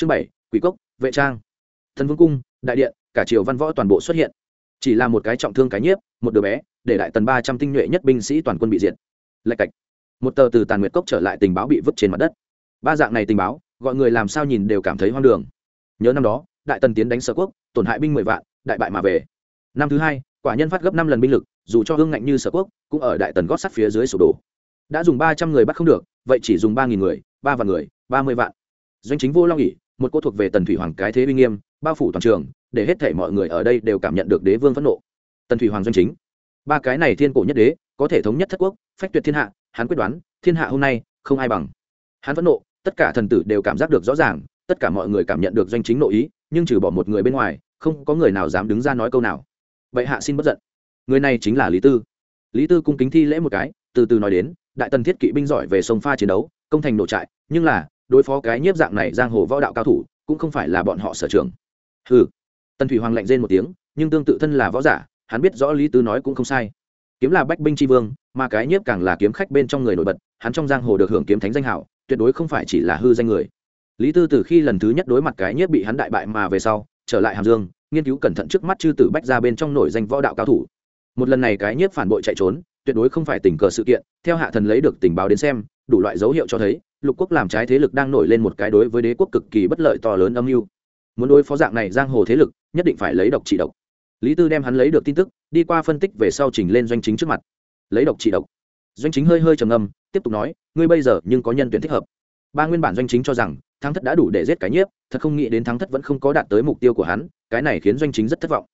chương bảy, quỷ cốc, vệ trang. Thần vương cung, đại điện, cả triều văn võ toàn bộ xuất hiện. Chỉ là một cái trọng thương cái nhiếp, một đứa bé, để đại tần ba trăm tinh nhuệ nhất binh sĩ toàn quân bị diệt. Lạch cạch. Một tờ từ tàn nguyệt cốc trở lại tình báo bị vứt trên mặt đất. Ba dạng này tình báo, gọi người làm sao nhìn đều cảm thấy hoang đường. Nhớ năm đó, đại tần tiến đánh sở quốc, tổn hại binh mười vạn, đại bại mà về. Năm thứ hai, quả nhân phát gấp năm lần binh lực, dù cho hương ngạnh như sở quốc, cũng ở đại tần gót sắt phía dưới sụp đổ. Đã dùng ba trăm người bắt không được, vậy chỉ dùng ba nghìn người, ba vạn người, ba mươi vạn. Doanh chính vô long ỉ một cô thuộc về tần thủy hoàng cái thế uy nghiêm, bao phủ toàn trường, để hết thể mọi người ở đây đều cảm nhận được đế vương phẫn nộ. Tần thủy hoàng doanh chính. Ba cái này thiên cổ nhất đế, có thể thống nhất thất quốc, phách tuyệt thiên hạ, hắn quyết đoán, thiên hạ hôm nay không ai bằng. Hắn phẫn nộ, tất cả thần tử đều cảm giác được rõ ràng, tất cả mọi người cảm nhận được doanh chính nội ý, nhưng trừ bỏ một người bên ngoài, không có người nào dám đứng ra nói câu nào. Vậy hạ xin bất giận. Người này chính là lý tư. Lý tư cung kính thi lễ một cái, từ từ nói đến, đại tần thiết kỵ binh giỏi về sông pha chiến đấu, công thành nổ trại, nhưng là đối phó cái nhiếp dạng này giang hồ võ đạo cao thủ, cũng không phải là bọn họ sở trường. Ừ tần thủy hoàng lạnh rên một tiếng, nhưng tương tự thân là võ giả, hắn biết rõ lý tư nói cũng không sai. Kiếm là bách binh tri vương, mà cái nhiếp càng là kiếm khách bên trong người nổi bật, hắn trong giang hồ được hưởng kiếm thánh danh hảo tuyệt đối không phải chỉ là hư danh người. Lý tư từ khi lần thứ nhất đối mặt cái nhiếp bị hắn đại bại mà về sau, trở lại hàm dương, nghiên cứu cẩn thận trước mắt chư tử bách ra bên trong nổi danh võ đạo cao thủ. Một lần này cái nhiếp phản bội chạy trốn tuyệt đối không phải tình cờ sự kiện, theo hạ thần lấy được tình báo đến xem, đủ loại dấu hiệu cho thấy, lục quốc làm trái thế lực đang nổi lên một cái đối với đế quốc cực kỳ bất lợi to lớn âm mưu. Muốn đối phó dạng này giang hồ thế lực, nhất định phải lấy độc trị độc. Lý tư đem hắn lấy được tin tức, đi qua phân tích về sau trình lên doanh chính trước mặt. Lấy độc trị độc. Doanh chính hơi hơi trầm âm tiếp tục nói, ngươi bây giờ nhưng có nhân tuyển thích hợp. Ba nguyên bản doanh chính cho rằng, thắng thất đã đủ để giết cái nhiếp, thật không nghĩ đến thắng thất vẫn không có đạt tới mục tiêu của hắn, cái này khiến doanh chính rất thất vọng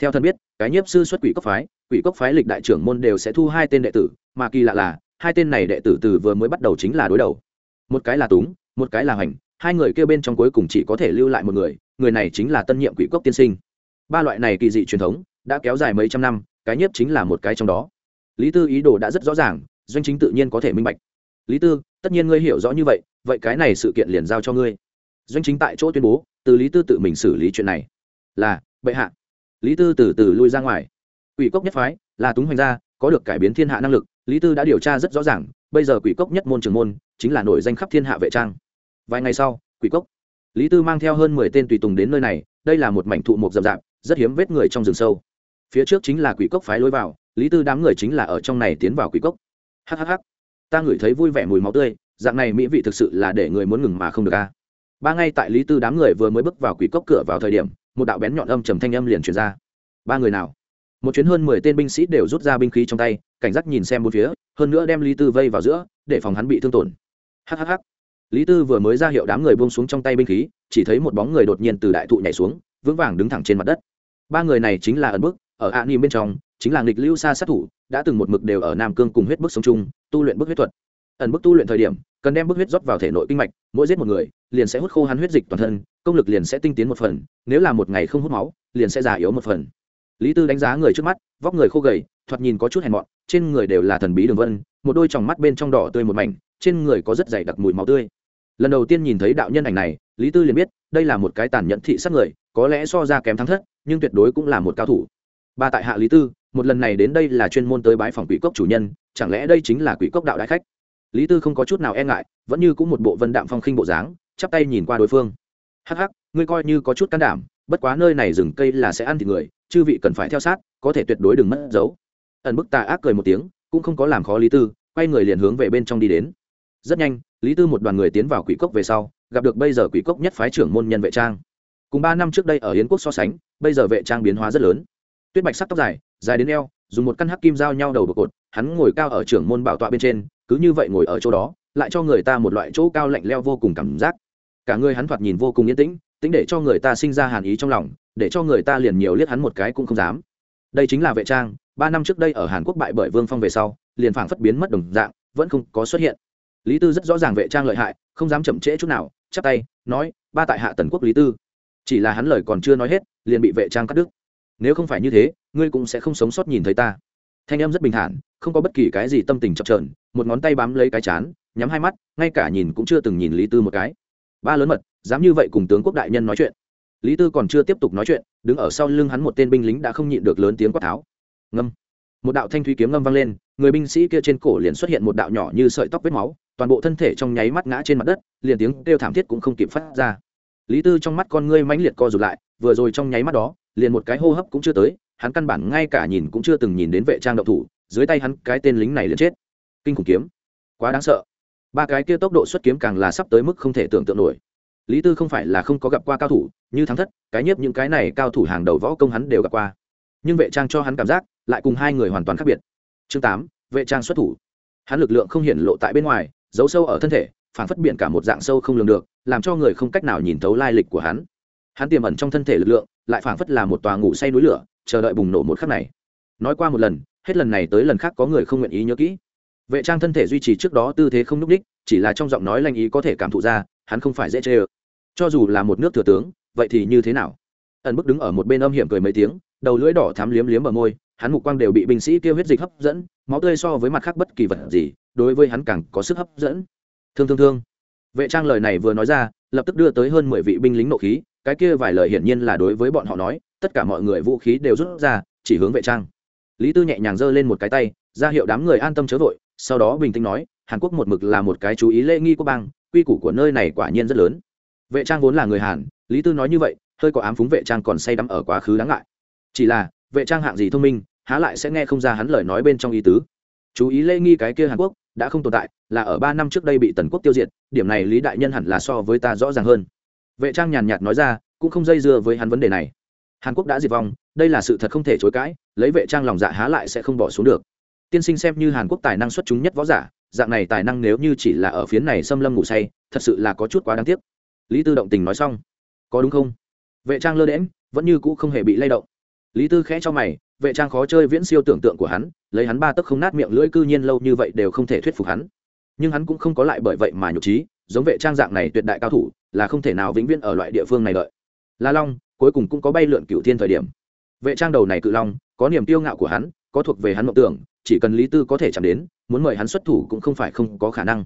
theo thân biết, cái nhiếp sư xuất quỷ cốc phái, quỷ cốc phái lịch đại trưởng môn đều sẽ thu hai tên đệ tử, mà kỳ lạ là, hai tên này đệ tử từ vừa mới bắt đầu chính là đối đầu. Một cái là túng, một cái là hoành, hai người kêu bên trong cuối cùng chỉ có thể lưu lại một người người này chính là tân nhiệm quỷ cốc tiên sinh. Ba loại này kỳ dị truyền thống, đã kéo dài mấy trăm năm, cái nhiếp chính là một cái trong đó. Lý tư ý đồ đã rất rõ ràng, doanh chính tự nhiên có thể minh bạch. Lý tư, tất nhiên ngươi hiểu rõ như vậy vậy cái này sự kiện liền giao cho ngươi. Doanh chính tại chỗ tuyên bố, từ lý tư tự mình xử lý chuyện này. Là, bệ hạ lý tư từ từ lui ra ngoài. Quỷ cốc nhất phái, là túng hoành gia, có được cải biến thiên hạ năng lực, lý tư đã điều tra rất rõ ràng, bây giờ quỷ cốc nhất môn trường môn, chính là nổi danh khắp thiên hạ vệ trang. Vài ngày sau, quỷ cốc, lý tư mang theo hơn mười tên tùy tùng đến nơi này, đây là một mảnh thụ mộc rậm rạp, rất hiếm vết người trong rừng sâu. Phía trước chính là quỷ cốc phái lối vào, lý tư đám người chính là ở trong này tiến vào quỷ cốc. Hhh ta ngửi thấy vui vẻ mùi máu tươi, dạng này mỹ vị thực sự là để người muốn ngừng mà không được a. Ba ngay tại lý tư đám người vừa mới bước vào quỷ cốc cửa vào thời điểm một đạo bén nhọn âm trầm thanh âm liền truyền ra. Ba người nào? Một chuyến hơn mười tên binh sĩ đều rút ra binh khí trong tay, cảnh giác nhìn xem bốn phía, hơn nữa đem lý tư vây vào giữa, để phòng hắn bị thương tổn. Hhh lý tư vừa mới ra hiệu đám người buông xuống trong tay binh khí, chỉ thấy một bóng người đột nhiên từ đại thụ nhảy xuống, vững vàng đứng thẳng trên mặt đất. Ba người này chính là ẩn bức, ở ạ ni bên trong, chính là nghịch lưu xa sát thủ, đã từng một mực đều ở nam cương cùng huyết bức sống chung, tu luyện bức huyết thuật. Ẩn bức tu luyện thời điểm, cần đem bức huyết rót vào thể nội kinh mạch, mỗi giết một người liền sẽ hút khô hắn huyết dịch toàn thân, công lực liền sẽ tinh tiến một phần, nếu là một ngày không hút máu, liền sẽ già yếu một phần. Lý tư đánh giá người trước mắt, vóc người khô gầy, thoạt nhìn có chút hèn mọn, trên người đều là thần bí đường vân, một đôi tròng mắt bên trong đỏ tươi một mảnh, trên người có rất dày đặc mùi máu tươi. Lần đầu tiên nhìn thấy đạo nhân ảnh này, lý tư liền biết, đây là một cái tàn nhẫn thị sát người, có lẽ so ra kém thắng thất, nhưng tuyệt đối cũng là một cao thủ. Ba tại hạ lý tư, một lần này đến đây là chuyên môn tới bái phòng quỷ cốc chủ nhân, chẳng lẽ đây chính là quỷ cốc đạo đại khách? Lý tư không có chút nào e ngại, vẫn như cũng một bộ vân đạm phong khinh bộ dáng chắp tay nhìn qua đối phương. Hắc hắc, ngươi coi như có chút can đảm, bất quá nơi này rừng cây là sẽ ăn thịt người, chư vị cần phải theo sát, có thể tuyệt đối đừng mất dấu. Ẩn bức tà ác cười một tiếng, cũng không có làm khó lý tư, quay người liền hướng về bên trong đi đến. Rất nhanh, lý tư một đoàn người tiến vào quỷ cốc về sau, gặp được bây giờ quỷ cốc nhất phái trưởng môn nhân vệ trang. Cùng ba năm trước đây ở hiến quốc so sánh, bây giờ vệ trang biến hóa rất lớn. Tuyết bạch sắc tóc dài dài đến eo, dùng một căn hắc kim dao nhau đầu bột cột, hắn ngồi cao ở trưởng môn bảo tọa bên trên, cứ như vậy ngồi ở chỗ đó, lại cho người ta một loại chỗ cao lạnh leo vô cùng cảm giác cả người hắn thoạt nhìn vô cùng yên tĩnh, tính để cho người ta sinh ra hàn ý trong lòng, để cho người ta liền nhiều liếc hắn một cái cũng không dám. Đây chính là vệ trang, ba năm trước đây ở hàn quốc bại bởi vương phong về sau, liền phảng phất biến mất đồng dạng, vẫn không có xuất hiện. Lý tư rất rõ ràng vệ trang lợi hại, không dám chậm trễ chút nào, chắp tay, nói, ba tại hạ tần quốc lý tư. Chỉ là hắn lời còn chưa nói hết, liền bị vệ trang cắt đứt. Nếu không phải như thế, ngươi cũng sẽ không sống sót nhìn thấy ta. Thanh em rất bình thản, không có bất kỳ cái gì tâm tình chập trờn một ngón tay bám lấy cái chán, nhắm hai mắt, ngay cả nhìn cũng chưa từng nhìn lý tư một cái ba lớn mật, dám như vậy cùng tướng quốc đại nhân nói chuyện. Lý tư còn chưa tiếp tục nói chuyện, đứng ở sau lưng hắn một tên binh lính đã không nhịn được lớn tiếng quát tháo. Ngâm. Một đạo thanh thúy kiếm ngâm vang lên, người binh sĩ kia trên cổ liền xuất hiện một đạo nhỏ như sợi tóc vết máu, toàn bộ thân thể trong nháy mắt ngã trên mặt đất, liền tiếng kêu thảm thiết cũng không kịp phát ra. Lý tư trong mắt con ngươi mãnh liệt co rụt lại, vừa rồi trong nháy mắt đó, liền một cái hô hấp cũng chưa tới, hắn căn bản ngay cả nhìn cũng chưa từng nhìn đến vệ trang động thủ, dưới tay hắn cái tên lính này liền chết. Kinh khủng kiếm. Quá đáng sợ ba cái kia tốc độ xuất kiếm càng là sắp tới mức không thể tưởng tượng nổi. Lý tư không phải là không có gặp qua cao thủ, như thắng thất, cái nhiếp những cái này cao thủ hàng đầu võ công hắn đều gặp qua. Nhưng vệ trang cho hắn cảm giác, lại cùng hai người hoàn toàn khác biệt. Chương tám, vệ trang xuất thủ. Hắn lực lượng không hiện lộ tại bên ngoài, giấu sâu ở thân thể phản phất biện cả một dạng sâu không lường được, làm cho người không cách nào nhìn thấu lai lịch của hắn. Hắn tiềm ẩn trong thân thể lực lượng, lại phản phất là một tòa ngủ say núi lửa, chờ đợi bùng nổ một khắc này. Nói qua một lần, hết lần này tới lần khác có người không nguyện ý nhớ kỹ vệ trang thân thể duy trì trước đó tư thế không n ú c đích, chỉ là trong giọng nói lanh ý có thể cảm thụ ra, hắn không phải dễ chê ơ. Cho dù là một nước thừa tướng, vậy thì như thế nào? Ẩn bức đứng ở một bên âm hiểm cười mấy tiếng, đầu lưỡi đỏ thám liếm liếm ở môi, hắn mục quang đều bị binh sĩ kêu huyết dịch hấp dẫn, máu tươi so với mặt khác bất kỳ vật gì, đối với hắn càng có sức hấp dẫn. Thương thương thương. Vệ trang lời này vừa nói ra, lập tức đưa tới hơn mười vị binh lính nộ khí, cái kia vài lời hiển nhiên là đối với bọn họ nói, tất cả mọi người vũ khí đều rút ra, chỉ hướng vệ trang. Lý tư nhẹ nhàng giơ lên một cái tay, ra hiệu đám người an tâm chớ vội sau đó bình tĩnh nói, hàn quốc một mực là một cái chú ý lễ nghi của bang, quy củ của nơi này quả nhiên rất lớn. Vệ trang vốn là người hàn, lý tư nói như vậy, hơi có ám phúng vệ trang còn say đắm ở quá khứ đáng ngại. Chỉ là, vệ trang hạng gì thông minh, há lại sẽ nghe không ra hắn lời nói bên trong ý tứ. Chú ý lễ nghi cái kia hàn quốc, đã không tồn tại, là ở ba năm trước đây bị tần quốc tiêu diệt, điểm này lý đại nhân hẳn là so với ta rõ ràng hơn. Vệ trang nhàn nhạt nói ra, cũng không dây dưa với hắn vấn đề này. Hàn quốc đã diệt vong, đây là sự thật không thể chối cãi, lấy vệ trang lòng dạ há lại sẽ không bỏ xuống được tiên sinh xem như hàn quốc tài năng xuất chúng nhất võ giả, dạng này tài năng nếu như chỉ là ở phiến này xâm lâm ngủ say, thật sự là có chút quá đáng tiếc. Lý tư động tình nói xong. Có đúng không? Vệ trang lơ đễm vẫn như cũ không hề bị lay động. Lý tư khẽ cho mày, vệ trang khó chơi viễn siêu tưởng tượng của hắn, lấy hắn ba tấc không nát miệng lưỡi cư nhiên lâu như vậy đều không thể thuyết phục hắn. Nhưng hắn cũng không có lại bởi vậy mà nhục trí, giống vệ trang dạng này tuyệt đại cao thủ, là không thể nào vĩnh viễn ở loại địa phương này đợi. La long, cuối cùng cũng có bay lượn cựu thiên thời điểm. Vệ trang đầu này cự long, có niềm tiêu ngạo của hắn, có thuộc về hắn mộng tưởng chỉ cần lý tư có thể chạm đến, muốn mời hắn xuất thủ cũng không phải không có khả năng.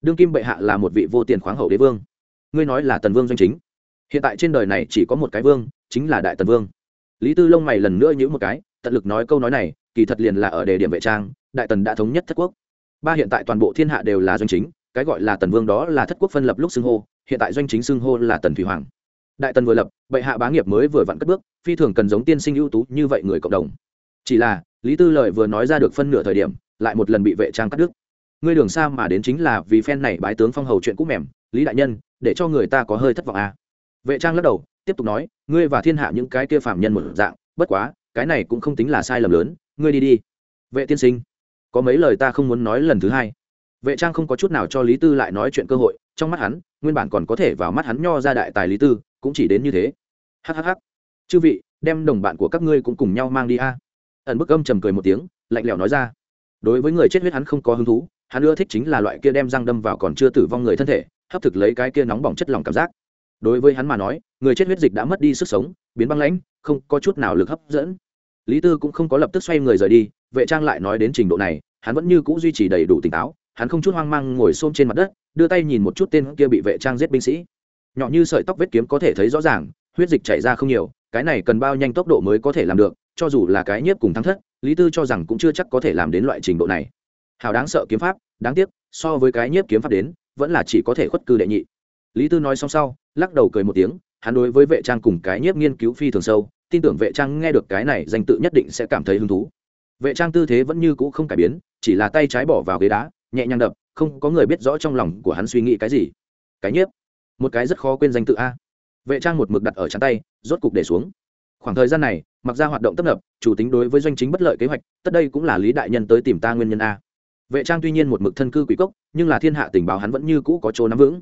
Đương kim bệ hạ là một vị vô tiền khoáng hậu đế vương. Ngươi nói là tần vương doanh chính. Hiện tại trên đời này chỉ có một cái vương, chính là đại tần vương. Lý tư lông mày lần nữa nhữ một cái, tận lực nói câu nói này, kỳ thật liền là ở đề điểm vệ trang, đại tần đã thống nhất thất quốc. Ba hiện tại toàn bộ thiên hạ đều là doanh chính, cái gọi là tần vương đó là thất quốc phân lập lúc xưng hô, hiện tại doanh chính xưng hô là tần thủy hoàng. Đại tần vừa lập, bệ hạ bá nghiệp mới vừa vặn cất bước, phi thường cần giống tiên sinh ưu tú như vậy người cộng đồng. Chỉ là lý tư lợi vừa nói ra được phân nửa thời điểm, lại một lần bị vệ trang cắt đứt. Ngươi đường xa mà đến chính là vì phen này bái tướng phong hầu chuyện cũ mềm, lý đại nhân, để cho người ta có hơi thất vọng à. vệ trang lắc đầu, tiếp tục nói, ngươi và thiên hạ những cái kia phạm nhân một dạng, bất quá, cái này cũng không tính là sai lầm lớn, ngươi đi đi. Vệ tiên sinh, có mấy lời ta không muốn nói lần thứ hai. Vệ trang không có chút nào cho lý tư lại nói chuyện cơ hội, trong mắt hắn, nguyên bản còn có thể vào mắt hắn nho ra đại tài lý tư, cũng chỉ đến như thế. Hhh chư vị, đem đồng bạn của các ngươi cũng cùng nhau mang đi a ẩn bức âm trầm cười một tiếng, lạnh lẽo nói ra. Đối với người chết huyết hắn không có hứng thú, hắn ưa thích chính là loại kia đem răng đâm vào còn chưa tử vong người thân thể, hấp thực lấy cái kia nóng bỏng chất lỏng cảm giác. Đối với hắn mà nói, người chết huyết dịch đã mất đi sức sống, biến băng lãnh, không có chút nào lực hấp dẫn. Lý tư cũng không có lập tức xoay người rời đi, vệ trang lại nói đến trình độ này, hắn vẫn như c ũ duy trì đầy đủ tỉnh táo, hắn không chút hoang mang ngồi xôm trên mặt đất, đưa tay nhìn một chút tên kia bị vệ trang giết binh sĩ. Nhỏ như sợi tóc vết kiếm có thể thấy rõ ràng, huyết dịch chảy ra không nhiều, cái này cần bao nhanh tốc độ mới có thể làm được cho dù là cái nhiếp cùng thắng thất, lý tư cho rằng cũng chưa chắc có thể làm đến loại trình độ này. Hào đáng sợ kiếm pháp, đáng tiếc, so với cái nhiếp kiếm pháp đến, vẫn là chỉ có thể khuất cư đệ nhị. Lý tư nói xong sau, lắc đầu cười một tiếng, hắn đối với vệ trang cùng cái nhiếp nghiên cứu phi thường sâu, tin tưởng vệ trang nghe được cái này danh tự nhất định sẽ cảm thấy hứng thú. Vệ trang tư thế vẫn như cũ không cải biến, chỉ là tay trái bỏ vào ghế đá, nhẹ nhàng đập, không có người biết rõ trong lòng của hắn suy nghĩ cái gì. Cái nhiếp, một cái rất khó quên danh tự a. Vệ trang một mực đặt ở chắn tay, rốt cục để xuống. Khoảng thời gian này mặc ra hoạt động tấp nập, chủ tính đối với doanh chính bất lợi kế hoạch, tất đây cũng là lý đại nhân tới tìm ta nguyên nhân a. Vệ trang tuy nhiên một mực thân cư quỷ cốc, nhưng là thiên hạ tình báo hắn vẫn như cũ có chỗ nắm vững.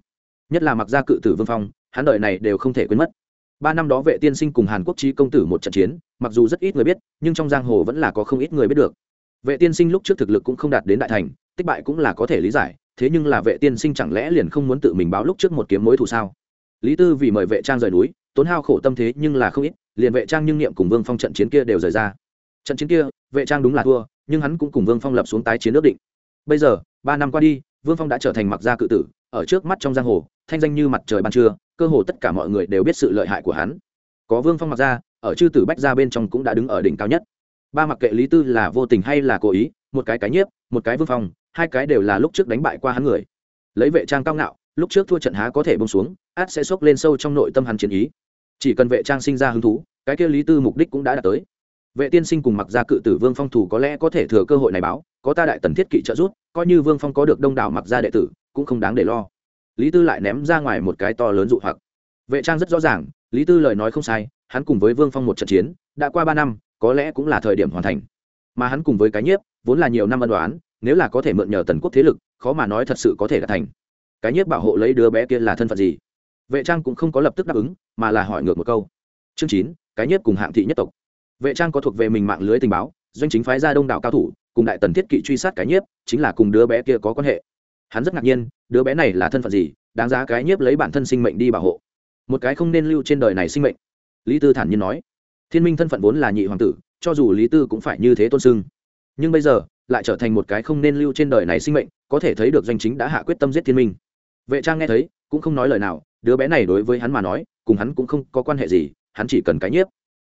Nhất là mặc ra cự tử vương phong, hắn đợi này đều không thể quên mất. Ba năm đó vệ tiên sinh cùng hàn quốc trí công tử một trận chiến, mặc dù rất ít người biết, nhưng trong giang hồ vẫn là có không ít người biết được. Vệ tiên sinh lúc trước thực lực cũng không đạt đến đại thành, tích bại cũng là có thể lý giải, thế nhưng là vệ tiên sinh chẳng lẽ liền không muốn tự mình báo lúc trước một kiếm mối thù sao? Lý tư vì mời vệ trang rời núi, tốn hao khổ tâm thế nhưng là không ít liền vệ trang nhưng niệm cùng vương phong trận chiến kia đều rời ra. Trận chiến kia, vệ trang đúng là thua, nhưng hắn cũng cùng vương phong lập xuống tái chiến ước định. Bây giờ, ba năm qua đi, vương phong đã trở thành mặc gia cự tử, ở trước mắt trong giang hồ, thanh danh như mặt trời ban trưa, cơ hồ tất cả mọi người đều biết sự lợi hại của hắn. Có vương phong mặc ra ở chư tử bách gia bên trong cũng đã đứng ở đỉnh cao nhất. Ba mặc kệ lý tư là vô tình hay là cố ý, một cái cái nhiếp, một cái vương phong, hai cái đều là lúc trước đánh bại qua hắn người. Lấy vệ trang cao ngạo, lúc trước thua trận há có thể bông xuống, át sẽ xốc lên sâu trong nội tâm hắn chiến ý chỉ cần vệ trang sinh ra hứng thú, cái kia lý tư mục đích cũng đã đạt tới. Vệ tiên sinh cùng mặc gia cự tử vương phong thủ có lẽ có thể thừa cơ hội này báo, có ta đại tần thiết kỵ trợ giúp, coi như vương phong có được đông đảo mặc gia đệ tử, cũng không đáng để lo. Lý tư lại ném ra ngoài một cái to lớn dụ hoặc. Vệ trang rất rõ ràng, lý tư lời nói không sai, hắn cùng với vương phong một trận chiến, đã qua ba năm, có lẽ cũng là thời điểm hoàn thành. Mà hắn cùng với cái nhiếp, vốn là nhiều năm ân đoán nếu là có thể mượn nhờ tần quốc thế lực, khó mà nói thật sự có thể đạt thành. Cái nhiếp bảo hộ lấy đứa bé kia là thân phận gì? Vệ trang cũng không có lập tức đáp ứng, mà là hỏi ngược một câu. Chương chín, cái nhiếp cùng hạng thị nhất tộc. Vệ trang có thuộc về mình mạng lưới tình báo, doanh chính phái ra đông đảo cao thủ, cùng đại tần thiết kỵ truy sát cái nhiếp, chính là cùng đứa bé kia có quan hệ. Hắn rất ngạc nhiên, đứa bé này là thân phận gì, đáng giá cái nhiếp lấy bản thân sinh mệnh đi bảo hộ. Một cái không nên lưu trên đời này sinh mệnh. Lý tư thản nhiên nói. Thiên minh thân phận vốn là nhị hoàng tử, cho dù lý tư cũng phải như thế tôn sưng. Nhưng bây giờ, lại trở thành một cái không nên lưu trên đời này sinh mệnh, có thể thấy được doanh chính đã hạ quyết tâm giết thiên minh. Vệ trang nghe thấy, cũng không nói lời nào đứa bé này đối với hắn mà nói, cùng hắn cũng không có quan hệ gì, hắn chỉ cần cái nhiếp.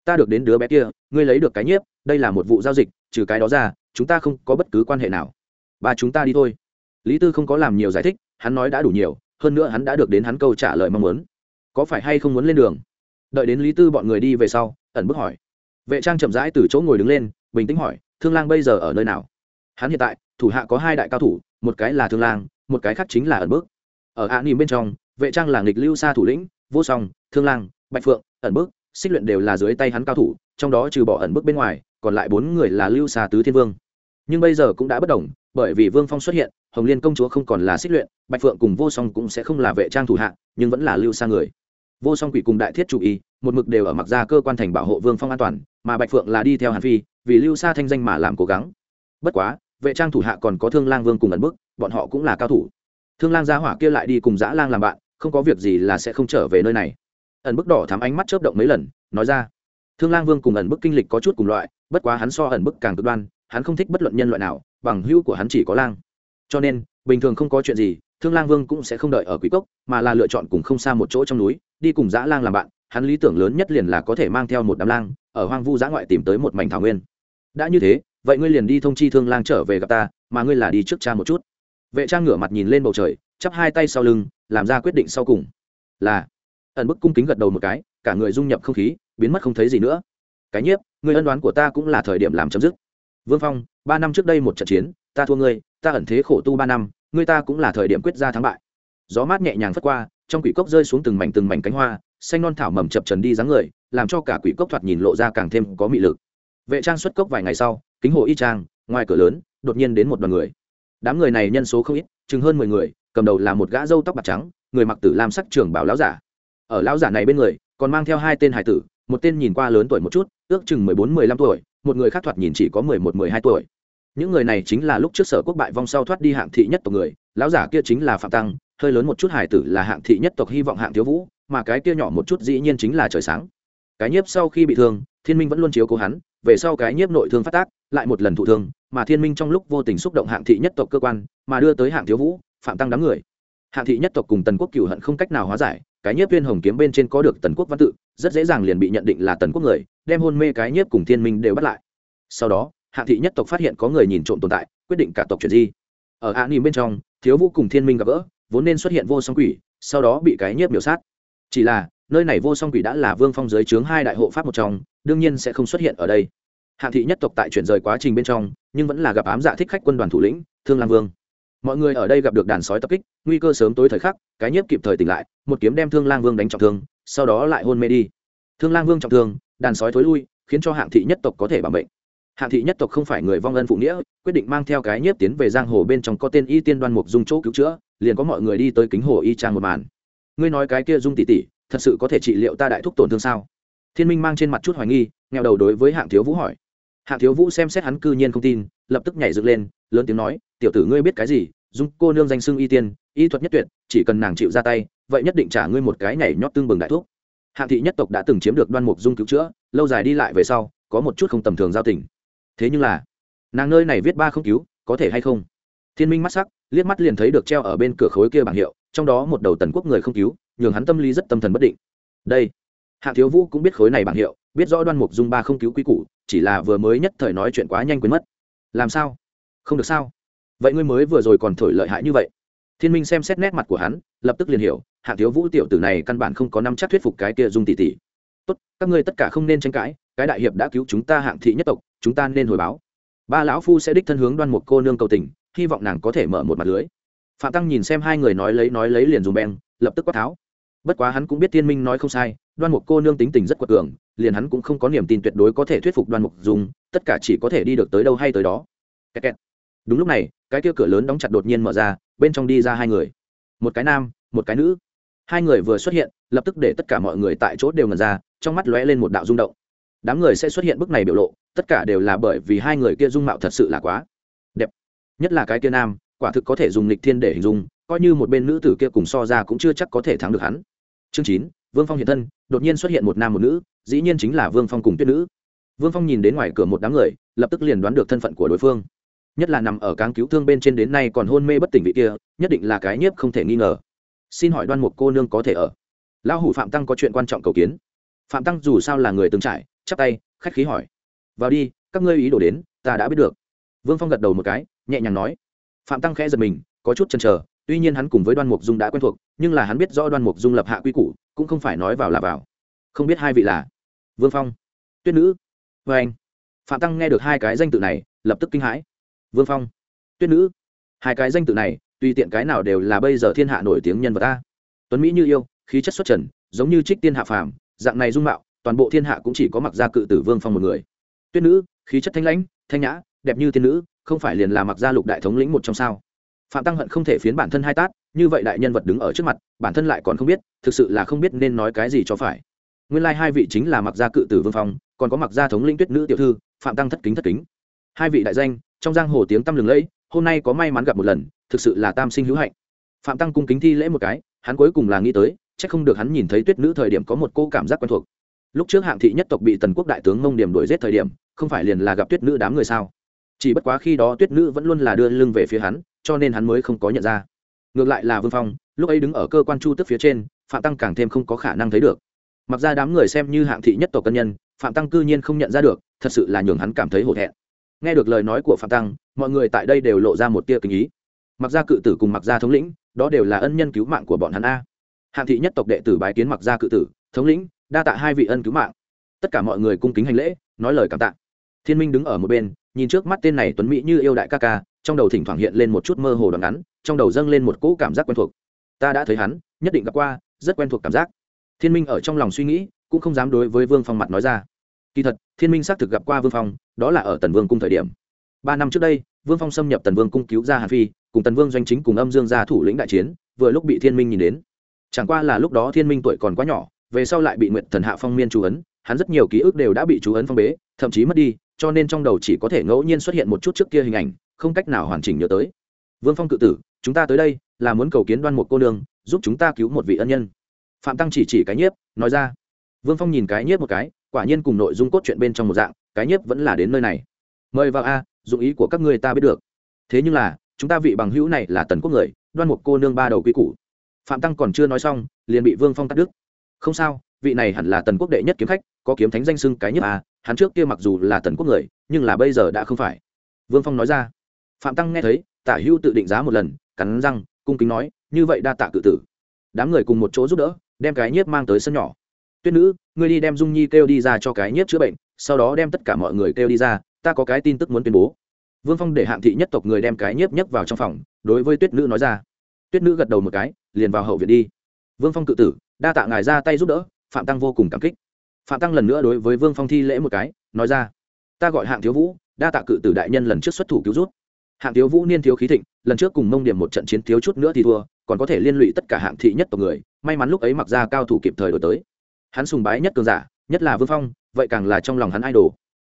Ta được đến đứa bé kia, ngươi lấy được cái nhiếp, đây là một vụ giao dịch, trừ cái đó ra, chúng ta không có bất cứ quan hệ nào. Ba chúng ta đi thôi. Lý tư không có làm nhiều giải thích, hắn nói đã đủ nhiều, hơn nữa hắn đã được đến hắn câu trả lời mong muốn. Có phải hay không muốn lên đường? Đợi đến lý tư bọn người đi về sau, ẩn bức hỏi. Vệ trang chậm rãi từ chỗ ngồi đứng lên, bình tĩnh hỏi, thương lang bây giờ ở nơi nào? Hắn hiện tại, thủ hạ có hai đại cao thủ, một cái là thương lang, một cái khác chính là ẩn bức ở ạ nỉm bên trong vệ trang là nghịch lưu xa thủ lĩnh vô song thương lang bạch phượng ẩn bức xích luyện đều là dưới tay hắn cao thủ trong đó trừ bỏ ẩn bức bên ngoài còn lại bốn người là lưu xa tứ thiên vương. Nhưng bây giờ cũng đã bất đồng bởi vì vương phong xuất hiện hồng liên công chúa không còn là xích luyện bạch phượng cùng vô song cũng sẽ không là vệ trang thủ hạ nhưng vẫn là lưu xa người. Vô song quỷ cùng đại thiết chủ Y, một mực đều ở mặc ra cơ quan thành bảo hộ vương phong an toàn mà bạch phượng là đi theo hàn phi vì lưu xa thanh danh mà làm cố gắng. Bất quá vệ trang thủ hạ còn có thương lang vương cùng ẩn bức bọn họ cũng là cao thủ thương lang gia hỏa kia lại đi cùng dã lang làm bạn, không có việc gì là sẽ không trở về nơi này. Ẩn bức đỏ thắm ánh mắt chớp động mấy lần, nói ra, thương lang vương cùng ẩn bức kinh lịch có chút cùng loại, bất quá hắn so ẩn bức càng cực đoan, hắn không thích bất luận nhân loại nào, bằng hữu của hắn chỉ có lang. Cho nên, bình thường không có chuyện gì, thương lang vương cũng sẽ không đợi ở quý cốc, mà là lựa chọn cùng không xa một chỗ trong núi, đi cùng dã lang làm bạn. Hắn lý tưởng lớn nhất liền là có thể mang theo một đám lang, ở hoang vu dã ngoại tìm tới một mảnh thảo nguyên. Đã như thế, vậy ngươi liền đi thông chi thương lang trở về gặp ta, mà ngươi là đi trước cha một chút vệ trang ngửa mặt nhìn lên bầu trời, chắp hai tay sau lưng, làm ra quyết định sau cùng. Là. Ẩn bức cung kính gật đầu một cái, cả người dung nhập không khí, biến mất không thấy gì nữa. Cái nhiếp, người ân đoán của ta cũng là thời điểm làm chấm dứt. Vương phong, ba năm trước đây một trận chiến, ta thua ngươi, ta ẩn thế khổ tu ba năm, ngươi ta cũng là thời điểm quyết ra thắng bại. Gió mát nhẹ nhàng phất qua, trong quỷ cốc rơi xuống từng mảnh từng mảnh cánh hoa, xanh non thảo mầm chập trần đi dáng người, làm cho cả quỷ cốc thoạt nhìn lộ ra càng thêm có mị lực. Vệ trang xuất cốc vài ngày sau, kính hồ y trang, ngoài cửa lớn, đột nhiên đến một đoàn người đám người này nhân số không ít, chừng hơn mười người, cầm đầu là một gã râu tóc bạc trắng, người mặc tử lam sắc trường bảo lão giả. Ở lão giả này bên người, còn mang theo hai tên hải tử, một tên nhìn qua lớn tuổi một chút, ước chừng mười bốn, mười lăm tuổi, một người khác thoạt nhìn chỉ có mười một, mười hai tuổi. Những người này chính là lúc trước sở quốc bại vong sau thoát đi hạng thị nhất tộc người, lão giả kia chính là phạm tăng, hơi lớn một chút hải tử là hạng thị nhất tộc hy vọng hạng thiếu vũ, mà cái kia nhỏ một chút dĩ nhiên chính là trời sáng. Cái nhiếp sau khi bị thương, thiên minh vẫn luôn chiếu cố hắn, về sau cái nhiếp nội thương phát tác, lại một lần thụ thương mà thiên minh trong lúc vô tình xúc động hạng thị nhất tộc cơ quan, mà đưa tới hạng thiếu vũ, phạm tăng đám người. Hạng thị nhất tộc cùng tần quốc cựu hận không cách nào hóa giải, cái nhiếp viên hồng kiếm bên trên có được tần quốc văn tự, rất dễ dàng liền bị nhận định là tần quốc người, đem hôn mê cái nhiếp cùng thiên minh đều bắt lại. Sau đó, hạng thị nhất tộc phát hiện có người nhìn trộm tồn tại, quyết định cả tộc chuyển di. Ở hạ nỉm bên trong, thiếu vũ cùng thiên minh gặp gỡ, vốn nên xuất hiện vô song quỷ, sau đó bị cái nhiếp biểu sát. Chỉ là, nơi này vô song quỷ đã là vương phong giới chướng hai đại hộ pháp một trong, đương nhiên sẽ không xuất hiện ở đây. Hạng thị nhất tộc tại chuyển rời quá trình bên trong nhưng vẫn là gặp ám dạ thích khách quân đoàn thủ lĩnh, thương lam vương. Mọi người ở đây gặp được đàn sói tập kích, nguy cơ sớm tối thời khắc, cái nhiếp kịp thời tỉnh lại, một kiếm đem thương lang vương đánh trọng thương, sau đó lại hôn mê đi. Thương lang vương trọng thương, đàn sói thối lui, khiến cho hạng thị nhất tộc có thể bảo mệnh. Hạng thị nhất tộc không phải người vong ân phụ nghĩa, quyết định mang theo cái nhiếp tiến về giang hồ bên trong có tên y tiên đoan mục dung chỗ cứu chữa, liền có mọi người đi tới kính hồ y trang một màn. Ngươi nói cái kia dung tỷ tỷ, thật sự có thể trị liệu ta đại thúc tổn thương sao? Thiên minh mang trên mặt chút hoài nghi, nghèo đầu đối với hạng thiếu vũ hỏi hạng thiếu vũ xem xét hắn cư nhiên không tin, lập tức nhảy dựng lên, lớn tiếng nói, tiểu tử ngươi biết cái gì? Dung cô nương danh xưng y tiên, y thuật nhất tuyệt, chỉ cần nàng chịu ra tay, vậy nhất định trả ngươi một cái nhảy nhót tương bừng đại thuốc. Hạng thị nhất tộc đã từng chiếm được đoan mục dung cứu chữa, lâu dài đi lại về sau, có một chút không tầm thường giao tình. Thế nhưng là, nàng nơi này viết ba không cứu, có thể hay không? Thiên minh mắt sắc, liếc mắt liền thấy được treo ở bên cửa khối kia bảng hiệu, trong đó một đầu tần quốc người không cứu, nhường hắn tâm lý rất tâm thần bất định. Đây hạ thiếu vũ cũng biết khối này bảng hiệu, biết rõ đoan mục dung ba không cứu quý củ chỉ là vừa mới nhất thời nói chuyện quá nhanh quên mất. Làm sao? Không được sao? Vậy ngươi mới vừa rồi còn thổi lợi hại như vậy. Thiên minh xem xét nét mặt của hắn, lập tức liền hiểu, hạng thiếu vũ tiểu tử này căn bản không có năm chắc thuyết phục cái kia dung tỷ tỷ. Tốt, các ngươi tất cả không nên tranh cãi, cái đại hiệp đã cứu chúng ta hạng thị nhất tộc, chúng ta nên hồi báo. Ba lão phu sẽ đích thân hướng đoan một cô nương cầu tình, hy vọng nàng có thể mở một mặt lưới. Phạm tăng nhìn xem hai người nói lấy nói lấy liền dùng beng, lập tức quát tháo bất quá hắn cũng biết thiên minh nói không sai, đoan mục cô nương tính tình rất quật cường, liền hắn cũng không có niềm tin tuyệt đối có thể thuyết phục đoan mục dùng tất cả chỉ có thể đi được tới đâu hay tới đó. Kẹt kẹt. đúng lúc này, cái kia cửa lớn đóng chặt đột nhiên mở ra, bên trong đi ra hai người. Một cái nam, một cái nữ. Hai người vừa xuất hiện, lập tức để tất cả mọi người tại chỗ đều ngần ra, trong mắt lóe lên một đạo rung động. Đám người sẽ xuất hiện bức này biểu lộ, tất cả đều là bởi vì hai người kia dung mạo thật sự là quá đẹp. Nhất là cái kia nam, quả thực có thể dùng lịch thiên để hình dung, coi như một bên nữ tử kia cùng so ra cũng chưa chắc có thể thắng được hắn chương chín, vương phong hiện thân, đột nhiên xuất hiện một nam một nữ, dĩ nhiên chính là vương phong cùng tuyết nữ. Vương phong nhìn đến ngoài cửa một đám người, lập tức liền đoán được thân phận của đối phương. Nhất là nằm ở cáng cứu thương bên trên đến nay còn hôn mê bất tỉnh vị kia, nhất định là cái nhiếp không thể nghi ngờ. Xin hỏi đoan một cô nương có thể ở? Lão hủ phạm tăng có chuyện quan trọng cầu kiến. Phạm tăng dù sao là người từng trải, chắp tay, khách khí hỏi. Vào đi, các ngươi ý đồ đến, ta đã biết được. Vương phong gật đầu một cái, nhẹ nhàng nói. Phạm tăng khẽ giật mình, có chút chần chờ tuy nhiên hắn cùng với đoan mục dung đã quen thuộc, nhưng là hắn biết rõ đoan mục dung lập hạ quy củ, cũng không phải nói vào là vào. Không biết hai vị là vương phong, tuyết nữ vê anh. Phạm tăng nghe được hai cái danh tự này, lập tức kinh hãi. Vương phong, tuyết nữ, hai cái danh tự này, tùy tiện cái nào đều là bây giờ thiên hạ nổi tiếng nhân vật ta. Tuấn mỹ như yêu, khí chất xuất trần, giống như trích tiên hạ phàm, dạng này dung mạo, toàn bộ thiên hạ cũng chỉ có mặc gia cự tử vương phong một người. Tuyết nữ, khí chất thanh lãnh, thanh nhã, đẹp như thiên nữ, không phải liền là mặc gia lục đại thống lĩnh một trong sao? Phạm tăng hận không thể phiến bản thân hai tát, như vậy đại nhân vật đứng ở trước mặt, bản thân lại còn không biết, thực sự là không biết nên nói cái gì cho phải. Nguyên lai、like、hai vị chính là mặc gia cự tử vương phong, còn có mặc gia thống linh tuyết nữ tiểu thư, phạm tăng thất kính thất kính. Hai vị đại danh, trong giang hồ tiếng tăm lừng lẫy, hôm nay có may mắn gặp một lần, thực sự là tam sinh hữu hạnh. Phạm tăng cung kính thi lễ một cái, hắn cuối cùng là nghĩ tới c h ắ c không được hắn nhìn thấy tuyết nữ thời điểm có một cô cảm giác quen thuộc. Lúc trước hạng thị nhất tộc bị tần quốc đại tướng mông điểm đuổi g thời điểm, không phải liền là gặp tuyết nữ đám người sao? Chỉ bất quá khi đó tuyết nữ vẫn luôn là đưa lưng về phía hắn cho nên hắn mới không có nhận ra. Ngược lại là vương phong, lúc ấy đứng ở cơ quan chu tức phía trên, phạm tăng càng thêm không có khả năng thấy được. Mặc ra đám người xem như hạng thị nhất tộc cân nhân, phạm tăng cư nhiên không nhận ra được, thật sự là nhường hắn cảm thấy hổ thẹn. Nghe được lời nói của phạm tăng, mọi người tại đây đều lộ ra một tia kinh ý. Mặc ra cự tử cùng mặc ra thống lĩnh, đó đều là ân nhân cứu mạng của bọn hắn a. Hạng thị nhất tộc đệ tử bái kiến mặc ra cự tử, thống lĩnh, đa tạ hai vị ân cứu mạng. Tất cả mọi người cung kính hành lễ, nói lời cảm tạ. Thiên minh đứng ở một bên nhìn trước mắt tên này tuấn mỹ như yêu đại ca ca, trong đầu thỉnh thoảng hiện lên một chút mơ hồ đoạn ngắn, trong đầu dâng lên một cỗ cảm giác quen thuộc. Ta đã thấy hắn, nhất định gặp qua, rất quen thuộc cảm giác. Thiên minh ở trong lòng suy nghĩ, cũng không dám đối với vương phong mặt nói ra. Kỳ thật, thiên minh xác thực gặp qua vương phong, đó là ở tần vương cung thời điểm. Ba năm trước đây, vương phong xâm nhập tần vương cung cứu ra hàn phi, cùng tần vương doanh chính cùng âm dương gia thủ lĩnh đại chiến, vừa lúc bị thiên minh nhìn đến. Chẳng qua là lúc đó thiên minh tuổi còn quá nhỏ, về sau lại bị nguyện thần hạ phong miên chú ấn, hắn rất nhiều ký ức đều đã bị chú ấn phong bế, thậm chí mất đi cho nên trong đầu chỉ có thể ngẫu nhiên xuất hiện một chút trước kia hình ảnh, không cách nào hoàn chỉnh nhớ tới. Vương phong cự tử, chúng ta tới đây là muốn cầu kiến đoan một cô nương, giúp chúng ta cứu một vị ân nhân. Phạm tăng chỉ chỉ cái nhiếp, nói ra. Vương phong nhìn cái nhiếp một cái, quả nhiên cùng nội dung cốt chuyện bên trong một dạng, cái nhiếp vẫn là đến nơi này. Mời vào a, dụng ý của các người ta biết được. Thế nhưng là, chúng ta vị bằng hữu này là tần quốc người, đoan một cô nương ba đầu quy củ. Phạm tăng còn chưa nói xong, liền bị vương phong cắt đứt. Không sao, vị này hẳn là tần quốc đệ nhất kiếm khách, có kiếm thánh danh xưng cái nhất à hắn trước kia mặc dù là tần quốc người, nhưng là bây giờ đã không phải. Vương phong nói ra. Phạm tăng nghe thấy, tả hữu tự định giá một lần, cắn răng, cung kính nói, như vậy đa tạ cự tử. Đám người cùng một chỗ giúp đỡ, đem cái nhiếp mang tới sân nhỏ. Tuyết nữ, ngươi đi đem dung nhi kêu đi ra cho cái nhiếp chữa bệnh, sau đó đem tất cả mọi người kêu đi ra, ta có cái tin tức muốn tuyên bố. Vương phong để hạng thị nhất tộc người đem cái nhiếp nhấc vào trong phòng, đối với tuyết nữ nói ra. Tuyết nữ gật đầu một cái, liền vào hậu viện đi. Vương phong cự tử, đa tạ ngài ra tay giúp đỡ, phạm tăng vô cùng cảm kích phạm tăng lần nữa đối với vương phong thi lễ một cái, nói ra, ta gọi hạng thiếu vũ, đa tạ cự tử đại nhân lần trước xuất thủ cứu rút. Hạng thiếu vũ niên thiếu khí thịnh, lần trước cùng mông điểm một trận chiến thiếu chút nữa thì thua, còn có thể liên lụy tất cả hạng thị nhất tộc người, may mắn lúc ấy mặc ra cao thủ kịp thời đổi tới. Hắn sùng bái nhất cường giả, nhất là vương phong, vậy càng là trong lòng hắn idol.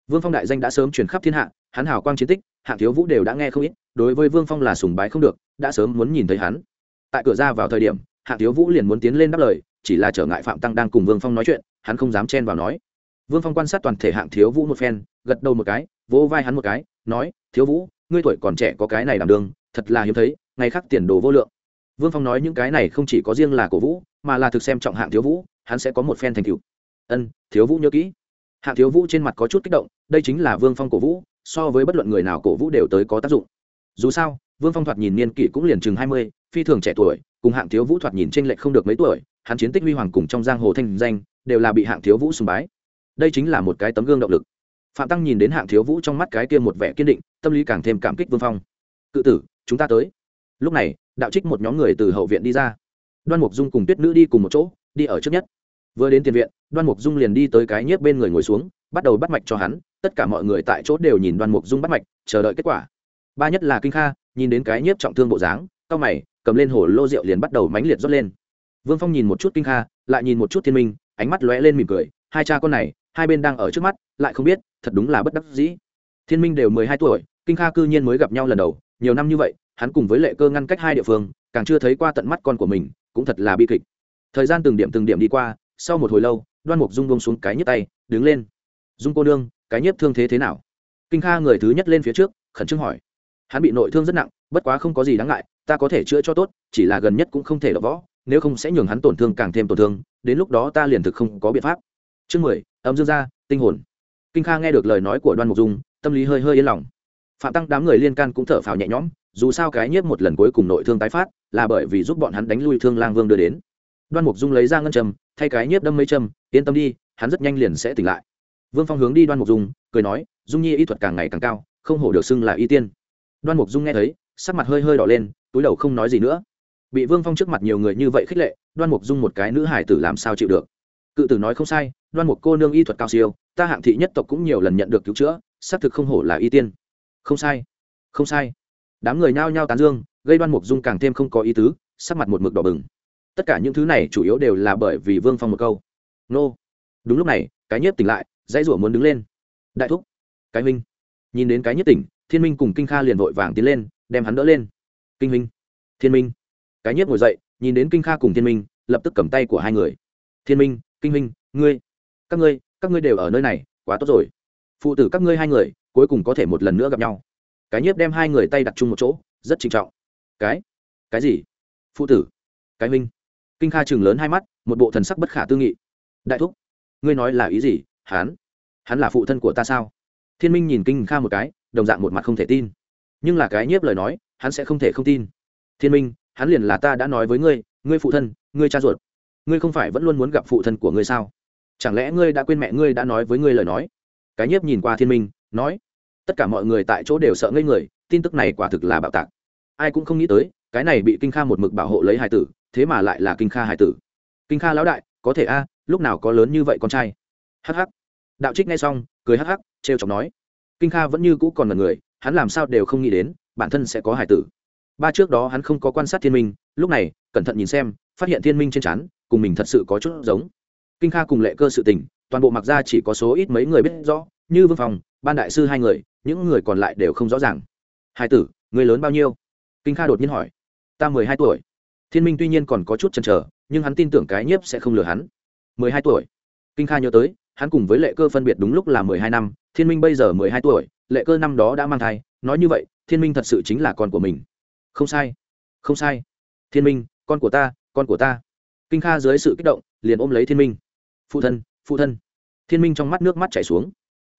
Vương phong đại danh đã sớm truyền khắp thiên hạ, hắn hào quang chiến tích, hạng thiếu vũ đều đã nghe không ít, đối với vương phong là sùng bái không được, đã sớm muốn nhìn thấy hắn. Tại cửa ra vào thời điểm, hạng thiếu vũ liền muốn tiến lên đáp lời, chỉ là trở ngại phạm tăng đang cùng vương phong nói chuyện hắn không dám chen vào nói. Vương phong quan sát toàn thể hạng thiếu vũ một phen, gật đầu một cái, vỗ vai hắn một cái, nói, thiếu vũ, ngươi tuổi còn trẻ có cái này làm đường, thật là hiếm thấy, ngày khác tiền đồ vô lượng. Vương phong nói những cái này không chỉ có riêng là cổ vũ, mà là thực xem trọng hạng thiếu vũ, hắn sẽ có một phen thành cựu ân, thiếu vũ nhớ kỹ. Hạng thiếu vũ trên mặt có chút kích động, đây chính là vương phong cổ vũ, so với bất luận người nào cổ vũ đều tới có tác dụng. Dù sao, vương phong thoạt nhìn niên kỷ cũng liền chừng hai mươi, phi thường trẻ tuổi, cùng hạng thiếu vũ thoạt nhìn tranh lệch không được mấy tuổi, hắn chiến tích huy hoàng cùng trong giang hồ thanh danh đều là bị hạng thiếu vũ sùng bái. Đây chính là một cái tấm gương động lực. Phạm tăng nhìn đến hạng thiếu vũ trong mắt cái kia một vẻ kiên định, tâm lý càng thêm cảm kích vương phong. Cự tử, chúng ta tới. Lúc này, đạo trích một nhóm người từ hậu viện đi ra. Đoan mục dung cùng tuyết nữ đi cùng một chỗ, đi ở trước nhất. Vừa đến tiền viện, đoan mục dung liền đi tới cái nhiếp bên người ngồi xuống, bắt đầu bắt mạch cho hắn. Tất cả mọi người tại chỗ đều nhìn đoan mục dung bắt mạch, chờ đợi kết quả. Ba nhất là kinh kha, nhìn đến cái nhiếp trọng thương bộ dáng, cau mày, cầm lên hồ lô rượu liền bắt đầu mánh liệt rót lên. Vương phong nhìn một chút kinh kha, lại nhìn một chút thiên minh ánh mắt lóe lên mỉm cười, hai cha con này, hai bên đang ở trước mắt, lại không biết, thật đúng là bất đắc dĩ. Thiên minh đều mười hai tuổi, kinh kha cư nhiên mới gặp nhau lần đầu, nhiều năm như vậy, hắn cùng với lệ cơ ngăn cách hai địa phương, càng chưa thấy qua tận mắt con của mình, cũng thật là bi kịch. Thời gian từng điểm từng điểm đi qua, sau một hồi lâu, đoan mục dung bông xuống cái nhấp tay, đứng lên. Dung cô nương, cái nhấp thương thế thế nào? Kinh kha người thứ nhất lên phía trước, khẩn trương hỏi. Hắn bị nội thương rất nặng, bất quá không có gì đáng ngại, ta có thể chữa cho tốt, chỉ là gần nhất cũng không thể đ võ nếu không sẽ nhường hắn tổn thương càng thêm tổn thương, đến lúc đó ta liền thực không có biện pháp. Chương mười, âm dương gia, tinh hồn. Kinh kha nghe được lời nói của đoan mục dung, tâm lý hơi hơi yên lòng. Phạm tăng đám người liên can cũng thở phào nhẹ nhõm, dù sao cái nhiếp một lần cuối cùng nội thương tái phát, là bởi vì giúp bọn hắn đánh lui thương lang vương đưa đến. Đoan mục dung lấy ra ngân châm, thay cái nhiếp đâm mấy châm, yên tâm đi, hắn rất nhanh liền sẽ tỉnh lại. Vương phong hướng đi đoan mục dung, cười nói, dung nhi y thuật càng ngày càng cao, không hổ được xưng là y tiên. Đoan mục dung nghe thấy, sắc mặt hơi hơi đỏ lên, túi đầu không nói gì nữa bị vương phong trước mặt nhiều người như vậy khích lệ, đoan mục dung một cái nữ hải tử làm sao chịu được? Cự tử nói không sai, đoan mục cô nương y thuật cao siêu, ta hạng thị nhất tộc cũng nhiều lần nhận được cứu chữa, xác thực không hổ là y tiên. Không sai không sai. Đám người nhao nhao tán dương, gây đoan mục dung càng thêm không có ý tứ, sắc mặt một mực đỏ bừng. Tất cả những thứ này chủ yếu đều là bởi vì vương phong một câu. Nô. Đúng lúc này, cái nhiếp tỉnh lại, dãy rủa muốn đứng lên. Đại thúc. Cái minh nhìn đến cái nhiếp tỉnh, thiên minh cùng kinh kha liền vội vàng tiến lên, đem hắn đỡ lên. Kinh minh thiên minh cái nhiếp ngồi dậy nhìn đến kinh kha cùng thiên minh lập tức cầm tay của hai người. Thiên minh kinh minh ngươi các ngươi các ngươi đều ở nơi này quá tốt rồi. Phụ tử các ngươi hai người cuối cùng có thể một lần nữa gặp nhau. Cái nhiếp đem hai người tay đặt chung một chỗ rất trịnh trọng. Cái cái gì? Phụ tử cái minh kinh kha chừng lớn hai mắt một bộ thần sắc bất khả tư nghị. Đại thúc ngươi nói là ý gì? Hán, hắn là phụ thân của ta sao? Thiên minh nhìn kinh kha một cái đồng dạng một mặt không thể tin. Nhưng là cái nhiếp lời nói hắn sẽ không thể không tin. Thiên minh hắn liền là ta đã nói với ngươi ngươi phụ thân, ngươi cha ruột. Ngươi không phải vẫn luôn muốn gặp phụ thân của ngươi sao? Chẳng lẽ ngươi đã quên mẹ ngươi đã nói với ngươi lời nói? Cái nhiếp nhìn qua thiên minh, nói, tất cả mọi người tại chỗ đều sợ ngây người, tin tức này quả thực là bạo tạc. Ai cũng không nghĩ tới, cái này bị kinh kha một mực bảo hộ lấy hải tử, thế mà lại là kinh kha hải tử. Kinh kha lão đại, có thể a, lúc nào có lớn như vậy con trai? Hh đạo trích nghe xong, cười hh t r e chọc nói. Kinh kha vẫn như cũ còn là người, hắn làm sao đều không nghĩ đến, bản thân sẽ có hải tử ba trước đó hắn không có quan sát thiên minh, lúc này, cẩn thận nhìn xem, phát hiện thiên minh trên chắn cùng mình thật sự có chút giống. Kinh kha cùng lệ cơ sự tình, toàn bộ mặc ra chỉ có số ít mấy người biết rõ, như vương phòng ban đại sư hai người, những người còn lại đều không rõ ràng. Hai tử, người lớn bao nhiêu? Kinh kha đột nhiên hỏi. Ta mười hai tuổi. Thiên minh tuy nhiên còn có chút chần chờ, nhưng hắn tin tưởng cái nhiếp sẽ không lừa hắn. mười hai tuổi. Kinh kha nhớ tới, hắn cùng với lệ cơ phân biệt đúng lúc là mười hai năm, thiên minh bây giờ mười hai tuổi, lệ cơ năm đó đã mang thai, nói như vậy, thiên minh thật sự chính là con của mình không sai. Không sai. Thiên minh, con của ta, con của ta. Kinh kha dưới sự kích động, liền ôm lấy thiên minh. Phụ thân phụ thân. Thiên minh trong mắt nước mắt chảy xuống.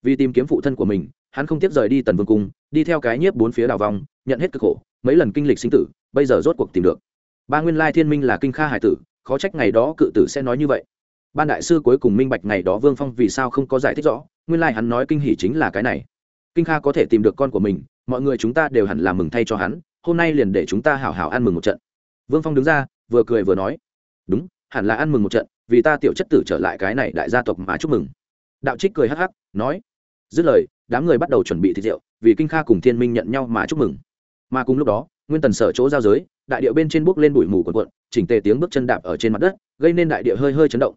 Vì tìm kiếm phụ thân của mình, hắn không tiếp rời đi tần vương cung, đi theo cái nhiếp bốn phía đào vòng, nhận hết cực khổ, mấy lần kinh lịch sinh tử, bây giờ rốt cuộc tìm được. Ba nguyên lai thiên minh là kinh kha hải tử, khó trách ngày đó cự tử sẽ nói như vậy. Ban đại sư cuối cùng minh bạch ngày đó vương phong vì sao không có giải thích rõ, nguyên lai hắn nói kinh hỷ chính là cái này. Kinh kha có thể tìm được con của mình, mọi người chúng ta đều hẳn là mừng thay cho hắn hôm nay liền để chúng ta hảo hảo ăn mừng một trận. Vương phong đứng ra, vừa cười vừa nói, đúng, hẳn là ăn mừng một trận, vì ta tiểu chất tử trở lại cái này đại gia tộc mà chúc mừng. Đạo trích cười hắc hắc, nói, dứt lời, đám người bắt đầu chuẩn bị thịt rượu, vì kinh kha cùng thiên minh nhận nhau mà chúc mừng. Mà cùng lúc đó, nguyên tần sở chỗ giao giới, đại điệu bên trên bước lên bụi mù quần quận chỉnh tề tiếng bước chân đạp ở trên mặt đất, gây nên đại địa hơi hơi chấn động.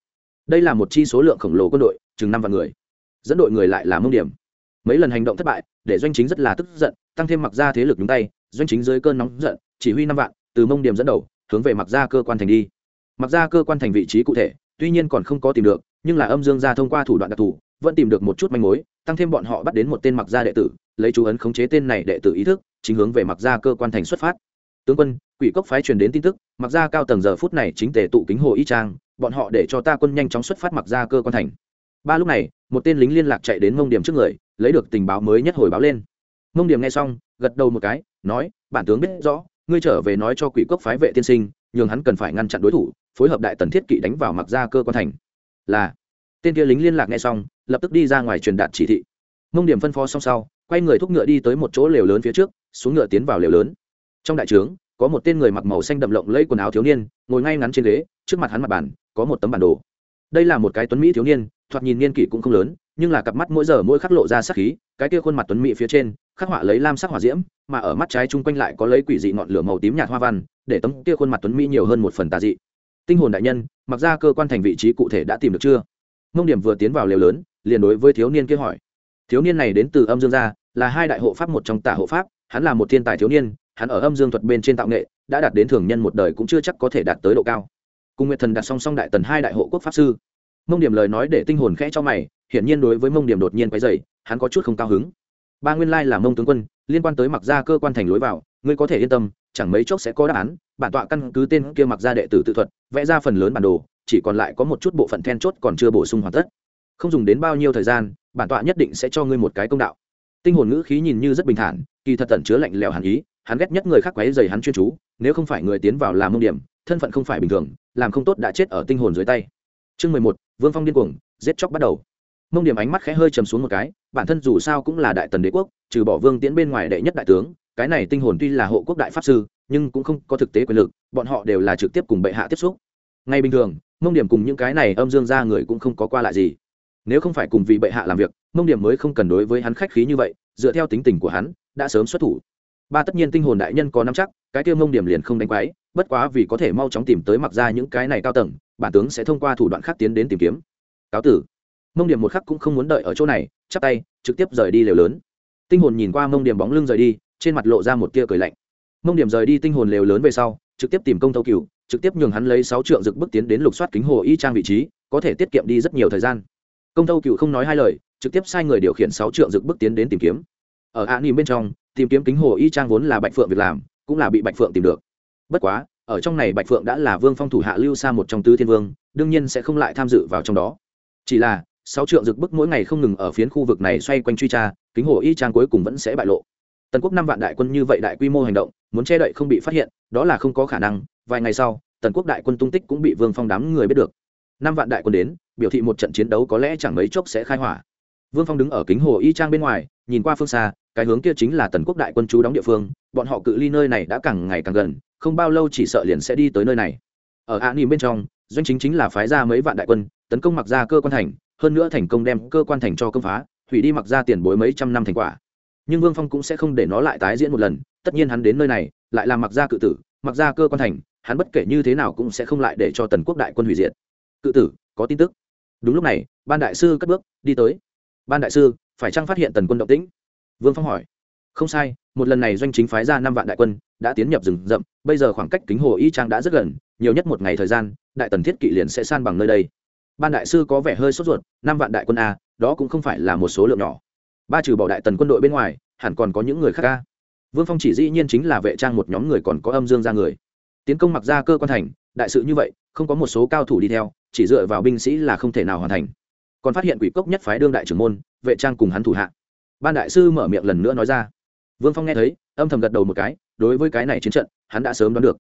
Đây là một chi số lượng khổng lồ quân đội, chừng năm vạn người. Dẫn đội người lại là mông điểm. Mấy lần hành động thất bại, để doanh chính rất là tức giận, tăng thêm mặc ra thế lực nhúng tay doanh chính dưới cơn nóng giận, chỉ huy năm vạn, từ mông điểm dẫn đầu, hướng về mặc ra cơ quan thành đi. Mặc ra cơ quan thành vị trí cụ thể, tuy nhiên còn không có tìm được, nhưng là âm dương ra thông qua thủ đoạn đặc thù, vẫn tìm được một chút manh mối, tăng thêm bọn họ bắt đến một tên mặc gia đệ tử, lấy chú ấn khống chế tên này đệ tử ý thức, chính hướng về mặc gia cơ quan thành xuất phát. Tướng quân, quỷ cốc phái truyền đến tin tức mặc gia cao tầng giờ phút này chính tề tụ kính hồ y trang, bọn họ để cho ta quân nhanh chóng xuất phát mặc gia cơ quan thành. Ba lúc này, một tên lính liên lạc chạy đến mông điểm trước người, lấy được tình báo mới nhất hồi báo lên. Mông điểm nghe xong, gật đầu một cái nói, bản tướng biết rõ, ngươi trở về nói cho quỷ cốc phái vệ tiên sinh, nhường hắn cần phải ngăn chặn đối thủ, phối hợp đại tần thiết kỵ đánh vào mặc ra cơ quan thành. Là. Tên kia lính liên lạc nghe xong, lập tức đi ra ngoài truyền đạt chỉ thị. Mông điểm phân phó xong sau, quay người thúc ngựa đi tới một chỗ lều lớn phía trước, xuống ngựa tiến vào lều lớn. Trong đại trướng, có một tên người mặc màu xanh đậm lộng lẫy quần áo thiếu niên, ngồi ngay ngắn trên ghế, trước mặt hắn mặt bàn, có một tấm bản đồ. Đây là một cái tuấn mỹ thiếu niên, thoạt nhìn niên kỷ cũng không lớn, nhưng là cặp mắt mỗi giờ mỗi khắc lộ ra sắc khí, cái kia khuôn mặt tuấn mỹ phía trên, khắc họa lấy lam sắc hỏa diễm mà ở mắt trái chung quanh lại có lấy quỷ dị ngọn lửa màu tím nhạt hoa văn, để tấm kia khuôn mặt tuấn mỹ nhiều hơn một phần tà dị. Tinh hồn đại nhân, mặc ra cơ quan thành vị trí cụ thể đã tìm được chưa? Mông điểm vừa tiến vào lều lớn, liền đối với thiếu niên kia hỏi. Thiếu niên này đến từ âm dương gia, là hai đại hộ pháp một trong tả hộ pháp, hắn là một thiên tài thiếu niên, hắn ở âm dương thuật bên trên tạo nghệ, đã đạt đến thường nhân một đời cũng chưa chắc có thể đạt tới độ cao. Cùng nguyệt thần đặt song song đại tần hai đại hộ quốc pháp sư. Mông điểm lời nói để tinh hồn khẽ cho mày, hiển nhiên đối với mông điểm đột nhiên quay dày hắn có chút không cao hứng ba nguyên lai là mông tướng quân, liên quan tới mặc ra cơ quan thành lối vào, ngươi có thể yên tâm, chẳng mấy chốc sẽ có đáp án. Bản tọa căn cứ tên kia mặc ra đệ tử tự thuật, vẽ ra phần lớn bản đồ, chỉ còn lại có một chút bộ phận then chốt còn chưa bổ sung hoàn tất. Không dùng đến bao nhiêu thời gian, bản tọa nhất định sẽ cho ngươi một cái công đạo. Tinh hồn ngữ khí nhìn như rất bình thản, kỳ thật tẩn chứa lạnh lẽo hàn ý, hắn ghét nhất người khác quấy dày hắn chuyên chú, nếu không phải người tiến vào làm mông điểm, thân phận không phải bình thường, làm không tốt đã chết ở tinh hồn dưới tay. Chương mười một, vương phong điên cuồng, giết chóc bắt đầu mông điểm ánh mắt khẽ hơi chầm xuống một cái, bản thân dù sao cũng là đại tần đế quốc, trừ bỏ vương tiễn bên ngoài đệ nhất đại tướng, cái này tinh hồn tuy là hộ quốc đại pháp sư, nhưng cũng không có thực tế quyền lực, bọn họ đều là trực tiếp cùng bệ hạ tiếp xúc. Ngay bình thường, mông điểm cùng những cái này âm dương ra người cũng không có qua lại gì. Nếu không phải cùng vị bệ hạ làm việc, mông điểm mới không cần đối với hắn khách khí như vậy, dựa theo tính tình của hắn, đã sớm xuất thủ. Ba tất nhiên tinh hồn đại nhân có nắm chắc, cái kia mông điểm liền không đánh quái, bất quá vì có thể mau chóng tìm tới mặc ra những cái này cao tầng, bản tướng sẽ thông qua thủ đoạn khác tiến đến tìm kiếm. Cáo tử mông điểm một khắc cũng không muốn đợi ở chỗ này, chắp tay, trực tiếp rời đi lều lớn. Tinh hồn nhìn qua mông điểm bóng lưng rời đi, trên mặt lộ ra một tia cười lạnh. Mông điểm rời đi tinh hồn lều lớn về sau, trực tiếp tìm công thâu cựu trực tiếp nhường hắn lấy sáu trượng rực bước tiến đến lục soát kính hồ y trang vị trí, có thể tiết kiệm đi rất nhiều thời gian. Công thâu cựu không nói hai lời, trực tiếp sai người điều khiển sáu trượng rực bước tiến đến tìm kiếm. Ở ạ nỉm bên trong, tìm kiếm kính hồ y trang vốn là bạch phượng việc làm, cũng là bị bạch phượng tìm được. Bất quá, ở trong này bạch phượng đã là vương phong thủ hạ lưu xa một trong tứ thiên vương, đương nhiên sẽ không lại tham dự vào trong đó. Chỉ là sáu trượng rực bức mỗi ngày không ngừng ở phiến khu vực này xoay quanh truy tra, kính hồ y trang cuối cùng vẫn sẽ bại lộ. Tần quốc năm vạn đại quân như vậy đại quy mô hành động, muốn che đậy không bị phát hiện, đó là không có khả năng, vài ngày sau, tần quốc đại quân tung tích cũng bị vương phong đám người biết được. Năm vạn đại quân đến, biểu thị một trận chiến đấu có lẽ chẳng mấy chốc sẽ khai hỏa. Vương phong đứng ở kính hồ y trang bên ngoài, nhìn qua phương xa, cái hướng kia chính là tần quốc đại quân chú đóng địa phương, bọn họ cự ly nơi này đã càng ngày càng gần, không bao lâu chỉ sợ liền sẽ đi tới nơi này. Ở ạ nỉm bên trong, doanh chính chính là phái ra mấy vạn đại quân, tấn công mặc ra cơ quan thành hơn nữa thành công đem cơ quan thành cho công phá, hủy đi mặc ra tiền bối mấy trăm năm thành quả. Nhưng vương phong cũng sẽ không để nó lại tái diễn một lần, tất nhiên hắn đến nơi này, lại làm mặc ra cự tử, mặc ra cơ quan thành, hắn bất kể như thế nào cũng sẽ không lại để cho tần quốc đại quân hủy diệt. Cự tử, có tin tức. Đúng lúc này, ban đại sư cất bước, đi tới. Ban đại sư, phải chăng phát hiện tần quân động tĩnh? Vương phong hỏi. Không sai, một lần này doanh chính phái ra năm vạn đại quân, đã tiến nhập rừng rậm, bây giờ khoảng cách kính hồ y trang đã rất gần, nhiều nhất một ngày thời gian, đại tần thiết kỵ liền sẽ san bằng nơi đây ban đại sư có vẻ hơi sốt ruột, năm vạn đại quân a, đó cũng không phải là một số lượng nhỏ. Ba trừ bỏ đại tần quân đội bên ngoài, hẳn còn có những người khác a. Vương phong chỉ dĩ nhiên chính là vệ trang một nhóm người còn có âm dương ra người. Tiến công mặc ra cơ quan thành, đại sự như vậy, không có một số cao thủ đi theo, chỉ dựa vào binh sĩ là không thể nào hoàn thành. Còn phát hiện quỷ cốc nhất phái đương đại trưởng môn, vệ trang cùng hắn thủ hạ. Ban đại sư mở miệng lần nữa nói ra. Vương phong nghe thấy, âm thầm gật đầu một cái, đối với cái này chiến trận, hắn đã sớm đoán được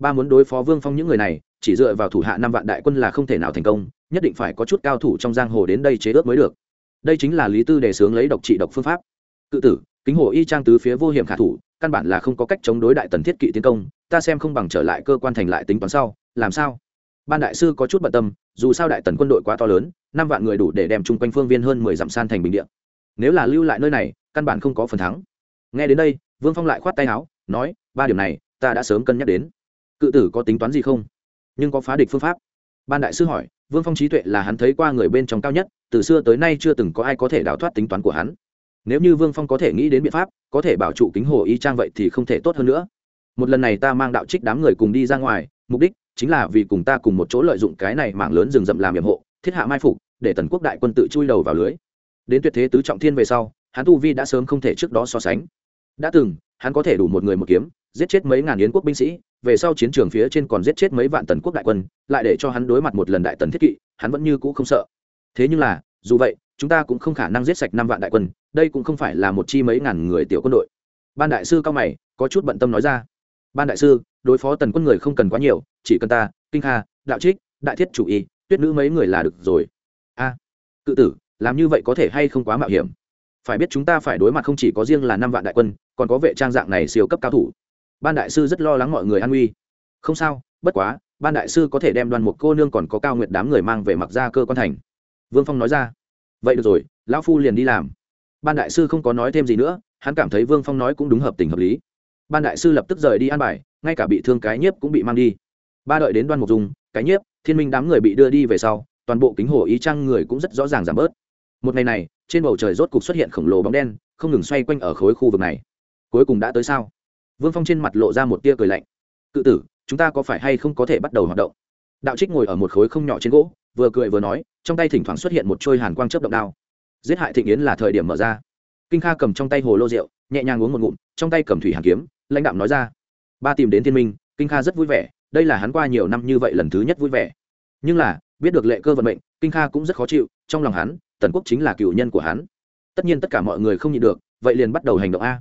ba muốn đối phó vương phong những người này, chỉ dựa vào thủ hạ năm vạn đại quân là không thể nào thành công, nhất định phải có chút cao thủ trong giang hồ đến đây chế ước mới được. Đây chính là lý tư đề xướng lấy độc trị độc phương pháp. Cự tử, kính hồ y trang tứ phía vô hiểm khả thủ, căn bản là không có cách chống đối đại tần thiết kỵ tiến công, ta xem không bằng trở lại cơ quan thành lại tính toán sau, làm sao? Ban đại sư có chút bận tâm, dù sao đại tần quân đội quá to lớn, năm vạn người đủ để đem chung quanh phương viên hơn mười dặm san thành bình địa. nếu là lưu lại nơi này, căn bản không có phần thắng. Nghe đến đây, vương phong lại khoát tay áo, nói, ba điểm này, ta đã sớm cân nhắc đến cự tử có tính toán gì không? Nhưng có phá địch phương pháp. Ban đại sư hỏi, vương phong trí tuệ là hắn thấy qua người bên trong cao nhất, từ xưa tới nay chưa từng có ai có thể đào thoát tính toán của hắn. Nếu như vương phong có thể nghĩ đến biện pháp, có thể bảo trụ kính hồ y trang vậy thì không thể tốt hơn nữa. Một lần này ta mang đạo trích đám người cùng đi ra ngoài, mục đích chính là vì cùng ta cùng một chỗ lợi dụng cái này mảng lớn rừng rậm làm nhiệm hộ, thiết hạ mai phục, để tần quốc đại quân tự chui đầu vào lưới. Đến tuyệt thế tứ trọng thiên về sau, hắn tu vi đã sớm không thể trước đó so sánh. Đã từng, hắn có thể đủ một người một kiếm, giết chết mấy ngàn yến quốc binh sĩ về sau chiến trường phía trên còn giết chết mấy vạn tần quốc đại quân, lại để cho hắn đối mặt một lần đại tần thiết kỵ, hắn vẫn như cũ không sợ. Thế nhưng là, dù vậy, chúng ta cũng không khả năng giết sạch năm vạn đại quân, đây cũng không phải là một chi mấy ngàn người tiểu quân đội. Ban đại sư cao mày, có chút bận tâm nói ra. Ban đại sư, đối phó tần quân người không cần quá nhiều, chỉ cần ta, kinh kha, đạo trích, đại thiết chủ y tuyết nữ mấy người là được rồi. A, cự tử, làm như vậy có thể hay không quá mạo hiểm? Phải biết chúng ta phải đối mặt không chỉ có riêng là năm vạn đại quân, còn có vệ trang dạng này siêu cấp cao thủ ban đại sư rất lo lắng mọi người an nguy. Không sao, bất quá, ban đại sư có thể đem đoàn một cô nương còn có cao nguyện đám người mang về mặc ra cơ quan thành. Vương phong nói ra. Vậy được rồi, lão phu liền đi làm. Ban đại sư không có nói thêm gì nữa, hắn cảm thấy vương phong nói cũng đúng hợp tình hợp lý. Ban đại sư lập tức rời đi an bài, ngay cả bị thương cái nhiếp cũng bị mang đi. Ba đợi đến đoan mục dùng, cái nhiếp, thiên minh đám người bị đưa đi về sau, toàn bộ kính hồ ý trăng người cũng rất rõ ràng giảm bớt. Một ngày này, trên bầu trời rốt cục xuất hiện khổng lồ bóng đen, không ngừng xoay quanh ở khối khu vực này. Cuối cùng đã tới sao? Vương phong trên mặt lộ ra một tia cười lạnh. Cự tử, chúng ta có phải hay không có thể bắt đầu hoạt động? Đạo trích ngồi ở một khối không nhỏ trên gỗ, vừa cười vừa nói, trong tay thỉnh thoảng xuất hiện một trôi hàn quang chớp động đao. Giết hại thịnh yến là thời điểm mở ra. Kinh kha cầm trong tay hồ lô rượu, nhẹ nhàng uống một ngụm, trong tay cầm thủy hàn kiếm, lãnh đạo nói ra, ba tìm đến thiên minh, kinh kha rất vui vẻ, đây là hắn qua nhiều năm như vậy lần thứ nhất vui vẻ. Nhưng là, biết được lệ cơ vận mệnh, kinh kha cũng rất khó chịu, trong lòng hắn, tần quốc chính là cựu nhân của hắn. Tất nhiên tất cả mọi người không nhịn được, vậy liền bắt đầu hành động a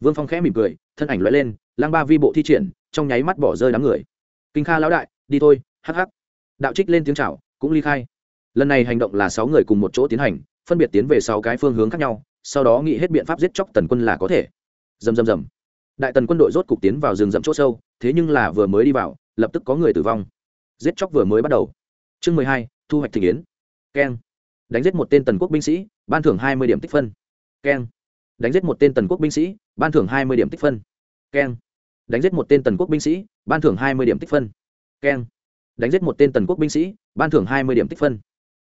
vương phong khẽ mỉm cười, thân ảnh loại lên, lang ba vi bộ thi triển, trong nháy mắt bỏ rơi đám người. Kinh kha lão đại, đi thôi, hắc hắc. Đạo trích lên tiếng chào, cũng ly khai. Lần này hành động là sáu người cùng một chỗ tiến hành, phân biệt tiến về sáu cái phương hướng khác nhau, sau đó nghĩ hết biện pháp giết chóc tần quân là có thể. Dầm dầm dầm đại tần quân đội rốt cục tiến vào rừng rậm chỗ sâu, thế nhưng là vừa mới đi vào, lập tức có người tử vong. Giết chóc vừa mới bắt đầu. Chương mười hai, thu hoạch thị yến. Keng. Đánh giết một tên tần quốc binh sĩ, ban thưởng hai mươi điểm tích phân. Keng đánh giết một tên tần quốc binh sĩ, ban thưởng hai mươi điểm tích phân. Keng. Đánh giết một tên tần quốc binh sĩ, ban thưởng hai mươi điểm tích phân. Keng. Đánh giết một tên tần quốc binh sĩ, ban thưởng hai mươi điểm tích phân.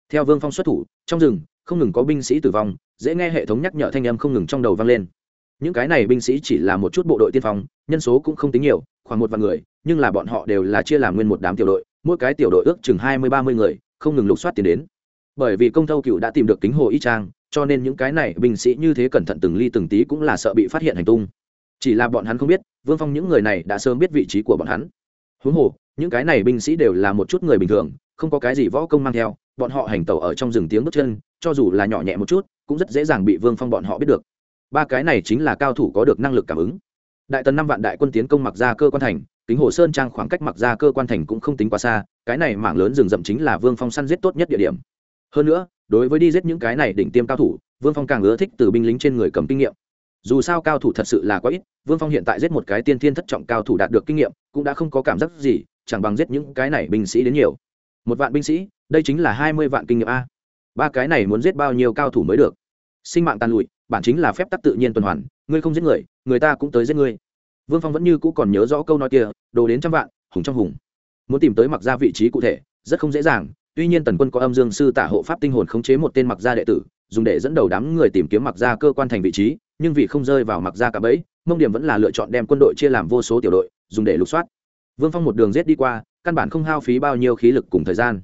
Theo vương phong xuất thủ, trong rừng, không ngừng có binh sĩ tử vong, dễ nghe hệ thống nhắc nhở thanh âm không ngừng trong đầu vang lên. Những cái này binh sĩ chỉ là một chút bộ đội tiên phong, nhân số cũng không tính nhiều, khoảng một vạn người, nhưng là bọn họ đều là chia làm nguyên một đám tiểu đội, mỗi cái tiểu đội ước chừng hai mươi ba mươi người, không ngừng lục soát tiền đến. Bởi vì công thâu cựu đã tìm được kính hồ y trang cho nên những cái này binh sĩ như thế cẩn thận từng ly từng tí cũng là sợ bị phát hiện hành tung. Chỉ là bọn hắn không biết, vương phong những người này đã sớm biết vị trí của bọn hắn. Huống hồ, những cái này binh sĩ đều là một chút người bình thường, không có cái gì võ công mang theo, bọn họ hành tẩu ở trong rừng tiếng bước chân, cho dù là nhỏ nhẹ một chút, cũng rất dễ dàng bị vương phong bọn họ biết được. Ba cái này chính là cao thủ có được năng lực cảm ứng. Đại tần năm vạn đại quân tiến công mặc ra cơ quan thành, kính hồ sơn trang khoảng cách mặc ra cơ quan thành cũng không tính quá xa, cái này mảng lớn rừng rậm chính là vương phong săn giết tốt nhất địa điểm. Hơn nữa đối với đi giết những cái này đỉnh tiêm cao thủ, vương phong càng ưa thích từ binh lính trên người cầm kinh nghiệm. Dù sao cao thủ thật sự là quá ít, vương phong hiện tại giết một cái tiên thiên thất trọng cao thủ đạt được kinh nghiệm, cũng đã không có cảm giác gì, chẳng bằng giết những cái này binh sĩ đến nhiều. Một vạn binh sĩ, đây chính là hai mươi vạn kinh nghiệm a. Ba cái này muốn giết bao nhiêu cao thủ mới được? Sinh mạng tàn lụi, bản chính là phép tắc tự nhiên tuần hoàn, ngươi không giết người người ta cũng tới giết ngươi. Vương phong vẫn như cũ còn nhớ rõ câu nói kia, đồ đến trăm vạn, hùng trong hùng. Muốn tìm tới mặc ra vị trí cụ thể, rất không dễ dàng tuy nhiên tần quân có âm dương sư tả hộ pháp tinh hồn khống chế một tên mặc gia đệ tử, dùng để dẫn đầu đám người tìm kiếm mặc gia cơ quan thành vị trí, nhưng vì không rơi vào mặc gia cả bẫy, mông điểm vẫn là lựa chọn đem quân đội chia làm vô số tiểu đội, dùng để lục soát. Vương phong một đường rết đi qua, căn bản không hao phí bao nhiêu khí lực cùng thời gian.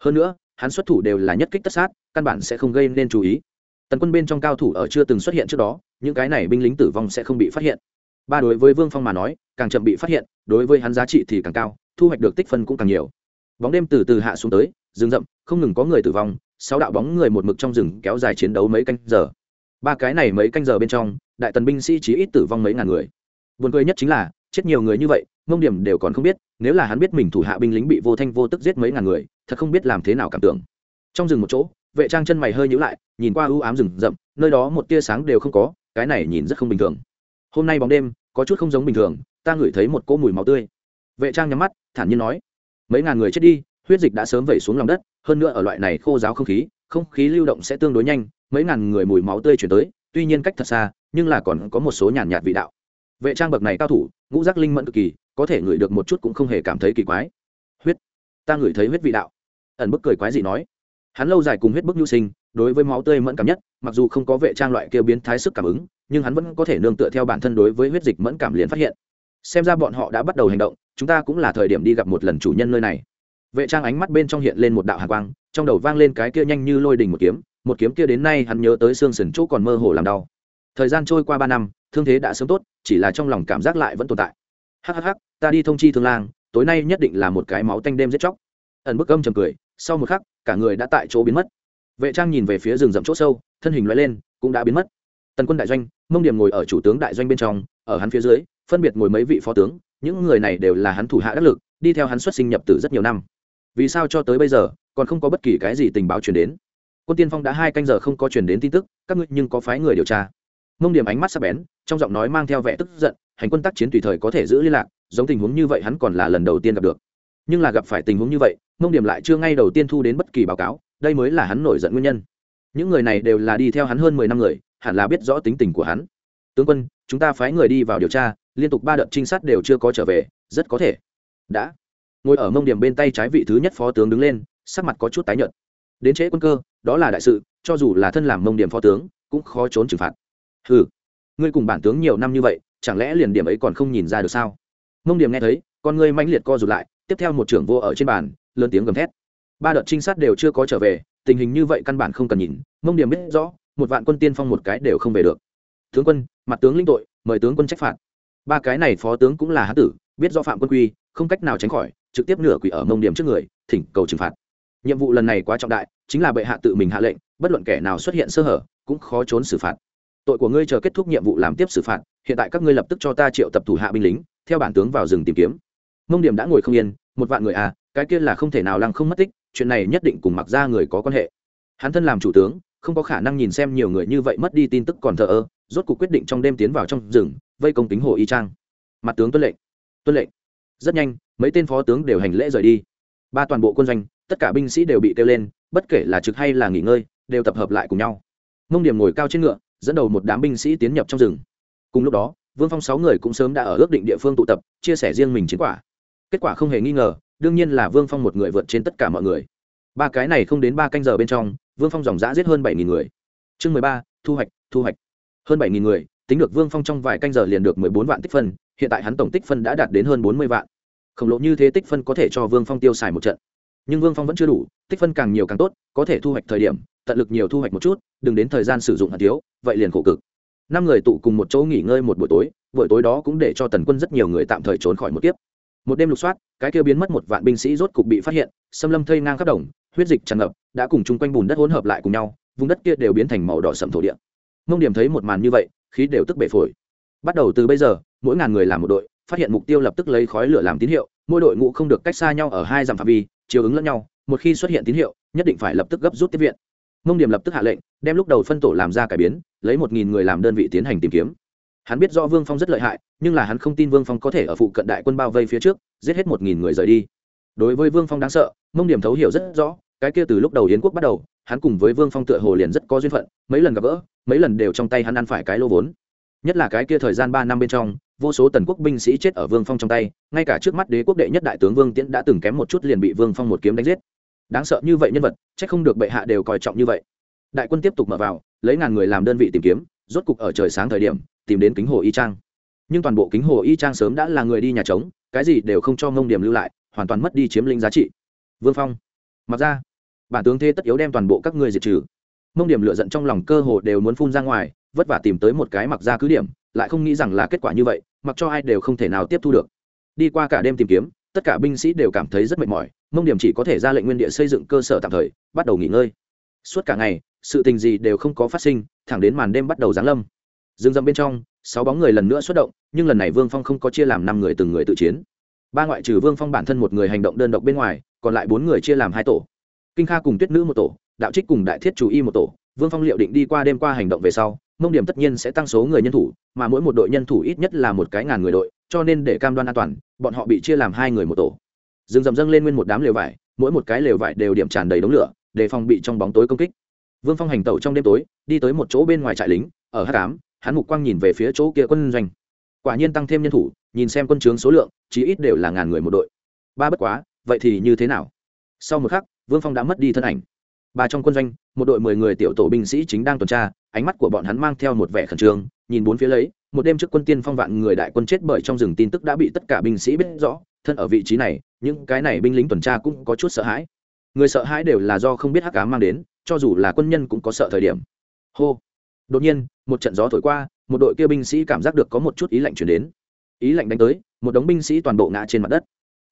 Hơn nữa, hắn xuất thủ đều là nhất kích tất sát, căn bản sẽ không gây nên chú ý. Tần quân bên trong cao thủ ở chưa từng xuất hiện trước đó, những cái này binh lính tử vong sẽ không bị phát hiện. Ba đối với vương phong mà nói, càng chậm bị phát hiện, đối với hắn giá trị thì càng cao, thu hoạch được tích phân cũng càng nhiều. Bóng đêm từ từ hạ xuống tới rừng rậm, không ngừng có người tử vong, sáu đạo bóng người một mực trong rừng kéo dài chiến đấu mấy canh giờ. Ba cái này mấy canh giờ bên trong, đại tần binh sĩ chỉ ít tử vong mấy ngàn người. Buồn cười nhất chính là, chết nhiều người như vậy, mông điểm đều còn không biết, nếu là hắn biết mình thủ hạ binh lính bị vô thanh vô tức giết mấy ngàn người, thật không biết làm thế nào cảm tưởng. Trong rừng một chỗ, vệ trang chân mày hơi nhíu lại, nhìn qua ưu ám rừng rậm, nơi đó một tia sáng đều không có, cái này nhìn rất không bình thường. Hôm nay bóng đêm, có chút không giống bình thường, ta ngửi thấy một cỗ mùi máu tươi. Vệ trang nhắm mắt, thản nhiên nói, mấy ngàn người chết đi huyết dịch đã sớm vẩy xuống lòng đất, hơn nữa ở loại này khô giáo không khí không khí lưu động sẽ tương đối nhanh, mấy ngàn người mùi máu tươi chuyển tới, tuy nhiên cách thật xa, nhưng là còn có một số nhàn nhạt vị đạo. Vệ trang bậc này cao thủ, ngũ giác linh mẫn cực kỳ, có thể ngửi được một chút cũng không hề cảm thấy kỳ quái. Huyết, ta ngửi thấy huyết vị đạo. Ẩn bức cười quái gì nói. Hắn lâu dài cùng huyết bức nhu sinh, đối với máu tươi mẫn cảm nhất, mặc dù không có vệ trang loại kêu biến thái sức cảm ứng, nhưng hắn vẫn có thể nương tựa theo bản thân đối với huyết dịch mẫn cảm liền phát hiện. Xem ra bọn họ đã bắt đầu hành động, chúng ta cũng là thời điểm đi gặp một lần chủ nhân nơi này vệ trang ánh mắt bên trong hiện lên một đạo hạ quang, trong đầu vang lên cái kia nhanh như lôi đình một kiếm một kiếm kia đến nay hắn nhớ tới xương sườn chỗ còn mơ hồ làm đau. Thời gian trôi qua ba năm, thương thế đã sớm tốt, chỉ là trong lòng cảm giác lại vẫn tồn tại. Hhh ta đi thông chi thương lang, tối nay nhất định là một cái máu tanh đêm giết chóc. Ẩn bức âm trầm cười, sau một khắc, cả người đã tại chỗ biến mất. Vệ trang nhìn về phía rừng rậm chỗ sâu, thân hình loại lên, cũng đã biến mất. Tần quân đại doanh, mông điểm ngồi ở chủ tướng đại doanh bên trong, ở hắn phía dưới, phân biệt ngồi mấy vị phó tướng, những người này đều là hắn thủ hạ đắc lực, đi theo hắn xuất sinh nhập từ rất nhiều năm vì sao cho tới bây giờ còn không có bất kỳ cái gì tình báo truyền đến? Quân tiên phong đã hai canh giờ không có truyền đến tin tức, các ngươi nhưng có phái người điều tra. Mông điểm ánh mắt sắp bén, trong giọng nói mang theo vẻ tức giận, hành quân tác chiến tùy thời có thể giữ liên lạc, giống tình huống như vậy hắn còn là lần đầu tiên gặp được. Nhưng là gặp phải tình huống như vậy, mông điểm lại chưa ngay đầu tiên thu đến bất kỳ báo cáo, đây mới là hắn nổi giận nguyên nhân. Những người này đều là đi theo hắn hơn mười năm người, hẳn là biết rõ tính tình của hắn. Tướng quân, chúng ta phái người đi vào điều tra, liên tục ba đợt trinh sát đều chưa có trở về, rất có thể đã ngồi ở mông điểm bên tay trái vị thứ nhất phó tướng đứng lên, sắc mặt có chút tái nhợt. Đến trễ quân cơ, đó là đại sự, cho dù là thân làm mông điểm phó tướng, cũng khó trốn trừng phạt. Ừ ngươi cùng bản tướng nhiều năm như vậy, chẳng lẽ liền điểm ấy còn không nhìn ra được sao? Mông điểm nghe thấy, con ngươi mãnh liệt co rụt lại, tiếp theo một trưởng vô ở trên bàn, lớn tiếng gầm thét. Ba đợt trinh sát đều chưa có trở về, tình hình như vậy căn bản không cần nhìn, mông điểm biết rõ, một vạn quân tiên phong một cái đều không về được. Tướng quân, mặt tướng linh tội, mời tướng quân trách phạt. Ba cái này phó tướng cũng là hán tử, biết do phạm quân quy, không cách nào tránh khỏi trực tiếp nửa quỷ ở mông điểm trước người, thỉnh cầu trừng phạt. Nhiệm vụ lần này quá trọng đại, chính là bệ hạ tự mình hạ lệnh, bất luận kẻ nào xuất hiện sơ hở, cũng khó trốn xử phạt. Tội của ngươi chờ kết thúc nhiệm vụ làm tiếp xử phạt, hiện tại các ngươi lập tức cho ta triệu tập thủ hạ binh lính, theo bản tướng vào rừng tìm kiếm. Mông điểm đã ngồi không yên, một vạn người à cái kia là không thể nào lăng không mất tích, chuyện này nhất định cùng mặc ra người có quan hệ. Hắn thân làm chủ tướng, không có khả năng nhìn xem nhiều người như vậy mất đi tin tức còn thờ ơ, rốt cuộc quyết định trong đêm tiến vào trong rừng, vây công tính hồ y trang. Mặt tướng tuân lệnh. Tuân lệnh rất nhanh, mấy tên phó tướng đều hành lễ rời đi. Ba toàn bộ quân doanh, tất cả binh sĩ đều bị kêu lên, bất kể là trực hay là nghỉ ngơi, đều tập hợp lại cùng nhau. Mông điểm ngồi cao trên ngựa, dẫn đầu một đám binh sĩ tiến nhập trong rừng. Cùng lúc đó, vương phong sáu người cũng sớm đã ở ước định địa phương tụ tập, chia sẻ riêng mình chiến quả. Kết quả không hề nghi ngờ, đương nhiên là vương phong một người vượt trên tất cả mọi người. Ba cái này không đến ba canh giờ bên trong, vương phong dòng giã giết hơn bảy nghìn người. Chương mười ba, thu hoạch thu hoạch. Hơn bảy nghìn người tính được vương phong trong vài canh giờ liền được mười bốn vạn tích phân, hiện tại hắn tổng tích phân đã đạt đến hơn bốn mươi vạn. Khổng lồ như thế tích phân có thể cho vương phong tiêu xài một trận. Nhưng vương phong vẫn chưa đủ, tích phân càng nhiều càng tốt, có thể thu hoạch thời điểm, tận lực nhiều thu hoạch một chút, đừng đến thời gian sử dụng hạt thiếu, vậy liền khổ cực. Năm người tụ cùng một chỗ nghỉ ngơi một buổi tối buổi tối đó cũng để cho tần quân rất nhiều người tạm thời trốn khỏi một kiếp. Một đêm lục soát, cái kia biến mất một vạn binh sĩ rốt cục bị phát hiện, xâm lâm thây ngang khắp đồng, huyết dịch tràn ngập, đã cùng chung quanh bùn đất hỗn hợp lại cùng nhau, vùng đất kia đều biến thành màu đỏ sầm thổ địa. Mông điểm thấy một màn như vậy khí đều tức bể phổi. Bắt đầu từ bây giờ, mỗi ngàn người làm một đội, phát hiện mục tiêu lập tức lấy khói lửa làm tín hiệu, mỗi đội ngũ không được cách xa nhau ở hai dặm phạm vi, chiều ứng lẫn nhau, một khi xuất hiện tín hiệu, nhất định phải lập tức gấp rút tiếp viện. Mông điểm lập tức hạ lệnh, đem lúc đầu phân tổ làm ra cải biến, lấy một nghìn người làm đơn vị tiến hành tìm kiếm. Hắn biết do vương phong rất lợi hại, nhưng là hắn không tin vương phong có thể ở phụ cận đại quân bao vây phía trước, giết hết một nghìn người rời đi. Đối với vương phong đáng sợ, mông điểm thấu hiểu rất rõ, cái kia từ lúc đầu yến quốc bắt đầu, hắn cùng với vương phong tựa hồ liền rất có duyên phận, mấy lần gặp gỡ mấy lần đều trong tay hắn ăn phải cái lô vốn. Nhất là cái kia thời gian ba năm bên trong, vô số tần quốc binh sĩ chết ở vương phong trong tay, ngay cả trước mắt đế quốc đệ nhất đại tướng vương tiễn đã từng kém một chút liền bị vương phong một kiếm đánh giết. Đáng sợ như vậy nhân vật c h ắ c không được bệ hạ đều coi trọng như vậy. Đại quân tiếp tục mở vào, lấy ngàn người làm đơn vị tìm kiếm, rốt cục ở trời sáng thời điểm, tìm đến kính hồ y trang. Nhưng toàn bộ kính hồ y trang sớm đã là người đi nhà trống, cái gì đều không cho ngông điểm lưu lại, hoàn toàn mất đi chiếm lĩnh giá trị. Vương phong, mặc ra, bản tướng thế tất yếu đem toàn bộ các ngươi diệt trừ mông điểm lựa giận trong lòng cơ hồ đều muốn phun ra ngoài, vất vả tìm tới một cái mặc ra cứ điểm, lại không nghĩ rằng là kết quả như vậy, mặc cho ai đều không thể nào tiếp thu được. Đi qua cả đêm tìm kiếm, tất cả binh sĩ đều cảm thấy rất mệt mỏi, mông điểm chỉ có thể ra lệnh nguyên địa xây dựng cơ sở tạm thời, bắt đầu nghỉ ngơi. Suốt cả ngày, sự tình gì đều không có phát sinh, thẳng đến màn đêm bắt đầu giáng lâm. Dương dâm bên trong, sáu bóng người lần nữa xuất động, nhưng lần này vương phong không có chia làm năm người từng người tự chiến. Ba ngoại trừ vương phong bản thân một người hành động đơn độc bên ngoài, còn lại bốn người chia làm hai tổ. Kinh kha cùng tuyết nữ một tổ đạo trích cùng đại thiết chủ y một tổ, vương phong liệu định đi qua đêm qua hành động về sau, mông điểm tất nhiên sẽ tăng số người nhân thủ, mà mỗi một đội nhân thủ ít nhất là một cái ngàn người đội, cho nên để cam đoan an toàn, bọn họ bị chia làm hai người một tổ. Rừng rậm dâng lên nguyên một đám lều vải, mỗi một cái lều vải đều điểm tràn đầy đống lửa, để phòng bị trong bóng tối công kích. Vương phong hành tẩu trong đêm tối, đi tới một chỗ bên ngoài trại lính, ở h tám hắn mục quang nhìn về phía chỗ kia quân doanh. Quả nhiên tăng thêm nhân thủ, nhìn xem quân chướng số lượng, chí ít đều là ngàn người một đội. Ba bất quá, vậy thì như thế nào? Sau một khắc, vương phong đã mất đi thân ảnh ba trong quân doanh, một đội mười người tiểu tổ binh sĩ chính đang tuần tra, ánh mắt của bọn hắn mang theo một vẻ khẩn trương, nhìn bốn phía lấy, một đêm trước quân tiên phong vạn người đại quân chết bởi trong rừng tin tức đã bị tất cả binh sĩ biết rõ, thân ở vị trí này, những cái này binh lính tuần tra cũng có chút sợ hãi. Người sợ hãi đều là do không biết hắc cá mang đến, cho dù là quân nhân cũng có sợ thời điểm. Hô! Đột nhiên, một trận gió thổi qua, một đội kia binh sĩ cảm giác được có một chút ý lạnh chuyển đến. Ý lạnh đánh tới, một đống binh sĩ toàn bộ ngã trên mặt đất.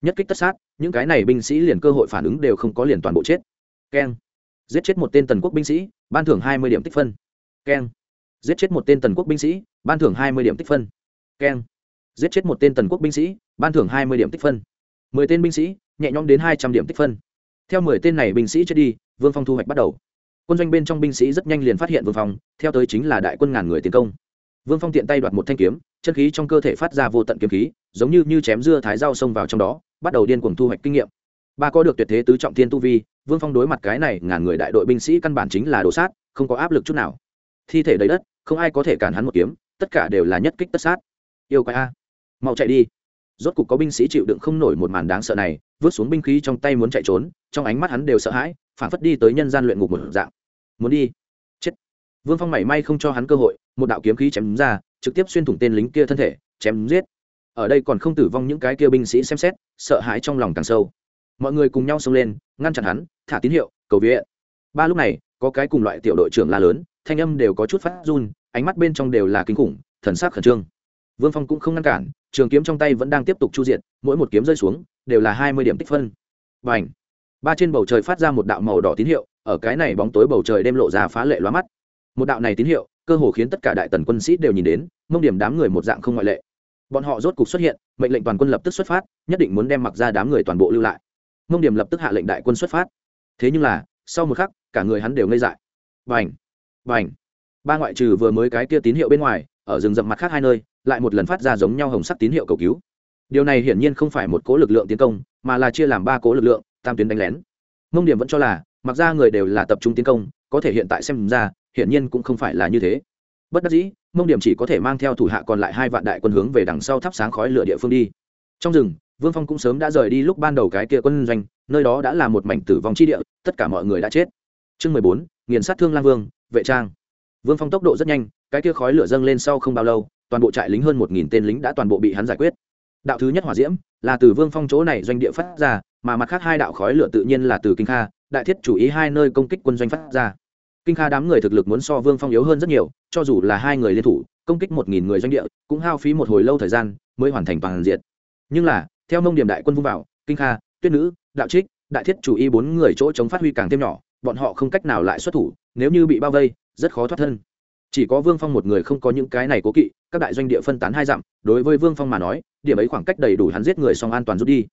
Nhất kích tất sát, những cái này binh sĩ liền cơ hội phản ứng đều không có liền toàn bộ chết. Keng! Giết chết một tên tần quốc binh sĩ, ban thưởng hai mươi điểm tích phân. Keng. Giết chết một tên tần quốc binh sĩ, ban thưởng hai mươi điểm tích phân. Keng. Giết chết một tên tần quốc binh sĩ, ban thưởng hai mươi điểm tích phân. Mười tên binh sĩ, nhẹ nhõm đến hai trăm điểm tích phân. Theo mười tên này binh sĩ chết đi, vương phong thu hoạch bắt đầu. Quân doanh bên trong binh sĩ rất nhanh liền phát hiện vương phong, theo tới chính là đại quân ngàn người tiến công. Vương phong tiện tay đoạt một thanh kiếm, chân khí trong cơ thể phát ra vô tận kiếm khí, giống như như chém dưa thái dao xông vào trong đó, bắt đầu điên cuồng thu hoạch kinh nghiệm ba có được tuyệt thế tứ trọng thiên tu vi, vương phong đối mặt cái này ngàn người đại đội binh sĩ căn bản chính là đồ sát, không có áp lực chút nào. Thi thể đầy đất, không ai có thể cản hắn một kiếm, tất cả đều là nhất kích tất sát. Yêu quái a. Mau chạy đi. Rốt cục có binh sĩ chịu đựng không nổi một màn đáng sợ này, vứt xuống binh khí trong tay muốn chạy trốn, trong ánh mắt hắn đều sợ hãi, phản phất đi tới nhân gian luyện ngục một dạng. Muốn đi. Chết. Vương phong mảy may không cho hắn cơ hội, một đạo kiếm khí chém ra, trực tiếp xuyên thủng tên lính kia thân thể, chém giết. Ở đây còn không tử vong những cái kia binh sĩ xem xét, sợ hãi trong lòng càng sâu mọi người cùng nhau xông lên, ngăn chặn hắn, thả tín hiệu, cầu viện. Ba lúc này, có cái cùng loại tiểu đội trưởng la lớn, thanh âm đều có chút phát run, ánh mắt bên trong đều là kinh khủng, thần sắc khẩn trương. Vương phong cũng không ngăn cản, trường kiếm trong tay vẫn đang tiếp tục chu diện mỗi một kiếm rơi xuống, đều là hai mươi điểm tích phân. B à n h ba trên bầu trời phát ra một đạo màu đỏ tín hiệu, ở cái này bóng tối bầu trời đêm lộ ra phá lệ lóa mắt. Một đạo này tín hiệu, cơ hồ khiến tất cả đại tần quân sĩ đều nhìn đến, mông điểm đám người một dạng không ngoại lệ. Bọn họ rốt cục xuất hiện, mệnh lệnh toàn quân lập tức xuất phát, nhất định muốn đem mặc ra đám người toàn bộ lưu lại mông điểm lập tức hạ lệnh đại quân xuất phát. Thế nhưng là, sau một khắc, cả người hắn đều ngây dại. Vành vành ba ngoại trừ vừa mới cái kia tín hiệu bên ngoài, ở rừng rậm mặt khác hai nơi, lại một lần phát ra giống nhau hồng sắc tín hiệu cầu cứu. Điều này hiển nhiên không phải một cố lực lượng tiến công, mà là chia làm ba cố lực lượng, tam tuyến đánh lén. Mông điểm vẫn cho là, mặc ra người đều là tập trung tiến công, có thể hiện tại xem ra, hiển nhiên cũng không phải là như thế. Bất đắc dĩ, mông điểm chỉ có thể mang theo thủ hạ còn lại hai vạn đại quân hướng về đằng sau thắp sáng khói lửa địa phương đi. Trong rừng vương phong cũng sớm đã rời đi lúc ban đầu cái kia quân doanh, nơi đó đã là một mảnh tử vong chi địa, tất cả mọi người đã chết. Chương mười bốn, nghiền sát thương lang vương, vệ trang. Vương phong tốc độ rất nhanh, cái kia khói lửa dâng lên sau không bao lâu, toàn bộ trại lính hơn một nghìn tên lính đã toàn bộ bị hắn giải quyết. Đạo thứ nhất hỏa diễm là từ vương phong chỗ này doanh địa phát ra, mà mặt khác hai đạo khói lửa tự nhiên là từ kinh kha, đại thiết chủ ý hai nơi công kích quân doanh phát ra. Kinh kha đám người thực lực muốn so vương phong yếu hơn rất nhiều, cho dù là hai người liên thủ, công kích một nghìn người doanh địa, cũng hao phí một hồi lâu thời gian mới hoàn thành toàn diện. Nhưng là theo mông điểm đại quân vung vào, kinh kha, tuyết nữ, đạo trích, đại thiết chủ y bốn người chỗ chống phát huy càng thêm nhỏ, bọn họ không cách nào lại xuất thủ, nếu như bị bao vây, rất khó thoát thân. Chỉ có vương phong một người không có những cái này cố kỵ, các đại doanh địa phân tán hai dặm, đối với vương phong mà nói, điểm ấy khoảng cách đầy đủ hắn giết người xong an toàn rút đi.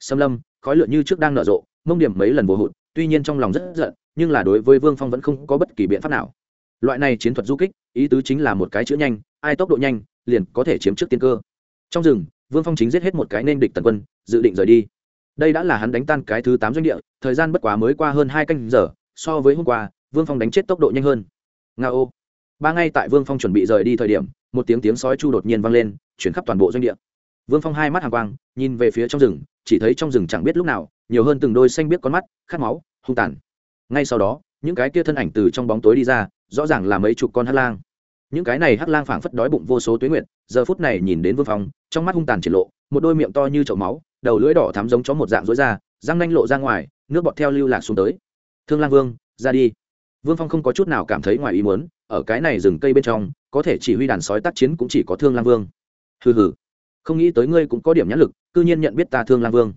Xâm lâm, khói lửa như trước đang nở rộ, mông điểm mấy lần vô hụt, tuy nhiên trong lòng rất giận, nhưng là đối với vương phong vẫn không có bất kỳ biện pháp nào. Loại này chiến thuật du kích, ý tứ chính là một cái chữ nhanh, ai tốc độ nhanh, liền có thể chiếm trước tiên cơ. Trong rừng vương phong chính giết hết một cái nên địch tần quân, dự định rời đi. Đây đã là hắn đánh tan cái thứ tám doanh địa, thời gian bất quá mới qua hơn hai canh giờ, so với hôm qua, vương phong đánh chết tốc độ nhanh hơn. Nga ô. Ba ngay tại vương phong chuẩn bị rời đi thời điểm, một tiếng tiếng sói chu đột nhiên vang lên, chuyển khắp toàn bộ doanh địa. Vương phong hai mắt hàng quang, nhìn về phía trong rừng, chỉ thấy trong rừng chẳng biết lúc nào, nhiều hơn từng đôi xanh biết con mắt, khát máu, hung tàn. Ngay sau đó, những cái kia thân ảnh từ trong bóng tối đi ra, rõ ràng là mấy chục con hắc lang những cái này hắc lang phảng phất đói bụng vô số tuyến nguyện giờ phút này nhìn đến vương phong, trong mắt hung tàn triển lộ, một đôi miệng to như chậu máu, đầu lưỡi đỏ thắm giống chó một dạng rối ra, răng nanh lộ ra ngoài, nước bọt theo lưu lạc xuống tới. Thương lang vương, ra đi. Vương phong không có chút nào cảm thấy ngoài ý muốn, ở cái này rừng cây bên trong, có thể chỉ huy đàn sói tác chiến cũng chỉ có thương lang vương. Hừ hừ, không nghĩ tới ngươi cũng có điểm nhãn lực, cư nhiên nhận biết ta thương lang vương.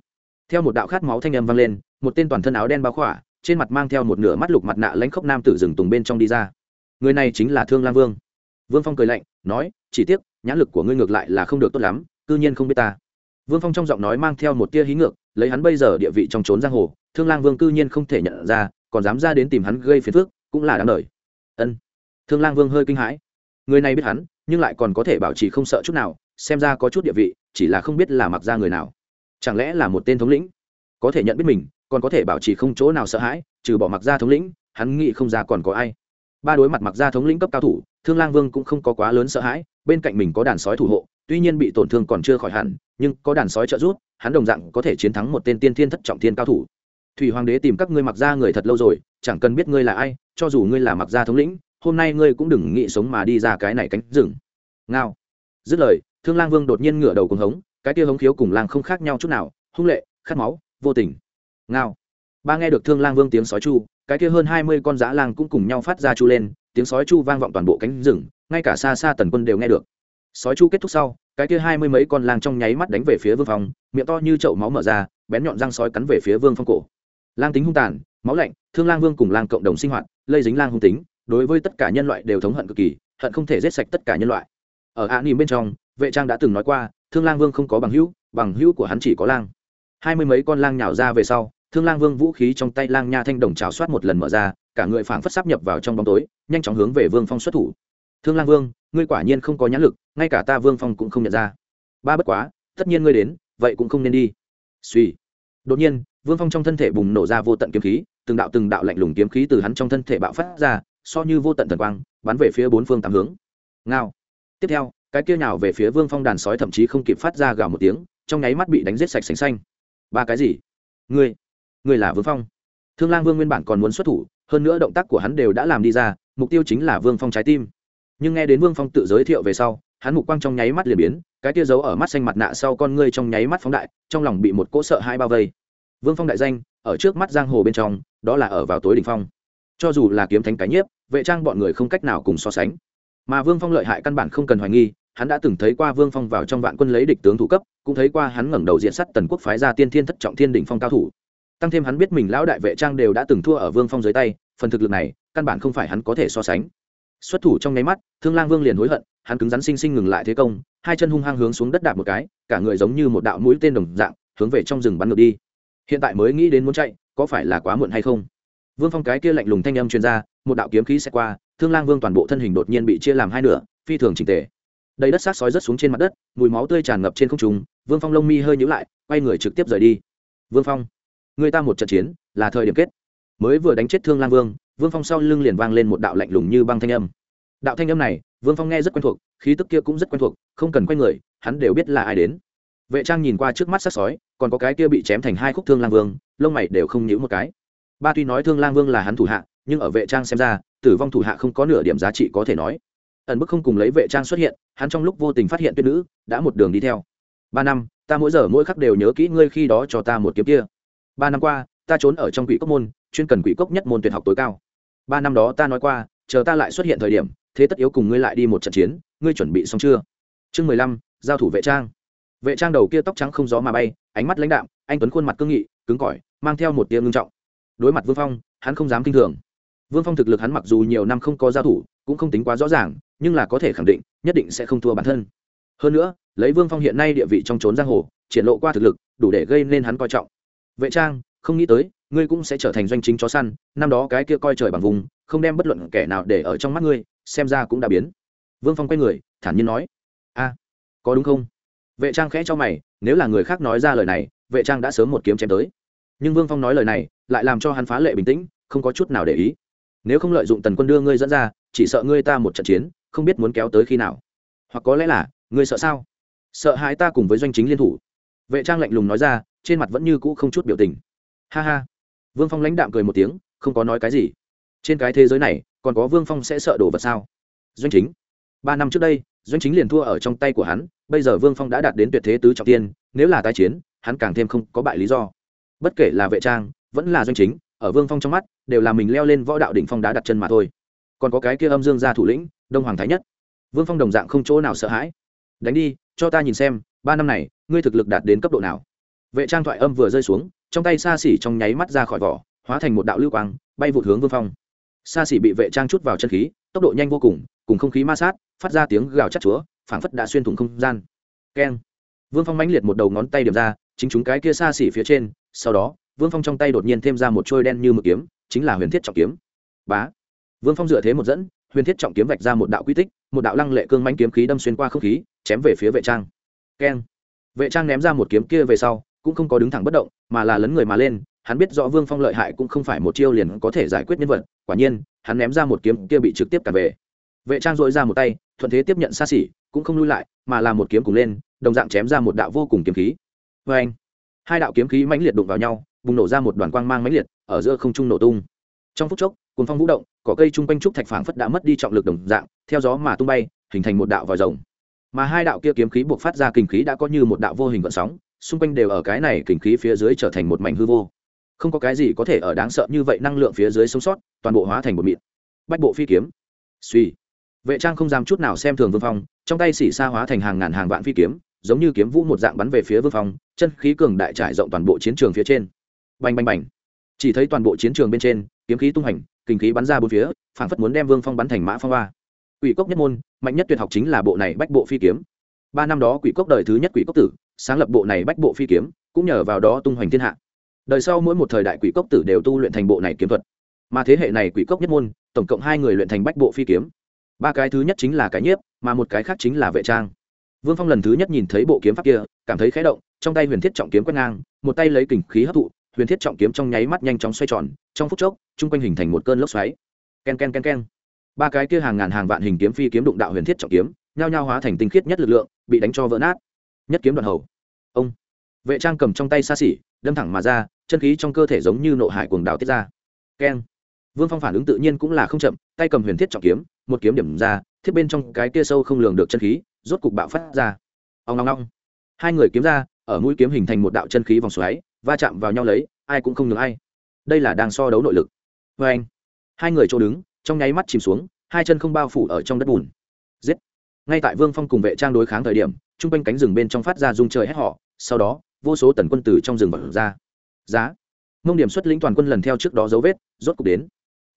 Theo một đạo khát máu thanh âm vang lên, một tên toàn thân áo đen bao khỏa, trên mặt mang theo một nửa mắt lục mặt nạ lãnh khốc nam tử rừng tùng bên trong đi ra. Người này chính là thương lang vương vương phong cười lạnh, nói, chỉ tiếc, nhãn lực của ngươi ngược lại là không được tốt lắm, cư nhiên không biết ta. Vương phong trong giọng nói mang theo một tia hí ngược, lấy hắn bây giờ địa vị trong trốn giang hồ, thương lang vương cư nhiên không thể nhận ra, còn dám ra đến tìm hắn gây phiền phức, cũng là đáng đời. Ân. Thương lang vương hơi kinh hãi. Người này biết hắn, nhưng lại còn có thể bảo trì không sợ chút nào, xem ra có chút địa vị, chỉ là không biết là mặc ra người nào. Chẳng lẽ là một tên thống lĩnh? Có thể nhận biết mình, còn có thể bảo trì không chỗ nào sợ hãi, trừ bỏ mặc ra thống lĩnh, hắn nghĩ không ra còn có ai ba đối mặt mặc ra thống lĩnh cấp cao thủ, thương lang vương cũng không có quá lớn sợ hãi, bên cạnh mình có đàn sói thủ hộ, tuy nhiên bị tổn thương còn chưa khỏi hẳn, nhưng có đàn sói trợ giúp, hắn đồng dạng có thể chiến thắng một tên tiên thiên thất trọng thiên cao thủ. Thủy hoàng đế tìm các ngươi mặc ra người thật lâu rồi, chẳng cần biết ngươi là ai, cho dù ngươi là mặc gia thống lĩnh, hôm nay ngươi cũng đừng nghĩ sống mà đi ra cái này cánh rừng. Ngao. Dứt lời, thương lang vương đột nhiên ngửa đầu cùng hống, cái tia hống khiếu cùng lang không khác nhau chút nào, hung lệ, khát máu, vô tình. Ngao. Ba nghe được thương lang vương tiếng sói chu cái kia hơn hai mươi con dã lang cũng cùng nhau phát ra chu lên, tiếng sói chu vang vọng toàn bộ cánh rừng, ngay cả xa xa tần quân đều nghe được. Sói chu kết thúc sau, cái kia hai mươi mấy con lang trong nháy mắt đánh về phía vương phong, miệng to như chậu máu mở ra, bén nhọn răng sói cắn về phía vương phong cổ. Lang tính hung tàn, máu lạnh, thương lang vương cùng lang cộng đồng sinh hoạt, lây dính lang hung tính, đối với tất cả nhân loại đều thống hận cực kỳ, hận không thể giết sạch tất cả nhân loại. Ở ạ nỉm bên trong, vệ trang đã từng nói qua, thương lang vương không có bằng hữu bằng hữu của hắn chỉ có lang. Hai mươi mấy con lang nhào ra về sau thương lang vương vũ khí trong tay lang nha thanh đồng trào soát một lần mở ra, cả người phảng phất sắp nhập vào trong bóng tối, nhanh chóng hướng về vương phong xuất thủ. Thương lang vương, ngươi quả nhiên không có nhãn lực, ngay cả ta vương phong cũng không nhận ra. Ba bất quá, tất nhiên ngươi đến, vậy cũng không nên đi. Suy đột nhiên, vương phong trong thân thể bùng nổ ra vô tận kiếm khí, từng đạo từng đạo lạnh lùng kiếm khí từ hắn trong thân thể bạo phát ra, so như vô tận thần quang, bắn về phía bốn phương tám hướng. Ngao. Tiếp theo, cái kia nào về phía vương phong đàn sói thậm chí không kịp phát ra gào một tiếng, trong nháy mắt bị đánh giết sạch sành xanh. Ba cái gì? Ngươi. Người là vương phong. Thương lang vương nguyên bản còn muốn xuất thủ, hơn nữa động tác của hắn đều đã làm đi ra, mục tiêu chính là vương phong trái tim. Nhưng nghe đến vương phong tự giới thiệu về sau, hắn mục quang trong nháy mắt liền biến, cái tia giấu ở mắt xanh mặt nạ sau con ngươi trong nháy mắt phóng đại, trong lòng bị một cỗ sợ hai bao vây. Vương phong đại danh, ở trước mắt giang hồ bên trong, đó là ở vào tối đ ỉ n h phong. Cho dù là kiếm thánh cái nhiếp, vệ trang bọn người không cách nào cùng so sánh. Mà vương phong lợi hại căn bản không cần hoài nghi, hắn đã từng thấy qua vương phong vào trong vạn quân lấy địch tướng thủ cấp, cũng thấy qua hắn ngẩng đầu diện sắt tần quốc phái ra tiên thiên thất trọng thiên đỉnh phong cao thủ tăng thêm hắn biết mình lão đại vệ trang đều đã từng thua ở vương phong dưới tay, phần thực lực này, căn bản không phải hắn có thể so sánh. Xuất thủ trong nháy mắt, thương lang vương liền hối hận, hắn cứng rắn sinh sinh ngừng lại thế công, hai chân hung hăng hướng xuống đất đạp một cái, cả người giống như một đạo mũi tên đồng dạng, hướng về trong rừng bắn ngược đi. Hiện tại mới nghĩ đến muốn chạy, có phải là quá muộn hay không? Vương phong cái kia lạnh lùng thanh âm chuyên r a một đạo kiếm khí sẽ qua, thương lang vương toàn bộ thân hình đột nhiên bị chia làm hai nửa, phi thường trình tề. Đầy đất sát sói rớt xuống trên mặt đất, mùi máu tươi tràn ngập trên không trùng vương phong lông mi hơi nhữ lại, quay người trực tiếp rời đi. Vương phong người ta một trận chiến, là thời điểm kết. Mới vừa đánh chết thương lang vương vương phong sau lưng liền vang lên một đạo lạnh lùng như băng thanh âm. Đạo thanh âm này, vương phong nghe rất quen thuộc, khí tức kia cũng rất quen thuộc, không cần quay người, hắn đều biết là ai đến. Vệ trang nhìn qua trước mắt sát sói, còn có cái kia bị chém thành hai khúc thương lang vương, lông mày đều không nhíu một cái. Ba tuy nói thương lang vương là hắn thủ hạ, nhưng ở vệ trang xem ra, tử vong thủ hạ không có nửa điểm giá trị có thể nói. Ẩn bức không cùng lấy vệ trang xuất hiện, hắn trong lúc vô tình phát hiện tuyết nữ, đã một đường đi theo. Ba năm, ta mỗi giờ mỗi khắc đều nhớ kỹ ngươi khi đó cho ta một kiếm kia ba năm qua, ta trốn ở trong quỷ cốc môn, chuyên cần quỷ cốc nhất môn tuyệt học tối cao. Ba năm đó ta nói qua, chờ ta lại xuất hiện thời điểm, thế tất yếu cùng ngươi lại đi một trận chiến, ngươi chuẩn bị xong chưa? Chương mười lăm, giao thủ vệ trang. Vệ trang đầu kia tóc trắng không gió mà bay, ánh mắt lãnh đạm, anh tuấn khuôn mặt cương nghị, cứng cỏi, mang theo một tia ngưng trọng. Đối mặt vương phong, hắn không dám k i n h thường. Vương phong thực lực hắn mặc dù nhiều năm không có giao thủ, cũng không tính quá rõ ràng, nhưng là có thể khẳng định, nhất định sẽ không thua bản thân. Hơn nữa, lấy vương phong hiện nay địa vị trong trốn giang hồ, triển lộ qua thực lực, đủ để gây nên hắn coi trọng vệ trang, không nghĩ tới, ngươi cũng sẽ trở thành doanh chính chó săn, năm đó cái kia coi trời bằng vùng, không đem bất luận kẻ nào để ở trong mắt ngươi, xem ra cũng đã biến. Vương phong quay người, thản nhiên nói, a, có đúng không? Vệ trang khẽ cho mày, nếu là người khác nói ra lời này, vệ trang đã sớm một kiếm chém tới. Nhưng vương phong nói lời này, lại làm cho hắn phá lệ bình tĩnh, không có chút nào để ý. Nếu không lợi dụng tần quân đưa ngươi dẫn ra, chỉ sợ ngươi ta một trận chiến, không biết muốn kéo tới khi nào. Hoặc có lẽ là, ngươi sợ sao? Sợ hãi ta cùng với doanh chính liên thủ. Vệ trang lạnh lùng nói ra trên mặt vẫn như cũ không chút biểu tình. Ha ha. Vương phong lãnh đạm cười một tiếng, không có nói cái gì. Trên cái thế giới này, còn có vương phong sẽ sợ đồ vật sao? Doanh chính. Ba năm trước đây, doanh chính liền thua ở trong tay của hắn, bây giờ vương phong đã đạt đến tuyệt thế tứ trọng tiên, nếu là tái chiến, hắn càng thêm không có bại lý do. Bất kể là vệ trang, vẫn là doanh chính, ở vương phong trong mắt, đều là mình leo lên võ đạo đỉnh phong đá đặt chân mà thôi. Còn có cái kia âm dương gia thủ lĩnh, đông hoàng thái nhất. Vương phong đồng dạng không chỗ nào sợ hãi. Đánh đi, cho ta nhìn xem, ba năm này, ngươi thực lực đạt đến cấp độ nào? Vệ trang thoại âm vừa rơi xuống, trong tay xa xỉ trong nháy mắt ra khỏi vỏ, hóa thành một đạo lưu quang, bay vụt hướng vương phong. Xa xỉ bị vệ trang chút vào chân khí, tốc độ nhanh vô cùng cùng không khí ma sát, phát ra tiếng gào chắc chúa, phảng phất đã xuyên thủng không gian. Keng. Vương phong mãnh liệt một đầu ngón tay điểm ra, chính chúng cái kia xa xỉ phía trên, sau đó, vương phong trong tay đột nhiên thêm ra một trôi đen như mực kiếm, chính là huyền thiết trọng kiếm. Bá. Vương phong dựa thế một dẫn, huyền thiết trọng kiếm vạch ra một đạo quy tích, một đạo lăng lệ cương mánh kiếm khí đâm xuyên qua không khí, chém về phía vệ trang. Keng. Vệ trang ném ra một kiếm kia về sau cũng không có đứng thẳng bất động, mà là lấn người mà lên, hắn biết rõ vương phong lợi hại cũng không phải một chiêu liền có thể giải quyết nhân vật, quả nhiên, hắn ném ra một kiếm kia bị trực tiếp cả về. Vệ trang dội ra một tay, thuận thế tiếp nhận xa xỉ, cũng không lui lại, mà là một kiếm cùng lên, đồng dạng chém ra một đạo vô cùng kiếm khí. Vê anh hai đạo kiếm khí mãnh liệt đụng vào nhau, bùng nổ ra một đoàn quang mang mãnh liệt, ở giữa không trung nổ tung. Trong phút chốc cuốn phong vũ động, cỏ cây chung quanh trúc thạch phảng phất đã mất đi trọng lực đồng dạng, theo gió mà tung bay, hình thành một đạo vòi rồng. Mà hai đạo kia kiếm khí buộc phát ra kinh khí đã có như một đạo vô hình vận sóng xung quanh đều ở cái này kình khí phía dưới trở thành một mảnh hư vô. Không có cái gì có thể ở đáng sợ như vậy năng lượng phía dưới sống sót, toàn bộ hóa thành một mịn. Bách bộ phi kiếm. Suy vệ trang không dám chút nào xem thường vương phong, trong tay xỉ xa hóa thành hàng ngàn hàng vạn phi kiếm, giống như kiếm vũ một dạng bắn về phía vương phong, chân khí cường đại trải rộng toàn bộ chiến trường phía trên. Bành bành bành. Chỉ thấy toàn bộ chiến trường bên trên, kiếm khí tung hành kinh khí bắn ra bốn phía, phảng phất muốn đem vương phong bắn thành mã phong ba quỷ cốc nhất môn, mạnh nhất tuyệt học chính là bộ này bách bộ phi kiếm. Ba năm đó quỷ cốc đời thứ nhất quỷ cốc tử sáng lập bộ này bách bộ phi kiếm, cũng nhờ vào đó tung hoành thiên hạ. Đời sau mỗi một thời đại quỷ cốc tử đều tu luyện thành bộ này kiếm thuật. Mà thế hệ này quỷ cốc nhất môn, tổng cộng hai người luyện thành bách bộ phi kiếm. Ba cái thứ nhất chính là cái nhiếp, mà một cái khác chính là vệ trang. Vương phong lần thứ nhất nhìn thấy bộ kiếm pháp kia, cảm thấy khé động, trong tay huyền thiết trọng kiếm quét ngang, một tay lấy kình khí hấp thụ, huyền thiết trọng kiếm trong nháy mắt nhanh chóng xoay tròn, trong phút chốc, chung quanh hình thành một cơn lốc xoáy. K e n k e n k e n k e n ba cái kia hàng ngàn hàng vạn hình kiếm phi kiếm đụng đạo huyền thiết trọng kiếm, nhao nhao hóa thành tinh khiết nhất lực lượng, bị đánh cho vỡ nát nhất kiếm đoạn hầu. Ông. Vệ trang cầm trong tay xa xỉ, đâm thẳng mà ra, chân khí trong cơ thể giống như nộ hải cuồng đảo tiết ra. Keng. Vương phong phản ứng tự nhiên cũng là không chậm, tay cầm huyền thiết trọng kiếm, một kiếm điểm ra, thiết bên trong cái kia sâu không lường được chân khí, rốt cục bạo phát ra. Ông long long hai người kiếm ra, ở mũi kiếm hình thành một đạo chân khí vòng xoáy, va chạm vào nhau lấy, ai cũng không ngừng ai. Đây là đang so đấu nội lực. Vê anh. Hai người chỗ đứng, trong nháy mắt chìm xuống, hai chân không bao phủ ở trong đất bùn. Giết. Ngay tại vương phong cùng vệ trang đối kháng thời điểm chung quanh cánh rừng bên trong phát ra rung trời hét họ sau đó, vô số tần quân tử trong rừng vật ra. Giá. Mông điểm xuất lĩnh toàn quân lần theo trước đó dấu vết, rốt cục đến.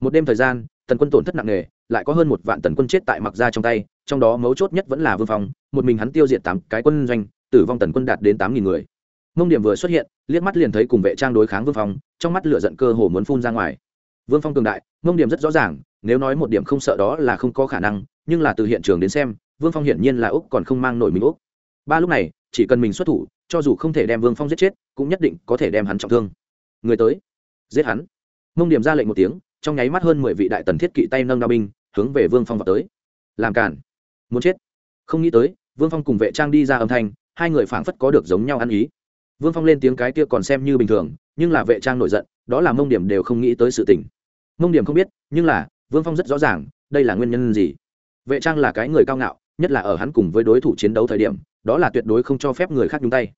Một đêm thời gian, tần quân tổn thất nặng nề, lại có hơn một vạn tần quân chết tại mặc ra trong tay, trong đó mấu chốt nhất vẫn là vương phong, một mình hắn tiêu diệt tám cái quân doanh, tử vong tần quân đạt đến tám nghìn người. Mông điểm vừa xuất hiện, liếc mắt liền thấy cùng vệ trang đối kháng vương phong, trong mắt lửa giận cơ hồ muốn phun ra ngoài. Vương phong cường đại, mông điểm rất rõ ràng, nếu nói một điểm không sợ đó là không có khả năng, nhưng là từ hiện trường đến xem, vương phong hiển nhiên là úc còn không mang nổi mình úc ba lúc này, chỉ cần mình xuất thủ, cho dù không thể đem vương phong giết chết, cũng nhất định có thể đem hắn trọng thương. Người tới, giết hắn. Mông điểm ra lệnh một tiếng, trong nháy mắt hơn mười vị đại tần thiết kỵ tay nâng đao binh, hướng về vương phong vào tới. Làm cản. Muốn chết. Không nghĩ tới, vương phong cùng vệ trang đi ra âm thanh, hai người phảng phất có được giống nhau ăn ý. Vương phong lên tiếng cái kia còn xem như bình thường, nhưng là vệ trang nổi giận, đó là mông điểm đều không nghĩ tới sự tình. Mông điểm không biết, nhưng là, vương phong rất rõ ràng, đây là nguyên nhân gì. Vệ trang là cái người cao ngạo, nhất là ở hắn cùng với đối thủ chiến đấu thời điểm đó là tuyệt đối không cho phép người khác nhúng tay.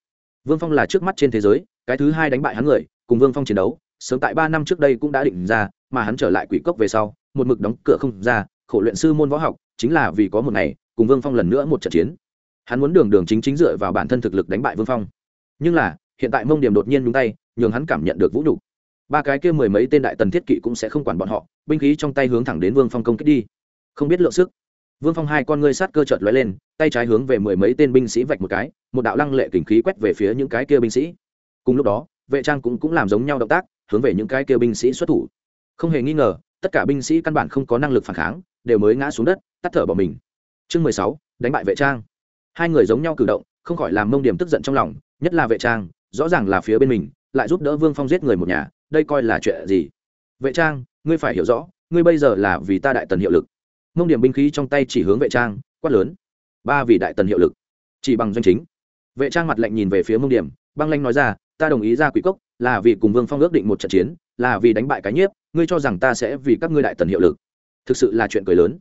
Vương phong là trước mắt trên thế giới, cái thứ hai đánh bại hắn người, cùng vương phong chiến đấu, sớm tại ba năm trước đây cũng đã định ra, mà hắn trở lại quỷ cốc về sau, một mực đóng cửa không ra, khổ luyện sư môn võ học, chính là vì có một ngày, cùng vương phong lần nữa một trận chiến. Hắn muốn đường đường chính chính dựa vào bản thân thực lực đánh bại vương phong. Nhưng là, hiện tại mông điểm đột nhiên nhúng tay, nhường hắn cảm nhận được vũ nhục. Ba cái kia mười mấy tên đại tần thiết kỵ cũng sẽ không quản bọn họ, binh khí trong tay hướng thẳng đến vương phong công kích đi. Không biết lượng sức vương phong hai con ngươi sát cơ chợt lóe lên, tay trái hướng về mười mấy tên binh sĩ vạch một cái, một đạo lăng lệ kình khí quét về phía những cái kia binh sĩ. Cùng lúc đó, vệ trang cũng cũng làm giống nhau động tác, hướng về những cái kia binh sĩ xuất thủ. Không hề nghi ngờ, tất cả binh sĩ căn bản không có năng lực phản kháng, đều mới ngã xuống đất, tắt thở bỏ mình. Chương mười sáu, đánh bại vệ trang. Hai người giống nhau cử động, không khỏi làm mông điểm tức giận trong lòng, nhất là vệ trang, rõ ràng là phía bên mình, lại giúp đỡ vương phong giết người một nhà, đây coi là chuyện gì? Vệ trang, ngươi phải hiểu rõ, ngươi bây giờ là vì ta đại tần hiệu lực mông điểm binh khí trong tay chỉ hướng vệ trang, quát lớn. Ba vì đại tần hiệu lực. Chỉ bằng doanh chính. Vệ trang mặt lạnh nhìn về phía mông điểm, băng lanh nói ra, ta đồng ý ra quỷ cốc, là vì cùng vương phong ước định một trận chiến, là vì đánh bại cái nhiếp, ngươi cho rằng ta sẽ vì các ngươi đại tần hiệu lực. Thực sự là chuyện cười lớn.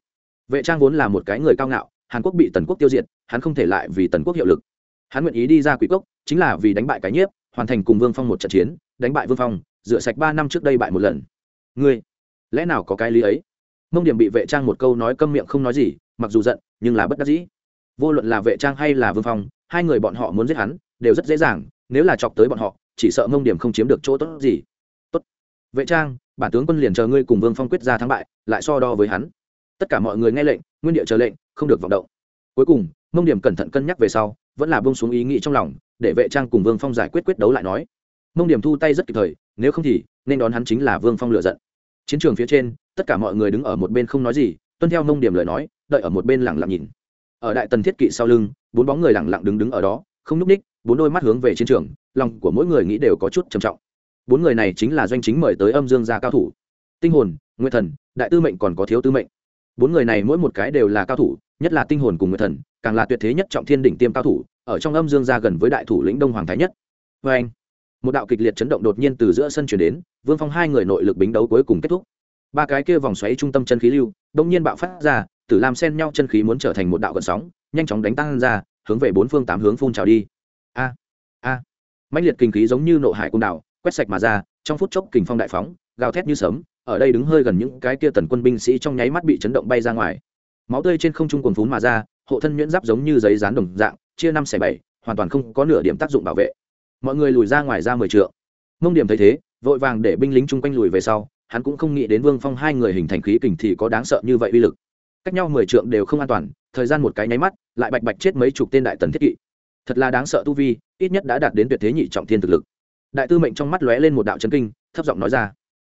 Vệ trang vốn là một cái người cao ngạo, hàn quốc bị tần quốc tiêu diệt, hắn không thể lại vì tần quốc hiệu lực. Hắn nguyện ý đi ra quỷ cốc, chính là vì đánh bại cái nhiếp, hoàn thành cùng vương phong một trận chiến, đánh bại vương phong, rửa sạch ba năm trước đây bại một lần. Ngươi, lẽ nào có cái lý ấy? Mông điểm bị vệ trang một câu nói câm miệng không nói gì, mặc dù giận, nhưng là bất đắc dĩ. Vô luận là vệ trang hay là vương phong, hai người bọn họ muốn giết hắn, đều rất dễ dàng, nếu là chọc tới bọn họ, chỉ sợ mông điểm không chiếm được chỗ tốt gì. Tốt. Vệ trang, bản tướng quân liền chờ ngươi cùng vương phong quyết ra thắng bại, lại so đo với hắn. Tất cả mọi người nghe lệnh, nguyên địa chờ lệnh, không được vọng động. Cuối cùng, mông điểm cẩn thận cân nhắc về sau, vẫn là bông xuống ý nghĩ trong lòng, để vệ trang cùng vương phong giải quyết quyết đấu lại nói. Mông điểm thu tay rất kịp thời, nếu không thì, nên đón hắn chính là vương phong lựa giận. Chiến trường phía trên tất cả mọi người đứng ở một bên không nói gì, tuân theo mông điểm lời nói, đợi ở một bên lẳng lặng nhìn. Ở đại tần thiết kỵ sau lưng, bốn bóng người lẳng lặng đứng đứng ở đó, không n ú c ních bốn đôi mắt hướng về chiến trường, lòng của mỗi người nghĩ đều có chút trầm trọng. Bốn người này chính là doanh chính mời tới âm dương gia cao thủ. Tinh hồn nguyên thần, đại tư mệnh còn có thiếu tư mệnh. Bốn người này mỗi một cái đều là cao thủ, nhất là tinh hồn cùng nguyên thần, càng là tuyệt thế nhất trọng thiên đỉnh tiêm cao thủ, ở trong âm dương gia gần với đại thủ lĩnh đông hoàng thái nhất. Vê anh một đạo kịch liệt chấn động đột nhiên từ giữa sân chuyển đến, vương phong hai người nội lực bính đấu cuối cùng kết thúc ba cái kia vòng xoáy trung tâm chân khí lưu đông nhiên bạo phát ra tử làm sen nhau chân khí muốn trở thành một đạo gần sóng nhanh chóng đánh tăng ra hướng về bốn phương tám hướng phun trào đi. A a. À. mạnh liệt kinh khí giống như nộ hải cung đảo, quét sạch mà ra trong phút chốc kình phong đại phóng gào thét như sớm ở đây đứng hơi gần những cái kia tần quân binh sĩ trong nháy mắt bị chấn động bay ra ngoài. Máu tươi trên không trung quần phún mà ra hộ thân nhuyễn giáp giống như giấy dán đồng dạng chia năm xẻ bảy hoàn toàn không có nửa điểm tác dụng bảo vệ. Mọi người lùi ra ngoài ra mười trượng. Mông điểm thấy thế vội vàng để binh lính chung quanh lùi về sau hắn cũng không nghĩ đến vương phong hai người hình thành khí kình thì có đáng sợ như vậy uy lực. Cách nhau mười trượng đều không an toàn, thời gian một cái nháy mắt, lại bạch bạch chết mấy chục tên đại tần thiết kỵ. Thật là đáng sợ tu vi, ít nhất đã đạt đến tuyệt thế nhị trọng thiên thực lực. Đại tư mệnh trong mắt lóe lên một đạo chấn kinh, thấp giọng nói ra.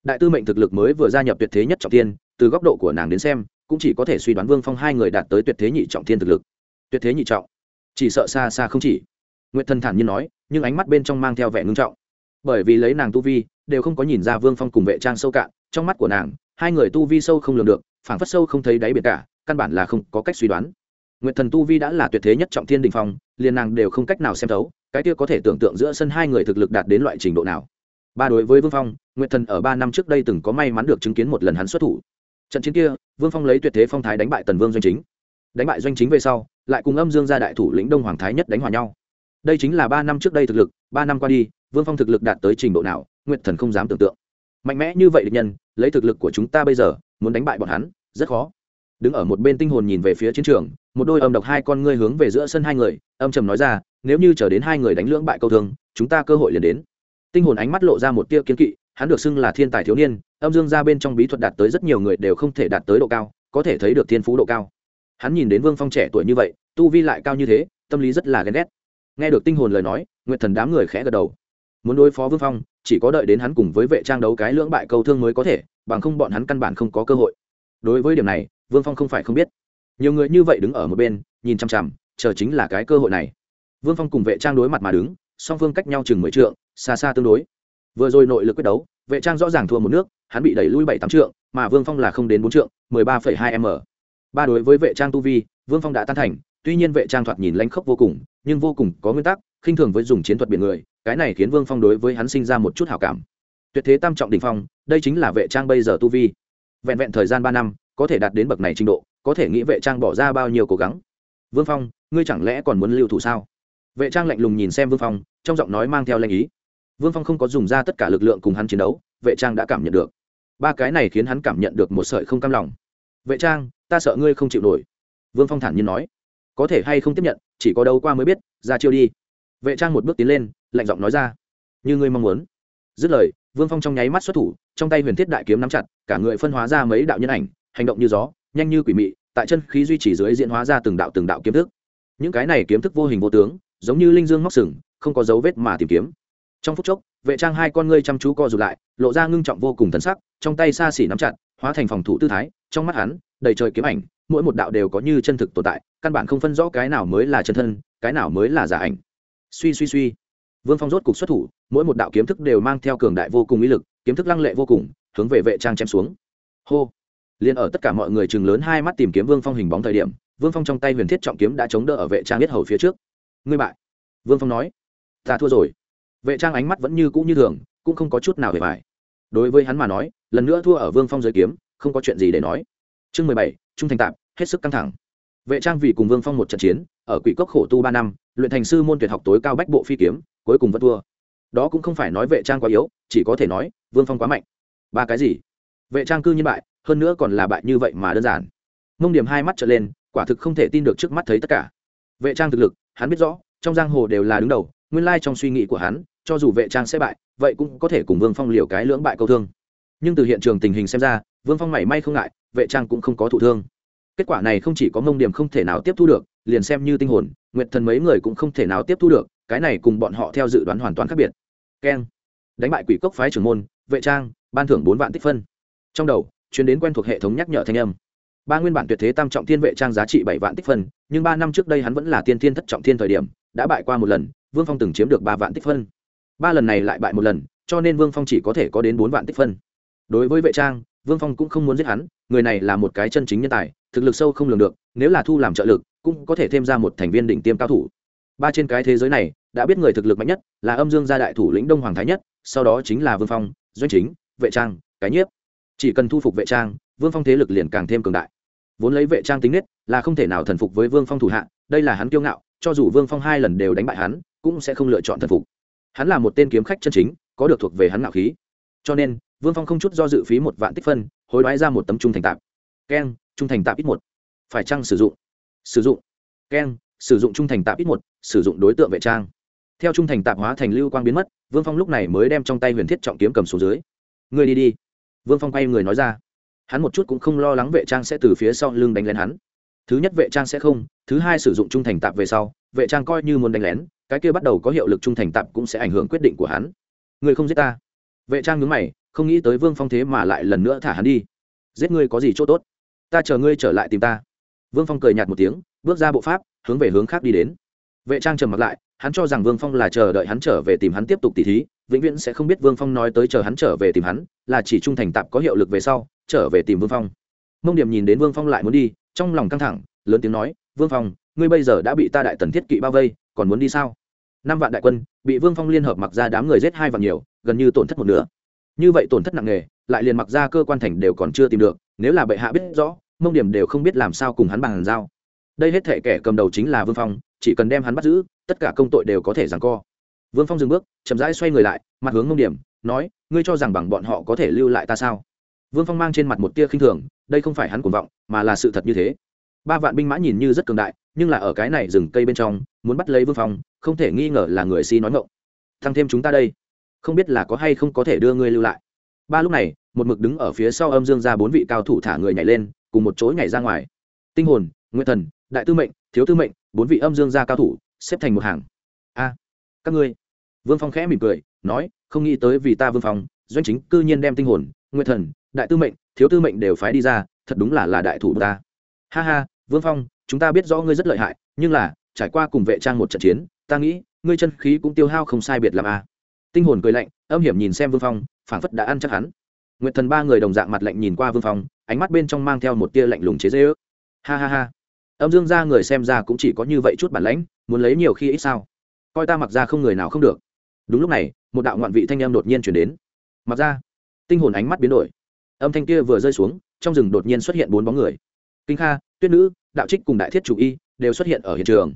Đại tư mệnh thực lực mới vừa gia nhập tuyệt thế nhất trọng thiên, từ góc độ của nàng đến xem, cũng chỉ có thể suy đoán vương phong hai người đạt tới tuyệt thế nhị trọng thiên thực lực. Tuyệt thế nhị trọng? Chỉ sợ xa xa không chỉ. Nguyệt thần thản nhiên nói, nhưng ánh mắt bên trong mang theo vẻ ngưng trọng bởi vì lấy nàng tu vi, đều không có nhìn ra vương phong cùng vệ trang sâu cạn, trong mắt của nàng, hai người tu vi sâu không lường được, phảng phất sâu không thấy đáy biệt cả, căn bản là không có cách suy đoán. Nguyệt thần tu vi đã là tuyệt thế nhất trọng thiên đình phong, liền nàng đều không cách nào xem thấu, cái kia có thể tưởng tượng giữa sân hai người thực lực đạt đến loại trình độ nào. Ba đối với vương phong, nguyệt thần ở ba năm trước đây từng có may mắn được chứng kiến một lần hắn xuất thủ. Trận chiến kia, vương phong lấy tuyệt thế phong thái đánh bại tần vương doanh chính. Đánh bại doanh chính về sau, lại cùng âm dương gia đại thủ lĩnh đông hoàng thái nhất đánh hòa nhau. Đây chính là ba năm trước đây thực lực, ba năm qua đi vương phong thực lực đạt tới trình độ nào, nguyệt thần không dám tưởng tượng. Mạnh mẽ như vậy địch nhân, lấy thực lực của chúng ta bây giờ, muốn đánh bại bọn hắn, rất khó. Đứng ở một bên tinh hồn nhìn về phía chiến trường, một đôi âm độc hai con ngươi hướng về giữa sân hai người, âm trầm nói ra, nếu như chờ đến hai người đánh lưỡng bại câu thương, chúng ta cơ hội liền đến. Tinh hồn ánh mắt lộ ra một tia kiên kỵ, hắn được xưng là thiên tài thiếu niên, âm dương ra bên trong bí thuật đạt tới rất nhiều người đều không thể đạt tới độ cao, có thể thấy được thiên phú độ cao. Hắn nhìn đến vương phong trẻ tuổi như vậy, tu vi lại cao như thế, tâm lý rất là ghen ghét. Nghe được tinh hồn lời nói nguyện thần đám người khẽ gật đầu muốn đối phó vương phong, chỉ có đợi đến hắn cùng với vệ trang đấu cái lưỡng bại câu thương mới có thể, bằng không bọn hắn căn bản không có cơ hội. Đối với điểm này, vương phong không phải không biết. Nhiều người như vậy đứng ở một bên, nhìn chằm chằm, chờ chính là cái cơ hội này. Vương phong cùng vệ trang đối mặt mà đứng, song phương cách nhau chừng mười trượng, xa xa tương đối. Vừa rồi nội lực quyết đấu, vệ trang rõ ràng thua một nước, hắn bị đẩy lui bảy tám trượng, mà vương phong là không đến bốn trượng, mười ba phẩy hai m. Ba đối với vệ trang tu vi, vương phong đã tan thành, tuy nhiên vệ trang thoạt nhìn lanh khốc vô cùng, nhưng vô cùng có nguyên tắc khinh thường với dùng chiến thuật biển người, cái này khiến vương phong đối với hắn sinh ra một chút hảo cảm. Tuyệt thế tam trọng đỉnh phong, đây chính là vệ trang bây giờ tu vi. Vẹn vẹn thời gian ba năm, có thể đạt đến bậc này trình độ, có thể nghĩ vệ trang bỏ ra bao nhiêu cố gắng. Vương phong, ngươi chẳng lẽ còn muốn lưu thủ sao? Vệ trang lạnh lùng nhìn xem vương phong, trong giọng nói mang theo lanh ý. Vương phong không có dùng ra tất cả lực lượng cùng hắn chiến đấu, vệ trang đã cảm nhận được. Ba cái này khiến hắn cảm nhận được một sợi không cam lòng. Vệ trang, ta sợ ngươi không chịu nổi. Vương phong thản nhiên nói. Có thể hay không tiếp nhận, chỉ có đâu qua mới biết, ra chiêu đi vệ trang một bước tiến lên, lạnh giọng nói ra, như ngươi mong muốn. Dứt lời, vương phong trong nháy mắt xuất thủ, trong tay huyền thiết đại kiếm nắm chặt, cả người phân hóa ra mấy đạo nhân ảnh, hành động như gió, nhanh như quỷ mị, tại chân khí duy trì dưới diễn hóa ra từng đạo từng đạo kiếm thức. Những cái này kiếm thức vô hình vô tướng, giống như linh dương móc sừng, không có dấu vết mà tìm kiếm. Trong phút chốc, vệ trang hai con ngươi chăm chú co rụt lại, lộ ra ngưng trọng vô cùng thân sắc, trong tay xa xỉ nắm chặt, hóa thành phòng thủ tư thái, trong mắt hắn, đầy trời kiếm ảnh, mỗi một đạo đều có như chân thực tồn tại, căn bản không phân rõ cái nào mới là chân thân, cái nào mới là giả ảnh suy suy suy. Vương phong rốt cục xuất thủ, mỗi một đạo kiếm thức đều mang theo cường đại vô cùng ý lực, kiếm thức lăng lệ vô cùng, hướng về vệ trang chém xuống. Hô! Liền ở tất cả mọi người chừng lớn hai mắt tìm kiếm vương phong hình bóng thời điểm, vương phong trong tay huyền thiết trọng kiếm đã chống đỡ ở vệ trang biết hầu phía trước. Ngươi bại! Vương phong nói. Ta thua rồi. Vệ trang ánh mắt vẫn như cũ như thường, cũng không có chút nào hề bài. Đối với hắn mà nói, lần nữa thua ở vương phong giới kiếm, không có chuyện gì để nói. Chương mười bảy, trung thành tạp, hết sức căng thẳng vệ trang vì cùng vương phong một trận chiến, ở quỷ cốc khổ tu ba năm, luyện thành sư môn tuyệt học tối cao bách bộ phi kiếm, cuối cùng vẫn thua. Đó cũng không phải nói vệ trang quá yếu, chỉ có thể nói, vương phong quá mạnh. Ba cái gì? Vệ trang cư nhiên bại, hơn nữa còn là bại như vậy mà đơn giản. Mông điểm hai mắt trở lên, quả thực không thể tin được trước mắt thấy tất cả. Vệ trang thực lực, hắn biết rõ, trong giang hồ đều là đứng đầu, nguyên lai trong suy nghĩ của hắn, cho dù vệ trang sẽ bại, vậy cũng có thể cùng vương phong liều cái lưỡng bại câu thương. Nhưng từ hiện trường tình hình xem ra, vương phong mảy may không ngại, vệ trang cũng không có thụ thương kết quả này không chỉ có mông điểm không thể nào tiếp thu được, liền xem như tinh hồn, nguyệt thần mấy người cũng không thể nào tiếp thu được, cái này cùng bọn họ theo dự đoán hoàn toàn khác biệt. Keng. Đánh bại quỷ cốc phái trưởng môn, vệ trang, ban thưởng bốn vạn tích phân. Trong đầu chuyến đến quen thuộc hệ thống nhắc nhở thanh âm. Ba nguyên bản tuyệt thế tam trọng thiên vệ trang giá trị bảy vạn tích phân, nhưng ba năm trước đây hắn vẫn là tiên thiên thất trọng thiên thời điểm, đã bại qua một lần, vương phong từng chiếm được ba vạn tích phân. Ba lần này lại bại một lần, cho nên vương phong chỉ có thể có đến bốn vạn tích phân. Đối với vệ trang, vương phong cũng không muốn giết hắn, người này là một cái chân chính nhân tài thực lực sâu không lường được, nếu là thu làm trợ lực, cũng có thể thêm ra một thành viên đỉnh tiêm cao thủ. Ba trên cái thế giới này, đã biết người thực lực mạnh nhất là âm dương gia đại thủ lĩnh đông hoàng thái nhất, sau đó chính là vương phong, doanh chính, vệ trang, cái nhiếp. Chỉ cần thu phục vệ trang, vương phong thế lực liền càng thêm cường đại. Vốn lấy vệ trang tính nết là không thể nào thần phục với vương phong thủ hạ, đây là hắn kiêu ngạo, cho dù vương phong hai lần đều đánh bại hắn, cũng sẽ không lựa chọn thần phục. Hắn là một tên kiếm khách chân chính, có được thuộc về hắn ngạo khí. Cho nên, vương phong không chút do dự phí một vạn tích phân, hối đoái ra một tấm trung thành tạp. Keng trung thành tạp ít một. Phải chăng sử dụng? Sử dụng. Keng sử dụng trung thành tạp ít một, sử dụng đối tượng vệ trang. Theo trung thành tạp hóa thành lưu quang biến mất, vương phong lúc này mới đem trong tay huyền thiết trọng kiếm cầm xuống dưới. Người đi đi. Vương phong quay người nói ra. Hắn một chút cũng không lo lắng vệ trang sẽ từ phía sau lưng đánh lén hắn. Thứ nhất vệ trang sẽ không, thứ hai sử dụng trung thành tạp về sau, vệ trang coi như muốn đánh lén, cái kia bắt đầu có hiệu lực trung thành tạp cũng sẽ ảnh hưởng quyết định của hắn. Người không giết ta. Vệ trang nhướng mày, không nghĩ tới vương phong thế mà lại lần nữa thả hắn đi. Giết ngươi có gì chỗ tốt? Ta chờ ngươi trở lại tìm ta. Vương phong cười nhạt một tiếng, bước ra bộ pháp, hướng về hướng khác đi đến. Vệ trang trầm mặt lại, hắn cho rằng vương phong là chờ đợi hắn trở về tìm hắn tiếp tục tỉ thí, vĩnh viễn sẽ không biết vương phong nói tới chờ hắn trở về tìm hắn, là chỉ trung thành tạp có hiệu lực về sau, trở về tìm vương phong. Mông điểm nhìn đến vương phong lại muốn đi, trong lòng căng thẳng, lớn tiếng nói, vương phong, ngươi bây giờ đã bị ta đại tần thiết kỵ bao vây, còn muốn đi sao? Năm vạn đại quân, bị vương phong liên hợp mặc ra đám người giết hai vạn nhiều, gần như tổn thất một nửa. Như vậy tổn thất nặng nề, lại liền mặc ra cơ quan thành đều còn chưa tìm được, nếu là bệ hạ biết rõ mông điểm đều không biết làm sao cùng hắn bàn giao. Đây hết thể kẻ cầm đầu chính là vương phong, chỉ cần đem hắn bắt giữ, tất cả công tội đều có thể rằng co. Vương phong dừng bước, chậm rãi xoay người lại, mặt hướng mông điểm, nói, ngươi cho rằng bằng bọn họ có thể lưu lại ta sao? Vương phong mang trên mặt một tia khinh thường, đây không phải hắn cuồng vọng, mà là sự thật như thế. Ba vạn binh mã nhìn như rất cường đại, nhưng là ở cái này rừng cây bên trong, muốn bắt lấy vương phong, không thể nghi ngờ là người si nói ngộng thăng thêm chúng ta đây, không biết là có hay không có thể đưa ngươi lưu lại. Ba lúc này, một mực đứng ở phía sau âm dương ra bốn vị cao thủ thả người nhảy lên cùng một chỗ nhảy ra ngoài. Tinh hồn, nguyện thần, đại tư mệnh, thiếu tư mệnh, bốn vị âm dương gia cao thủ, xếp thành một hàng. A, các ngươi. Vương phong khẽ mỉm cười, nói, không nghĩ tới vì ta vương phong, doanh chính cư nhiên đem tinh hồn, nguyện thần, đại tư mệnh, thiếu tư mệnh đều phái đi ra, thật đúng là là đại thủ ta. Ha ha, vương phong, chúng ta biết rõ ngươi rất lợi hại, nhưng là, trải qua cùng vệ trang một trận chiến, ta nghĩ, ngươi chân khí cũng tiêu hao không sai biệt làm a à. tinh hồn cười lạnh, âm hiểm nhìn xem vương phong, phảng phất đã ăn chắc hắn. Nguyệt thần ba người đồng dạng mặt lạnh nhìn qua vương phong, ánh mắt bên trong mang theo một tia lạnh lùng chế dễ ước ha ha ha. Âm dương ra người xem ra cũng chỉ có như vậy chút bản lãnh, muốn lấy nhiều khi ít sao? Coi ta mặc ra không người nào không được. Đúng lúc này, một đạo ngoạn vị thanh âm đột nhiên chuyển đến. Mặc ra. Tinh hồn ánh mắt biến đổi. Âm thanh kia vừa rơi xuống, trong rừng đột nhiên xuất hiện bốn bóng người. Kinh kha, tuyết nữ, đạo trích cùng đại thiết chủ y đều xuất hiện ở hiện trường.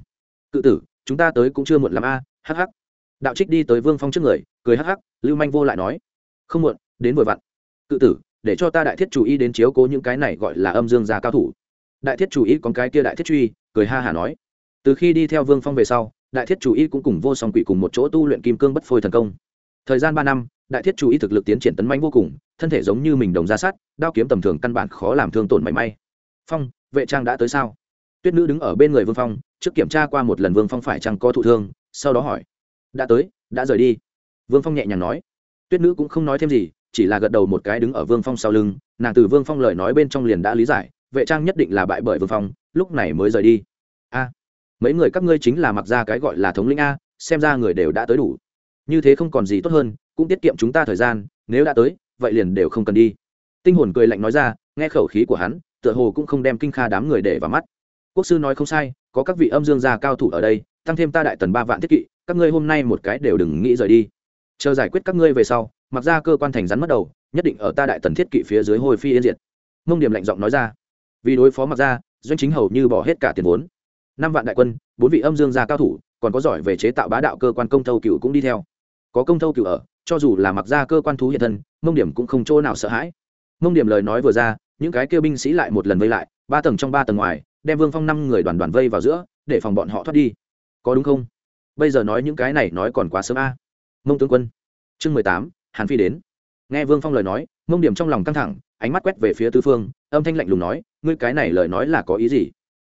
Cự tử, chúng ta tới cũng chưa muộn làm a hh đạo trích đi tới vương phong trước người, cười hh lưu manh vô lại nói. Không muộn, đến vội vặn cự tử, để cho ta đại thiết chủ y đến chiếu cố những cái này gọi là âm dương gia cao thủ. Đại thiết chủ y có cái kia đại thiết truy, cười ha hả nói. Từ khi đi theo vương phong về sau, đại thiết chủ y cũng cùng vô song quỷ cùng một chỗ tu luyện kim cương bất phôi thần công. Thời gian ba năm, đại thiết chủ y thực lực tiến triển tấn manh vô cùng, thân thể giống như mình đồng ra sát, đao kiếm tầm thường căn bản khó làm thương tổn mảy may. Phong, vệ trang đã tới sao? Tuyết nữ đứng ở bên người vương phong, trước kiểm tra qua một lần vương phong phải chăng có thụ thương, sau đó hỏi. Đã tới, đã rời đi. Vương phong nhẹ nhàng nói. Tuyết nữ cũng không nói thêm gì chỉ là gật đầu một cái đứng ở vương phong sau lưng, nàng từ vương phong lời nói bên trong liền đã lý giải, vệ trang nhất định là bại bởi vương phong, lúc này mới rời đi. A, mấy người các ngươi chính là mặc ra cái gọi là thống lĩnh a, xem ra người đều đã tới đủ. Như thế không còn gì tốt hơn, cũng tiết kiệm chúng ta thời gian, nếu đã tới, vậy liền đều không cần đi. Tinh hồn cười lạnh nói ra, nghe khẩu khí của hắn, tựa hồ cũng không đem kinh kha đám người để vào mắt. Quốc sư nói không sai, có các vị âm dương gia cao thủ ở đây, tăng thêm ta đại tần ba vạn thiết kỵ, các ngươi hôm nay một cái đều đừng nghĩ rời đi. Chờ giải quyết các ngươi về sau mặc ra cơ quan thành rắn mất đầu, nhất định ở ta đại tần thiết kỵ phía dưới hồi phi yên diệt. Mông điểm lạnh giọng nói ra. Vì đối phó mặc ra, doanh chính hầu như bỏ hết cả tiền vốn. Năm vạn đại quân, bốn vị âm dương gia cao thủ, còn có giỏi về chế tạo bá đạo cơ quan công thâu cựu cũng đi theo. Có công thâu cựu ở, cho dù là mặc ra cơ quan thú hiện thân, mông điểm cũng không chỗ nào sợ hãi. Mông điểm lời nói vừa ra, những cái kêu binh sĩ lại một lần vây lại, ba tầng trong ba tầng ngoài, đem vương phong năm người đoàn đoàn vây vào giữa, để phòng bọn họ thoát đi. Có đúng không? Bây giờ nói những cái này nói còn quá sớm a. Mông tướng quân. Chương mười tám hàn phi đến. Nghe vương phong lời nói, mông điểm trong lòng căng thẳng, ánh mắt quét về phía tư phương, âm thanh lạnh lùng nói, ngươi cái này lời nói là có ý gì?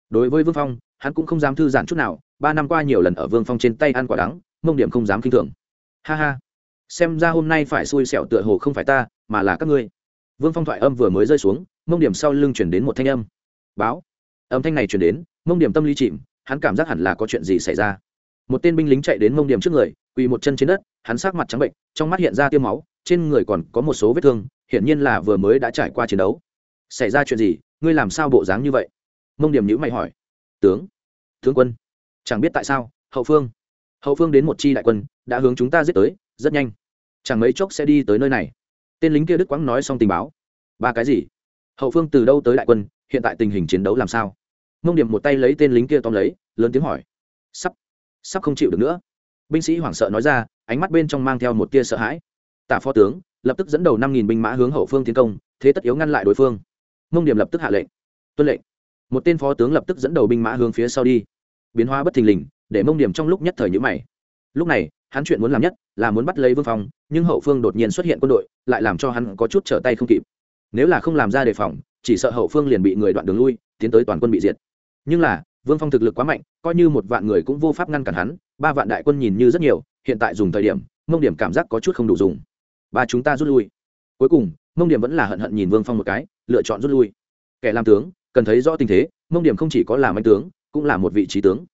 Đối với vương phong, hắn cũng không dám thư giãn chút nào, ba năm qua nhiều lần ở vương phong trên tay ăn quả đắng, mông điểm không dám k i n h thường. Ha ha, xem ra hôm nay phải xui xẻo tựa hồ không phải ta, mà là các ngươi. Vương phong thoại âm vừa mới rơi xuống, mông điểm sau lưng chuyển đến một thanh âm. Báo. Âm thanh này chuyển đến, mông điểm tâm lý chìm, hắn cảm giác hẳn là có chuyện gì xảy ra một tên binh lính chạy đến mông điểm trước người, quỳ một chân trên đất, hắn sát mặt trắng bệnh, trong mắt hiện ra tiêu máu, trên người còn có một số vết thương, hiển nhiên là vừa mới đã trải qua chiến đấu. Xảy ra chuyện gì? Ngươi làm sao bộ dáng như vậy? Mông điểm nhữ mày hỏi. Tướng tướng quân. Chẳng biết tại sao, hậu phương. Hậu phương đến một chi đại quân, đã hướng chúng ta giết tới, rất nhanh. Chẳng mấy chốc sẽ đi tới nơi này. Tên lính kia đức quãng nói xong tình báo. Ba cái gì? Hậu phương từ đâu tới đại quân? Hiện tại tình hình chiến đấu làm sao? Mông điểm một tay lấy tên lính kia tóm lấy, lớn tiếng hỏi. Sắp sắp không chịu được nữa. Binh sĩ hoảng sợ nói ra, ánh mắt bên trong mang theo một tia sợ hãi. Tả phó tướng, lập tức dẫn đầu năm nghìn binh mã hướng hậu phương tiến công, thế tất yếu ngăn lại đối phương. Mông điểm lập tức hạ lệnh. Tuân lệnh. Một tên phó tướng lập tức dẫn đầu binh mã hướng phía sau đi. Biến hóa bất thình lình, để mông điểm trong lúc nhất thời nhữ mày. Lúc này, hắn chuyện muốn làm nhất là muốn bắt lấy vương phong nhưng hậu phương đột nhiên xuất hiện quân đội, lại làm cho hắn có chút trở tay không kịp. Nếu là không làm ra đề phòng, chỉ sợ hậu phương liền bị người đoạn đường lui, tiến tới toàn quân bị diệt. Nhưng là vương phong thực lực quá mạnh, coi như một vạn người cũng vô pháp ngăn cản hắn, ba vạn đại quân nhìn như rất nhiều, hiện tại dùng thời điểm, mông điểm cảm giác có chút không đủ dùng. Ba chúng ta rút lui. Cuối cùng, mông điểm vẫn là hận hận nhìn vương phong một cái, lựa chọn rút lui. Kẻ làm tướng, cần thấy rõ tình thế, mông điểm không chỉ có là mạnh tướng, cũng là một vị trí tướng.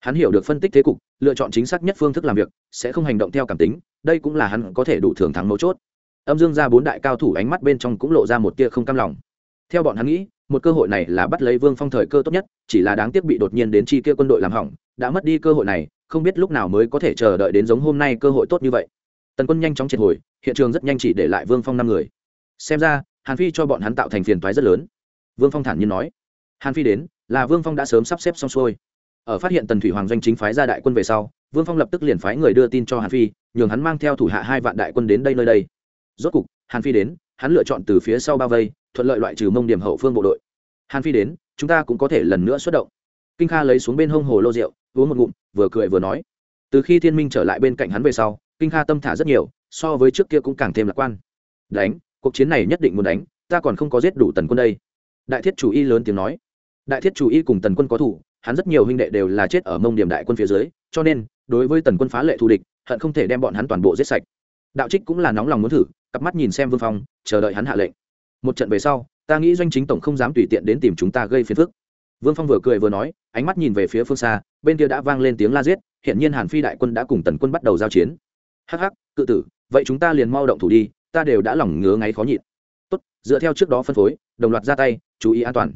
Hắn hiểu được phân tích thế cục, lựa chọn chính xác nhất phương thức làm việc, sẽ không hành động theo cảm tính, đây cũng là hắn có thể đủ thường thắng mấu chốt. Âm dương ra bốn đại cao thủ ánh mắt bên trong cũng lộ ra một tia không cam lòng. Theo bọn hắn nghĩ một cơ hội này là bắt lấy vương phong thời cơ tốt nhất, chỉ là đáng tiếc bị đột nhiên đến chi kia quân đội làm hỏng, đã mất đi cơ hội này, không biết lúc nào mới có thể chờ đợi đến giống hôm nay cơ hội tốt như vậy. Tần quân nhanh chóng triệt hồi, hiện trường rất nhanh chỉ để lại vương phong năm người. Xem ra, hàn phi cho bọn hắn tạo thành phiền toái rất lớn. Vương phong thản nhiên nói. Hàn phi đến, là vương phong đã sớm sắp xếp xong xuôi. Ở phát hiện tần thủy hoàng doanh chính phái ra đại quân về sau, vương phong lập tức liền phái người đưa tin cho hàn phi, nhường hắn mang theo thủ hạ hai vạn đại quân đến đây nơi đây. Rốt cục, hàn phi đến hắn lựa chọn từ phía sau bao vây, thuận lợi loại trừ mông điểm hậu phương bộ đội. Hàn phi đến, chúng ta cũng có thể lần nữa xuất động. Kinh kha lấy xuống bên hông hồ lô rượu, uống một ngụm, vừa cười vừa nói. Từ khi thiên minh trở lại bên cạnh hắn về sau, kinh kha tâm thả rất nhiều, so với trước kia cũng càng thêm lạc quan. Đánh, cuộc chiến này nhất định muốn đánh, ta còn không có giết đủ tần quân đây. Đại thiết chủ y lớn tiếng nói. Đại thiết chủ y cùng tần quân có thủ, hắn rất nhiều huynh đệ đều là chết ở mông điểm đại quân phía dưới, cho nên, đối với tần quân phá lệ thù địch, hận không thể đem bọn hắn toàn bộ giết sạch. Đạo trích cũng là nóng lòng muốn thử cặp mắt nhìn xem vương phong, chờ đợi hắn hạ lệnh. Một trận về sau, ta nghĩ doanh chính tổng không dám tùy tiện đến tìm chúng ta gây phiền phức. Vương phong vừa cười vừa nói, ánh mắt nhìn về phía phương xa, bên kia đã vang lên tiếng la giết hiện nhiên hàn phi đại quân đã cùng tần quân bắt đầu giao chiến. Hắc hắc, cự tử, vậy chúng ta liền mau động thủ đi, ta đều đã lỏng ngứa ngáy khó nhịn. Tốt, dựa theo trước đó phân phối, đồng loạt ra tay, chú ý an toàn.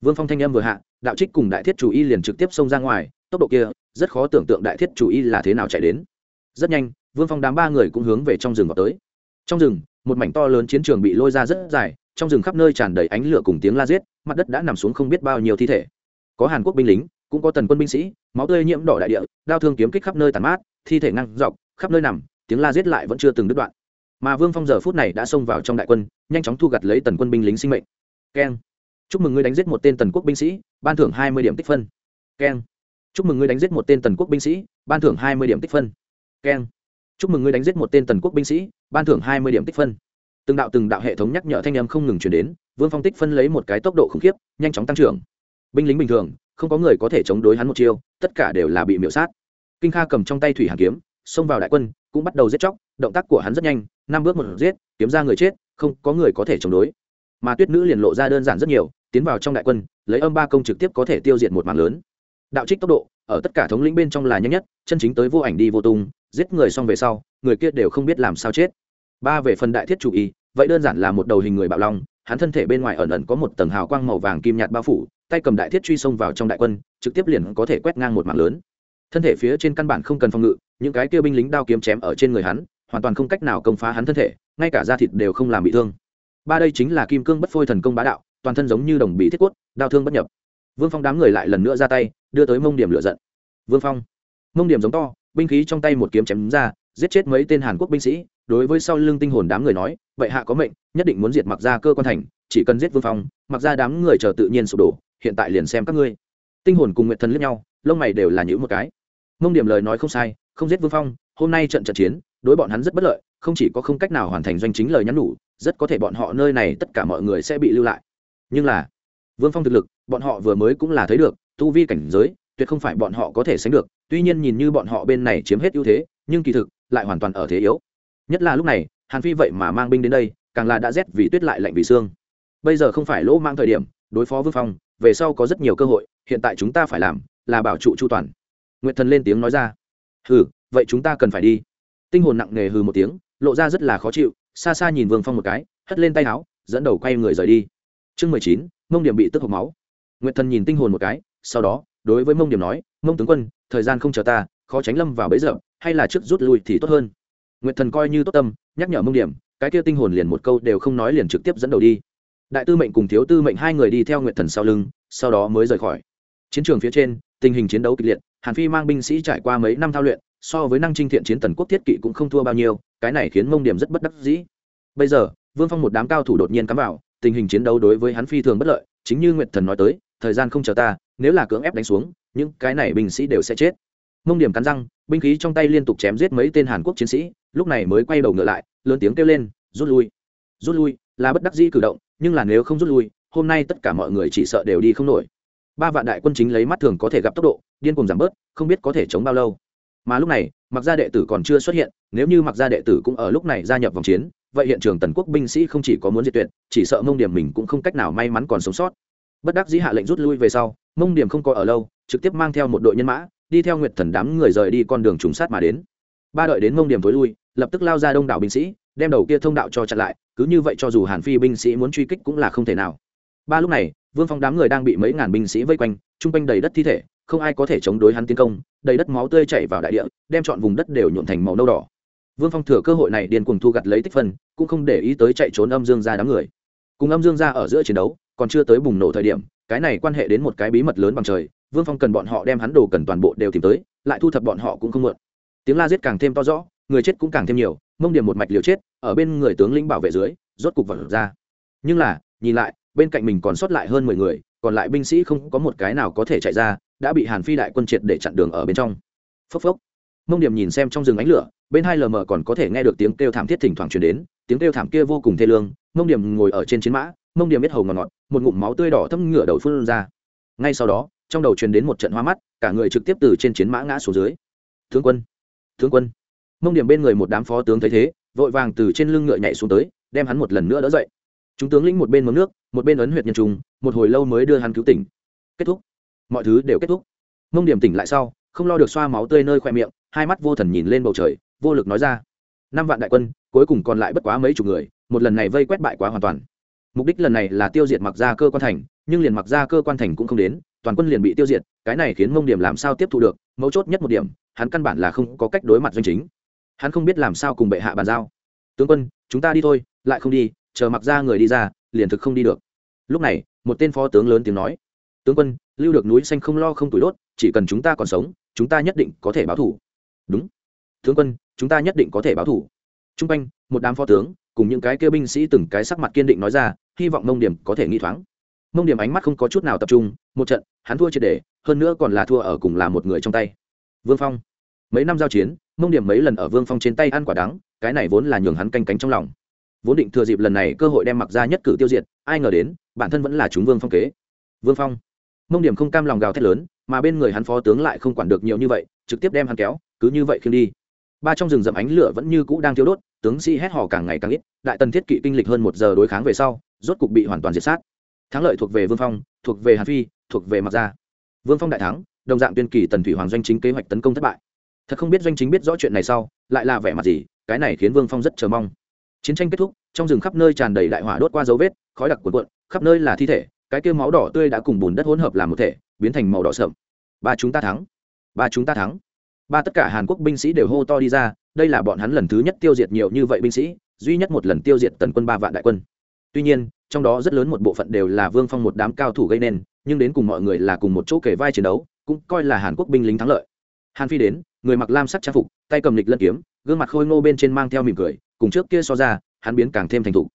Vương phong thanh âm vừa hạ, đạo trích cùng đại thiết chủ y liền trực tiếp xông ra ngoài, tốc độ kia, rất khó tưởng tượng đại thiết chủ y là thế nào chạy đến. Rất nhanh, vương phong đám ba người cũng hướng về trong rừng vào tới trong rừng, một mảnh to lớn chiến trường bị lôi ra rất dài, trong rừng khắp nơi tràn đầy ánh lửa cùng tiếng la giết, mặt đất đã nằm xuống không biết bao nhiêu thi thể. Có hàn quốc binh lính, cũng có tần quân binh sĩ, máu tươi nhiễm đỏ đại địa, đao thương kiếm kích khắp nơi tàn mát, thi thể ngăn dọc, khắp nơi nằm, tiếng la giết lại vẫn chưa từng đứt đoạn. Mà vương phong giờ phút này đã xông vào trong đại quân, nhanh chóng thu gặt lấy tần quân binh lính sinh mệnh. Keng. Chúc mừng ngươi đánh giết một tên tần quốc binh sĩ, ban thưởng hai mươi điểm tích phân. Keng. Chúc mừng ngươi đánh giết một tên tần quốc binh sĩ, ban thưởng hai mươi điểm tích phân. Keng. Chúc mừng ngươi đánh giết một tên tần quốc binh sĩ ban thưởng hai mươi điểm tích phân. Từng đạo từng đạo hệ thống nhắc nhở thanh em không ngừng chuyển đến, vương phong tích phân lấy một cái tốc độ khủng khiếp, nhanh chóng tăng trưởng. Binh lính bình thường, không có người có thể chống đối hắn một chiêu, tất cả đều là bị miễu sát. Kinh kha cầm trong tay thủy hàn kiếm, xông vào đại quân, cũng bắt đầu giết chóc, động tác của hắn rất nhanh, năm bước một giết, kiếm ra người chết, không có người có thể chống đối. Mà tuyết nữ liền lộ ra đơn giản rất nhiều, tiến vào trong đại quân, lấy âm ba công trực tiếp có thể tiêu diệt một màn lớn. Đạo trích tốc độ, ở tất cả thống lĩnh bên trong là nhanh nhất, chân chính tới vô ảnh đi vô tung, giết người xong về sau, người kia đều không biết làm sao chết ba về phần đại thiết chủ y, vậy đơn giản là một đầu hình người bạo long, hắn thân thể bên ngoài ẩn ẩn có một tầng hào quang màu vàng kim nhạt bao phủ, tay cầm đại thiết truy xông vào trong đại quân, trực tiếp liền có thể quét ngang một mạng lớn. Thân thể phía trên căn bản không cần phòng ngự, những cái kia binh lính đao kiếm chém ở trên người hắn, hoàn toàn không cách nào công phá hắn thân thể, ngay cả da thịt đều không làm bị thương. Ba đây chính là kim cương bất phôi thần công bá đạo, toàn thân giống như đồng bị thiết quất đao thương bất nhập. Vương phong đám người lại lần nữa ra tay, đưa tới mông điểm lựa giận. Vương phong. Mông điểm giống to, binh khí trong tay một kiếm chém ra giết chết mấy tên hàn quốc binh sĩ, đối với sau lưng tinh hồn đám người nói vậy hạ có mệnh, nhất định muốn diệt mặc ra cơ quan thành, chỉ cần giết vương phong mặc ra đám người chờ tự nhiên sụp đổ, hiện tại liền xem các ngươi. Tinh hồn cùng nguyện thần lướt nhau, lông mày đều là những một cái. Mông điểm lời nói không sai, không giết vương phong, hôm nay trận trận chiến, đối bọn hắn rất bất lợi, không chỉ có không cách nào hoàn thành doanh chính lời nhắn nhủ, rất có thể bọn họ nơi này tất cả mọi người sẽ bị lưu lại. Nhưng là, vương phong thực lực, bọn họ vừa mới cũng là thấy được, tu vi cảnh giới, tuyệt không phải bọn họ có thể sánh được, tuy nhiên nhìn như bọn họ bên này chiếm hết ưu thế, nhưng kỳ thực lại hoàn toàn ở thế yếu. Nhất là lúc này, hàn phi vậy mà mang binh đến đây, càng là đã rét vì tuyết lại lạnh vì xương bây giờ không phải lỗ mang thời điểm, đối phó vương phong, về sau có rất nhiều cơ hội, hiện tại chúng ta phải làm là bảo trụ chu toàn. Nguyệt thần lên tiếng nói ra. Hừ, vậy chúng ta cần phải đi. Tinh hồn nặng nề hừ một tiếng, lộ ra rất là khó chịu, xa xa nhìn vương phong một cái, hất lên tay áo, dẫn đầu quay người rời đi. Chương mười chín, mông điểm bị tức hộc máu. Nguyệt thần nhìn tinh hồn một cái, sau đó, đối với mông điểm nói, mông tướng quân, thời gian không chờ ta khó tránh lâm vào bấy giờ hay là trước rút lui thì tốt hơn. Nguyệt thần coi như tốt tâm, nhắc nhở mông điểm, cái kia tinh hồn liền một câu đều không nói liền trực tiếp dẫn đầu đi. Đại tư mệnh cùng thiếu tư mệnh hai người đi theo nguyệt thần sau lưng, sau đó mới rời khỏi. Chiến trường phía trên, tình hình chiến đấu kịch liệt, hàn phi mang binh sĩ trải qua mấy năm thao luyện, so với năng trinh thiện chiến tần quốc thiết kỵ cũng không thua bao nhiêu, cái này khiến mông điểm rất bất đắc dĩ. Bây giờ, vương phong một đám cao thủ đột nhiên cắm vào, tình hình chiến đấu đối với hắn phi thường bất lợi, chính như nguyệt thần nói tới, thời gian không chờ ta, nếu là cưỡng ép đánh xuống, những cái này binh sĩ đều sẽ chết mông điểm cắn răng, binh khí trong tay liên tục chém giết mấy tên hàn quốc chiến sĩ, lúc này mới quay đầu ngựa lại, lớn tiếng kêu lên, rút lui rút lui, là bất đắc dĩ cử động, nhưng là nếu không rút lui, hôm nay tất cả mọi người chỉ sợ đều đi không nổi. Ba vạn đại quân chính lấy mắt thường có thể gặp tốc độ, điên cùng giảm bớt, không biết có thể chống bao lâu. Mà lúc này, mặc gia đệ tử còn chưa xuất hiện, nếu như mặc gia đệ tử cũng ở lúc này gia nhập vòng chiến, vậy hiện trường tần quốc binh sĩ không chỉ có muốn diệt tuyệt, chỉ sợ mông điểm mình cũng không cách nào may mắn còn sống sót. Bất đắc dĩ hạ lệnh rút lui về sau, mông điểm không có ở lâu, trực tiếp mang theo một đội nhân mã đi theo nguyệt thần đám người rời đi con đường trùng sát mà đến. Ba đợi đến mông điểm tối lui, lập tức lao ra đông đảo binh sĩ, đem đầu kia thông đạo cho chặn lại, cứ như vậy cho dù hàn phi binh sĩ muốn truy kích cũng là không thể nào. Ba lúc này, vương phong đám người đang bị mấy ngàn binh sĩ vây quanh, chung quanh đầy đất thi thể, không ai có thể chống đối hắn tiến công, đầy đất máu tươi chảy vào đại địa, đem chọn vùng đất đều nhuộn thành màu nâu đỏ. Vương phong thừa cơ hội này điên cuồng thu gặt lấy tích phân, cũng không để ý tới chạy trốn âm dương ra đám người. Cùng âm dương ra ở giữa chiến đấu, còn chưa tới bùng nổ thời điểm, cái này quan hệ đến một cái bí mật lớn bằng trời vương phong cần bọn họ đem hắn đồ cần toàn bộ đều tìm tới, lại thu thập bọn họ cũng không mượn. Tiếng la giết càng thêm to rõ, người chết cũng càng thêm nhiều, mông điểm một mạch liều chết, ở bên người tướng lĩnh bảo vệ dưới, rốt cục vật ra. Nhưng là, nhìn lại, bên cạnh mình còn sót lại hơn mười người, còn lại binh sĩ không có một cái nào có thể chạy ra, đã bị hàn phi đại quân triệt để chặn đường ở bên trong. Phốc phốc. Mông điểm nhìn xem trong rừng ánh lửa, bên hai lờ mờ còn có thể nghe được tiếng kêu thảm thiết thỉnh thoảng truyền đến, tiếng kêu thảm kia vô cùng thê lương, mông điểm ngồi ở trên chiến mã, mông điểm biết hầu ngọt ngọt, một ngụm máu tươi đỏ thâm ngửa đầu phun ra. Ngay sau đó trong đầu truyền đến một trận hoa mắt cả người trực tiếp từ trên chiến mã ngã xuống dưới. Tướng quân tướng quân. Mông điểm bên người một đám phó tướng thấy thế vội vàng từ trên lưng ngựa nhảy xuống tới đem hắn một lần nữa đỡ dậy. Chúng tướng lĩnh một bên mớm nước một bên ấn huyệt nhân trùng, một hồi lâu mới đưa hắn cứu tỉnh. Kết thúc. Mọi thứ đều kết thúc. Mông điểm tỉnh lại sau không lo được xoa máu tươi nơi khoe miệng hai mắt vô thần nhìn lên bầu trời vô lực nói ra. Năm vạn đại quân cuối cùng còn lại bất quá mấy chục người một lần này vây quét bại quá hoàn toàn. Mục đích lần này là tiêu diệt mặc ra cơ quan thành nhưng liền mặc ra cơ quan thành cũng không đến toàn quân liền bị tiêu diệt, cái này khiến mông điểm làm sao tiếp thu được, mấu chốt nhất một điểm, hắn căn bản là không có cách đối mặt doanh chính. Hắn không biết làm sao cùng bệ hạ bàn giao. Tướng quân, chúng ta đi thôi, lại không đi, chờ mặc ra người đi ra, liền thực không đi được. Lúc này, một tên phó tướng lớn tiếng nói. Tướng quân, lưu được núi xanh không lo không tuổi đốt, chỉ cần chúng ta còn sống, chúng ta nhất định có thể báo thủ. Đúng. Tướng quân, chúng ta nhất định có thể báo thủ. T r u n g quanh, một đám phó tướng, cùng những cái kêu binh sĩ từng cái sắc mặt kiên định nói ra, hy vọng mông điểm có thể nghi thoáng mông điểm ánh mắt không có chút nào tập trung, một trận, hắn thua triệt để, hơn nữa còn là thua ở cùng là một người trong tay. Vương phong. Mấy năm giao chiến, mông điểm mấy lần ở vương phong trên tay ăn quả đắng, cái này vốn là nhường hắn canh cánh trong lòng. Vốn định thừa dịp lần này cơ hội đem mặc ra nhất cử tiêu diệt, ai ngờ đến, bản thân vẫn là chúng vương phong kế. Vương phong. Mông điểm không cam lòng gào thét lớn, mà bên người hắn phó tướng lại không quản được nhiều như vậy, trực tiếp đem hắn kéo, cứ như vậy khiêng đi. Ba trong rừng rậm ánh lửa vẫn như cũ đang thiếu đốt, tướng sĩ hét hò càng ngày càng ít, đại tần thiết kỵ kinh lịch hơn một giờ đối kháng về sau, rốt cục bị hoàn toàn diệt sát thắng lợi thuộc về vương phong, thuộc về hàn phi, thuộc về mặc gia. Vương phong đại thắng, đồng dạng tuyên kỳ tần thủy hoàng doanh chính kế hoạch tấn công thất bại. Thật không biết doanh chính biết rõ chuyện này sau, lại là vẻ mặt gì, cái này khiến vương phong rất chờ mong. Chiến tranh kết thúc, trong rừng khắp nơi tràn đầy đại hỏa đốt qua dấu vết, khói đặc cuộn cuộn, khắp nơi là thi thể, cái kia máu đỏ tươi đã cùng bùn đất hỗn hợp làm một thể, biến thành màu đỏ sậm. Ba chúng ta thắng. Ba chúng ta thắng. Ba tất cả hàn quốc binh sĩ đều hô to đi ra, đây là bọn hắn lần thứ nhất tiêu diệt nhiều như vậy binh sĩ, duy nhất một lần tiêu diệt tần quân ba vạn đại quân. Tuy nhiên trong đó rất lớn một bộ phận đều là vương phong một đám cao thủ gây nên, nhưng đến cùng mọi người là cùng một chỗ kể vai chiến đấu, cũng coi là hàn quốc binh lính thắng lợi. Hàn phi đến, người mặc lam sắc trang phục, tay cầm lịch lân kiếm, gương mặt khôi ngô bên trên mang theo mỉm cười, cùng trước kia so ra, hắn biến càng thêm thành thục.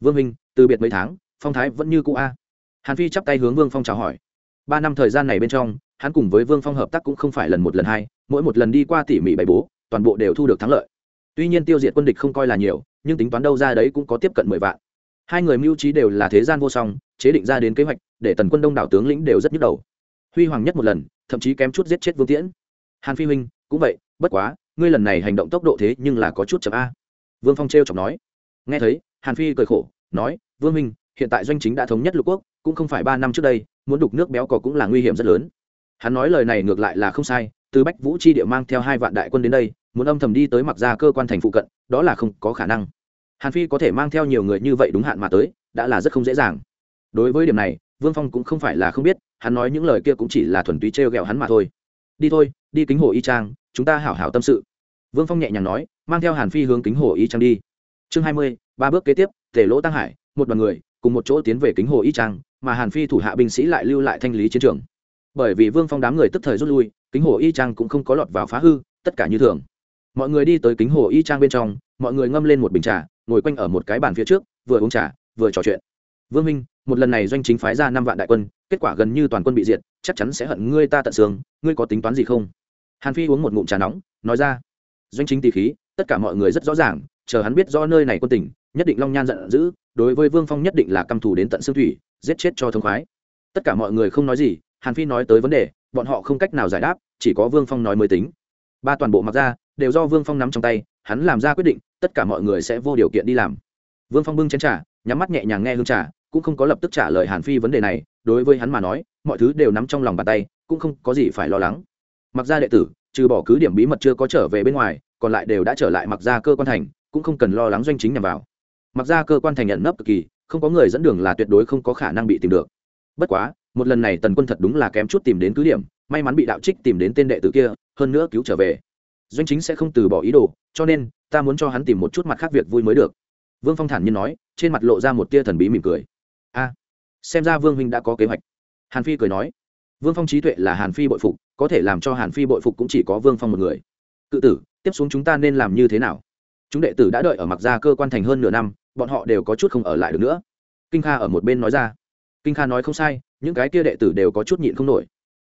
Vương minh từ biệt mấy tháng, phong thái vẫn như cũ a. Hàn phi chắp tay hướng vương phong chào hỏi. Ba năm thời gian này bên trong, hắn cùng với vương phong hợp tác cũng không phải lần một lần hai, mỗi một lần đi qua tỉ mỉ bày bố, toàn bộ đều thu được thắng lợi. Tuy nhiên tiêu diệt quân địch không coi là nhiều, nhưng tính toán đâu ra đấy cũng có tiếp cận mười vạn hai người mưu trí đều là thế gian vô song, chế định ra đến kế hoạch, để tần quân đông đảo tướng lĩnh đều rất nhức đầu. Huy hoàng nhất một lần, thậm chí kém chút giết chết vương tiễn. Hàn phi huynh, cũng vậy, bất quá, ngươi lần này hành động tốc độ thế nhưng là có chút chậm a. Vương phong t r chọc nói. Nghe thấy, hàn phi cười khổ, nói, vương minh hiện tại doanh chính đã thống nhất lục quốc, cũng không phải ba năm trước đây, muốn đục nước béo cò cũng là nguy hiểm rất lớn. Hắn nói lời này ngược lại là không sai, từ bách vũ chi địa mang theo hai vạn đại quân đến đây, muốn âm thầm đi tới mặc ra cơ quan thành phụ cận, đó là không có khả năng hàn phi có thể mang theo nhiều người như vậy đúng hạn mà tới, đã là rất không dễ dàng. Đối với điểm này, vương phong cũng không phải là không biết, hắn nói những lời kia cũng chỉ là thuần túy t r ghẹo hắn mà thôi. Đi thôi, đi kính hồ y trang, chúng ta hảo hảo tâm sự. Vương phong nhẹ nhàng nói, mang theo hàn phi hướng kính hồ y trang đi. Chương hai mươi, ba bước kế tiếp tể lỗ tăng hải, một đoàn người, cùng một chỗ tiến về kính hồ y trang, mà hàn phi thủ hạ binh sĩ lại lưu lại thanh lý chiến trường. Bởi vì vương phong đám người tức thời rút lui, kính hồ y trang cũng không có lọt vào phá hư, tất cả như thường. Mọi người đi tới kính hồ y trang bên trong, mọi người ngâm lên một bình trà ngồi quanh ở một cái bàn phía trước, vừa uống trà, vừa trò chuyện. Vương minh một lần này doanh chính phái ra năm vạn đại quân, kết quả gần như toàn quân bị diệt, chắc chắn sẽ hận ngươi ta tận xương, ngươi có tính toán gì không? Hàn phi uống một ngụm trà nóng, nói ra, doanh chính tỷ khí, tất cả mọi người rất rõ ràng, chờ hắn biết do nơi này quân tỉnh nhất định long nhan giận dữ, đối với vương phong nhất định là căm thù đến tận xương thủy, giết chết cho thông khoái. Tất cả mọi người không nói gì, hàn phi nói tới vấn đề, bọn họ không cách nào giải đáp, chỉ có vương phong nói mới tính. Ba toàn bộ mặc ra, đều do vương phong nắm trong tay hắn làm ra quyết định, tất cả mọi người sẽ vô điều kiện đi làm. Vương phong bưng chén trà, nhắm mắt nhẹ nhàng nghe hương trà, cũng không có lập tức trả lời hàn phi vấn đề này, đối với hắn mà nói, mọi thứ đều nắm trong lòng bàn tay, cũng không có gì phải lo lắng. Mặc ra đệ tử, trừ bỏ cứ điểm bí mật chưa có trở về bên ngoài, còn lại đều đã trở lại mặc ra cơ quan thành, cũng không cần lo lắng doanh chính nhằm vào. Mặc ra cơ quan thành nhận nấp cực kỳ, không có người dẫn đường là tuyệt đối không có khả năng bị tìm được. Bất quá, một lần này tần quân thật đúng là kém chút tìm đến cứ điểm, may mắn bị đạo trích tìm đến tên đệ tử kia, hơn nữa cứu trở về doanh chính sẽ không từ bỏ ý đồ, cho nên, ta muốn cho hắn tìm một chút mặt khác việc vui mới được. Vương phong thản nhiên nói, trên mặt lộ ra một tia thần bí mỉm cười. A, xem ra vương huynh đã có kế hoạch. Hàn phi cười nói. Vương phong trí tuệ là hàn phi bội phục, có thể làm cho hàn phi bội phục cũng chỉ có vương phong một người. Cự tử, tiếp xuống chúng ta nên làm như thế nào? Chúng đệ tử đã đợi ở mặc gia cơ quan thành hơn nửa năm, bọn họ đều có chút không ở lại được nữa. Kinh kha ở một bên nói ra. Kinh kha nói không sai, những cái kia đệ tử đều có chút nhịn không nổi.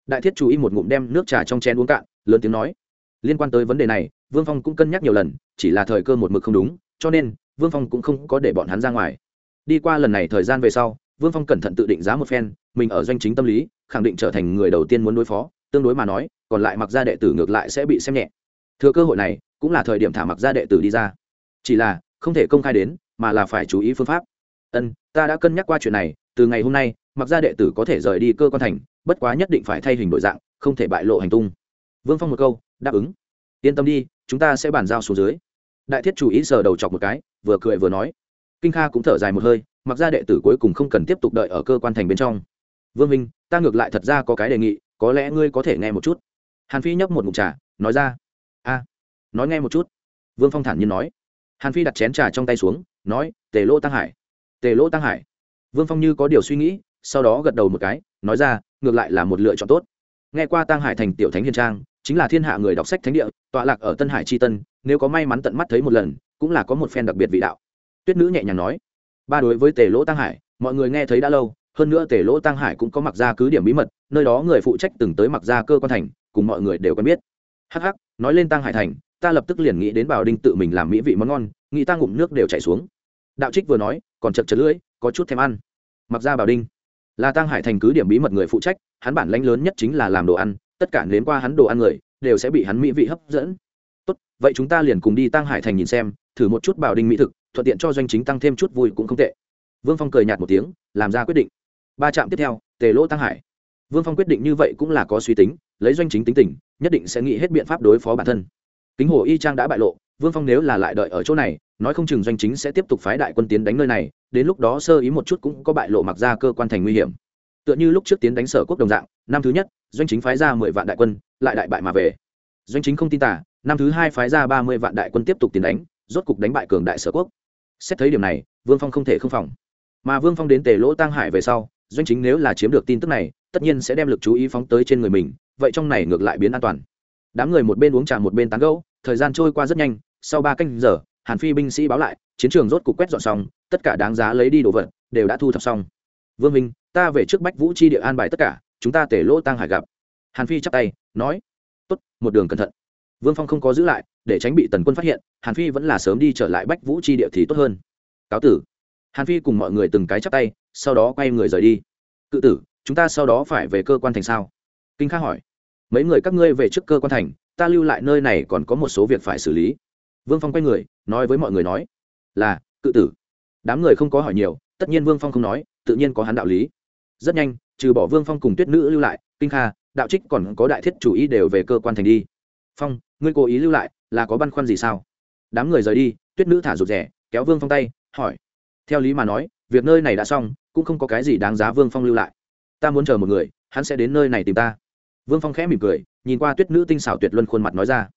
Đại thiết chú ý một ngụm đem nước trà trong chén uống cạn, lớn tiếng nói liên quan tới vấn đề này, vương phong cũng cân nhắc nhiều lần, chỉ là thời cơ một mực không đúng, cho nên vương phong cũng không có để bọn hắn ra ngoài. Đi qua lần này thời gian về sau, vương phong cẩn thận tự định giá một phen, mình ở doanh chính tâm lý, khẳng định trở thành người đầu tiên muốn đối phó, tương đối mà nói, còn lại mặc gia đệ tử ngược lại sẽ bị xem nhẹ. Thừa cơ hội này, cũng là thời điểm thả mặc gia đệ tử đi ra. Chỉ là, không thể công khai đến, mà là phải chú ý phương pháp. Ân, ta đã cân nhắc qua chuyện này, từ ngày hôm nay, mặc gia đệ tử có thể rời đi cơ quan thành, bất quá nhất định phải thay hình đổi dạng, không thể bại lộ hành tung. Vương phong một câu đáp ứng. Yên tâm đi, chúng ta sẽ bàn giao xuống dưới. Đại thiết chủ ý sờ đầu chọc một cái, vừa cười vừa nói. Kinh kha cũng thở dài một hơi, mặc ra đệ tử cuối cùng không cần tiếp tục đợi ở cơ quan thành bên trong. Vương minh, ta ngược lại thật ra có cái đề nghị, có lẽ ngươi có thể nghe một chút. Hàn phi nhấp một mục trà, nói ra. A, nói nghe một chút. Vương phong thản nhiên nói. Hàn phi đặt chén trà trong tay xuống, nói, tề lỗ tăng hải, tề lỗ tăng hải. Vương phong như có điều suy nghĩ, sau đó gật đầu một cái, nói ra, ngược lại là một lựa chọn tốt. Nghe qua tăng hải thành tiểu thánh hiền trang chính là thiên hạ người đọc sách thánh địa, tọa lạc ở tân hải c h i tân, nếu có may mắn tận mắt thấy một lần, cũng là có một phen đặc biệt vị đạo. Tuyết nữ nhẹ nhàng nói, ba đối với tề lỗ tăng hải, mọi người nghe thấy đã lâu, hơn nữa tề lỗ tăng hải cũng có mặc ra cứ điểm bí mật, nơi đó người phụ trách từng tới mặc ra cơ quan thành, cùng mọi người đều quen biết. Hắc hắc, nói lên tăng hải thành, ta lập tức liền nghĩ đến bảo đinh tự mình làm mỹ vị món ngon, nghĩ ta ngụm nước đều chảy xuống. Đạo trích vừa nói, còn chật chật lưỡi, có chút thèm ăn. Mặc ra bảo đinh, là tăng hải thành cứ điểm bí mật người phụ trách, hắn bản lãnh lớn nhất chính là làm đồ ăn tất cả nếm qua hắn đồ ăn người, đều sẽ bị hắn mỹ vị hấp dẫn. Tốt, vậy chúng ta liền cùng đi tăng hải thành nhìn xem, thử một chút bảo đinh mỹ thực, thuận tiện cho doanh chính tăng thêm chút vui cũng không tệ. Vương phong cười nhạt một tiếng, làm ra quyết định. Ba trạm tiếp theo, tề lỗ tăng hải. Vương phong quyết định như vậy cũng là có suy tính, lấy doanh chính tính tình, nhất định sẽ nghĩ hết biện pháp đối phó bản thân. Kính hồ y trang đã bại lộ, vương phong nếu là lại đợi ở chỗ này, nói không chừng doanh chính sẽ tiếp tục phái đại quân tiến đánh nơi này, đến lúc đó sơ ý một chút cũng có bại lộ mặc ra cơ quan thành nguy hiểm tựa như lúc trước tiến đánh sở quốc đồng dạng, năm thứ nhất, doanh chính phái ra mười vạn đại quân, lại đại bại mà về. Doanh chính không tin tả năm thứ hai phái ra ba mươi vạn đại quân tiếp tục tiến đánh, rốt cục đánh bại cường đại sở quốc. Xét thấy điểm này, vương phong không thể không phòng. Mà vương phong đến tề lỗ tăng hải về sau, doanh chính nếu là chiếm được tin tức này, tất nhiên sẽ đem lực chú ý phóng tới trên người mình, vậy trong này ngược lại biến an toàn. Đám người một bên uống trà một bên tán gẫu, thời gian trôi qua rất nhanh, sau ba canh giờ, hàn phi binh sĩ báo lại, chiến trường rốt cục quét dọn xong, tất cả đáng giá lấy đi đồ vật, đều đã thu thập xong vương minh, ta về trước bách vũ chi địa an bài tất cả, chúng ta tể lỗ tăng hải gặp. Hàn phi chắp tay, nói, tốt, một đường cẩn thận. Vương phong không có giữ lại, để tránh bị tần quân phát hiện, hàn phi vẫn là sớm đi trở lại bách vũ chi địa thì tốt hơn. Cáo tử. Hàn phi cùng mọi người từng cái chắp tay, sau đó quay người rời đi. Cự tử, chúng ta sau đó phải về cơ quan thành sao? Kinh khắc hỏi. Mấy người các ngươi về trước cơ quan thành, ta lưu lại nơi này còn có một số việc phải xử lý. Vương phong quay người, nói với mọi người nói, là, cự tử. Đám người không có hỏi nhiều, tất nhiên vương phong không nói tự nhiên có hắn đạo lý. Rất nhanh, trừ bỏ vương phong cùng tuyết nữ lưu lại, kinh kha, đạo trích còn có đại thiết chủ ý đều về cơ quan thành đi. Phong, ngươi cố ý lưu lại, là có băn khoăn gì sao? Đám người rời đi, tuyết nữ thả rụt rẻ kéo vương phong tay, hỏi. Theo lý mà nói, việc nơi này đã xong, cũng không có cái gì đáng giá vương phong lưu lại. Ta muốn chờ một người, hắn sẽ đến nơi này tìm ta. Vương phong khẽ mỉm cười, nhìn qua tuyết nữ tinh xảo tuyệt luân khuôn mặt nói ra.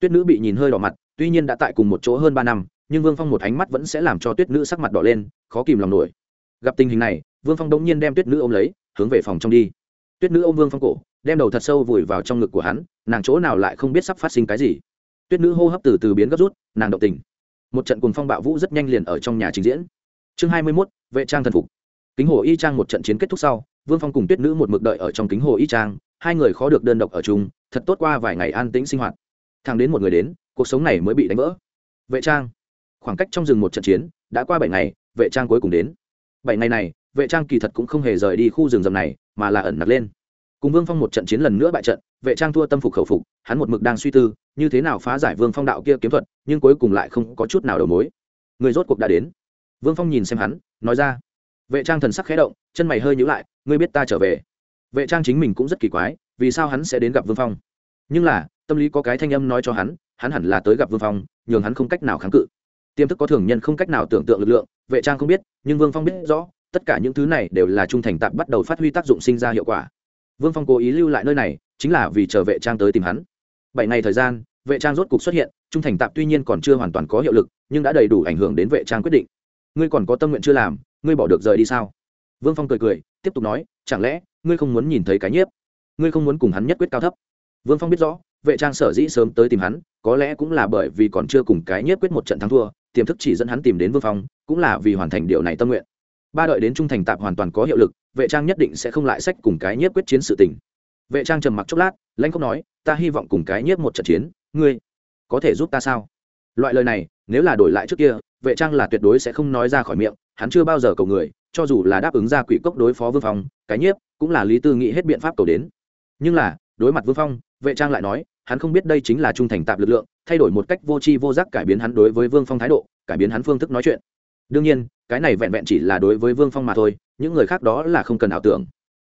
Tuyết nữ bị nhìn hơi đỏ mặt, tuy nhiên đã tại cùng một chỗ hơn ba năm, nhưng vương phong một ánh mắt vẫn sẽ làm cho tuyết nữ sắc mặt đỏ lên, khó kìm lòng nổi gặp tình hình này, vương phong đống nhiên đem tuyết nữ ôm lấy, hướng về phòng trong đi. Tuyết nữ ôm vương phong cổ, đem đầu thật sâu vùi vào trong ngực của hắn, nàng chỗ nào lại không biết sắp phát sinh cái gì. Tuyết nữ hô hấp từ từ biến gấp rút, nàng động tình. Một trận cùng phong bạo vũ rất nhanh liền ở trong nhà trình diễn. Chương hai mươi mốt, vệ trang thần phục. Kính hồ y trang một trận chiến kết thúc sau, vương phong cùng tuyết nữ một mực đợi ở trong kính hồ y trang, hai người khó được đơn độc ở chung, thật tốt qua vài ngày an tĩnh sinh hoạt. Thang đến một người đến, cuộc sống này mới bị đánh vỡ. Vệ trang. Khoảng cách trong rừng một trận chiến, đã qua bảy ngày, vệ trang cuối cùng đến bảy ngày này, vệ trang kỳ thật cũng không hề rời đi khu rừng rầm này, mà là ẩn nặc lên. Cùng vương phong một trận chiến lần nữa bại trận, vệ trang thua tâm phục khẩu phục, hắn một mực đang suy tư, như thế nào phá giải vương phong đạo kia kiếm thuật, nhưng cuối cùng lại không có chút nào đầu mối. Người rốt cuộc đã đến. Vương phong nhìn xem hắn, nói ra. Vệ trang thần sắc khẽ động, chân mày hơi nhữ lại, ngươi biết ta trở về. Vệ trang chính mình cũng rất kỳ quái, vì sao hắn sẽ đến gặp vương phong? Nhưng là, tâm lý có cái thanh âm nói cho hắn hắn hẳn là tới gặp vương phong, nhường hắn không cách nào kháng cự. Tiềm thức có thường nhân không cách nào tưởng tượng lực lượng vệ trang không biết, nhưng vương phong biết rõ, tất cả những thứ này đều là trung thành tạp bắt đầu phát huy tác dụng sinh ra hiệu quả. Vương phong cố ý lưu lại nơi này, chính là vì chờ vệ trang tới tìm hắn. Bảy ngày thời gian, vệ trang rốt cục xuất hiện, trung thành tạp tuy nhiên còn chưa hoàn toàn có hiệu lực, nhưng đã đầy đủ ảnh hưởng đến vệ trang quyết định. Ngươi còn có tâm nguyện chưa làm, ngươi bỏ được rời đi sao? Vương phong cười cười, tiếp tục nói, chẳng lẽ, ngươi không muốn nhìn thấy cái nhiếp? Ngươi không muốn cùng hắn nhất quyết cao thấp? Vương phong biết rõ, vệ trang sở dĩ sớm tới tìm hắn, có lẽ cũng là bởi vì còn chưa cùng cái nhiếp quyết một trận thắng thua, tiềm thức chỉ dẫn hắn tìm đến vương phong cũng là vì hoàn thành điều này tâm nguyện. Ba đợi đến trung thành tạp hoàn toàn có hiệu lực, vệ trang nhất định sẽ không lại sách cùng cái nhiếp quyết chiến sự tình. Vệ trang trầm mặc chốc lát, lãnh không nói, ta hy vọng cùng cái nhiếp một trận chiến, ngươi có thể giúp ta sao? Loại lời này, nếu là đổi lại trước kia, vệ trang là tuyệt đối sẽ không nói ra khỏi miệng, hắn chưa bao giờ cầu người, cho dù là đáp ứng ra quỷ cốc đối phó vương phong, cái nhiếp cũng là lý tư nghĩ hết biện pháp cầu đến. Nhưng là, đối mặt vương phong, vệ trang lại nói, hắn không biết đây chính là trung thành tạp lực lượng, thay đổi một cách vô tri vô giác cải biến hắn đối với vương phong thái độ, cải biến hắn phương thức nói chuyện đương nhiên, cái này vẹn vẹn chỉ là đối với vương phong mà thôi, những người khác đó là không cần ảo tưởng.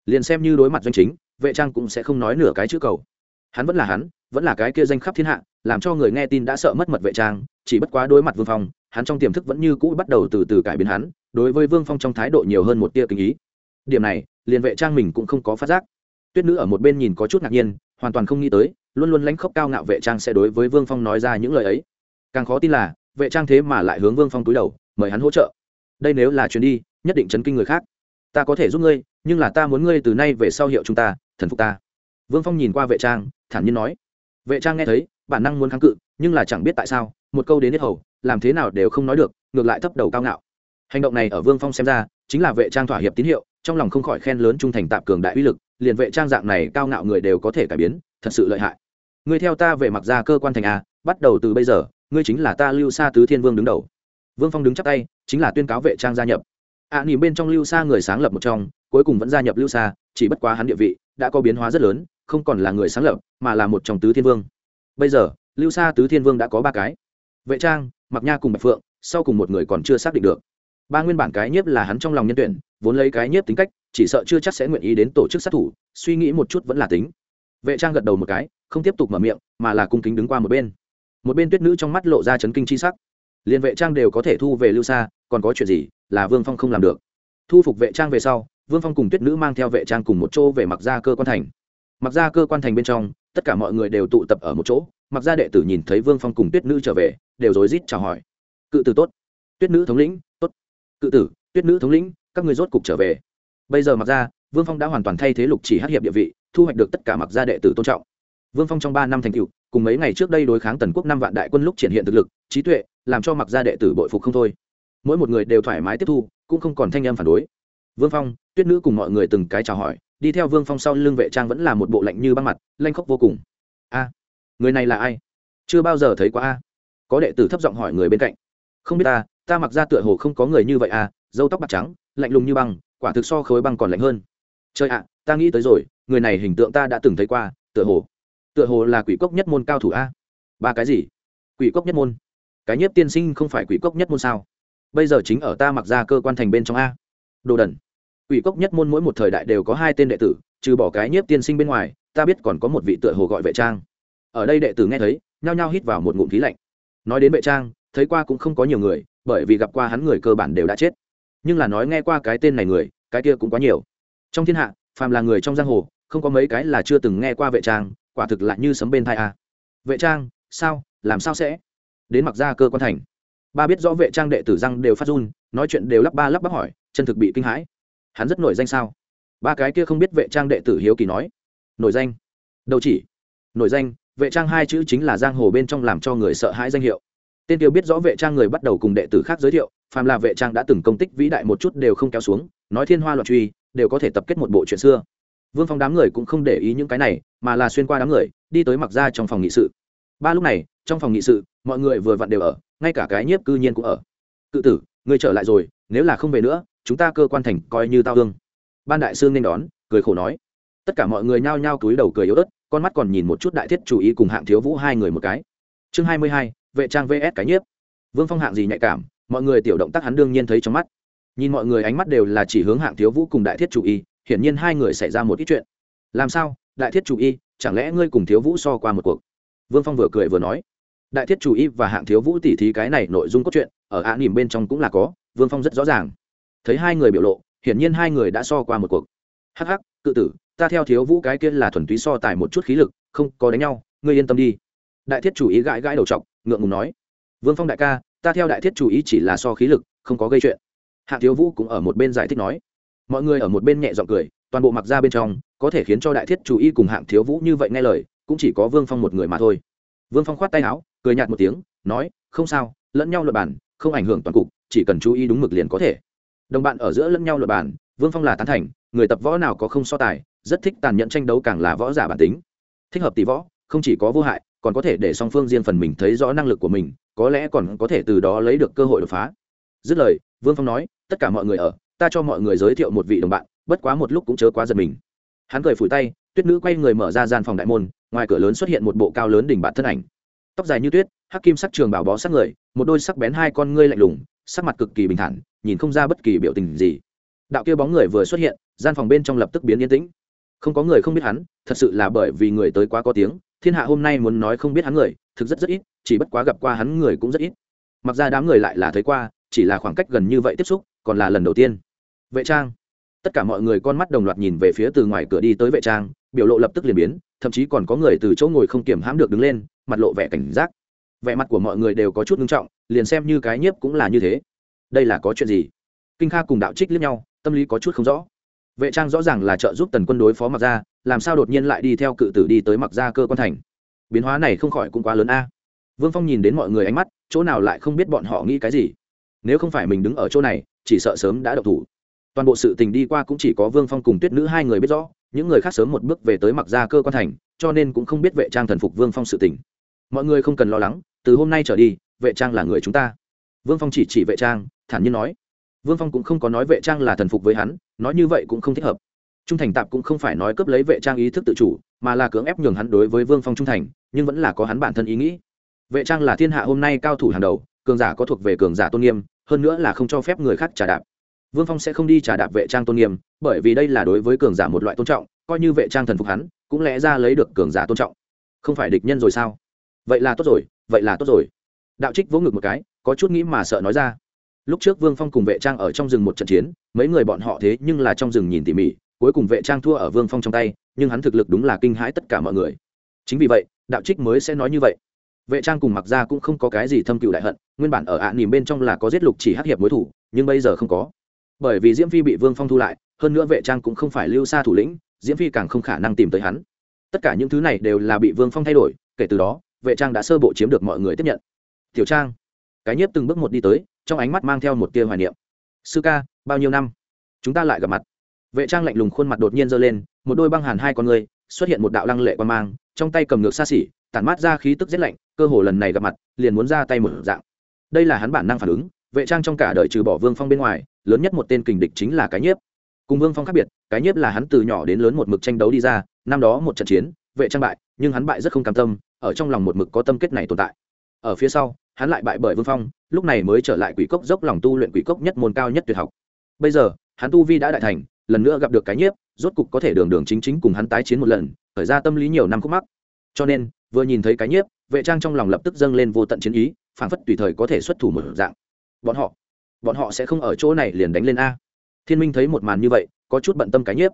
Liền xem như đối mặt doanh chính, vệ trang cũng sẽ không nói nửa cái chữ cầu. Hắn vẫn là hắn, vẫn là cái kia danh khắp thiên hạ, làm cho người nghe tin đã sợ mất mật vệ trang, chỉ bất quá đối mặt vương phong, hắn trong tiềm thức vẫn như cũ bắt đầu từ từ cải biến hắn, đối với vương phong trong thái độ nhiều hơn một tia kinh ý. Điểm này, liền vệ trang mình cũng không có phát giác. Tuyết nữ ở một bên nhìn có chút ngạc nhiên, hoàn toàn không nghĩ tới, luôn luôn lãnh khốc cao ngạo vệ trang sẽ đối với vương phong nói ra những lời ấy. Càng khó tin là, vệ trang thế mà lại hướng vương phong túi đầu mời hắn hỗ trợ. Đây nếu là chuyến đi, nhất định chấn kinh người khác. Ta có thể giúp ngươi, nhưng là ta muốn ngươi từ nay về sau hiệu chúng ta, thần phục ta. Vương phong nhìn qua vệ trang, thản nhiên nói. Vệ trang nghe thấy, bản năng muốn kháng cự, nhưng là chẳng biết tại sao, một câu đến hết hầu, làm thế nào đều không nói được, ngược lại thấp đầu cao ngạo. Hành động này ở vương phong xem ra, chính là vệ trang thỏa hiệp tín hiệu, trong lòng không khỏi khen lớn trung thành tạp cường đại uy lực, liền vệ trang dạng này cao ngạo người đều có thể cải biến, thật sự lợi hại. Ngươi theo ta về mặc ra cơ quan thành a, bắt đầu từ bây giờ, ngươi chính là ta lưu xa tứ thiên vương đứng đầu vương phong đứng chắc tay chính là tuyên cáo vệ trang gia nhập. Ạ à, nỉm bên trong lưu xa người sáng lập một trong cuối cùng vẫn gia nhập lưu xa chỉ bất quá hắn địa vị đã có biến hóa rất lớn không còn là người sáng lập mà là một trong tứ thiên vương. Bây giờ lưu xa tứ thiên vương đã có ba cái. Vệ trang mặc nha cùng bạch phượng sau cùng một người còn chưa xác định được. Ba nguyên bản cái nhiếp là hắn trong lòng nhân tuyển vốn lấy cái nhiếp tính cách chỉ sợ chưa chắc sẽ nguyện ý đến tổ chức sát thủ suy nghĩ một chút vẫn là tính. Vệ trang gật đầu một cái không tiếp tục mở miệng mà là cung kính đứng qua một bên. Một bên tuyết nữ trong mắt lộ ra chấn kinh c h i sắc liền vệ trang đều có thể thu về lưu xa còn có chuyện gì là vương phong không làm được? Thu phục vệ trang về sau, vương phong cùng tuyết nữ mang theo vệ trang cùng một chỗ về mặc ra cơ quan thành. Mặc ra cơ quan thành bên trong, tất cả mọi người đều tụ tập ở một chỗ. Mặc ra đệ tử nhìn thấy vương phong cùng tuyết nữ trở về, đều rối rít chào hỏi. Cự tử tốt, tuyết nữ thống lĩnh, tốt. Cự tử, tuyết nữ thống lĩnh, các người rốt cục trở về. Bây giờ mặc ra vương phong đã hoàn toàn thay thế lục chỉ hát hiệp địa vị, thu hoạch được tất cả mặc gia đệ tử tôn trọng vương phong trong ba năm thành cựu cùng mấy ngày trước đây đối kháng tần quốc năm vạn đại quân lúc triển hiện thực lực, trí tuệ, làm cho mặc gia đệ tử bội phục không thôi. Mỗi một người đều thoải mái tiếp thu, cũng không còn thanh em phản đối. Vương phong, tuyết nữ cùng mọi người từng cái chào hỏi, đi theo vương phong sau lưng vệ trang vẫn là một bộ lạnh như băng mặt, lanh khóc vô cùng. A, người này là ai? Chưa bao giờ thấy qua a. Có đệ tử thấp giọng hỏi người bên cạnh. Không biết ta ta mặc ra tựa hồ không có người như vậy à dâu tóc bạc trắng, lạnh lùng như băng, quả thực so khối băng còn lạnh hơn. Trời ạ, ta nghĩ tới rồi, người này hình tượng ta đã từng thấy qua, tựa hồ tựa hồ là quỷ cốc nhất môn cao thủ a. Ba cái gì? Quỷ cốc nhất môn? Cái nhất tiên sinh không phải quỷ cốc nhất môn sao? Bây giờ chính ở ta mặc ra cơ quan thành bên trong a. Đồ đần. Quỷ cốc nhất môn mỗi một thời đại đều có hai tên đệ tử, trừ bỏ cái nhiếp tiên sinh bên ngoài, ta biết còn có một vị tựa hồ gọi vệ trang. Ở đây đệ tử nghe thấy, nhao nhao hít vào một ngụm khí lạnh. Nói đến vệ trang, thấy qua cũng không có nhiều người, bởi vì gặp qua hắn người cơ bản đều đã chết. Nhưng là nói nghe qua cái tên này người, cái kia cũng quá nhiều. Trong thiên hạ, phàm là người trong giang hồ, không có mấy cái là chưa từng nghe qua vệ trang quả thực lại như sấm bên thai a. Vệ trang, sao? Làm sao sẽ? Đến mặc ra cơ quan thành. Ba biết rõ vệ trang đệ tử răng đều phát run, nói chuyện đều lắp ba lắp bắp hỏi, chân thực bị kinh hãi. Hắn rất nổi danh sao? Ba cái kia không biết vệ trang đệ tử hiếu kỳ nói. Nổi danh. Đầu chỉ. Nổi danh, vệ trang hai chữ chính là giang hồ bên trong làm cho người sợ hãi danh hiệu. Tên tiêu biết rõ vệ trang người bắt đầu cùng đệ tử khác giới thiệu, phàm là vệ trang đã từng công tích vĩ đại một chút đều không kéo xuống, nói thiên hoa loạn truy, đều có thể tập kết một bộ chuyện xưa vương phong đám người cũng không để ý những cái này, mà là xuyên qua đám người, đi tới mặc ra trong phòng nghị sự. Ba lúc này, trong phòng nghị sự, mọi người vừa vặn đều ở, ngay cả cái nhiếp cư nhiên cũng ở. Cự tử người trở lại rồi, nếu là không về nữa, chúng ta cơ quan thành coi như tao hương. Ban đại sương nên đón, cười khổ nói. Tất cả mọi người nhao nhao cúi đầu cười yếu ớt, con mắt còn nhìn một chút đại thiết chủ ý cùng hạng thiếu vũ hai người một cái. Chương hai mươi hai, vệ trang vs cái nhiếp. Vương phong hạng gì nhạy cảm, mọi người tiểu động tác hắn đương nhiên thấy trong mắt. Nhìn mọi người ánh mắt đều là chỉ hướng hạng thiếu vũ cùng đại thiết chủ y hiển nhiên hai người xảy ra một ít chuyện. Làm sao? Đại thiết chủ y, chẳng lẽ ngươi cùng thiếu vũ so qua một cuộc? Vương phong vừa cười vừa nói. Đại thiết chủ y và hạng thiếu vũ tỉ thí cái này nội dung cốt truyện, ở ạ nỉm bên trong cũng là có, vương phong rất rõ ràng. Thấy hai người biểu lộ, hiển nhiên hai người đã so qua một cuộc. Hắc hắc, cự tử, ta theo thiếu vũ cái kia là thuần túy so tài một chút khí lực, không có đánh nhau, ngươi yên tâm đi. Đại thiết chủ ý gãi gãi đầu t ngượng ngùng nói. Vương phong đại ca, ta theo đại thiết chủ ý chỉ là so khí lực, không có gây chuyện. Hạng thiếu vũ cũng ở một bên giải thích nói mọi người ở một bên nhẹ giọng cười, toàn bộ mặc ra bên trong, có thể khiến cho đại thiết chủ ý cùng hạng thiếu vũ như vậy nghe lời, cũng chỉ có vương phong một người mà thôi. Vương phong khoát tay áo, cười nhạt một tiếng, nói, không sao, lẫn nhau luật bản không ảnh hưởng toàn cục, chỉ cần chú ý đúng mực liền có thể. Đồng bạn ở giữa lẫn nhau luật bản vương phong là tán thành, người tập võ nào có không so tài, rất thích tàn nhẫn tranh đấu càng là võ giả bản tính. Thích hợp tỷ võ, không chỉ có vô hại, còn có thể để song phương riêng phần mình thấy rõ năng lực của mình, có lẽ còn có thể từ đó lấy được cơ hội đột phá. Dứt lời, vương phong nói, tất cả mọi người ở ta cho mọi người giới thiệu một vị đồng bạn, bất quá một lúc cũng chớ quá giật mình. Hắn cười phủi tay, tuyết nữ quay người mở ra gian phòng đại môn, ngoài cửa lớn xuất hiện một bộ cao lớn đỉnh bạn thân ảnh. Tóc dài như tuyết, hắc kim sắc trường bảo bó sắc người, một đôi sắc bén hai con ngươi lạnh lùng, sắc mặt cực kỳ bình thản, nhìn không ra bất kỳ biểu tình gì. Đạo kia bóng người vừa xuất hiện, gian phòng bên trong lập tức biến yên tĩnh. Không có người không biết hắn, thật sự là bởi vì người tới quá có tiếng, thiên hạ hôm nay muốn nói không biết hắn người, thực rất rất ít, chỉ bất quá gặp qua hắn người cũng rất ít. Mặc ra đám người lại là thấy qua, chỉ là khoảng cách gần như vậy tiếp xúc, còn là lần đầu tiên vệ trang. Tất cả mọi người con mắt đồng loạt nhìn về phía từ ngoài cửa đi tới vệ trang biểu lộ lập tức liền biến thậm chí còn có người từ chỗ ngồi không kiểm hãm được đứng lên mặt lộ vẻ cảnh giác. Vẻ mặt của mọi người đều có chút nghiêm trọng liền xem như cái nhiếp cũng là như thế. Đây là có chuyện gì? Kinh kha cùng đạo trích liếc nhau tâm lý có chút không rõ. Vệ trang rõ ràng là trợ giúp tần quân đối phó mặc Gia, làm sao đột nhiên lại đi theo cự tử đi tới mặc Gia cơ quan thành? Biến hóa này không khỏi cũng quá lớn a. Vương phong nhìn đến mọi người ánh mắt chỗ nào lại không biết bọn họ nghĩ cái gì. Nếu không phải mình đứng ở chỗ này chỉ sợ sớm đã độc thủ toàn bộ sự tình đi qua cũng chỉ có vương phong cùng tuyết nữ hai người biết rõ, những người khác sớm một bước về tới mặc ra cơ quan thành, cho nên cũng không biết vệ trang thần phục vương phong sự tình. Mọi người không cần lo lắng, từ hôm nay trở đi, vệ trang là người chúng ta. Vương phong chỉ chỉ vệ trang, thản nhiên nói. Vương phong cũng không có nói vệ trang là thần phục với hắn, nói như vậy cũng không thích hợp. Trung thành tạp cũng không phải nói cướp lấy vệ trang ý thức tự chủ, mà là cưỡng ép nhường hắn đối với vương phong trung thành, nhưng vẫn là có hắn bản thân ý nghĩ. Vệ trang là thiên hạ hôm nay cao thủ hàng đầu, cường giả có thuộc về cường giả tôn nghiêm, hơn nữa là không cho phép người khác trả đạp vương phong sẽ không đi trả đạp vệ trang tôn nghiêm, bởi vì đây là đối với cường giả một loại tôn trọng, coi như vệ trang thần phục hắn, cũng lẽ ra lấy được cường giả tôn trọng. Không phải địch nhân rồi sao? Vậy là tốt rồi, vậy là tốt rồi. Đạo trích vỗ ngực một cái, có chút nghĩ mà sợ nói ra. Lúc trước vương phong cùng vệ trang ở trong rừng một trận chiến, mấy người bọn họ thế nhưng là trong rừng nhìn tỉ mỉ, cuối cùng vệ trang thua ở vương phong trong tay, nhưng hắn thực lực đúng là kinh hãi tất cả mọi người. Chính vì vậy, đạo trích mới sẽ nói như vậy. Vệ trang cùng mặc ra cũng không có cái gì thâm cựu đại hận, nguyên bản ở ạ nỉm bên trong là có giết lục chỉ hắc hiệp mối thủ, nhưng bây giờ không có bởi vì diễm phi bị vương phong thu lại, hơn nữa vệ trang cũng không phải lưu xa thủ lĩnh, diễm phi càng không khả năng tìm tới hắn. Tất cả những thứ này đều là bị vương phong thay đổi, kể từ đó, vệ trang đã sơ bộ chiếm được mọi người tiếp nhận. Tiểu trang, cái nhiếp từng bước một đi tới, trong ánh mắt mang theo một tia hoài niệm. Sư ca, bao nhiêu năm? Chúng ta lại gặp mặt. Vệ trang lạnh lùng khuôn mặt đột nhiên giơ lên, một đôi băng hàn hai con người, xuất hiện một đạo lăng lệ quan mang, trong tay cầm ngược xa xỉ, tản mát ra khí tức rét lạnh, cơ hồ lần này gặp mặt, liền muốn ra tay một dạng. Đây là hắn bản năng phản ứng, vệ trang trong cả đời trừ bỏ vương phong bên ngoài lớn nhất một tên kình địch chính là cái nhiếp. Cùng vương phong khác biệt, cái nhiếp là hắn từ nhỏ đến lớn một mực tranh đấu đi ra, năm đó một trận chiến, vệ trang bại, nhưng hắn bại rất không cam tâm, ở trong lòng một mực có tâm kết này tồn tại. Ở phía sau, hắn lại bại bởi vương phong, lúc này mới trở lại quỷ cốc dốc lòng tu luyện quỷ cốc nhất môn cao nhất tuyệt học. Bây giờ, hắn tu vi đã đại thành, lần nữa gặp được cái nhiếp, rốt cục có thể đường đường chính chính cùng hắn tái chiến một lần, khởi ra tâm lý nhiều năm khúc mắc. Cho nên, vừa nhìn thấy cái nhiếp, vệ trang trong lòng lập tức dâng lên vô tận chiến ý, phảng phất tùy thời có thể xuất thủ một dạng. Bọn họ bọn họ sẽ không ở chỗ này liền đánh lên a. Thiên minh thấy một màn như vậy, có chút bận tâm cái nhiếp.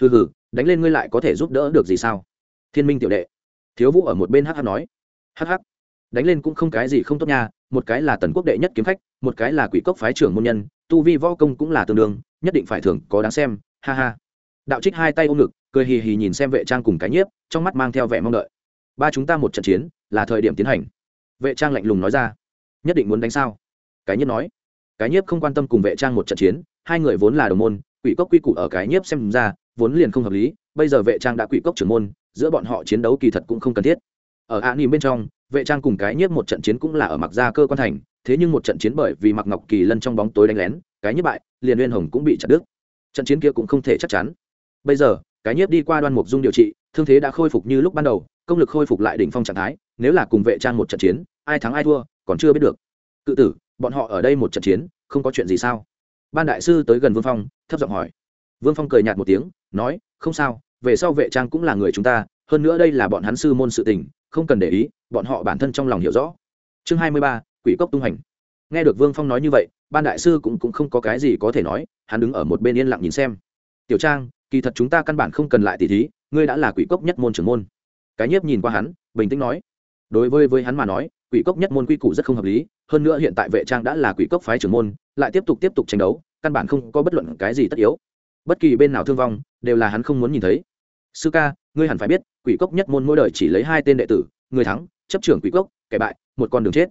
Hừ hừ, đánh lên ngươi lại có thể giúp đỡ được gì sao? Thiên minh tiểu đệ. Thiếu vũ ở một bên hh nói. Hh đánh lên cũng không cái gì không tốt nha, một cái là tần quốc đệ nhất kiếm khách, một cái là quỷ cốc phái trưởng môn nhân, tu vi võ công cũng là tương đương, nhất định phải thường có đáng xem, ha ha. Đạo trích hai tay ôm ngực, cười hì hì nhìn xem vệ trang cùng cái nhiếp, trong mắt mang theo vẻ mong đợi. Ba chúng ta một trận chiến, là thời điểm tiến hành. Vệ trang lạnh lùng nói ra. Nhất định muốn đánh sao? Cái nhiếp nói cái nhiếp không quan tâm cùng vệ trang một trận chiến, hai người vốn là đồng môn, quỷ cốc quy củ ở cái nhiếp xem ra, vốn liền không hợp lý, bây giờ vệ trang đã quỷ cốc trưởng môn, giữa bọn họ chiến đấu kỳ thật cũng không cần thiết. Ở a nỉm bên trong, vệ trang cùng cái nhiếp một trận chiến cũng là ở mặc gia cơ quan thành, thế nhưng một trận chiến bởi vì mặc ngọc kỳ lân trong bóng tối đánh lén, cái nhiếp bại, liền uyên hồng cũng bị chặt đứt. Trận chiến kia cũng không thể chắc chắn. Bây giờ, cái nhiếp đi qua đoan mục dung điều trị, thương thế đã khôi phục như lúc ban đầu, công lực khôi phục lại đỉnh phong trạng thái, nếu là cùng vệ trang một trận chiến, ai thắng ai thua, còn chưa biết được. Cự tử bọn họ ở đây một trận chiến không có chuyện gì sao? Ban đại sư tới gần vương phong thấp giọng hỏi. Vương phong cười nhạt một tiếng nói không sao về sau vệ trang cũng là người chúng ta hơn nữa đây là bọn hắn sư môn sự tình không cần để ý bọn họ bản thân trong lòng hiểu rõ. Chương hai mươi ba quỷ cốc tung hành. Nghe được vương phong nói như vậy ban đại sư cũng, cũng không có cái gì có thể nói hắn đứng ở một bên yên lặng nhìn xem. Tiểu trang kỳ thật chúng ta căn bản không cần lại tỉ thí ngươi đã là quỷ cốc nhất môn trưởng môn. Cái nhiếp nhìn qua hắn bình tĩnh nói. Đối với với hắn mà nói quỷ cốc nhất môn quy củ rất không hợp lý, hơn nữa hiện tại vệ trang đã là quỷ cốc phái trưởng môn, lại tiếp tục tiếp tục tranh đấu, căn bản không có bất luận cái gì tất yếu. Bất kỳ bên nào thương vong, đều là hắn không muốn nhìn thấy. Sư ca, ngươi hẳn phải biết, quỷ cốc nhất môn mỗi đời chỉ lấy hai tên đệ tử, người thắng, chấp trưởng quỷ cốc, kẻ bại, một con đường chết.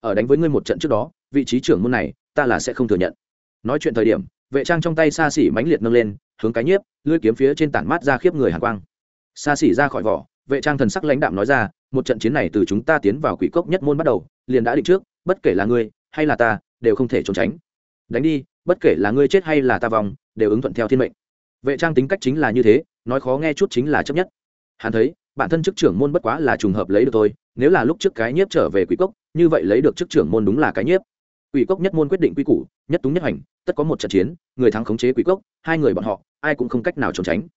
Ở đánh với ngươi một trận trước đó, vị trí trưởng môn này, ta là sẽ không thừa nhận. Nói chuyện thời điểm, vệ trang trong tay xa xỉ mãnh liệt nâng lên, hướng cái nhiếp, lưỡi kiếm phía trên tản mát ra khiếp người hàn quang. Xa xỉ ra khỏi vỏ, vệ trang thần sắc lãnh đạm nói ra một trận chiến này từ chúng ta tiến vào quỷ cốc nhất môn bắt đầu, liền đã định trước, bất kể là ngươi hay là ta, đều không thể trốn tránh. Đánh đi, bất kể là ngươi chết hay là ta vòng đều ứng thuận theo thiên mệnh. Vệ trang tính cách chính là như thế, nói khó nghe chút chính là chấp nhất. Hắn thấy, bản thân chức trưởng môn bất quá là trùng hợp lấy được thôi, nếu là lúc trước cái nhiếp trở về quỷ cốc, như vậy lấy được chức trưởng môn đúng là cái nhiếp. Quỷ cốc nhất môn quyết định quy củ, nhất túng nhất hành, tất có một trận chiến, người thắng khống chế quỷ cốc, hai người bọn họ, ai cũng không cách nào trốn tránh.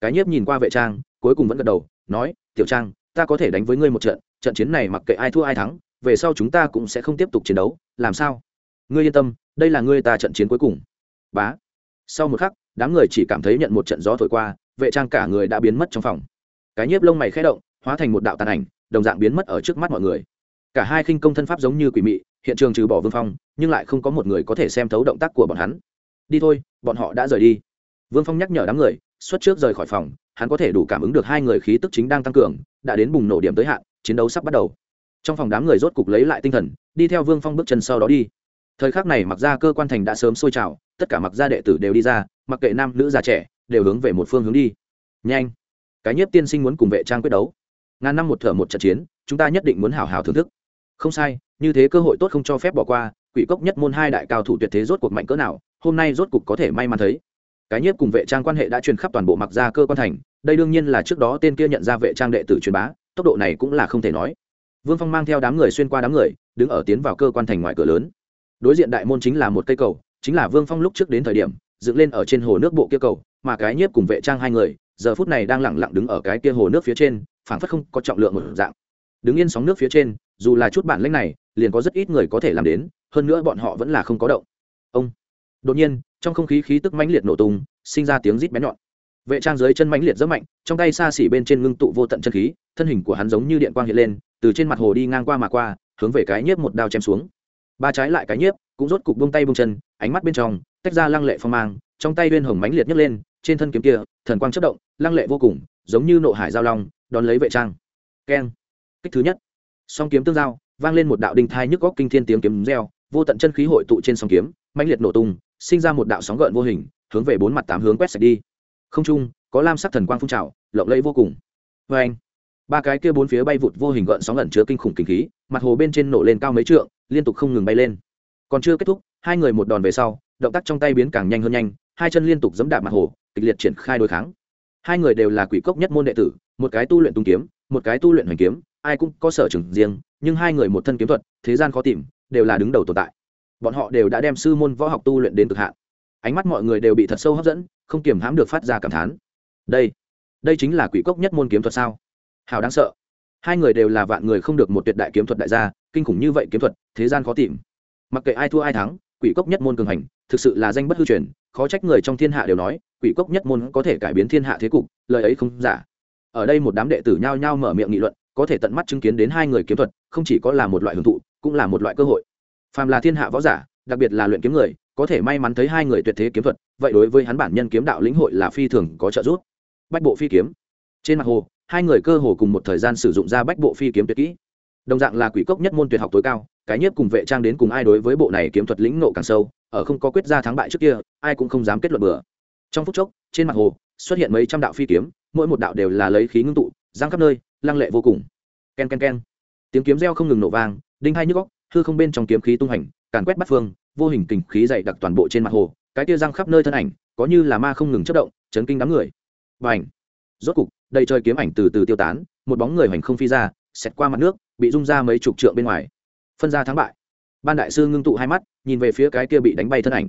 Cái nhiếp nhìn qua vệ trang, cuối cùng vẫn gật đầu, nói, tiểu trang ta có thể đánh với ngươi một trận trận chiến này mặc kệ ai thua ai thắng, về sau chúng ta cũng sẽ không tiếp tục chiến đấu, làm sao? Ngươi yên tâm, đây là ngươi ta trận chiến cuối cùng. Bá. Sau một khắc, đám người chỉ cảm thấy nhận một trận gió thổi qua, vệ trang cả người đã biến mất trong phòng. Cái nhiếp lông mày khẽ động, hóa thành một đạo tàn ảnh, đồng dạng biến mất ở trước mắt mọi người. Cả hai khinh công thân pháp giống như quỷ mị, hiện trường trừ bỏ vương phong, nhưng lại không có một người có thể xem thấu động tác của bọn hắn. Đi thôi, bọn họ đã rời đi. Vương phong nhắc nhở đám người, xuất trước rời khỏi phòng, hắn có thể đủ cảm ứng được hai người khí tức chính đang tăng cường đã đến bùng nổ điểm tới hạn, chiến đấu sắp bắt đầu. Trong phòng đám người rốt cục lấy lại tinh thần, đi theo vương phong bước chân sau đó đi. Thời khắc này mặc ra cơ quan thành đã sớm sôi trào, tất cả mặc gia đệ tử đều đi ra, mặc kệ nam nữ già trẻ, đều hướng về một phương hướng đi. Nhanh! Cái nhất tiên sinh muốn cùng vệ trang quyết đấu. Ngàn năm một thở một trận chiến, chúng ta nhất định muốn hào hào thưởng thức. Không sai, như thế cơ hội tốt không cho phép bỏ qua, quỷ cốc nhất môn hai đại cao thủ tuyệt thế rốt cuộc mạnh cỡ nào, hôm nay rốt cuộc có thể may mắn thấy. Cái nhất cùng vệ trang quan hệ đã truyền khắp toàn bộ mặc gia cơ quan thành đây đương nhiên là trước đó tên kia nhận ra vệ trang đệ tử truyền bá, tốc độ này cũng là không thể nói. Vương phong mang theo đám người xuyên qua đám người, đứng ở tiến vào cơ quan thành ngoài cửa lớn. Đối diện đại môn chính là một cây cầu, chính là vương phong lúc trước đến thời điểm, dựng lên ở trên hồ nước bộ kia cầu, mà cái nhiếp cùng vệ trang hai người, giờ phút này đang lẳng lặng đứng ở cái kia hồ nước phía trên, phảng phất không có trọng lượng một dạng. Đứng yên sóng nước phía trên, dù là chút bản lĩnh này, liền có rất ít người có thể làm đến, hơn nữa bọn họ vẫn là không có động. Ông. Đột nhiên, trong không khí khí tức mãnh liệt nổ tung, sinh ra tiếng rít bén nhọn vệ trang dưới chân mãnh liệt rất mạnh, trong tay xa xỉ bên trên ngưng tụ vô tận chân khí, thân hình của hắn giống như điện quang hiện lên, từ trên mặt hồ đi ngang qua mà qua, hướng về cái nhiếp một đao chém xuống. Ba trái lại cái nhiếp, cũng rốt cục bông tay bông chân, ánh mắt bên trong, tách ra lăng lệ phong mang, trong tay uyên hồng mãnh liệt nhấc lên, trên thân kiếm kia, thần quang chất động, lăng lệ vô cùng, giống như nộ hải giao long, đón lấy vệ trang. Keng. Kích thứ nhất. Song kiếm tương giao, vang lên một đạo đinh thai nhức góc kinh thiên tiếng kiếm reo, vô tận chân khí hội tụ trên song kiếm, mãnh liệt nổ tung, sinh ra một đạo sóng gợn vô hình, hướng về bốn mặt tám hướng quét sạch đi không trung, có lam sắc thần quang phun trào, lộng lẫy vô cùng. Vê anh, ba cái kia bốn phía bay vụt vô hình gợn sóng ẩn chứa kinh khủng kinh khí, mặt hồ bên trên nổ lên cao mấy trượng, liên tục không ngừng bay lên. Còn chưa kết thúc, hai người một đòn về sau, động tác trong tay biến càng nhanh hơn nhanh, hai chân liên tục giẫm đạp mặt hồ, kịch liệt triển khai đối kháng. Hai người đều là quỷ cốc nhất môn đệ tử, một cái tu luyện tung kiếm, một cái tu luyện hoành kiếm, ai cũng có sở trường riêng, nhưng hai người một thân kiếm thuật, thế gian khó tìm, đều là đứng đầu tồn tại. Bọn họ đều đã đem sư môn võ học tu luyện đến cực hạn. Ánh mắt mọi người đều bị thật sâu hấp dẫn không kiềm hãm được phát ra cảm thán. Đây đây chính là quỷ cốc nhất môn kiếm thuật sao? Hào đáng sợ. Hai người đều là vạn người không được một tuyệt đại kiếm thuật đại gia, kinh khủng như vậy kiếm thuật, thế gian khó tìm. Mặc kệ ai thua ai thắng, quỷ cốc nhất môn cường hành, thực sự là danh bất hư truyền, khó trách người trong thiên hạ đều nói, quỷ cốc nhất môn có thể cải biến thiên hạ thế cục, lời ấy không giả. Ở đây một đám đệ tử nhao nhao mở miệng nghị luận, có thể tận mắt chứng kiến đến hai người kiếm thuật, không chỉ có là một loại hưởng thụ, cũng là một loại cơ hội. Phàm là thiên hạ võ giả đặc biệt là luyện kiếm người, có thể may mắn thấy hai người tuyệt thế kiếm thuật, vậy đối với hắn bản nhân kiếm đạo lĩnh hội là phi thường có trợ giúp. Bách bộ phi kiếm. Trên mặt hồ, hai người cơ hồ cùng một thời gian sử dụng ra bách bộ phi kiếm tuyệt kỹ. Đồng dạng là quỷ cốc nhất môn tuyệt học tối cao, cái nhiếp cùng vệ trang đến cùng ai đối với bộ này kiếm thuật lĩnh nộ càng sâu, ở không có quyết ra thắng bại trước kia, ai cũng không dám kết luận bừa. Trong phút chốc, trên mặt hồ, xuất hiện mấy trăm đạo phi kiếm, mỗi một đạo đều là lấy khí ngưng tụ giang khắp nơi, lăng lệ vô cùng. K e n k e n k e n tiếng kiếm reo không ngừng nổ vang, đinh hai nhức góc hư không bên trong kiếm khí tung hành càn quét bắt phương, vô hình kình khí dày đặc toàn bộ trên mặt hồ, cái tia răng khắp nơi thân ảnh, có như là ma không ngừng chất động, chấn kinh đám người. Và ảnh rốt cục, đầy trời kiếm ảnh từ từ tiêu tán, một bóng người hoành không phi ra, xẹt qua mặt nước, bị rung ra mấy chục trượng bên ngoài. Phân ra thắng bại. Ban đại sư ngưng tụ hai mắt, nhìn về phía cái kia bị đánh bay thân ảnh.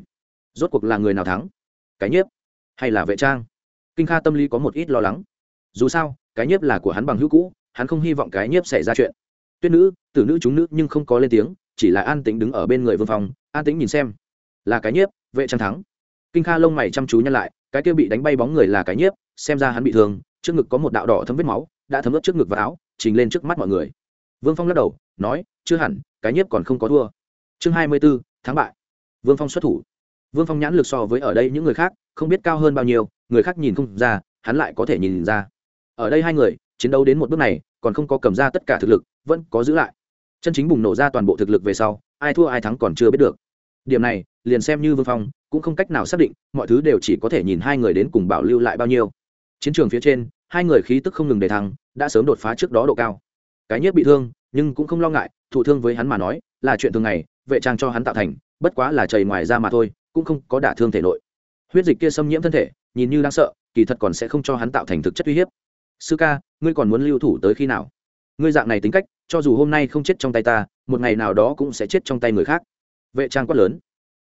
Rốt cuộc là người nào thắng? Cái nhiếp hay là vệ trang? Kinh kha tâm lý có một ít lo lắng. Dù sao, cái nhiếp là của hắn bằng hữu cũ, hắn không hy vọng cái nhiếp xảy ra chuyện. Tuyết nữ, tử nữ chúng nữ nhưng không có lên tiếng chỉ là an tĩnh đứng ở bên người vương phong, an tĩnh nhìn xem. Là cái nhiếp, vệ trang thắng. Kinh kha lông mày chăm chú nhăn lại, cái kia bị đánh bay bóng người là cái nhiếp, xem ra hắn bị thương, trước ngực có một đạo đỏ thấm vết máu, đã thấm ướt trước ngực và áo, trình lên trước mắt mọi người. Vương phong lắc đầu, nói, chưa hẳn, cái nhiếp còn không có thua. Chương hai mươi b ố tháng bại. Vương phong xuất thủ. Vương phong nhãn lực so với ở đây những người khác, không biết cao hơn bao nhiêu, người khác nhìn không ra, hắn lại có thể nhìn ra. Ở đây hai người, chiến đấu đến một bước này, còn không có cầm ra tất cả thực lực, vẫn có giữ lại chân chính bùng nổ ra toàn bộ thực lực về sau, ai thua ai thắng còn chưa biết được. Điểm này, liền xem như vương phong, cũng không cách nào xác định, mọi thứ đều chỉ có thể nhìn hai người đến cùng bảo lưu lại bao nhiêu. Chiến trường phía trên, hai người khí tức không ngừng để thăng, đã sớm đột phá trước đó độ cao. Cái nhất bị thương, nhưng cũng không lo ngại, thụ thương với hắn mà nói, là chuyện thường ngày, vệ trang cho hắn tạo thành, bất quá là chảy ngoài ra mà thôi, cũng không có đả thương thể nội. Huyết dịch kia xâm nhiễm thân thể, nhìn như đáng sợ, kỳ thật còn sẽ không cho hắn tạo thành thực chất uy hiếp. Sư ca, ngươi còn muốn lưu thủ tới khi nào? Ngươi dạng này tính cách, cho dù hôm nay không chết trong tay ta, một ngày nào đó cũng sẽ chết trong tay người khác. Vệ trang quát lớn.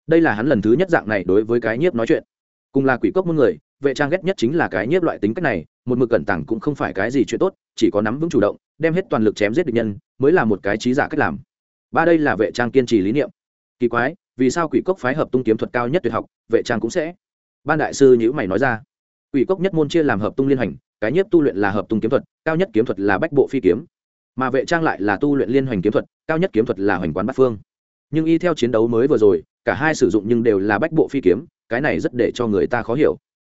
Đây là hắn lần thứ nhất dạng này đối với cái nhiếp nói chuyện. Cùng là quỷ cốc muôn người, vệ trang ghét nhất chính là cái nhiếp loại tính cách này, một mực cẩn tảng cũng không phải cái gì chuyện tốt, chỉ có nắm vững chủ động, đem hết toàn lực chém giết địch nhân, mới là một cái trí giả cách làm. Ba đây là vệ trang kiên trì lý niệm. Kỳ quái, vì sao quỷ cốc phái hợp tung kiếm thuật cao nhất tuyệt học, vệ trang cũng sẽ? Ban đại sư nhữ mày nói ra. Quỷ cốc nhất môn chia làm hợp tung liên hành, cái nhất tu luyện là hợp tung kiếm thuật, cao nhất kiếm thuật là bách bộ phi kiếm mà vệ trang lại là tu luyện liên hoành kiếm thuật, cao nhất kiếm thuật là hoành quán bát phương. Nhưng y theo chiến đấu mới vừa rồi, cả hai sử dụng nhưng đều là bách bộ phi kiếm, cái này rất để cho người ta khó hiểu.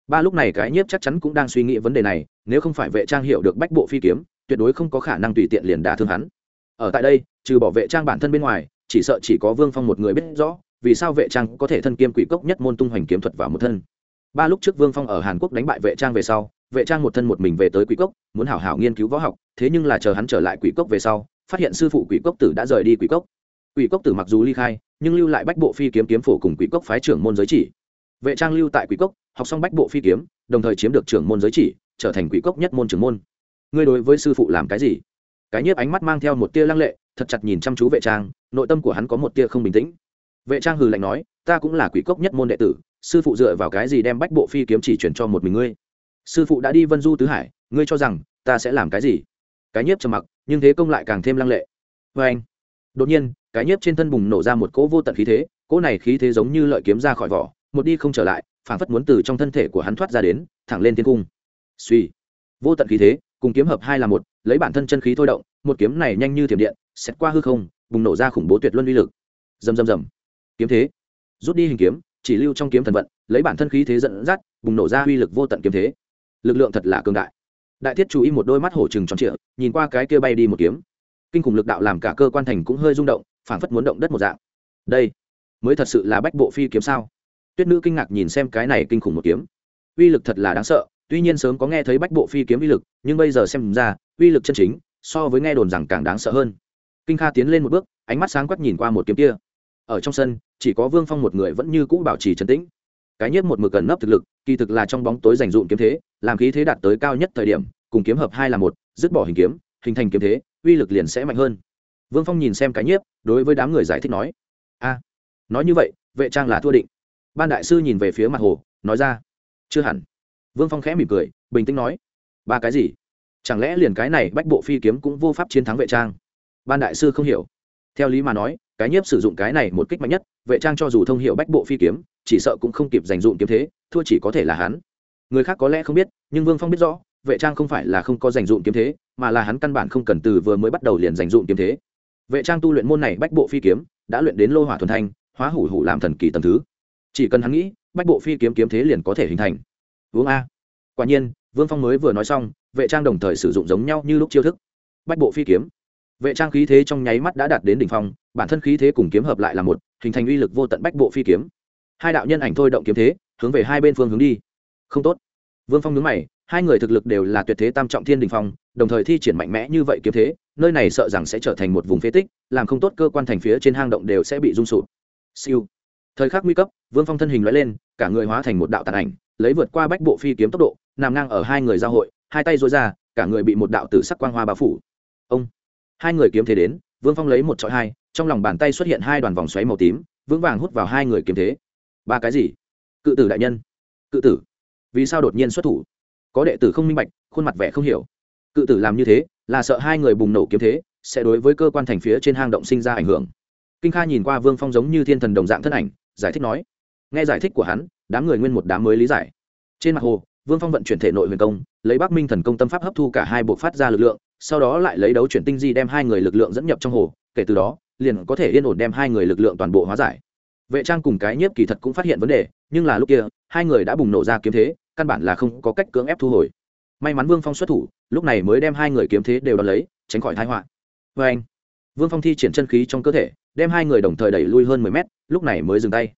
Ba lúc này cái nhiếp chắc chắn cũng đang suy nghĩ vấn đề này, nếu không phải vệ trang hiểu được bách bộ phi kiếm, tuyệt đối không có khả năng tùy tiện liền đả thương hắn. Ở tại đây, trừ bảo vệ trang bản thân bên ngoài, chỉ sợ chỉ có vương phong một người biết rõ, vì sao vệ trang có thể thân kiêm quỷ cốc nhất môn tung hoành kiếm thuật vào một thân ba lúc trước vương phong ở hàn quốc đánh bại vệ trang về sau, vệ trang một thân một mình về tới quỷ cốc, muốn hảo hảo nghiên cứu võ học, thế nhưng là chờ hắn trở lại quỷ cốc về sau, phát hiện sư phụ quỷ cốc tử đã rời đi quỷ cốc. Quỷ cốc tử mặc dù ly khai, nhưng lưu lại bách bộ phi kiếm kiếm phổ cùng quỷ cốc phái trưởng môn giới chỉ. Vệ trang lưu tại quỷ cốc, học xong bách bộ phi kiếm, đồng thời chiếm được trưởng môn giới chỉ, trở thành quỷ cốc nhất môn trưởng môn. Ngươi đối với sư phụ làm cái gì? Cái nhiếp ánh mắt mang theo một tia lăng lệ, thật chặt nhìn chăm chú vệ trang, nội tâm của hắn có một tia không bình tĩnh. Vệ trang hừ lạnh nói, ta cũng là quỷ cốc nhất môn đệ tử sư phụ dựa vào cái gì đem bách bộ phi kiếm chỉ chuyển cho một mình ngươi? Sư phụ đã đi vân du tứ hải, ngươi cho rằng ta sẽ làm cái gì? Cái nhiếp trầm mặc, nhưng thế công lại càng thêm lăng lệ. Vê anh, đột nhiên, cái nhiếp trên thân bùng nổ ra một cỗ vô tận khí thế, cỗ này khí thế giống như lợi kiếm ra khỏi vỏ, một đi không trở lại phản phất muốn từ trong thân thể của hắn thoát ra đến, thẳng lên thiên cung. Suy vô tận khí thế, cùng kiếm hợp hai là một, lấy bản thân chân khí thôi động, một kiếm này nhanh như thiểm điện xét qua hư không, bùng nổ ra khủng bố tuyệt luân uy lực. Rầm rầm rầm. Kiếm thế, rút đi hình kiếm chỉ lưu trong kiếm thần vận, lấy bản thân khí thế dẫn dắt, bùng nổ ra uy lực vô tận kiếm thế. Lực lượng thật là cường đại. Đại thiết chú ý một đôi mắt hổ trừng tròn trịa, nhìn qua cái kia bay đi một kiếm. Kinh khủng lực đạo làm cả cơ quan thành cũng hơi rung động, phảng phất muốn động đất một dạng. Đây, mới thật sự là bách bộ phi kiếm sao? Tuyết nữ kinh ngạc nhìn xem cái này kinh khủng một kiếm. Uy lực thật là đáng sợ, tuy nhiên sớm có nghe thấy bách bộ phi kiếm uy lực, nhưng bây giờ xem ra, uy lực chân chính, so với nghe đồn rằng càng đáng sợ hơn. Kinh kha tiến lên một bước, ánh mắt sáng quắc nhìn qua một kiếm kia ở trong sân, chỉ có vương phong một người vẫn như cũ bảo trì trấn tĩnh. Cái nhất một mực gần nấp thực lực, kỳ thực là trong bóng tối dành dụm kiếm thế, làm khí thế đạt tới cao nhất thời điểm, cùng kiếm hợp hai là một, dứt bỏ hình kiếm, hình thành kiếm thế, uy lực liền sẽ mạnh hơn. Vương phong nhìn xem cái nhiếp, đối với đám người giải thích nói, a, nói như vậy, vệ trang là thua định. Ban đại sư nhìn về phía mặt hồ, nói ra, chưa hẳn. Vương phong khẽ mỉm cười, bình tĩnh nói, ba cái gì? Chẳng lẽ liền cái này bách bộ phi kiếm cũng vô pháp chiến thắng vệ trang? Ban đại sư không hiểu. Theo lý mà nói cái nhiếp sử dụng cái này một kích mạnh nhất, vệ trang cho dù thông hiệu bách bộ phi kiếm, chỉ sợ cũng không kịp giành dụng kiếm thế, thua chỉ có thể là hắn. Người khác có lẽ không biết, nhưng vương phong biết rõ, vệ trang không phải là không có giành dụng kiếm thế, mà là hắn căn bản không cần từ vừa mới bắt đầu liền giành dụng kiếm thế. Vệ trang tu luyện môn này bách bộ phi kiếm, đã luyện đến lô hỏa thuần thanh, hóa hủ hủ làm thần kỳ tầm thứ. Chỉ cần hắn nghĩ, bách bộ phi kiếm kiếm thế liền có thể hình thành. Vương a. Quả nhiên, vương phong mới vừa nói xong, vệ trang đồng thời sử dụng giống nhau như lúc chiêu thức. Bách bộ phi kiếm. Vệ trang khí thế trong nháy mắt đã đạt đến đỉnh phong bản thân khí thế cùng kiếm hợp lại là một, hình thành uy lực vô tận bách bộ phi kiếm. Hai đạo nhân ảnh thôi động kiếm thế, hướng về hai bên phương hướng đi. Không tốt. Vương phong nhớ mày, hai người thực lực đều là tuyệt thế tam trọng thiên đình phong, đồng thời thi triển mạnh mẽ như vậy kiếm thế, nơi này sợ rằng sẽ trở thành một vùng phế tích, làm không tốt cơ quan thành phía trên hang động đều sẽ bị rung sụp. Siêu. Thời khắc nguy cấp, vương phong thân hình loại lên, cả người hóa thành một đạo tàn ảnh, lấy vượt qua bách bộ phi kiếm tốc độ, nằm ngang ở hai người giao hội, hai tay dối ra, cả người bị một đạo tử sắc quang hoa bao phủ. Ông. Hai người kiếm thế đến, vương phong lấy một trọi hai trong lòng bàn tay xuất hiện hai đoàn vòng xoáy màu tím, vững vàng hút vào hai người kiếm thế. Ba cái gì? Cự tử đại nhân. Cự tử. Vì sao đột nhiên xuất thủ? Có đệ tử không minh bạch, khuôn mặt vẻ không hiểu. Cự tử làm như thế, là sợ hai người bùng nổ kiếm thế, sẽ đối với cơ quan thành phía trên hang động sinh ra ảnh hưởng. Kinh kha nhìn qua vương phong giống như thiên thần đồng dạng thân ảnh, giải thích nói. Nghe giải thích của hắn, đám người nguyên một đám mới lý giải. Trên mặt hồ, vương phong vận chuyển thể nội huyền công, lấy bắc minh thần công tâm pháp hấp thu cả hai buộc phát ra lực lượng, sau đó lại lấy đấu chuyển tinh di đem hai người lực lượng dẫn nhập trong hồ kể từ đó, liền có thể yên ổn đem hai người lực lượng toàn bộ hóa giải. Vệ trang cùng cái nhiếp kỳ thật cũng phát hiện vấn đề, nhưng là lúc kia, hai người đã bùng nổ ra kiếm thế, căn bản là không có cách cưỡng ép thu hồi. May mắn vương phong xuất thủ, lúc này mới đem hai người kiếm thế đều đón lấy, tránh khỏi thái họa. Vê anh, vương phong thi triển chân khí trong cơ thể, đem hai người đồng thời đẩy lui hơn mười mét, lúc này mới dừng tay.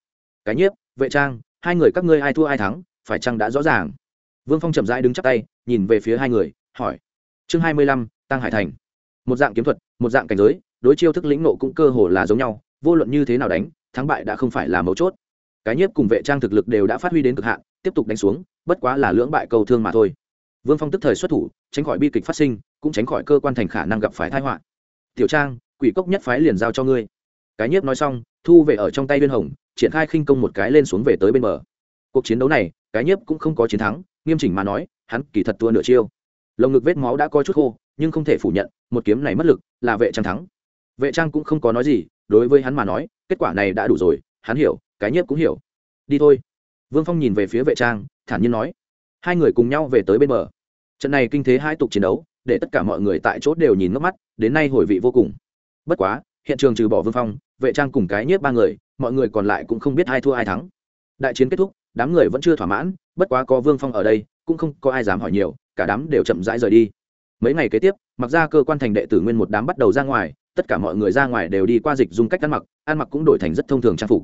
Cái nhiếp, vệ trang, hai người các ngươi ai thua ai thắng, phải chăng đã rõ ràng? Vương phong chậm rãi đứng chắc tay, nhìn về phía hai người, hỏi. Chương hai mươi lăm, tăng hải thành. Một dạng kiếm thuật, một dạng cảnh giới đối chiêu thức lĩnh nộ cũng cơ hồ là giống nhau, vô luận như thế nào đánh, thắng bại đã không phải là mấu chốt. Cái nhiếp cùng vệ trang thực lực đều đã phát huy đến cực hạn, tiếp tục đánh xuống, bất quá là lưỡng bại cầu thương mà thôi. Vương phong tức thời xuất thủ, tránh khỏi bi kịch phát sinh, cũng tránh khỏi cơ quan thành khả năng gặp phải thái họa. Tiểu trang, quỷ cốc nhất phái liền giao cho ngươi. Cái nhiếp nói xong, thu về ở trong tay viên hồng, triển khai khinh công một cái lên xuống về tới bên bờ. Cuộc chiến đấu này, cái nhiếp cũng không có chiến thắng, nghiêm chỉnh mà nói, hắn kỳ thật tua nửa chiêu. Lồng ngực vết máu đã có chút khô, nhưng không thể phủ nhận, một kiếm này mất lực, là vệ trang thắng vệ trang cũng không có nói gì, đối với hắn mà nói, kết quả này đã đủ rồi, hắn hiểu, cái nhiếp cũng hiểu. Đi thôi. Vương phong nhìn về phía vệ trang, thản nhiên nói, hai người cùng nhau về tới bên bờ. Trận này kinh thế hai tục chiến đấu, để tất cả mọi người tại chốt đều nhìn ngốc mắt, đến nay hồi vị vô cùng. Bất quá, hiện trường trừ bỏ vương phong, vệ trang cùng cái nhiếp ba người, mọi người còn lại cũng không biết ai thua ai thắng. Đại chiến kết thúc, đám người vẫn chưa thỏa mãn, bất quá có vương phong ở đây, cũng không có ai dám hỏi nhiều, cả đám đều chậm rãi rời đi. Mấy ngày kế tiếp mặc ra cơ quan thành đệ tử nguyên một đám bắt đầu ra ngoài tất cả mọi người ra ngoài đều đi qua dịch dung cách ăn mặc ăn mặc cũng đổi thành rất thông thường trang phục.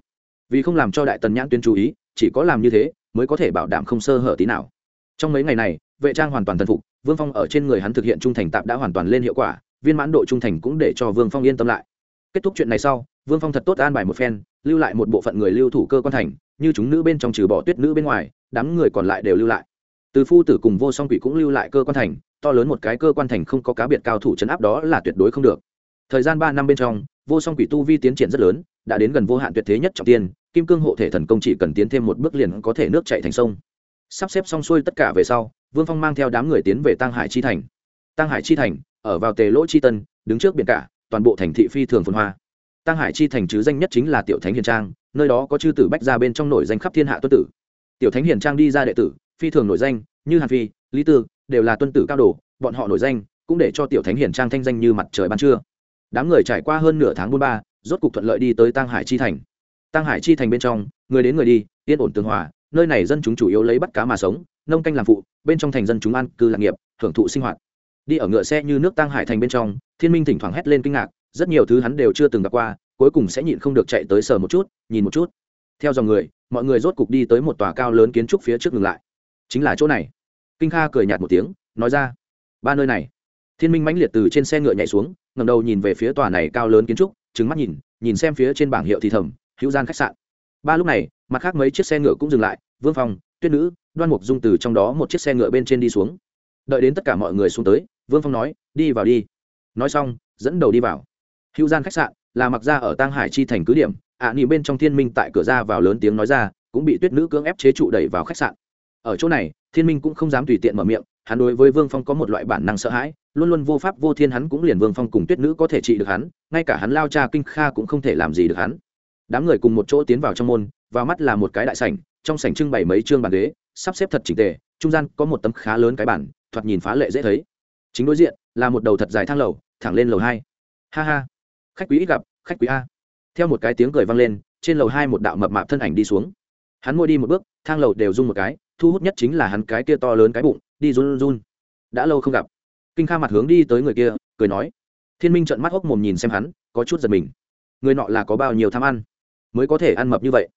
Vì không làm cho đại tần nhãn tuyên chú ý, chỉ có làm như thế mới có thể bảo đảm không sơ hở tí nào. Trong mấy ngày này, vệ trang hoàn toàn thần phục, vương phong ở trên người hắn thực hiện trung thành tạp đã hoàn toàn lên hiệu quả, viên mãn độ trung thành cũng để cho vương phong yên tâm lại. Kết thúc chuyện này sau, vương phong thật tốt an bài một phen, lưu lại một bộ phận người lưu thủ cơ quan thành, như chúng nữ bên trong trừ bỏ tuyết nữ bên ngoài, đám người còn lại đều lưu lại. Từ phu tử cùng vô song quỷ cũng lưu lại cơ quan thành, to lớn một cái cơ quan thành không có cá biệt cao thủ chấn áp đó là tuyệt đối không được thời gian ba năm bên trong, vô song quỷ tu vi tiến triển rất lớn, đã đến gần vô hạn tuyệt thế nhất trọng tiên, kim cương hộ thể thần công chỉ cần tiến thêm một bước liền có thể nước chạy thành sông. Sắp xếp xong xuôi tất cả về sau, vương phong mang theo đám người tiến về tăng hải chi thành. Tăng hải chi thành, ở vào tề lỗ chi tân, đứng trước biển cả, toàn bộ thành thị phi thường phồn hoa. Tăng hải chi thành chứ danh nhất chính là tiểu thánh hiền trang, nơi đó có chư tử bách ra bên trong nổi danh khắp thiên hạ tuân tử. Tiểu thánh hiền trang đi ra đệ tử, phi thường nổi danh, như hàn phi, lý tư, đều là tuân tử cao đồ, bọn họ nổi danh, cũng để cho tiểu thánh hiền trang thanh danh như mặt trời ban trưa đám người trải qua hơn nửa tháng buôn ba, rốt cục thuận lợi đi tới tăng hải chi thành. Tăng hải chi thành bên trong, người đến người đi, yên ổn tường hòa, nơi này dân chúng chủ yếu lấy bắt cá mà sống, nông canh làm phụ, bên trong thành dân chúng ăn, cư lạc nghiệp hưởng thụ sinh hoạt. Đi ở ngựa xe như nước tăng hải thành bên trong, thiên minh thỉnh thoảng hét lên kinh ngạc, rất nhiều thứ hắn đều chưa từng gặp qua, cuối cùng sẽ nhịn không được chạy tới sờ một chút, nhìn một chút. Theo dòng người, mọi người rốt cục đi tới một tòa cao lớn kiến trúc phía trước ngừng lại. Chính là chỗ này. Kinh kha cười nhạt một tiếng, nói ra, ba nơi này thiên minh mãnh liệt từ trên xe ngựa nhảy xuống ngầm đầu nhìn về phía tòa này cao lớn kiến trúc trứng mắt nhìn nhìn xem phía trên bảng hiệu thì thầm hữu gian khách sạn. Ba lúc này mặt khác mấy chiếc xe ngựa cũng dừng lại vương phong tuyết nữ đoan mục dung từ trong đó một chiếc xe ngựa bên trên đi xuống. Đợi đến tất cả mọi người xuống tới vương phong nói đi vào đi. Nói xong dẫn đầu đi vào. Hữu gian khách sạn là mặc ra ở tang hải chi thành cứ điểm ạ à, nỉ bên trong thiên minh tại cửa ra vào lớn tiếng nói ra cũng bị tuyết nữ cưỡng ép chế trụ đẩy vào khách sạn. Ở chỗ này thiên minh cũng không dám tùy tiện mở miệng hắn đối với vương phong có một loại bản năng sợ hãi, luôn luôn vô pháp vô thiên hắn cũng liền vương phong cùng tuyết nữ có thể trị được hắn, ngay cả hắn lao cha kinh kha cũng không thể làm gì được hắn. Đám người cùng một chỗ tiến vào trong môn, vào mắt là một cái đại sảnh, trong sảnh trưng bày mấy chương bàn ghế, sắp xếp thật chỉnh tề, trung gian có một tấm khá lớn cái bản thoạt nhìn phá lệ dễ thấy. Chính đối diện là một đầu thật dài thang lầu, thẳng lên lầu hai. Ha ha. Khách quý ít gặp, khách quý a. Theo một cái tiếng cười vang lên, trên lầu hai một đạo mập mạp thân ảnh đi xuống. Hắn môi đi một bước, thang lầu đều rung một cái, thu hút nhất chính là hắn cái kia to lớn cái bụng đi run run đã lâu không gặp. Kinh kha mặt hướng đi tới người kia, cười nói. Thiên minh trợn mắt hốc mồm nhìn xem hắn, có chút giật mình. Người nọ là có bao nhiêu tham ăn? Mới có thể ăn mập như vậy.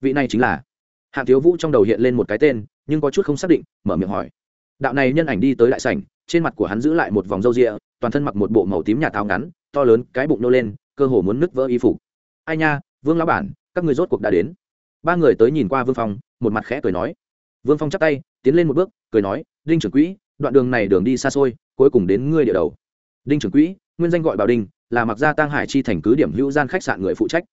Vị này chính là hạ thiếu vũ trong đầu hiện lên một cái tên, nhưng có chút không xác định, mở miệng hỏi. Đạo này nhân ảnh đi tới đại sảnh, trên mặt của hắn giữ lại một vòng râu rịa toàn thân mặc một bộ màu tím nhà tháo ngắn, to lớn, cái bụng nô lên, cơ hồ muốn nứt vỡ y phục. Ai nha, vương lão bản, các người rốt cuộc đã đến. Ba người tới nhìn qua vương phong, một mặt khẽ cười nói. Vương phong chắp tay, tiến lên một bước cười nói, đinh trưởng quỹ, đoạn đường này đường đi xa xôi, cuối cùng đến ngươi địa đầu. Đinh trưởng quỹ, nguyên danh gọi bảo đinh, là mặc gia tăng hải chi thành cứ điểm hữu gian khách sạn người phụ trách.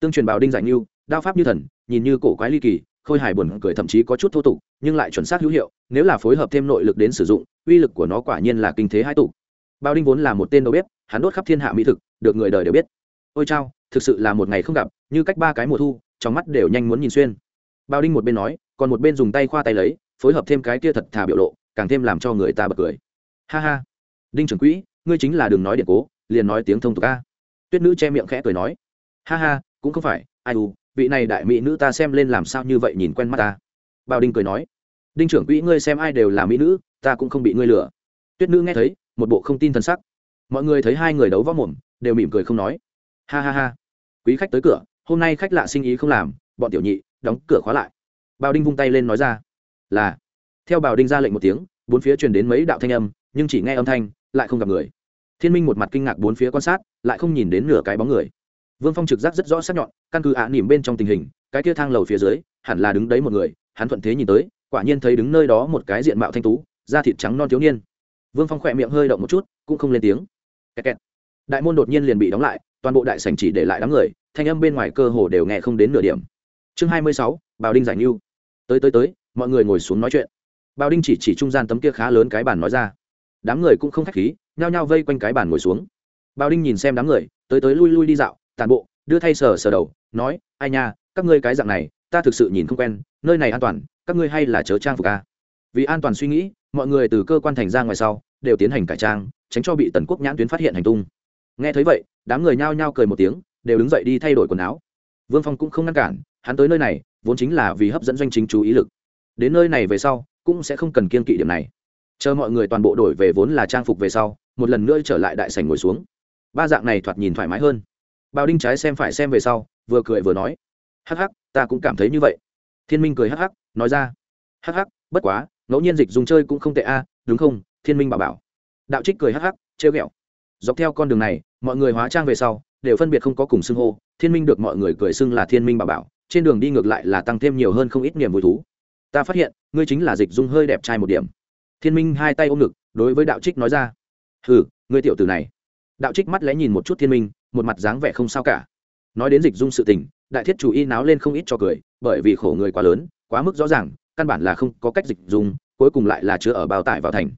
Tương truyền bảo đinh giải như đao pháp như thần, nhìn như cổ quái ly kỳ, khôi hài buồn cười thậm chí có chút thô tục, nhưng lại chuẩn xác hữu hiệu, nếu là phối hợp thêm nội lực đến sử dụng, uy lực của nó quả nhiên là kinh thế hai tụ. Bao đinh vốn là một tên đầu bếp, hắn đốt khắp thiên hạ mỹ thực, được người đời đều biết. Ôi chao, thực sự là một ngày không gặp, như cách ba cái mùa thu, trong mắt đều nhanh muốn nhìn xuyên. Bao đinh một bên nói, còn một bên dùng tay khoa tay lấy phối hợp thêm cái kia thật thà biểu lộ, càng thêm làm cho người ta bật cười. Ha ha. Đinh trưởng quỹ, ngươi chính là đừng nói điện cố, liền nói tiếng thông tục ca tuyết nữ che miệng khẽ cười nói. Ha ha, cũng không phải, ai u, vị này đại mỹ nữ ta xem lên làm sao như vậy nhìn quen mắt ta. Bao đinh cười nói. Đinh trưởng quỹ, ngươi xem ai đều là mỹ nữ, ta cũng không bị ngươi lừa. Tuyết nữ nghe thấy, một bộ không tin thân sắc. Mọi người thấy hai người đấu võ mồm, đều mỉm cười không nói. Ha ha ha. Quý khách tới cửa, hôm nay khách lạ sinh ý không làm, bọn tiểu nhị đóng cửa khóa lại. Bao đinh vung tay lên nói ra là, theo bào đinh ra lệnh một tiếng, bốn phía truyền đến mấy đạo thanh âm, nhưng chỉ nghe âm thanh, lại không gặp người. Thiên minh một mặt kinh ngạc bốn phía quan sát, lại không nhìn đến nửa cái bóng người. Vương phong trực giác rất rõ sắc nhọn, căn cứ ạ nỉm bên trong tình hình, cái kia thang lầu phía dưới, hẳn là đứng đấy một người, hắn thuận thế nhìn tới, quả nhiên thấy đứng nơi đó một cái diện mạo thanh tú, da thịt trắng non thiếu niên. Vương phong khỏe miệng hơi động một chút, cũng không lên tiếng. Kẹt kẹt. đại môn đột nhiên liền bị đóng lại, toàn bộ đại sảnh chỉ để lại đám người, thanh âm bên ngoài cơ hồ đều nghe không đến nửa điểm. Chương hai mươi sáu bào đinh giải nghiêu tới tới tới mọi người ngồi xuống nói chuyện. Bao đinh chỉ chỉ trung gian tấm kia khá lớn cái bàn nói ra. Đám người cũng không khách khí, nhao nhao vây quanh cái bàn ngồi xuống. Bao đinh nhìn xem đám người, tới tới lui lui đi dạo tàn bộ, đưa thay sờ sờ đầu, nói, ai nha, các ngươi cái dạng này, ta thực sự nhìn không quen, nơi này an toàn, các ngươi hay là chớ trang phục ca vì an toàn suy nghĩ, mọi người từ cơ quan thành ra ngoài sau, đều tiến hành cải trang, tránh cho bị tần quốc nhãn tuyến phát hiện hành tung. Nghe thấy vậy, đám người nhao nhao cười một tiếng, đều đứng dậy đi thay đổi quần áo. Vương phong cũng không ngăn cản, hắn tới nơi này, vốn chính là vì hấp dẫn doanh chính chú ý lực đến nơi này về sau, cũng sẽ không cần kiên kỵ điểm này. Chờ mọi người toàn bộ đổi về vốn là trang phục về sau, một lần nữa trở lại đại sảnh ngồi xuống. Ba dạng này thoạt nhìn thoải mái hơn. Bao đinh trái xem phải xem về sau, vừa cười vừa nói, hắc hắc, ta cũng cảm thấy như vậy. Thiên minh cười hắc hắc, nói ra, hắc hắc, bất quá, ngẫu nhiên dịch dùng chơi cũng không tệ a, đúng không, thiên minh bảo bảo. Đạo trích cười hắc hắc, trêu ghẹo. Dọc theo con đường này, mọi người hóa trang về sau, đều phân biệt không có cùng xưng hô. Thiên minh được mọi người cười xưng là thiên minh bảo bảo, trên đường đi ngược lại là tăng thêm nhiều hơn không ít niềm vui thú ta phát hiện, ngươi chính là dịch dung hơi đẹp trai một điểm. Thiên minh hai tay ôm ngực, đối với đạo trích nói ra. Ừ ngươi tiểu tử này. Đạo trích mắt lẽ nhìn một chút thiên minh, một mặt dáng vẻ không sao cả. Nói đến dịch dung sự tình, đại thiết chủ y náo lên không ít cho cười, bởi vì khổ người quá lớn, quá mức rõ ràng, căn bản là không có cách dịch dung, cuối cùng lại là chứa ở bao tải vào thành.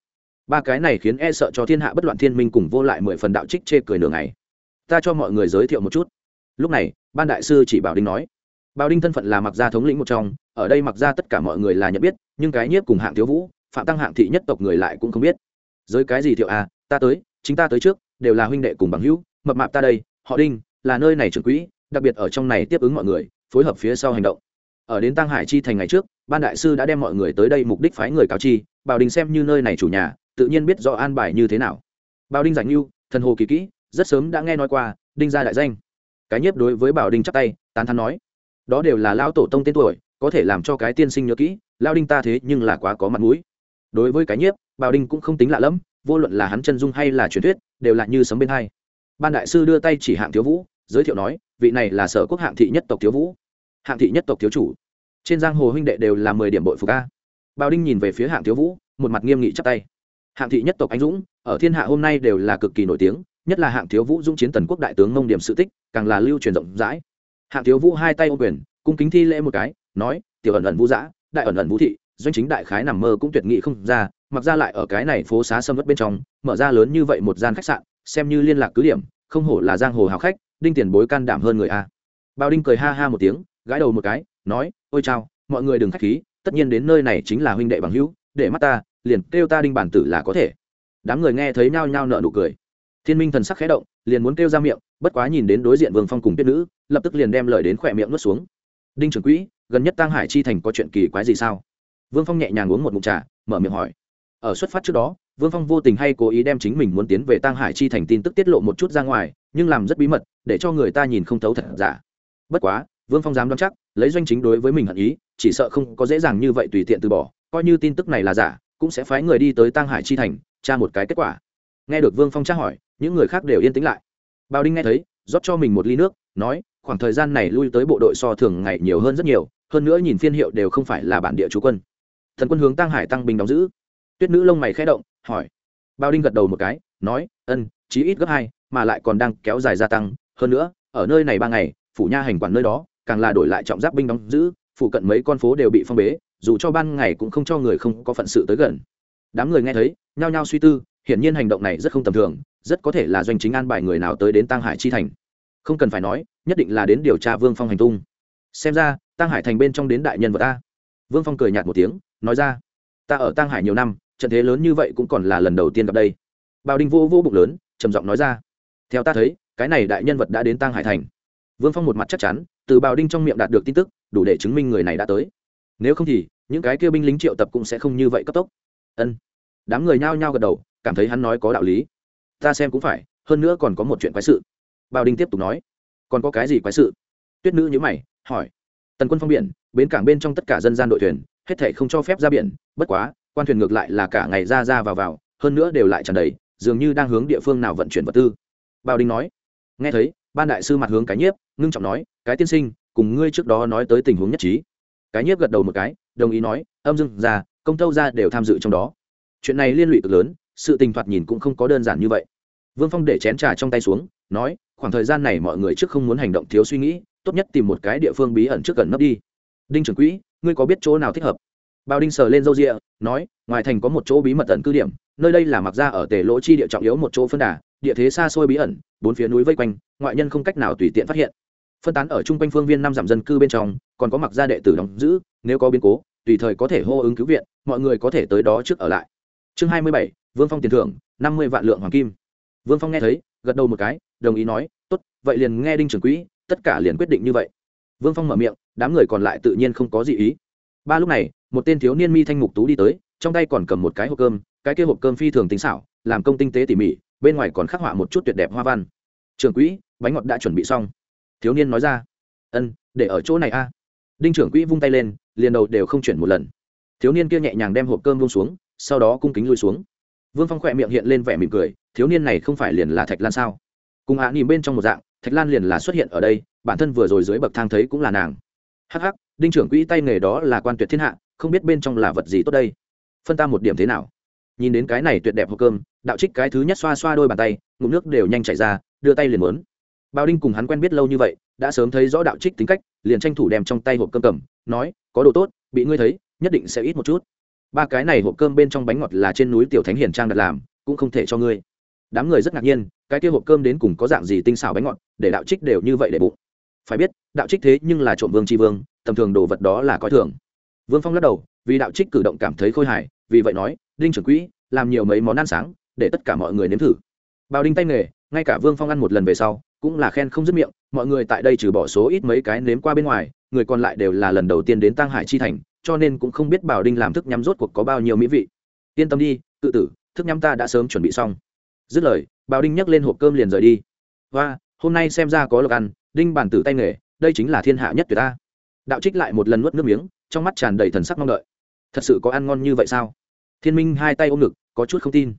Ba cái này khiến e sợ cho thiên hạ bất loạn thiên minh cùng vô lại mười phần đạo trích chê cười nửa ngày. Ta cho mọi người giới thiệu một chút. Lúc này, ban đại sư chỉ bảo đinh nói bảo đinh thân phận là mặc gia thống lĩnh một trong, ở đây mặc gia tất cả mọi người là nhận biết, nhưng cái nhiếp cùng hạng thiếu vũ, phạm tăng hạng thị nhất tộc người lại cũng không biết. Giới cái gì thiệu à ta tới, chính ta tới trước, đều là huynh đệ cùng bằng hữu, mập mạp ta đây, họ đinh, là nơi này trưởng quỹ, đặc biệt ở trong này tiếp ứng mọi người, phối hợp phía sau hành động. Ở đến tăng hải chi thành ngày trước, ban đại sư đã đem mọi người tới đây mục đích phái người cáo chi bảo Đinh xem như nơi này chủ nhà, tự nhiên biết rõ an bài như thế nào. Bảo đinh rảnh lưu thần hồ kỳ kỹ, rất sớm đã nghe nói qua, đinh gia đại danh. Cái nhiếp đối với bảo đinh chắp tay, tán thán nói đó đều là lao tổ tông tên tuổi, có thể làm cho cái tiên sinh nhớ kỹ lao đinh ta thế nhưng là quá có mặt mũi. Đối với cái nhiếp bào đinh cũng không tính lạ lẫm, vô luận là hắn chân dung hay là truyền thuyết, đều là như sấm bên hai. Ban đại sư đưa tay chỉ hạng thiếu vũ, giới thiệu nói, vị này là sở quốc hạng thị nhất tộc thiếu vũ. Hạng thị nhất tộc thiếu chủ. Trên giang hồ huynh đệ đều là mười điểm bội phục ca bao đinh nhìn về phía hạng thiếu vũ, một mặt nghiêm nghị chắp tay. Hạng thị nhất tộc anh dũng, ở thiên hạ hôm nay đều là cực kỳ nổi tiếng, nhất là hạng thiếu vũ dũng chiến tần quốc đại tướng mông điểm sự tích, càng là lưu truyền rộng rãi hạng thiếu vũ hai tay ô quyền, cung kính thi lễ một cái, nói, tiểu ẩn ẩn vũ giã đại ẩn ẩn vũ thị, doanh chính đại khái nằm mơ cũng tuyệt nghị không ra, mặc ra lại ở cái này phố xá sâm vất bên trong, mở ra lớn như vậy một gian khách sạn, xem như liên lạc cứ điểm, không hổ là giang hồ hào khách, đinh tiền bối can đảm hơn người a. Bao đinh cười ha ha một tiếng, gãi đầu một cái, nói, ôi chao, mọi người đừng k h á c h khí, tất nhiên đến nơi này chính là huynh đệ bằng hữu, để mắt ta, liền kêu ta đinh bản tử là có thể. Đám người nghe thấy nhao nhao nợ nụ cười thiên minh thần sắc khẽ động, liền muốn kêu ra miệng, bất quá nhìn đến đối diện vương phong cùng biết nữ, lập tức liền đem lời đến khỏe miệng nuốt xuống. Đinh trưởng quỹ, gần nhất tăng hải chi thành có chuyện kỳ quái gì sao? Vương phong nhẹ nhàng uống một mụn trà, mở miệng hỏi. Ở xuất phát trước đó, vương phong vô tình hay cố ý đem chính mình muốn tiến về tăng hải chi thành tin tức tiết lộ một chút ra ngoài, nhưng làm rất bí mật, để cho người ta nhìn không thấu thật giả. Bất quá, vương phong dám đón chắc, lấy doanh chính đối với mình hận ý, chỉ sợ không có dễ dàng như vậy tùy tiện từ bỏ, coi như tin tức này là giả, cũng sẽ phái người đi tới tăng hải chi thành, tra một cái kết quả. Nghe được vương phong tra hỏi những người khác đều yên tĩnh lại. Bao đinh nghe thấy, rót cho mình một ly nước, nói, khoảng thời gian này lui tới bộ đội so thường ngày nhiều hơn rất nhiều, hơn nữa nhìn phiên hiệu đều không phải là bản địa chú quân. Thần quân hướng tăng hải tăng binh đóng giữ. Tuyết nữ lông mày khẽ động, hỏi. Bao đinh gật đầu một cái, nói, ân, chí ít gấp hai, mà lại còn đang kéo dài gia tăng, hơn nữa, ở nơi này ba ngày, phủ nha hành quản nơi đó, càng là đổi lại trọng giáp binh đóng giữ phụ cận mấy con phố đều bị phong bế, dù cho ban ngày cũng không cho người không có phận sự tới gần. Đám người nghe thấy, nhao nhao suy tư, hiển nhiên hành động này rất không tầm thường rất có thể là doanh chính an bài người nào tới đến tăng hải chi thành. Không cần phải nói, nhất định là đến điều tra vương phong hành tung. Xem ra tăng hải thành bên trong đến đại nhân vật ta vương phong cười nhạt một tiếng, nói ra, ta ở tăng hải nhiều năm, trận thế lớn như vậy cũng còn là lần đầu tiên gặp đây. Bào đinh vô vô bụng lớn, trầm giọng nói ra, theo ta thấy, cái này đại nhân vật đã đến tăng hải thành. Vương phong một mặt chắc chắn, từ bào đinh trong miệng đạt được tin tức, đủ để chứng minh người này đã tới. Nếu không thì, những cái kia binh lính triệu tập cũng sẽ không như vậy cấp tốc. Ân. Đám người nhao nhao gật đầu, cảm thấy hắn nói có đạo lý ta xem cũng phải, hơn nữa còn có một chuyện quái sự. Bào đinh tiếp tục nói. Còn có cái gì quái sự? Tuyết nữ nhữ mày, hỏi. Tần quân phong biển, bến cảng bên trong tất cả dân gian đội thuyền, hết thể không cho phép ra biển, bất quá, quan thuyền ngược lại là cả ngày ra ra vào vào, hơn nữa đều lại tràn đầy, dường như đang hướng địa phương nào vận chuyển vật tư. Bào đinh nói. Nghe thấy, ban đại sư mặt hướng cái nhiếp, ngưng trọng nói, cái tiên sinh, cùng ngươi trước đó nói tới tình huống nhất trí. Cái nhiếp gật đầu một cái, đồng ý nói, âm dưng ra công tâu ra đều tham dự trong đó. Chuyện này liên lụy cực lớn, sự tình thoạt nhìn cũng không có đơn giản như vậy vương phong để chén trà trong tay xuống, nói, khoảng thời gian này mọi người trước không muốn hành động thiếu suy nghĩ, tốt nhất tìm một cái địa phương bí ẩn trước gần nấp đi. Đinh trưởng quỹ, ngươi có biết chỗ nào thích hợp? Bao đinh sờ lên râu rịa, nói, ngoài thành có một chỗ bí mật ẩn cư điểm, nơi đây là mặc ra ở tề lỗ chi địa trọng yếu một chỗ phân đà, địa thế xa xôi bí ẩn, bốn phía núi vây quanh, ngoại nhân không cách nào tùy tiện phát hiện. Phân tán ở trung quanh phương viên năm dặm dân cư bên trong, còn có mặc gia đệ tử đóng giữ, nếu có biến cố, tùy thời có thể hô ứng cứu viện, mọi người có thể tới đó trước ở lại. Chương hai mươi bảy, vương phong tiền thưởng, năm mươi vạn lượng hoàng kim vương phong nghe thấy, gật đầu một cái, đồng ý nói, tốt, vậy liền nghe đinh trưởng quỹ, tất cả liền quyết định như vậy. Vương phong mở miệng, đám người còn lại tự nhiên không có gì ý. Ba lúc này, một tên thiếu niên mi thanh mục tú đi tới, trong tay còn cầm một cái hộp cơm, cái kia hộp cơm phi thường tính xảo, làm công tinh tế tỉ mỉ, bên ngoài còn khắc họa một chút tuyệt đẹp hoa văn. Trưởng quỹ, bánh ngọt đã chuẩn bị xong. Thiếu niên nói ra. Ân, để ở chỗ này a. Đinh trưởng quỹ vung tay lên, liền đầu đều không chuyển một lần. Thiếu niên kia nhẹ nhàng đem hộp cơm vung xuống, sau đó cung kính lui xuống. Vương phong khỏe miệng hiện lên vẻ mỉm cười thiếu niên này không phải liền là thạch lan sao? Cùng hạ nhìn bên trong một dạng, thạch lan liền là xuất hiện ở đây, bản thân vừa rồi dưới bậc thang thấy cũng là nàng. Hh đinh trưởng quỹ tay nghề đó là quan tuyệt thiên hạ, không biết bên trong là vật gì tốt đây. Phân ta một điểm thế nào? Nhìn đến cái này tuyệt đẹp hộp cơm, đạo trích cái thứ nhất xoa xoa đôi bàn tay, ngụm nước đều nhanh chảy ra, đưa tay liền muốn. Bao đinh cùng hắn quen biết lâu như vậy, đã sớm thấy rõ đạo trích tính cách, liền tranh thủ đem trong tay hộp cơm cầm, nói, có đồ tốt, bị ngươi thấy, nhất định sẽ ít một chút. Ba cái này hộp cơm bên trong bánh ngọt là trên núi tiểu thánh hiền trang đặt làm, cũng không thể cho ngươi đám người rất ngạc nhiên, cái kia hộp cơm đến cùng có dạng gì tinh xảo bánh ngọt, để đạo trích đều như vậy để bụng. Phải biết, đạo trích thế nhưng là trộm vương tri vương, tầm thường đồ vật đó là coi thường. Vương phong lắc đầu, vì đạo trích cử động cảm thấy khôi hài, vì vậy nói, đinh trưởng quỹ, làm nhiều mấy món ăn sáng, để tất cả mọi người nếm thử. Bào đinh tay nghề, ngay cả vương phong ăn một lần về sau, cũng là khen không dứt miệng, mọi người tại đây trừ bỏ số ít mấy cái nếm qua bên ngoài, người còn lại đều là lần đầu tiên đến tăng hải chi thành, cho nên cũng không biết bảo đinh làm thức nhắm rốt cuộc có bao nhiêu mỹ vị. Yên tâm đi, tự tử, thức nhắm ta đã sớm chuẩn bị xong dứt lời bào đinh nhấc lên hộp cơm liền rời đi. Và hôm nay xem ra có lộc ăn, đinh bản tử tay nghề, đây chính là thiên hạ nhất tuyệt ta. Đạo trích lại một lần nuốt nước miếng, trong mắt tràn đầy thần sắc mong đợi. Thật sự có ăn ngon như vậy sao? Thiên minh hai tay ôm ngực, có chút không tin.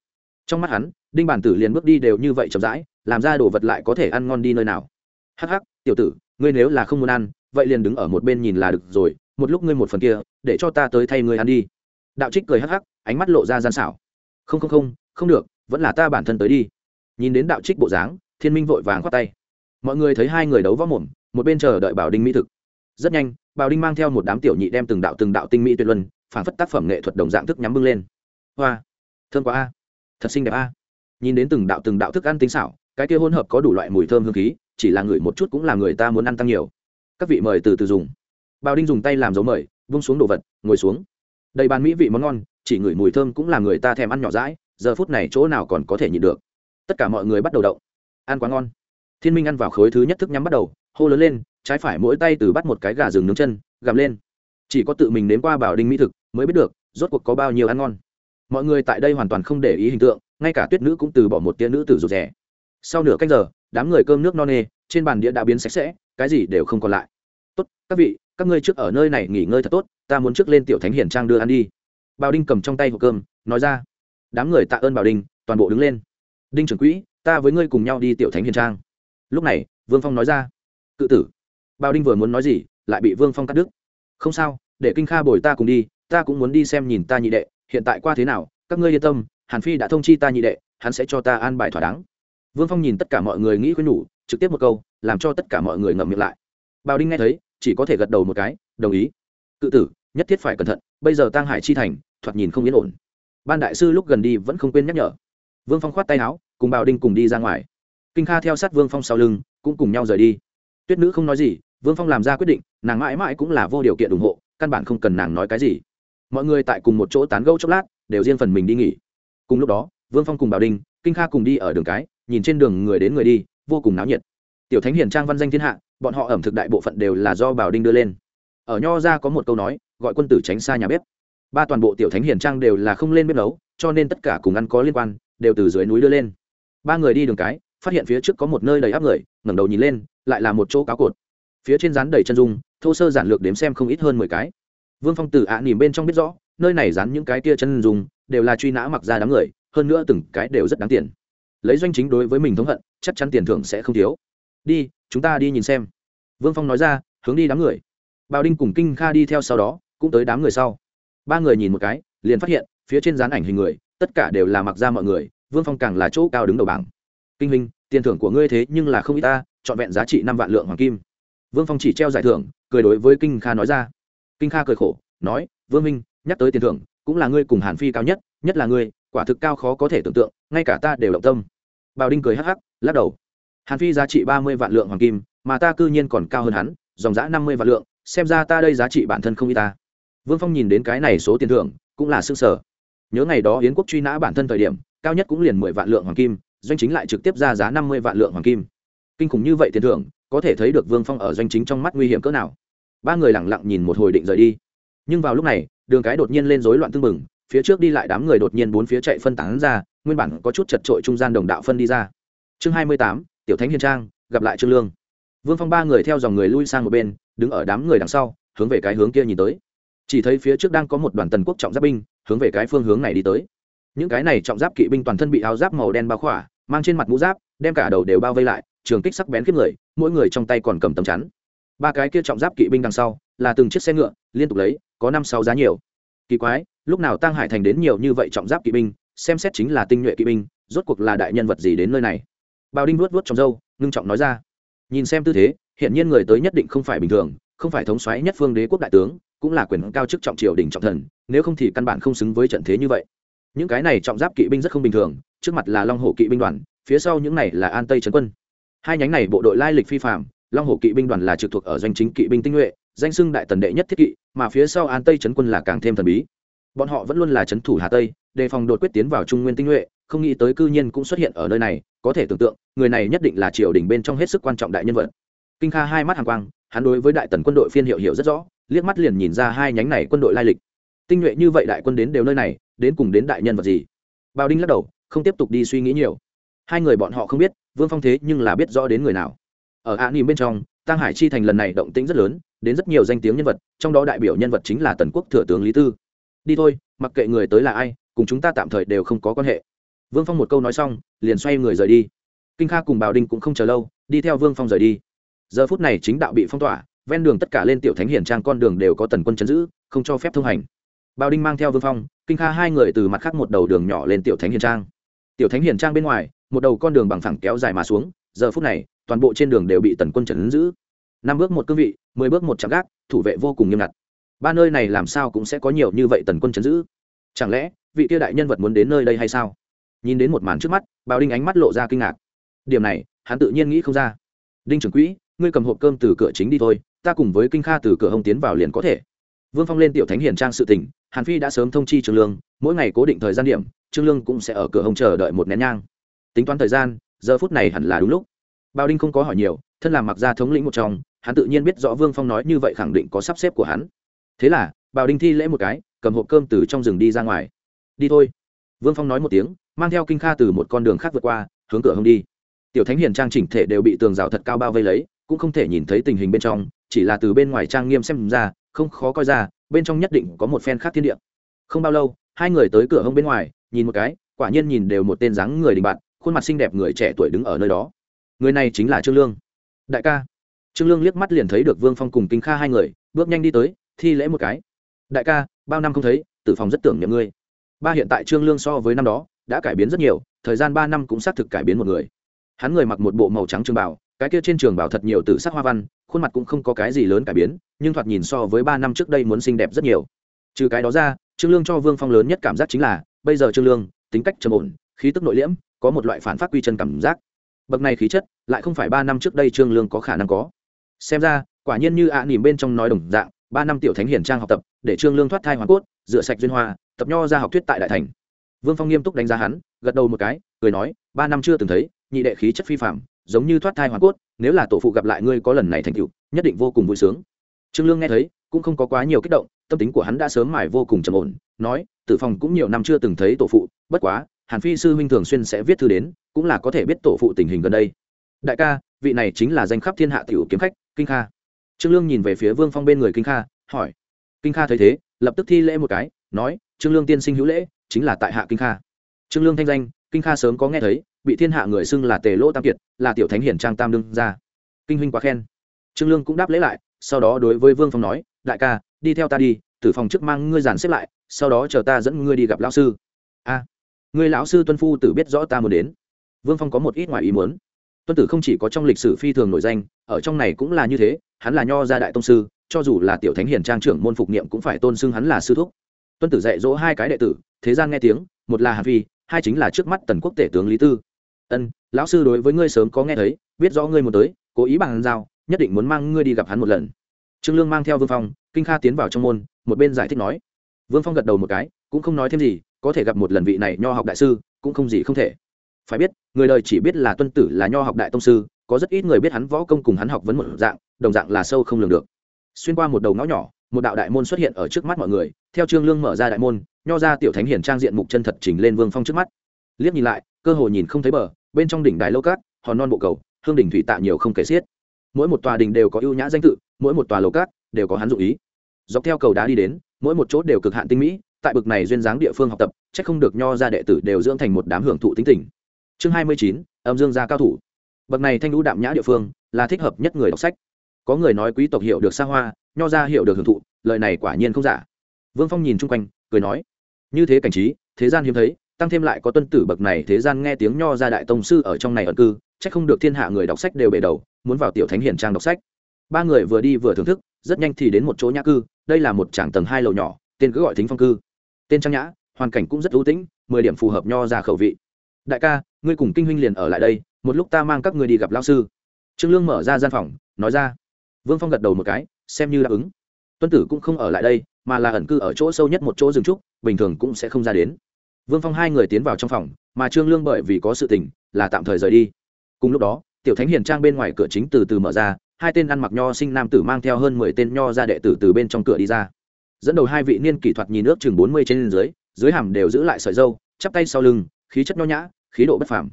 Trong mắt hắn, đinh bản tử liền bước đi đều như vậy chậm rãi, làm ra đồ vật lại có thể ăn ngon đi nơi nào. Hắc hắc, tiểu tử, ngươi nếu là không muốn ăn, vậy liền đứng ở một bên nhìn là được rồi, một lúc ngươi một phần kia, để cho ta tới thay ngươi ăn đi. Đạo trích cười hắc hắc, ánh mắt lộ ra gian xảo. Không không không không được vẫn là ta bản thân tới đi. Nhìn đến đạo trích bộ dáng, thiên minh vội vàng khoát tay. Mọi người thấy hai người đấu võ mồm, một bên chờ đợi bảo đinh mỹ thực. Rất nhanh, bảo đinh mang theo một đám tiểu nhị đem từng đạo từng đạo tinh mỹ tuyệt luân, phản phất tác phẩm nghệ thuật đồng dạng thức nhắm bưng lên. Hoa, thơm quá a. Thật xinh đẹp a. Nhìn đến từng đạo từng đạo thức ăn tinh xảo, cái kia hỗn hợp có đủ loại mùi thơm hương khí, chỉ là ngửi một chút cũng là người ta muốn ăn tăng nhiều. Các vị mời từ từ dùng. Bảo đinh dùng tay làm dấu mời, vung xuống đồ vật, ngồi xuống. Đầy bàn mỹ vị món ngon, chỉ ngửi mùi thơm cũng là người ta thèm ăn nhỏ rãi giờ phút này chỗ nào còn có thể nhịn được. Tất cả mọi người bắt đầu động. Ăn quá ngon. Thiên minh ăn vào khối thứ nhất thức nhắm bắt đầu, hô lớn lên, trái phải mỗi tay từ bắt một cái gà rừng nướng chân, gặm lên. Chỉ có tự mình nếm qua bảo đinh mỹ thực mới biết được, rốt cuộc có bao nhiêu ăn ngon. Mọi người tại đây hoàn toàn không để ý hình tượng, ngay cả tuyết nữ cũng từ bỏ một tia nữ tử rụt rẻ sau nửa canh giờ, đám người cơm nước no nê, trên bàn đĩa đã biến sạch sẽ, cái gì đều không còn lại. Tốt, các vị, các ngươi trước ở nơi này nghỉ ngơi thật tốt, ta muốn trước lên tiểu thánh hiển trang đưa ăn đi. Bảo đinh cầm trong tay hộp cơm, nói ra đám người tạ ơn bảo đinh, toàn bộ đứng lên. Đinh trưởng quỹ, ta với ngươi cùng nhau đi tiểu thánh hiền trang. Lúc này, vương phong nói ra. Cự tử, bảo đinh vừa muốn nói gì, lại bị vương phong cắt đứt. Không sao, để kinh kha bồi ta cùng đi, ta cũng muốn đi xem nhìn ta nhị đệ, hiện tại qua thế nào, các ngươi yên tâm, hàn phi đã thông chi ta nhị đệ, hắn sẽ cho ta an bài thỏa đáng. Vương phong nhìn tất cả mọi người nghĩ khuyên nhủ, trực tiếp một câu, làm cho tất cả mọi người ngậm miệng lại. Bào đinh nghe thấy, chỉ có thể gật đầu một cái, đồng ý. Cự tử, nhất thiết phải cẩn thận, bây giờ tăng hải chi thành, thoạt nhìn không yên ổn ban đại sư lúc gần đi vẫn không quên nhắc nhở. Vương phong khoát tay áo, cùng bào đinh cùng đi ra ngoài. Kinh kha theo sát vương phong sau lưng, cũng cùng nhau rời đi. Tuyết nữ không nói gì, vương phong làm ra quyết định, nàng mãi mãi cũng là vô điều kiện ủng hộ, căn bản không cần nàng nói cái gì. Mọi người tại cùng một chỗ tán gẫu chốc lát, đều riêng phần mình đi nghỉ. Cùng lúc đó, vương phong cùng bảo đinh, kinh kha cùng đi ở đường cái, nhìn trên đường người đến người đi, vô cùng náo nhiệt. Tiểu thánh hiền trang văn danh thiên hạ, bọn họ ẩm thực đại bộ phận đều là do bảo đinh đưa lên. Ở nho ra có một câu nói, gọi quân tử tránh xa nhà bếp ba toàn bộ tiểu thánh hiền trang đều là không lên bếp nấu, cho nên tất cả cùng ăn có liên quan, đều từ dưới núi đưa lên. Ba người đi đường cái, phát hiện phía trước có một nơi đầy áp người, ngẩng đầu nhìn lên, lại là một chỗ cáo cột. Phía trên rán đầy chân dung, thô sơ giản lược đếm xem không ít hơn mười cái. Vương phong từ ạ à nỉm bên trong biết rõ, nơi này dán những cái tia chân dung, đều là truy nã mặc ra đám người, hơn nữa từng cái đều rất đáng tiền. Lấy doanh chính đối với mình thống hận, chắc chắn tiền thưởng sẽ không thiếu. Đi, chúng ta đi nhìn xem. Vương phong nói ra, hướng đi đám người. Bào đinh cùng kinh kha đi theo sau đó, cũng tới đám người sau ba người nhìn một cái liền phát hiện phía trên dán ảnh hình người tất cả đều là mặc ra mọi người vương phong càng là chỗ cao đứng đầu bảng. Kinh Minh, tiền thưởng của ngươi thế nhưng là không ít ta trọn vẹn giá trị năm vạn lượng hoàng kim. Vương phong chỉ treo giải thưởng cười đối với kinh kha nói ra. Kinh kha cười khổ nói vương minh nhắc tới tiền thưởng cũng là ngươi cùng hàn phi cao nhất nhất là ngươi quả thực cao khó có thể tưởng tượng ngay cả ta đều động tâm. Bào đinh cười hắc hắc lắc đầu. Hàn phi giá trị ba mươi vạn lượng hoàng kim mà ta cư nhiên còn cao hơn hắn dòng giã năm mươi vạn lượng xem ra ta đây giá trị bản thân không y ta vương phong nhìn đến cái này số tiền thưởng, cũng là s ư ơ n g sở nhớ ngày đó yến quốc truy nã bản thân thời điểm, cao nhất cũng liền mười vạn lượng hoàng kim, doanh chính lại trực tiếp ra giá năm mươi vạn lượng hoàng kim. Kinh khủng như vậy tiền thưởng, có thể thấy được vương phong ở doanh chính trong mắt nguy hiểm cỡ nào. Ba người lẳng lặng nhìn một hồi định rời đi. Nhưng vào lúc này, đường cái đột nhiên lên rối loạn tưng bừng, phía trước đi lại đám người đột nhiên bốn phía chạy phân tán ra, nguyên bản có chút chật trội trung gian đồng đạo phân đi ra. Chương hai mươi tám, tiểu thánh hiền trang, gặp lại trương lương. Vương phong ba người theo dòng người lui sang một bên, đứng ở đám người đằng sau, hướng về cái hướng kia nhìn tới chỉ thấy phía trước đang có một đoàn tần quốc trọng giáp binh hướng về cái phương hướng này đi tới. Những cái này trọng giáp kỵ binh toàn thân bị áo giáp màu đen bao khỏa, mang trên mặt mũ giáp, đem cả đầu đều bao vây lại, trường kích sắc bén kiếp người, mỗi người trong tay còn cầm tấm chắn. Ba cái kia trọng giáp kỵ binh đằng sau, là từng chiếc xe ngựa, liên tục lấy, có năm sáu giá nhiều. Kỳ quái, lúc nào tăng hải thành đến nhiều như vậy trọng giáp kỵ binh, xem xét chính là tinh nhuệ kỵ binh, rốt cuộc là đại nhân vật gì đến nơi này? Bào đinh vuốt vuốt trong râu, ngưng trọng nói ra. Nhìn xem tư thế hiện nhiên người tới nhất định không phải bình thường, không phải thống soái nhất phương đế quốc đại tướng cũng là quyền cao chức trọng triều đình trọng thần, nếu không thì căn bản không xứng với trận thế như vậy. Những cái này trọng giáp kỵ binh rất không bình thường, trước mặt là long hồ kỵ binh đoàn, phía sau những này là an tây trấn quân. Hai nhánh này bộ đội lai lịch phi phạm long hồ kỵ binh đoàn là trực thuộc ở doanh chính kỵ binh tinh nhuệ, danh xưng đại tần đệ nhất thiết kỵ, mà phía sau an tây trấn quân là càng thêm thần bí. Bọn họ vẫn luôn là trấn thủ hà tây, đề phòng đột quyết tiến vào trung nguyên tinh nhuệ, không nghĩ tới cư nhiên cũng xuất hiện ở nơi này, có thể tưởng tượng, người này nhất định là triều đình bên trong hết sức quan trọng đại nhân vật. Kinh kha hai mắt hàng quang, hắn đối với đại tần quân đội phiên hiệu hiệu rất rõ liếc mắt liền nhìn ra hai nhánh này quân đội lai lịch. Tinh nhuệ như vậy đại quân đến đều nơi này, đến cùng đến đại nhân vật gì? Bao đinh lắc đầu, không tiếp tục đi suy nghĩ nhiều. Hai người bọn họ không biết, vương phong thế nhưng là biết rõ đến người nào. Ở ạ nỉm bên trong tăng hải chi thành lần này động tĩnh rất lớn, đến rất nhiều danh tiếng nhân vật, trong đó đại biểu nhân vật chính là tần quốc thừa tướng lý tư. Đi thôi, mặc kệ người tới là ai, cùng chúng ta tạm thời đều không có quan hệ. Vương phong một câu nói xong, liền xoay người rời đi. Kinh kha cùng bào đinh cũng không chờ lâu, đi theo vương phong rời đi. Giờ phút này chính đạo bị phong tỏa ven đường tất cả lên tiểu thánh hiển trang con đường đều có tần quân chấn giữ, không cho phép thông hành. Bào đinh mang theo vương phong, kinh kha hai người từ mặt khác một đầu đường nhỏ lên tiểu thánh hiển trang. Tiểu thánh hiển trang bên ngoài, một đầu con đường bằng phẳng kéo dài mà xuống, giờ phút này, toàn bộ trên đường đều bị tần quân chấn giữ. Năm bước một cương vị, mười bước một trạm gác, thủ vệ vô cùng nghiêm ngặt. Ba nơi này làm sao cũng sẽ có nhiều như vậy tần quân chấn giữ? Chẳng lẽ, vị tiêu đại nhân vật muốn đến nơi đây hay sao? Nhìn đến một màn trước mắt, bào đinh ánh mắt lộ ra kinh ngạc. Điểm này, hắn tự nhiên nghĩ không ra. Đinh trưởng quỹ, ngươi cầm hộp cơm từ cửa chính đi thôi ta cùng với kinh kha từ cửa hông tiến vào liền có thể. Vương phong lên tiểu thánh hiển trang sự tỉnh hàn phi đã sớm thông chi trương lương, mỗi ngày cố định thời gian điểm, trương lương cũng sẽ ở cửa hông chờ đợi một nén nhang. Tính toán thời gian, giờ phút này hẳn là đúng lúc. Bao đinh không có hỏi nhiều, thân làm mặc gia thống lĩnh một trong, hắn tự nhiên biết rõ vương phong nói như vậy khẳng định có sắp xếp của hắn. Thế là, bao đinh thi lễ một cái, cầm hộp cơm từ trong rừng đi ra ngoài. Đi thôi. Vương phong nói một tiếng, mang theo kinh kha từ một con đường khác vượt qua, hướng cửa hông đi. Tiểu thánh hiền trang chỉnh thể đều bị tường rào thật cao bao vây lấy, cũng không thể nhìn thấy tình hình bên trong chỉ là từ bên ngoài trang nghiêm xem ra, không khó coi ra, bên trong nhất định có một phen khác thiên địa. Không bao lâu, hai người tới cửa hông bên ngoài, nhìn một cái, quả nhiên nhìn đều một tên dáng người đình bạn, khuôn mặt xinh đẹp người trẻ tuổi đứng ở nơi đó. Người này chính là trương lương. Đại ca. Trương lương liếc mắt liền thấy được vương phong cùng kinh kha hai người, bước nhanh đi tới, thi lễ một cái. Đại ca, bao năm không thấy, tử phòng rất tưởng nhậm ngươi. Ba hiện tại trương lương so với năm đó, đã cải biến rất nhiều, thời gian ba năm cũng xác thực cải biến một người. Hắn người mặc một bộ màu trắng trường bảo cái kia trên trường bảo thật nhiều tử sắc hoa văn khuôn mặt cũng không có cái gì lớn cải biến, nhưng thoạt nhìn so với ba năm trước đây muốn xinh đẹp rất nhiều. Trừ cái đó ra, trương lương cho vương phong lớn nhất cảm giác chính là, bây giờ trương lương, tính cách trầm ổn, khí tức nội liễm, có một loại phản phát quy chân cảm giác. Bậc này khí chất, lại không phải ba năm trước đây trương lương có khả năng có. Xem ra, quả nhiên như ạ à nỉm bên trong nói đồng dạng, ba năm tiểu thánh hiển trang học tập, để trương lương thoát thai hoàn cốt, rửa sạch duyên hoa, tập nho ra học thuyết tại đại thành. Vương phong nghiêm túc đánh giá hắn, gật đầu một cái, cười nói, ba năm chưa từng thấy, nhị đệ khí chất phi phạm giống như thoát thai hoàn cốt, nếu là tổ phụ gặp lại ngươi có lần này thành tựu, nhất định vô cùng vui sướng. Trương lương nghe thấy, cũng không có quá nhiều kích động, tâm tính của hắn đã sớm mải vô cùng trầm ổn, nói, tử phòng cũng nhiều năm chưa từng thấy tổ phụ, bất quá, hàn phi sư huynh thường xuyên sẽ viết thư đến, cũng là có thể biết tổ phụ tình hình gần đây. Đại ca, vị này chính là danh khắp thiên hạ tiểu kiếm khách, kinh kha. Trương lương nhìn về phía vương phong bên người kinh kha, hỏi. Kinh kha thấy thế, lập tức thi lễ một cái, nói, trương lương tiên sinh hữu lễ, chính là tại hạ kinh kha. Trương lương thanh danh, kinh kha sớm có nghe thấy bị thiên hạ người xưng là tề lỗ tam kiệt, là tiểu thánh hiển trang tam đương ra kinh huynh quá khen. Trương lương cũng đáp lễ lại, sau đó đối với vương phong nói, đại ca, đi theo ta đi, tử phòng trước mang ngươi dàn xếp lại, sau đó chờ ta dẫn ngươi đi gặp lão sư. A, ngươi lão sư tuân phu tử biết rõ ta muốn đến. Vương phong có một ít ngoài ý muốn. Tuân tử không chỉ có trong lịch sử phi thường nổi danh, ở trong này cũng là như thế, hắn là nho gia đại tông sư, cho dù là tiểu thánh hiền trang trưởng môn phục niệm cũng phải tôn xưng hắn là sư thúc. Tuân tử dạy dỗ hai cái đệ tử, thế gian nghe tiếng, một là hàn phi, hai chính là trước mắt tần quốc tể tướng lý tư ân, lão sư đối với ngươi sớm có nghe thấy, biết rõ ngươi muốn tới, cố ý bằng giao, nhất định muốn mang ngươi đi gặp hắn một lần. Trương lương mang theo vương phong, kinh kha tiến vào trong môn, một bên giải thích nói. Vương phong gật đầu một cái, cũng không nói thêm gì, có thể gặp một lần vị này nho học đại sư, cũng không gì không thể. Phải biết, người đời chỉ biết là tuân tử là nho học đại tông sư, có rất ít người biết hắn võ công cùng hắn học vấn một dạng, đồng dạng là sâu không lường được. Xuyên qua một đầu ngõ nhỏ, một đạo đại môn xuất hiện ở trước mắt mọi người, theo trương lương mở ra đại môn, nho ra tiểu thánh hiển trang diện mục chân thật chỉnh lên vương phong trước mắt. Liếc nhìn lại, cơ hồ nhìn không thấy bờ bên trong đỉnh đài lâu cát, hòn non bộ cầu, hương đỉnh thủy tạ nhiều không kể xiết. Mỗi một tòa đình đều có ưu nhã danh tự, mỗi một tòa lầu cát đều có hắn dụ ý. Dọc theo cầu đá đi đến, mỗi một chỗ đều cực hạn tinh mỹ, tại bực này duyên dáng địa phương học tập, chắc không được nho ra đệ tử đều dưỡng thành một đám hưởng thụ tính tình. Chương hai mươi chín, âm dương gia cao thủ. Bậc này thanh lũ đạm nhã địa phương là thích hợp nhất người đọc sách. Có người nói quý tộc hiểu được xa hoa, nho ra hiểu được hưởng thụ, lời này quả nhiên không giả. Vương phong nhìn chung quanh, cười nói, như thế cảnh trí, thế gian hiếm thấy tăng thêm lại có tuân tử bậc này, thế gian nghe tiếng nho ra đại tông sư ở trong này ẩn cư, chắc không được thiên hạ người đọc sách đều bể đầu, muốn vào tiểu thánh hiển trang đọc sách. Ba người vừa đi vừa thưởng thức, rất nhanh thì đến một chỗ nhã cư, đây là một trảng tầng hai lầu nhỏ, tên cứ gọi thính phong cư. Tên trang nhã, hoàn cảnh cũng rất ưu tĩnh, mười điểm phù hợp nho ra khẩu vị. Đại ca, ngươi cùng kinh huynh liền ở lại đây, một lúc ta mang các ngươi đi gặp lao sư. Trương lương mở ra gian phòng, nói ra. Vương phong gật đầu một cái, xem như đáp ứng. Tuân tử cũng không ở lại đây, mà là ẩn cư ở chỗ sâu nhất một chỗ rừng trúc, bình thường cũng sẽ không ra đến vương phong hai người tiến vào trong phòng, mà trương lương bởi vì có sự tình, là tạm thời rời đi. Cùng lúc đó, tiểu thánh hiền trang bên ngoài cửa chính từ từ mở ra, hai tên ăn mặc nho sinh nam tử mang theo hơn mười tên nho ra đệ tử từ bên trong cửa đi ra. Dẫn đầu hai vị niên kỷ thuật nhìn nước chừng bốn mươi trên dưới dưới hàm đều giữ lại sợi dâu chắp tay sau lưng, khí chất nho nhã, khí độ bất phàm.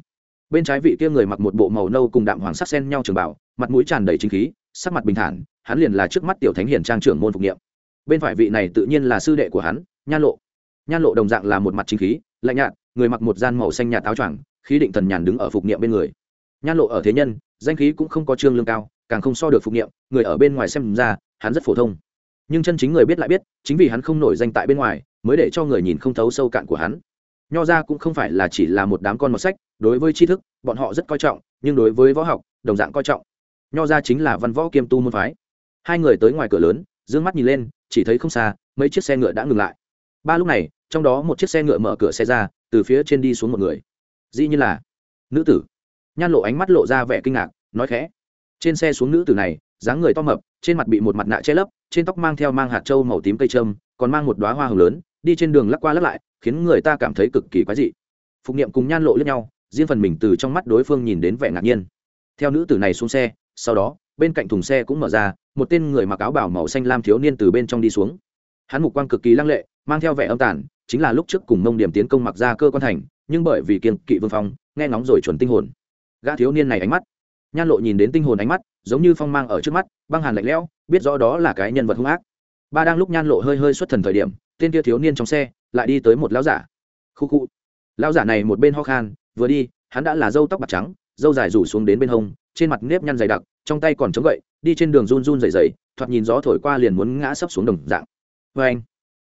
Bên trái vị kia người mặc một bộ màu nâu cùng đạm hoàng sắc sen nhau trường bảo mặt mũi tràn đầy chính khí, sắc mặt bình thản, hắn liền là trước mắt tiểu thánh hiền trang trưởng môn phục niệm. Bên phải vị này tự nhiên là sư đệ của hắn, nha lộ nhan lộ đồng dạng là một mặt chính khí, lạnh nhạt, người mặc một gian màu xanh nhạt áo choàng, khí định thần nhàn đứng ở phục niệm bên người. Nhan lộ ở thế nhân, danh khí cũng không có trương lương cao, càng không so được phục niệm, người ở bên ngoài xem ra, hắn rất phổ thông. Nhưng chân chính người biết lại biết, chính vì hắn không nổi danh tại bên ngoài, mới để cho người nhìn không thấu sâu cạn của hắn. Nho ra cũng không phải là chỉ là một đám con một sách, đối với tri thức, bọn họ rất coi trọng, nhưng đối với võ học, đồng dạng coi trọng. Nho ra chính là văn võ kiêm tu môn phái. Hai người tới ngoài cửa lớn d ư ơ n g mắt nhìn lên, chỉ thấy không xa, mấy chiếc xe ngựa đã ngừng lại ba lúc này, trong đó một chiếc xe ngựa mở cửa xe ra, từ phía trên đi xuống một người. Dĩ như là nữ tử. Nhan lộ ánh mắt lộ ra vẻ kinh ngạc, nói khẽ. Trên xe xuống nữ tử này, dáng người to mập, trên mặt bị một mặt nạ che lấp, trên tóc mang theo mang hạt trâu màu tím cây trâm, còn mang một đoá hoa hồng lớn, đi trên đường lắc qua lắc lại, khiến người ta cảm thấy cực kỳ quái dị. Phục niệm cùng nhan lộ lẫn nhau, riêng phần mình từ trong mắt đối phương nhìn đến vẻ ngạc nhiên. Theo nữ tử này xuống xe, sau đó, bên cạnh thùng xe cũng mở ra, một tên người mặc áo bảo màu xanh lam thiếu niên từ bên trong đi xuống hắn mục quan cực kỳ lăng lệ, mang theo vẻ âm tàn, chính là lúc trước cùng mông điểm tiến công mặc ra cơ quan thành, nhưng bởi vì kiên kỵ vương phong, nghe ngóng rồi chuẩn tinh hồn. Gã thiếu niên này ánh mắt, nhan lộ nhìn đến tinh hồn ánh mắt, giống như phong mang ở trước mắt, băng hàn lạnh lẽo, biết rõ đó là cái nhân vật hung ác. Ba đang lúc nhan lộ hơi hơi xuất thần thời điểm, tên kia thiếu niên trong xe lại đi tới một lão giả. Khu khu. Lão giả này một bên ho khan, vừa đi, hắn đã là dâu tóc bạc trắng dâu dài rủ xuống đến bên hông, trên mặt nếp nhăn dày đặc, trong tay còn chống gậy, đi trên đường run run dày dày thoạt nhìn gió thổi qua liền muốn ngã sấp xuống đồng dạng vê anh,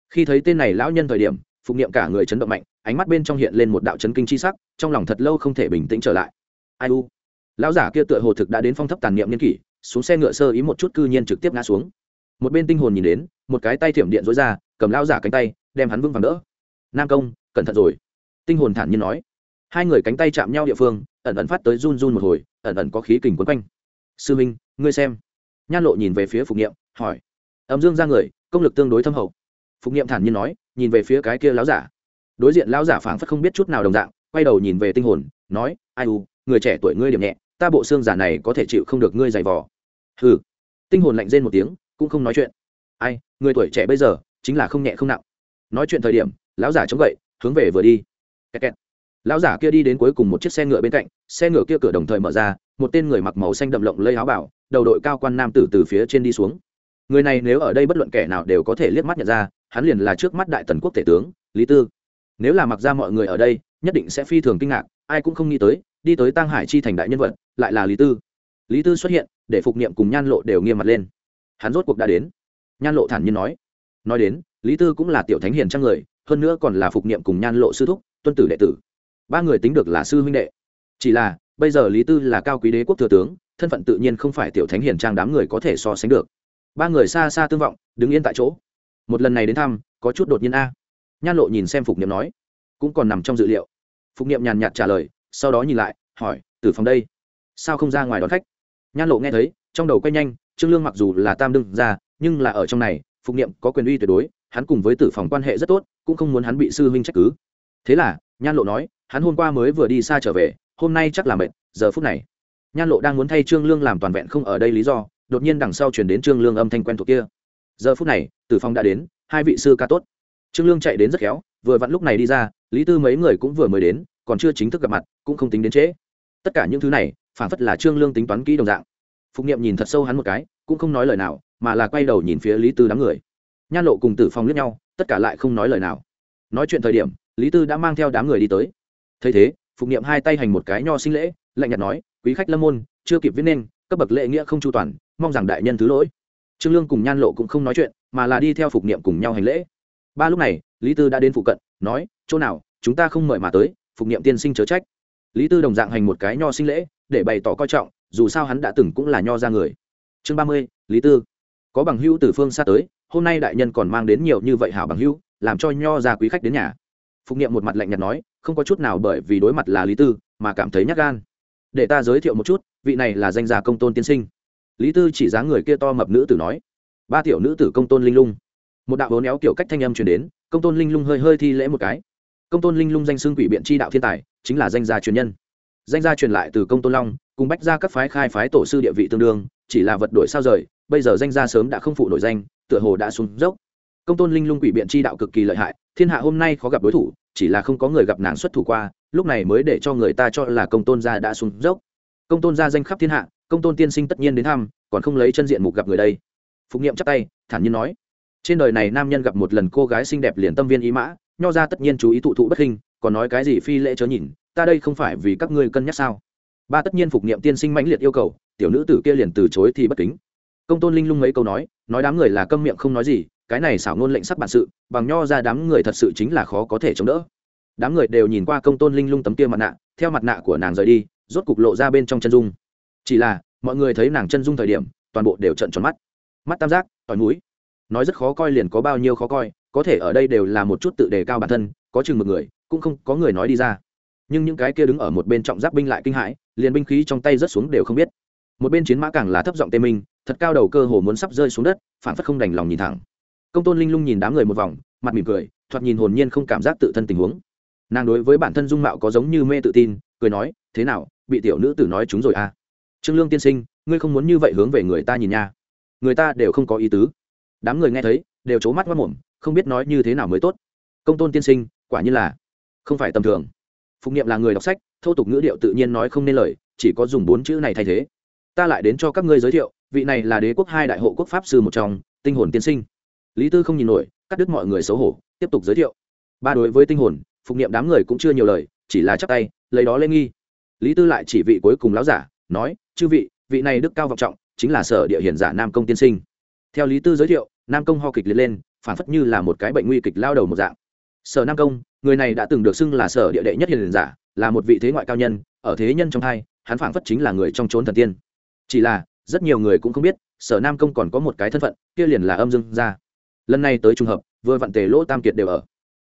khi thấy tên này lão nhân thời điểm, phục niệm cả người chấn động mạnh, ánh mắt bên trong hiện lên một đạo chấn kinh chi sắc, trong lòng thật lâu không thể bình tĩnh trở lại. Ai u? Lão giả kia tựa hồ thực đã đến phong thấp tàn niệm nhân kỷ, xuống xe ngựa sơ ý một chút cư nhiên trực tiếp ngã xuống. Một bên tinh hồn nhìn đến, một cái tay thiểm điện dối ra, cầm lão giả cánh tay, đem hắn vững vàng đỡ. Nam công, cẩn thận rồi. Tinh hồn thản nhiên nói. Hai người cánh tay chạm nhau địa phương, ẩn ẩn phát tới run run một hồi, ẩn ẩn có khí kình quấn quanh. Sư minh, ngươi xem. Nhan lộ nhìn về phía phục nghiệm hỏi. Âm dương ra người công lực tương đối thâm hậu. Phục nghiệm thản nhiên nói, nhìn về phía cái kia lão giả. Đối diện lão giả phảng phất không biết chút nào đồng dạng, quay đầu nhìn về tinh hồn, nói, ai u, người trẻ tuổi ngươi điểm nhẹ, ta bộ xương giả này có thể chịu không được ngươi giày vò. Hừ. Tinh hồn lạnh rên một tiếng, cũng không nói chuyện. Ai, người tuổi trẻ bây giờ, chính là không nhẹ không nặng. Nói chuyện thời điểm, lão giả chống gậy, hướng về vừa đi. Kẹt kẹt. lão giả kia đi đến cuối cùng một chiếc xe ngựa bên cạnh, xe ngựa kia cửa đồng thời mở ra, một tên người mặc màu xanh đậm lộng lây áo bảo, đầu đội cao quan nam tử từ phía trên đi xuống người này nếu ở đây bất luận kẻ nào đều có thể liếc mắt nhận ra, hắn liền là trước mắt đại tần quốc tể tướng, lý tư. Nếu là mặc ra mọi người ở đây, nhất định sẽ phi thường kinh ngạc, ai cũng không nghĩ tới, đi tới tăng hải chi thành đại nhân vật, lại là lý tư. Lý tư xuất hiện, để phục niệm cùng nhan lộ đều nghiêm mặt lên. Hắn rốt cuộc đã đến. Nhan lộ thản nhiên nói. Nói đến, lý tư cũng là tiểu thánh hiền trang người, hơn nữa còn là phục niệm cùng nhan lộ sư thúc, tuân tử đệ tử. Ba người tính được là sư huynh đệ. Chỉ là, bây giờ lý tư là cao quý đế quốc thừa tướng, thân phận tự nhiên không phải tiểu thánh hiền trang đám người có thể so sánh được ba người xa xa tương vọng, đứng yên tại chỗ. Một lần này đến thăm, có chút đột nhiên a. Nhan lộ nhìn xem phục niệm nói, cũng còn nằm trong dự liệu. Phục niệm nhàn nhạt trả lời, sau đó nhìn lại, hỏi, từ phòng đây, sao không ra ngoài đón khách? Nhan lộ nghe thấy, trong đầu quay nhanh, trương lương mặc dù là tam đương ra nhưng là ở trong này, phục niệm có quyền uy tuyệt đối, hắn cùng với tử phòng quan hệ rất tốt, cũng không muốn hắn bị sư huynh trách cứ. Thế là, nhan lộ nói, hắn hôm qua mới vừa đi xa trở về, hôm nay chắc là mệt, giờ phút này. Nhan lộ đang muốn thay trương lương làm toàn vẹn không ở đây lý do đột nhiên đằng sau chuyển đến trương lương âm thanh quen thuộc kia. Giờ phút này, tử phong đã đến, hai vị sư ca tốt. Trương lương chạy đến rất khéo, vừa vặn lúc này đi ra, lý tư mấy người cũng vừa mới đến, còn chưa chính thức gặp mặt, cũng không tính đến trễ. Tất cả những thứ này, phản phất là trương lương tính toán kỹ đồng dạng. Phục niệm nhìn thật sâu hắn một cái, cũng không nói lời nào, mà là quay đầu nhìn phía lý tư đám người. Nhan lộ cùng tử phong lướt nhau, tất cả lại không nói lời nào. Nói chuyện thời điểm, lý tư đã mang theo đám người đi tới. Thấy thế, phục niệm hai tay hành một cái nho sinh lễ, lạnh nhạt nói, quý khách lâm môn, chưa kịp viết nên, cấp bậc lễ nghĩa không chu toàn mong rằng đại nhân thứ lỗi. Trương lương cùng nhan lộ cũng không nói chuyện, mà là đi theo phục niệm cùng nhau hành lễ. Ba lúc này, lý tư đã đến phụ cận, nói, chỗ nào, chúng ta không mời mà tới, phục niệm tiên sinh chớ trách. Lý tư đồng dạng hành một cái nho sinh lễ, để bày tỏ coi trọng, dù sao hắn đã từng cũng là nho ra người. Chương ba mươi, lý tư. Có bằng hữu từ phương xa tới, hôm nay đại nhân còn mang đến nhiều như vậy hảo bằng hữu, làm cho nho ra quý khách đến nhà. Phục niệm một mặt lạnh nhạt nói, không có chút nào bởi vì đối mặt là lý tư, mà cảm thấy nhát gan. Để ta giới thiệu một chút, vị này là danh gia công tôn tiên sinh lý tư chỉ dáng người kia to mập nữ tử nói, ba tiểu nữ tử công tôn linh lung. Một đạo vốn néo kiểu cách thanh âm truyền đến, công tôn linh lung hơi hơi thi lễ một cái. Công tôn linh lung danh xưng quỷ biện tri đạo thiên tài, chính là danh gia truyền nhân. Danh gia truyền lại từ công tôn long, cùng bách ra các phái khai phái tổ sư địa vị tương đương, chỉ là vật đổi sao rời, bây giờ danh gia sớm đã không phụ nổi danh, tựa hồ đã xuống dốc. Công tôn linh lung quỷ biện tri đạo cực kỳ lợi hại, thiên hạ hôm nay khó gặp đối thủ, chỉ là không có người gặp nàng xuất thủ qua, lúc này mới để cho người ta cho là công tôn gia đã xuống dốc. Công tôn gia danh khắp thiên hạ công tôn tiên sinh tất nhiên đến thăm, còn không lấy chân diện mục gặp người đây. Phục nghiệm chắc tay, thản nhiên nói. Trên đời này nam nhân gặp một lần cô gái xinh đẹp liền tâm viên ý mã, nho ra tất nhiên chú ý thụ thụ bất hình còn nói cái gì phi lễ chớ nhìn, ta đây không phải vì các ngươi cân nhắc sao? Ba tất nhiên phục nghiệm tiên sinh mãnh liệt yêu cầu, tiểu nữ tử kia liền từ chối thì bất kính. Công tôn linh lung mấy câu nói nói đám người là câm miệng không nói gì, cái này xảo ngôn lệnh sắc bản sự, bằng nho ra đám người thật sự chính là khó có thể chống đỡ. Đám người đều nhìn qua công tôn linh lung tấm kia mặt nạ, theo mặt nạ của nàng rời đi, rốt cục lộ ra bên trong chân dung chỉ là, mọi người thấy nàng chân dung thời điểm, toàn bộ đều trận tròn mắt. Mắt tam giác, tỏi mũi. Nói rất khó coi liền có bao nhiêu khó coi, có thể ở đây đều là một chút tự đề cao bản thân, có chừng một người, cũng không có người nói đi ra. Nhưng những cái kia đứng ở một bên trọng giáp binh lại kinh hãi, liền binh khí trong tay rớt xuống đều không biết. Một bên chiến mã càng là thấp giọng tê minh, thật cao đầu cơ hồ muốn sắp rơi xuống đất phản phất không đành lòng nhìn thẳng. Công tôn linh lung nhìn đám người một vòng, mặt mỉm cười, thoạt nhìn hồn nhiên không cảm giác tự thân tình huống. Nàng đối với bản thân dung mạo có giống như mê tự tin, cười nói, thế nào, bị tiểu nữ tử nói chúng rồi à? Trương lương tiên sinh, ngươi không muốn như vậy hướng về người ta nhìn nha. Người ta đều không có ý tứ. Đám người nghe thấy, đều c mắt mất mồm, không biết nói như thế nào mới tốt. Công tôn tiên sinh, quả như là không phải tầm thường. Phục nghiệm là người đọc sách, thô tục ngữ điệu tự nhiên nói không nên lời, chỉ có dùng bốn chữ này thay thế. Ta lại đến cho các ngươi giới thiệu, vị này là đế quốc hai đại hộ quốc pháp sư một trong, tinh hồn tiên sinh. Lý tư không nhìn nổi, cắt đứt mọi người xấu hổ, tiếp tục giới thiệu. Ba đối với tinh hồn, phục nghiệm đám người cũng chưa nhiều lời, chỉ là chắp tay, lấy đó lên nghi. Lý tư lại chỉ vị cuối cùng láo giả, nói chư vị vị này đức cao vọng trọng, chính là sở địa hiển giả nam công tiên sinh. Theo lý tư giới thiệu, nam công ho kịch liệt lên, phản phất như là một cái bệnh nguy kịch lao đầu một dạng. Sở nam công, người này đã từng được xưng là sở địa đệ nhất hiền giả, là một vị thế ngoại cao nhân, ở thế nhân trong thai, hắn phảng phất chính là người trong trốn thần tiên. Chỉ là, rất nhiều người cũng không biết, sở nam công còn có một cái thân phận, kia liền là âm dương gia. Lần này tới trùng hợp, vừa vặn tề lỗ tam kiệt đều ở.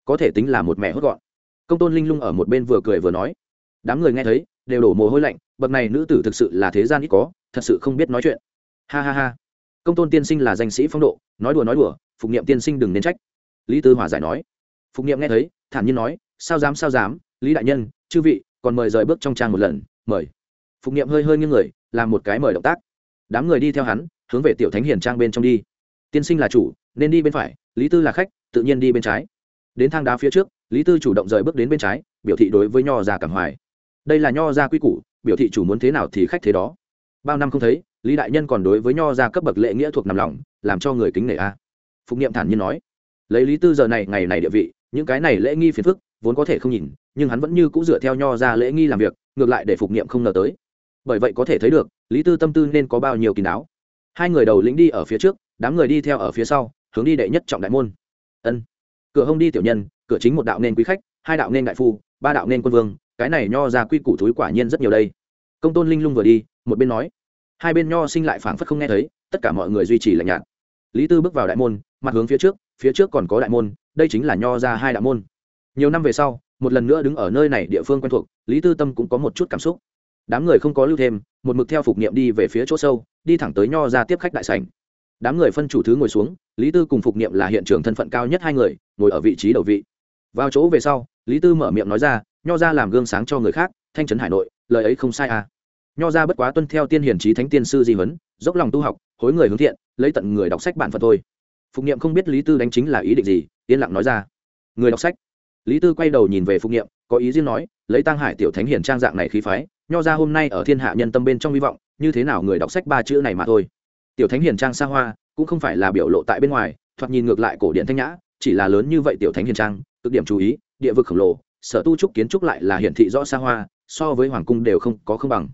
Có thể tính là một mẹ hốt gọn. Công tôn linh lung ở một bên vừa cười vừa nói. Đám người nghe thấy đều đổ mồ hôi lạnh, bậc này nữ tử thực sự là thế gian ít có, thật sự không biết nói chuyện. Ha ha ha. Công tôn tiên sinh là danh sĩ phong độ, nói đùa nói đùa, phục niệm tiên sinh đừng nên trách. Lý tư hòa giải nói. Phục niệm nghe thấy, thản nhiên nói, sao dám sao dám, lý đại nhân, chư vị, còn mời rời bước trong trang một lần, mời. Phục niệm hơi hơi nghiêng người, làm một cái mời động tác. Đám người đi theo hắn, hướng về tiểu thánh hiền trang bên trong đi. Tiên sinh là chủ, nên đi bên phải, lý tư là khách, tự nhiên đi bên trái. Đến thang đá phía trước, lý tư chủ động rời bước đến bên trái, biểu thị đối với nho già cảm hoài đây là nho ra quy củ, biểu thị chủ muốn thế nào thì khách thế đó. Bao năm không thấy, lý đại nhân còn đối với nho ra cấp bậc lệ nghĩa thuộc nằm lòng, làm cho người kính nể a. Phục nghiệm thản nhiên nói, lấy lý tư giờ này, ngày này địa vị, những cái này lễ nghi phiền phức, vốn có thể không nhìn, nhưng hắn vẫn như cũng dựa theo nho ra lễ nghi làm việc, ngược lại để phục nghiệm không ngờ tới. Bởi vậy có thể thấy được, lý tư tâm tư nên có bao nhiêu kín đáo. Hai người đầu lĩnh đi ở phía trước, đám người đi theo ở phía sau, hướng đi đệ nhất trọng đại môn. Ân. Cửa hông đi tiểu nhân, cửa chính một đạo nên quý khách, hai đạo nên đại phu, ba đạo nên quân vương cái này nho ra quy củ thúi quả nhiên rất nhiều đây. Công tôn linh lung vừa đi, một bên nói. Hai bên nho sinh lại phảng phất không nghe thấy, tất cả mọi người duy trì lạnh nhạt. Lý tư bước vào đại môn, mặt hướng phía trước phía trước còn có đại môn, đây chính là nho ra hai đại môn. Nhiều năm về sau, một lần nữa đứng ở nơi này địa phương quen thuộc, lý tư tâm cũng có một chút cảm xúc. Đám người không có lưu thêm, một mực theo phục niệm đi về phía chỗ sâu, đi thẳng tới nho ra tiếp khách đại sảnh. Đám người phân chủ thứ ngồi xuống, lý tư cùng phục niệm là hiện trường thân phận cao nhất hai người, ngồi ở vị trí đầu vị. Vào chỗ về sau, lý tư mở miệng nói ra nho ra làm gương sáng cho người khác, thanh trấn hải nội, lời ấy không sai à. Nho ra bất quá tuân theo tiên hiển trí thánh tiên sư di huấn, dốc lòng tu học, hối người hướng thiện, lấy tận người đọc sách bản phận thôi. Phục niệm không biết lý tư đánh chính là ý định gì, yên lặng nói ra. Người đọc sách. Lý tư quay đầu nhìn về phục niệm, có ý riêng nói, lấy tăng hải tiểu thánh hiển trang dạng này khí phái, nho ra hôm nay ở thiên hạ nhân tâm bên trong hy vọng, như thế nào người đọc sách ba chữ này mà thôi. Tiểu thánh hiển trang xa hoa, cũng không phải là biểu lộ tại bên ngoài, thoạt nhìn ngược lại cổ điện thanh nhã, chỉ là lớn như vậy tiểu thánh hiền trang, cực điểm chú ý, địa vực khổng lồ sở tu trúc kiến trúc lại là hiển thị rõ xa hoa, so với hoàng cung đều không có không bằng.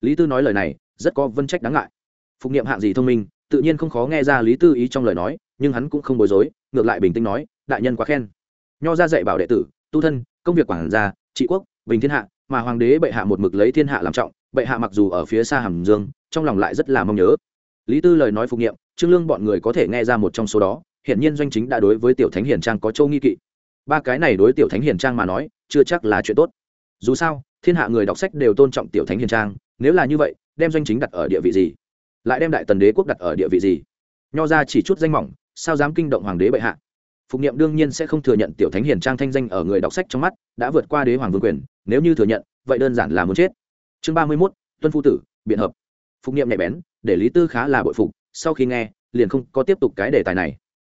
Lý tư nói lời này, rất có vân trách đáng ngại. Phục niệm hạng gì thông minh, tự nhiên không khó nghe ra lý tư ý trong lời nói, nhưng hắn cũng không bối rối, ngược lại bình tĩnh nói, đại nhân quá khen. Nho ra dạy bảo đệ tử, tu thân, công việc quản gia, trị quốc, bình thiên hạ, mà hoàng đế bệ hạ một mực lấy thiên hạ làm trọng, bệ hạ mặc dù ở phía xa hàm dương, trong lòng lại rất là mong nhớ. Lý tư lời nói phục nghiệm trương lương bọn người có thể nghe ra một trong số đó hiện nhiên doanh chính đã đối với tiểu thánh hiền trang có châu nghi kỵ ba cái này đối tiểu thánh hiền trang mà nói, chưa chắc là chuyện tốt. Dù sao, thiên hạ người đọc sách đều tôn trọng tiểu thánh hiền trang, nếu là như vậy, đem doanh chính đặt ở địa vị gì? Lại đem đại tần đế quốc đặt ở địa vị gì? Nho ra chỉ chút danh mỏng, sao dám kinh động hoàng đế bệ hạ? Phục nghiệm đương nhiên sẽ không thừa nhận tiểu thánh hiền trang thanh danh ở người đọc sách trong mắt, đã vượt qua đế hoàng vương quyền, nếu như thừa nhận, vậy đơn giản là muốn chết. Chương ba mươi mốt, tuân phu tử, biện hợp. Phục nghiệm nhạy bén, để lý tư khá là bội phục, sau khi nghe, liền không có tiếp tục cái đề tài này.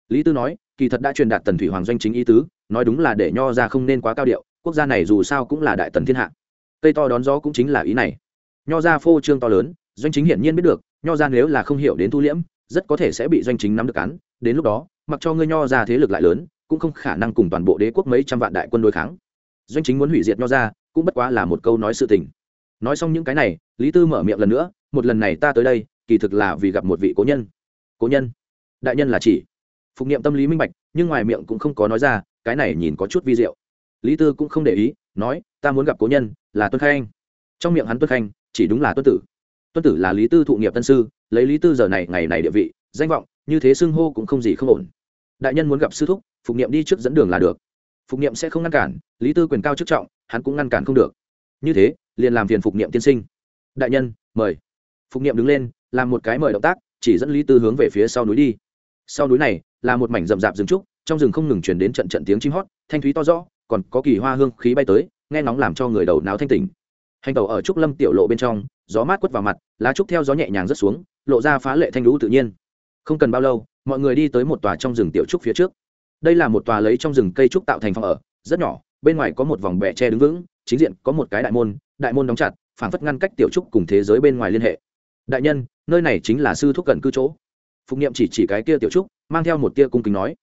Lý tư nói, kỳ thật đã truyền đạt tần thủy hoàng doanh chính ý tứ nói đúng là để nho ra không nên quá cao điệu, quốc gia này dù sao cũng là đại tần thiên hạ. Cây to đón gió cũng chính là ý này. Nho ra phô trương to lớn, doanh chính hiển nhiên biết được, nho ra nếu là không hiểu đến thu liễm, rất có thể sẽ bị doanh chính nắm được cán đến lúc đó, mặc cho ngươi nho ra thế lực lại lớn, cũng không khả năng cùng toàn bộ đế quốc mấy trăm vạn đại quân đối kháng. Doanh chính muốn hủy diệt nho ra, cũng bất quá là một câu nói sự tình. Nói xong những cái này, lý tư mở miệng lần nữa, một lần này ta tới đây, kỳ thực là vì gặp một vị cố nhân. Cố nhân? Đại nhân là chỉ. Phục niệm tâm lý minh bạch, nhưng ngoài miệng cũng không có nói ra cái này nhìn có chút vi diệu. Lý tư cũng không để ý, nói, ta muốn gặp cố nhân, là tuân khanh. Trong miệng hắn tuân khanh, chỉ đúng là tuân tử. Tuân tử là lý tư thụ nghiệp tân sư, lấy lý tư giờ này, ngày này địa vị, danh vọng, như thế xưng hô cũng không gì không ổn. Đại nhân muốn gặp sư thúc, phục niệm đi trước dẫn đường là được. Phục niệm sẽ không ngăn cản, lý tư quyền cao chức trọng, hắn cũng ngăn cản không được. Như thế, liền làm phiền phục niệm tiên sinh. Đại nhân, mời. Phục niệm đứng lên, làm một cái mời động tác, chỉ dẫn lý tư hướng về phía sau núi đi. Sau núi này, là một mảnh rậm rạp rừng trúc trong rừng không ngừng chuyển đến trận trận tiếng chim hót, thanh thúy to rõ, còn có kỳ hoa hương khí bay tới, nghe nóng làm cho người đầu náo thanh tỉnh. Hành tàu ở trúc lâm tiểu lộ bên trong, gió mát quất vào mặt, lá trúc theo gió nhẹ nhàng rớt xuống, lộ ra phá lệ thanh lũ tự nhiên. Không cần bao lâu, mọi người đi tới một tòa trong rừng tiểu trúc phía trước. Đây là một tòa lấy trong rừng cây trúc tạo thành phòng ở, rất nhỏ, bên ngoài có một vòng bẹ tre đứng vững, chính diện có một cái đại môn đại môn đóng chặt, phảng phất ngăn cách tiểu trúc cùng thế giới bên ngoài liên hệ. Đại nhân, nơi này chính là sư thúc gần cư chỗ. Phục niệm chỉ chỉ cái kia tiểu trúc, mang theo một tia cung kính nói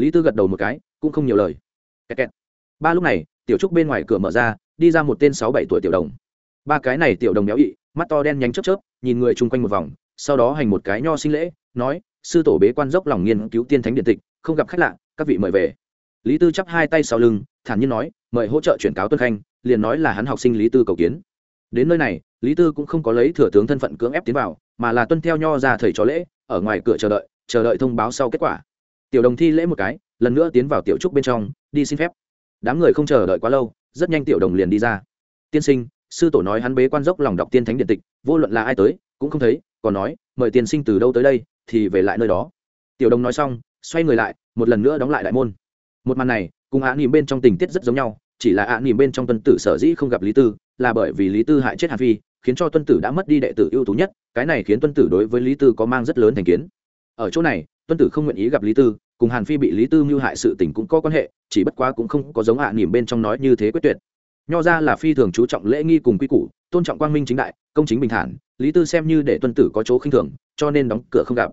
lý tư gật đầu một cái, cũng không nhiều lời. Kẹt kẹt. ba lúc này, tiểu trúc bên ngoài cửa mở ra, đi ra một tên sáu bảy tuổi tiểu đồng. Ba cái này tiểu đồng béo ị, mắt to đen nhánh chớp chớp, nhìn người chung quanh một vòng, sau đó hành một cái nho sinh lễ, nói, sư tổ bế quan dốc lòng nghiên cứu tiên thánh điện tịch, không gặp khách lạ, các vị mời về. Lý tư chắp hai tay sau lưng, thản nhiên nói, mời hỗ trợ chuyển cáo tuân khanh, liền nói là hắn học sinh lý tư cầu kiến. Đến nơi này, lý tư cũng không có lấy thừa tướng thân phận cưỡng ép tiến vào, mà là tuân theo nho ra thầy trò lễ, ở ngoài cửa chờ đợi chờ đợi thông báo sau kết quả tiểu đồng thi lễ một cái, lần nữa tiến vào tiểu trúc bên trong, đi xin phép. Đám người không chờ đợi quá lâu, rất nhanh tiểu đồng liền đi ra. Tiên sinh, sư tổ nói hắn bế quan dốc lòng đọc tiên thánh điện tịch, vô luận là ai tới, cũng không thấy, còn nói, mời tiên sinh từ đâu tới đây, thì về lại nơi đó. Tiểu đồng nói xong, xoay người lại, một lần nữa đóng lại đại môn. Một màn này, cùng ạ nỉm bên trong tình tiết rất giống nhau, chỉ là ạ nỉm bên trong tuân tử sở dĩ không gặp lý tư, là bởi vì lý tư hại chết hàn phi, khiến cho tuân tử đã mất đi đệ tử ưu tú nhất, cái này khiến tuân tử đối với lý tư có mang rất lớn thành kiến. Ở chỗ này tuân tử không nguyện ý gặp lý tư, cùng hàn phi bị lý tư mưu hại sự tình cũng có quan hệ, chỉ bất quá cũng không có giống hạ à nỉm bên trong nói như thế quyết tuyệt. Nho ra là phi thường chú trọng lễ nghi cùng quy củ, tôn trọng quang minh chính đại, công chính bình thản, lý tư xem như để tuân tử có chỗ khinh thường, cho nên đóng cửa không gặp.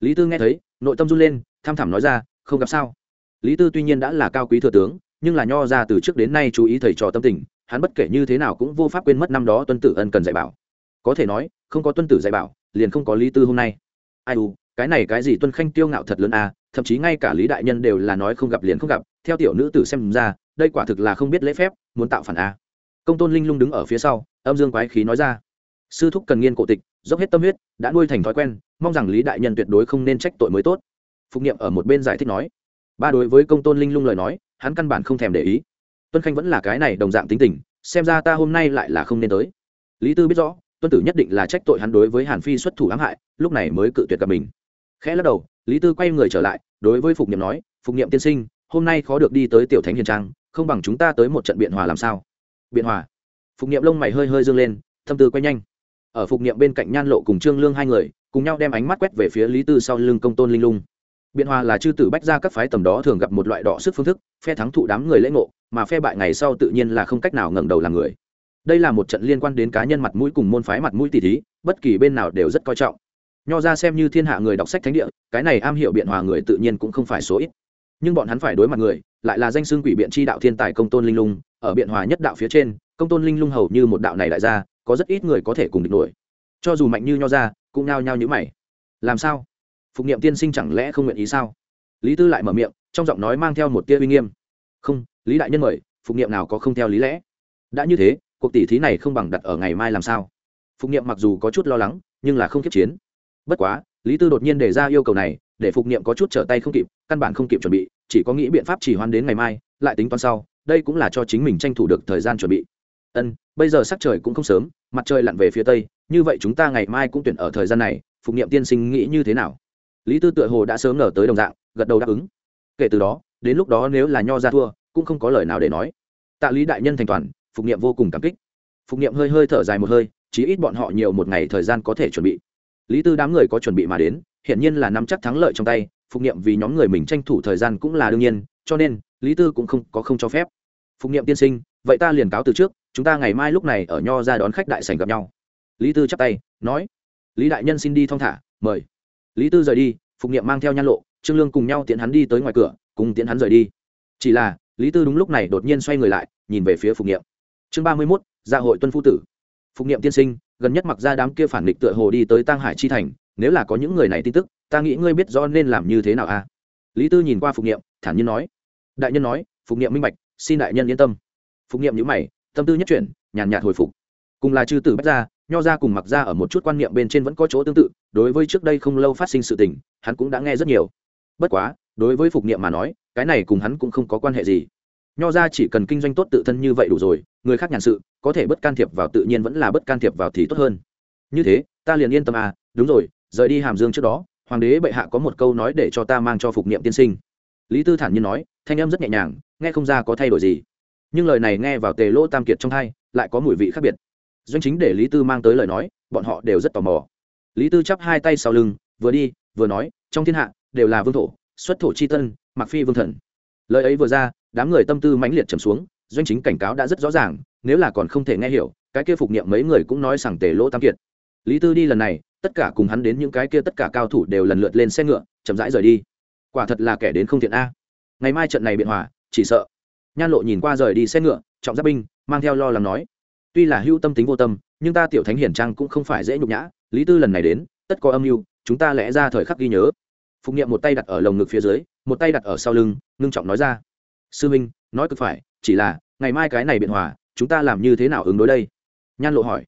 Lý tư nghe thấy, nội tâm run lên, tham thảm nói ra, không gặp sao? Lý tư tuy nhiên đã là cao quý thừa tướng, nhưng là nho ra từ trước đến nay chú ý thầy trò tâm tình, hắn bất kể như thế nào cũng vô pháp quên mất năm đó tuân tử ân cần dạy bảo. Có thể nói, không có tuân tử dạy bảo, liền không có lý tư hôm nay. Ai u cái này cái gì tuân khanh tiêu ngạo thật lớn à thậm chí ngay cả lý đại nhân đều là nói không gặp liền không gặp, theo tiểu nữ tử xem ra, đây quả thực là không biết lễ phép, muốn tạo phản à. công tôn linh lung đứng ở phía sau, âm dương quái khí nói ra. Sư thúc cần nghiên cổ tịch, dốc hết tâm huyết, đã nuôi thành thói quen, mong rằng lý đại nhân tuyệt đối không nên trách tội mới tốt. Phục nghiệm ở một bên giải thích nói. Ba đối với công tôn linh lung lời nói, hắn căn bản không thèm để ý. Tuân khanh vẫn là cái này đồng dạng tính tình, xem ra ta hôm nay lại là không nên tới. Lý tư biết rõ, tuân tử nhất định là trách tội hắn đối với hàn phi xuất thủ ám hại, lúc này mới cự tuyệt gặp mình khẽ lắc đầu, lý tư quay người trở lại, đối với phục n i ệ m nói, phục n i ệ m tiên sinh, hôm nay khó được đi tới tiểu thánh hiền trang, không bằng chúng ta tới một trận biện hòa làm sao? Biện hòa? Phục n i ệ m lông mày hơi hơi dâng lên, thâm tư quay nhanh. Ở phục n i ệ m bên cạnh nhan lộ cùng trương lương hai người, cùng nhau đem ánh mắt quét về phía lý tư sau lưng công tôn linh lung. Biện hòa là chư tử bách ra các phái tầm đó thường gặp một loại đỏ sức phương thức, phe thắng thụ đám người lễ ngộ, mà phe bại ngày sau tự nhiên là không cách nào ngẩng đầu làm người. Đây là một trận liên quan đến cá nhân mặt mũi cùng môn phái mặt mũi tỷ thí, bất kỳ bên nào đều rất coi trọng nho ra xem như thiên hạ người đọc sách thánh địa, cái này am hiểu biện hòa người tự nhiên cũng không phải số ít. Nhưng bọn hắn phải đối mặt người, lại là danh xương quỷ biện tri đạo thiên tài công tôn linh lung, ở biện hòa nhất đạo phía trên, công tôn linh lung hầu như một đạo này đại gia có rất ít người có thể cùng địch nổi. Cho dù mạnh như nho ra, cũng nao nhao như mày. Làm sao? Phục niệm tiên sinh chẳng lẽ không nguyện ý sao? Lý tư lại mở miệng, trong giọng nói mang theo một tia uy nghiêm. Không, lý đại nhân mời, phục niệm nào có không theo lý lẽ? Đã như thế, cuộc tỷ thí này không bằng đặt ở ngày mai làm sao? Phục niệm mặc dù có chút lo lắng, nhưng là không kiếp chiến bất quá, lý tư đột nhiên đề ra yêu cầu này, để phục niệm có chút trở tay không kịp, căn bản không kịp chuẩn bị, chỉ có nghĩ biện pháp chỉ hoan đến ngày mai, lại tính toán sau, đây cũng là cho chính mình tranh thủ được thời gian chuẩn bị. Ân, bây giờ sắc trời cũng không sớm, mặt trời lặn về phía tây, như vậy chúng ta ngày mai cũng tuyển ở thời gian này, phục niệm tiên sinh nghĩ như thế nào? Lý tư tựa hồ đã sớm ngờ tới đồng dạng, gật đầu đáp ứng. Kể từ đó, đến lúc đó nếu là nho ra thua, cũng không có lời nào để nói. Tạ lý đại nhân thành toàn, phục niệm vô cùng cảm kích. Phục niệm hơi hơi thở dài một hơi chí ít bọn họ nhiều một ngày thời gian có thể chuẩn bị lý tư đám người có chuẩn bị mà đến hiện nhiên là nắm chắc thắng lợi trong tay, phục niệm vì nhóm người mình tranh thủ thời gian cũng là đương nhiên, cho nên, lý tư cũng không có không cho phép. Phục niệm tiên sinh, vậy ta liền cáo từ trước, chúng ta ngày mai lúc này ở nho ra đón khách đại sảnh gặp nhau. Lý tư chắp tay, nói, lý đại nhân xin đi thong thả, mời. Lý tư rời đi, phục niệm mang theo nhan lộ, trương lương cùng nhau tiễn hắn đi tới ngoài cửa, cùng tiễn hắn rời đi. Chỉ là, lý tư đúng lúc này đột nhiên xoay người lại, nhìn về phía phục niệm. Chương ba mươi mốt gia hội tuân phu tử. Phục niệm tiên sinh gần nhất mặc ra đám kia phản nghịch tựa hồ đi tới tăng hải chi thành, nếu là có những người này tin tức, ta nghĩ ngươi biết rõ nên làm như thế nào a à? lý tư nhìn qua phục niệm, thản nhiên nói. Đại nhân nói, phục niệm minh bạch, xin đại nhân yên tâm. Phục niệm nhữ mày, tâm tư nhất chuyển, nhàn nhạt hồi phục. Cùng là chư tử bách gia, nho ra cùng mặc ra ở một chút quan niệm bên trên vẫn có chỗ tương tự, đối với trước đây không lâu phát sinh sự tình, hắn cũng đã nghe rất nhiều. Bất quá, đối với phục niệm mà nói, cái này cùng hắn cũng không có quan hệ gì. Nho ra chỉ cần kinh doanh tốt tự thân như vậy đủ rồi người khác nhàn sự, có thể bất can thiệp vào tự nhiên vẫn là bất can thiệp vào thì tốt hơn. Như thế, ta liền yên tâm à đúng rồi, rời đi hàm dương trước đó, hoàng đế bệ hạ có một câu nói để cho ta mang cho phục niệm tiên sinh. Lý tư thản nhiên nói, thanh em rất nhẹ nhàng, nghe không ra có thay đổi gì. Nhưng lời này nghe vào tề lỗ tam kiệt trong hai, lại có mùi vị khác biệt. Doanh chính để lý tư mang tới lời nói, bọn họ đều rất tò mò. Lý tư chắp hai tay sau lưng, vừa đi, vừa nói, trong thiên hạ, đều là vương thổ, xuất thổ c h i tân mặc phi vương thần. Lời ấy vừa ra, đám người tâm tư mãnh liệt trầm xuống doanh chính cảnh cáo đã rất rõ ràng, nếu là còn không thể nghe hiểu, cái kia phục niệm mấy người cũng nói rằng tề lỗ tam kiệt. Lý tư đi lần này, tất cả cùng hắn đến những cái kia tất cả cao thủ đều lần lượt lên xe ngựa, chậm rãi rời đi. Quả thật là kẻ đến không thiện a. Ngày mai trận này biện hòa, chỉ sợ. Nhan lộ nhìn qua rời đi xe ngựa, trọng giáp binh, mang theo lo lắng nói. Tuy là hữu tâm tính vô tâm, nhưng ta tiểu thánh hiển trang cũng không phải dễ nhục nhã, lý tư lần này đến, tất có âm mưu, chúng ta lẽ ra thời khắc ghi nhớ. Phục nghiệm một tay đặt ở lồng ngực phía dưới, một tay đặt ở sau lưng, ngưng trọng nói ra. Sư minh nói cực phải, chỉ là, ngày mai cái này biện hòa, chúng ta làm như thế nào ứng đối đây? Nhan lộ hỏi.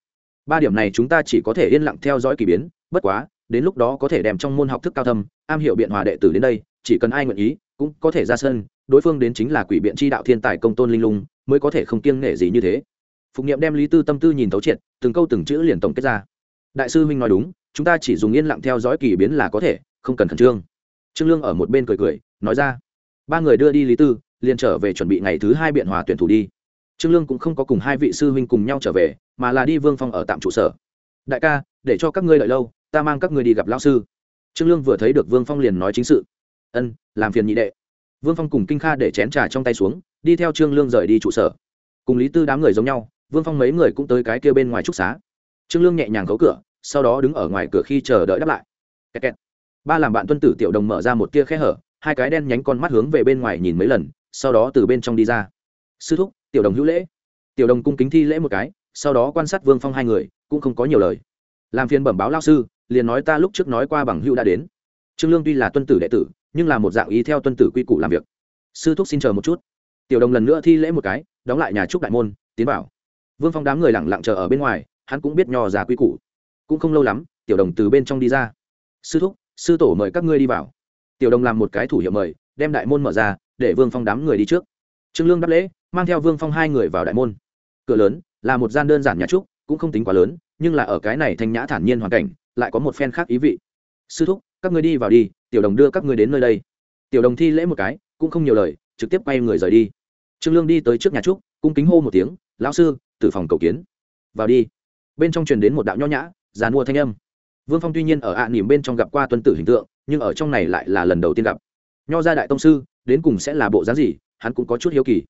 Ba điểm này chúng ta chỉ có thể yên lặng theo dõi k ỳ biến, bất quá, đến lúc đó có thể đem trong môn học thức cao thâm, am hiểu biện hòa đệ tử đến đây, chỉ cần ai nguyện ý, cũng có thể ra sân, đối phương đến chính là quỷ biện tri đạo thiên tài công tôn linh lung, mới có thể không kiêng nể gì như thế. Phục nghiệm đem lý tư tâm tư nhìn thấu triệt, từng câu từng chữ liền tổng kết ra. Đại sư huynh nói đúng, chúng ta chỉ dùng yên lặng theo dõi kỳ biến là có thể, không cần khẩn trương. Trương lương ở một bên cười cười, nói ra. Ba người đưa đi lý tư liền trở về chuẩn bị ngày thứ hai biện hòa tuyển thủ đi. Trương lương cũng không có cùng hai vị sư huynh cùng nhau trở về, mà là đi vương phong ở tạm trụ sở. Đại ca, để cho các ngươi đợi lâu, ta mang các ngươi đi gặp lão sư. Trương lương vừa thấy được vương phong liền nói chính sự. Ân, làm phiền nhị đệ. Vương phong cùng kinh kha để chén trà trong tay xuống, đi theo trương lương rời đi trụ sở. Cùng lý tư đám người giống nhau, vương phong mấy người cũng tới cái kia bên ngoài trúc xá. Trương lương nhẹ nhàng khấu cửa, sau đó đứng ở ngoài cửa khi chờ đợi đáp lại. Kẹt kẹt. ba làm bạn tuân tử tiểu đồng mở ra một tia khe hở, hai cái đen nhánh con mắt hướng về bên ngoài nhìn mấy lần sau đó từ bên trong đi ra. Sư thúc, tiểu đồng hữu lễ. Tiểu đồng cung kính thi lễ một cái, sau đó quan sát vương phong hai người, cũng không có nhiều lời. Làm phiền bẩm báo lao sư, liền nói ta lúc trước nói qua bằng hữu đã đến. Trương lương tuy là tuân tử đệ tử, nhưng là một dạng ý theo tuân tử quy củ làm việc. Sư thúc xin chờ một chút. Tiểu đồng lần nữa thi lễ một cái, đóng lại nhà trúc đại môn, tiến vào. Vương phong đám người lẳng lặng chờ ở bên ngoài, hắn cũng biết nho già quy củ. Cũng không lâu lắm, tiểu đồng từ bên trong đi ra. Sư thúc, sư tổ mời các ngươi đi vào. Tiểu đồng làm một cái thủ hiệu mời, đem đại môn mở ra để vương phong đám người đi trước trương lương đáp lễ mang theo vương phong hai người vào đại môn cửa lớn là một gian đơn giản nhà trúc cũng không tính quá lớn nhưng là ở cái này thanh nhã thản nhiên hoàn cảnh lại có một phen khác ý vị sư thúc các người đi vào đi tiểu đồng đưa các người đến nơi đây tiểu đồng thi lễ một cái cũng không nhiều lời trực tiếp quay người rời đi trương lương đi tới trước nhà trúc cung kính hô một tiếng lão sư tử phòng cầu kiến vào đi bên trong truyền đến một đạo nho nhã giàn mua thanh âm vương phong tuy nhiên ở ạ à nỉm bên trong gặp qua tuân tử hình tượng nhưng ở trong này lại là lần đầu tiên gặp nho gia đại tông sư đến cùng sẽ là bộ dáng gì, hắn cũng có chút hiếu kỳ.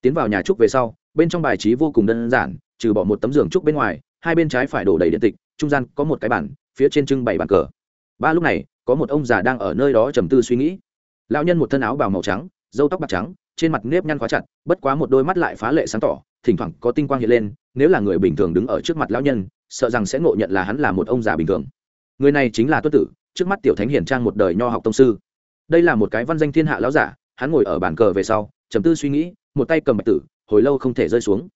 Tiến vào nhà trúc về sau, bên trong bài trí vô cùng đơn giản, trừ bỏ một tấm giường trúc bên ngoài, hai bên trái phải đổ đầy điện tịch, trung gian có một cái bản phía trên trưng bày bàn cờ. Ba lúc này, có một ông già đang ở nơi đó trầm tư suy nghĩ. Lão nhân một thân áo bào màu trắng dâu tóc bạc trắng, trên mặt nếp nhăn khóa chặt, bất quá một đôi mắt lại phá lệ sáng tỏ, thỉnh thoảng có tinh quang hiện lên, nếu là người bình thường đứng ở trước mặt lão nhân, sợ rằng sẽ ngộ nhận là hắn là một ông già bình thường. Người này chính là tuất tử, trước mắt tiểu thánh hiển trang một đời nho học tông sư. Đây là một cái văn danh thiên hạ lão giả hắn ngồi ở bàn cờ về sau, trầm tư suy nghĩ, một tay cầm bạch tử, hồi lâu không thể rơi xuống.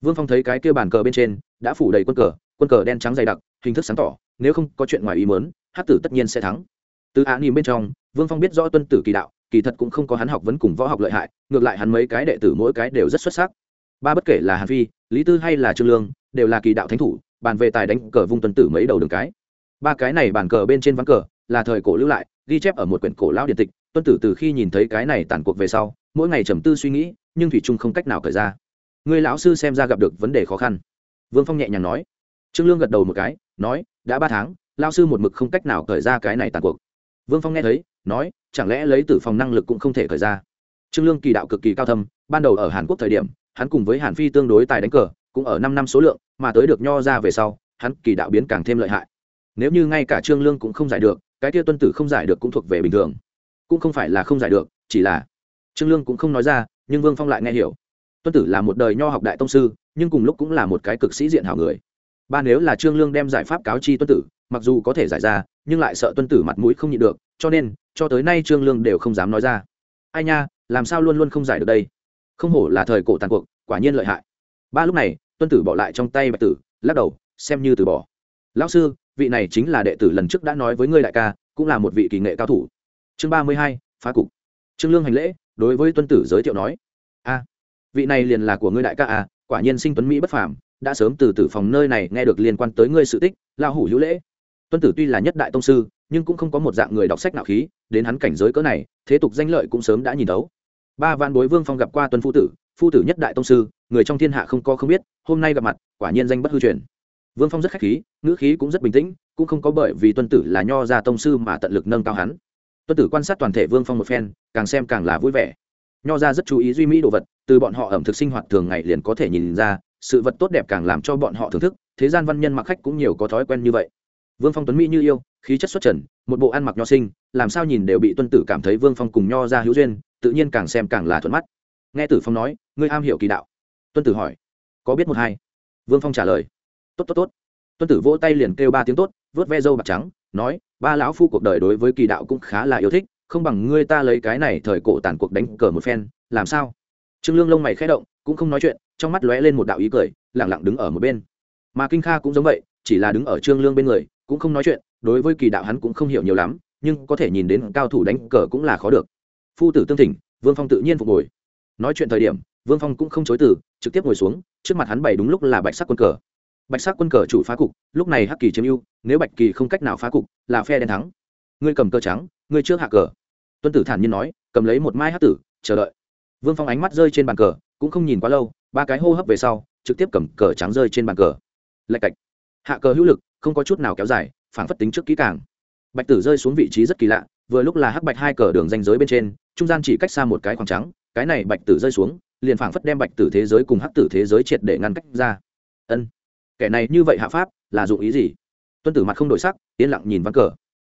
Vương phong thấy cái kia bàn cờ bên trên đã phủ đầy quân cờ quân cờ đen trắng dày đặc, hình thức sáng tỏ, nếu không có chuyện ngoài ý mớn hát tử tất nhiên sẽ thắng. Từ á nỉm bên trong, vương phong biết rõ tuân tử kỳ đạo, kỳ thật cũng không có hắn học vấn cùng võ học lợi hại, ngược lại hắn mấy cái đệ tử mỗi cái đều rất xuất sắc. Ba bất kể là hàn phi, lý tư hay là trương lương, đều là kỳ đạo thánh thủ, bàn về tài đánh cờ vung tuân tử mấy đầu đường cái. Ba cái này bàn cờ bên trên ván cờ, là thời cổ lưu lại, ghi chép ở một quyển cổ lão điện tịch tuân tử từ khi nhìn thấy cái này tàn cuộc về sau, mỗi ngày trầm tư suy nghĩ, nhưng thủy trung không cách nào cởi ra. Người lão sư xem ra gặp được vấn đề khó khăn. Vương phong nhẹ nhàng nói. Trương lương gật đầu một cái, nói, đã ba tháng lao sư một mực không cách nào cởi ra cái này tàn cuộc. Vương phong nghe thấy, nói, chẳng lẽ lấy tử phòng năng lực cũng không thể cởi ra? Trương lương kỳ đạo cực kỳ cao thâm, ban đầu ở hàn quốc thời điểm, hắn cùng với hàn phi tương đối tài đánh cờ, cũng ở năm năm số lượng, mà tới được nho ra về sau, hắn kỳ đạo biến càng thêm lợi hại. Nếu như ngay cả trương lương cũng không giải được, cái tia tuân tử không giải được cũng thuộc về bình thường cũng không phải là không giải được, chỉ là trương lương cũng không nói ra, nhưng vương phong lại nghe hiểu. Tuân tử là một đời nho học đại tông sư, nhưng cùng lúc cũng là một cái cực sĩ diện hảo người. Ba nếu là trương lương đem giải pháp cáo chi tuân tử, mặc dù có thể giải ra, nhưng lại sợ tuân tử mặt mũi không nhịn được, cho nên, cho tới nay trương lương đều không dám nói ra. Ai nha, làm sao luôn luôn không giải được đây? Không hổ là thời cổ tàn cuộc, quả nhiên lợi hại. Ba lúc này, tuân tử bỏ lại trong tay bạch tử, lắc đầu, xem như từ bỏ. Lão sư, vị này chính là đệ tử lần trước đã nói với ngươi đại ca, cũng là một vị kỳ nghệ cao thủ chương ba mươi hai, phá cục. Trương lương hành lễ, đối với tuân tử giới thiệu nói, a, vị này liền là của ngươi đại ca à quả nhiên sinh tuấn mỹ bất phàm, đã sớm từ tử phòng nơi này nghe được liên quan tới ngươi sự tích lao hủ hữu lễ. Tuân tử tuy là nhất đại tông sư, nhưng cũng không có một dạng người đọc sách nào khí, đến hắn cảnh giới cỡ này, thế tục danh lợi cũng sớm đã nhìn thấu. Ba vạn bối vương phong gặp qua tuân phu tử phu tử nhất đại tông sư, người trong thiên hạ không có không biết, hôm nay gặp mặt, quả nhiên danh bất hư truyền. Vương phong rất khách khí, ngữ khí cũng rất bình tĩnh, cũng không có bởi vì tuân tử là nho gia tông sư mà tận lực nâng cao hắn tuân tử quan sát toàn thể vương phong một phen, càng xem càng là vui vẻ. Nho gia rất chú ý duy mỹ đồ vật, từ bọn họ ẩm thực sinh hoạt thường ngày liền có thể nhìn ra, sự vật tốt đẹp càng làm cho bọn họ thưởng thức, thế gian văn nhân mặc khách cũng nhiều có thói quen như vậy. Vương phong tuấn mỹ như yêu, khí chất xuất trần, một bộ ăn mặc nho sinh, làm sao nhìn đều bị tuân tử cảm thấy vương phong cùng nho ra hữu duyên, tự nhiên càng xem càng là thuận mắt. Nghe tử phong nói, ngươi am hiểu kỳ đạo. Tuân tử hỏi, có biết một hai? Vương phong trả lời, tốt tốt tốt. Tuân tử vỗ tay liền kêu ba tiếng tốt vớt ve dâu bạc trắng, nói ba lão phu cuộc đời đối với kỳ đạo cũng khá là yêu thích, không bằng ngươi ta lấy cái này thời cổ tàn cuộc đánh cờ một phen, làm sao? Trương lương lông mày khẽ động, cũng không nói chuyện, trong mắt lóe lên một đạo ý cười lẳng lặng đứng ở một bên. Mà kinh kha cũng giống vậy, chỉ là đứng ở trương lương bên người, cũng không nói chuyện, đối với kỳ đạo hắn cũng không hiểu nhiều lắm, nhưng có thể nhìn đến cao thủ đánh cờ cũng là khó được. Phu tử tương thỉnh, vương phong tự nhiên phục hồi. Nói chuyện thời điểm, vương phong cũng không chối từ, trực tiếp ngồi xuống, trước mặt hắn bày đúng lúc là bạch sắc quân cờ bạch sắc quân cờ chủ phá cục, lúc này hắc kỳ chiếm ưu, nếu bạch kỳ không cách nào phá cục, là phe đen thắng. Ngươi cầm cờ trắng, ngươi trước hạ cờ. Tuân tử thản nhiên nói, cầm lấy một mai hắc tử, chờ đợi. Vương phong ánh mắt rơi trên bàn cờ, cũng không nhìn quá lâu, ba cái hô hấp về sau, trực tiếp cầm cờ trắng rơi trên bàn cờ. Lạch cạch. Hạ cờ hữu lực, không có chút nào kéo dài phản phất tính trước kỹ càng. Bạch tử rơi xuống vị trí rất kỳ lạ, vừa lúc là hắc bạch hai cờ đường danh giới bên trên, trung gian chỉ cách xa một cái khoảng trắng, cái này bạch tử rơi xuống, liền phảng phất đem bạch tử thế giới cùng hắc tử thế giới triệt để ngăn cách ra. Ân kẻ này như vậy hạ pháp, là dụng ý gì? Tuân tử mặt không đổi sắc, yên lặng nhìn ván cờ.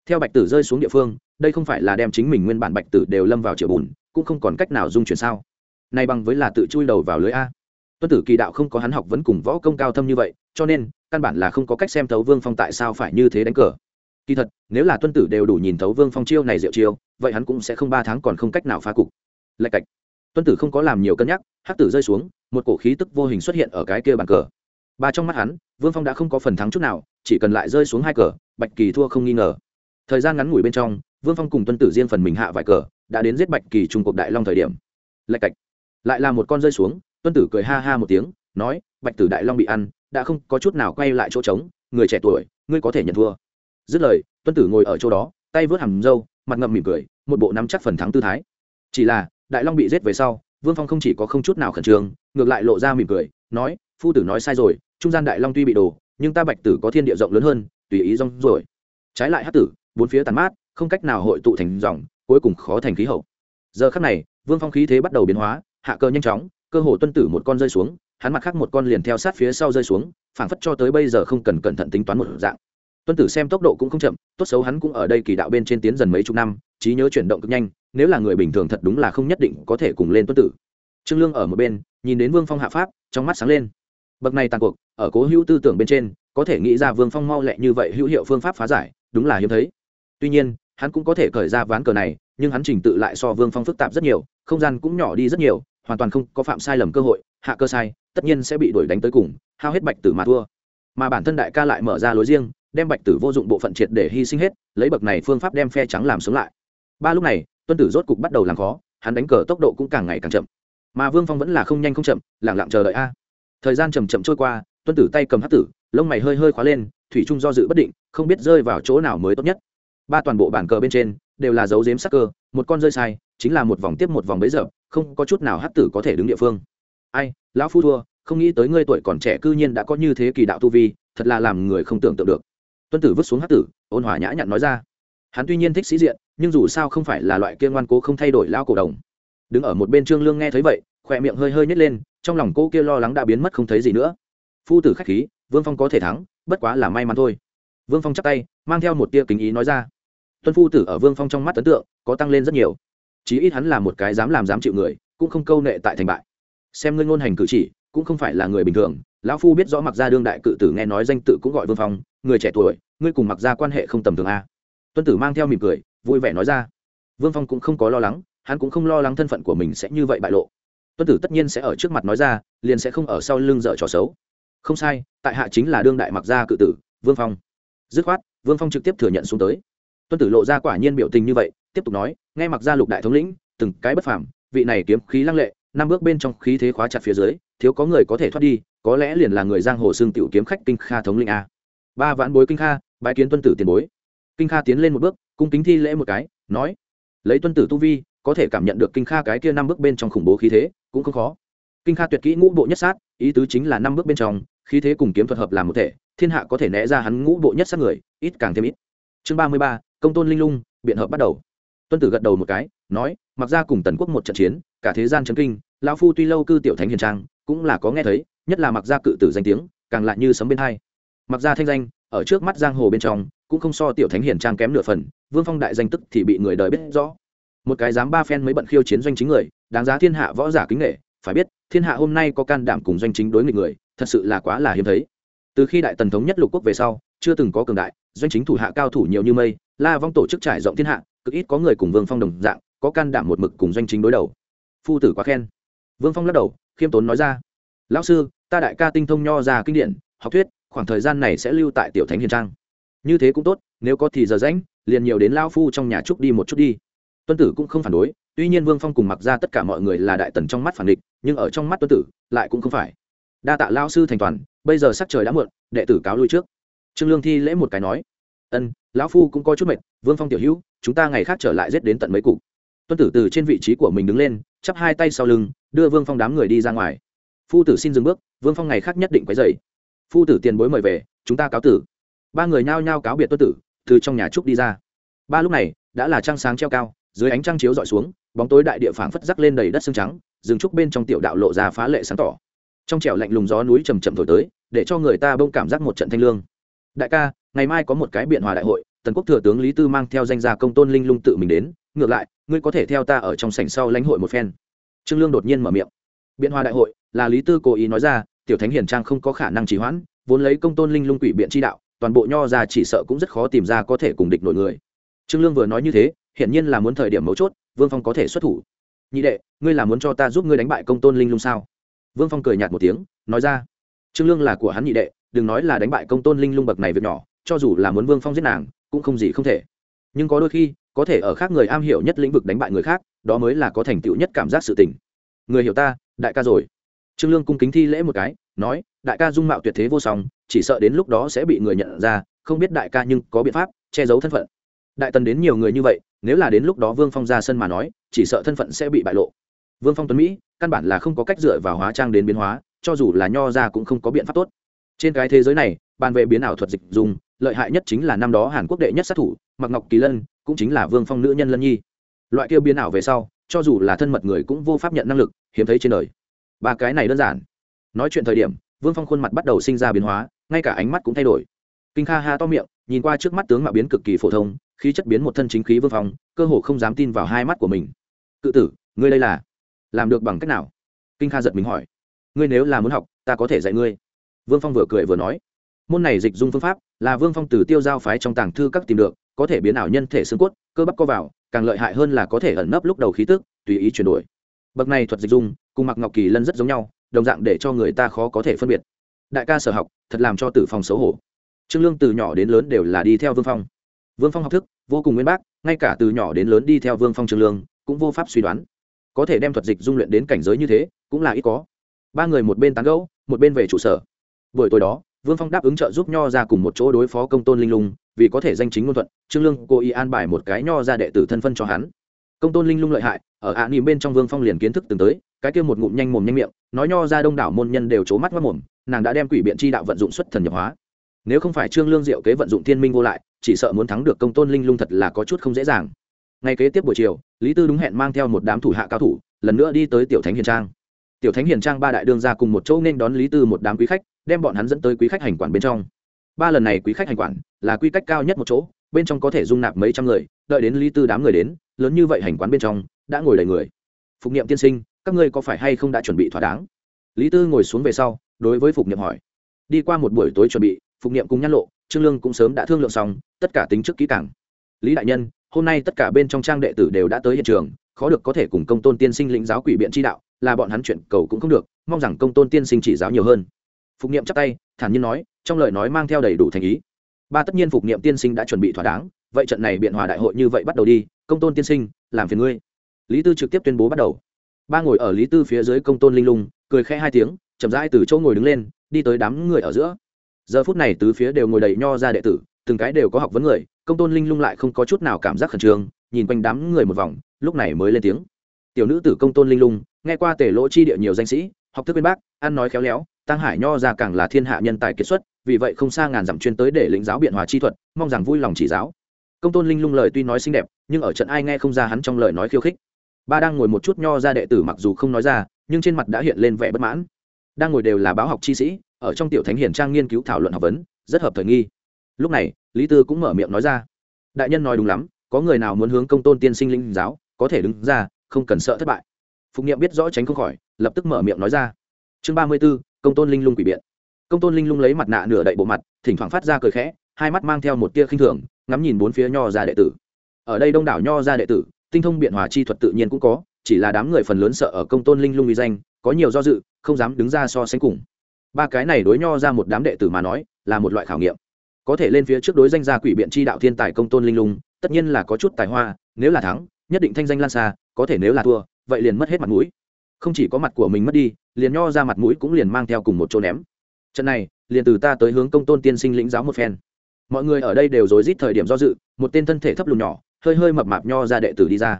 Theo bạch tử rơi xuống địa phương, đây không phải là đem chính mình nguyên bản bạch tử đều lâm vào triệu bùn, cũng không còn cách nào dung chuyển sao? Nay bằng với là tự chui đầu vào lưới a. Tuân tử kỳ đạo không có hắn học vẫn cùng võ công cao thâm như vậy, cho nên, căn bản là không có cách xem thấu vương phong tại sao phải như thế đánh cờ. Kỳ thật, nếu là tuân tử đều đủ nhìn thấu vương phong chiêu này diệu chiêu, vậy hắn cũng sẽ không ba tháng còn không cách nào phá cục. Lạch cạch. Tuân tử không có làm nhiều cân nhắc, hắc tử rơi xuống, một cổ khí tức vô hình xuất hiện ở cái kia bàn cờ ba trong mắt hắn, vương phong đã không có phần thắng chút nào, chỉ cần lại rơi xuống hai cờ, bạch kỳ thua không nghi ngờ. Thời gian ngắn ngủi bên trong, vương phong cùng tuân tử riêng phần mình hạ vài cờ, đã đến giết bạch kỳ trung cuộc đại long thời điểm. Lại cạch. Lại là một con rơi xuống, tuân tử cười ha ha một tiếng, nói, bạch tử đại long bị ăn, đã không có chút nào quay lại chỗ trống, người trẻ tuổi, ngươi có thể nhận thua. Dứt lời, tuân tử ngồi ở chỗ đó, tay vướt hầm râu, mặt ngậm mỉm cười, một bộ nắm chắc phần thắng tư thái. Chỉ là, đại long bị giết về sau, vương phong không chỉ có không chút nào khẩn trương, ngược lại lộ ra mỉm cười, nói phu tử nói sai rồi, trung gian đại long tuy bị đồ nhưng ta bạch tử có thiên địa rộng lớn hơn, tùy ý rong rồi trái lại hát tử, bốn phía tàn mát, không cách nào hội tụ thành dòng, cuối cùng khó thành khí hậu. Giờ khắc này, vương phong khí thế bắt đầu biến hóa, hạ cơ nhanh chóng, cơ hồ tuân tử một con rơi xuống, hắn mặt khác một con liền theo sát phía sau rơi xuống, phảng phất cho tới bây giờ không cần cẩn thận tính toán một dạng. Tuân tử xem tốc độ cũng không chậm, tốt xấu hắn cũng ở đây kỳ đạo bên trên tiến dần mấy chục năm, trí nhớ chuyển động cực nhanh, nếu là người bình thường thật đúng là không nhất định có thể cùng lên tuân tử. Trương lương ở một bên, nhìn đến vương phong hạ pháp, trong mắt sáng lên bậc này tàn cuộc, ở cố hữu tư tưởng bên trên, có thể nghĩ ra vương phong mau lẹ như vậy hữu hiệu phương pháp phá giải, đúng là hiếm thấy. Tuy nhiên, hắn cũng có thể khởi ra ván cờ này, nhưng hắn trình tự lại so vương phong phức tạp rất nhiều, không gian cũng nhỏ đi rất nhiều, hoàn toàn không có phạm sai lầm cơ hội, hạ cơ sai, tất nhiên sẽ bị đuổi đánh tới cùng, hao hết bạch tử mà thua. Mà bản thân đại ca lại mở ra lối riêng, đem bạch tử vô dụng bộ phận triệt để hy sinh hết, lấy bậc này phương pháp đem phe trắng làm sống lại. Ba lúc này, tuân tử rốt cục bắt đầu làm khó, hắn đánh cờ tốc độ cũng càng ngày càng chậm. Mà vương phong vẫn là không nhanh không chậm lẳng lặng chờ đợi a thời gian chầm chậm trôi qua, tuân tử tay cầm hát tử, lông mày hơi hơi khóa lên, thủy trung do dự bất định, không biết rơi vào chỗ nào mới tốt nhất. Ba toàn bộ bản cờ bên trên đều là dấu dếm sắc cơ, một con rơi sai, chính là một vòng tiếp một vòng bấy giờ, không có chút nào hát tử có thể đứng địa phương. Ai, lão phu thua, không nghĩ tới ngươi tuổi còn trẻ cư nhiên đã có như thế kỳ đạo tu vi, thật là làm người không tưởng tượng được. Tuân tử vứt xuống hát tử, ôn hòa nhã nhặn nói ra. Hắn tuy nhiên thích sĩ diện, nhưng dù sao không phải là loại kia ngoan cố không thay đổi lao cổ đồng. Đứng ở một bên trương lương nghe thấy vậy khỏe miệng hơi hơi nhét lên, trong lòng cô kia lo lắng đã biến mất không thấy gì nữa. Phu tử khách khí, vương phong có thể thắng, bất quá là may mắn thôi. Vương phong chắp tay, mang theo một tia kính ý nói ra. Tuân phu tử ở vương phong trong mắt ấn tượng, có tăng lên rất nhiều. Chí ít hắn là một cái dám làm dám chịu người, cũng không câu nệ tại thành bại. Xem ngươi ngôn hành cử chỉ, cũng không phải là người bình thường. Lão phu biết rõ mặc gia đương đại cự tử nghe nói danh tự cũng gọi vương phong, người trẻ tuổi, ngươi cùng mặc gia quan hệ không tầm thường a. Tuân tử mang theo mỉm cười, vui vẻ nói ra. Vương phong cũng không có lo lắng, hắn cũng không lo lắng thân phận của mình sẽ như vậy bại lộ tuân tử tất nhiên sẽ ở trước mặt nói ra, liền sẽ không ở sau lưng dở trò xấu. Không sai, tại hạ chính là đương đại mặc gia cự tử, vương phong. Dứt khoát, vương phong trực tiếp thừa nhận xuống tới. Tuân tử lộ ra quả nhiên biểu tình như vậy, tiếp tục nói, nghe mặc gia lục đại thống lĩnh, từng cái bất phàm, vị này kiếm khí lăng lệ, năm bước bên trong khí thế khóa chặt phía dưới, thiếu có người có thể thoát đi, có lẽ liền là người giang hồ xương tiểu kiếm khách kinh kha thống lĩnh a. Ba vãn bối kinh kha, bái kiến tuân tử tiền bối. Kinh kha tiến lên một bước, cung kính thi lễ một cái, nói, lấy tuân tử tu vi, có thể cảm nhận được kinh kha cái kia năm bước bên trong khủng bố khí thế cũng không khó. Kinh kha tuyệt kỹ ngũ bộ nhất sát, ý tứ chính là năm bước bên trong, khí thế cùng kiếm thuật hợp làm một thể, thiên hạ có thể né ra hắn ngũ bộ nhất sát người, ít càng thêm ít. Chương ba mươi ba, công tôn linh lung, biện hợp bắt đầu. Tuân tử gật đầu một cái, nói, mặc ra cùng tần quốc một trận chiến, cả thế gian chấn kinh, lão phu tuy lâu cư tiểu thánh hiền trang, cũng là có nghe thấy, nhất là mặc ra cự tử danh tiếng, càng lại như sấm bên hai. Mặc ra thanh danh, ở trước mắt giang hồ bên trong, cũng không so tiểu thánh hiền trang kém nửa phần, vương phong đại danh tức thì bị người đời biết rõ. Một cái dám ba phen mới bận khiêu chiến doanh chính người đáng giá thiên hạ võ giả kính nghệ phải biết, thiên hạ hôm nay có can đảm cùng doanh chính đối nghịch người, thật sự là quá là hiếm thấy. Từ khi đại tần thống nhất lục quốc về sau, chưa từng có cường đại, doanh chính thủ hạ cao thủ nhiều như mây, la vong tổ chức trải rộng thiên hạ, cực ít có người cùng vương phong đồng dạng, có can đảm một mực cùng doanh chính đối đầu. Phu tử quá khen. Vương phong lắc đầu, khiêm tốn nói ra. Lão sư, ta đại ca tinh thông nho ra kinh điển, học thuyết, khoảng thời gian này sẽ lưu tại tiểu thánh hiền trang. Như thế cũng tốt, nếu có thì giờ rãnh liền nhiều đến lao phu trong nhà trúc đi một chút đi tuân tử cũng không phản đối, tuy nhiên vương phong cùng mặc ra tất cả mọi người là đại tần trong mắt phản địch, nhưng ở trong mắt tuân tử, lại cũng không phải. Đa tạ lao sư thành toàn, bây giờ sắc trời đã muộn, đệ tử cáo lui trước. Trương lương thi lễ một cái nói, ân, lão phu cũng có chút mệt, vương phong tiểu hữu, chúng ta ngày khác trở lại giết đến tận mấy cục. Tuân tử từ trên vị trí của mình đứng lên, chắp hai tay sau lưng, đưa vương phong đám người đi ra ngoài. Phu tử xin dừng bước, vương phong ngày khác nhất định quấy dày phu tử tiền bối mời về, chúng ta cáo tử. Ba người nhao nhao cáo biệt tuân tử, từ trong nhà trúc đi ra. Ba lúc này, đã là trăng sáng treo cao dưới ánh trăng chiếu dọi xuống, bóng tối đại địa phảng phất rắc lên đầy đất xương trắng, rừng trúc bên trong tiểu đạo lộ ra phá lệ sáng tỏ. Trong trẻo lạnh lùng gió núi chầm chậm thổi tới, để cho người ta bông cảm giác một trận thanh lương. Đại ca, ngày mai có một cái biện hòa đại hội, tần quốc thừa tướng lý tư mang theo danh gia công tôn linh lung tự mình đến, ngược lại, ngươi có thể theo ta ở trong sảnh sau lãnh hội một phen. Trương lương đột nhiên mở miệng. Biện hòa đại hội, là lý tư cố ý nói ra, tiểu thánh hiền trang không có khả năng trì hoãn, vốn lấy công tôn linh lung quỷ biện chi đạo, toàn bộ nho ra chỉ sợ cũng rất khó tìm ra có thể cùng địch nội người. Trương lương vừa nói như thế hiển nhiên là muốn thời điểm mấu chốt, vương phong có thể xuất thủ. Nhị đệ, ngươi là muốn cho ta giúp ngươi đánh bại công tôn linh lung sao? Vương phong cười nhạt một tiếng, nói ra. Trương lương là của hắn nhị đệ, đừng nói là đánh bại công tôn linh lung bậc này việc nhỏ, cho dù là muốn vương phong giết nàng, cũng không gì không thể. Nhưng có đôi khi, có thể ở khác người am hiểu nhất lĩnh vực đánh bại người khác, đó mới là có thành tựu nhất cảm giác sự tình. Người hiểu ta, đại ca rồi. Trương lương cung kính thi lễ một cái, nói, đại ca dung mạo tuyệt thế vô song, chỉ sợ đến lúc đó sẽ bị người nhận ra, không biết đại ca nhưng có biện pháp che giấu thân phận. Đại tần đến nhiều người như vậy nếu là đến lúc đó vương phong ra sân mà nói, chỉ sợ thân phận sẽ bị bại lộ. Vương phong tuấn mỹ, căn bản là không có cách dựa vào hóa trang đến biến hóa, cho dù là nho ra cũng không có biện pháp tốt. Trên cái thế giới này, bàn về biến ảo thuật dịch dùng, lợi hại nhất chính là năm đó hàn quốc đệ nhất sát thủ mặc ngọc kỳ lân, cũng chính là vương phong nữ nhân lân nhi. Loại kia biến ảo về sau, cho dù là thân mật người cũng vô pháp nhận năng lực, hiếm thấy trên đời. Ba cái này đơn giản. Nói chuyện thời điểm, vương phong khuôn mặt bắt đầu sinh ra biến hóa, ngay cả ánh mắt cũng thay đổi. Kinh kha ha to miệng, nhìn qua trước mắt tướng mạo biến cực kỳ phổ thông khí chất biến một thân chính khí vương phong, cơ hồ không dám tin vào hai mắt của mình. Cự tử, ngươi đây là làm được bằng cách nào? Kinh kha giật mình hỏi. Ngươi nếu là muốn học, ta có thể dạy ngươi. Vương phong vừa cười vừa nói. Môn này dịch dung phương pháp là vương phong từ tiêu giao phái trong tàng thư các tìm được, có thể biến ảo nhân thể xương cốt, cơ bắp co vào, càng lợi hại hơn là có thể ẩn nấp lúc đầu khí tức, tùy ý chuyển đổi. Bậc này thuật dịch dung, cùng mặc ngọc kỳ lân rất giống nhau, đồng dạng để cho người ta khó có thể phân biệt. Đại ca sở học, thật làm cho tử phong xấu hổ. Trương lương từ nhỏ đến lớn đều là đi theo vương phong vương phong học thức, vô cùng nguyên bác, ngay cả từ nhỏ đến lớn đi theo vương phong trương lương, cũng vô pháp suy đoán. Có thể đem thuật dịch dung luyện đến cảnh giới như thế, cũng là ít có. Ba người một bên tán gẫu, một bên về trụ sở. Buổi tối đó, vương phong đáp ứng trợ giúp nho ra cùng một chỗ đối phó công tôn linh lung, vì có thể danh chính ngôn thuận, trương lương cố ý an bài một cái nho ra đệ tử thân phân cho hắn. Công tôn linh lung lợi hại, ở ạ à nỉm bên trong vương phong liền kiến thức từng tới, cái kia một ngụm nhanh mồm nhanh miệng, nói nho ra đông đảo môn nhân đều c mắt mất mồm, nàng đã đem quỷ biện chi đạo vận dụng xuất thần nhập hóa. Nếu không phải trương lương diệu kế vận dụng thiên minh vô lại chỉ sợ muốn thắng được công tôn linh lung thật là có chút không dễ dàng. Ngay kế tiếp buổi chiều, lý tư đúng hẹn mang theo một đám thủ hạ cao thủ, lần nữa đi tới tiểu thánh hiền trang. Tiểu thánh hiền trang ba đại đương ra cùng một chỗ nên đón lý tư một đám quý khách, đem bọn hắn dẫn tới quý khách hành quản bên trong. Ba lần này quý khách hành quản là quy cách cao nhất một chỗ, bên trong có thể dung nạp mấy trăm người, đợi đến lý tư đám người đến, lớn như vậy hành quán bên trong, đã ngồi đầy người. Phục niệm tiên sinh, các ngươi có phải hay không đã chuẩn bị thỏa đáng? Lý tư ngồi xuống về sau, đối với phục niệm hỏi. Đi qua một buổi tối chuẩn bị, phục niệm cùng nhăn lộ trương lương cũng sớm đã thương lượng xong, tất cả tính trước kỹ càng. Lý đại nhân, hôm nay tất cả bên trong trang đệ tử đều đã tới hiện trường, khó được có thể cùng công tôn tiên sinh lĩnh giáo quỷ biện chi đạo, là bọn hắn chuyện cầu cũng không được, mong rằng công tôn tiên sinh chỉ giáo nhiều hơn. Phục niệm chắp tay, thản nhiên nói, trong lời nói mang theo đầy đủ thành ý. Ba tất nhiên phục niệm tiên sinh đã chuẩn bị thỏa đáng, vậy trận này biện hòa đại hội như vậy bắt đầu đi, công tôn tiên sinh, làm phiền ngươi. Lý tư trực tiếp tuyên bố bắt đầu. Ba ngồi ở lý tư phía dưới công tôn linh lung, cười khẽ hai tiếng, chậm rãi từ chỗ ngồi đứng lên, đi tới đám người ở giữa giờ phút này tứ phía đều ngồi đầy nho ra đệ tử, từng cái đều có học vấn người, công tôn linh lung lại không có chút nào cảm giác khẩn trương, nhìn quanh đám người một vòng, lúc này mới lên tiếng. Tiểu nữ tử công tôn linh lung, nghe qua tể lỗ chi địa nhiều danh sĩ, học thức bên bác, ăn nói khéo léo, tăng hải nho ra càng là thiên hạ nhân tài kiệt xuất, vì vậy không xa ngàn dặm chuyên tới để lĩnh giáo biện hòa chi thuật, mong rằng vui lòng chỉ giáo. Công tôn linh lung lời tuy nói xinh đẹp, nhưng ở trận ai nghe không ra hắn trong lời nói khiêu khích. Ba đang ngồi một chút nho ra đệ tử mặc dù không nói ra, nhưng trên mặt đã hiện lên vẻ bất mãn. Đang ngồi đều là báo học chi sĩ ở trong tiểu thánh hiển trang nghiên cứu thảo luận học vấn, rất hợp thời nghi. Lúc này, lý tư cũng mở miệng nói ra. Đại nhân nói đúng lắm, có người nào muốn hướng công tôn tiên sinh linh giáo, có thể đứng ra, không cần sợ thất bại. Phục nghiệm biết rõ tránh không khỏi, lập tức mở miệng nói ra. Chương ba mươi b ố công tôn linh lung quỷ biện. Công tôn linh lung lấy mặt nạ nửa đậy bộ mặt, thỉnh thoảng phát ra cười khẽ, hai mắt mang theo một tia khinh thường, ngắm nhìn bốn phía nho ra đệ tử. Ở đây đông đảo nho ra đệ tử, tinh thông biện hòa chi thuật tự nhiên cũng có, chỉ là đám người phần lớn sợ ở công tôn linh lung uy danh, có nhiều do dự, không dám đứng ra so sánh cùng ba cái này đối nho ra một đám đệ tử mà nói, là một loại khảo nghiệm. Có thể lên phía trước đối danh gia quỷ biện chi đạo thiên tài công tôn linh lung, tất nhiên là có chút tài hoa, nếu là thắng, nhất định thanh danh lan xa, có thể nếu là thua, vậy liền mất hết mặt mũi. Không chỉ có mặt của mình mất đi, liền nho ra mặt mũi cũng liền mang theo cùng một chỗ ném. Trận này, liền từ ta tới hướng công tôn tiên sinh lĩnh giáo một phen. Mọi người ở đây đều rối rít thời điểm do dự, một tên thân thể thấp lùn nhỏ, hơi hơi mập mạp nho ra đệ tử đi ra.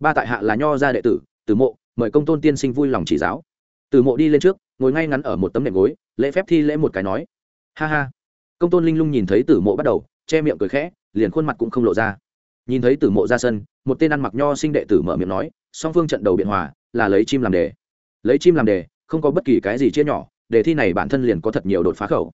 Ba tại hạ là nho ra đệ tử, từ mộ, mời công tôn tiên sinh vui lòng chỉ giáo. Từ mộ đi lên trước ngồi ngay ngắn ở một tấm nệm gối lễ phép thi lễ một cái nói. Ha ha. Công tôn linh lung nhìn thấy tử mộ bắt đầu che miệng cười khẽ liền khuôn mặt cũng không lộ ra. Nhìn thấy tử mộ ra sân một tên ăn mặc nho sinh đệ tử mở miệng nói song phương trận đầu biện hòa là lấy chim làm đề. Lấy chim làm đề không có bất kỳ cái gì chia nhỏ đề thi này bản thân liền có thật nhiều đột phá khẩu.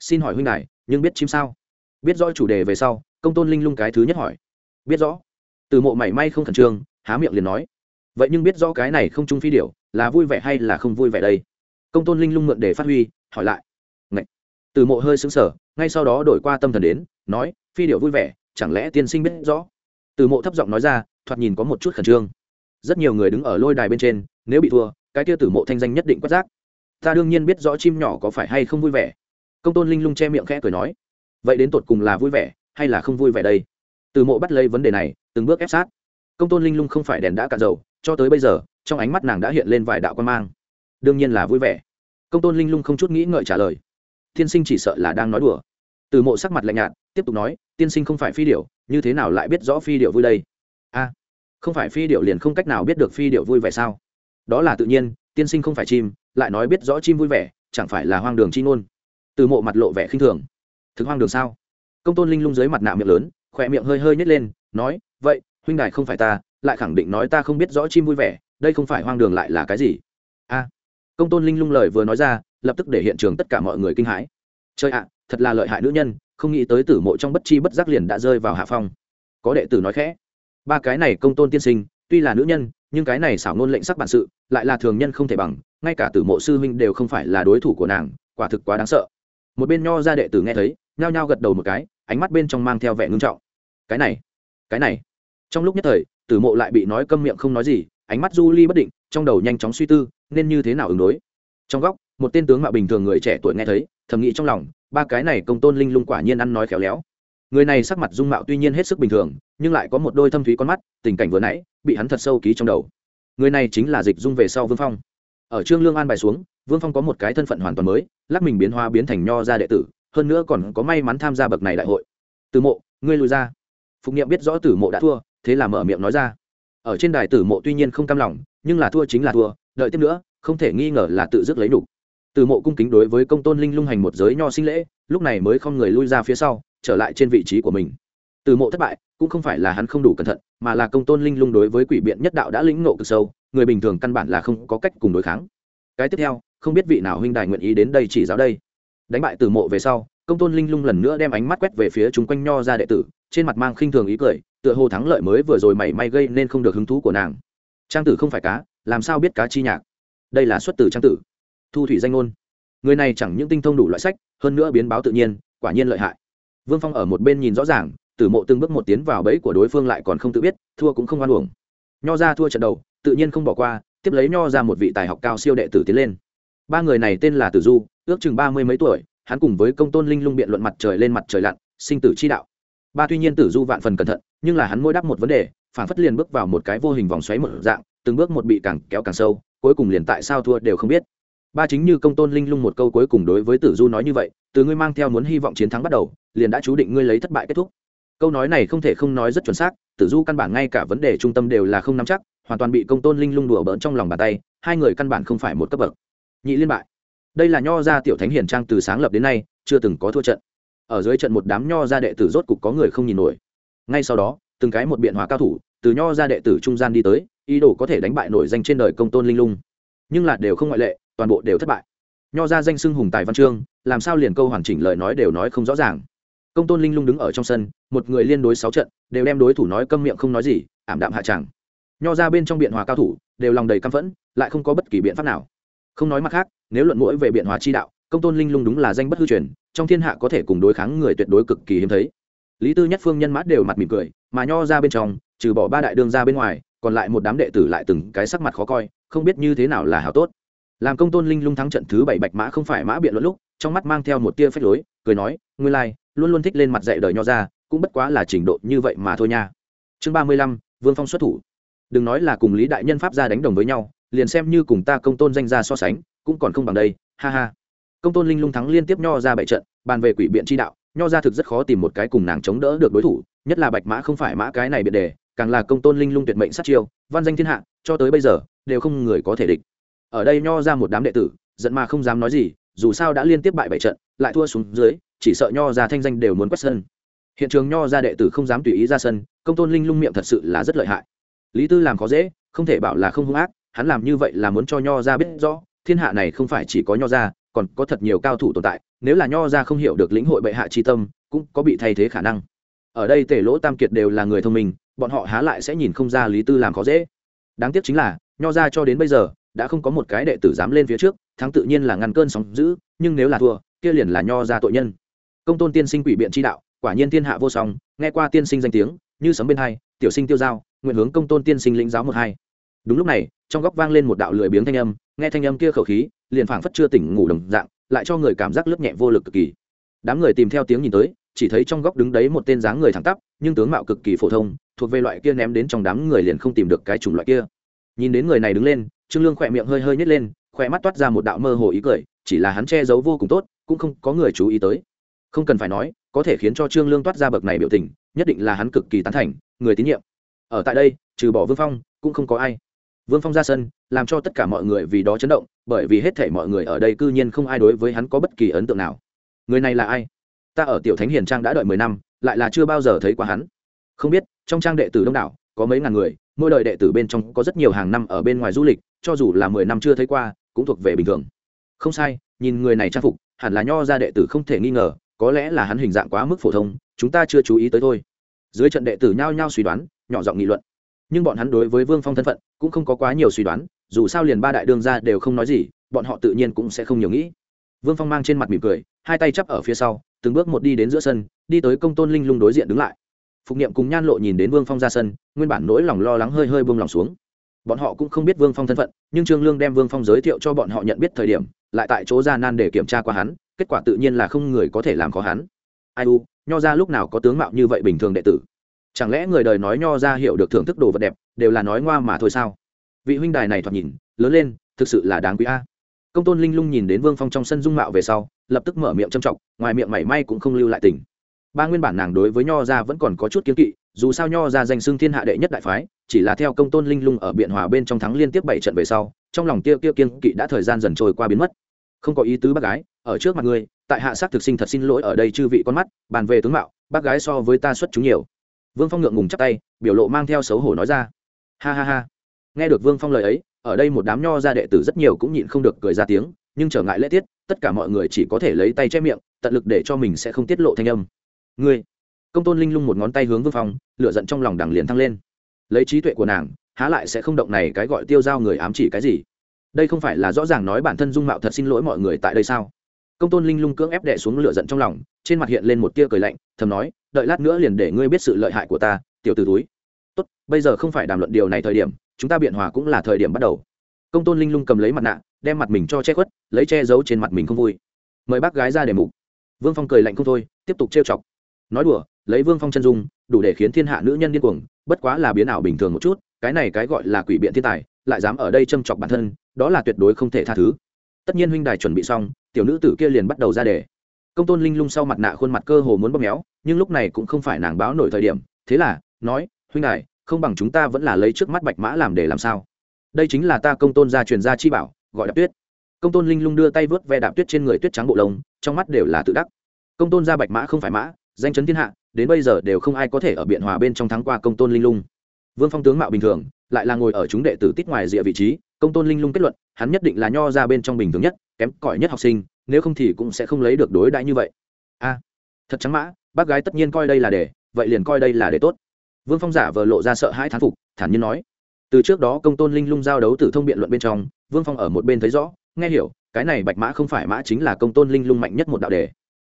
Xin hỏi huynh này, nhưng biết chim sao? Biết rõ chủ đề về sau công tôn linh lung cái thứ nhất hỏi. Biết rõ. Từ mộ mảy may không khẩn trương há miệng liền nói. Vậy nhưng biết rõ cái này không trung phi điểu là vui vẻ hay là không vui vẻ đây? Công tôn linh lung mượn để phát huy, hỏi lại. Ngậy. từ mộ hơi xứng sở ngay sau đó đổi qua tâm thần đến, nói, phi điệu vui vẻ, chẳng lẽ tiên sinh biết rõ? Từ mộ thấp giọng nói ra, thoạt nhìn có một chút khẩn trương. Rất nhiều người đứng ở lôi đài bên trên, nếu bị thua, cái kia tử mộ thanh danh nhất định quát giác ta đương nhiên biết rõ chim nhỏ có phải hay không vui vẻ. Công tôn linh lung che miệng khẽ cười nói, vậy đến tột cùng là vui vẻ, hay là không vui vẻ đây? Từ mộ bắt lấy vấn đề này, từng bước ép sát. Công tôn linh lung không phải đèn đã cạn dầu, cho tới bây giờ, trong ánh mắt nàng đã hiện lên vài đạo quan mang đương nhiên là vui vẻ. Công tôn linh lung không chút nghĩ ngợi trả lời. Tiên sinh chỉ sợ là đang nói đùa. Từ mộ sắc mặt lạnh nhạt, tiếp tục nói, tiên sinh không phải phi điệu như thế nào lại biết rõ phi điệu vui đây? A, không phải phi điệu liền không cách nào biết được phi điệu vui vẻ sao? Đó là tự nhiên, tiên sinh không phải chim, lại nói biết rõ chim vui vẻ, chẳng phải là hoang đường chi ngôn. Từ mộ mặt lộ vẻ khinh thường. Thực hoang đường sao? Công tôn linh lung dưới mặt nạ miệng lớn, khỏe miệng hơi hơi nhét lên, nói, vậy, huynh đài không phải ta, lại khẳng định nói ta không biết rõ chim vui vẻ, đây không phải hoang đường lại là cái gì? Công tôn linh lung lời vừa nói ra, lập tức để hiện trường tất cả mọi người kinh hãi. Chơi ạ, thật là lợi hại nữ nhân, không nghĩ tới tử mộ trong bất chi bất giác liền đã rơi vào hạ phong. Có đệ tử nói khẽ, ba cái này công tôn tiên sinh, tuy là nữ nhân, nhưng cái này xảo ngôn lệnh sắc bản sự, lại là thường nhân không thể bằng, ngay cả tử mộ sư huynh đều không phải là đối thủ của nàng, quả thực quá đáng sợ. Một bên nho ra đệ tử nghe thấy, nhao nhao gật đầu một cái, ánh mắt bên trong mang theo vẻ ngưng trọng. Cái này cái này. Trong lúc nhất thời, tử mộ lại bị nói câm miệng không nói gì, ánh mắt du ly bất định trong đầu nhanh chóng suy tư, nên như thế nào ứng đối? Trong góc, một tên tướng mạo bình thường người trẻ tuổi nghe thấy, thầm nghĩ trong lòng, ba cái này công tôn linh lung quả nhiên ăn nói khéo léo. Người này sắc mặt dung mạo tuy nhiên hết sức bình thường, nhưng lại có một đôi thâm thúy con mắt, tình cảnh vừa nãy, bị hắn thật sâu ký trong đầu. Người này chính là dịch dung về sau vương phong. Ở trương lương an bài xuống, vương phong có một cái thân phận hoàn toàn mới, lắc mình biến hóa biến thành nho ra đệ tử, hơn nữa còn có may mắn tham gia bậc này đại hội. Từ mộ, ngươi lùi ra. Phục nghiệm biết rõ tử mộ đã thua, thế là mở miệng nói ra. Ở trên đài tử mộ tuy nhiên không cam lòng nhưng là thua chính là thua, đợi tiếp nữa, không thể nghi ngờ là tự dứt lấy đủ. từ mộ cung kính đối với công tôn linh lung hành một giới nho sinh lễ, lúc này mới không người lui ra phía sau, trở lại trên vị trí của mình. Từ mộ thất bại, cũng không phải là hắn không đủ cẩn thận, mà là công tôn linh lung đối với quỷ biện nhất đạo đã lĩnh ngộ cực sâu, người bình thường căn bản là không có cách cùng đối kháng. Cái tiếp theo, không biết vị nào huynh đài nguyện ý đến đây chỉ giáo đây. Đánh bại từ mộ về sau, công tôn linh lung lần nữa đem ánh mắt quét về phía chúng quanh nho ra đệ tử, trên mặt mang khinh thường ý cười, tựa hồ thắng lợi mới vừa rồi mảy may gây nên không được hứng thú của nàng trang tử không phải cá, làm sao biết cá chi nhạc? Đây là xuất từ trang tử. Thu thủy danh ngôn. Người này chẳng những tinh thông đủ loại sách, hơn nữa biến báo tự nhiên, quả nhiên lợi hại. Vương phong ở một bên nhìn rõ ràng, tử mộ từng bước một tiến vào bẫy của đối phương lại còn không tự biết, thua cũng không hoan uổng. Nho ra thua trận đầu, tự nhiên không bỏ qua, tiếp lấy nho ra một vị tài học cao siêu đệ tử tiến lên. Ba người này tên là tử du, ước chừng ba mươi mấy tuổi, hắn cùng với công tôn linh lung biện luận mặt trời lên mặt trời lặn, sinh tử chi đạo. Ba tuy nhiên tử du vạn phần cẩn thận, nhưng là hắn mỗi đáp một vấn đề phản phất liền bước vào một cái vô hình vòng xoáy một dạng, từng bước một bị càng kéo càng sâu, cuối cùng liền tại sao thua đều không biết. Ba chính như công tôn linh lung một câu cuối cùng đối với tử du nói như vậy, từ ngươi mang theo muốn hy vọng chiến thắng bắt đầu, liền đã chú định ngươi lấy thất bại kết thúc. Câu nói này không thể không nói rất chuẩn xác, tử du căn bản ngay cả vấn đề trung tâm đều là không nắm chắc, hoàn toàn bị công tôn linh lung đùa bỡn trong lòng bàn tay, hai người căn bản không phải một cấp bậc. Nhị liên bại. Đây là nho gia tiểu thánh hiển trang từ sáng lập đến nay, chưa từng có thua trận. Ở dưới trận một đám nho gia đệ tử rốt cục có người không nhìn nổi. Ngay sau đó từng cái một biện hòa cao thủ, từ nho gia đệ tử trung gian đi tới, ý đồ có thể đánh bại nổi danh trên đời công tôn linh lung. Nhưng là đều không ngoại lệ, toàn bộ đều thất bại. Nho gia danh xưng hùng tài văn chương, làm sao liền câu hoàn chỉnh lời nói đều nói không rõ ràng. Công tôn linh lung đứng ở trong sân, một người liên đối sáu trận, đều đem đối thủ nói câm miệng không nói gì, ảm đạm hạ tràng nho ra bên trong biện hòa cao thủ, đều lòng đầy căm phẫn, lại không có bất kỳ biện pháp nào. Không nói mặt khác, nếu luận mũi về biện hòa chi đạo, công tôn linh lung đúng là danh bất hư truyền, trong thiên hạ có thể cùng đối kháng người tuyệt đối cực kỳ hiếm thấy. Lý tư nhất phương nhân mát đều mặt mỉm cười mà nho ra bên trong, trừ bỏ ba đại đương ra bên ngoài, còn lại một đám đệ tử lại từng cái sắc mặt khó coi, không biết như thế nào là hảo tốt. Làm công tôn linh lung thắng trận thứ bảy bạch mã không phải mã biện luận lúc, trong mắt mang theo một tia phách lối, cười nói, nguyên lai, luôn luôn thích lên mặt dạy đời nho ra, cũng bất quá là trình độ như vậy mà thôi nha. Chương ba mươi lăm, vương phong xuất thủ. Đừng nói là cùng lý đại nhân pháp ra đánh đồng với nhau, liền xem như cùng ta công tôn danh ra so sánh, cũng còn không bằng đây, ha ha. Công tôn linh lung thắng liên tiếp nho ra bảy trận, bàn về quỷ biện chi đạo nho ra thực rất khó tìm một cái cùng nàng chống đỡ được đối thủ, nhất là bạch mã không phải mã cái này biệt đề, càng là công tôn linh lung tuyệt mệnh sát chiêu, văn danh thiên hạ, cho tới bây giờ, đều không người có thể địch. Ở đây nho ra một đám đệ tử, giận mà không dám nói gì, dù sao đã liên tiếp bại bảy trận, lại thua xuống dưới, chỉ sợ nho ra thanh danh đều muốn quét sân. Hiện trường nho ra đệ tử không dám tùy ý ra sân, công tôn linh lung miệng thật sự là rất lợi hại. Lý tư làm khó dễ, không thể bảo là không hung ác, hắn làm như vậy là muốn cho nho ra biết rõ, thiên hạ này không phải chỉ có nho ra còn có thật nhiều cao thủ tồn tại nếu là nho ra không hiểu được lĩnh hội bệ hạ chi tâm, cũng có bị thay thế khả năng. Ở đây tể lỗ tam kiệt đều là người thông minh, bọn họ há lại sẽ nhìn không ra lý tư làm khó dễ. Đáng tiếc chính là, nho ra cho đến bây giờ, đã không có một cái đệ tử dám lên phía trước, thắng tự nhiên là ngăn cơn sóng giữ nhưng nếu là thua, kia liền là nho ra tội nhân. Công tôn tiên sinh quỷ biện tri đạo, quả nhiên thiên hạ vô song, nghe qua tiên sinh danh tiếng, như sấm bên hai, tiểu sinh tiêu giao, nguyện hướng công tôn tiên sinh lĩnh giáo một hai. Đúng lúc này, trong góc vang lên một đạo lười biếng thanh âm, nghe thanh âm kia khẩu khí, liền phảng phất chưa tỉnh ngủ đồng dạng lại cho người cảm giác lướt nhẹ vô lực cực kỳ. Đám người tìm theo tiếng nhìn tới, chỉ thấy trong góc đứng đấy một tên dáng người thẳng tắp, nhưng tướng mạo cực kỳ phổ thông, thuộc về loại kia ném đến trong đám người liền không tìm được cái chủng loại kia. Nhìn đến người này đứng lên, trương lương khỏe miệng hơi hơi nhét lên, khỏe mắt toát ra một đạo mơ hồ ý cười, chỉ là hắn che giấu vô cùng tốt, cũng không có người chú ý tới. Không cần phải nói, có thể khiến cho trương lương toát ra bậc này biểu tình, nhất định là hắn cực kỳ tán thành, người tín nhiệm. Ở tại đây, trừ bỏ vương phong, cũng không có ai vương phong ra sân, làm cho tất cả mọi người vì đó chấn động, bởi vì hết thể mọi người ở đây cư nhiên không ai đối với hắn có bất kỳ ấn tượng nào. Người này là ai? Ta ở tiểu thánh hiền trang đã đợi mười năm, lại là chưa bao giờ thấy qua hắn. Không biết, trong trang đệ tử đông đảo, có mấy ngàn người, mỗi đời đệ tử bên trong có rất nhiều hàng năm ở bên ngoài du lịch, cho dù là mười năm chưa thấy qua, cũng thuộc về bình thường. Không sai, nhìn người này trang phục, hẳn là nho ra đệ tử không thể nghi ngờ, có lẽ là hắn hình dạng quá mức phổ thông, chúng ta chưa chú ý tới thôi. Dưới trận đệ tử nhao nhao suy đoán, nhỏ giọng nghị luận nhưng bọn hắn đối với vương phong thân phận cũng không có quá nhiều suy đoán, dù sao liền ba đại đương ra đều không nói gì, bọn họ tự nhiên cũng sẽ không nhiều nghĩ. Vương phong mang trên mặt mỉm cười, hai tay chắp ở phía sau, từng bước một đi đến giữa sân, đi tới công tôn linh lung đối diện đứng lại. Phục niệm cùng nhan lộ nhìn đến vương phong ra sân, nguyên bản nỗi lòng lo lắng hơi hơi buông lòng xuống. Bọn họ cũng không biết vương phong thân phận, nhưng trương lương đem vương phong giới thiệu cho bọn họ nhận biết thời điểm, lại tại chỗ ra nan để kiểm tra qua hắn, kết quả tự nhiên là không người có thể làm khó hắn. Ai u, nho ra lúc nào có tướng mạo như vậy bình thường đệ tử chẳng lẽ người đời nói nho ra hiểu được thưởng thức đồ vật đẹp, đều là nói ngoa mà thôi sao? Vị huynh đài này thoạt nhìn, lớn lên, thực sự là đáng quý a. Công tôn linh lung nhìn đến vương phong trong sân dung mạo về sau, lập tức mở miệng châm trọng, ngoài miệng mảy may cũng không lưu lại tình. Ba nguyên bản nàng đối với nho gia vẫn còn có chút kiến kỵ, dù sao nho gia danh xưng thiên hạ đệ nhất đại phái, chỉ là theo công tôn linh lung ở biện hòa bên trong thắng liên tiếp bảy trận về sau, trong lòng tia kia kiên kỵ đã thời gian dần trôi qua biến mất. Không có ý tứ bác gái, ở trước mặt ngươi, tại hạ sắc thực sinh thật xin lỗi ở đây chư vị con mắt, bàn về tướng mạo, bác gái so với ta xuất chúng nhiều vương phong ngượng ngùng chắp tay, biểu lộ mang theo xấu hổ nói ra. Ha ha ha. Nghe được vương phong lời ấy, ở đây một đám nho gia đệ tử rất nhiều cũng nhịn không được cười ra tiếng, nhưng trở ngại lễ tiết, tất cả mọi người chỉ có thể lấy tay che miệng, tận lực để cho mình sẽ không tiết lộ thanh âm. Ngươi. Công tôn linh lung một ngón tay hướng vương phong, lửa giận trong lòng đằng liền thăng lên. Lấy trí tuệ của nàng, há lại sẽ không động này cái gọi tiêu giao người ám chỉ cái gì? Đây không phải là rõ ràng nói bản thân dung mạo thật xin lỗi mọi người tại đây sao? Công tôn linh lung cưỡng ép đệ xuống lửa giận trong lòng trên mặt hiện lên một tia cười lạnh, thầm nói, đợi lát nữa liền để ngươi biết sự lợi hại của ta, tiểu t túi tốt, bây giờ không phải đàm luận điều này thời điểm, chúng ta biện hòa cũng là thời điểm bắt đầu. Công tôn linh lung cầm lấy mặt nạ, đem mặt mình cho che khuất, lấy che giấu trên mặt mình không vui. Mời bác gái ra để mục. Vương phong cười lạnh không thôi, tiếp tục trêu chọc. Nói đùa, lấy vương phong chân dung, đủ để khiến thiên hạ nữ nhân điên cuồng, bất quá là biến ảo bình thường một chút, cái này cái gọi là quỷ biện thiên tài, lại dám ở đây châm chọc bản thân, đó là tuyệt đối không thể tha thứ. Tất nhiên huynh đài chuẩn bị xong, tiểu nữ tử kia liền bắt đầu ra đề công tôn linh lung sau mặt nạ khuôn mặt cơ hồ muốn bóp méo, nhưng lúc này cũng không phải nàng báo nổi thời điểm, thế là, nói, huynh đại không bằng chúng ta vẫn là lấy trước mắt bạch mã làm để làm sao? Đây chính là ta công tôn gia truyền gia chi bảo, gọi đạp tuyết. Công tôn linh lung đưa tay vớt ve đạp tuyết trên người tuyết trắng bộ lông, trong mắt đều là tự đắc. Công tôn gia bạch mã không phải mã, danh chấn thiên hạ, đến bây giờ đều không ai có thể ở biện hòa bên trong thắng qua công tôn linh lung. Vương phong tướng mạo bình thường, lại là ngồi ở chúng đệ tử tít ngoài rìa vị trí, công tôn linh lung kết luận, hắn nhất định là nho ra bên trong bình thường nhất, kém cỏi nhất học sinh nếu không thì cũng sẽ không lấy được đối đãi như vậy. A thật trắng mã bác gái tất nhiên coi đây là để vậy liền coi đây là để tốt. Vương phong giả vờ lộ ra sợ hãi thán phục thản nhiên nói. Từ trước đó công tôn linh lung giao đấu tử thông biện luận bên trong vương phong ở một bên thấy rõ nghe hiểu cái này bạch mã không phải mã chính là công tôn linh lung mạnh nhất một đạo đề.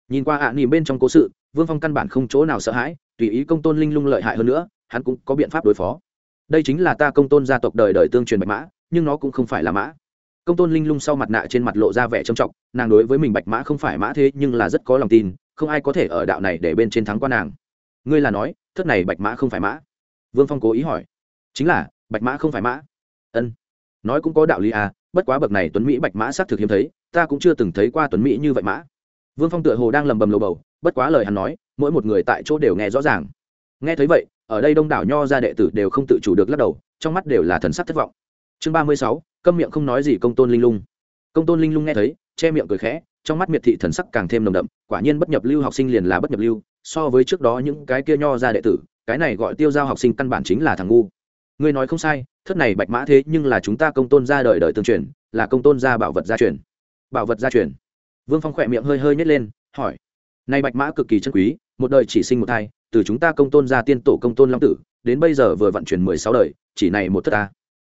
Nhìn qua ạ à, nỉm bên trong cố sự vương phong căn bản không chỗ nào sợ hãi tùy ý công tôn linh lung lợi hại hơn nữa hắn cũng có biện pháp đối phó. Đây chính là ta công tôn gia tộc đời đời tương truyền bạch mã nhưng nó cũng không phải là mã công tôn linh lung sau mặt nạ trên mặt lộ ra vẻ trầm trọng, nàng đối với mình bạch mã không phải mã thế nhưng là rất có lòng tin, không ai có thể ở đạo này để bên trên thắng qua nàng. Ngươi là nói, thất này bạch mã không phải mã? Vương phong cố ý hỏi. Chính là, bạch mã không phải mã. Ân. Nói cũng có đạo lý à bất quá bậc này tuấn mỹ bạch mã xác thực hiếm thấy, ta cũng chưa từng thấy qua tuấn mỹ như vậy mã. Vương phong tựa hồ đang lầm bầm lầu bầu, bất quá lời hắn nói, mỗi một người tại chỗ đều nghe rõ ràng. Nghe thấy vậy, ở đây đông đảo nho gia đệ tử đều không tự chủ được lắc đầu, trong mắt đều là thần sắc thất vọng. Chương ba mươi sáu câm miệng không nói gì công tôn linh lung. Công tôn linh lung nghe thấy, che miệng cười khẽ, trong mắt miệt thị thần sắc càng thêm nồng đậm, quả nhiên bất nhập lưu học sinh liền là bất nhập lưu, so với trước đó những cái kia nho ra đệ tử, cái này gọi tiêu giao học sinh căn bản chính là thằng ngu. Ngươi nói không sai, thất này bạch mã thế nhưng là chúng ta công tôn ra đời đời tương truyền, là công tôn gia bảo vật gia truyền. Bảo vật gia truyền. Vương phong khỏe miệng hơi hơi nhét lên, hỏi. Nay bạch mã cực kỳ chân quý, một đời chỉ sinh một thai, từ chúng ta công tôn gia tiên tổ công tôn long tử, đến bây giờ vừa vận chuyển mười sáu đời, chỉ này một thất ta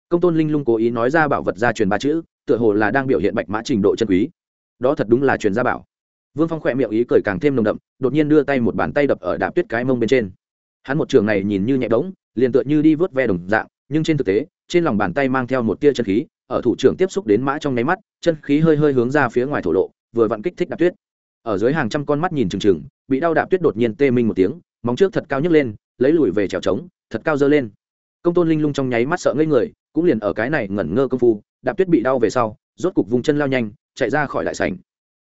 công tôn linh lung cố ý nói ra bảo vật gia truyền ba chữ, tựa hồ là đang biểu hiện bạch mã trình độ chân quý. Đó thật đúng là truyền gia bảo. Vương phong khỏe miệng ý cười càng thêm nồng đậm, đột nhiên đưa tay một bàn tay đập ở đạp tuyết cái mông bên trên. Hắn một trường này nhìn như nhẹ bỗng, liền tựa như đi vớt ve đồng dạng, nhưng trên thực tế, trên lòng bàn tay mang theo một tia chân khí, ở thủ trưởng tiếp xúc đến mã trong nháy mắt, chân khí hơi hơi hướng ra phía ngoài thổ lộ, vừa vặn kích thích đạp tuyết. Ở dưới hàng trăm con mắt nhìn chừng chừng, bị đau đạp tuyết đột nhiên tê minh một tiếng, móng trước thật cao nhấc lên, lấy lùi về trèo trống, thật cao dơ lên. Công tôn linh lung trong nháy mắt sợ ngây người cũng liền ở cái này ngẩn ngơ công phu, đạp tuyết bị đau về sau, rốt cục vùng chân lao nhanh, chạy ra khỏi đại sảnh.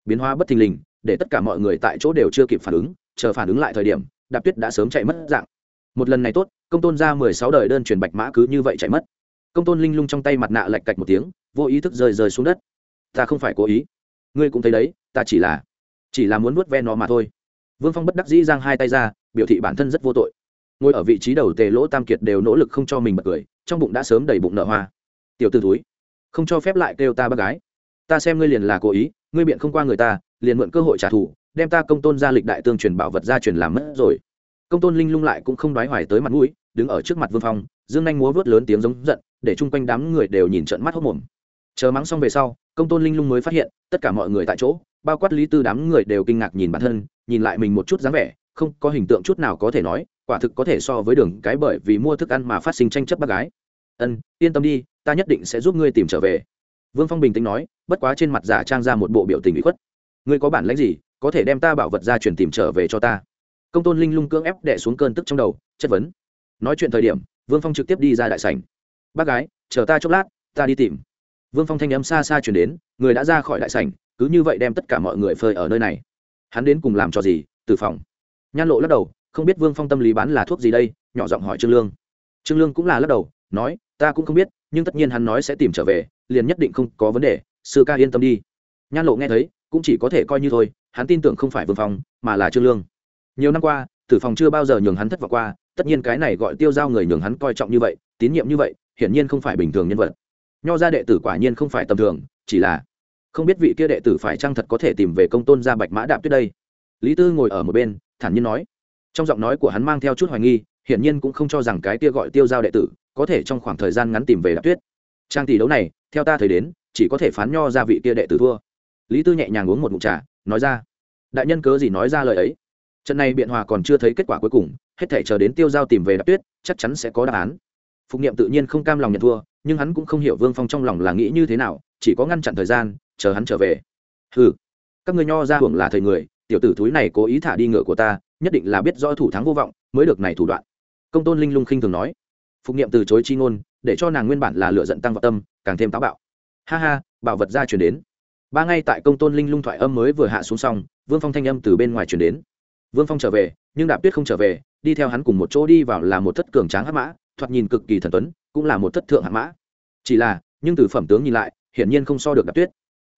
Biến hóa bất thình lình, để tất cả mọi người tại chỗ đều chưa kịp phản ứng, chờ phản ứng lại thời điểm, đạp tuyết đã sớm chạy mất dạng. Một lần này tốt, công tôn ra mười sáu đời đơn truyền bạch mã cứ như vậy chạy mất. Công tôn linh lung trong tay mặt nạ lạch cạch một tiếng, vô ý thức rơi rơi xuống đất. Ta không phải cố ý. Ngươi cũng thấy đấy, ta chỉ là chỉ là muốn vuốt ve nó mà thôi. Vương phong bất đắc dĩ giang hai tay ra, biểu thị bản thân rất vô tội ngồi ở vị trí đầu tề lỗ tam kiệt đều nỗ lực không cho mình bật cười, trong bụng đã sớm đầy bụng nở hoa. Tiểu t ử túi không cho phép lại kêu ta bác gái. Ta xem ngươi liền là cố ý, ngươi biện không qua người ta, liền mượn cơ hội trả thù, đem ta công tôn ra lịch đại tương truyền bảo vật gia truyền làm mất rồi. Công tôn linh lung lại cũng không đoái hoài tới mặt mũi, đứng ở trước mặt vương phong, dương anh múa vớt lớn tiếng giống giận, để chung quanh đám người đều nhìn trận mắt hốc mồm. Chờ mắng xong về sau, công tôn linh lung mới phát hiện, tất cả mọi người tại chỗ, bao quát lý tư đám người đều kinh ngạc nhìn bản thân, nhìn lại mình một chút dáng vẻ, không có hình tượng chút nào có thể nói quả thực có thể so với đường cái bởi vì mua thức ăn mà phát sinh tranh chấp bác gái. Ân, yên tâm đi, ta nhất định sẽ giúp ngươi tìm trở về. Vương phong bình tĩnh nói, bất quá trên mặt giả trang ra một bộ biểu tình bị khuất. Ngươi có bản lãnh gì, có thể đem ta bảo vật ra truyền tìm trở về cho ta. Công tôn linh lung cưỡng ép đệ xuống cơn tức trong đầu, chất vấn. Nói chuyện thời điểm, vương phong trực tiếp đi ra đại sảnh. Bác gái, chờ ta chốc lát, ta đi tìm. Vương phong thanh âm xa xa chuyển đến, người đã ra khỏi đại sảnh, cứ như vậy đem tất cả mọi người phơi ở nơi này. Hắn đến cùng làm cho gì, từ phòng. Nhan lộ lắc đầu không biết vương phong tâm lý bán là thuốc gì đây nhỏ giọng hỏi trương lương trương lương cũng là lắc đầu nói ta cũng không biết nhưng tất nhiên hắn nói sẽ tìm trở về liền nhất định không có vấn đề sư ca yên tâm đi nhan lộ nghe thấy cũng chỉ có thể coi như thôi hắn tin tưởng không phải vương phong mà là trương lương nhiều năm qua tử phòng chưa bao giờ nhường hắn thất vọng qua tất nhiên cái này gọi tiêu giao người nhường hắn coi trọng như vậy tín nhiệm như vậy hiển nhiên không phải bình thường nhân vật nho ra đệ tử quả nhiên không phải tầm thường chỉ là không biết vị kia đệ tử phải chăng thật có thể tìm về công tôn ra bạch mã đạp tuyết đây lý tư ngồi ở một bên thản nhiên nói trong giọng nói của hắn mang theo chút hoài nghi, hiển nhiên cũng không cho rằng cái kia gọi tiêu giao đệ tử có thể trong khoảng thời gian ngắn tìm về đạp tuyết. Trang tỷ đấu này, theo ta thấy đến, chỉ có thể phán nho ra vị kia đệ tử thua. Lý tư nhẹ nhàng uống một mụn trà, nói ra, đại nhân cớ gì nói ra lời ấy? Trận này biện hòa còn chưa thấy kết quả cuối cùng, hết thể chờ đến tiêu giao tìm về đạp tuyết, chắc chắn sẽ có đáp án. Phục nghiệm tự nhiên không cam lòng nhận thua, nhưng hắn cũng không hiểu vương phong trong lòng là nghĩ như thế nào, chỉ có ngăn chặn thời gian, chờ hắn trở về. Ừ các người nho ra hưởng là thời người, tiểu tử thúi này cố ý thả đi ngựa của ta nhất định là biết rõ thủ thắng vô vọng mới được này thủ đoạn. Công tôn linh lung khinh thường nói. Phục nghiệm từ chối chi ngôn, để cho nàng nguyên bản là lựa giận tăng vào tâm, càng thêm táo bạo. Ha ha, bảo vật ra chuyển đến. Ba ngay tại công tôn linh lung thoại âm mới vừa hạ xuống xong, vương phong thanh âm từ bên ngoài chuyển đến. Vương phong trở về, nhưng đạp tuyết không trở về, đi theo hắn cùng một chỗ đi vào là một thất cường tráng hắc mã, thoạt nhìn cực kỳ thần tuấn, cũng là một thất thượng hắc mã. Chỉ là, nhưng từ phẩm tướng nhìn lại, hiển nhiên không so được đạp tuyết.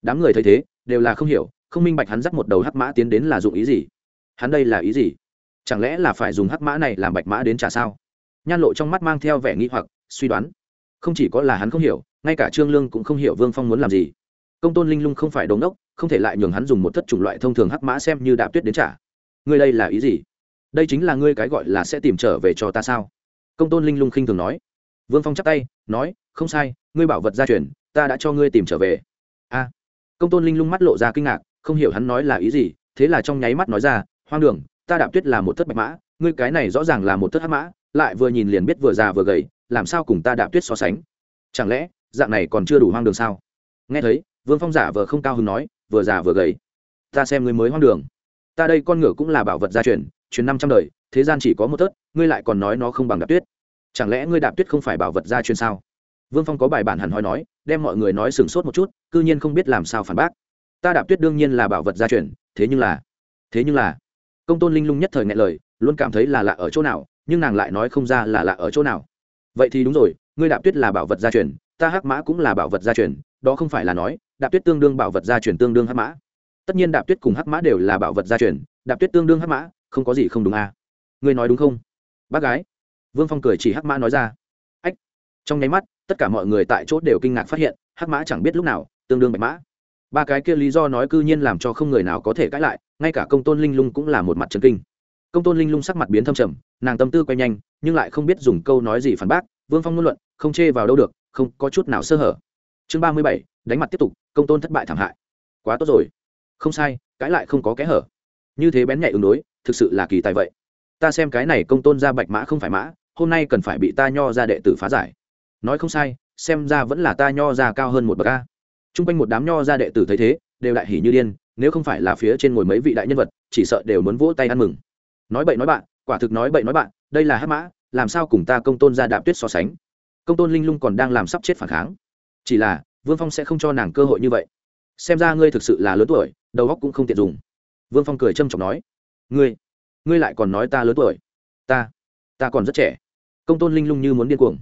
Đám người thấy thế, đều là không hiểu, không minh bạch hắn dắt một đầu hắc mã tiến đến là dụng ý gì hắn đây là ý gì? Chẳng lẽ là phải dùng hắc mã này làm bạch mã đến trả sao? Nhan lộ trong mắt mang theo vẻ nghi hoặc, suy đoán. Không chỉ có là hắn không hiểu, ngay cả trương lương cũng không hiểu vương phong muốn làm gì. Công tôn linh lung không phải đống đốc, không thể lại nhường hắn dùng một thất chủng loại thông thường hắc mã xem như đạp tuyết đến trả. Ngươi đây là ý gì? Đây chính là ngươi cái gọi là sẽ tìm trở về cho ta sao? Công tôn linh lung khinh thường nói. Vương phong chắp tay, nói, không sai, ngươi bảo vật gia truyền, ta đã cho ngươi tìm trở về. A. Công tôn linh lung mắt lộ ra kinh ngạc, không hiểu hắn nói là ý gì, thế là trong nháy mắt nói ra hoang đường, ta đạp tuyết là một thất bạch mã, ngươi cái này rõ ràng là một thất hắc mã, lại vừa nhìn liền biết vừa già vừa gầy, làm sao cùng ta đạp tuyết so sánh? Chẳng lẽ, dạng này còn chưa đủ hoang đường sao? Nghe thấy, vương phong giả vờ không cao hứng nói, vừa già vừa gầy. Ta xem ngươi mới hoang đường. Ta đây con ngựa cũng là bảo vật gia truyền truyền năm trăm đời, thế gian chỉ có một tớt ngươi lại còn nói nó không bằng đạp tuyết. Chẳng lẽ ngươi đạp tuyết không phải bảo vật gia truyền sao? Vương phong có bài bản hẳn hoi nói, đem mọi người nói sửng sốt một chút c ư nhiên không biết làm sao phản bác. Ta đạp tuyết đương nhiên là bảo vật gia truyền, thế nhưng là, thế nhưng là công tôn linh lung nhất thời ngại lời, luôn cảm thấy là lạ ở chỗ nào, nhưng nàng lại nói không ra là lạ ở chỗ nào. Vậy thì đúng rồi, ngươi đạp tuyết là bảo vật gia truyền, ta hắc mã cũng là bảo vật gia truyền, đó không phải là nói, đạp tuyết tương đương bảo vật gia truyền tương đương hắc mã. Tất nhiên đạp tuyết cùng hắc mã đều là bảo vật gia truyền, đạp tuyết tương đương hắc mã, không có gì không đúng à. ngươi nói đúng không? Bác gái. Vương phong cười chỉ hắc mã nói ra. Ách. Trong nháy mắt, tất cả mọi người tại chỗ đều kinh ngạc phát hiện, hắc mã chẳng biết lúc nào, tương đương bạch mã. Ba cái kia lý do nói cư nhiên làm cho không người nào có thể cãi lại ngay cả công tôn linh lung cũng là một mặt trần kinh. Công tôn linh lung sắc mặt biến thâm trầm, nàng tâm tư quay nhanh, nhưng lại không biết dùng câu nói gì phản bác, vương phong ngôn luận, không chê vào đâu được, không có chút nào sơ hở. Chương ba mươi bảy, đánh mặt tiếp tục, công tôn thất bại thảm hại. Quá tốt rồi. Không sai, cãi lại không có kẽ hở. Như thế bén nhạy ứng đối, thực sự là kỳ tài vậy. Ta xem cái này công tôn ra bạch mã không phải mã, hôm nay cần phải bị ta nho ra đệ tử phá giải. Nói không sai, xem ra vẫn là ta nho ra cao hơn một bậc a. T r u n g quanh một đám nho ra đệ tử thấy thế, đều đại hỉ như điên nếu không phải là phía trên ngồi mấy vị đại nhân vật, chỉ sợ đều muốn vỗ tay ăn mừng. Nói bậy nói bạn, quả thực nói bậy nói bạn, đây là hát mã, làm sao cùng ta công tôn ra đạp tuyết so sánh? Công tôn linh lung còn đang làm sắp chết phản kháng. Chỉ là, vương phong sẽ không cho nàng cơ hội như vậy. Xem ra ngươi thực sự là lớn tuổi, đầu óc cũng không tiện dùng. Vương phong cười trâm trọng nói, ngươi ngươi lại còn nói ta lớn tuổi. Ta ta còn rất trẻ. Công tôn linh lung như muốn điên cuồng.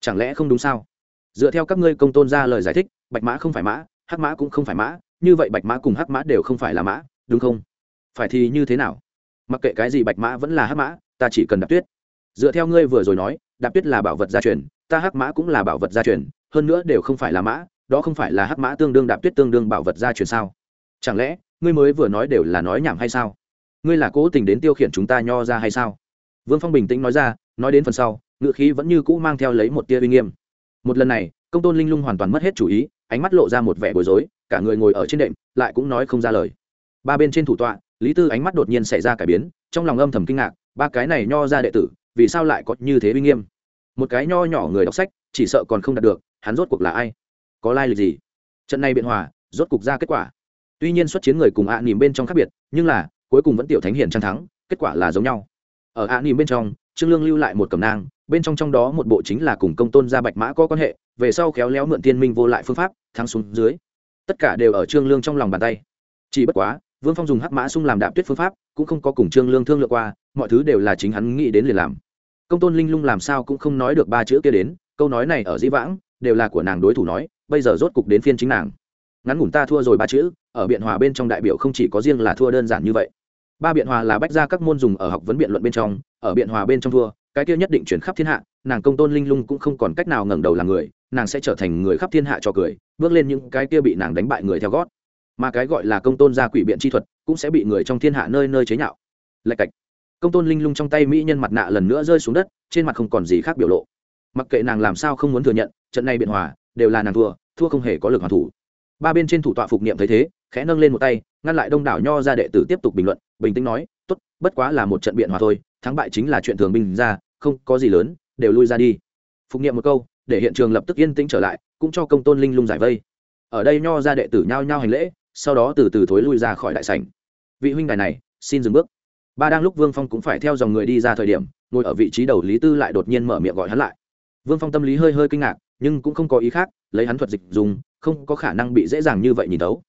Chẳng lẽ không đúng sao? Dựa theo các ngươi công tôn ra lời giải thích, bạch mã không phải mã, hắc mã cũng không phải mã như vậy bạch mã cùng hắc mã đều không phải là mã, đúng không? Phải thì như thế nào? Mặc kệ cái gì bạch mã vẫn là hắc mã, ta chỉ cần đạp tuyết. Dựa theo ngươi vừa rồi nói, đạp tuyết là bảo vật gia truyền, ta hắc mã cũng là bảo vật gia truyền, hơn nữa đều không phải là mã, đó không phải là hắc mã tương đương đạp tuyết tương đương bảo vật gia truyền sao? Chẳng lẽ, ngươi mới vừa nói đều là nói nhảm hay sao? Ngươi là cố tình đến tiêu khiển chúng ta nho ra hay sao? Vương phong bình tĩnh nói ra, nói đến phần sau ngự khí vẫn như cũ mang theo lấy một tia uy nghiêm. Một lần này, công tôn linh lung hoàn toàn mất hết chủ ý, ánh mắt lộ ra một vẻ bối rối cả người ngồi ở trên đệm, lại cũng nói không ra lời. Ba bên trên thủ tọa, lý tư ánh mắt đột nhiên xảy ra cải biến, trong lòng âm thầm kinh ngạc, ba cái này nho ra đệ tử, vì sao lại có như thế uy nghiêm? Một cái nho nhỏ người đọc sách, chỉ sợ còn không đạt được, hắn rốt cuộc là ai? Có lai lịch gì? Trận này biện hòa, rốt cuộc ra kết quả. Tuy nhiên xuất chiến người cùng ạ à nỉm bên trong khác biệt, nhưng là, cuối cùng vẫn tiểu thánh hiển trang thắng, kết quả là giống nhau. Ở ạ à nỉm bên trong, trương lương lưu lại một cầm nang, bên trong trong đó một bộ chính là cùng công tôn gia bạch mã có quan hệ, về sau khéo léo mượn tiên minh vô lại phương pháp, thắng xuống dưới tất cả đều ở trương lương trong lòng bàn tay. Chỉ bất quá, vương phong dùng hắc mã sung làm đạp tuyết phương pháp, cũng không có cùng trương lương thương lượng qua, mọi thứ đều là chính hắn nghĩ đến liền làm. Công tôn linh lung làm sao cũng không nói được ba chữ kia đến, câu nói này ở dĩ vãng, đều là của nàng đối thủ nói, bây giờ rốt cục đến phiên chính nàng. Ngắn ngủn ta thua rồi ba chữ, ở biện hòa bên trong đại biểu không chỉ có riêng là thua đơn giản như vậy. Ba biện hòa là bách ra các môn dùng ở học vấn biện luận bên trong, ở biện hòa bên trong thua, cái kia nhất định chuyển khắp thiên hạ, nàng công tôn linh lung cũng không còn cách nào ngẩng đầu làm người nàng sẽ trở thành người khắp thiên hạ cho cười, bước lên những cái kia bị nàng đánh bại người theo gót. Mà cái gọi là công tôn gia quỷ biện chi thuật cũng sẽ bị người trong thiên hạ nơi nơi chế nhạo. Lạch cạch. Công tôn linh lung trong tay mỹ nhân mặt nạ lần nữa rơi xuống đất, trên mặt không còn gì khác biểu lộ. Mặc kệ nàng làm sao không muốn thừa nhận, trận này biện hòa đều là nàng thua thua không hề có lực hoàn thủ. Ba bên trên thủ tọa phục niệm thấy thế, khẽ nâng lên một tay, ngăn lại đông đảo nho ra đệ tử tiếp tục bình luận, bình tĩnh nói, tốt, bất quá là một trận biện hòa thôi, thắng bại chính là chuyện thường bình ra, không có gì lớn, đều lui ra đi. Phục niệm một câu để hiện trường lập tức yên tĩnh trở lại, cũng cho công tôn linh lung giải vây. Ở đây nho ra đệ tử nhao nhao hành lễ, sau đó từ từ thối lui ra khỏi đại sảnh. Vị huynh đài này, xin dừng bước. Ba đang lúc vương phong cũng phải theo dòng người đi ra thời điểm, ngồi ở vị trí đầu lý tư lại đột nhiên mở miệng gọi hắn lại. Vương phong tâm lý hơi hơi kinh ngạc, nhưng cũng không có ý khác, lấy hắn thuật dịch dùng, không có khả năng bị dễ dàng như vậy nhìn tấu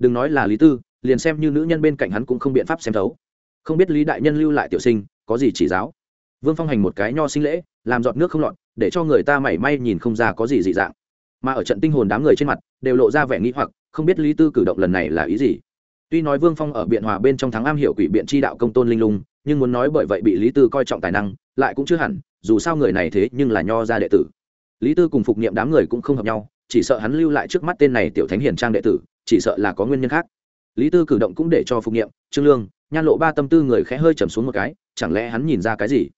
đừng nói là lý tư, liền xem như nữ nhân bên cạnh hắn cũng không biện pháp xem thấu. Không biết lý đại nhân lưu lại tiểu sinh, có gì chỉ giáo? Vương phong hành một cái nho sinh lễ, làm giọt nước không lọt để cho người ta mảy may nhìn không ra có gì dị dạng. Mà ở trận tinh hồn đám người trên mặt đều lộ ra vẻ nghĩ hoặc không biết lý tư cử động lần này là ý gì. Tuy nói vương phong ở biện hòa bên trong thắng am hiểu quỷ biện chi đạo công tôn linh lung nhưng muốn nói bởi vậy bị lý tư coi trọng tài năng lại cũng chưa hẳn dù sao người này thế nhưng là nho gia đệ tử. Lý tư cùng phục niệm đám người cũng không hợp nhau chỉ sợ hắn lưu lại trước mắt tên này tiểu thánh hiền trang đệ tử chỉ sợ là có nguyên nhân khác. Lý tư cử động cũng để cho phục Niệm, trương lương nhan lộ ba tâm tư người khẽ hơi trầm xuống một cái chẳng lẽ hắn nhìn ra cái gì?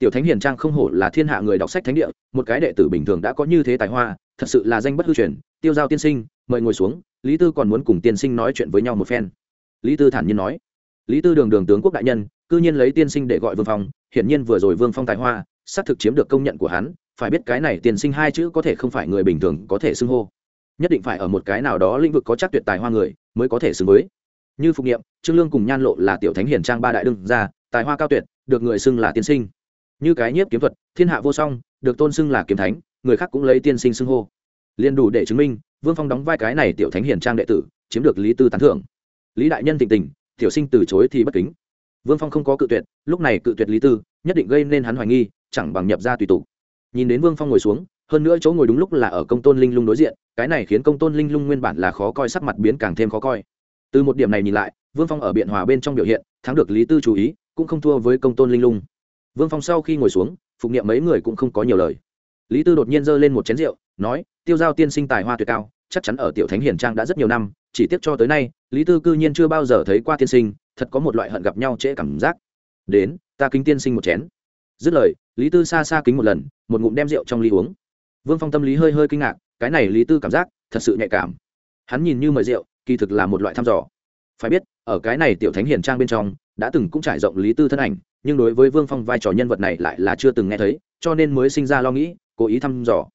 Tiểu thánh hiền trang không hổ là thiên hạ người đọc sách thánh địa, một cái đệ tử bình thường đã có như thế tài hoa, thật sự là danh bất hư truyền. Tiêu giao tiên sinh, mời ngồi xuống. Lý tư còn muốn cùng tiên sinh nói chuyện với nhau một phen. Lý tư thản nhiên nói. Lý tư đường đường tướng quốc đại nhân, cư nhiên lấy tiên sinh để gọi vương phong, hiển nhiên vừa rồi vương phong tài hoa, xác thực chiếm được công nhận của hắn, phải biết cái này Tiên sinh hai chữ có thể không phải người bình thường có thể xưng hô. Nhất định phải ở một cái nào đó lĩnh vực có chắc tuyệt tài hoa người, mới có thể xứng với. Như phục nghiệm trương lương cùng nhan lộ là tiểu thánh Hiền trang ba đại đương gia, tài hoa cao tuyệt, được người xưng là tiên sinh như cái nhiếp kiếm thuật, thiên hạ vô song, được tôn xưng là kiếm thánh, người khác cũng lấy tiên sinh xưng hô. Liền đủ để chứng minh, vương phong đóng vai cái này tiểu thánh hiền trang đệ tử, chiếm được lý tư tán thưởng. Lý đại nhân tình tình, tiểu sinh từ chối thì bất kính. Vương phong không có cự tuyệt, lúc này cự tuyệt lý tư, nhất định gây nên hắn hoài nghi, chẳng bằng nhập ra tùy tụ nhìn đến vương phong ngồi xuống, hơn nữa chỗ ngồi đúng lúc là ở công tôn linh lung đối diện, cái này khiến công tôn linh lung nguyên bản là khó coi sắc mặt biến càng thêm khó coi. Từ một điểm này nhìn lại, vương phong ở biện hòa bên trong biểu hiện, thắng được lý tư chú ý, cũng không thua với công tôn linh lung vương phong sau khi ngồi xuống, phục nghiệm mấy người cũng không có nhiều lời. Lý tư đột nhiên giơ lên một chén rượu, nói, tiêu giao tiên sinh tài hoa tuyệt cao, chắc chắn ở tiểu thánh hiền trang đã rất nhiều năm, chỉ tiếc cho tới nay, lý tư cư nhiên chưa bao giờ thấy qua tiên sinh, thật có một loại hận gặp nhau trễ cảm giác. Đến, ta kính tiên sinh một chén. Dứt lời, lý tư xa xa kính một lần, một ngụm đem rượu trong ly uống. Vương phong tâm lý hơi hơi kinh ngạc, cái này lý tư cảm giác, thật sự nhạy cảm. Hắn nhìn như mời rượu, kỳ thực là một loại thăm dò. Phải biết, ở cái này tiểu thánh hiền trang bên trong, đã từng cũng trải rộng lý tư thân ảnh nhưng đối với vương phong vai trò nhân vật này lại là chưa từng nghe thấy, cho nên mới sinh ra lo nghĩ, cố ý thăm dò.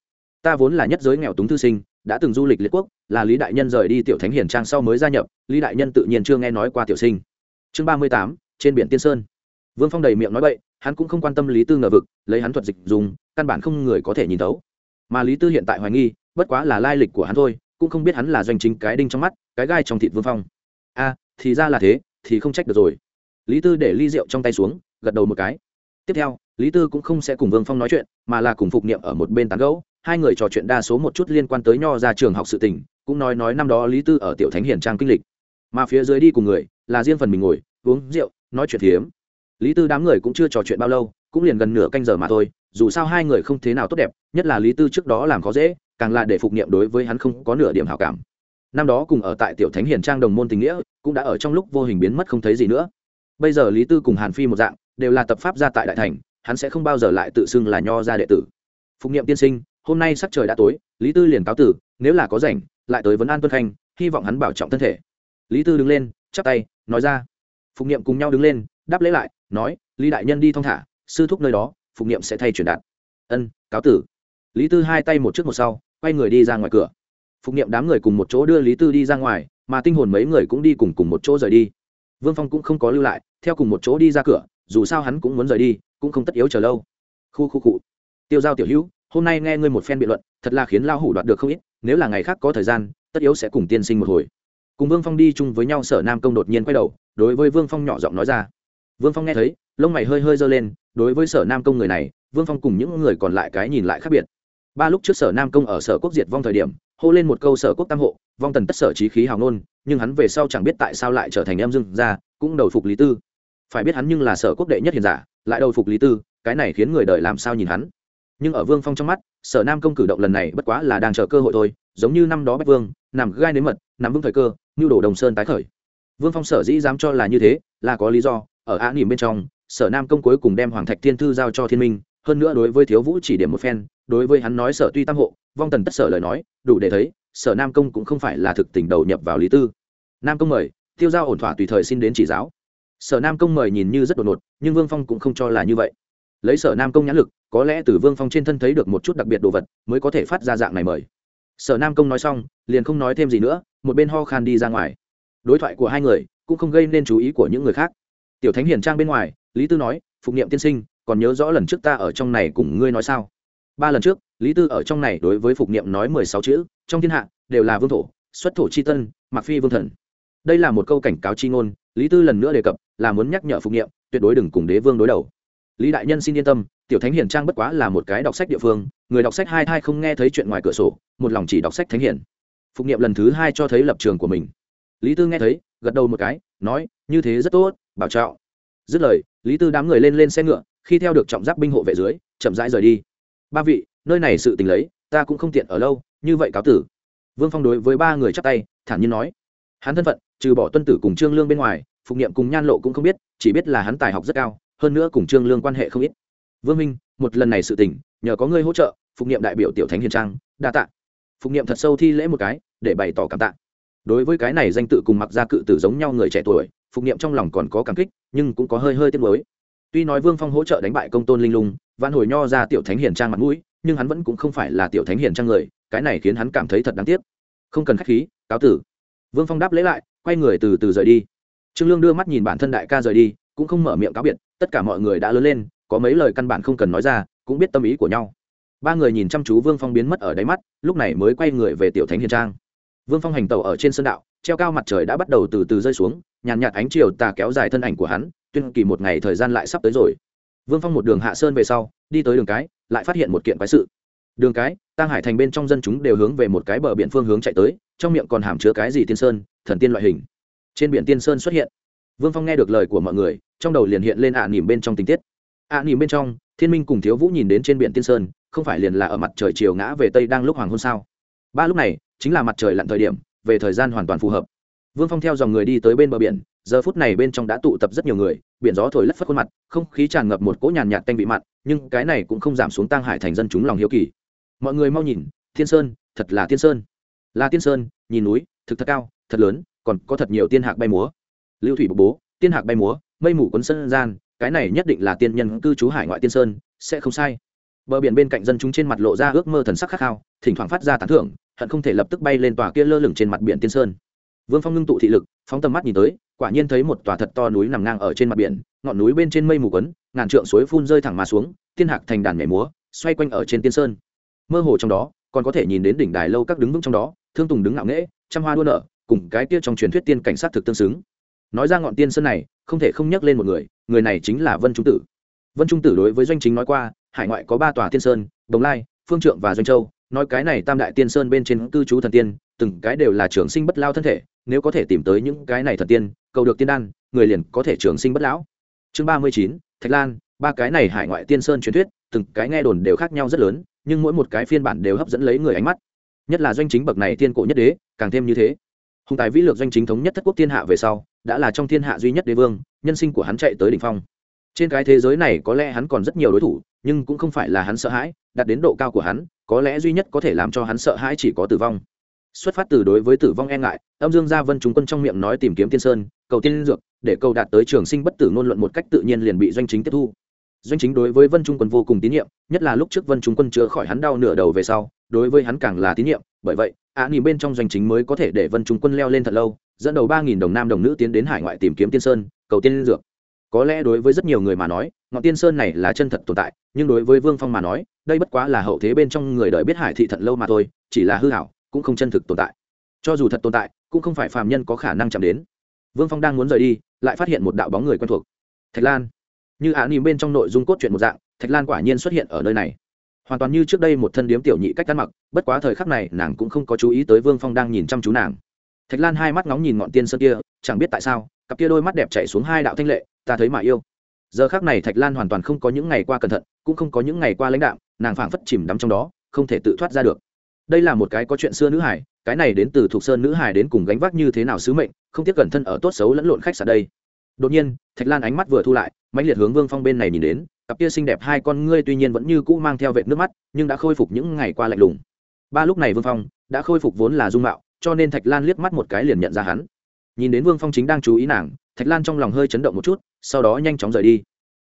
Ta vốn là nhất giới nghèo túng thư sinh, đã từng du lịch liệt quốc, là lý đại nhân rời đi tiểu thánh hiền trang sau mới gia nhập, lý đại nhân tự nhiên chưa nghe nói qua tiểu sinh. Chương ba mươi tám, trên biển tiên sơn. Vương phong đầy miệng nói bậy, hắn cũng không quan tâm lý tư ngờ vực, lấy hắn thuật dịch dùng, căn bản không người có thể nhìn thấu. Mà lý tư hiện tại hoài nghi, bất quá là lai lịch của hắn thôi, cũng không biết hắn là doanh chính cái đinh trong mắt, cái gai trong thịt vương phong. A thì ra là thế, thì không trách được rồi. Lý tư để ly rượu trong tay xuống gật đầu một cái. Tiếp theo, lý tư cũng không sẽ cùng vương phong nói chuyện, mà là cùng phục niệm ở một bên tán gẫu. Hai người trò chuyện đa số một chút liên quan tới nho ra trường học sự tình, cũng nói nói năm đó lý tư ở tiểu thánh Hiền trang kinh lịch. Mà phía dưới đi cùng người, là riêng phần mình ngồi, uống rượu, nói chuyện hiếm lý tư đám người cũng chưa trò chuyện bao lâu, cũng liền gần nửa canh giờ mà thôi, dù sao hai người không thế nào tốt đẹp, nhất là lý tư trước đó làm khó dễ, càng là để phục niệm đối với hắn không có nửa điểm hảo cảm. Năm đó cùng ở tại tiểu thánh Hiền trang đồng môn tình nghĩa, cũng đã ở trong lúc vô hình biến mất không thấy gì nữa. Bây giờ lý tư cùng hàn phi một dạng đều là tập pháp gia tại đại thành, hắn sẽ không bao giờ lại tự xưng là nho gia đệ tử. Phục niệm tiên sinh, hôm nay sắc trời đã tối, lý tư liền cáo tử, nếu là có rảnh, lại tới vấn an tuân khanh, hy vọng hắn bảo trọng thân thể. Lý tư đứng lên, chắp tay, nói ra. Phục niệm cùng nhau đứng lên, đáp lễ lại, nói, lý đại nhân đi thong thả, sư thúc nơi đó, phục niệm sẽ thay truyền đạt. Ân, cáo tử. Lý tư hai tay một trước một sau, quay người đi ra ngoài cửa. Phục niệm đám người cùng một chỗ đưa lý tư đi ra ngoài, mà tinh hồn mấy người cũng đi cùng cùng một chỗ rời đi. Vương phong cũng không có lưu lại, theo cùng một chỗ đi ra cửa dù sao hắn cũng muốn rời đi, cũng không tất yếu chờ lâu. Khu khu cụ tiêu giao tiểu hữu, hôm nay nghe ngươi một phen biện luận, thật là khiến lao hủ đoạt được không ít, nếu là ngày khác có thời gian, tất yếu sẽ cùng tiên sinh một hồi. Cùng vương phong đi chung với nhau, sở nam công đột nhiên quay đầu, đối với vương phong nhỏ giọng nói ra. Vương phong nghe thấy, lông mày hơi hơi giơ lên, đối với sở nam công người này, vương phong cùng những người còn lại cái nhìn lại khác biệt. Ba lúc trước sở nam công ở sở quốc diệt vong thời điểm, hô lên một câu sở quốc tam hộ, vong tần tất sở trí khí hào nôn nhưng hắn về sau chẳng biết tại sao lại trở thành em dưng ra cũng đầu phục lý tư phải biết hắn nhưng là sở quốc đệ nhất hiền giả, lại đầu phục lý tư, cái này khiến người đời làm sao nhìn hắn. Nhưng ở vương phong trong mắt, sở nam công cử động lần này bất quá là đang chờ cơ hội thôi, giống như năm đó bách vương, nằm gai nếm mật, nằm vững thời cơ như đổ đồng sơn tái khởi. Vương phong sở dĩ dám cho là như thế, là có lý do, ở á nỉm bên trong, sở nam công cuối cùng đem hoàng thạch thiên thư giao cho thiên minh, hơn nữa đối với thiếu vũ chỉ điểm một phen, đối với hắn nói sở tuy tam hộ, vong tần tất sở lời nói, đủ để thấy, sở nam công cũng không phải là thực tình đầu nhập vào lý tư. Nam công mời, tiêu giao ổn thỏa tùy thời xin đến chỉ giáo sở nam công mời nhìn như rất đột ngột, nhưng vương phong cũng không cho là như vậy. Lấy sở nam công nhãn lực, có lẽ từ vương phong trên thân thấy được một chút đặc biệt đồ vật, mới có thể phát ra dạng này mời. Sở nam công nói xong, liền không nói thêm gì nữa, một bên ho khan đi ra ngoài. Đối thoại của hai người, cũng không gây nên chú ý của những người khác. Tiểu thánh Hiền trang bên ngoài, lý tư nói, phục niệm tiên sinh, còn nhớ rõ lần trước ta ở trong này cùng ngươi nói sao? Ba lần trước, lý tư ở trong này đối với phục niệm nói mười sáu chữ, trong thiên hạ, đều là vương thổ, xuất thổ c h i tân mặc phi vương thần. Đây là một câu cảnh cáo c h i ngôn lý tư lần nữa đề cập là muốn nhắc nhở phục niệm tuyệt đối đừng cùng đế vương đối đầu. Lý đại nhân xin yên tâm, tiểu thánh hiền trang bất quá là một cái đọc sách địa phương, người đọc sách hai thai không nghe thấy chuyện ngoài cửa sổ, một lòng chỉ đọc sách thánh hiền. Phục niệm lần thứ hai cho thấy lập trường của mình. Lý tư nghe thấy, gật đầu một cái, nói, như thế rất tốt, bảo trạo dứt lời, lý tư đám người lên lên xe ngựa, khi theo được trọng giáp binh hộ vệ dưới, chậm rãi rời đi. Ba vị, nơi này sự tình lấy, ta cũng không tiện ở lâu, như vậy cáo tử. Vương phong đối với ba người chắp tay, thản nhiên nói. Hắn thân phận trừ bỏ tuân tử cùng trương lương bên ngoài, phục nghiệm cùng nhan lộ cũng không biết, chỉ biết là hắn tài học rất cao, hơn nữa cùng trương lương quan hệ không ít. Vương minh, một lần này sự tình, nhờ có ngươi hỗ trợ, phục nghiệm đại biểu tiểu thánh hiền trang, đa tạ. Phục nghiệm thật sâu thi lễ một cái, để bày tỏ cảm tạ. Đối với cái này danh tự cùng mặc ra cự tử giống nhau người trẻ tuổi, phục nghiệm trong lòng còn có cảm kích, nhưng cũng có hơi hơi tiếc nuối. Tuy nói vương phong hỗ trợ đánh bại công tôn linh lung vạn hồi nho ra tiểu thánh hiền trang mặt mũi, nhưng hắn vẫn cũng không phải là tiểu thánh hiền trang người, cái này khiến hắn cảm thấy thật đáng tiếc. Không cần khách khí, cáo tử vương phong đáp lấy lại, quay người từ từ rời đi. Trương lương đưa mắt nhìn bản thân đại ca rời đi, cũng không mở miệng cáo biệt, tất cả mọi người đã lớn lên, có mấy lời căn bản không cần nói ra, cũng biết tâm ý của nhau. Ba người nhìn chăm chú vương phong biến mất ở đáy mắt, lúc này mới quay người về tiểu thánh hiền trang. Vương phong hành tàu ở trên sân đạo, treo cao mặt trời đã bắt đầu từ từ rơi xuống, nhàn nhạt ánh chiều tà kéo dài thân ảnh của hắn, tuyên kỳ một ngày thời gian lại sắp tới rồi. Vương phong một đường hạ sơn về sau, đi tới đường cái, lại phát hiện một kiện quái sự đường cái tăng hải thành bên trong dân chúng đều hướng về một cái bờ biển phương hướng chạy tới, trong miệng còn hàm chứa cái gì tiên sơn, thần tiên loại hình. Trên biển tiên sơn xuất hiện. Vương phong nghe được lời của mọi người, trong đầu liền hiện lên ạ à nỉm bên trong tình tiết. Ạ à nỉm bên trong, thiên minh cùng thiếu vũ nhìn đến trên biển tiên sơn, không phải liền là ở mặt trời chiều ngã về tây đang lúc hoàng hôn sao? Ba lúc này, chính là mặt trời lặn thời điểm, về thời gian hoàn toàn phù hợp. Vương phong theo dòng người đi tới bên bờ biển, giờ phút này bên trong đã tụ tập rất nhiều người, biển gió thổi lất phất khuôn mặt, không khí tràn ngập một cỗ nhàn nhạt tanh vị mặn, nhưng cái này cũng không giảm xuống tăng hải thành dân chúng lòng hiếu kỳ mọi người mau nhìn, thiên sơn, thật là thiên sơn. Là tiên sơn, nhìn núi, thực thật cao, thật lớn, còn có thật nhiều tiên hạc bay múa. Lưu thủy bộc bố, tiên hạc bay múa, mây mù quấn sân gian, cái này nhất định là tiên nhân cư trú hải ngoại tiên sơn, sẽ không sai. Bờ biển bên cạnh dân chúng trên mặt lộ ra ước mơ thần sắc khát khao, thỉnh thoảng phát ra tán thưởng, hận không thể lập tức bay lên tòa kia lơ lửng trên mặt biển tiên sơn. Vương phong ngưng tụ thị lực, phóng tầm mắt nhìn tới, quả nhiên thấy một tòa thật to núi nằm ngang ở trên mặt biển, ngọn núi bên trên mây mù quấn, ngàn trượng suối phun rơi thẳng mà xuống, tiên hạc thành đàn mẻ múa, xoay quanh ở trên tiên sơn mơ hồ trong đó, còn có thể nhìn đến đỉnh đài lâu các đứng vững trong đó, thương tùng đứng ngạo nghễ, trăm hoa đua nở, cùng cái kia trong truyền thuyết tiên cảnh sát thực tương xứng. Nói ra ngọn tiên sơn này, không thể không nhắc lên một người người này chính là vân trung tử. Vân trung tử đối với doanh chính nói qua, hải ngoại có ba tòa tiên sơn, đồng lai, phương trượng và doanh châu. Nói cái này tam đại tiên sơn bên trên cư trú thần tiên, từng cái đều là trường sinh bất lao thân thể, nếu có thể tìm tới những cái này thần tiên, cầu được tiên đan, người liền có thể trường sinh bất lão. Chương ba mươi chín, thạch lan, ba cái này hải ngoại tiên sơn truyền thuyết, từng cái nghe đồn đều khác nhau rất lớn nhưng mỗi một cái phiên bản đều hấp dẫn lấy người ánh mắt. Nhất là doanh chính bậc này tiên cổ nhất đế, càng thêm như thế. Hùng tài vĩ lược doanh chính thống nhất thất quốc thiên hạ về sau, đã là trong thiên hạ duy nhất đế vương, nhân sinh của hắn chạy tới đỉnh phong. Trên cái thế giới này có lẽ hắn còn rất nhiều đối thủ, nhưng cũng không phải là hắn sợ hãi, đạt đến độ cao của hắn, có lẽ duy nhất có thể làm cho hắn sợ hãi chỉ có tử vong. Xuất phát từ đối với tử vong e ngại, âm dương gia vân chúng quân trong miệng nói tìm kiếm tiên sơn, cầu tiên dược, để cầu đạt tới trường sinh bất tử ngôn luận một cách tự nhiên liền bị doanh chính tiếp thu doanh chính đối với vân trung quân vô cùng tín nhiệm, nhất là lúc trước vân trung quân chữa khỏi hắn đau nửa đầu về sau, đối với hắn càng là tín nhiệm. Bởi vậy, ạ nghỉ bên trong doanh chính mới có thể để vân trung quân leo lên thật lâu, dẫn đầu ba nghìn đồng nam đồng nữ tiến đến hải ngoại tìm kiếm tiên sơn, cầu tiên dược. Có lẽ đối với rất nhiều người mà nói, ngọn tiên sơn này là chân thật tồn tại, nhưng đối với vương phong mà nói, đây bất quá là hậu thế bên trong người đời biết hải thị thật lâu mà thôi, chỉ là hư hảo, cũng không chân thực tồn tại. Cho dù thật tồn tại, cũng không phải phàm nhân có khả năng chạm đến. Vương phong đang muốn rời đi, lại phát hiện một đạo bóng người quen thuộc. Thạch lan như ạ nỉm bên trong nội dung cốt truyện một dạng, thạch lan quả nhiên xuất hiện ở nơi này. Hoàn toàn như trước đây một thân điếm tiểu nhị cách ăn mặc, bất quá thời khắc này nàng cũng không có chú ý tới vương phong đang nhìn chăm chú nàng. Thạch lan hai mắt ngóng nhìn ngọn tiên sơn kia, chẳng biết tại sao, cặp kia đôi mắt đẹp chạy xuống hai đạo thanh lệ, ta thấy mà yêu. Giờ khác này thạch lan hoàn toàn không có những ngày qua cẩn thận, cũng không có những ngày qua lãnh đạo nàng phảng phất chìm đắm trong đó, không thể tự thoát ra được. Đây là một cái có chuyện xưa nữ hải cái này đến từ thuộc sơn nữ hải đến cùng gánh vác như thế nào sứ mệnh, không tiếc cẩn thân ở tốt xấu lẫn lộn khách sạn đây đột nhiên, thạch lan ánh mắt vừa thu lại, mãnh liệt hướng vương phong bên này nhìn đến, cặp kia xinh đẹp hai con ngươi tuy nhiên vẫn như cũ mang theo vệt nước mắt, nhưng đã khôi phục những ngày qua lạnh lùng. Ba lúc này vương phong đã khôi phục vốn là dung mạo, cho nên thạch lan liếc mắt một cái liền nhận ra hắn. Nhìn đến vương phong chính đang chú ý nàng, thạch lan trong lòng hơi chấn động một chút, sau đó nhanh chóng rời đi.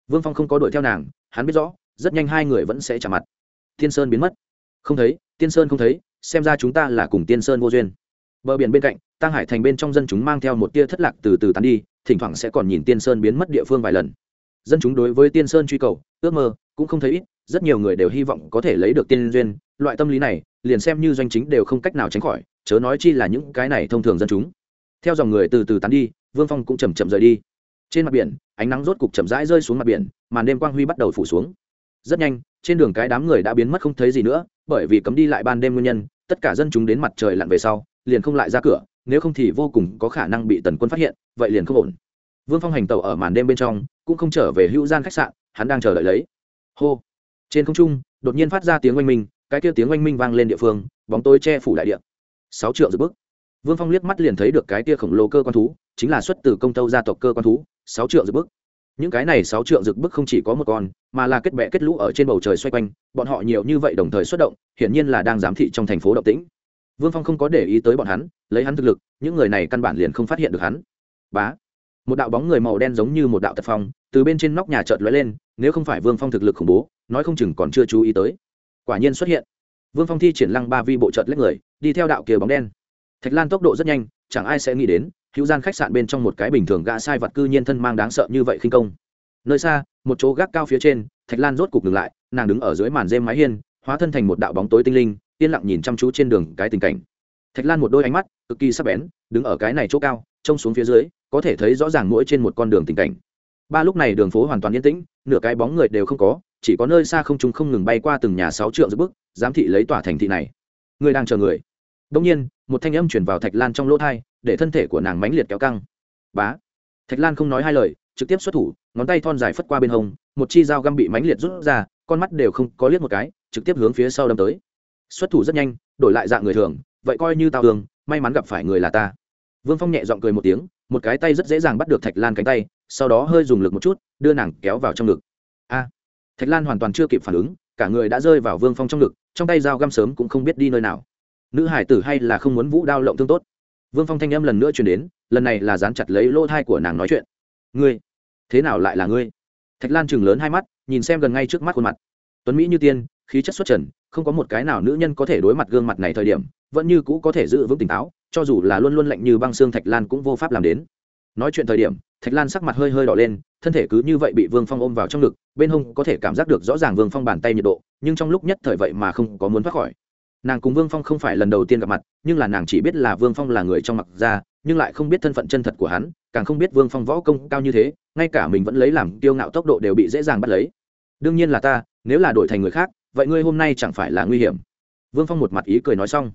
Vương phong không có đuổi theo nàng, hắn biết rõ, rất nhanh hai người vẫn sẽ trả mặt. Tiên sơn biến mất. Không thấy, tiên sơn không thấy, xem ra chúng ta là cùng tiên sơn vô duyên. Bờ biển bên cạnh tăng hải thành bên trong dân chúng mang theo một tia thất lạc từ từ tán đi thỉnh thoảng sẽ còn nhìn tiên sơn biến mất địa phương vài lần. Dân chúng đối với tiên sơn truy cầu, ước mơ, cũng không thấy ít, rất nhiều người đều hy vọng có thể lấy được tiên duyên. Loại tâm lý này, liền xem như doanh chính đều không cách nào tránh khỏi, chớ nói chi là những cái này thông thường dân chúng. Theo dòng người từ từ tán đi, vương phong cũng chầm chậm rời đi. Trên mặt biển, ánh nắng rốt cục chậm rãi rơi xuống mặt biển, màn đêm quang huy bắt đầu phủ xuống. Rất nhanh, trên đường cái đám người đã biến mất không thấy gì nữa, bởi vì cấm đi lại ban đêm nguyên nhân, tất cả dân chúng đến mặt trời lặn về sau, liền không lại ra cửa nếu không thì vô cùng có khả năng bị tần quân phát hiện, vậy liền không ổn. Vương phong hành tàu ở màn đêm bên trong, cũng không trở về hữu gian khách sạn, hắn đang chờ đợi lấy. Hô. Trên không trung, đột nhiên phát ra tiếng oanh minh, cái kia tiếng oanh minh vang lên địa phương, bóng tối che phủ đại địa. Sáu triệu dự bức vương phong liếc mắt liền thấy được cái kia khổng lồ cơ quan thú, chính là xuất từ công tâu gia tộc cơ quan thú, sáu triệu dự bức những cái này sáu triệu rực bức không chỉ có một con, mà là kết bệ kết lũ ở trên bầu trời xoay quanh, bọn họ nhiều như vậy đồng thời xuất động, hiển nhiên là đang giám thị trong thành phố động tĩnh vương phong không có để ý tới bọn hắn, lấy hắn thực lực, những người này căn bản liền không phát hiện được hắn. Bá! Một đạo bóng người màu đen giống như một đạo tật phong, từ bên trên nóc nhà chợt lóe lên, nếu không phải vương phong thực lực khủng bố, nói không chừng còn chưa chú ý tới. Quả nhiên xuất hiện. Vương phong thi triển lăng ba vi bộ trợt lấy người, đi theo đạo kia bóng đen. Thạch lan tốc độ rất nhanh, chẳng ai sẽ nghĩ đến, hữu gian khách sạn bên trong một cái bình thường gã sai vật cư nhiên thân mang đáng sợ như vậy khinh công. Nơi xa, một chỗ gác cao phía trên, thạch lan rốt cục ngừng lại, nàng đứng ở dưới màn rèm mái hiên, hóa thân thành một đạo bóng tối tinh linh yên lặng nhìn chăm chú trên đường cái tình cảnh. Thạch lan một đôi ánh mắt cực kỳ sắc bén, đứng ở cái này chỗ cao, trông xuống phía dưới, có thể thấy rõ ràng mỗi trên một con đường tình cảnh. Ba lúc này đường phố hoàn toàn yên tĩnh, nửa cái bóng người đều không có, chỉ có nơi xa không trung không ngừng bay qua từng nhà sáu trượng giữa bức, giám thị lấy tỏa thành thị này. Người đang chờ người. Đông nhiên, một thanh âm chuyển vào thạch lan trong lỗ thai để thân thể của nàng mãnh liệt kéo căng. Bá. Thạch lan không nói hai lời, trực tiếp xuất thủ, ngón tay thon dài phất qua bên hông, một chi dao găm bị mãnh liệt rút ra, con mắt đều không có liếc một cái, trực tiếp hướng phía sau đâm tới xuất thủ rất nhanh, đổi lại dạng người thường, vậy coi như tao tường may mắn gặp phải người là ta. Vương phong nhẹ g i ọ n g cười một tiếng, một cái tay rất dễ dàng bắt được thạch lan cánh tay, sau đó hơi dùng lực một chút, đưa nàng kéo vào trong ngực. A! Thạch lan hoàn toàn chưa kịp phản ứng, cả người đã rơi vào vương phong trong ngực, trong tay dao găm sớm cũng không biết đi nơi nào. Nữ hải tử hay là không muốn vũ đao lộng thương tốt? Vương phong thanh âm lần nữa chuyển đến, lần này là dán chặt lấy lỗ thai của nàng nói chuyện. Ngươi, thế nào lại là ngươi? Thạch lan chừng lớn hai mắt, nhìn xem gần ngay trước mắt khuôn mặt. Tuấn mỹ như tiên, khí chất xuất trần không có một cái nào nữ nhân có thể đối mặt gương mặt này thời điểm, vẫn như cũ có thể giữ vững tỉnh táo, cho dù là luôn luôn lạnh như băng xương thạch lan cũng vô pháp làm đến. Nói chuyện thời điểm, thạch lan sắc mặt hơi hơi đỏ lên, thân thể cứ như vậy bị vương phong ôm vào trong ngực, bên hông có thể cảm giác được rõ ràng vương phong bàn tay nhiệt độ, nhưng trong lúc nhất thời vậy mà không có muốn thoát khỏi. Nàng cùng vương phong không phải lần đầu tiên gặp mặt, nhưng là nàng chỉ biết là vương phong là người trong mặt ra, nhưng lại không biết thân phận chân thật của hắn, càng không biết vương phong võ công cao như thế, ngay cả mình vẫn lấy làm kiêu ngạo tốc độ đều bị dễ dàng bắt lấy. Đương nhiên là ta, nếu là đổi thành người khác vậy ngươi hôm nay chẳng phải là nguy hiểm? Vương phong một mặt ý cười nói xong.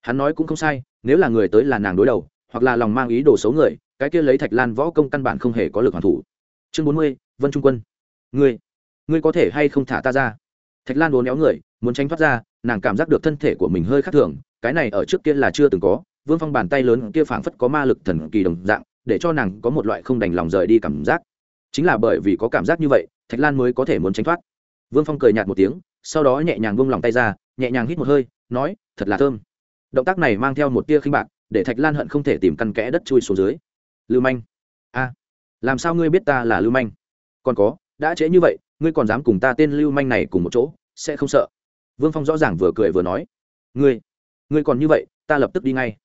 Hắn nói cũng không sai, nếu là người tới là nàng đối đầu, hoặc là lòng mang ý đồ xấu người, cái kia lấy thạch lan võ công căn bản không hề có lực hoàn thủ. Chương bốn mươi, vân trung quân. Ngươi ngươi có thể hay không thả ta ra? Thạch lan đốn éo người, muốn tránh thoát ra, nàng cảm giác được thân thể của mình hơi khác thường, cái này ở trước kia là chưa từng có. Vương phong bàn tay lớn kia phảng phất có ma lực thần kỳ đồng dạng, để cho nàng có một loại không đành lòng rời đi cảm giác. Chính là bởi vì có cảm giác như vậy, thạch lan mới có thể muốn tránh thoát. Vương phong cười nhạt một tiếng sau đó nhẹ nhàng buông lòng tay ra, nhẹ nhàng hít một hơi, nói, thật là thơm. Động tác này mang theo một tia khinh bạc, để thạch lan hận không thể tìm căn kẽ đất chui xuống dưới. Lưu manh. A, làm sao ngươi biết ta là lưu manh? Còn có, đã trễ như vậy, ngươi còn dám cùng ta tên lưu manh này cùng một chỗ, sẽ không sợ. Vương phong rõ ràng vừa cười vừa nói. Ngươi ngươi còn như vậy, ta lập tức đi ngay.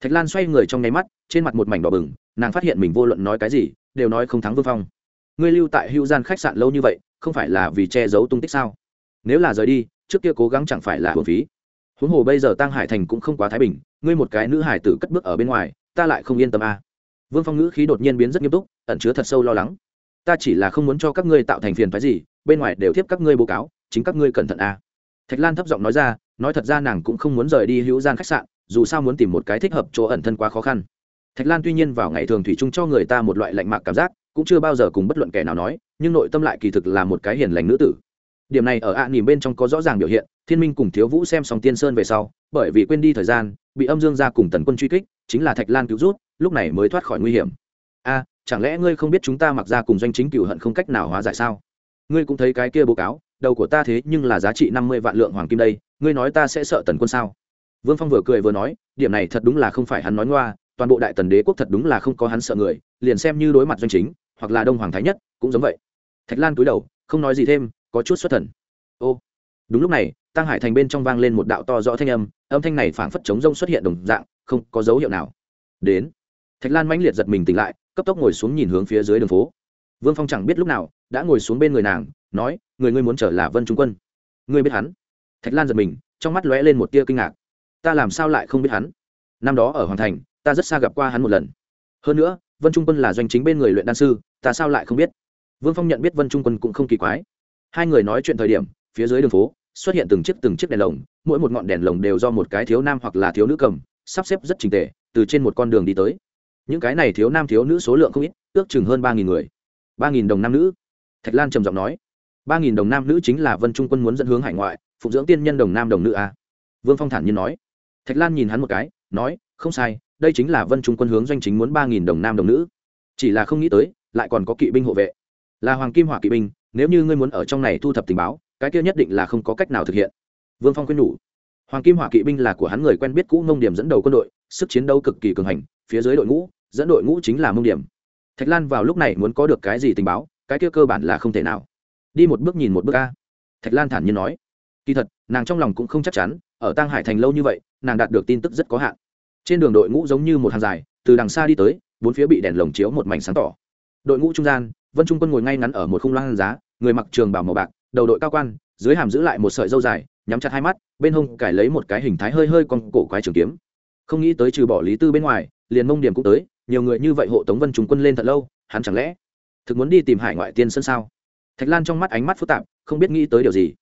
Thạch lan xoay người trong nháy mắt, trên mặt một mảnh đỏ bừng, nàng phát hiện mình vô luận nói cái gì, đều nói không thắng vương phong. Ngươi lưu tại hữu gian khách sạn lâu như vậy, không phải là vì che giấu tung tích sao? Nếu là rời đi, trước kia cố gắng chẳng phải là hưởng phí huống hồ bây giờ tăng hải thành cũng không quá thái bình, ngươi một cái nữ hải tử cất bước ở bên ngoài, ta lại không yên tâm a à. vương phong ngữ khí đột nhiên biến rất nghiêm túc, ẩn chứa thật sâu lo lắng ta chỉ là không muốn cho các ngươi tạo thành phiền phái gì, bên ngoài đều tiếp các ngươi bố cáo, chính các ngươi cẩn thận a à. thạch lan thấp giọng nói ra, nói thật ra nàng cũng không muốn rời đi hữu gian khách sạn, dù sao muốn tìm một cái thích hợp chỗ ẩn thân quá khó khăn thạch lan tuy nhiên vào ngày thường thủy chung cho người ta một loại lạnh mạc cảm giác, cũng chưa bao giờ cùng bất luận kẻ nào nói, nhưng nội tâm lại kỳ thực là một cái hiền lành nữ tử điểm này ở ạ à nỉm bên trong có rõ ràng biểu hiện, thiên minh cùng thiếu vũ xem xong tiên sơn về sau, bởi vì quên đi thời gian, bị âm dương ra cùng tần quân truy kích, chính là thạch lan cứu rút, lúc này mới thoát khỏi nguy hiểm. A, chẳng lẽ ngươi không biết chúng ta mặc ra cùng doanh chính cựu hận không cách nào hóa giải sao? Ngươi cũng thấy cái kia bố cáo, đầu của ta thế nhưng là giá trị năm mươi vạn lượng hoàng kim đây, ngươi nói ta sẽ sợ tần quân sao? Vương phong vừa cười vừa nói, điểm này thật đúng là không phải hắn nói ngoa, toàn bộ đại tần đế quốc thật đúng là không có hắn sợ người, liền xem như đối mặt doanh chính, hoặc là đông hoàng thái nhất, cũng giống vậy. Thạch lan cúi đầu, không nói gì thêm có chút xuất thần. Ô, đúng lúc này tăng hải thành bên trong vang lên một đạo to rõ thanh âm âm thanh này phảng phất chống rông xuất hiện đồng dạng, không có dấu hiệu nào. Đến, thạch lan mãnh liệt giật mình tỉnh lại, cấp tốc ngồi xuống nhìn hướng phía dưới đường phố. Vương phong chẳng biết lúc nào, đã ngồi xuống bên người nàng, nói, người ngươi muốn trở là vân trung quân? Ngươi biết hắn. Thạch lan giật mình, trong mắt lóe lên một tia kinh ngạc. Ta làm sao lại không biết hắn? Năm đó ở hoàng thành, ta rất xa gặp qua hắn một lần. Hơn nữa, vân trung quân là doanh chính bên người luyện đan sư, ta sao lại không biết? Vương phong nhận biết vân trung quân cũng không kỳ quái hai người nói chuyện thời điểm, phía dưới đường phố, xuất hiện từng chiếc từng chiếc đèn lồng, mỗi một ngọn đèn lồng đều do một cái thiếu nam hoặc là thiếu nữ cầm, sắp xếp rất trình tề, từ trên một con đường đi tới. Những cái này thiếu nam thiếu nữ số lượng không ít, ước chừng hơn ba nghìn người. ba nghìn đồng nam nữ. Thạch lan trầm giọng nói, ba nghìn đồng nam nữ chính là vân trung quân muốn dẫn hướng hải ngoại, phụng dưỡng tiên nhân đồng nam đồng nữ a. Vương phong thản nhiên nói. Thạch lan nhìn hắn một cái, nói, không sai, đây chính là vân trung quân hướng doanh chính muốn ba nghìn đồng nam đồng nữ. Chỉ là không nghĩ tới, lại còn có kỵ binh hộ vệ. Là hoàng kim hỏa kỵ binh nếu như ngươi muốn ở trong này thu thập tình báo, cái kia nhất định là không có cách nào thực hiện. Vương phong khuyên nhủ. Hoàng kim hỏa kỵ binh là của hắn người quen biết cũ mông điểm dẫn đầu quân đội, sức chiến đấu cực kỳ cường hành, phía dưới đội ngũ, dẫn đội ngũ chính là mông điểm. Thạch lan vào lúc này muốn có được cái gì tình báo, cái kia cơ bản là không thể nào. Đi một bước nhìn một bước ca thạch lan thản nhiên nói. Kỳ thật, nàng trong lòng cũng không chắc chắn, ở tăng hải thành lâu như vậy, nàng đạt được tin tức rất có hạn. Trên đường đội ngũ giống như một hàng dài, từ đằng xa đi tới, bốn phía bị đèn lồng chiếu một mảnh sáng tỏ. Đội ngũ trung gian, vân trung quân ngồi ngay ngắn ở một khung loang giá người mặc trường bảo màu bạc, đầu đội cao quan, dưới hàm giữ lại một sợi dâu dài, nhắm chặt hai mắt, bên hông cải lấy một cái hình thái hơi hơi con cổ quái trường kiếm. Không nghĩ tới trừ bỏ lý tư bên ngoài, liền mông điểm cũng tới, nhiều người như vậy hộ tống vân trung quân lên thật lâu, hắn chẳng lẽ thực muốn đi tìm hải ngoại tiên sân sao? Thạch lan trong mắt ánh mắt phức tạp, không biết nghĩ tới điều gì.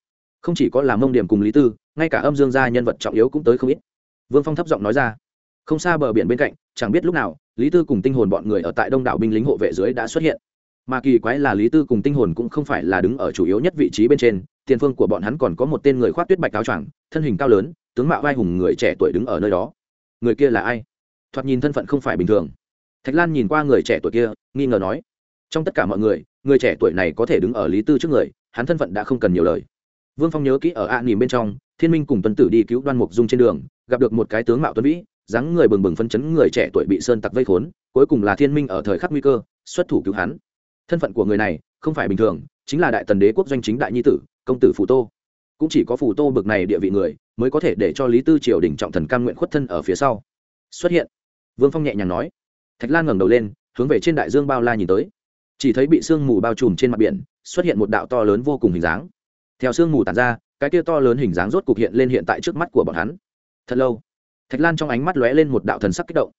Không chỉ có làm mông điểm cùng lý tư, ngay cả âm dương gia nhân vật trọng yếu cũng tới không ít. Vương phong thấp giọng nói ra, không xa bờ biển bên cạnh, chẳng biết lúc nào, lý tư cùng tinh hồn bọn người ở tại đông đảo binh lính hộ vệ dưới đã xuất hiện mà kỳ quái là lý tư cùng tinh hồn cũng không phải là đứng ở chủ yếu nhất vị trí bên trên, tiền phương của bọn hắn còn có một tên người khoác tuyết bạch áo choàng, thân hình cao lớn, tướng mạo vai hùng người trẻ tuổi đứng ở nơi đó. Người kia là ai? Thoạt nhìn thân phận không phải bình thường. Thạch lan nhìn qua người trẻ tuổi kia, nghi ngờ nói, trong tất cả mọi người người trẻ tuổi này có thể đứng ở lý tư trước người, hắn thân phận đã không cần nhiều lời. Vương phong nhớ kỹ ở a nỉm bên trong, thiên minh cùng tuân tử đi cứu đoan mục dung trên đường, gặp được một cái tướng mạo tuấn vĩ dáng người bừng bừng phân chấn, người trẻ tuổi bị sơn tặc vây khốn, cuối cùng là thiên minh ở thời khắc nguy cơ, xuất thủ cứu hắn thân phận của người này không phải bình thường, chính là đại tần đế quốc doanh chính đại nhi tử, công tử phù tô. Cũng chỉ có phù tô bực này địa vị người mới có thể để cho lý tư triều đình trọng thần cam nguyện khuất thân ở phía sau. Xuất hiện. Vương phong nhẹ nhàng nói. Thạch lan ngẩng đầu lên, hướng về trên đại dương bao la nhìn tới. Chỉ thấy bị sương mù bao trùm trên mặt biển, xuất hiện một đạo to lớn vô cùng hình dáng. Theo sương mù tàn ra, cái kia to lớn hình dáng rốt cục hiện lên hiện tại trước mắt của bọn hắn. Thật lâu, thạch lan trong ánh mắt lóe lên một đạo thần sắc kích động.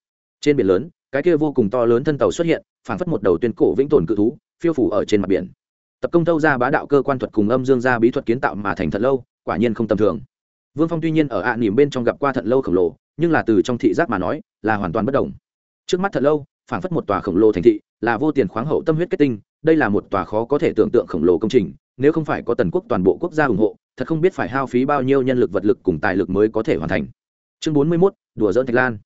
Trên biển lớn, cái kia vô cùng to lớn thân tàu xuất hiện, phảng phất một đầu tuyên cổ vĩnh tồn cự thú phiêu phủ ở trên mặt biển. Tập công thâu ra bá đạo cơ quan thuật cùng âm dương gia bí thuật kiến tạo mà thành thật lâu quả nhiên không tầm thường. Vương phong tuy nhiên ở ạ à nỉm bên trong gặp qua thận lâu khổng lồ nhưng là từ trong thị giác mà nói là hoàn toàn bất đồng. Trước mắt thật lâu phảng phất một tòa khổng lồ thành thị là vô tiền khoáng hậu tâm huyết kết tinh đây là một tòa khó có thể tưởng tượng khổng lồ công trình nếu không phải có tần quốc toàn bộ quốc gia ủng hộ thật không biết phải hao phí bao nhiêu nhân lực vật lực cùng tài lực mới có thể hoàn thành. Chương bốn mươi 41, đùa dỡn thạch lan.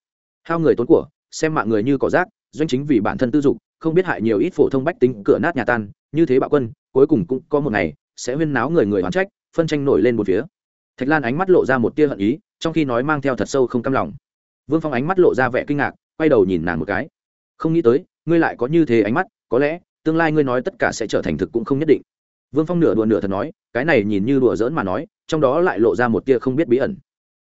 Hao người tốn của xem mạng người như cỏ rác doanh chính vì bản thân tư dục không biết hại nhiều ít phổ thông bách tính cửa nát nhà tan, như thế bạo quân, cuối cùng cũng có một ngày, sẽ huyên náo người người hoán trách, phân tranh nổi lên một phía. Thạch lan ánh mắt lộ ra một tia hận ý, trong khi nói mang theo thật sâu không cam lòng. Vương phong ánh mắt lộ ra vẻ kinh ngạc, quay đầu nhìn nàng một cái. Không nghĩ tới, ngươi lại có như thế ánh mắt, có lẽ, tương lai ngươi nói tất cả sẽ trở thành thực cũng không nhất định. Vương phong nửa đùa nửa thật nói, cái này nhìn như đùa giỡn mà nói, trong đó lại lộ ra một tia không biết bí ẩn.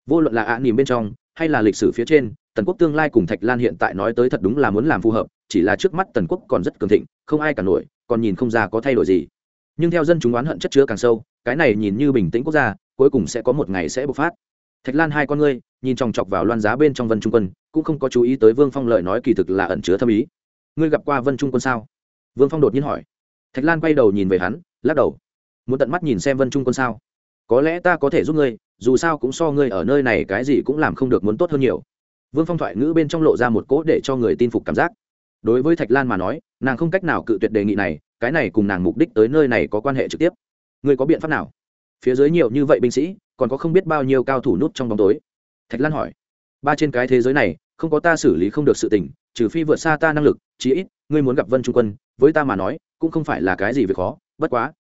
Vô luận là ạ à bên trong, hay là lịch sử phía trên, tần quốc tương lai cùng thạch lan hiện tại nói tới thật đúng là muốn làm phù hợp chỉ là trước mắt tần quốc còn rất cường thịnh, không ai cả nổi, còn nhìn không ra có thay đổi gì. Nhưng theo dân chúng oán hận chất chứa càng sâu, cái này nhìn như bình tĩnh quốc gia, cuối cùng sẽ có một ngày sẽ bộc phát. Thạch lan hai con ngươi, nhìn chòng chọc vào loan giá bên trong vân trung quân, cũng không có chú ý tới vương phong lợi nói kỳ thực là ẩn chứa thâm ý. Ngươi gặp qua vân trung quân sao? Vương phong đột nhiên hỏi. Thạch lan quay đầu nhìn về hắn, lắc đầu. Muốn tận mắt nhìn xem vân trung quân sao? Có lẽ ta có thể giúp ngươi, dù sao cũng so ngươi ở nơi này cái gì cũng làm không được muốn tốt hơn nhiều. Vương phong thoại ngữ bên trong lộ ra một cỗ để cho người tin phục cảm giác đối với thạch lan mà nói, nàng không cách nào cự tuyệt đề nghị này, cái này cùng nàng mục đích tới nơi này có quan hệ trực tiếp. Ngươi có biện pháp nào? Phía dưới nhiều như vậy binh sĩ, còn có không biết bao nhiêu cao thủ nút trong bóng tối. Thạch lan hỏi. Ba trên cái thế giới này, không có ta xử lý không được sự tình, trừ phi vượt xa ta năng lực, chí ít, ngươi muốn gặp vân trung quân, với ta mà nói, cũng không phải là cái gì việc khó, bất quá.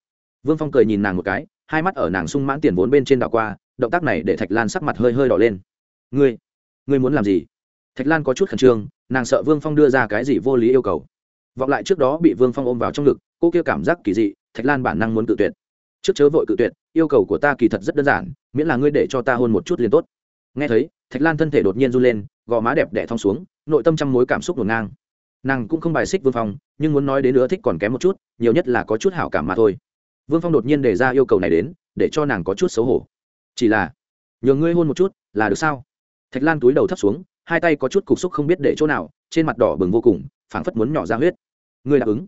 Vương phong cười nhìn nàng một cái, hai mắt ở nàng sung mãn tiền vốn bên trên đảo qua, động tác này để thạch lan sắc mặt hơi hơi đỏ lên. Ngươi ngươi muốn làm gì? Thạch lan có chút khẩn trương nàng sợ vương phong đưa ra cái gì vô lý yêu cầu vọng lại trước đó bị vương phong ôm vào trong ngực cô kia cảm giác kỳ dị thạch lan bản năng muốn cự tuyệt trước chớ vội cự tuyệt yêu cầu của ta kỳ thật rất đơn giản miễn là ngươi để cho ta hôn một chút liền tốt nghe thấy thạch lan thân thể đột nhiên run lên gò má đẹp đẻ thong xuống nội tâm trăm mối cảm xúc ngổn ngang nàng cũng không bài xích vương phong nhưng muốn nói đến nữa thích còn kém một chút nhiều nhất là có chút hảo cảm mà thôi vương phong đột nhiên đề ra yêu cầu này đến để cho nàng có chút xấu hổ chỉ là nhờ ngươi hôn một chút là được sao thạch lan túi đầu thấp xuống hai tay có chút cục xúc không biết để chỗ nào, trên mặt đỏ bừng vô cùng, phảng phất muốn nhỏ ra huyết. Người đáp ứng.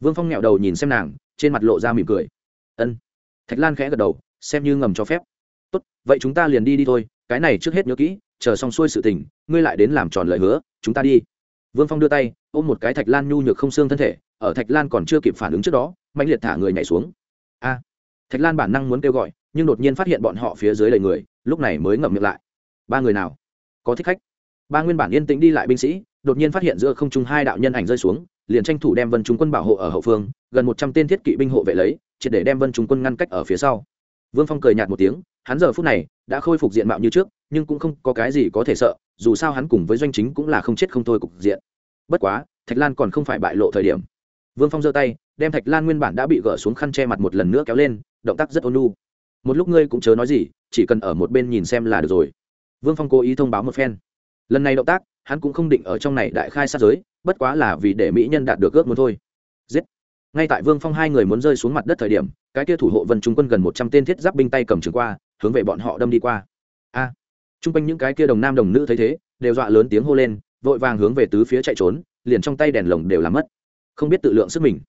Vương phong nghẹo đầu nhìn xem nàng, trên mặt lộ ra mỉm cười. Ân. Thạch lan khẽ gật đầu, xem như ngầm cho phép. Tốt, vậy chúng ta liền đi đi thôi, cái này trước hết nhớ kỹ, chờ xong xuôi sự tình, ngươi lại đến làm tròn lời hứa, chúng ta đi. Vương phong đưa tay, ôm một cái thạch lan nhu nhược không xương thân thể, ở thạch lan còn chưa kịp phản ứng trước đó mạnh liệt thả người nhảy xuống. A. Thạch lan bản năng muốn kêu gọi, nhưng đột nhiên phát hiện bọn họ phía dưới đầy người, lúc này mới ngậm miệng lại. Ba người nào? Có thích khách ba nguyên bản yên tĩnh đi lại binh sĩ, đột nhiên phát hiện giữa không trung hai đạo nhân ảnh rơi xuống, liền tranh thủ đem vân trung quân bảo hộ ở hậu phương, gần một trăm tên thiết kỵ binh hộ vệ lấy, triệt để đem vân trung quân ngăn cách ở phía sau. Vương phong cười nhạt một tiếng, hắn giờ phút này đã khôi phục diện mạo như trước, nhưng cũng không có cái gì có thể sợ, dù sao hắn cùng với doanh chính cũng là không chết không thôi cục diện. Bất quá, thạch lan còn không phải bại lộ thời điểm. Vương phong giơ tay, đem thạch lan nguyên bản đã bị gỡ xuống khăn che mặt một lần nữa kéo lên, động tác rất ôn lu một lúc ngươi cũng chớ nói gì, chỉ cần ở một bên nhìn xem là được rồi. Vương phong cố ý thông báo một phen lần này động tác hắn cũng không định ở trong này đại khai sát giới bất quá là vì để mỹ nhân đạt được ước muốn thôi. Giết. Ngay tại vương phong hai người muốn rơi xuống mặt đất thời điểm cái kia thủ hộ vân trung quân gần một trăm tên thiết giáp binh tay cầm trường qua hướng về bọn họ đâm đi qua. A. À, chung quanh những cái kia đồng nam đồng nữ thấy thế đều dọa lớn tiếng hô lên vội vàng hướng về tứ phía chạy trốn liền trong tay đèn lồng đều làm mất. Không biết tự lượng sức mình.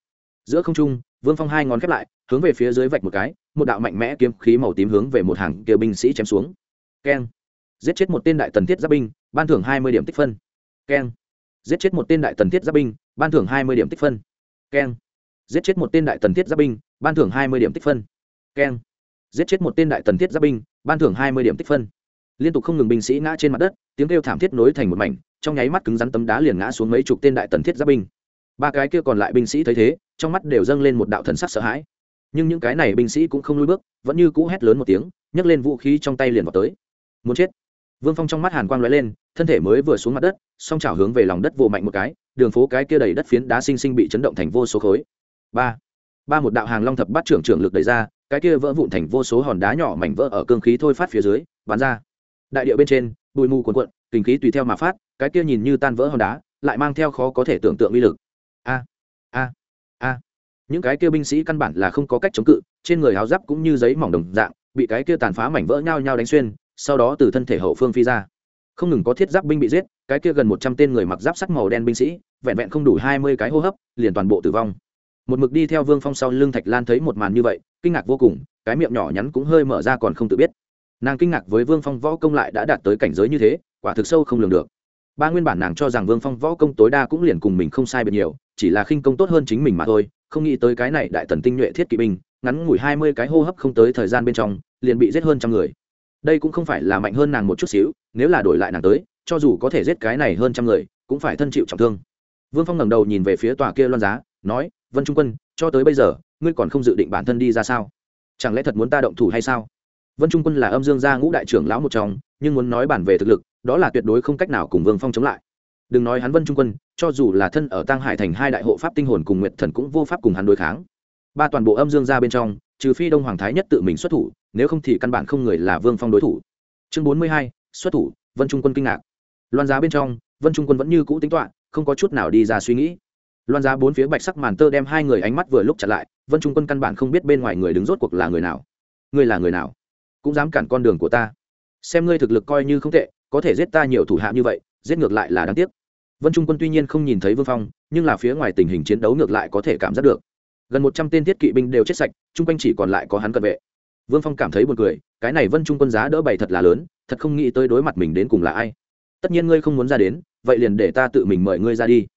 Giữa không trung vương phong hai ngón khép lại hướng về phía dưới vạch một cái một đạo mạnh mẽ kiếm khí màu tím hướng về một hàng kia binh sĩ chém xuống. Keng giết chết một tên đại tần thiết giáp binh, ban thưởng hai mươi điểm tích phân. Keng. Giết chết một tên đại tần thiết giáp binh, ban thưởng hai mươi điểm tích phân. Keng. Giết chết một tên đại tần thiết giáp binh, ban thưởng hai mươi điểm tích phân. Keng. Giết chết một tên đại tần thiết giáp binh, ban thưởng hai mươi điểm tích phân. Liên tục không ngừng binh sĩ ngã trên mặt đất, tiếng kêu thảm thiết nối thành một mảnh, trong nháy mắt cứng rắn tấm đá liền ngã xuống mấy chục tên đại tần thiết giáp binh. Ba cái kia còn lại binh sĩ thấy thế, trong mắt đều dâng lên một đạo thần sắc sợ hãi. Nhưng những cái này binh sĩ cũng không lùi bước, vẫn như cũ hét lớn một tiếng, nhấc lên vũ khí trong tay liền vào tới. Muốn chết vương phong trong mắt hàn quang lóe lên, thân thể mới vừa xuống mặt đất, song chảo hướng về lòng đất vô mạnh một cái, đường phố cái kia đầy đất phiến đá xinh xinh bị chấn động thành vô số khối. Ba ba một đạo hàng long thập bát trưởng trưởng lực đẩy ra, cái kia vỡ vụn thành vô số hòn đá nhỏ mảnh vỡ ở cương khí thôi phát phía dưới, bắn ra. Đại điệu bên trên, bụi mù cuồn cuộn, kinh khí tùy theo mà phát, cái kia nhìn như tan vỡ hòn đá, lại mang theo khó có thể tưởng tượng uy lực. A a a. Những cái kia binh sĩ căn bản là không có cách chống cự, trên người áo giáp cũng như giấy mỏng đồng dạng, bị cái kia tàn phá mảnh vỡ nhau nhau đánh xuyên sau đó từ thân thể hậu phương phi ra. Không ngừng có thiết giáp binh bị giết, cái kia gần một trăm tên người mặc giáp sắt màu đen binh sĩ, vẹn vẹn không đủ hai mươi cái hô hấp, liền toàn bộ tử vong. Một mực đi theo vương phong sau lưng thạch lan thấy một màn như vậy, kinh ngạc vô cùng, cái miệng nhỏ nhắn cũng hơi mở ra còn không tự biết. Nàng kinh ngạc với vương phong võ công lại đã đạt tới cảnh giới như thế, quả thực sâu không lường được. Ba nguyên bản nàng cho rằng vương phong võ công tối đa cũng liền cùng mình không sai biệt nhiều, chỉ là khinh công tốt hơn chính mình mà thôi, không nghĩ tới cái này đại tần tinh nhuệ thiết kỵ binh, ngắn ngủi hai mươi cái hô hấp không tới thời gian bên trong, liền bị giết hơn trăm người đây cũng không phải là mạnh hơn nàng một chút xíu, nếu là đổi lại nàng tới, cho dù có thể giết cái này hơn trăm người, cũng phải thân chịu trọng thương. Vương phong ngẩng đầu nhìn về phía tòa kia loan giá, nói, vân trung quân, cho tới bây giờ, ngươi còn không dự định bản thân đi ra sao? Chẳng lẽ thật muốn ta động thủ hay sao? Vân trung quân là âm dương gia ngũ đại trưởng lão một trong, nhưng muốn nói bản về thực lực, đó là tuyệt đối không cách nào cùng vương phong chống lại. Đừng nói hắn vân trung quân, cho dù là thân ở tăng hải thành hai đại hộ pháp tinh hồn cùng nguyệt thần cũng vô pháp cùng hắn đối kháng. Ba toàn bộ âm dương gia bên trong trừ phi đông hoàng thái nhất tự mình xuất thủ, nếu không thì căn bản không người là vương phong đối thủ. Chương bốn mươi hai, xuất thủ, vân trung quân kinh ngạc. Loan giá bên trong, vân trung quân vẫn như cũ tính toạ không có chút nào đi ra suy nghĩ. Loan giá bốn phía bạch sắc màn tơ đem hai người ánh mắt vừa lúc chặn lại, vân trung quân căn bản không biết bên ngoài người đứng rốt cuộc là người nào. Ngươi là người nào? Cũng dám cản con đường của ta. Xem ngươi thực lực coi như không tệ, có thể giết ta nhiều thủ hạ như vậy, giết ngược lại là đáng tiếc. Vân trung quân tuy nhiên không nhìn thấy vương phong, nhưng là phía ngoài tình hình chiến đấu ngược lại có thể cảm giác được gần một trăm tên thiết kỵ binh đều chết sạch, chung quanh chỉ còn lại có hắn cận vệ. Vương phong cảm thấy buồn cười, cái này vân trung quân giá đỡ bày thật là lớn, thật không nghĩ tới đối mặt mình đến cùng là ai. Tất nhiên ngươi không muốn ra đến, vậy liền để ta tự mình mời ngươi ra đi.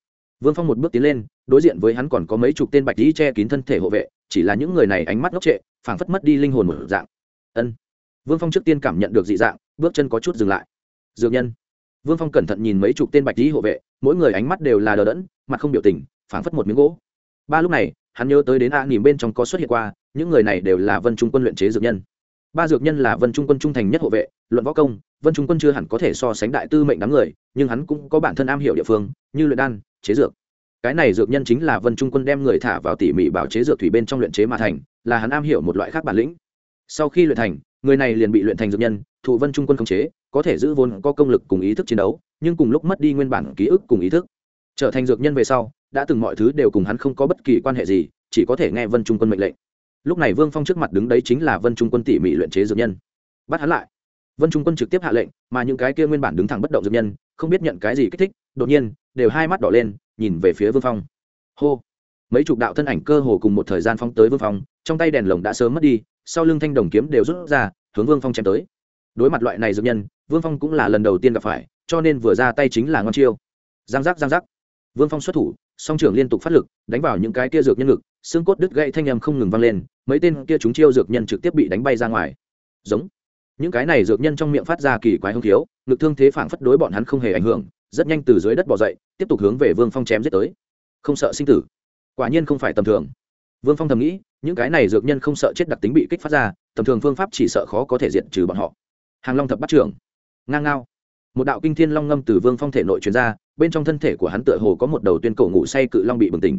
Vương phong một bước tiến lên, đối diện với hắn còn có mấy chục tên bạch lý che kín thân thể hộ vệ, chỉ là những người này ánh mắt ngốc trệ, phảng phất mất đi linh hồn một dạng. Ân. Vương phong trước tiên cảm nhận được dị dạng, bước chân có chút dừng lại. Dược nhân. Vương phong cẩn thận nhìn mấy chục tên bạch lý hộ vệ, mỗi người ánh mắt đều là đờ đẫn, mặt không biểu tình, phảng phất một miếng gỗ. Ba lúc này hắn nhớ tới đến a nỉm bên trong có xuất hiện qua, những người này đều là vân trung quân luyện chế dược nhân. Ba dược nhân là vân trung quân trung thành nhất hộ vệ, luận võ công, vân trung quân chưa hẳn có thể so sánh đại tư mệnh đám người, nhưng hắn cũng có bản thân am hiểu địa phương, như luyện đan, chế dược. Cái này dược nhân chính là vân trung quân đem người thả vào tỉ mỉ bảo chế dược thủy bên trong luyện chế mà thành, là hắn am hiểu một loại khác bản lĩnh. Sau khi luyện thành, người này liền bị luyện thành dược nhân, thụ vân trung quân khống chế, có thể giữ vốn, có công lực cùng ý thức chiến đấu, nhưng cùng lúc mất đi nguyên bản ký ức cùng ý thức. Trở thành dược nhân về sau đã từng mọi thứ đều cùng hắn không có bất kỳ quan hệ gì, chỉ có thể nghe vân trung quân mệnh lệnh. Lúc này vương phong trước mặt đứng đấy chính là vân trung quân tỉ mỉ luyện chế dược nhân. Bắt hắn lại. Vân trung quân trực tiếp hạ lệnh, mà những cái kia nguyên bản đứng thẳng bất động dược nhân, không biết nhận cái gì kích thích, đột nhiên, đều hai mắt đỏ lên, nhìn về phía vương phong. Hô! Mấy chục đạo thân ảnh cơ hồ cùng một thời gian phong tới vương phong, trong tay đèn lồng đã sớm mất đi, sau lưng thanh đồng kiếm đều rút ra, hướng vương phong chém tới. Đối mặt loại này dược nhân, vương phong cũng là lần đầu tiên gặp phải, cho nên vừa ra tay chính là ngon chiêu. Giang giác giang giác. Vương phong xuất thủ song trưởng liên tục phát lực, đánh vào những cái kia dược nhân lực xương cốt đứt gãy thanh âm không ngừng vang lên, mấy tên kia chúng chiêu dược nhân trực tiếp bị đánh bay ra ngoài. Giống. Những cái này dược nhân trong miệng phát ra kỳ quái hông thiếu, ngực thương thế phản phất đối bọn hắn không hề ảnh hưởng, rất nhanh từ dưới đất bỏ dậy, tiếp tục hướng về vương phong chém giết tới. Không sợ sinh tử. Quả nhiên không phải tầm thường. Vương phong thầm nghĩ, những cái này dược nhân không sợ chết đặc tính bị kích phát ra, tầm thường phương pháp chỉ sợ khó có thể diệt trừ bọn họ. Hàng long thập bắt trưởng. Ngang ngao một đạo kinh thiên long ngâm từ vương phong thể nội truyền ra, bên trong thân thể của hắn tựa hồ có một đầu tuyên cổ ngủ say cự long bị bừng tỉnh.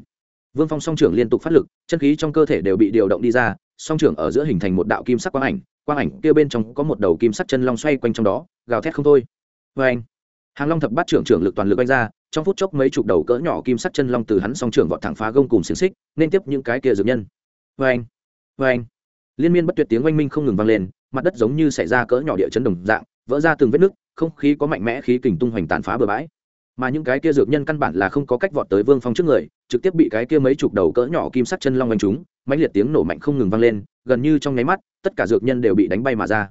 Vương phong song trưởng liên tục phát lực, chân khí trong cơ thể đều bị điều động đi ra, song trưởng ở giữa hình thành một đạo kim sắc quang ảnh quang ảnh kia bên trong có một đầu kim sắc chân long xoay quanh trong đó, gào thét không thôi. Vê anh, hàng long thập bát trưởng trưởng lực toàn lực oanh ra, trong phút chốc mấy chục đầu cỡ nhỏ kim sắc chân long từ hắn song trưởng vọt thẳng phá gông cùng xiềng xích, nên tiếp những cái kia dược nhân. Vê anh vê anh, liên miên bất tuyệt tiếng oanh minh không ngừng vang lên, mặt đất giống như xảy ra cỡ nhỏ địa chấn đồng dạng, vỡ ra từng vết nứt không khí có mạnh mẽ khí kình tung hoành tàn phá bừa bãi. Mà những cái kia dược nhân căn bản là không có cách vọt tới vương phong trước người, trực tiếp bị cái kia mấy chục đầu cỡ nhỏ kim sắt chân long đánh trúng mãnh liệt tiếng nổ mạnh không ngừng vang lên, gần như trong nháy mắt, tất cả dược nhân đều bị đánh bay mà ra.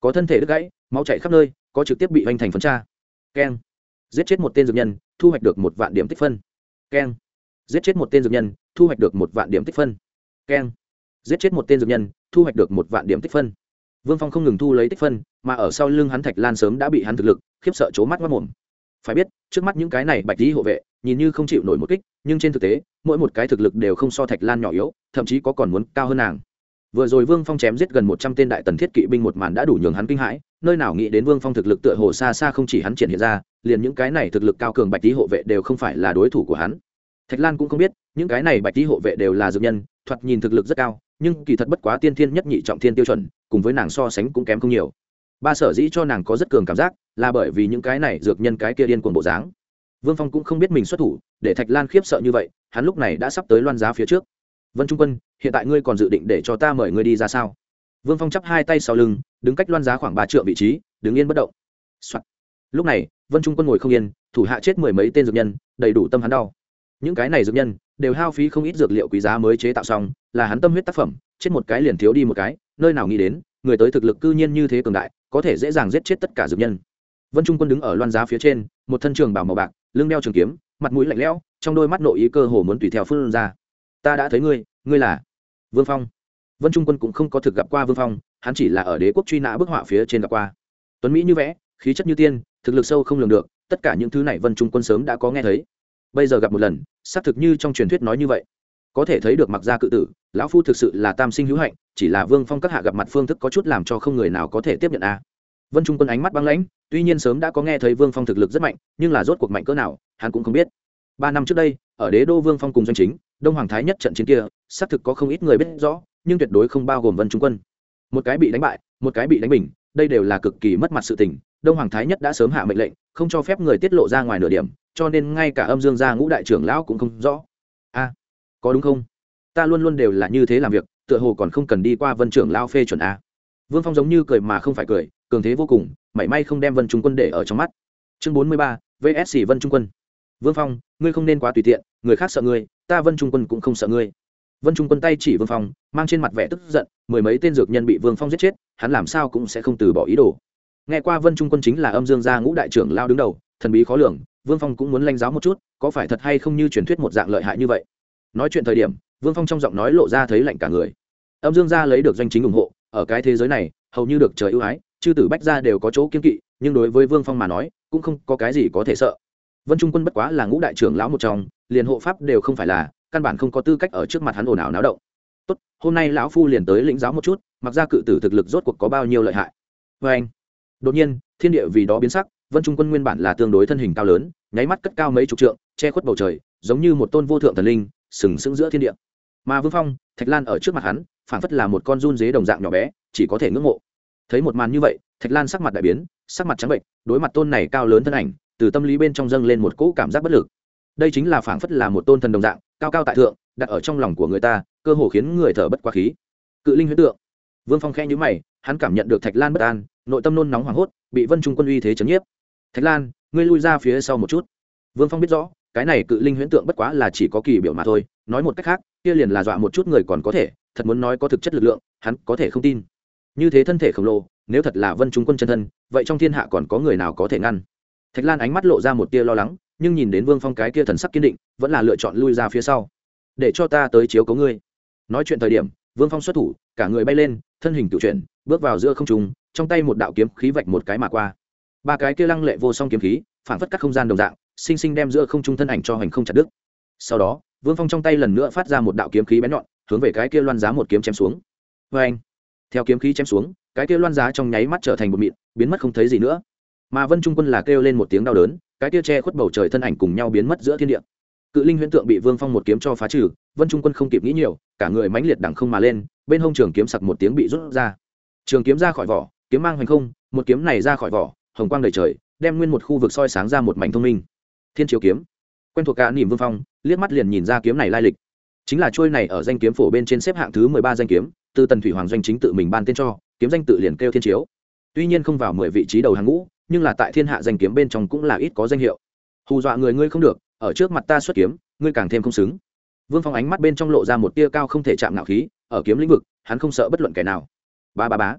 Có thân thể đứt gãy, máu chảy khắp nơi, có trực tiếp bị hoành thành phấn tra. Keng. Giết chết một tên dược nhân, thu hoạch được một vạn điểm tích phân. Keng. Giết chết một tên dược nhân, thu hoạch được một vạn điểm tích phân. Keng. Giết chết một tên dược nhân, thu hoạch được một vạn điểm tích phân vương phong không ngừng thu lấy tích phân, mà ở sau lưng hắn thạch lan sớm đã bị hắn thực lực khiếp sợ c mắt mất mồm. Phải biết, trước mắt những cái này bạch lý hộ vệ, nhìn như không chịu nổi một kích, nhưng trên thực tế, mỗi một cái thực lực đều không so thạch lan nhỏ yếu, thậm chí có còn muốn cao hơn nàng. Vừa rồi vương phong chém giết gần một trăm tên đại tần thiết kỵ binh một màn đã đủ nhường hắn kinh hãi, nơi nào nghĩ đến vương phong thực lực tựa hồ xa xa không chỉ hắn triển hiện ra, liền những cái này thực lực cao cường bạch lý hộ vệ đều không phải là đối thủ của hắn. Thạch lan cũng không biết, những cái này bạch lý hộ vệ đều là dược nhân, thoạt nhìn thực lực rất cao, nhưng kỳ thật bất quá tiên thiên nhất nhị trọng thiên tiêu chuẩn cùng với nàng so sánh cũng kém không nhiều. Ba sở dĩ cho nàng có rất cường cảm giác là bởi vì những cái này dược nhân cái kia điên cuồng bộ dáng. Vương phong cũng không biết mình xuất thủ, để thạch lan khiếp sợ như vậy, hắn lúc này đã sắp tới loan giá phía trước. Vân trung quân, hiện tại ngươi còn dự định để cho ta mời ngươi đi ra sao? Vương phong chắp hai tay sau lưng, đứng cách loan giá khoảng ba triệu vị trí, đứng yên bất động、Soạn. lúc này, vân trung quân ngồi không yên, thủ hạ chết mười mấy tên dược nhân, đầy đủ tâm hắn đau. Những cái này dược nhân đều hao phí không ít dược liệu quý giá mới chế tạo xong, là hắn tâm huyết tác phẩm, chết một cái liền thiếu đi một cái nơi nào nghĩ đến, người tới thực lực cư nhiên như thế cường đại, có thể dễ dàng giết chết tất cả dược nhân. Vân trung quân đứng ở loan giá phía trên, một thân trường bảo màu bạc, lưng đeo trường kiếm, mặt mũi lạnh lẽo, trong đôi mắt nội ý cơ hồ muốn tùy theo phương ra. Ta đã thấy ngươi ngươi là vương phong. Vân trung quân cũng không có thực gặp qua vương phong, hắn chỉ là ở đế quốc truy nã bức họa phía trên gặp qua. Tuấn mỹ như vẽ, khí chất như tiên, thực lực sâu không lường được, tất cả những thứ này vân trung quân sớm đã có nghe thấy. Bây giờ gặp một lần, xác thực như trong truyền thuyết nói như vậy có thể thấy được mặc gia cự tử, lão phu thực sự là tam sinh hữu hạnh, chỉ là vương phong các hạ gặp mặt phương thức có chút làm cho không người nào có thể tiếp nhận a. Vân trung quân ánh mắt băng lãnh, tuy nhiên sớm đã có nghe thấy vương phong thực lực rất mạnh, nhưng là rốt cuộc mạnh cỡ nào, hắn cũng không biết. Ba năm trước đây, ở đế đô vương phong cùng doanh chính, đông hoàng thái nhất trận chiến kia, xác thực có không ít người biết rõ, nhưng tuyệt đối không bao gồm vân trung quân. Một cái bị đánh bại, một cái bị đánh bình, đây đều là cực kỳ mất mặt sự tình, đông hoàng thái nhất đã sớm hạ mệnh lệnh, không cho phép người tiết lộ ra ngoài nửa điểm, cho nên ngay cả âm dương gia ngũ đại trưởng lão cũng không rõ có đúng không? Ta luôn luôn đều là như thế làm việc, tựa hồ còn không cần đi qua vân trưởng lao phê chuẩn a. Vương phong giống như cười mà không phải cười, cường thế vô cùng, mảy may không đem vân trung quân để ở trong mắt. Chương bốn mươi ba vsc vân trung quân. Vương phong, ngươi không nên quá tùy tiện, người khác sợ ngươi, ta vân trung quân cũng không sợ ngươi. Vân trung quân tay chỉ vương phong, mang trên mặt vẻ tức giận, mười mấy tên dược nhân bị vương phong giết chết, hắn làm sao cũng sẽ không từ bỏ ý đồ. Nghe qua vân trung quân chính là âm dương gia ngũ đại trưởng lao đứng đầu, thần bí khó lường, vương phong cũng muốn lanh giáo một chút, có phải thật hay không như truyền thuyết một dạng lợi hại như vậy? Nói chuyện thời điểm, vương phong trong giọng nói lộ ra thấy lạnh cả người. Âm dương gia lấy được danh chính ủng hộ, ở cái thế giới này, hầu như được trời ưu ái, chư tử bách gia đều có chỗ kiên kỵ, nhưng đối với vương phong mà nói, cũng không có cái gì có thể sợ. Vân trung quân bất quá là ngũ đại trưởng lão một trong, liền hộ pháp đều không phải là, căn bản không có tư cách ở trước mặt hắn ồn ào náo động. Tốt, hôm nay lão phu liền tới lĩnh giáo một chút, mặc ra cự tử thực lực rốt cuộc có bao nhiêu lợi hại. Vê anh. Đột nhiên, thiên địa vì đó biến sắc, vân trung quân nguyên bản là tương đối thân hình cao lớn, nháy mắt cất cao mấy chục trượng, che khuất bầu trời, giống như một tôn vô thượng thần linh sừng sững giữa thiên địa. Mà vương phong, thạch lan ở trước mặt hắn phản phất là một con run dế đồng dạng nhỏ bé, chỉ có thể ngưỡng mộ. Thấy một màn như vậy, thạch lan sắc mặt đại biến, sắc mặt trắng bệnh, đối mặt tôn này cao lớn thân ảnh, từ tâm lý bên trong dâng lên một cỗ cảm giác bất lực. Đây chính là phảng phất là một tôn thần đồng dạng, cao cao tại thượng, đặt ở trong lòng của người ta, cơ hồ khiến người thở bất quá khí. Cự linh huyết tượng. Vương phong khe nhữ mày, hắn cảm nhận được thạch lan bất an, nội tâm nôn nóng hoảng hốt, bị vân trung quân uy thế chấn nhiếp. Thạch lan, ngươi lui ra phía sau một chút. Vương phong biết rõ cái này cự linh huyễn tượng bất quá là chỉ có kỳ biểu mà thôi, nói một cách khác, kia liền là dọa một chút người còn có thể, thật muốn nói có thực chất lực lượng, hắn có thể không tin. Như thế thân thể khổng lồ, nếu thật là vân trung quân chân thân, vậy trong thiên hạ còn có người nào có thể ngăn? Thạch lan ánh mắt lộ ra một tia lo lắng, nhưng nhìn đến vương phong cái kia thần sắc kiên định, vẫn là lựa chọn lui ra phía sau. Để cho ta tới chiếu cấu ngươi. Nói chuyện thời điểm, vương phong xuất thủ, cả người bay lên, thân hình tự chuyển, bước vào giữa không trùng trong tay một đạo kiếm khí vạch một cái mà qua. Ba cái kia lăng lệ vô song kiếm khí phản phất các không gian đồng dạng sinh sinh đem giữa không trung thân ảnh cho hành không chặt đứt. Sau đó, vương phong trong tay lần nữa phát ra một đạo kiếm khí bén nhọn, hướng về cái kia loan giá một kiếm chém xuống. Vê anh theo kiếm khí chém xuống, cái kia loan giá trong nháy mắt trở thành một mịn, biến mất không thấy gì nữa. Mà vân trung quân là kêu lên một tiếng đau đớn, cái kia che khuất bầu trời thân ảnh cùng nhau biến mất giữa thiên địa. Cự linh huyễn tượng bị vương phong một kiếm cho phá trừ, vân trung quân không kịp nghĩ nhiều, cả người mãnh liệt đằng không mà lên, bên hông trường kiếm sặc một tiếng bị rút ra. Trường kiếm ra khỏi vỏ, kiếm mang hoành không, một kiếm này ra khỏi vỏ, hồng quang đầy trời, đem nguyên một khu vực soi sáng ra một mảnh thông minh thiên chiếu kiếm. Quen thuộc cả nỉm vương phong, liếc mắt liền nhìn ra kiếm này lai lịch. Chính là trôi này ở danh kiếm phổ bên trên xếp hạng thứ mười ba danh kiếm, từ tần thủy hoàng doanh chính tự mình ban tên cho, kiếm danh tự liền kêu thiên chiếu. Tuy nhiên không vào mười vị trí đầu hàng ngũ, nhưng là tại thiên hạ danh kiếm bên trong cũng là ít có danh hiệu. Hù dọa người ngươi không được, ở trước mặt ta xuất kiếm, ngươi càng thêm không xứng. Vương phong ánh mắt bên trong lộ ra một tia cao không thể chạm nạo khí, ở kiếm lĩnh vực, hắn không sợ bất luận kẻ nào. Ba ba bá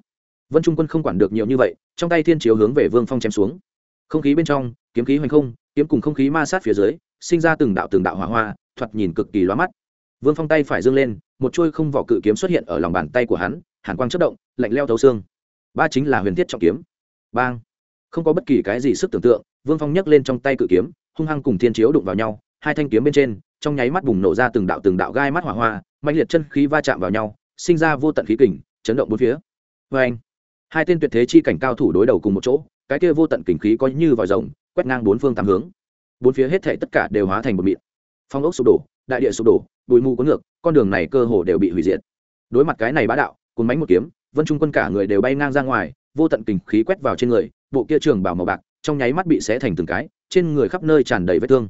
vân trung quân không quản được nhiều như vậy, trong tay thiên chiếu hướng về vương phong chém xuống. Không khí bên trong, kiếm khí hoành không kiếm cùng không khí ma sát phía dưới, sinh ra từng đạo từng đạo hỏa hoa, thoạt nhìn cực kỳ loa mắt. Vương phong tay phải dâng lên, một chuôi không vỏ cự kiếm xuất hiện ở lòng bàn tay của hắn, hàn quang chất động, lạnh leo thấu xương. Ba chính là huyền thiết trọng kiếm. Bang! Không có bất kỳ cái gì sức tưởng tượng, vương phong nhấc lên trong tay cự kiếm, hung hăng cùng thiên chiếu đụng vào nhau, hai thanh kiếm bên trên, trong nháy mắt bùng nổ ra từng đạo từng đạo gai mắt hỏa hoa mạnh liệt chân khí va chạm vào nhau, sinh ra vô tận khí kình, chấn động bốn phía. Vê anh hai tên tuyệt thế chi cảnh cao thủ đối đầu cùng một chỗ, cái kia vô tận kình khí có như vòi rồng quét ngang bốn phương tám hướng. Bốn phía hết thể tất cả đều hóa thành một mịn. Phong ốc sụp đổ, đại địa sụp đổ, bụi mù có ngược, con đường này cơ hồ đều bị hủy diệt. Đối mặt cái này bá đạo cùng bánh một kiếm, vân trung quân cả người đều bay ngang ra ngoài, vô tận kình khí quét vào trên người, bộ kia trường bảo màu bạc, trong nháy mắt bị xé thành từng cái, trên người khắp nơi tràn đầy vết thương.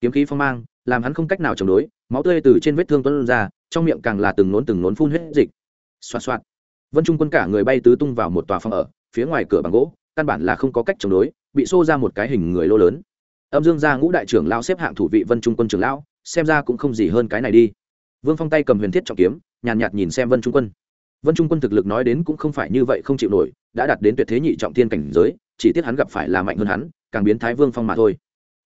Kiếm khí phong mang, làm hắn không cách nào chống đối, máu tươi từ trên vết thương tuôn ra, trong miệng càng là từng nốn từng nốn phun huyết dịch. Xoạt xoạt. Vân trung quân cả người bay tứ tung vào một tòa phòng ở, phía ngoài cửa bằng gỗ, căn bản là không có cách chống đối bị xô ra một cái hình người lô lớn. Âm dương gia ngũ đại trưởng lão xếp hạng thủ vị vân trung quân trưởng lão xem ra cũng không gì hơn cái này đi. Vương phong tay cầm huyền thiết trọng kiếm nhàn nhạt, nhạt nhìn xem vân trung quân. Vân trung quân thực lực nói đến cũng không phải như vậy không chịu nổi đã đạt đến tuyệt thế nhị trọng thiên cảnh giới chỉ tiếc hắn gặp phải là mạnh hơn hắn càng biến thái vương phong mà thôi.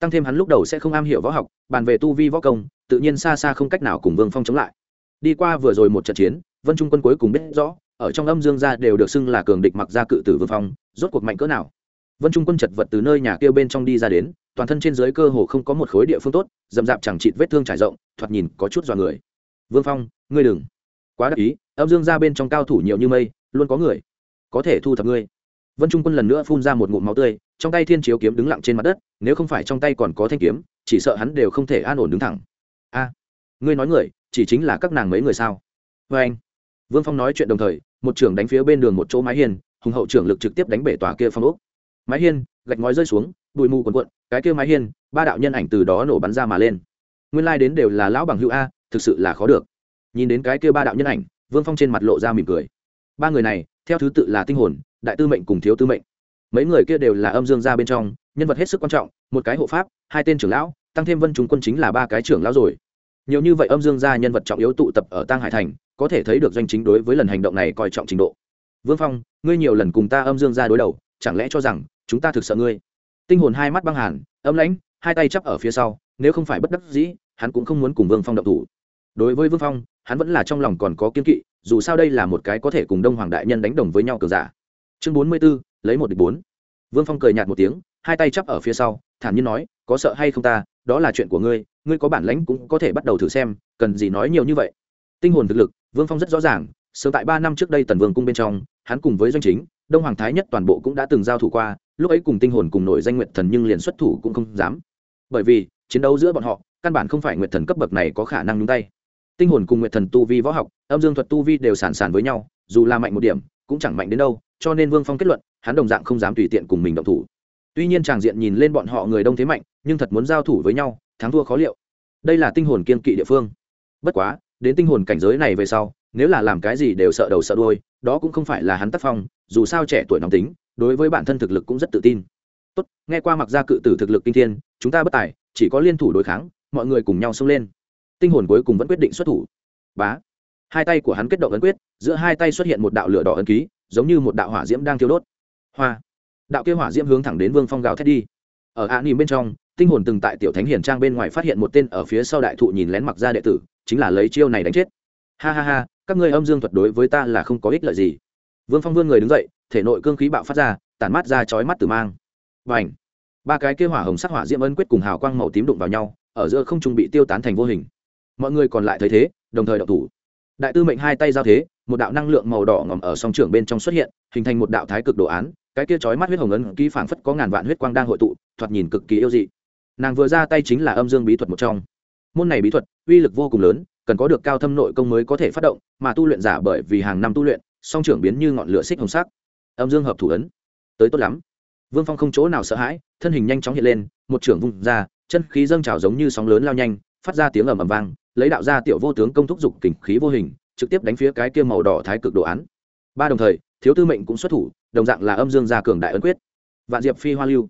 Tăng thêm hắn lúc đầu sẽ không am hiểu võ học bàn về tu vi võ công tự nhiên xa xa không cách nào cùng vương phong chống lại. Đi qua vừa rồi một trận chiến vân trung quân cuối cùng biết rõ ở trong âm dương gia đều được xưng là cường địch mặc gia cự tử vương phong rốt cuộc mạnh cỡ nào? Vân trung quân chật vật từ nơi nhà kêu bên trong đi ra đến, toàn thân trên dưới cơ hồ không có một khối địa phương tốt dầm dạp chẳng chịt vết thương trải rộng, thoạt nhìn có chút dọa người. Vương phong, ngươi đừng. Quá đắc ý, âm dương gia bên trong cao thủ nhiều như mây, luôn có người có thể thu thập ngươi. Vân trung quân lần nữa phun ra một ngụm máu tươi, trong tay thiên chiếu kiếm đứng lặng trên mặt đất, nếu không phải trong tay còn có thanh kiếm, chỉ sợ hắn đều không thể an ổn đứng thẳng. A, ngươi nói người, chỉ chính là các nàng mấy người sao? Vê anh. Vương phong nói chuyện đồng thời, một trưởng đánh phía bên đường một chỗ mái hiên, hùng hậu trưởng lực trực tiếp đánh bể tòa kia phong ốc mái hiên, gạch ngói rơi xuống, bụi mù quần quận cái kia mái hiên, ba đạo nhân ảnh từ đó nổ bắn ra mà lên. Nguyên lai、like、đến đều là lão bằng hữu a, thực sự là khó được. Nhìn đến cái kia ba đạo nhân ảnh, vương phong trên mặt lộ ra mỉm cười. Ba người này, theo thứ tự là tinh hồn, đại tư mệnh cùng thiếu tư mệnh. Mấy người kia đều là âm dương gia bên trong, nhân vật hết sức quan trọng, một cái hộ pháp, hai tên trưởng lão, tăng thêm vân chúng quân chính là ba cái trưởng lão rồi. Nhiều như vậy âm dương gia nhân vật trọng yếu tụ tập ở tăng hải thành, có thể thấy được doanh chính đối với lần hành động này coi trọng trình độ. Vương phong, ngươi nhiều lần cùng ta âm dương gia đối đầu, chẳng lẽ cho rằng chúng ta thực sợ ngươi. Tinh hồn hai mắt băng hàn, âm lãnh, hai tay chắp ở phía sau, nếu không phải bất đắc dĩ, hắn cũng không muốn cùng vương phong động thủ. Đối với vương phong, hắn vẫn là trong lòng còn có kiên kỵ, dù sao đây là một cái có thể cùng đông hoàng đại nhân đánh đồng với nhau cường giả. Chương bốn mươi b ố lấy một địch bốn. Vương phong cười nhạt một tiếng, hai tay chắp ở phía sau, thản nhiên nói, có sợ hay không ta, đó là chuyện của ngươi ngươi có bản lãnh cũng có thể bắt đầu thử xem, cần gì nói nhiều như vậy. Tinh hồn thực lực, vương phong rất rõ ràng, sớm tại ba năm trước đây tần vương cung bên trong, hắn cùng với doanh chính, đông hoàng thái nhất toàn bộ cũng đã từng giao thủ qua lúc ấy cùng tinh hồn cùng nổi danh nguyện thần nhưng liền xuất thủ cũng không dám. Bởi vì, chiến đấu giữa bọn họ, căn bản không phải nguyện thần cấp bậc này có khả năng nhúng tay. Tinh hồn cùng nguyện thần tu vi võ học, âm dương thuật tu vi đều sản sản với nhau, dù là mạnh một điểm, cũng chẳng mạnh đến đâu, cho nên vương phong kết luận, hắn đồng dạng không dám tùy tiện cùng mình động thủ. Tuy nhiên tràng diện nhìn lên bọn họ người đông thế mạnh, nhưng thật muốn giao thủ với nhau, thắng thua khó liệu. Đây là tinh hồn kiên kỵ địa phương. Bất quá, đến tinh hồn cảnh giới này về sau, nếu là làm cái gì đều sợ đầu sợ đuôi, đó cũng không phải là hắn tác phong, dù sao trẻ tuổi nóng tính đối với bản thân thực lực cũng rất tự tin. Tốt, nghe qua mặc ra cự tử thực lực kinh thiên, chúng ta bất tài, chỉ có liên thủ đối kháng, mọi người cùng nhau xông lên. Tinh hồn cuối cùng vẫn quyết định xuất thủ. Bá. Hai tay của hắn kết động ấn quyết, giữa hai tay xuất hiện một đạo lửa đỏ ấn ký, giống như một đạo hỏa diễm đang thiêu đốt. Hoa. Đạo kia hỏa diễm hướng thẳng đến vương phong gào thét đi. Ở ạ nỉm bên trong, tinh hồn từng tại tiểu thánh hiển trang bên ngoài phát hiện một tên ở phía sau đại thụ nhìn lén mặc ra đệ tử, chính là lấy chiêu này đánh chết. Ha ha ha, các ngươi âm dương thuật đối với ta là không có ích lợi gì. Vương phong vươn người đứng dậy thể nội cương khí bạo phát ra, tản mát ra chói mắt tử mang. Và ảnh ba cái kia hỏa hồng sắc hỏa diễm ân quyết cùng hào quang màu tím đụng vào nhau, ở giữa không trung bị tiêu tán thành vô hình. Mọi người còn lại thấy thế, đồng thời đậu thủ. Đại tư mệnh hai tay giao thế, một đạo năng lượng màu đỏ ngòm ở song trưởng bên trong xuất hiện, hình thành một đạo thái cực đồ án, cái kia chói mắt huyết hồng ấn ký phảng phất có ngàn vạn huyết quang đang hội tụ, thoạt nhìn cực kỳ yêu dị. Nàng vừa ra tay chính là âm dương bí thuật một trong. Môn này bí thuật, uy lực vô cùng lớn, cần có được cao thâm nội công mới có thể phát động, mà tu luyện giả bởi vì hàng năm tu luyện, song trưởng biến như ngọn lửa xích hồng sắc âm dương hợp thủ ấn. Tới tốt lắm. Vương phong không chỗ nào sợ hãi, thân hình nhanh chóng hiện lên, một trưởng vung ra, chân khí dâng trào giống như sóng lớn lao nhanh, phát ra tiếng ầm ầm vang, lấy đạo ra tiểu vô tướng công thúc dục kình khí vô hình, trực tiếp đánh phía cái kia màu đỏ thái cực đồ án. Ba đồng thời, thiếu tư mệnh cũng xuất thủ, đồng dạng là âm dương gia cường đại ấn quyết. Vạn diệp phi hoa lưu.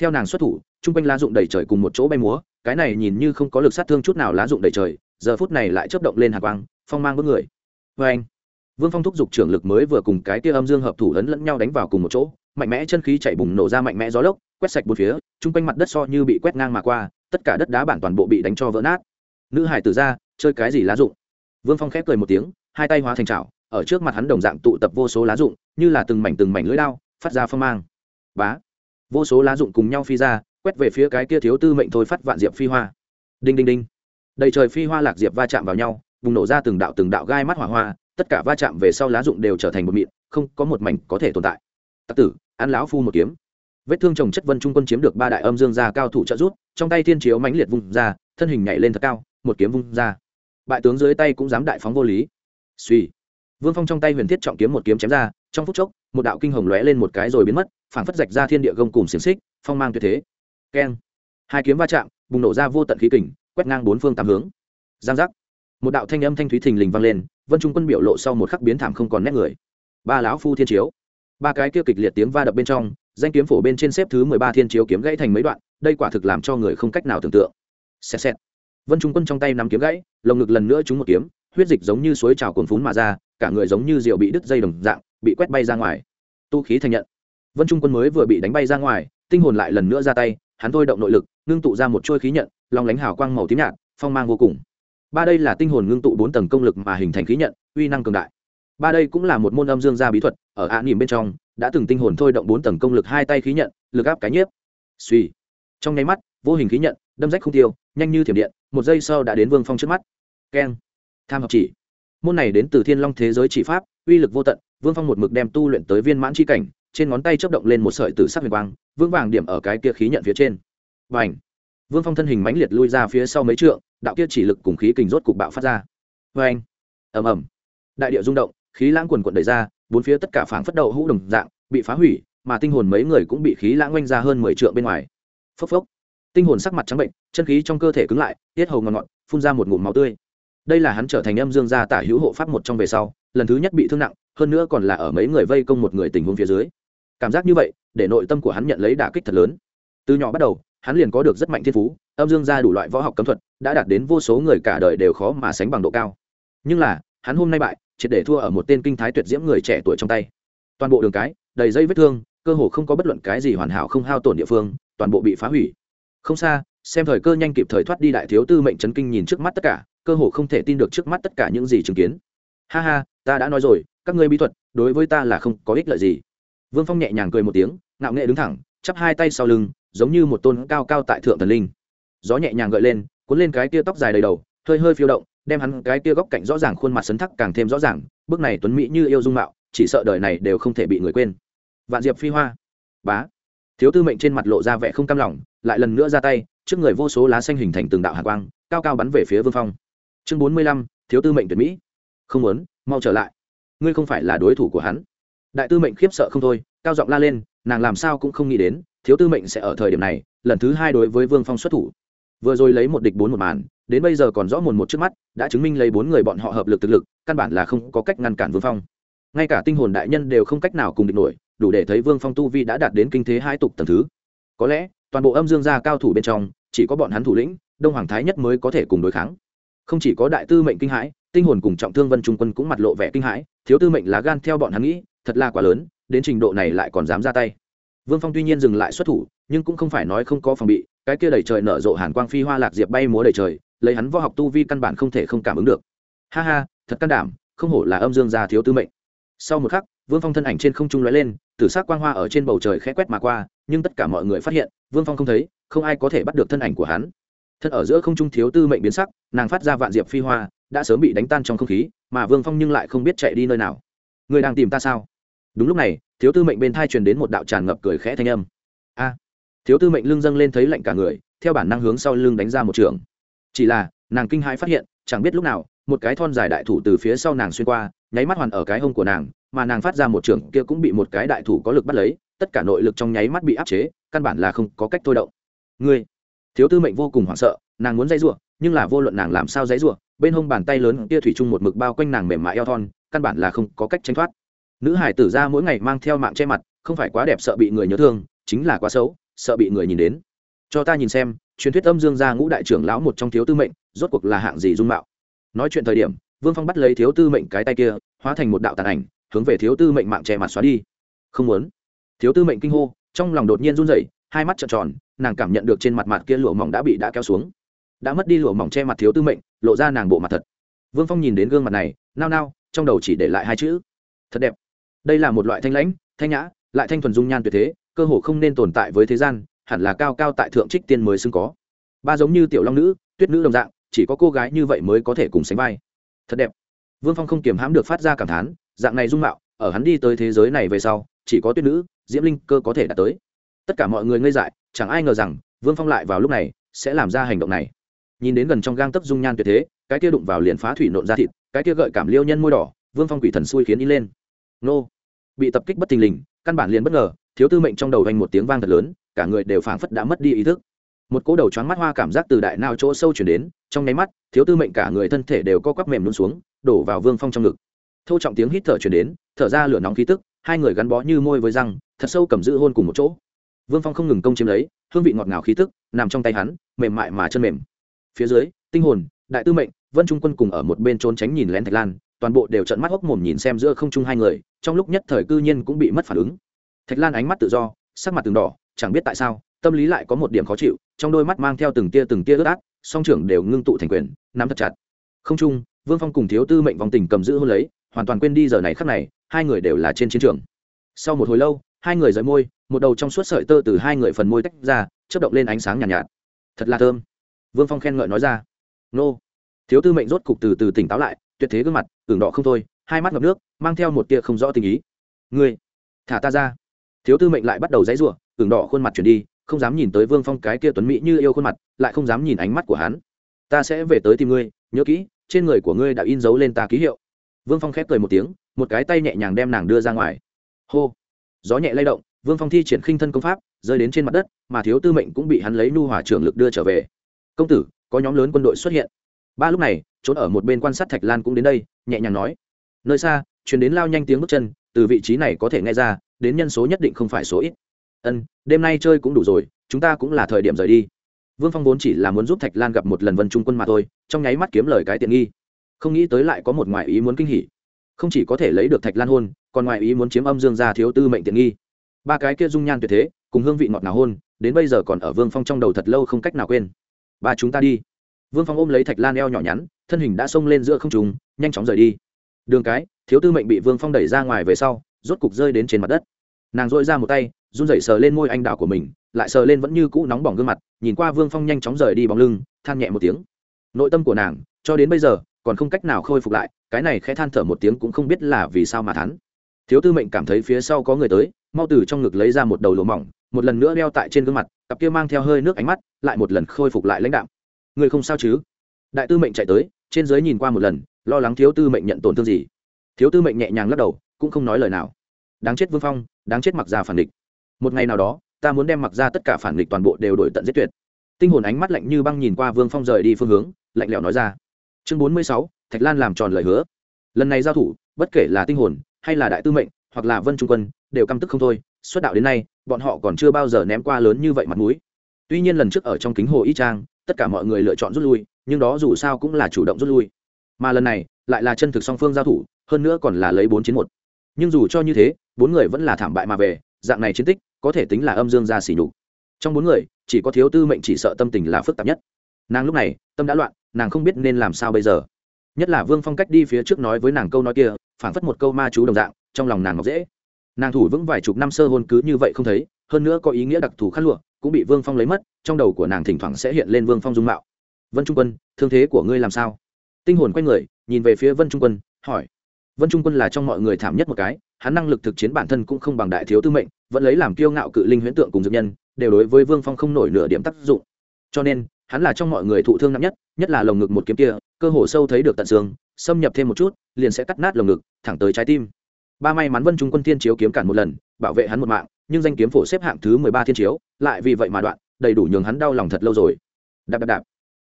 Theo nàng xuất thủ, chung quanh lá dụng đầy trời cùng một chỗ bay múa, cái này nhìn như không có lực sát thương chút nào lá dụng đầy trời, giờ phút này lại chấp động lên hạ quang, phong mang bước người. Vê anh vương phong thúc giục trưởng lực mới vừa cùng cái kia âm dương hợp thủ ấn lẫn nhau đánh vào cùng một chỗ, mạnh mẽ chân khí chạy bùng nổ ra mạnh mẽ gió lốc, quét sạch bốn phía, chung quanh mặt đất so như bị quét ngang mà qua, tất cả đất đá bản toàn bộ bị đánh cho vỡ nát. Nữ hải tử ra, chơi cái gì lá dụng? Vương phong khép cười một tiếng, hai tay hóa thành trào ở trước mặt hắn đồng dạng tụ tập vô số lá dụng, như là từng mảnh từng mảnh lưỡi đao, phát ra phong mang. Bá! Vô số lá dụng cùng nhau phi ra, quét về phía cái kia thiếu tư mệnh thôi phát vạn diệp phi hoa. Đinh đinh đinh. Đầy trời phi hoa lạc diệp va chạm vào nhau, bùng nổ ra từng đạo từng đạo gai mắt hỏa hoa tất cả va chạm về sau lá dụng đều trở thành một mịn, không có một mảnh có thể tồn tại. Tặc tử, ăn lão phu một kiếm. Vết thương chồng chất vân trung quân chiếm được ba đại âm dương gia cao thủ trợ rút trong tay thiên chiếu mãnh liệt vung ra, thân hình nhảy lên thật cao, một kiếm vung ra. Bại tướng dưới tay cũng dám đại phóng vô lý. Suy vương phong trong tay huyền thiết trọng kiếm một kiếm chém ra, trong phút chốc, một đạo kinh hồng lóe lên một cái rồi biến mất, phảng phất rạch ra thiên địa gông cùng xiềng xích, phong mang tuyệt thế. Keng. Hai kiếm va chạm, bùng nổ ra vô tận khí kình, quét ngang bốn phương tám hướng. Giang giác. Một đạo thanh âm thanh thúy thình lình vang lên vân trung quân biểu lộ sau một khắc biến thảm không còn nét người ba lão phu thiên chiếu ba cái kia kịch liệt tiếng va đập bên trong danh kiếm phổ bên trên xếp thứ mười ba thiên chiếu kiếm gãy thành mấy đoạn đây quả thực làm cho người không cách nào tưởng tượng xẹt xẹt vân trung quân trong tay nắm kiếm gãy lồng ngực lần nữa trúng một kiếm huyết dịch giống như suối trào cồn phún mà ra cả người giống như rượu bị đứt dây đồng dạng bị quét bay ra ngoài tu khí thành nhận vân trung quân mới vừa bị đánh bay ra ngoài tinh hồn lại lần nữa ra tay hắn thôi động nội lực ngưng tụ ra một trôi khí nhận lòng lánh hào quang màu tím nhạt phong mang vô cùng ba đây là tinh hồn ngưng tụ bốn tầng công lực mà hình thành khí nhận, uy năng cường đại. Ba đây cũng là một môn âm dương gia bí thuật, ở ạ nỉm bên trong, đã từng tinh hồn thôi động bốn tầng công lực hai tay khí nhận, lực áp cái nhiếp. Suy trong nháy mắt, vô hình khí nhận, đâm rách không tiêu, nhanh như thiểm điện, một giây sau đã đến vương phong trước mắt. Keng. Tham học chỉ. Môn này đến từ thiên long thế giới chỉ pháp, uy lực vô tận, vương phong một mực đem tu luyện tới viên mãn c h i cảnh, trên ngón tay chấp động lên một sợi tử sắc huyền quang vương vàng điểm ở cái kia khí nhận phía trên. Và ảnh vương phong thân hình mãnh liệt lui ra phía sau mấy trượng đạo kia chỉ lực cùng khí kình rốt cục bạo phát ra. Vê anh, ầm ầm, đại địa rung động, khí lãng quần quận đẩy ra, bốn phía tất cả phảng phất đậu hũ đồng dạng, bị phá hủy, mà tinh hồn mấy người cũng bị khí lãng oanh ra hơn mười trượng bên ngoài. Phốc phốc, tinh hồn sắc mặt trắng bệnh, chân khí trong cơ thể cứng lại, tiết hầu ngọt ngọt phun ra một ngụm máu tươi. Đây là hắn trở thành âm dương gia tả hữu hộ pháp một trong về sau, lần thứ nhất bị thương nặng, hơn nữa còn là ở mấy người vây công một người tình huống phía dưới. Cảm giác như vậy, để nội tâm của hắn nhận lấy đả kích thật lớn. Từ nhỏ bắt đầu, hắn liền có được rất mạnh thiên phú âm dương gia đủ loại võ học cấm thuật, đã đạt đến vô số người cả đời đều khó mà sánh bằng độ cao. Nhưng là, hắn hôm nay bại, triệt để thua ở một tên kinh thái tuyệt diễm người trẻ tuổi trong tay. Toàn bộ đường cái, đầy dây vết thương, cơ hồ không có bất luận cái gì hoàn hảo không hao tổn địa phương, toàn bộ bị phá hủy. Không xa, xem thời cơ nhanh kịp thời thoát đi đại thiếu tư mệnh chấn kinh nhìn trước mắt tất cả, cơ hồ không thể tin được trước mắt tất cả những gì chứng kiến. Ha ha, ta đã nói rồi, các ngươi bí thuật, đối với ta là không có ích lợi gì. Vương phong nhẹ nhàng cười một tiếng, ngạo nghệ đứng thẳng, chắp hai tay sau lưng, giống như một tôn cao cao tại thượng thần linh gió nhẹ nhàng gợi lên, cuốn lên cái tia tóc dài đầy đầu, hơi hơi phiêu động, đem hắn cái tia góc cạnh rõ ràng khuôn mặt sấn thắc càng thêm rõ ràng, bước này tuấn mỹ như yêu dung mạo, chỉ sợ đời này đều không thể bị người quên. Vạn diệp phi hoa. Bá. Thiếu tư mệnh trên mặt lộ ra vẻ không cam lòng, lại lần nữa ra tay, trước người vô số lá xanh hình thành từng đạo hạ quang, cao cao bắn về phía vương phong. Chương bốn mươi lăm, thiếu tư mệnh tuyệt mỹ. Không muốn, mau trở lại. Ngươi không phải là đối thủ của hắn. Đại tư mệnh khiếp sợ không thôi, cao giọng la lên, nàng làm sao cũng không nghĩ đến, thiếu tư mệnh sẽ ở thời điểm này, lần thứ hai đối với vương phong xuất thủ vừa rồi lấy một địch bốn một màn, đến bây giờ còn rõ mồn một trước mắt, đã chứng minh lấy bốn người bọn họ hợp lực thực lực, căn bản là không có cách ngăn cản vương phong. Ngay cả tinh hồn đại nhân đều không cách nào cùng địch nổi, đủ để thấy vương phong tu vi đã đạt đến kinh thế hai tục tầng thứ. Có lẽ, toàn bộ âm dương gia cao thủ bên trong, chỉ có bọn hắn thủ lĩnh, đông hoàng thái nhất mới có thể cùng đối kháng. Không chỉ có đại tư mệnh kinh hãi, tinh hồn cùng trọng thương vân trung quân cũng mặt lộ vẻ kinh hãi, thiếu tư mệnh lá gan theo bọn hắn nghĩ, thật là quá lớn, đến trình độ này lại còn dám ra tay. Vương phong tuy nhiên dừng lại xuất thủ, nhưng cũng không phải nói không có phòng bị cái kia đầy trời nở rộ hàn quang phi hoa lạc diệp bay múa đầy trời, lấy hắn võ học tu vi căn bản không thể không cảm ứng được. Ha ha, thật can đảm, không hổ là âm dương gia thiếu tư mệnh. Sau một khắc, vương phong thân ảnh trên không trung lóe lên, tử s ắ c quang hoa ở trên bầu trời khẽ quét mà qua, nhưng tất cả mọi người phát hiện, vương phong không thấy, không ai có thể bắt được thân ảnh của hắn. Thân ở giữa không trung thiếu tư mệnh biến sắc, nàng phát ra vạn diệp phi hoa, đã sớm bị đánh tan trong không khí, mà vương phong nhưng lại không biết chạy đi nơi nào. Người đang tìm ta sao? Đúng lúc này, thiếu tư mệnh bên thai truyền đến một đạo tràn ngập cười khẽ thanh âm. A! Thiếu tư mệnh lưng dâng lên thấy lạnh cả người, theo bản năng hướng sau lưng đánh ra một trường. Chỉ là, nàng kinh hãi phát hiện, chẳng biết lúc nào, một cái thon dài đại thủ từ phía sau nàng xuyên qua, nháy mắt hoàn ở cái hông của nàng, mà nàng phát ra một trường kia cũng bị một cái đại thủ có lực bắt lấy, tất cả nội lực trong nháy mắt bị áp chế, căn bản là không có cách thôi động. Ngươi! Thiếu tư mệnh vô cùng hoảng sợ, nàng muốn dãy rủa, nhưng là vô luận nàng làm sao dãy rủa, bên hông bàn tay lớn kia thủy chung một mực bao quanh nàng mềm mại eo thon, căn bản là không có cách tránh thoát. Nữ hải tử ra mỗi ngày mang theo mạng che mặt, không phải quá đẹp sợ bị người nhớ thương, chính là quá xấu sợ bị người nhìn đến. Cho ta nhìn xem, truyền thuyết âm dương gia ngũ đại trưởng lão một trong thiếu tư mệnh, rốt cuộc là hạng gì dung mạo? Nói chuyện thời điểm, vương phong bắt lấy thiếu tư mệnh cái tay kia, hóa thành một đạo tàn ảnh, hướng về thiếu tư mệnh mạng che mặt xóa đi. Không muốn. Thiếu tư mệnh kinh hô, trong lòng đột nhiên run rẩy, hai mắt trợn tròn, nàng cảm nhận được trên mặt mặt kia lụa mỏng đã bị đã kéo xuống. Đã mất đi lụa mỏng che mặt thiếu tư mệnh, lộ ra nàng bộ mặt thật. Vương phong nhìn đến gương mặt này, nao nao, trong đầu chỉ để lại hai chữ. Thật đẹp. Đây là một loại thanh lãnh, thanh nhã, lại thanh thuần dung nhan tuyệt thế cơ hồ không nên tồn tại với thế gian, hẳn là cao cao tại thượng trích tiên mới xứng có. Ba giống như tiểu long nữ, tuyết nữ đồng dạng, chỉ có cô gái như vậy mới có thể cùng sánh vai. Thật đẹp. Vương phong không kiềm hãm được phát ra cảm thán, dạng này dung mạo, ở hắn đi tới thế giới này về sau, chỉ có tuyết nữ, diễm linh cơ có thể đạt tới. Tất cả mọi người ngây dại, chẳng ai ngờ rằng, vương phong lại vào lúc này, sẽ làm ra hành động này. Nhìn đến gần trong gang tấc dung nhan tuyệt thế, cái kia đụng vào liền phá thủy nộn ra thịt, cái kia gợi cảm liêu nhân môi đỏ, vương phong quỷ thần xui khiến đi lên. Nô. Bị tập kích bất thình lình, căn bản liền bất ngờ thiếu tư mệnh trong đầu vang một tiếng vang thật lớn, cả người đều phảng phất đã mất đi ý thức. Một cỗ đầu choáng mắt hoa cảm giác từ đại nào chỗ sâu chuyển đến, trong nháy mắt, thiếu tư mệnh cả người thân thể đều co quắp mềm luôn xuống, đổ vào vương phong trong ngực. Thâu trọng tiếng hít thở chuyển đến, thở ra lửa nóng khí tức, hai người gắn bó như môi với răng, thật sâu cầm giữ hôn cùng một chỗ. Vương phong không ngừng công chiếm lấy, hương vị ngọt ngào khí tức, nằm trong tay hắn, mềm mại mà chân mềm. Phía dưới, tinh hồn, đại tư mệnh, vân trung quân cùng ở một bên trốn tránh nhìn lén thạch lan, toàn bộ đều trận mắt hốc mồm nhìn xem giữa không trung hai người, trong lúc nhất thời cư nhiên cũng bị mất phản ứng thạch lan ánh mắt tự do sắc mặt từng đỏ chẳng biết tại sao tâm lý lại có một điểm khó chịu trong đôi mắt mang theo từng tia từng tia ướt át song trưởng đều ngưng tụ thành quyền nắm thật chặt. Không trung vương phong cùng thiếu tư mệnh vòng tình cầm giữ hôn lấy hoàn toàn quên đi giờ này khắc này hai người đều là trên chiến trường. Sau một hồi lâu hai người rời môi một đầu trong suốt sợi tơ từ hai người phần môi tách ra chớp động lên ánh sáng nhàn nhạt, nhạt. Thật là thơm. Vương phong khen ngợi nói ra. Nô. Thiếu tư mệnh rốt cục từ từ tỉnh táo lại tuyệt thế gương mặt ửng đỏ không thôi hai mắt ngập nước mang theo một tia không rõ tình ý. Ngươi thả ta ra thiếu tư mệnh lại bắt đầu dãy rủa, ửng đỏ khuôn mặt chuyển đi, không dám nhìn tới vương phong cái kia tuấn mỹ như yêu khuôn mặt, lại không dám nhìn ánh mắt của hắn. Ta sẽ về tới tìm ngươi, nhớ kỹ, trên người của ngươi đã in dấu lên ta ký hiệu. Vương phong khép cười một tiếng, một cái tay nhẹ nhàng đem nàng đưa ra ngoài. Hô! Gió nhẹ lay động, vương phong thi triển khinh thân công pháp, rơi đến trên mặt đất, mà thiếu tư mệnh cũng bị hắn lấy nu hòa trưởng lực đưa trở về. Công tử, có nhóm lớn quân đội xuất hiện. Ba lúc này, trốn ở một bên quan sát thạch lan cũng đến đây, nhẹ nhàng nói. Nơi xa chuyển đến lao nhanh tiếng bước chân từ vị trí này có thể nghe ra, đến nhân số nhất định không phải số ít. Ân, đêm nay chơi cũng đủ rồi, chúng ta cũng là thời điểm rời đi. Vương phong vốn chỉ là muốn giúp thạch lan gặp một lần vân trung quân mà thôi, trong nháy mắt kiếm lời cái tiện nghi. Không nghĩ tới lại có một ngoại ý muốn kinh hỉ. Không chỉ có thể lấy được thạch lan hôn, còn ngoại ý muốn chiếm âm dương gia thiếu tư mệnh tiện nghi. Ba cái kia dung nhan tuyệt thế, cùng hương vị ngọt ngào hôn, đến bây giờ còn ở vương phong trong đầu thật lâu không cách nào quên. Ba chúng ta đi. Vương phong ôm lấy thạch lan eo nhỏ nhắn, thân hình đã xông lên giữa không trùng nhanh chóng rời đi. Đường cái thiếu tư mệnh bị vương phong đẩy ra ngoài về sau, rốt cục rơi đến trên mặt đất. Nàng dội ra một tay, run rẩy sờ lên môi anh đào của mình, lại sờ lên vẫn như cũ nóng bỏng gương mặt, nhìn qua vương phong nhanh chóng rời đi bóng lưng, than nhẹ một tiếng. Nội tâm của nàng, cho đến bây giờ, còn không cách nào khôi phục lại, cái này khẽ than thở một tiếng cũng không biết là vì sao mà thắn thiếu tư mệnh cảm thấy phía sau có người tới, mau từ trong ngực lấy ra một đầu lỗ mỏng, một lần nữa đeo tại trên gương mặt, cặp kia mang theo hơi nước ánh mắt, lại một lần khôi phục lại lãnh đạo người không sao chứ? Đại tư mệnh chạy tới, trên giới nhìn qua một lần, lo lắng thiếu tư mệnh nhận tổn thương gì? Thiếu tư mệnh nhẹ nhàng lắc đầu, cũng không nói lời nào. Đáng chết vương phong, đáng chết mặc ra phản địch. Một ngày nào đó, ta muốn đem mặc ra tất cả phản địch toàn bộ đều đổi tận giết tuyệt. Tinh hồn ánh mắt lạnh như băng nhìn qua vương phong rời đi phương hướng, lạnh lẽo nói ra. Chương bốn mươi sáu, thạch lan làm tròn lời hứa. Lần này giao thủ, bất kể là tinh hồn, hay là đại tư mệnh, hoặc là vân trung quân, đều căm tức không thôi. Xuất đạo đến nay, bọn họ còn chưa bao giờ ném qua lớn như vậy mặt mũi. Tuy nhiên lần trước ở trong kính hồ y trang, tất cả mọi người lựa chọn rút lui, nhưng đó dù sao cũng là chủ động rút lui. Mà lần này, lại là chân thực song phương giao thủ hơn nữa còn là lấy bốn chiến một. Nhưng dù cho như thế, bốn người vẫn là thảm bại mà về, dạng này chiến tích, có thể tính là âm dương gia xỉ nhục. Trong bốn người, chỉ có thiếu tư mệnh chỉ sợ tâm tình là phức tạp nhất. Nàng lúc này, tâm đã loạn, nàng không biết nên làm sao bây giờ. Nhất là vương phong cách đi phía trước nói với nàng câu nói kia, phảng phất một câu ma chú đồng dạng, trong lòng nàng ngọc dễ. Nàng thủ vững vài chục năm sơ hôn cứ như vậy không thấy, hơn nữa có ý nghĩa đặc thù khát lụa, cũng bị vương phong lấy mất, trong đầu của nàng thỉnh thoảng sẽ hiện lên vương phong dung mạo. Vân trung quân, thương thế của ngươi làm sao? Tinh hồn quay người, nhìn về phía vân trung quân, hỏi vân trung quân là trong mọi người thảm nhất một cái, hắn năng lực thực chiến bản thân cũng không bằng đại thiếu tư mệnh, vẫn lấy làm kiêu ngạo cự linh huyễn tượng cùng dược nhân, đều đối với vương phong không nổi nửa điểm tác dụng. Cho nên, hắn là trong mọi người thụ thương nặng nhất nhất là lồng ngực một kiếm kia, cơ hồ sâu thấy được tận xương, xâm nhập thêm một chút, liền sẽ cắt nát lồng ngực, thẳng tới trái tim. Ba may mắn vân trung quân thiên chiếu kiếm cản một lần, bảo vệ hắn một mạng, nhưng danh kiếm phổ xếp hạng thứ mười ba thiên chiếu, lại vì vậy mà đoạn, đầy đủ nhường hắn đau lòng thật lâu rồi. Đạp đạp đạp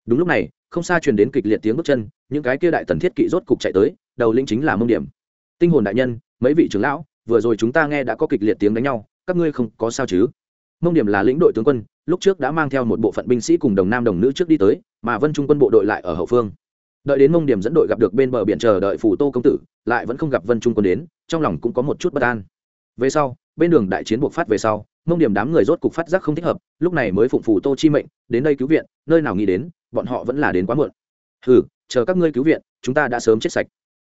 đúng lúc này, không xa truyền đến kịch liệt tiếng bước chân, những cái kia đại tần thiết kỵ rốt cục chạy tới, đầu lĩnh chính là mông điểm. Tinh hồn đại nhân, mấy vị trưởng lão, vừa rồi chúng ta nghe đã có kịch liệt tiếng đánh nhau, các ngươi không có sao chứ? Mông điểm là lĩnh đội tướng quân, lúc trước đã mang theo một bộ phận binh sĩ cùng đồng nam đồng nữ trước đi tới, mà vân trung quân bộ đội lại ở hậu phương. Đợi đến mông điểm dẫn đội gặp được bên bờ biển chờ đợi phủ tô công tử, lại vẫn không gặp vân trung quân đến, trong lòng cũng có một chút bất an. Về sau bên đường đại chiến buộc phát về sau, mông điểm đám người rốt cục phát giác không thích hợp, lúc này mới phụng phủ tô chi mệnh, đến đây cứu viện, nơi nào nghĩ đến, bọn họ vẫn là đến quá muộn. Hừ, chờ các ngươi cứu viện, chúng ta đã sớm chết sạch.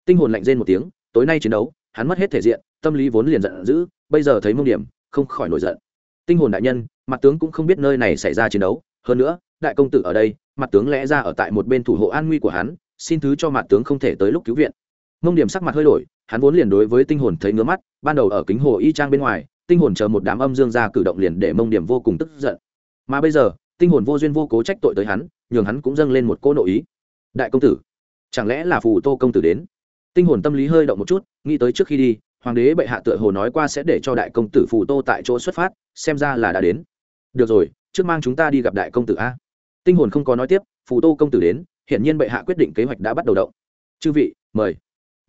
Tinh hồn lạnh rên một tiếng, tối nay chiến đấu, hắn mất hết thể diện, tâm lý vốn liền giận dữ, bây giờ thấy mông điểm, không khỏi nổi giận. Tinh hồn đại nhân, mặt tướng cũng không biết nơi này xảy ra chiến đấu, hơn nữa, đại công tử ở đây, mặt tướng lẽ ra ở tại một bên thủ hộ an nguy của hắn, xin thứ cho mặt tướng không thể tới lúc cứu viện. Mông điểm sắc mặt hơi đổi hắn vốn liền đối với tinh hồn thấy ngứa mắt, ban đầu ở kính hồ y trang bên ngoài, tinh hồn chờ một đám âm dương ra cử động liền để mông điểm vô cùng tức giận. Mà bây giờ, tinh hồn vô duyên vô cố trách tội tới hắn, nhường hắn cũng dâng lên một cô nội ý. Đại công tử, chẳng lẽ là phù tô công tử đến? Tinh hồn tâm lý hơi động một chút, nghĩ tới trước khi đi, hoàng đế bệ hạ tựa hồ nói qua sẽ để cho đại công tử phù tô tại chỗ xuất phát, xem ra là đã đến. Được rồi, trước mang chúng ta đi gặp đại công tử a. Tinh hồn không có nói tiếp, phù tô công tử đến hiện nhiên bệ hạ quyết định kế hoạch đã bắt đầu động. Chư vị, mời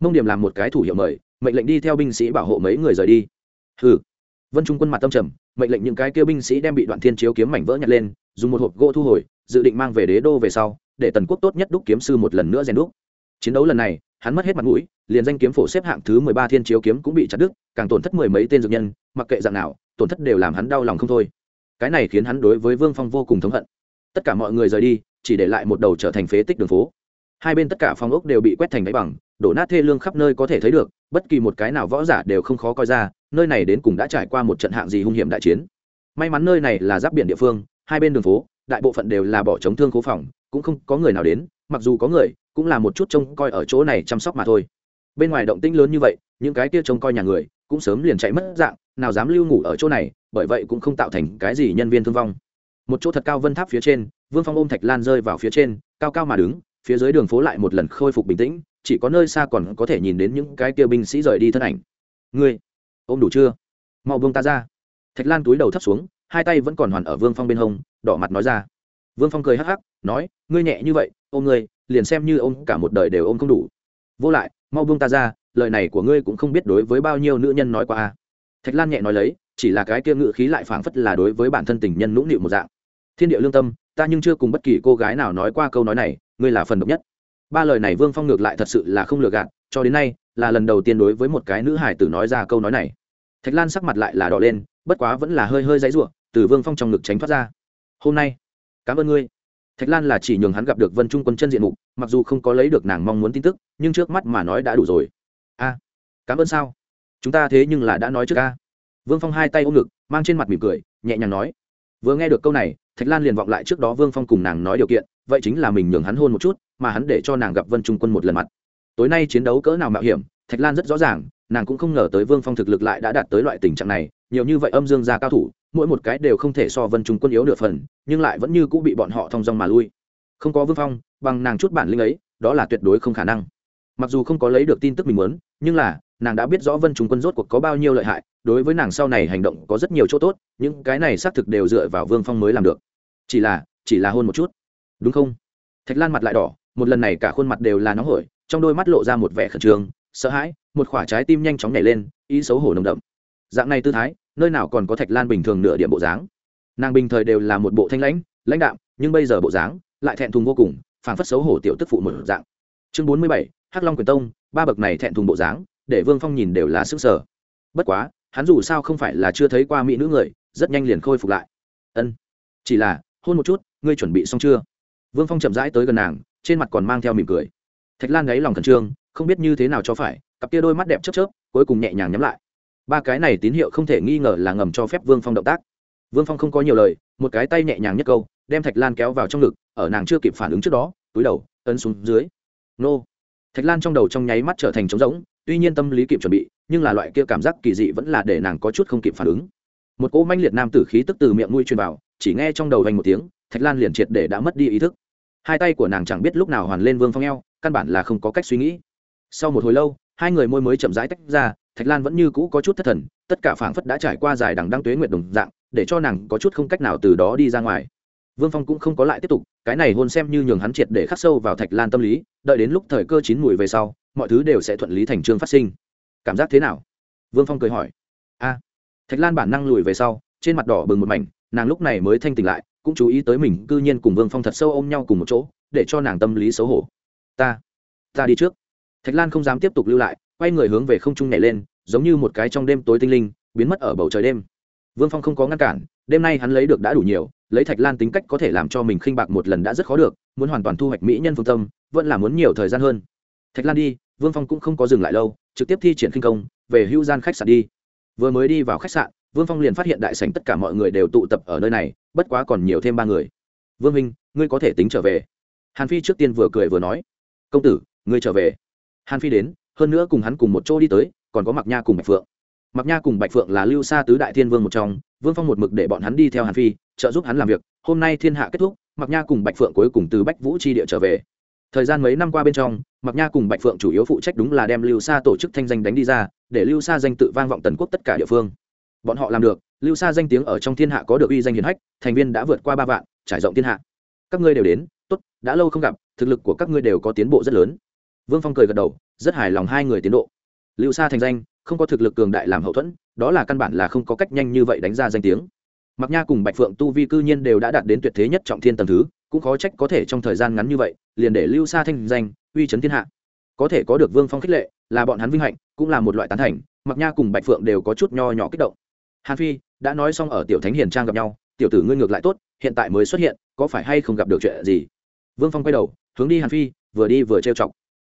mông điểm làm một cái thủ hiệu mời, mệnh lệnh đi theo binh sĩ bảo hộ mấy người rời đi. Hừ. Vân trung quân mặt tâm trầm, mệnh lệnh những cái kêu binh sĩ đem bị đoạn thiên chiếu kiếm mảnh vỡ nhặt lên, dùng một hộp gỗ thu hồi, dự định mang về đế đô về sau, để tần quốc tốt nhất đúc kiếm sư một lần nữa rèn đúc. Chiến đấu lần này, hắn mất hết mặt mũi, liền danh kiếm phổ xếp hạng thứ mười ba thiên chiếu kiếm cũng bị chặt đứt, càng tổn thất mười mấy tên dược nhân, mặc kệ dạng nào, tổn thất đều làm hắn đau lòng không thôi. Cái này khiến hắn đối với vương phong vô cùng thống hận. Tất cả mọi người rời đi, chỉ để lại một đầu trở thành phế tích đường phố. Hai bên tất cả phong ốc đều bị quét thành đáy bằng đổ nát thê lương khắp nơi có thể thấy được, bất kỳ một cái nào võ giả đều không khó coi ra, nơi này đến cùng đã trải qua một trận hạng gì hung hiểm đại chiến. May mắn nơi này là giáp biển địa phương, hai bên đường phố, đại bộ phận đều là bỏ chống thương cố phòng, cũng không có người nào đến, mặc dù có người, cũng là một chút trông coi ở chỗ này chăm sóc mà thôi. Bên ngoài động tĩnh lớn như vậy, những cái kia trông coi nhà người, cũng sớm liền chạy mất dạng, nào dám lưu ngủ ở chỗ này, bởi vậy cũng không tạo thành cái gì nhân viên thương vong. Một chỗ thật cao vân tháp phía trên, vương phong ôm thạch lan rơi vào phía trên, cao cao mà đứng, phía dưới đường phố lại một lần khôi phục bình tĩnh chỉ có nơi xa còn có thể nhìn đến những cái kia binh sĩ rời đi thân ảnh. Ngươi, ôm đủ chưa? Mau buông ta ra. Thạch lan túi đầu thấp xuống, hai tay vẫn còn hoàn ở vương phong bên hông, đỏ mặt nói ra. Vương phong cười hắc hắc, nói, ngươi nhẹ như vậy, ôm ngươi, liền xem như ôm cả một đời đều ôm không đủ. Vô lại, mau buông ta ra, lời này của ngươi cũng không biết đối với bao nhiêu nữ nhân nói qua a thạch lan nhẹ nói lấy, chỉ là cái kia ngự khí lại phảng phất là đối với bản thân tình nhân nũng nịu một dạng. Thiên địa lương tâm, ta nhưng chưa cùng bất kỳ cô gái nào nói qua câu nói này, ngươi là phần độc nhất ba lời này vương phong ngược lại thật sự là không lừa gạt, cho đến nay, là lần đầu tiên đối với một cái nữ hải tử nói ra câu nói này. Thạch lan sắc mặt lại là đỏ lên, bất quá vẫn là hơi hơi dãy ruộng từ vương phong trong ngực tránh thoát ra. Hôm nay, cảm ơn ngươi. Thạch lan là chỉ nhường hắn gặp được vân trung quân chân diện mục, mặc dù không có lấy được nàng mong muốn tin tức, nhưng trước mắt mà nói đã đủ rồi. A, cảm ơn sao? Chúng ta thế nhưng là đã nói trước a. Vương phong hai tay ôm ngực, mang trên mặt mỉm cười, nhẹ nhàng nói. Vừa nghe được câu này, thạch lan liền vọng lại trước đó vương phong cùng nàng nói điều kiện vậy chính là mình nhường hắn hôn một chút, mà hắn để cho nàng gặp vân trung quân một lần mặt. Tối nay chiến đấu cỡ nào mạo hiểm, thạch lan rất rõ ràng, nàng cũng không ngờ tới vương phong thực lực lại đã đạt tới loại tình trạng này, nhiều như vậy âm dương gia cao thủ, mỗi một cái đều không thể so vân trung quân yếu được phần, nhưng lại vẫn như cũng bị bọn họ thong dong mà lui. Không có vương phong, bằng nàng chút bản lĩnh ấy, đó là tuyệt đối không khả năng. Mặc dù không có lấy được tin tức mình muốn, nhưng là, nàng đã biết rõ vân trung quân rốt cuộc có bao nhiêu lợi hại, đối với nàng sau này hành động có rất nhiều chỗ tốt, những cái này xác thực đều dựa vào vương phong mới làm được. Chỉ là chỉ là hôn một chút đúng không? Thạch lan mặt lại đỏ, một lần này cả khuôn mặt đều là nóng hổi, trong đôi mắt lộ ra một vẻ khẩn trương, sợ hãi, một khoả trái tim nhanh chóng nhảy lên, ý xấu hổ nồng đậm. Dạng này tư thái, nơi nào còn có thạch lan bình thường nửa điểm bộ dáng? Nàng bình thời đều là một bộ thanh lãnh lãnh đạm, nhưng bây giờ bộ dáng lại thẹn thùng vô cùng, phảng phất xấu hổ tiểu tức phụ một dạng. Chương bốn mươi bảy, hắc long quyền tông, ba bậc này thẹn thùng bộ dáng, để vương phong nhìn đều là sức sở bất quá, hắn dù sao không phải là chưa thấy qua mỹ nữ người, rất nhanh liền khôi phục lại. Ân, chỉ là, hôn một chút, ngươi chuẩn bị xong chưa? Vương phong chậm rãi tới gần nàng, trên mặt còn mang theo mỉm cười. Thạch lan gáy lòng khẩn trương, không biết như thế nào cho phải, cặp kia đôi mắt đẹp chớp chớp, cuối cùng nhẹ nhàng nhắm lại. Ba cái này tín hiệu không thể nghi ngờ là ngầm cho phép vương phong động tác. Vương phong không có nhiều lời, một cái tay nhẹ nhàng nhất câu, đem thạch lan kéo vào trong ngực, ở nàng chưa kịp phản ứng trước đó, túi đầu, ấn xuống dưới. Nô. Thạch lan trong đầu trong nháy mắt trở thành trống rỗng, tuy nhiên tâm lý kịp chuẩn bị, nhưng là loại kia cảm giác kỳ dị vẫn là để nàng có chút không kịp phản ứng. Một cỗ manh liệt nam tử khí tức từ miệng mũi truyền vào, chỉ nghe trong đầu vành một tiếng thạch lan liền triệt để đã mất đi ý thức. Hai tay của nàng chẳng biết lúc nào hoàn lên vương phong eo, căn bản là không có cách suy nghĩ. Sau một hồi lâu, hai người môi mới chậm rãi tách ra, thạch lan vẫn như cũ có chút thất thần, tất cả phảng phất đã trải qua dài đằng đăng tuế nguyệt đồng dạng, để cho nàng có chút không cách nào từ đó đi ra ngoài. Vương phong cũng không có lại tiếp tục, cái này hôn xem như nhường hắn triệt để khắc sâu vào thạch lan tâm lý, đợi đến lúc thời cơ chín mùi về sau, mọi thứ đều sẽ thuận lý thành trương phát sinh. Cảm giác thế nào? Vương phong cười hỏi. A. Thạch lan bản năng lùi về sau, trên mặt đỏ bừng một mảnh, nàng lúc này mới thanh tỉnh lại cũng chú ý tới mình, cư nhiên cùng vương phong thật sâu ôm nhau cùng một chỗ, để cho nàng tâm lý xấu hổ. Ta ta đi trước. Thạch lan không dám tiếp tục lưu lại, quay người hướng về không trung nhảy lên, giống như một cái trong đêm tối tinh linh, biến mất ở bầu trời đêm. Vương phong không có ngăn cản, đêm nay hắn lấy được đã đủ nhiều, lấy thạch lan tính cách có thể làm cho mình khinh bạc một lần đã rất khó được, muốn hoàn toàn thu hoạch mỹ nhân phương tâm, vẫn là muốn nhiều thời gian hơn. Thạch lan đi. Vương phong cũng không có dừng lại lâu, trực tiếp thi triển khinh công, về hưu gian khách sạn đi. Vừa mới đi vào khách sạn, vương phong liền phát hiện đại sảnh tất cả mọi người đều tụ tập ở nơi này bất quá còn nhiều thêm ba người. Vương minh ngươi có thể tính trở về. Hàn phi trước tiên vừa cười vừa nói. Công tử, ngươi trở về. Hàn phi đến, hơn nữa cùng hắn cùng một chỗ đi tới, còn có mặc nha cùng bạch phượng. Mặc nha cùng bạch phượng là lưu xa tứ đại thiên vương một trong, vương phong một mực để bọn hắn đi theo hàn phi, trợ giúp hắn làm việc. Hôm nay thiên hạ kết thúc mặc nha cùng bạch phượng cuối cùng từ bách vũ chi địa trở về. Thời gian mấy năm qua bên trong mặc nha cùng bạch phượng chủ yếu phụ trách đúng là đem lưu xa tổ chức thanh danh đánh đi ra, để lưu xa danh tự vang vọng tần quốc tất cả địa phương. Bọn họ làm được lưu xa danh tiếng ở trong thiên hạ có được uy danh hiển hách, thành viên đã vượt qua ba vạn, trải rộng thiên hạ. Các ngươi đều đến, tốt, đã lâu không gặp, thực lực của các ngươi đều có tiến bộ rất lớn. Vương phong cười gật đầu, rất hài lòng hai người tiến độ. Lưu xa thành danh, không có thực lực cường đại làm hậu thuẫn, đó là căn bản là không có cách nhanh như vậy đánh ra danh tiếng. Mặc nha cùng bạch phượng tu vi cư nhiên đều đã đạt đến tuyệt thế nhất trọng thiên tầng thứ, cũng khó trách có thể trong thời gian ngắn như vậy, liền để lưu xa thanh danh, uy chấn thiên hạ. Có thể có được vương phong khích lệ, là bọn hắn vinh hạnh, cũng là một loại tán thành mặc nha cùng bạch phượng đều có chút nho nhỏ kích động. Hàn phi đã nói xong ở tiểu thánh hiền trang gặp nhau, tiểu tử ngươi ngược lại tốt, hiện tại mới xuất hiện, có phải hay không gặp được chuyện gì? Vương phong quay đầu, hướng đi hàn phi, vừa đi vừa trêu chọc.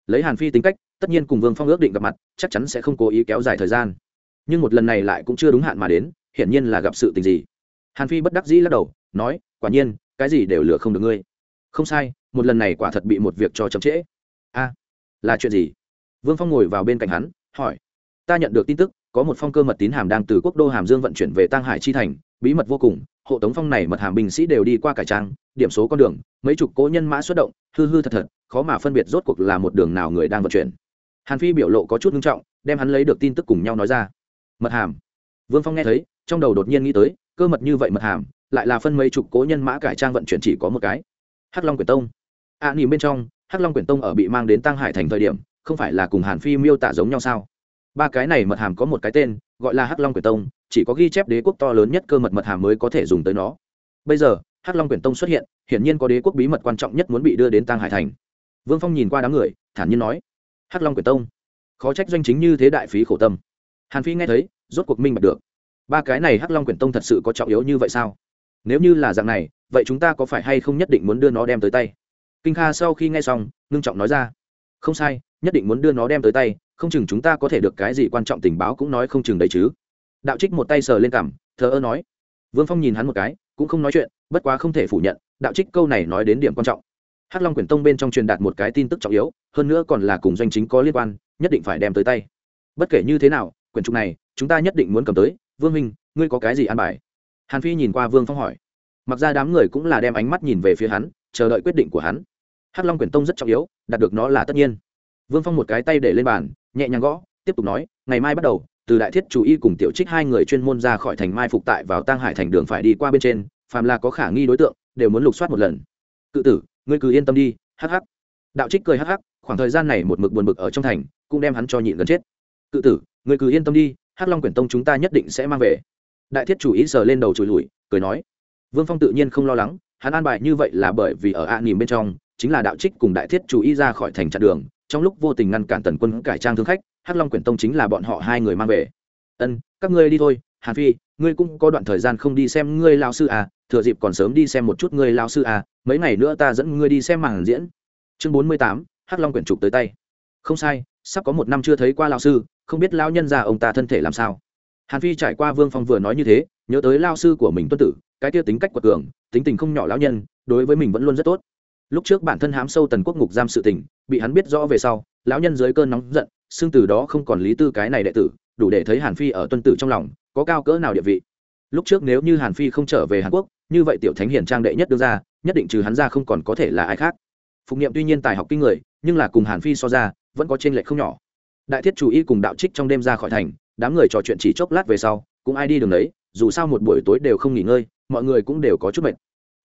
Lấy hàn phi tính cách, tất nhiên cùng vương phong ước định gặp mặt, chắc chắn sẽ không cố ý kéo dài thời gian. Nhưng một lần này lại cũng chưa đúng hạn mà đến, hiển nhiên là gặp sự tình gì? Hàn phi bất đắc dĩ lắc đầu, nói, quả nhiên, cái gì đều lừa không được ngươi. Không sai, một lần này quả thật bị một việc cho chậm trễ. A, là chuyện gì? Vương phong ngồi vào bên cạnh hắn, hỏi, ta nhận được tin tức có một phong cơ mật tín hàm đang từ quốc đô hàm dương vận chuyển về tăng hải chi thành bí mật vô cùng hộ tống phong này mật hàm binh sĩ đều đi qua cải trang điểm số con đường mấy chục cố nhân mã xuất động hư hư thật thật khó mà phân biệt rốt cuộc là một đường nào người đang vận chuyển. Hàn phi biểu lộ có chút nghiêm trọng đem hắn lấy được tin tức cùng nhau nói ra. Mật hàm. Vương phong nghe thấy trong đầu đột nhiên nghĩ tới cơ mật như vậy mật hàm lại là phân mấy chục cố nhân mã cải trang vận chuyển chỉ có một cái. Hắc long quyển tông. Ạ à, nhìn bên trong hắc long quyển tông ở bị mang đến tăng hải thành thời điểm không phải là cùng hàn phi miêu tả giống nhau sao? Ba cái này mật hàm có một cái tên, gọi là hắc long quyển tông, chỉ có ghi chép đế quốc to lớn nhất cơ mật mật hàm mới có thể dùng tới nó. Bây giờ, hắc long quyển tông xuất hiện, hiển nhiên có đế quốc bí mật quan trọng nhất muốn bị đưa đến tăng hải thành. Vương phong nhìn qua đám người, thản nhiên nói, hắc long quyển tông, khó trách doanh chính như thế đại phí khổ tâm. Hàn phi nghe thấy, rốt cuộc minh bạch được, ba cái này hắc long quyển tông thật sự có trọng yếu như vậy sao? Nếu như là dạng này, vậy chúng ta có phải hay không nhất định muốn đưa nó đem tới tay? Kinh kha sau khi nghe xong, ngưng trọng nói ra, không sai, nhất định muốn đưa nó đem tới tay không chừng chúng ta có thể được cái gì quan trọng tình báo cũng nói không chừng đấy chứ. Đạo trích một tay sờ lên cằm, thờ ơ nói. Vương phong nhìn hắn một cái, cũng không nói chuyện, bất quá không thể phủ nhận, đạo trích câu này nói đến điểm quan trọng. Hắc long quyển tông bên trong truyền đạt một cái tin tức trọng yếu, hơn nữa còn là cùng doanh chính có liên quan, nhất định phải đem tới tay. Bất kể như thế nào, quyển trục này, chúng ta nhất định muốn cầm tới. Vương minh, ngươi có cái gì an bài? Hàn phi nhìn qua vương phong hỏi. Mặc ra đám người cũng là đem ánh mắt nhìn về phía hắn, chờ đợi quyết định của hắn. Hắc long quyển tông rất trọng yếu, đạt được nó là tất nhiên vương phong một cái tay để lên bàn, nhẹ nhàng gõ, tiếp tục nói, ngày mai bắt đầu, từ đại thiết chủ y cùng tiểu trích hai người chuyên môn ra khỏi thành mai phục tại vào tang hải thành đường phải đi qua bên trên, phàm là có khả nghi đối tượng, đều muốn lục soát một lần. Cự tử, ngươi cứ yên tâm đi, hắc hắc. Đạo trích cười hắc hắc, khoảng thời gian này một mực buồn bực ở trong thành, cũng đem hắn cho nhịn gần chết. Cự tử, ngươi cứ yên tâm đi, hắc long quyển tông chúng ta nhất định sẽ mang về. Đại thiết chủ ý sờ lên đầu chùi lùi, cười nói. Vương phong tự nhiên không lo lắng, hắn an bài như vậy là bởi vì ở a nỉm bên trong, chính là đạo trích cùng đại thiết chủ ý ra khỏi thành chặn đường trong lúc vô tình ngăn cản tần quân cải trang thương khách, hắc long quyển tông chính là bọn họ hai người mang về. Ân, các ngươi đi thôi, hàn phi, ngươi cũng có đoạn thời gian không đi xem ngươi lao sư à thừa dịp còn sớm đi xem một chút ngươi lao sư à mấy ngày nữa ta dẫn ngươi đi xem màn diễn. Chương bốn mươi tám, hắc long quyển trục tới tay. Không sai, sắp có một năm chưa thấy qua lao sư, không biết lao nhân già ông ta thân thể làm sao? Hàn phi trải qua vương phong vừa nói như thế, nhớ tới lao sư của mình tuân tử, cái tia tính cách quật cường, tính tình không nhỏ lão nhân, đối với mình vẫn luôn rất tốt lúc trước bản thân hám sâu tần quốc ngục giam sự tình, bị hắn biết rõ về sau, lão nhân dưới cơn nóng giận xương từ đó không còn lý tư cái này đệ tử, đủ để thấy hàn phi ở tuân tử trong lòng, có cao cỡ nào địa vị. Lúc trước nếu như hàn phi không trở về hàn quốc, như vậy tiểu thánh hiền trang đệ nhất đưa ra, nhất định trừ hắn ra không còn có thể là ai khác. Phục nghiệm tuy nhiên tài học kinh người, nhưng là cùng hàn phi so ra, vẫn có t r ê n lệch không nhỏ. Đại thiết chủ y cùng đạo trích trong đêm ra khỏi thành, đám người trò chuyện chỉ chốc lát về sau, cũng ai đi đường đấy dù sao một buổi tối đều không nghỉ ngơi, mọi người cũng đều có chút mệt.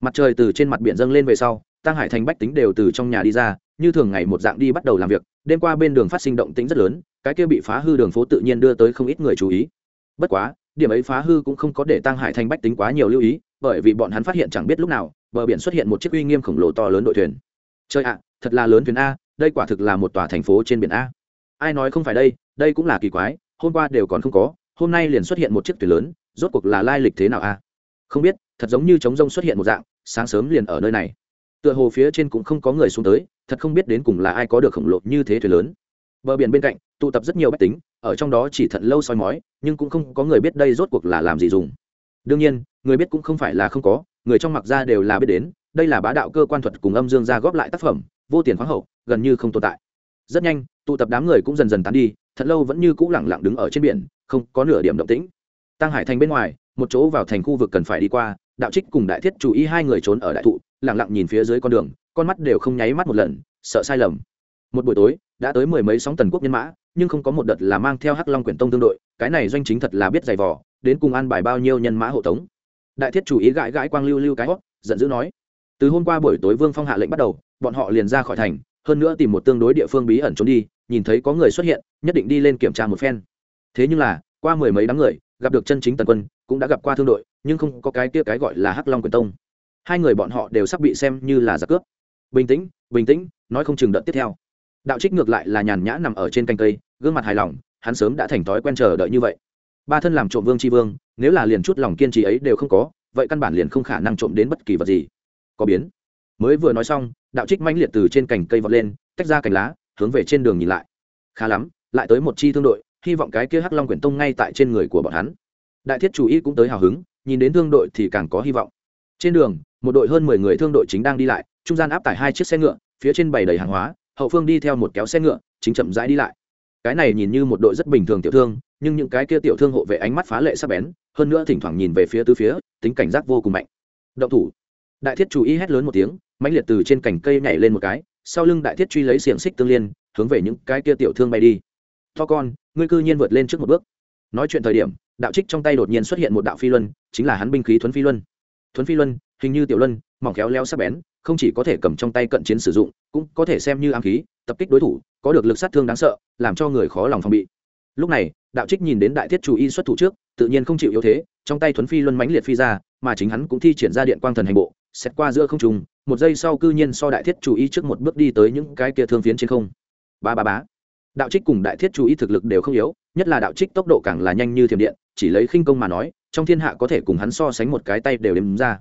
Mặt trời từ trên mặt biển dâng lên về sau tăng hải thành bách tính đều từ trong nhà đi ra, như thường ngày một dạng đi bắt đầu làm việc, đêm qua bên đường phát sinh động tĩnh rất lớn, cái kia bị phá hư đường phố tự nhiên đưa tới không ít người chú ý. Bất quá, điểm ấy phá hư cũng không có để tăng hải thành bách tính quá nhiều lưu ý, bởi vì bọn hắn phát hiện chẳng biết lúc nào, bờ biển xuất hiện một chiếc uy nghiêm khổng lồ to lớn đội thuyền. Chơi ạ, thật là lớn thuyền a, đây quả thực là một tòa thành phố trên biển a. Ai nói không phải đây đây cũng là kỳ quái, hôm qua đều còn không có, hôm nay liền xuất hiện một chiếc thuyền lớn, rốt cuộc là lai lịch thế nào a? Không biết, thật giống như trống rông xuất hiện một dạng, sáng sớm liền ở nơi này tựa hồ phía trên cũng không có người xuống tới, thật không biết đến cùng là ai có được khổng lồ như thế thuyền lớn. Bờ biển bên cạnh, tụ tập rất nhiều bách tính, ở trong đó chỉ thận lâu soi mói, nhưng cũng không có người biết đây rốt cuộc là làm gì dùng. Đương nhiên, người biết cũng không phải là không có, người trong mặc ra đều là biết đến, đây là bá đạo cơ quan thuật cùng âm dương gia góp lại tác phẩm, vô tiền khoáng hậu, gần như không tồn tại. Rất nhanh, tụ tập đám người cũng dần dần tán đi, thật lâu vẫn như cũ lẳng lặng đứng ở trên biển, không có nửa điểm động tĩnh. Tăng hải thành bên ngoài, một chỗ vào thành khu vực cần phải đi qua, đạo trích cùng đại thiết chủ ý hai người trốn ở đại thụ lẳng lặng nhìn phía dưới con đường, con mắt đều không nháy mắt một lần, sợ sai lầm. Một buổi tối, đã tới mười mấy sóng tần quốc nhân mã, nhưng không có một đợt là mang theo hắc long quyển tông tương đội, cái này doanh chính thật là biết giày vò, đến cùng an bài bao nhiêu nhân mã hộ tống. Đại thiết chủ ý gãi gãi quang lưu lưu cái hót, giận dữ nói, từ hôm qua buổi tối vương phong hạ lệnh bắt đầu, bọn họ liền ra khỏi thành, hơn nữa tìm một tương đối địa phương bí ẩn trốn đi, nhìn thấy có người xuất hiện, nhất định đi lên kiểm tra một phen. Thế nhưng là, qua mười mấy đám người, gặp được chân chính tần quân, cũng đã gặp qua thương đội, nhưng không có cái kia cái gọi là hắc long quyền tông hai người bọn họ đều sắp bị xem như là giặc cướp. Bình tĩnh bình tĩnh, nói không chừng đợt tiếp theo. Đạo trích ngược lại là nhàn nhã nằm ở trên canh cây, gương mặt hài lòng, hắn sớm đã thành thói quen chờ đợi như vậy. Ba thân làm trộm vương tri vương, nếu là liền chút lòng kiên trì ấy đều không có, vậy căn bản liền không khả năng trộm đến bất kỳ vật gì. Có biến. Mới vừa nói xong, đạo trích mãnh liệt từ trên cành cây vọt lên, tách ra cành lá, hướng về trên đường nhìn lại. Khá lắm, lại tới một chi thương đội, hy vọng cái kia hắc long quyển tông ngay tại trên người của bọn hắn. Đại thiết chủ y cũng tới hào hứng, nhìn đến thương đội thì càng có hy vọng trên đường, một đội hơn mười người thương đội chính đang đi lại, trung gian áp tải hai chiếc xe ngựa, phía trên bày đầy hàng hóa, hậu phương đi theo một kéo xe ngựa, chính chậm rãi đi lại. Cái này nhìn như một đội rất bình thường tiểu thương, nhưng những cái kia tiểu thương hộ vệ ánh mắt phá lệ sắc bén, hơn nữa thỉnh thoảng nhìn về phía tứ phía, tính cảnh giác vô cùng mạnh. Động thủ. Đại thiết chủ ý hét lớn một tiếng, mãnh liệt từ trên cành cây nhảy lên một cái, sau lưng đại thiết truy lấy xiềng xích tương liên, hướng về những cái kia tiểu thương bay đi. To con, ngươi cư nhiên vượt lên trước một bước. Nói chuyện thời điểm, đạo trích trong tay đột nhiên xuất hiện một đạo phi luân, chính là hắn binh khí thuấn phi luân thuấn phi luân, hình như tiểu luân, mỏng khéo leo sắc bén, không chỉ có thể cầm trong tay cận chiến sử dụng, cũng có thể xem như ám khí, tập kích đối thủ, có được lực sát thương đáng sợ, làm cho người khó lòng phòng bị. Lúc này, đạo trích nhìn đến đại thiết chủ y xuất thủ trước, tự nhiên không chịu yếu thế, trong tay thuấn phi luân mãnh liệt phi ra, mà chính hắn cũng thi triển ra điện quang thần hành bộ, xét qua giữa không trùng một giây sau cư nhiên so đại thiết chủ y trước một bước đi tới những cái kia thương phiến trên không. Ba ba bá đạo trích cùng đại thiết chủ y thực lực đều không yếu, nhất là đạo trích tốc độ càng là nhanh như thiểm điện chỉ lấy khinh công mà nói, trong thiên hạ có thể cùng hắn so sánh một cái tay đều đếm ra.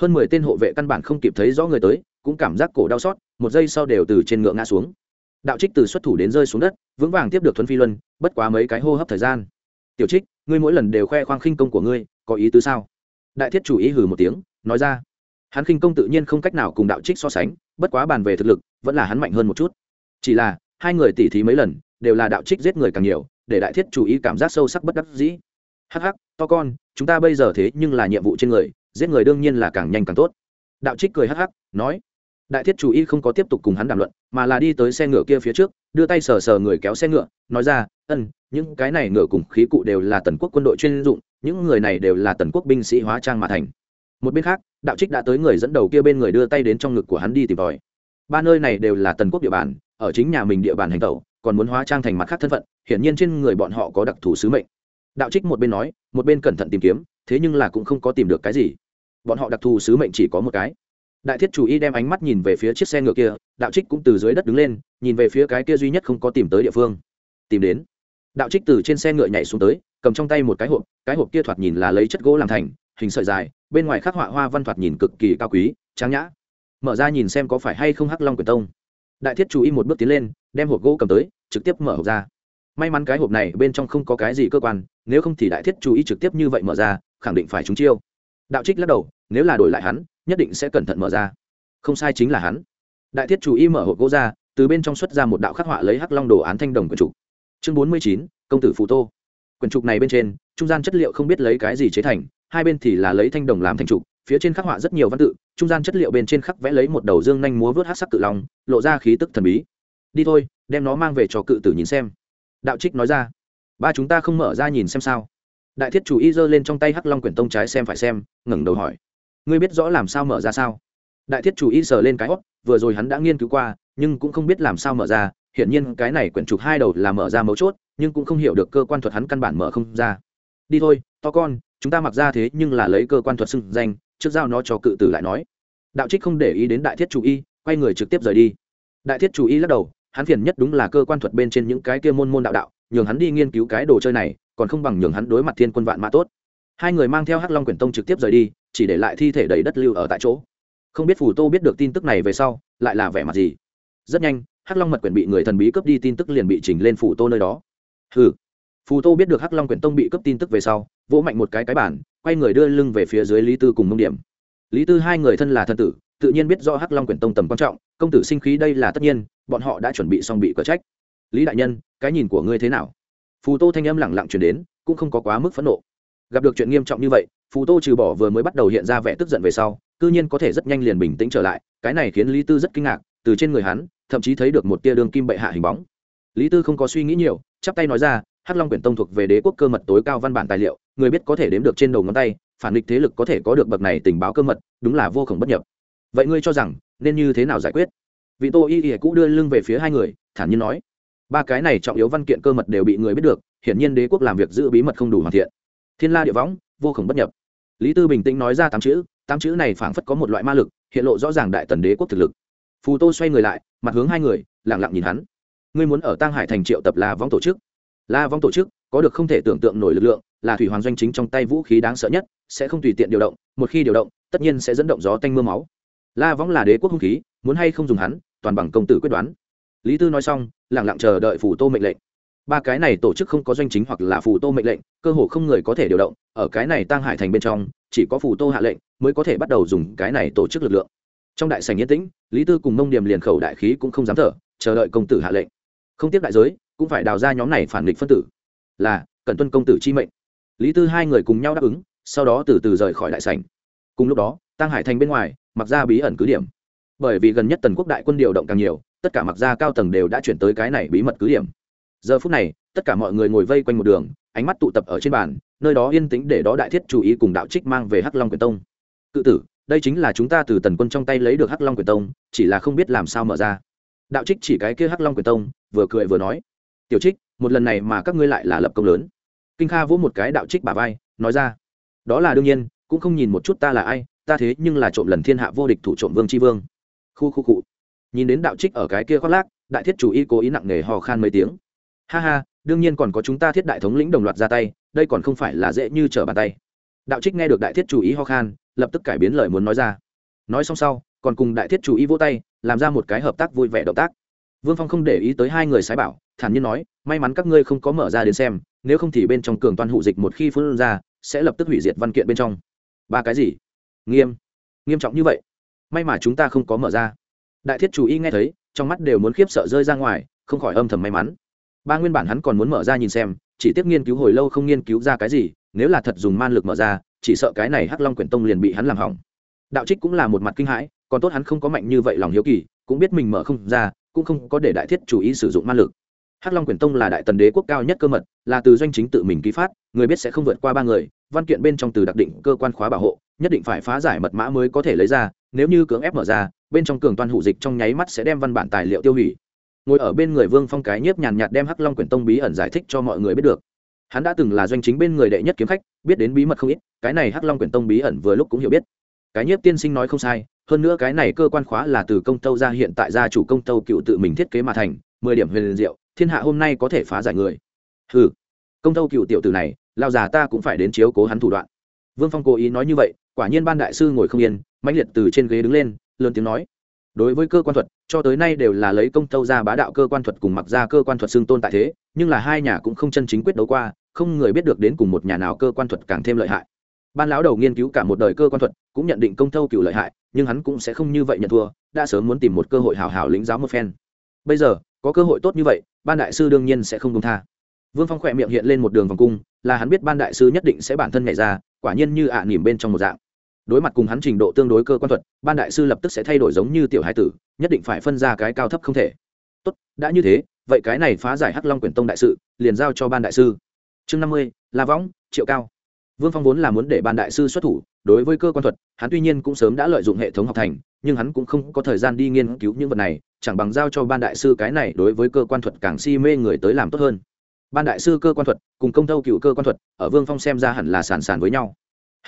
Hơn mười tên hộ vệ căn bản không kịp thấy rõ người tới, cũng cảm giác cổ đau xót, một giây sau đều từ trên ngựa ngã xuống. Đạo trích từ xuất thủ đến rơi xuống đất, vững vàng tiếp được thuấn phi luân, bất quá mấy cái hô hấp thời gian. Tiểu trích, ngươi mỗi lần đều khoe khoang khinh công của ngươi, có ý tứ sao? Đại thiết chủ ý hừ một tiếng, nói ra. Hắn khinh công tự nhiên không cách nào cùng đạo trích so sánh, bất quá bàn về thực lực, vẫn là hắn mạnh hơn một chút. Chỉ là, hai người tỉ thí mấy lần, đều là đạo trích giết người càng nhiều, để đại thiết chủ ý cảm giác sâu sắc bất đắc dĩ hắc hắc, to con, chúng ta bây giờ thế nhưng là nhiệm vụ trên người, giết người đương nhiên là càng nhanh càng tốt. Đạo trích cười hắc hắc, nói, đại thiết chủ y không có tiếp tục cùng hắn đàm luận, mà là đi tới xe ngựa kia phía trước, đưa tay sờ sờ người kéo xe ngựa, nói ra, ân, những cái này ngựa cùng khí cụ đều là tần quốc quân đội chuyên dụng, những người này đều là tần quốc binh sĩ hóa trang mà thành. Một bên khác, đạo trích đã tới người dẫn đầu kia bên người đưa tay đến trong ngực của hắn đi tìm tòi. Ba nơi này đều là tần quốc địa bàn, ở chính nhà mình địa bàn hành tẩu, còn muốn hóa trang thành mặt khác thân phận, hiển nhiên trên người bọn họ có đặc thù sứ mệnh đạo trích một bên nói, một bên cẩn thận tìm kiếm, thế nhưng là cũng không có tìm được cái gì. Bọn họ đặc thù sứ mệnh chỉ có một cái. Đại thiết chủ y đem ánh mắt nhìn về phía chiếc xe ngựa kia, đạo trích cũng từ dưới đất đứng lên, nhìn về phía cái kia duy nhất không có tìm tới địa phương. Tìm đến. Đạo trích từ trên xe ngựa nhảy xuống tới, cầm trong tay một cái hộp cái hộp kia thoạt nhìn là lấy chất gỗ làm thành, hình sợi dài, bên ngoài khắc họa hoa văn thoạt nhìn cực kỳ cao quý, trang nhã. Mở ra nhìn xem có phải hay không hắc long quyền tông. Đại thiết chủ y một bước tiến lên, đem hộp gỗ cầm tới, trực tiếp mở hộp ra may mắn cái hộp này bên trong không có cái gì cơ quan, nếu không thì đại thiết chủ ý trực tiếp như vậy mở ra, khẳng định phải trúng chiêu. Đạo trích lắc đầu, nếu là đổi lại hắn, nhất định sẽ cẩn thận mở ra. Không sai chính là hắn. Đại thiết chủ ý mở hộp gỗ ra, từ bên trong xuất ra một đạo khắc họa lấy hắc long đồ án thanh đồng quyển trục. Chương bốn mươi chín, công tử phù tô. Quyển trục này bên trên, trung gian chất liệu không biết lấy cái gì chế thành, hai bên thì là lấy thanh đồng làm thành trục, phía trên khắc họa rất nhiều văn tự, trung gian chất liệu bên trên khắc vẽ lấy một đầu dương nhanh múa vớt hát sắc cự long, lộ ra khí tức thần bí. Đi thôi, đem nó mang về cho cự tử nhìn xem đạo trích nói ra. Ba chúng ta không mở ra nhìn xem sao. Đại thiết chủ y giơ lên trong tay hắc long quyển tông trái xem phải xem, ngẩng đầu hỏi. Ngươi biết rõ làm sao mở ra sao? Đại thiết chủ y sờ lên cái hót vừa rồi hắn đã nghiên cứu qua, nhưng cũng không biết làm sao mở ra. Hiển nhiên cái này quyển trục hai đầu là mở ra mấu chốt, nhưng cũng không hiểu được cơ quan thuật hắn căn bản mở không ra. Đi thôi, to con, chúng ta mặc ra thế nhưng là lấy cơ quan thuật xưng danh, trước giao nó cho cự tử lại nói. Đạo trích không để ý đến đại thiết chủ y, quay người trực tiếp rời đi. Đại thiết chủ y lắc đầu hắn phiền nhất đúng là cơ quan thuật bên trên những cái kia môn môn đạo đạo, nhường hắn đi nghiên cứu cái đồ chơi này, còn không bằng nhường hắn đối mặt thiên quân vạn mã tốt. Hai người mang theo hắc long quyển tông trực tiếp rời đi, chỉ để lại thi thể đầy đất lưu ở tại chỗ. Không biết phù tô biết được tin tức này về sau, lại là vẻ mặt gì? Rất nhanh, hắc long mật quyển bị người thần bí cướp đi tin tức liền bị chỉnh lên phù tô nơi đó. Hừ. Phù tô biết được hắc long quyển tông bị cướp tin tức về sau, vỗ mạnh một cái cái bản quay người đưa lưng về phía dưới lý tư cùng mông điểm. Lý tư hai người thân là thân tử tự nhiên biết do hắc long quyển tông tầm quan trọng, công tử sinh khí đây là tất nhiên, bọn họ đã chuẩn bị xong bị cờ trách. Lý đại nhân, cái nhìn của ngươi thế nào? Phù tô thanh âm lẳng lặng chuyển đến, cũng không có quá mức phẫn nộ. Gặp được chuyện nghiêm trọng như vậy, phù tô trừ bỏ vừa mới bắt đầu hiện ra vẻ tức giận về sau, cư nhiên có thể rất nhanh liền bình tĩnh trở lại, cái này khiến lý tư rất kinh ngạc, từ trên người hắn, thậm chí thấy được một tia đường kim bệ hạ hình bóng. Lý tư không có suy nghĩ nhiều, chắp tay nói ra, hắc long quyển tông thuộc về đế quốc cơ mật tối cao văn bản tài liệu, người biết có thể đếm được trên đầu ngón tay, phản địch thế lực có thể có được bậc này tình báo cơ mật, đúng là vô khổng bất nhập vậy ngươi cho rằng nên như thế nào giải quyết? Vị tô y y cũ đưa lưng về phía hai người, thản nhiên nói. Ba cái này trọng yếu văn kiện cơ mật đều bị người biết được, hiển nhiên đế quốc làm việc giữ bí mật không đủ hoàn thiện. Thiên la địa võng, vô khổng bất nhập. Lý tư bình tĩnh nói ra tám chữ tám chữ này phảng phất có một loại ma lực, hiện lộ rõ ràng đại tần đế quốc thực lực. Phù tô xoay người lại, mặt hướng hai người lẳng lặng nhìn hắn. Ngươi muốn ở tăng hải thành triệu tập la vong tổ chức. La vong tổ chức, có được không thể tưởng tượng nổi lực lượng, là thủy hoàng doanh chính trong tay vũ khí đáng sợ nhất, sẽ không tùy tiện điều động, một khi điều động, tất nhiên sẽ dẫn động gió tanh m ư a máu la võng là đế quốc hung khí, muốn hay không dùng hắn, toàn bằng công tử quyết đoán. Lý tư nói xong lẳng lặng chờ đợi phủ tô mệnh lệnh. Ba cái này tổ chức không có doanh chính hoặc là phủ tô mệnh lệnh, cơ hồ không người có thể điều động, ở cái này tăng hải thành bên trong, chỉ có phủ tô hạ lệnh mới có thể bắt đầu dùng cái này tổ chức lực lượng. Trong đại sành yên tĩnh, lý tư cùng mông điểm liền khẩu đại khí cũng không dám thở, chờ đợi công tử hạ lệnh. Không tiếp đại giới, cũng phải đào ra nhóm này phản nghịch phân tử. Là cần tuân công tử chi mệnh. Lý tư hai người cùng nhau đáp ứng, sau đó từ từ rời khỏi đại sảnh. Cùng lúc đó tăng hải thành bên ngoài mặc ra bí ẩn cứ điểm. Bởi vì gần nhất tần quốc đại quân điều động càng nhiều, tất cả mặc ra cao tầng đều đã chuyển tới cái này bí mật cứ điểm. Giờ phút này, tất cả mọi người ngồi vây quanh một đường, ánh mắt tụ tập ở trên bàn, nơi đó yên tĩnh để đó đại thiết chú ý cùng đạo trích mang về hắc long quyền tông. Cự tử, đây chính là chúng ta từ tần quân trong tay lấy được hắc long quyền tông, chỉ là không biết làm sao mở ra. Đạo trích chỉ cái kia hắc long quyền tông, vừa cười vừa nói. Tiểu trích, một lần này mà các ngươi lại là lập công lớn. Kinh kha vỗ một cái đạo trích bà vai, nói ra. Đó là đương nhiên, cũng không nhìn một chút ta là ai ta thế nhưng là trộm lần thiên hạ vô địch thủ trộm vương tri vương. Khu khu cụ nhìn đến đạo trích ở cái kia khoác lác, đại thiết chủ y cố ý nặng nề hò khan mấy tiếng. Ha ha, đương nhiên còn có chúng ta thiết đại thống lĩnh đồng loạt ra tay, đây còn không phải là dễ như trở bàn tay. Đạo trích nghe được đại thiết chủ ý ho khan, lập tức cải biến lời muốn nói ra. Nói xong sau, còn cùng đại thiết chủ ý vỗ tay, làm ra một cái hợp tác vui vẻ động tác. Vương phong không để ý tới hai người sái bảo, thản nhiên nói, may mắn các ngươi không có mở ra đến xem, nếu không thì bên trong cường toàn hụ dịch một khi phân ra, sẽ lập tức hủy diệt văn kiện bên trong. Ba cái gì? Nghiêm. Nghiêm trọng như vậy? May mà chúng ta không có mở ra. Đại thiết chủ y nghe thấy, trong mắt đều muốn khiếp sợ rơi ra ngoài, không khỏi âm thầm may mắn. Ba nguyên bản hắn còn muốn mở ra nhìn xem, chỉ tiếp nghiên cứu hồi lâu không nghiên cứu ra cái gì, nếu là thật dùng man lực mở ra, chỉ sợ cái này hắc long quyển tông liền bị hắn làm hỏng. Đạo trích cũng là một mặt kinh hãi, còn tốt hắn không có mạnh như vậy lòng hiếu kỳ, cũng biết mình mở không ra, cũng không có để đại thiết chủ ý sử dụng man lực. Hắc long quyển tông là đại tần đế quốc cao nhất cơ mật, là từ doanh chính tự mình ký phát, người biết sẽ không vượt qua ba người, văn kiện bên trong từ đặc định cơ quan khóa bảo hộ nhất định phải phá giải mật mã mới có thể lấy ra, nếu như cưỡng ép mở ra, bên trong cường toàn hủ dịch trong nháy mắt sẽ đem văn bản tài liệu tiêu hủy. Ngồi ở bên người vương phong cái nhiếp nhàn nhạt đem hắc long quyển tông bí ẩn giải thích cho mọi người biết được. Hắn đã từng là doanh chính bên người đệ nhất kiếm khách, biết đến bí mật không ít, cái này hắc long quyển tông bí ẩn vừa lúc cũng hiểu biết. Cái nhiếp tiên sinh nói không sai, hơn nữa cái này cơ quan khóa là từ công tâu ra hiện tại gia chủ công tâu cựu tự mình thiết kế mà thành, mười điểm huyền diệu, thiên hạ hôm nay có thể phá giải người. Ừ công tâu cựu tiểu tử này, lao già ta cũng phải đến chiếu cố hắn thủ đoạn. Vương phong cố ý nói như vậy quả nhiên ban đại sư ngồi không yên, mãnh liệt từ trên ghế đứng lên, lớn tiếng nói. Đối với cơ quan thuật, cho tới nay đều là lấy công tâu ra bá đạo cơ quan thuật cùng mặc ra cơ quan thuật xưng tôn tại thế, nhưng là hai nhà cũng không chân chính quyết đấu qua, không người biết được đến cùng một nhà nào cơ quan thuật càng thêm lợi hại. Ban lão đầu nghiên cứu cả một đời cơ quan thuật, cũng nhận định công tâu cựu lợi hại, nhưng hắn cũng sẽ không như vậy nhận thua, đã sớm muốn tìm một cơ hội hào hào lĩnh giáo một phen. Bây giờ, có cơ hội tốt như vậy, ban đại sư đương nhiên sẽ không công tha. Vương phong khỏe miệng hiện lên một đường vòng cung, là hắn biết ban đại sư nhất định sẽ bản thân nhảy ra, quả nhiên như ạ à nỉm bên trong một dạng đối mặt cùng hắn trình độ tương đối cơ quan thuật, ban đại sư lập tức sẽ thay đổi giống như tiểu hải tử, nhất định phải phân ra cái cao thấp không thể. Tốt, đã như thế, vậy cái này phá giải hắc long quyển tông đại sự, liền giao cho ban đại sư. Chương năm mươi, la võng, triệu cao. Vương phong vốn là muốn để ban đại sư xuất thủ, đối với cơ quan thuật, hắn tuy nhiên cũng sớm đã lợi dụng hệ thống học thành, nhưng hắn cũng không có thời gian đi nghiên cứu những vật này, chẳng bằng giao cho ban đại sư cái này đối với cơ quan thuật càng si mê người tới làm tốt hơn. Ban đại sư cơ quan thuật cùng công tâu cựu cơ quan thuật, ở vương phong xem ra hẳn là sàn sàn với nhau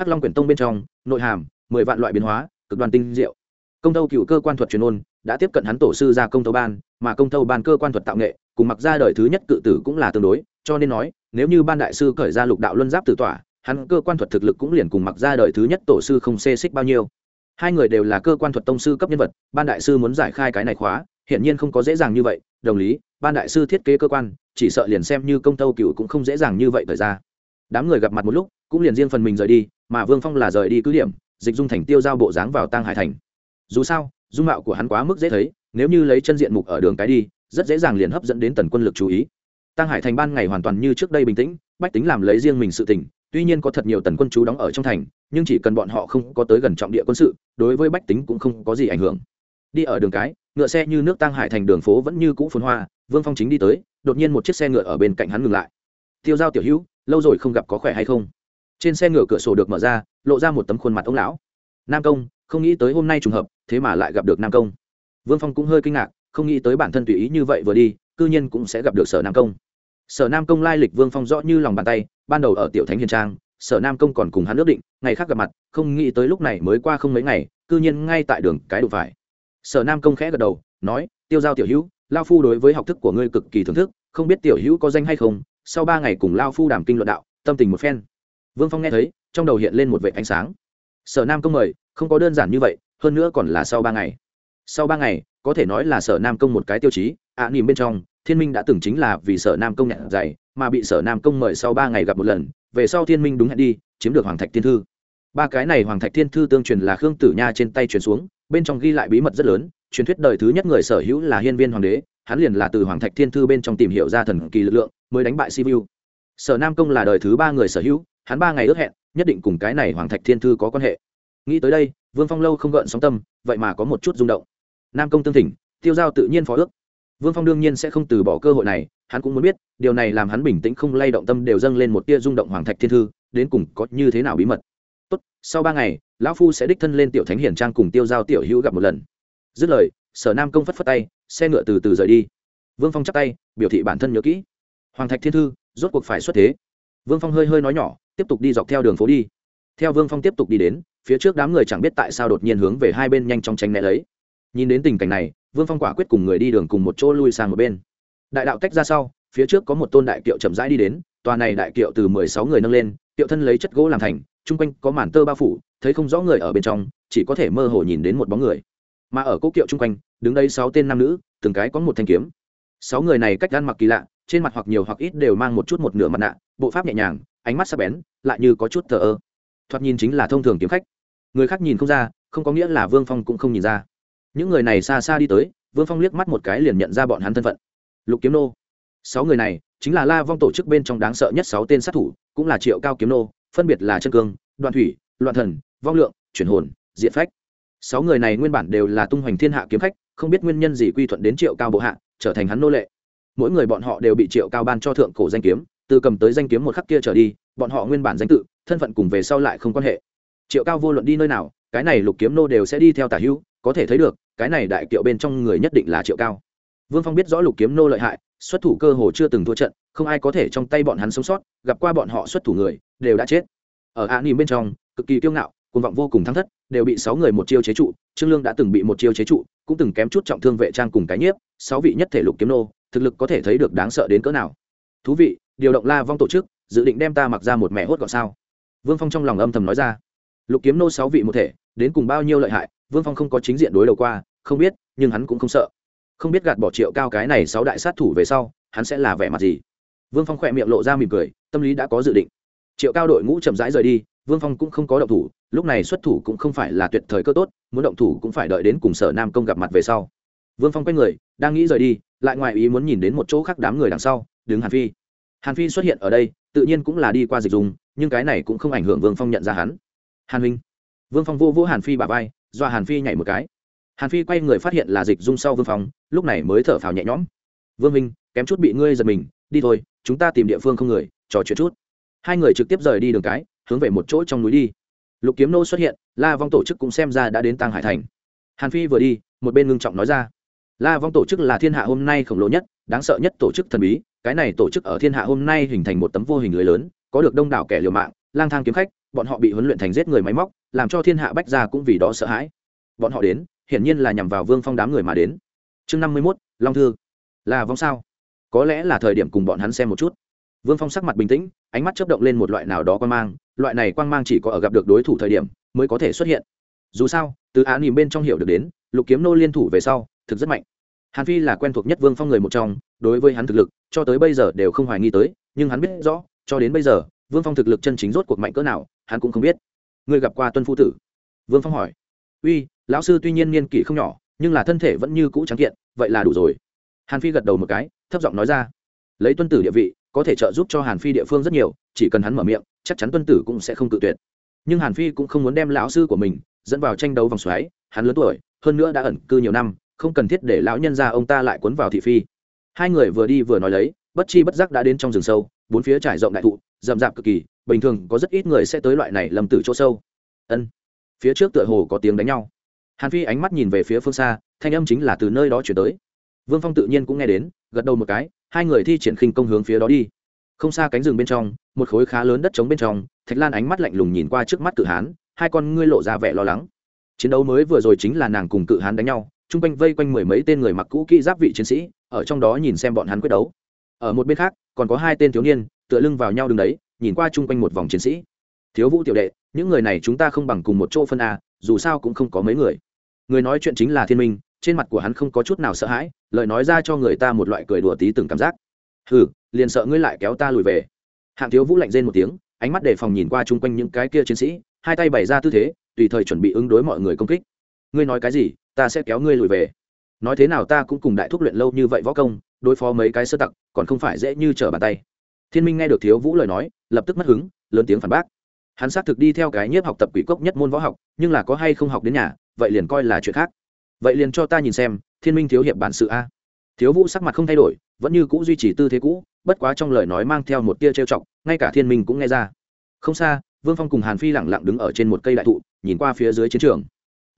hắc long quyển tông bên trong, nội hàm, mười vạn loại biến hóa, cực đoan tinh diệu. Công tâu cựu cơ quan thuật truyền ôn đã tiếp cận hắn tổ sư ra công tâu ban, mà công tâu ban cơ quan thuật tạo nghệ cùng mặc ra đời thứ nhất cự tử cũng là tương đối, cho nên nói, nếu như ban đại sư khởi ra lục đạo luân giáp tử tỏa hắn cơ quan thuật thực lực cũng liền cùng mặc ra đời thứ nhất tổ sư không xê xích bao nhiêu. Hai người đều là cơ quan thuật tông sư cấp nhân vật, ban đại sư muốn giải khai cái này khóa hiện nhiên không có dễ dàng như vậy, đồng lý, ban đại sư thiết kế cơ quan, chỉ sợ liền xem như công tâu cựu cũng không dễ dàng như vậy thời ra. Đám người gặp mặt một lúc, cũng liền riêng phần mình rời đi mà vương phong là rời đi cứ điểm dịch dung thành tiêu giao bộ dáng vào tăng hải thành dù sao dung mạo của hắn quá mức dễ thấy nếu như lấy chân diện mục ở đường cái đi rất dễ dàng liền hấp dẫn đến tần quân lực chú ý tăng hải thành ban ngày hoàn toàn như trước đây bình tĩnh bách tính làm lấy riêng mình sự tỉnh tuy nhiên có thật nhiều tần quân chú đóng ở trong thành nhưng chỉ cần bọn họ không có tới gần trọng địa quân sự đối với bách tính cũng không có gì ảnh hưởng đi ở đường cái ngựa xe như nước tăng hải thành đường phố vẫn như cũ phồn hoa vương phong chính đi tới đột nhiên một chiếc xe ngựa ở bên cạnh hắn ngừng lại tiêu giao tiểu hữu lâu rồi không gặp có khỏe hay không trên xe ngựa cửa sổ được mở ra, lộ ra một tấm khuôn mặt ông lão. Nam công, không nghĩ tới hôm nay trùng hợp, thế mà lại gặp được nam công. Vương phong cũng hơi kinh ngạc, không nghĩ tới bản thân tùy ý như vậy vừa đi, cư nhiên cũng sẽ gặp được sở nam công. Sở nam công lai lịch vương phong rõ như lòng bàn tay, ban đầu ở tiểu thánh hiền trang, sở nam công còn cùng hắn ước định, ngày khác gặp mặt, không nghĩ tới lúc này mới qua không mấy ngày, cư nhiên ngay tại đường cái đụng phải. Sở nam công khẽ gật đầu, nói, tiêu giao tiểu hữu lao phu đối với học thức của ngươi cực kỳ thưởng thức, không biết tiểu hữu có danh hay không, sau ba ngày cùng lao phu đàm kinh luận đạo, tâm tình một phen vương phong nghe thấy trong đầu hiện lên một vệ ánh sáng. Sở nam công mời không có đơn giản như vậy hơn nữa còn là sau ba ngày. Sau ba ngày có thể nói là sở nam công một cái tiêu chí ạ à, nỉm bên trong thiên minh đã từng chính là vì sở nam công nhận dạy mà bị sở nam công mời sau ba ngày gặp một lần về sau thiên minh đúng hẹn đi chiếm được hoàng thạch thiên thư. Ba cái này hoàng thạch thiên thư tương truyền là khương tử nha trên tay truyền xuống bên trong ghi lại bí mật rất lớn truyền thuyết đời thứ nhất người sở hữu là hiên viên hoàng đế hắn liền là từ hoàng thạch thiên thư bên trong tìm hiểu ra thần kỳ lực lượng mới đánh bại sivu sở nam công là đời thứ ba người sở hữu hắn ba ngày ước hẹn, nhất định cùng cái này hoàng thạch thiên thư có quan hệ. Nghĩ tới đây, vương phong lâu không gợn sóng tâm, vậy mà có một chút rung động. Nam công tương thỉnh, tiêu giao tự nhiên phó ước. Vương phong đương nhiên sẽ không từ bỏ cơ hội này, hắn cũng muốn biết, điều này làm hắn bình tĩnh không lay động tâm đều dâng lên một tia rung động hoàng thạch thiên thư, đến cùng có như thế nào bí mật. Tốt, sau ba ngày, lão phu sẽ đích thân lên tiểu thánh hiển trang cùng tiêu giao tiểu hữu gặp một lần. Dứt lời, sở nam công phất phất tay, xe ngựa từ từ rời đi. Vương phong chắp tay, biểu thị bản thân nhớ kỹ. Hoàng thạch thiên thư, rốt cuộc phải xuất thế. Vương phong hơi hơi nói nhỏ tiếp tục đi dọc theo đường phố đi. Theo vương phong tiếp tục đi đến, phía trước đám người chẳng biết tại sao đột nhiên hướng về hai bên nhanh chóng tránh né lấy. Nhìn đến tình cảnh này, vương phong quả quyết cùng người đi đường cùng một chỗ lui sang một bên. Đại đạo tách ra sau, phía trước có một tôn đại kiệu chậm rãi đi đến, tòa này đại kiệu từ mười sáu người nâng lên, kiệu thân lấy chất gỗ làm thành, chung quanh có màn tơ bao phủ, thấy không rõ người ở bên trong, chỉ có thể mơ hồ nhìn đến một bóng người. Mà ở cỗ kiệu chung quanh, đứng đây sáu tên nam nữ, từng cái có một thanh kiếm. Sáu người này cách ăn mặc kỳ lạ, trên mặt hoặc nhiều hoặc ít đều mang một chút một nửa mặt nạ, bộ pháp nhẹ nhàng ánh mắt sắc bén, lại như có chút thờ ơ. Thoạt nhìn chính là thông thường kiếm khách. Người khác nhìn không ra, không có nghĩa là vương phong cũng không nhìn ra. Những người này xa xa đi tới, vương phong liếc mắt một cái liền nhận ra bọn hắn thân phận. Lục kiếm nô. Sáu người này, chính là la vong tổ chức bên trong đáng sợ nhất sáu tên sát thủ, cũng là triệu cao kiếm nô, phân biệt là chân cương, đoạn thủy, loạn thần, vong lượng, chuyển hồn diện phách. Sáu người này nguyên bản đều là tung hoành thiên hạ kiếm khách, không biết nguyên nhân gì quy thuận đến triệu cao bộ hạ, trở thành hắn nô lệ. Mỗi người bọn họ đều bị triệu cao ban cho thượng cổ danh kiếm từ cầm tới danh kiếm một khắc kia trở đi, bọn họ nguyên bản danh tự, thân phận cùng về sau lại không quan hệ. Triệu cao vô luận đi nơi nào, cái này lục kiếm nô đều sẽ đi theo tả hữu, có thể thấy được, cái này đại kiệu bên trong người nhất định là triệu cao. Vương phong biết rõ lục kiếm nô lợi hại, xuất thủ cơ hồ chưa từng thua trận, không ai có thể trong tay bọn hắn sống sót, gặp qua bọn họ xuất thủ người, đều đã chết. Ở a nỉm bên trong, cực kỳ kiêu ngạo, cuồng vọng vô cùng thắng thất, đều bị sáu người một chiêu chế trụ, trương lương đã từng bị một chiêu chế trụ, cũng từng kém chút trọng thương vệ trang cùng cái nhiếp, sáu vị nhất thể lục kiếm nô, thực lực có thể thấy được đáng sợ đến cỡ nào. Thú vị điều động la vong tổ chức, dự định đem ta mặc ra một mẹ hốt gọn sao? Vương phong trong lòng âm thầm nói ra. Lục kiếm nô sáu vị một thể, đến cùng bao nhiêu lợi hại, vương phong không có chính diện đối đầu qua, không biết, nhưng hắn cũng không sợ. Không biết gạt bỏ triệu cao cái này sáu đại sát thủ về sau, hắn sẽ là vẻ mặt gì? Vương phong khỏe miệng lộ ra mỉm cười, tâm lý đã có dự định. Triệu cao đội ngũ chậm rãi rời đi, vương phong cũng không có động thủ, lúc này xuất thủ cũng không phải là tuyệt thời cơ tốt, muốn động thủ cũng phải đợi đến cùng sở nam công gặp mặt về sau. Vương phong quay người, đang nghĩ rời đi, lại ngoài ý muốn nhìn đến một chỗ khác đám người đằng sau, đứng hàn phi hàn phi xuất hiện ở đây, tự nhiên cũng là đi qua dịch dùng, nhưng cái này cũng không ảnh hưởng vương phong nhận ra hắn. Hàn huynh. Vương phong vô vỗ hàn phi bà vai, do hàn phi nhảy một cái. Hàn phi quay người phát hiện là dịch dung sau vương phong, lúc này mới thở phào nhẹ nhõm. Vương minh kém chút bị ngươi giật mình, đi thôi, chúng ta tìm địa phương không người, trò chuyện chút. Hai người trực tiếp rời đi đường cái, hướng về một chỗ trong núi đi. Lục kiếm nô xuất hiện, la vong tổ chức cũng xem ra đã đến tăng hải thành. Hàn phi vừa đi, một bên ngưng trọng nói ra. La vong tổ chức là thiên hạ hôm nay khổng lồ nhất, đáng sợ nhất tổ chức thần bí cái này tổ chức ở thiên hạ hôm nay hình thành một tấm vô hình lưới lớn, có được đông đảo kẻ liều mạng, lang thang kiếm khách, bọn họ bị huấn luyện thành giết người máy móc, làm cho thiên hạ bách gia cũng vì đó sợ hãi. Bọn họ đến, hiển nhiên là nhằm vào vương phong đám người mà đến. Chương năm mươi mốt, long thư. Là vong sao? Có lẽ là thời điểm cùng bọn hắn xem một chút. Vương phong sắc mặt bình tĩnh, ánh mắt chấp động lên một loại nào đó quan mang, loại này quan mang chỉ có ở gặp được đối thủ thời điểm mới có thể xuất hiện. Dù sao, từ á nhìn bên trong hiểu được đến, lục kiếm nô liên thủ về sau, thực rất mạnh hàn phi là quen thuộc nhất vương phong người một trong, đối với hắn thực lực, cho tới bây giờ đều không hoài nghi tới, nhưng hắn biết rõ, cho đến bây giờ, vương phong thực lực chân chính rốt cuộc mạnh cỡ nào, hắn cũng không biết. Người gặp qua tuân phu tử? Vương phong hỏi. Uy, lão sư tuy nhiên niên kỷ không nhỏ, nhưng là thân thể vẫn như cũ trắng kiện, vậy là đủ rồi. Hàn phi gật đầu một cái, thấp giọng nói ra. Lấy tuân tử địa vị, có thể trợ giúp cho hàn phi địa phương rất nhiều, chỉ cần hắn mở miệng, chắc chắn tuân tử cũng sẽ không tự tuyệt. Nhưng hàn phi cũng không muốn đem lão sư của mình dẫn vào tranh đấu vòng xoáy, hắn lớn tuổi, hơn nữa đã ẩn cư nhiều năm không cần thiết để lão nhân ra ông ta lại cuốn vào thị phi. Hai người vừa đi vừa nói lấy, bất chi bất giác đã đến trong rừng sâu, bốn phía trải rộng đại thụ, rậm rạp cực kỳ, bình thường có rất ít người sẽ tới loại này lầm tử chỗ sâu. Ân. Phía trước tựa hồ có tiếng đánh nhau. Hàn phi ánh mắt nhìn về phía phương xa, thanh âm chính là từ nơi đó chuyển tới. Vương phong tự nhiên cũng nghe đến, gật đầu một cái, hai người thi triển khinh công hướng phía đó đi. Không xa cánh rừng bên trong, một khối khá lớn đất trống bên trong, thạch lan ánh mắt lạnh lùng nhìn qua trước mắt cự hán, hai con ngươi lộ ra vẻ lo lắng. Chiến đấu mới vừa rồi chính là nàng cùng cự hán đánh nhau chung quanh vây quanh mười mấy tên người mặc cũ kỹ giáp vị chiến sĩ, ở trong đó nhìn xem bọn hắn quyết đấu. Ở một bên khác, còn có hai tên thiếu niên, tựa lưng vào nhau đứng đấy, nhìn qua chung quanh một vòng chiến sĩ. Thiếu vũ tiểu đệ, những người này chúng ta không bằng cùng một chỗ phân a, dù sao cũng không có mấy người. Người nói chuyện chính là thiên minh, trên mặt của hắn không có chút nào sợ hãi, lời nói ra cho người ta một loại cười đùa tí từng cảm giác. Hừ, liền sợ ngươi lại kéo ta lùi về. Hạng thiếu vũ lạnh rên một tiếng, ánh mắt đề phòng nhìn qua chung quanh những cái kia chiến sĩ, hai tay bày ra tư thế, tùy thời chuẩn bị ứng đối mọi người công kích. Ngươi nói cái gì? Ta sẽ kéo ngươi lùi về. Nói thế nào ta cũng cùng đại thúc luyện lâu như vậy võ công, đối phó mấy cái sơ tặc, còn không phải dễ như trở bàn tay. Thiên minh nghe được thiếu vũ lời nói, lập tức mất hứng, lớn tiếng phản bác. Hắn xác thực đi theo cái nhiếp học tập quỷ cốc nhất môn võ học, nhưng là có hay không học đến nhà, vậy liền coi là chuyện khác. Vậy liền cho ta nhìn xem, thiên minh thiếu hiệp bản sự a. Thiếu vũ sắc mặt không thay đổi, vẫn như cũ duy trì tư thế cũ, bất quá trong lời nói mang theo một tia trêu chọc, ngay cả thiên minh cũng nghe ra. Không xa, vương phong cùng hàn phi lẳng lặng đứng ở trên một cây đại thụ, nhìn qua phía dưới chiến trường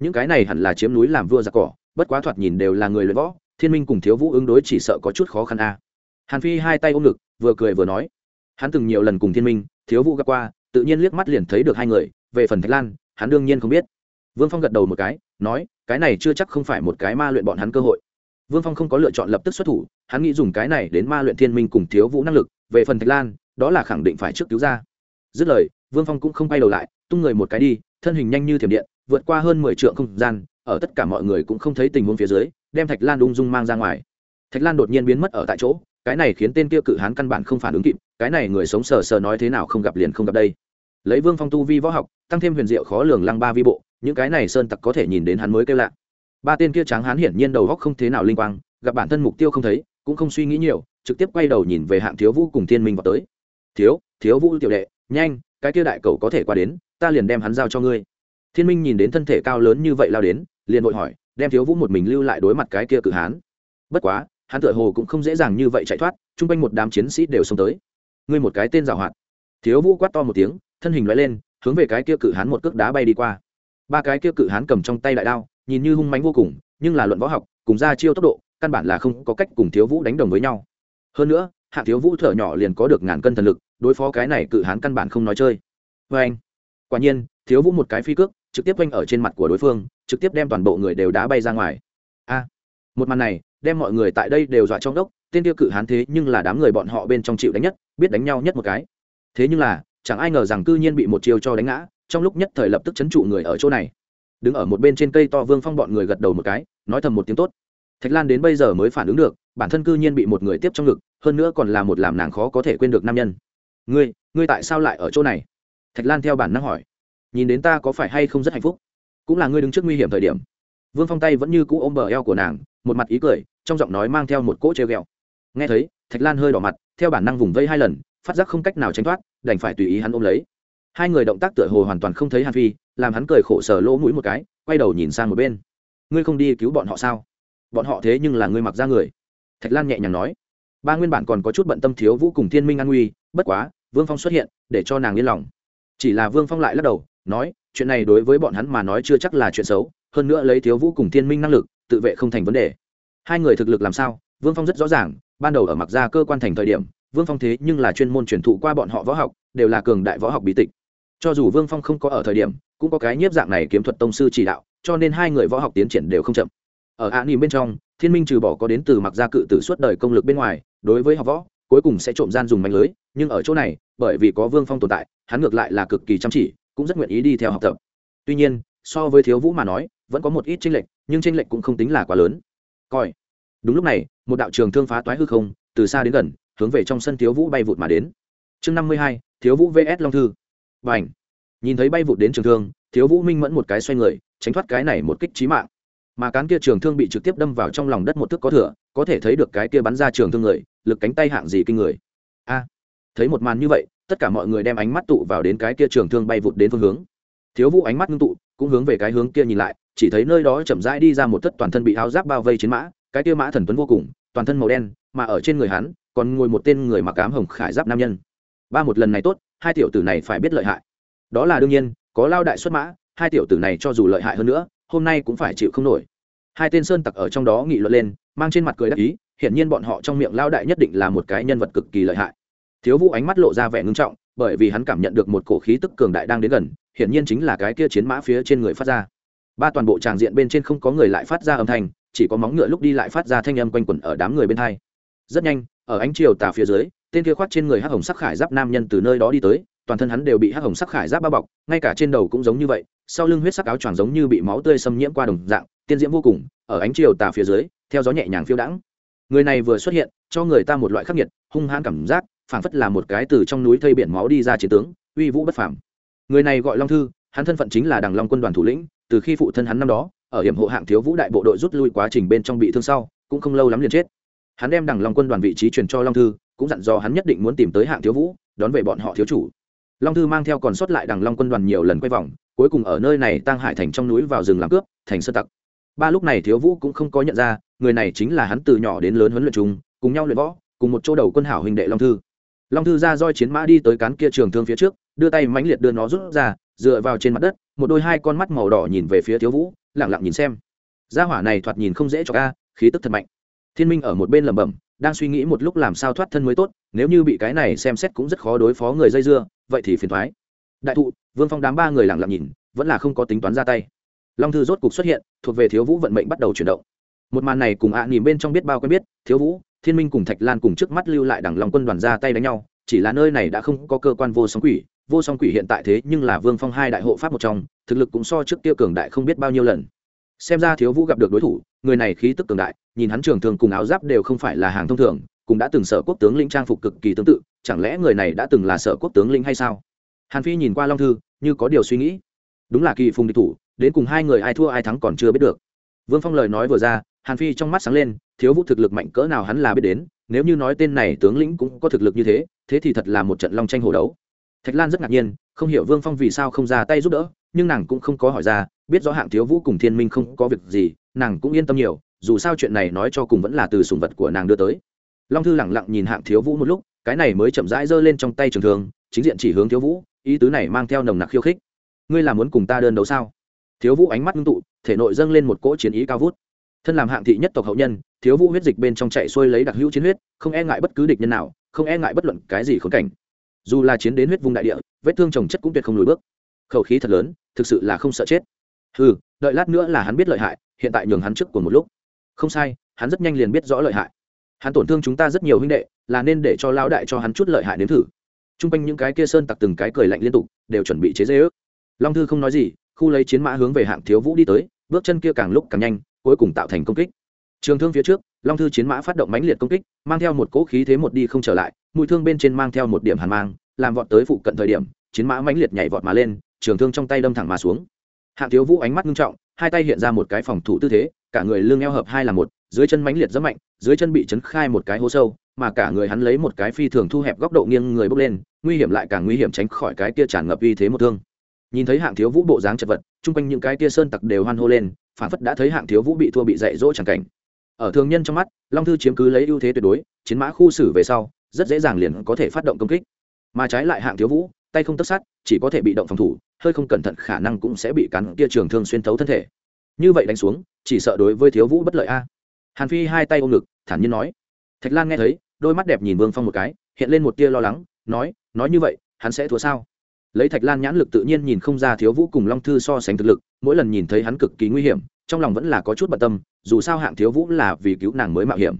những cái này hẳn là chiếm núi làm vua giặc cỏ, bất quá thoạt nhìn đều là người luyện võ, thiên minh cùng thiếu vũ ứng đối chỉ sợ có chút khó khăn a. Hàn phi hai tay ôm ngực, vừa cười vừa nói, hắn từng nhiều lần cùng thiên minh, thiếu vũ gặp qua, tự nhiên liếc mắt liền thấy được hai người, về phần thạch lan, hắn đương nhiên không biết. Vương phong gật đầu một cái, nói, cái này chưa chắc không phải một cái ma luyện bọn hắn cơ hội. Vương phong không có lựa chọn lập tức xuất thủ, hắn nghĩ dùng cái này đến ma luyện thiên minh cùng thiếu vũ năng lực, về phần thạch lan, đó là khẳng định phải trước cứu ra. Dứt lời, vương phong cũng không bay đầu lại, tung người một cái đi, thân hình nhanh như thiểm điện vượt qua hơn mười triệu không gian, ở tất cả mọi người cũng không thấy tình huống phía dưới, đem thạch lan ung dung mang ra ngoài. Thạch lan đột nhiên biến mất ở tại chỗ, cái này khiến tên kia cự hán căn bản không phản ứng kịp, cái này người sống sờ sờ nói thế nào không gặp liền không gặp đây. Lấy vương phong tu vi võ học, tăng thêm huyền diệu khó lường lăng ba vi bộ, những cái này sơn tặc có thể nhìn đến hắn mới kêu lạ. Ba tên kia tráng hán hiển nhiên đầu góc không thế nào linh quang, gặp bản thân mục tiêu không thấy, cũng không suy nghĩ nhiều, trực tiếp quay đầu nhìn về hạng thiếu vũ cùng thiên minh vào tới. Thiếu thiếu vũ tiểu đệ, nhanh, cái kia đại cầu có thể qua đến, ta liền đem hắn giao cho ngươi thiên minh nhìn đến thân thể cao lớn như vậy lao đến, liền vội hỏi, đem thiếu vũ một mình lưu lại đối mặt cái kia cự hán. Bất quá, hắn tựa hồ cũng không dễ dàng như vậy chạy thoát, chung quanh một đám chiến sĩ đều xông tới. Ngươi một cái tên giảo hoạt. Thiếu vũ quát to một tiếng, thân hình loại lên, hướng về cái kia cự hán một cước đá bay đi qua. Ba cái kia cự hán cầm trong tay đại đao, nhìn như hung mánh vô cùng, nhưng là luận võ học, cùng ra chiêu tốc độ, căn bản là không có cách cùng thiếu vũ đánh đồng với nhau. Hơn nữa, hạ thiếu vũ thở nhỏ liền có được ngàn cân thần lực, đối phó cái này cự hán căn bản không nói chơi. Vê anh quả nhiên, thiếu vũ một cái phi cước trực tiếp quanh ở trên mặt của đối phương, trực tiếp đem toàn bộ người đều đá bay ra ngoài. A, một màn này, đem mọi người tại đây đều dọa trong đốc, tên tiêu cự hán thế nhưng là đám người bọn họ bên trong chịu đánh nhất, biết đánh nhau nhất một cái. Thế nhưng là, chẳng ai ngờ rằng cư nhiên bị một chiêu cho đánh ngã, trong lúc nhất thời lập tức chấn trụ người ở chỗ này. Đứng ở một bên trên cây to vương phong bọn người gật đầu một cái, nói thầm một tiếng tốt. Thạch lan đến bây giờ mới phản ứng được, bản thân cư nhiên bị một người tiếp trong ngực, hơn nữa còn là một làm nàng khó có thể quên được nam nhân. Ngươi ngươi tại sao lại ở chỗ này? Thạch lan theo bản năng hỏi nhìn đến ta có phải hay không rất hạnh phúc? Cũng là ngươi đứng trước nguy hiểm thời điểm. Vương phong tay vẫn như cũ ôm bờ eo của nàng, một mặt ý cười, trong giọng nói mang theo một cỗ treo ghẹo. Nghe thấy, thạch lan hơi đỏ mặt, theo bản năng vùng vây hai lần, phát giác không cách nào tránh thoát, đành phải tùy ý hắn ôm lấy. Hai người động tác tựa hồ hoàn toàn không thấy hàn phi, làm hắn cười khổ sở lỗ mũi một cái, quay đầu nhìn sang một bên. Ngươi không đi cứu bọn họ sao? Bọn họ thế nhưng là ngươi mặc ra người. Thạch lan nhẹ nhàng nói. Ba nguyên bản còn có chút bận tâm thiếu vũ cùng thiên minh an nguy, bất quá, vương phong xuất hiện, để cho nàng yên lòng. Chỉ là vương phong lại lắc đầu nói, chuyện này đối với bọn hắn mà nói chưa chắc là chuyện xấu, hơn nữa lấy thiếu vũ cùng thiên minh năng lực, tự vệ không thành vấn đề. Hai người thực lực làm sao? Vương phong rất rõ ràng, ban đầu ở mặc ra cơ quan thành thời điểm, vương phong thế nhưng là chuyên môn truyền thụ qua bọn họ võ học, đều là cường đại võ học bí tịch. Cho dù vương phong không có ở thời điểm, cũng có cái nhiếp dạng này kiếm thuật tông sư chỉ đạo, cho nên hai người võ học tiến triển đều không chậm. Ở ạ nỉm bên trong, thiên minh trừ bỏ có đến từ mặc gia cự tử suốt đời công lực bên ngoài, đối với học võ, cuối cùng sẽ trộm gian dùng mạnh lưới, nhưng ở chỗ này, bởi vì có vương phong tồn tại, hắn ngược lại là cực kỳ chăm chỉ cũng rất nguyện ý đi theo học tập. Tuy nhiên, so với thiếu vũ mà nói, vẫn có một ít tranh lệch, nhưng tranh lệch cũng không tính là quá lớn. Coi. Đúng lúc này, một đạo trường thương phá toái hư không, từ xa đến gần, hướng về trong sân thiếu vũ bay vụt mà đến. Chương năm mươi hai, thiếu vũ vs long thư. B à n h nhìn thấy bay vụt đến trường thương, thiếu vũ minh mẫn một cái xoay người, tránh thoát cái này một kích trí mạng. Mà cán kia trường thương bị trực tiếp đâm vào trong lòng đất một thức có thửa có thể thấy được cái kia bắn ra trường thương người, lực cánh tay hạng gì kinh người. A. Thấy một màn như vậy tất cả mọi người đem ánh mắt tụ vào đến cái kia trường thương bay vụt đến phương hướng. Thiếu vũ ánh mắt ngưng tụ, cũng hướng về cái hướng kia nhìn lại, chỉ thấy nơi đó chậm rãi đi ra một thất toàn thân bị áo giáp bao vây chiến mã, cái kia mã thần tuấn vô cùng, toàn thân màu đen, mà ở trên người hắn, còn ngồi một tên người mặc ám hồng khải giáp nam nhân. Ba một lần này tốt, hai tiểu tử này phải biết lợi hại. Đó là đương nhiên, có lao đại xuất mã, hai tiểu tử này cho dù lợi hại hơn nữa, hôm nay cũng phải chịu không nổi. Hai tên sơn tặc ở trong đó nghị luận lên, mang trên mặt cười đắc ý, hiển nhiên bọn họ trong miệng lao đại nhất định là một cái nhân vật cực kỳ lợi hại thiếu vũ ánh mắt lộ ra vẻ ngưng trọng, bởi vì hắn cảm nhận được một cổ khí tức cường đại đang đến gần, hiển nhiên chính là cái kia chiến mã phía trên người phát ra. Ba toàn bộ tràng diện bên trên không có người lại phát ra âm thanh, chỉ có móng ngựa lúc đi lại phát ra thanh âm quanh quẩn ở đám người bên hai. Rất nhanh, ở ánh chiều tà phía dưới, tên kia khoác trên người hắc hồng sắc khải giáp nam nhân từ nơi đó đi tới, toàn thân hắn đều bị hắc hồng sắc khải giáp bao bọc, ngay cả trên đầu cũng giống như vậy, sau lưng huyết sắc áo choàng giống như bị máu tươi xâm nhiễm qua đồng dạng, tiên diễm vô cùng, ở ánh chiều tà phía dưới, theo gió nhẹ nhàng phiêu đãng. Người này vừa xuất hiện, cho người ta một loại khắc nghiệt, hung hãn cảm giác phảng phất là một cái từ trong núi thây biển máu đi ra chiến tướng, uy vũ bất phàm. Người này gọi long thư, hắn thân phận chính là đằng long quân đoàn thủ lĩnh, từ khi phụ thân hắn năm đó, ở hiểm hộ hạng thiếu vũ đại bộ đội rút lui quá trình bên trong bị thương sau, cũng không lâu lắm liền chết. Hắn đem đằng long quân đoàn vị trí truyền cho long thư, cũng dặn dò hắn nhất định muốn tìm tới hạng thiếu vũ, đón về bọn họ thiếu chủ. Long thư mang theo còn sót lại đằng long quân đoàn nhiều lần quay vòng, cuối cùng ở nơi này tăng hải thành trong núi vào rừng làm cướp, thành sơ tặc. Ba lúc này thiếu vũ cũng không có nhận ra, người này chính là hắn từ nhỏ đến lớn huấn luyện chúng cùng nhau luyện võ, cùng một chỗ đầu quân hảo huynh đệ long thư long thư ra roi chiến mã đi tới cán kia trường thương phía trước, đưa tay mãnh liệt đưa nó rút ra, dựa vào trên mặt đất, một đôi hai con mắt màu đỏ nhìn về phía thiếu vũ lẳng lặng nhìn xem. Gia hỏa này thoạt nhìn không dễ cho ca khí tức thật mạnh. Thiên minh ở một bên lẩm bẩm, đang suy nghĩ một lúc làm sao thoát thân mới tốt, nếu như bị cái này xem xét cũng rất khó đối phó người dây dưa, vậy thì phiền thoái đại thụ, vương phong đám ba người lẳng lặng nhìn, vẫn là không có tính toán ra tay. Long thư rốt cục xuất hiện, thuộc về thiếu vũ vận mệnh bắt đầu chuyển động. Một màn này cùng ạ à nỉm bên trong biết bao quen biết, thiếu vũ thiên minh cùng thạch lan cùng trước mắt lưu lại đằng long quân đoàn ra tay đánh nhau, chỉ là nơi này đã không có cơ quan vô song quỷ. Vô song quỷ hiện tại thế nhưng là vương phong hai đại hộ pháp một trong, thực lực cũng so trước kia cường đại không biết bao nhiêu lần. Xem ra thiếu vũ gặp được đối thủ, người này khí tức cường đại, nhìn hắn trường thường cùng áo giáp đều không phải là hàng thông thường, cũng đã từng sở quốc tướng lĩnh trang phục cực kỳ tương tự, chẳng lẽ người này đã từng là sở quốc tướng lĩnh hay sao? Hàn phi nhìn qua long thư, như có điều suy nghĩ. Đúng là kỳ phùng địch thủ, đến cùng hai người ai thua ai thắng còn chưa biết được. Vương phong lời nói vừa ra hàn phi trong mắt sáng lên, thiếu vũ thực lực mạnh cỡ nào hắn là biết đến, nếu như nói tên này tướng lĩnh cũng có thực lực như thế thế thì thật là một trận long tranh hổ đấu. Thạch lan rất ngạc nhiên, không hiểu vương phong vì sao không ra tay giúp đỡ, nhưng nàng cũng không có hỏi ra, biết rõ hạng thiếu vũ cùng thiên minh không có việc gì, nàng cũng yên tâm nhiều, dù sao chuyện này nói cho cùng vẫn là từ sùng vật của nàng đưa tới. Long thư lẳng lặng nhìn hạng thiếu vũ một lúc, cái này mới chậm rãi giơ lên trong tay trường thường chính diện chỉ hướng thiếu vũ, ý tứ này mang theo nồng nặc khiêu khích. Ngươi là muốn cùng ta đơn đấu sao? Thiếu vũ ánh mắt ngưng tụ, thể nội dâng lên một cỗ chiến ý cao vút thân làm hạng thị nhất tộc hậu nhân, thiếu vũ huyết dịch bên trong chạy xuôi lấy đặc hữu chiến huyết, không e ngại bất cứ địch nhân nào, không e ngại bất luận cái gì khốn cảnh. Dù là chiến đến huyết vùng đại địa, vết thương trồng chất cũng tuyệt không lùi bước. Khẩu khí thật lớn, thực sự là không sợ chết. Ừ đợi lát nữa là hắn biết lợi hại, hiện tại nhường hắn trước của một lúc. Không sai, hắn rất nhanh liền biết rõ lợi hại. Hắn tổn thương chúng ta rất nhiều huynh đệ, là nên để cho lao đại cho hắn chút lợi hại nếm thử. T r u n g quanh những cái kia sơn tặc từng cái cười lạnh liên tục, đều chuẩn bị chế dây ước long thư không nói gì, khu lấy chiến mã hướng về hạng thiếu vũ đi tới, bước chân kia càng lúc càng nhanh cuối cùng tạo thành công kích. Trường thương phía trước, long thư chiến mã phát động mãnh liệt công kích, mang theo một cỗ khí thế một đi không trở lại, mũi thương bên trên mang theo một điểm hàn mang, làm vọt tới phụ cận thời điểm, chiến mã mãnh liệt nhảy vọt mà lên, trường thương trong tay đâm thẳng mà xuống. Hạng thiếu vũ ánh mắt nghiêm trọng, hai tay hiện ra một cái phòng thủ tư thế, cả người lưng eo hợp hai là một, dưới chân mãnh liệt rất mạnh, dưới chân bị chấn khai một cái hố sâu, mà cả người hắn lấy một cái phi thường thu hẹp góc độ nghiêng người bốc lên, nguy hiểm lại càng nguy hiểm tránh khỏi cái kia tràn ngập uy thế một thương. Nhìn thấy hạng thiếu vũ bộ dáng chật vật, chung quanh những cái kia sơn tặc đều hoan hô lên phản phất đã thấy hạng thiếu vũ bị thua bị dạy dỗ chẳng cảnh. Ở thường nhân trong mắt, long thư chiếm cứ lấy ưu thế tuyệt đối, chiến mã khu xử về sau, rất dễ dàng liền có thể phát động công kích. Mà trái lại hạng thiếu vũ, tay không tất sát, chỉ có thể bị động phòng thủ, hơi không cẩn thận khả năng cũng sẽ bị cắn kia trường thương xuyên thấu thân thể. Như vậy đánh xuống, chỉ sợ đối với thiếu vũ bất lợi a. Hàn phi hai tay ôm ngực, thản nhiên nói. Thạch lan nghe thấy, đôi mắt đẹp nhìn vương phong một cái, hiện lên một tia lo lắng, nói nói như vậy, hắn sẽ thua sao? Lấy thạch lan nhãn lực tự nhiên nhìn không ra thiếu vũ cùng long thư so sánh thực lực, mỗi lần nhìn thấy hắn cực kỳ nguy hiểm, trong lòng vẫn là có chút bận tâm, dù sao hạng thiếu vũ là vì cứu nàng mới mạo hiểm.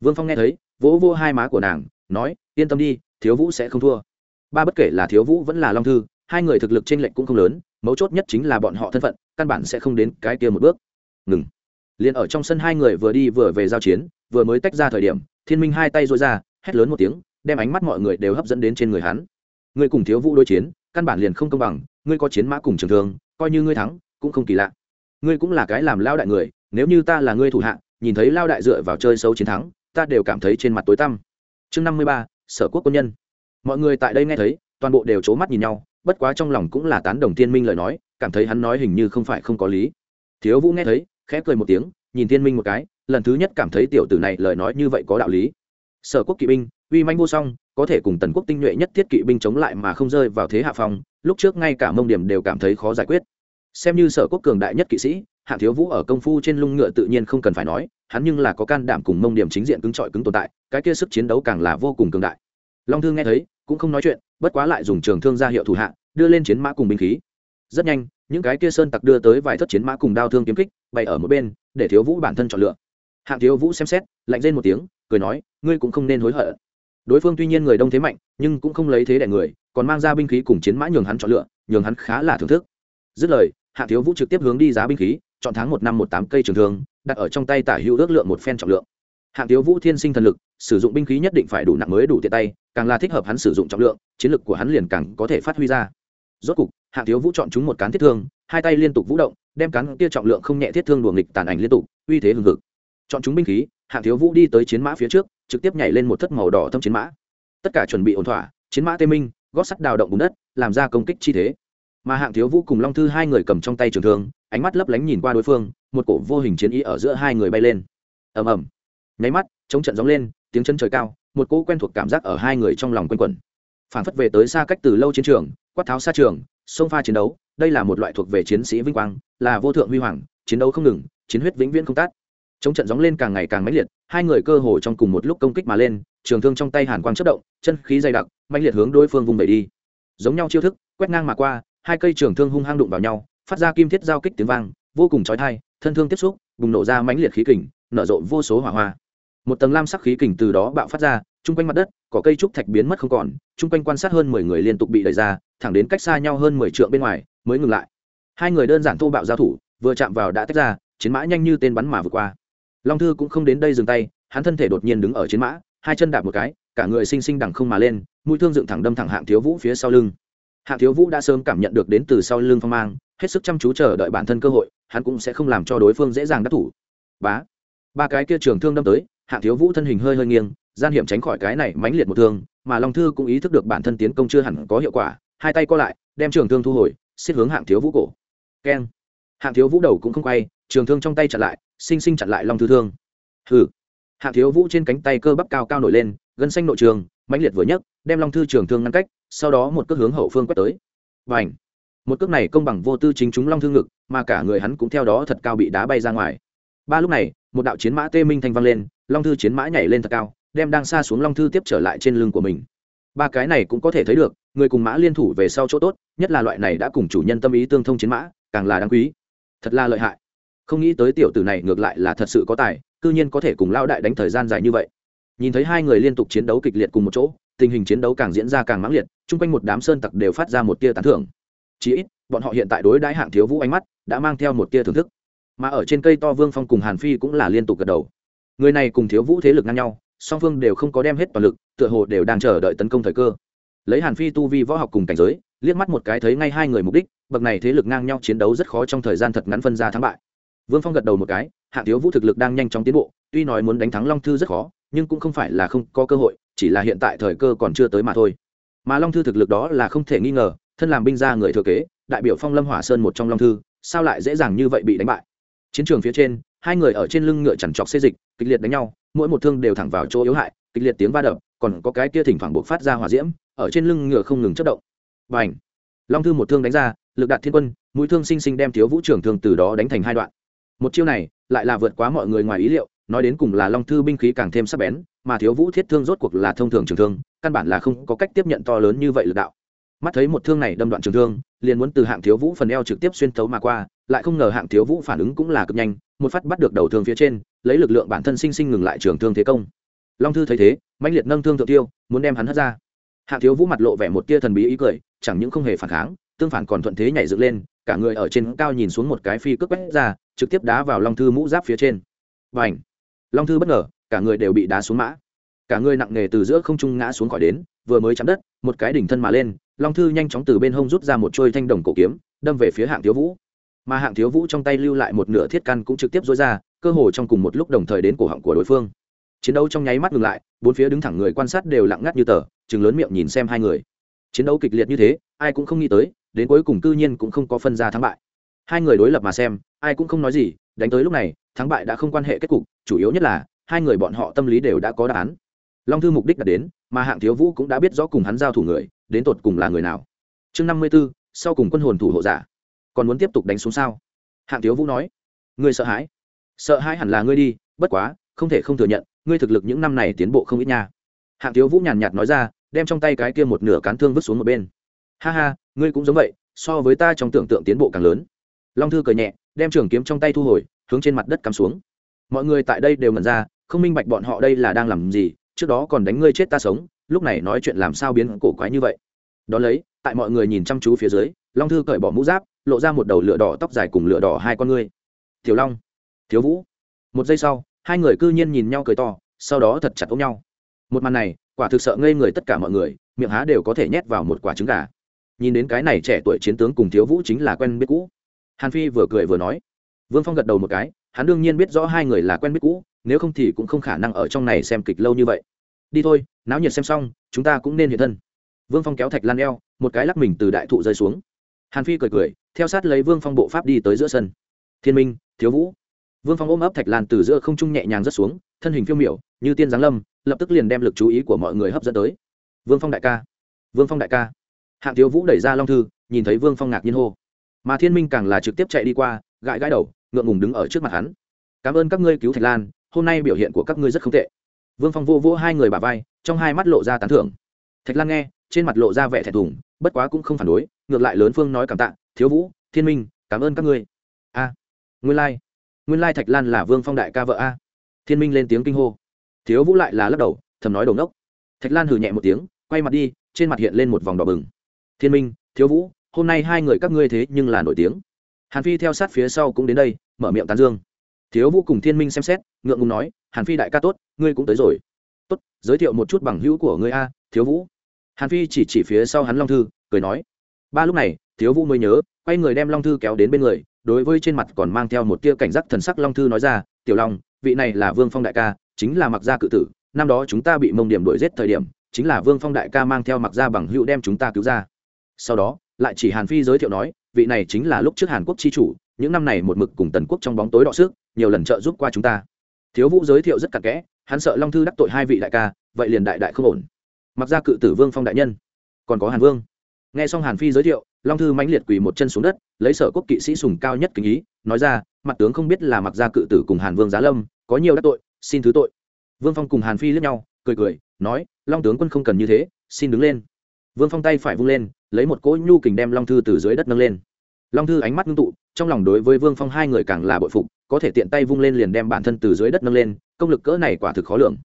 Vương phong nghe thấy, vỗ vô hai má của nàng, nói, yên tâm đi, thiếu vũ sẽ không thua. Ba bất kể là thiếu vũ vẫn là long thư, hai người thực lực t r ê n lệch cũng không lớn, mấu chốt nhất chính là bọn họ thân phận, căn bản sẽ không đến cái kia một bước. Ngừng. Liền ở trong sân hai người vừa đi vừa về giao chiến, vừa mới tách ra thời điểm, thiên minh hai tay dội ra, hét lớn một tiếng, đem ánh mắt mọi người đều hấp dẫn đến trên người hắn. Người cùng thiếu vũ đối chiến căn bản liền không công bằng, ngươi có chiến mã cùng trường thương, coi như ngươi thắng, cũng không kỳ lạ. Ngươi cũng là cái làm lao đại người, nếu như ta là ngươi thủ hạ, nhìn thấy lao đại dựa vào chơi xấu chiến thắng, ta đều cảm thấy trên mặt tối tăm. Chương năm mươi ba, sở quốc quân nhân. Mọi người tại đây nghe thấy, toàn bộ đều c h ố mắt nhìn nhau, bất quá trong lòng cũng là tán đồng thiên minh lời nói, cảm thấy hắn nói hình như không phải không có lý. Thiếu vũ nghe thấy, khẽ cười một tiếng, nhìn thiên minh một cái, lần thứ nhất cảm thấy tiểu tử này lời nói như vậy có đạo lý. Sở quốc kỵ binh uy manh vô song, có thể cùng tần quốc tinh nhuệ nhất thiết kỵ binh chống lại mà không rơi vào thế hạ phong, lúc trước ngay cả mông điểm đều cảm thấy khó giải quyết. Xem như sở quốc cường đại nhất kỵ sĩ, hạ thiếu vũ ở công phu trên lung ngựa tự nhiên không cần phải nói, hắn nhưng là có can đảm cùng mông điểm chính diện cứng trọi cứng tồn tại, cái kia sức chiến đấu càng là vô cùng cường đại. Long thương nghe thấy, cũng không nói chuyện, bất quá lại dùng trường thương ra hiệu thủ hạ, đưa lên chiến mã cùng binh khí. Rất nhanh, những cái kia sơn tặc đưa tới vài thất chiến mã cùng đao thương kiếm kích, bày ở một bên, để thiếu vũ bản thân chọn lựa. Hạng thiếu vũ xem xét, lạnh lên một tiếng, cười nói, ngươi cũng không nên hối hận đối phương tuy nhiên người đông thế mạnh, nhưng cũng không lấy thế đẻ người, còn mang ra binh khí cùng chiến mã nhường hắn chọn lựa, nhường hắn khá là thưởng thức. Dứt lời, hạ thiếu vũ trực tiếp hướng đi giá binh khí, chọn tháng một năm một tám cây trường thương, đặt ở trong tay tả hữu ước lượng một phen trọng lượng. Hạng thiếu vũ thiên sinh thần lực, sử dụng binh khí nhất định phải đủ nặng mới đủ tiện tay, càng là thích hợp hắn sử dụng trọng lượng, chiến lực của hắn liền càng có thể phát huy ra. Rốt cục hạng thiếu vũ chọn chúng một cán thiết thương, hai tay liên tục vũ động, đem cán kia trọng lượng không nhẹ thiết thương đùa nghịch tàn ảnh liên tục, uy thế hừng hực. Chọn chúng binh khí hạng thiếu vũ đi tới chiến mã phía trước trực tiếp nhảy lên một thất màu đỏ thâm chiến mã. Tất cả chuẩn bị ổn thỏa, chiến mã tê minh, gót sắt đào động bùn đất, làm ra công kích chi thế. Mà hạng thiếu vũ cùng long thư hai người cầm trong tay trường thương, ánh mắt lấp lánh nhìn qua đối phương, một cổ vô hình chiến ý ở giữa hai người bay lên. Ầm ầm. Nháy mắt, chống trận gióng lên, tiếng chân trời cao, một cỗ quen thuộc cảm giác ở hai người trong lòng quanh quẩn. Phản phất về tới xa cách từ lâu chiến trường, quát tháo xa trường sông pha chiến đấu, đây là một loại thuộc về chiến sĩ vinh quang, là vô thượng huy hoàng, chiến đấu không ngừng, chiến huyết vĩnh viễn không tát chống trận gióng lên càng ngày càng mãnh liệt hai người cơ hồ trong cùng một lúc công kích mà lên trường thương trong tay hàn quang chất động chân khí dày đặc mãnh liệt hướng đối phương vùng đẩy đi. Giống nhau chiêu thức quét ngang mà qua hai cây trường thương hung hăng đụng vào nhau phát ra kim thiết giao kích tiếng vang vô cùng trói tai, thân thương tiếp xúc bùng nổ ra mãnh liệt khí kình nở rộ vô số hỏa hoa. Một tầng lam sắc khí kình từ đó bạo phát ra chung quanh mặt đất có cây trúc thạch biến mất không còn chung quanh quan sát hơn mười người liên tục bị đẩy ra thẳng đến cách xa nhau hơn mười trượng bên ngoài mới ngừng lại. Hai người đơn giản thô bạo giao thủ vừa chạm vào đã tách ra chiến mã nhanh như tên bắn mà vượt qua long thư cũng không đến đây dừng tay, hắn thân thể đột nhiên đứng ở trên mã, hai chân đạp một cái, cả người xinh xinh đằng không mà lên, mũi thương dựng thẳng đâm thẳng hạng thiếu vũ phía sau lưng. Hạng thiếu vũ đã sớm cảm nhận được đến từ sau lưng phong mang, hết sức chăm chú chờ đợi bản thân cơ hội, hắn cũng sẽ không làm cho đối phương dễ dàng đắc thủ. Bá. Ba cái kia trường thương đâm tới, hạng thiếu vũ thân hình hơi hơi nghiêng, gian hiểm tránh khỏi cái này mãnh liệt một thương, mà long thư cũng ý thức được bản thân tiến công chưa hẳn có hiệu quả, hai tay co lại, đem trường thương thu hồi, xiết hướng hạng thiếu vũ cổ. Keng. Hạng thiếu vũ đầu cũng không quay, trường thương trong tay chặn lại sinh sinh chặn lại long thư thương. Hừ. Hạ thiếu vũ trên cánh tay cơ bắp cao cao nổi lên, gân xanh nội trường, mãnh liệt vừa nhấc, đem long thư trường thương ngăn cách, sau đó một cước hướng hậu phương quét tới. Và ảnh một cước này công bằng vô tư chính chúng long thương ngực, mà cả người hắn cũng theo đó thật cao bị đá bay ra ngoài. Ba lúc này, một đạo chiến mã tê minh thanh vang lên, long thư chiến mã nhảy lên thật cao, đem đang xa xuống long thư tiếp trở lại trên lưng của mình. Ba cái này cũng có thể thấy được, người cùng mã liên thủ về sau chỗ tốt, nhất là loại này đã cùng chủ nhân tâm ý tương thông chiến mã, càng là đáng quý. Thật là lợi hại không nghĩ tới tiểu tử này ngược lại là thật sự có tài, cư nhiên có thể cùng lao đại đánh thời gian dài như vậy. Nhìn thấy hai người liên tục chiến đấu kịch liệt cùng một chỗ, tình hình chiến đấu càng diễn ra càng mãng liệt, chung quanh một đám sơn tặc đều phát ra một tia tán thưởng. Chí ít, bọn họ hiện tại đối đãi hạng thiếu vũ ánh mắt đã mang theo một tia thưởng thức. Mà ở trên cây to vương phong cùng hàn phi cũng là liên tục gật đầu. Người này cùng thiếu vũ thế lực ngang nhau, song phương đều không có đem hết toàn lực, tựa hồ đều đang chờ đợi tấn công thời cơ. Lấy hàn phi tu vi võ học cùng cảnh giới, liếc mắt một cái thấy ngay hai người mục đích, bậc này thế lực ngang nhau chiến đấu rất khó trong thời gian thật ngắn phân ra thắng bại vương phong gật đầu một cái Hạ thiếu vũ thực lực đang nhanh chóng tiến bộ, tuy nói muốn đánh thắng long thư rất khó, nhưng cũng không phải là không có cơ hội, chỉ là hiện tại thời cơ còn chưa tới mà thôi. Mà long thư thực lực đó là không thể nghi ngờ, thân làm binh gia người thừa kế, đại biểu phong lâm hỏa sơn một trong long thư, sao lại dễ dàng như vậy bị đánh bại? Chiến trường phía trên, hai người ở trên lưng ngựa chằn trọc xê dịch, kịch liệt đánh nhau, mỗi một thương đều thẳng vào chỗ yếu hại, kịch liệt tiếng va đập, còn có cái kia thỉnh thoảng buộc phát ra hỏa diễm, ở trên lưng ngựa không ngừng chất động. Và ảnh long thư một thương đánh ra, lực đạt thiên quân, mũi thương sinh sinh đem thiếu vũ trưởng thương từ đó đánh thành hai đoạn một chiêu này lại là vượt quá mọi người ngoài ý liệu, nói đến cùng là long thư binh khí càng thêm sắc bén, mà thiếu vũ thiết thương rốt cuộc là thông thường trường thương, căn bản là không có cách tiếp nhận to lớn như vậy lực đạo. Mắt thấy một thương này đâm đoạn trường thương, liền muốn từ hạng thiếu vũ phần eo trực tiếp xuyên thấu mà qua, lại không ngờ hạng thiếu vũ phản ứng cũng là cực nhanh, một phát bắt được đầu thương phía trên, lấy lực lượng bản thân sinh sinh ngừng lại trường thương thế công. Long thư thấy thế, mãnh liệt nâng thương thượng tiêu, muốn đem hắn hất ra. Hạng thiếu vũ mặt lộ vẻ một tia thần bí ý cười, chẳng những không hề phản kháng, tương phản còn thuận thế nhảy dựng lên cả người ở trên cao nhìn xuống một cái phi cước quét ra, trực tiếp đá vào long thư mũ giáp phía trên. Và ảnh long thư bất ngờ, cả người đều bị đá xuống mã. Cả người nặng nề từ giữa không trung ngã xuống khỏi đến, vừa mới chạm đất, một cái đỉnh thân mà lên, long thư nhanh chóng từ bên hông rút ra một trôi thanh đồng cổ kiếm, đâm về phía hạng thiếu vũ. Mà hạng thiếu vũ trong tay lưu lại một nửa thiết căn cũng trực tiếp dối ra, cơ hồ trong cùng một lúc đồng thời đến cổ họng của đối phương. Chiến đấu trong nháy mắt ngừng lại, bốn phía đứng thẳng người quan sát đều lặng ngắt như tờ, chừng lớn miệng nhìn xem hai người. Chiến đấu kịch liệt như thế, ai cũng không nghĩ tới đến cuối cùng cư nhiên cũng không có phân ra thắng bại. Hai người đối lập mà xem, ai cũng không nói gì, đánh tới lúc này, thắng bại đã không quan hệ kết cục, chủ yếu nhất là, hai người bọn họ tâm lý đều đã có đáp án. Long thư mục đích đã đến, mà hạng thiếu vũ cũng đã biết rõ cùng hắn giao thủ người, đến tột cùng là người nào. Chương năm mươi b ố sau cùng quân hồn thủ hộ giả. Còn muốn tiếp tục đánh xuống sao? Hạng thiếu vũ nói. Ngươi sợ hãi. Sợ hãi hẳn là ngươi đi, bất quá, không thể không thừa nhận, ngươi thực lực những năm này tiến bộ không ít nha. Hạng thiếu vũ nhàn nhạt nói ra, đem trong tay cái kia một nửa cán thương vứt xuống một bên ha ha, ngươi cũng giống vậy, so với ta trong tưởng tượng tiến bộ càng lớn. Long thư cười nhẹ, đem trường kiếm trong tay thu hồi, hướng trên mặt đất cắm xuống. Mọi người tại đây đều ngẩn ra, không minh bạch bọn họ đây là đang làm gì, trước đó còn đánh ngươi chết ta sống, lúc này nói chuyện làm sao biến cổ quái như vậy. Đón lấy, tại mọi người nhìn chăm chú phía dưới, long thư cởi bỏ mũ giáp, lộ ra một đầu lửa đỏ tóc dài cùng lửa đỏ hai con ngươi. Thiếu long, thiếu vũ. Một giây sau, hai người cư nhiên nhìn nhau cười to, sau đó thật chặt ôm nhau. Một màn này, quả thực sợ ngây người tất cả mọi người, miệng há đều có thể nhét vào một quả trứng gà nhìn đến cái này trẻ tuổi chiến tướng cùng thiếu vũ chính là quen biết cũ. Hàn phi vừa cười vừa nói. Vương phong gật đầu một cái, hắn đương nhiên biết rõ hai người là quen biết cũ, nếu không thì cũng không khả năng ở trong này xem kịch lâu như vậy. Đi thôi, náo nhiệt xem xong, chúng ta cũng nên hiện thân. Vương phong kéo thạch lan eo, một cái lắc mình từ đại thụ rơi xuống. Hàn phi cười cười, theo sát lấy vương phong bộ pháp đi tới giữa sân. Thiên minh, thiếu vũ. Vương phong ôm ấp thạch lan từ giữa không trung nhẹ nhàng rớt xuống, thân hình phiêu miểu, như tiên giáng lâm, lập tức liền đem lực chú ý của mọi người hấp dẫn tới. Vương phong đại ca. Vương phong đại ca hạng thiếu vũ đẩy ra long thư, nhìn thấy vương phong ngạc nhiên hô. Mà thiên minh càng là trực tiếp chạy đi qua, gãi gãi đầu, ngượng ngùng đứng ở trước mặt hắn. Cảm ơn các ngươi cứu thạch lan, hôm nay biểu hiện của các ngươi rất không tệ. Vương phong vô vô hai người bà vai, trong hai mắt lộ ra tán thưởng. Thạch lan nghe, trên mặt lộ ra vẻ thẹn thùng, bất quá cũng không phản đối, ngược lại lớn phương nói cảm tạ, thiếu vũ, thiên minh, cảm ơn các ngươi. A, nguyên lai、like. nguyên lai thạch lan là vương phong đại ca vợ a. Thiên minh lên tiếng kinh hô. Thiếu vũ lại là lắc đầu, thầm nói đầu nốc thạch lan hừ nhẹ một tiếng, quay mặt đi, trên mặt hiện lên một vòng đỏ bừng thiên minh, thiếu vũ, hôm nay hai người các ngươi thế nhưng là nổi tiếng. Hàn phi theo sát phía sau cũng đến đây, mở miệng tán dương. Thiếu vũ cùng thiên minh xem xét, ngượng ngùng nói, hàn phi đại ca tốt, ngươi cũng tới rồi. Tốt, giới thiệu một chút bằng hữu của ngươi a, thiếu vũ. Hàn phi chỉ chỉ phía sau hắn long thư, cười nói, ba lúc này, thiếu vũ mới nhớ, quay người đem long thư kéo đến bên người, đối với trên mặt còn mang theo một tia cảnh giác thần sắc long thư nói ra, tiểu long, vị này là vương phong đại ca, chính là mặc gia cự tử, năm đó chúng ta bị mông điểm đuổi giết thời điểm, chính là vương phong đại ca mang theo mặc gia bằng hữu đem chúng ta cứu ra sau đó, lại chỉ hàn phi giới thiệu nói, vị này chính là lúc trước hàn quốc chi chủ, những năm này một mực cùng tần quốc trong bóng tối đọ sức, nhiều lần trợ giúp qua chúng ta. Thiếu vũ giới thiệu rất cặn kẽ, hắn sợ long thư đắc tội hai vị đại ca, vậy liền đại đại không ổn. Mặc ra cự tử vương phong đại nhân. Còn có hàn vương. Nghe xong hàn phi giới thiệu, long thư mãnh liệt quỳ một chân xuống đất, lấy sở quốc kỵ sĩ sùng cao nhất kính ý, nói ra, mặt tướng không biết là mặc ra cự tử cùng hàn vương giá lâm, có nhiều đắc tội, xin thứ tội. Vương phong cùng hàn phi lướt nhau, cười cười, nói, long tướng quân không cần như thế, xin đứng lên vương phong tay phải vung lên, lấy một cỗ nhu kình đem long thư từ dưới đất nâng lên. Long thư ánh mắt ngưng tụ, trong lòng đối với vương phong hai người càng là bội phục, có thể tiện tay vung lên liền đem bản thân từ dưới đất nâng lên, công lực cỡ này quả thực khó lường.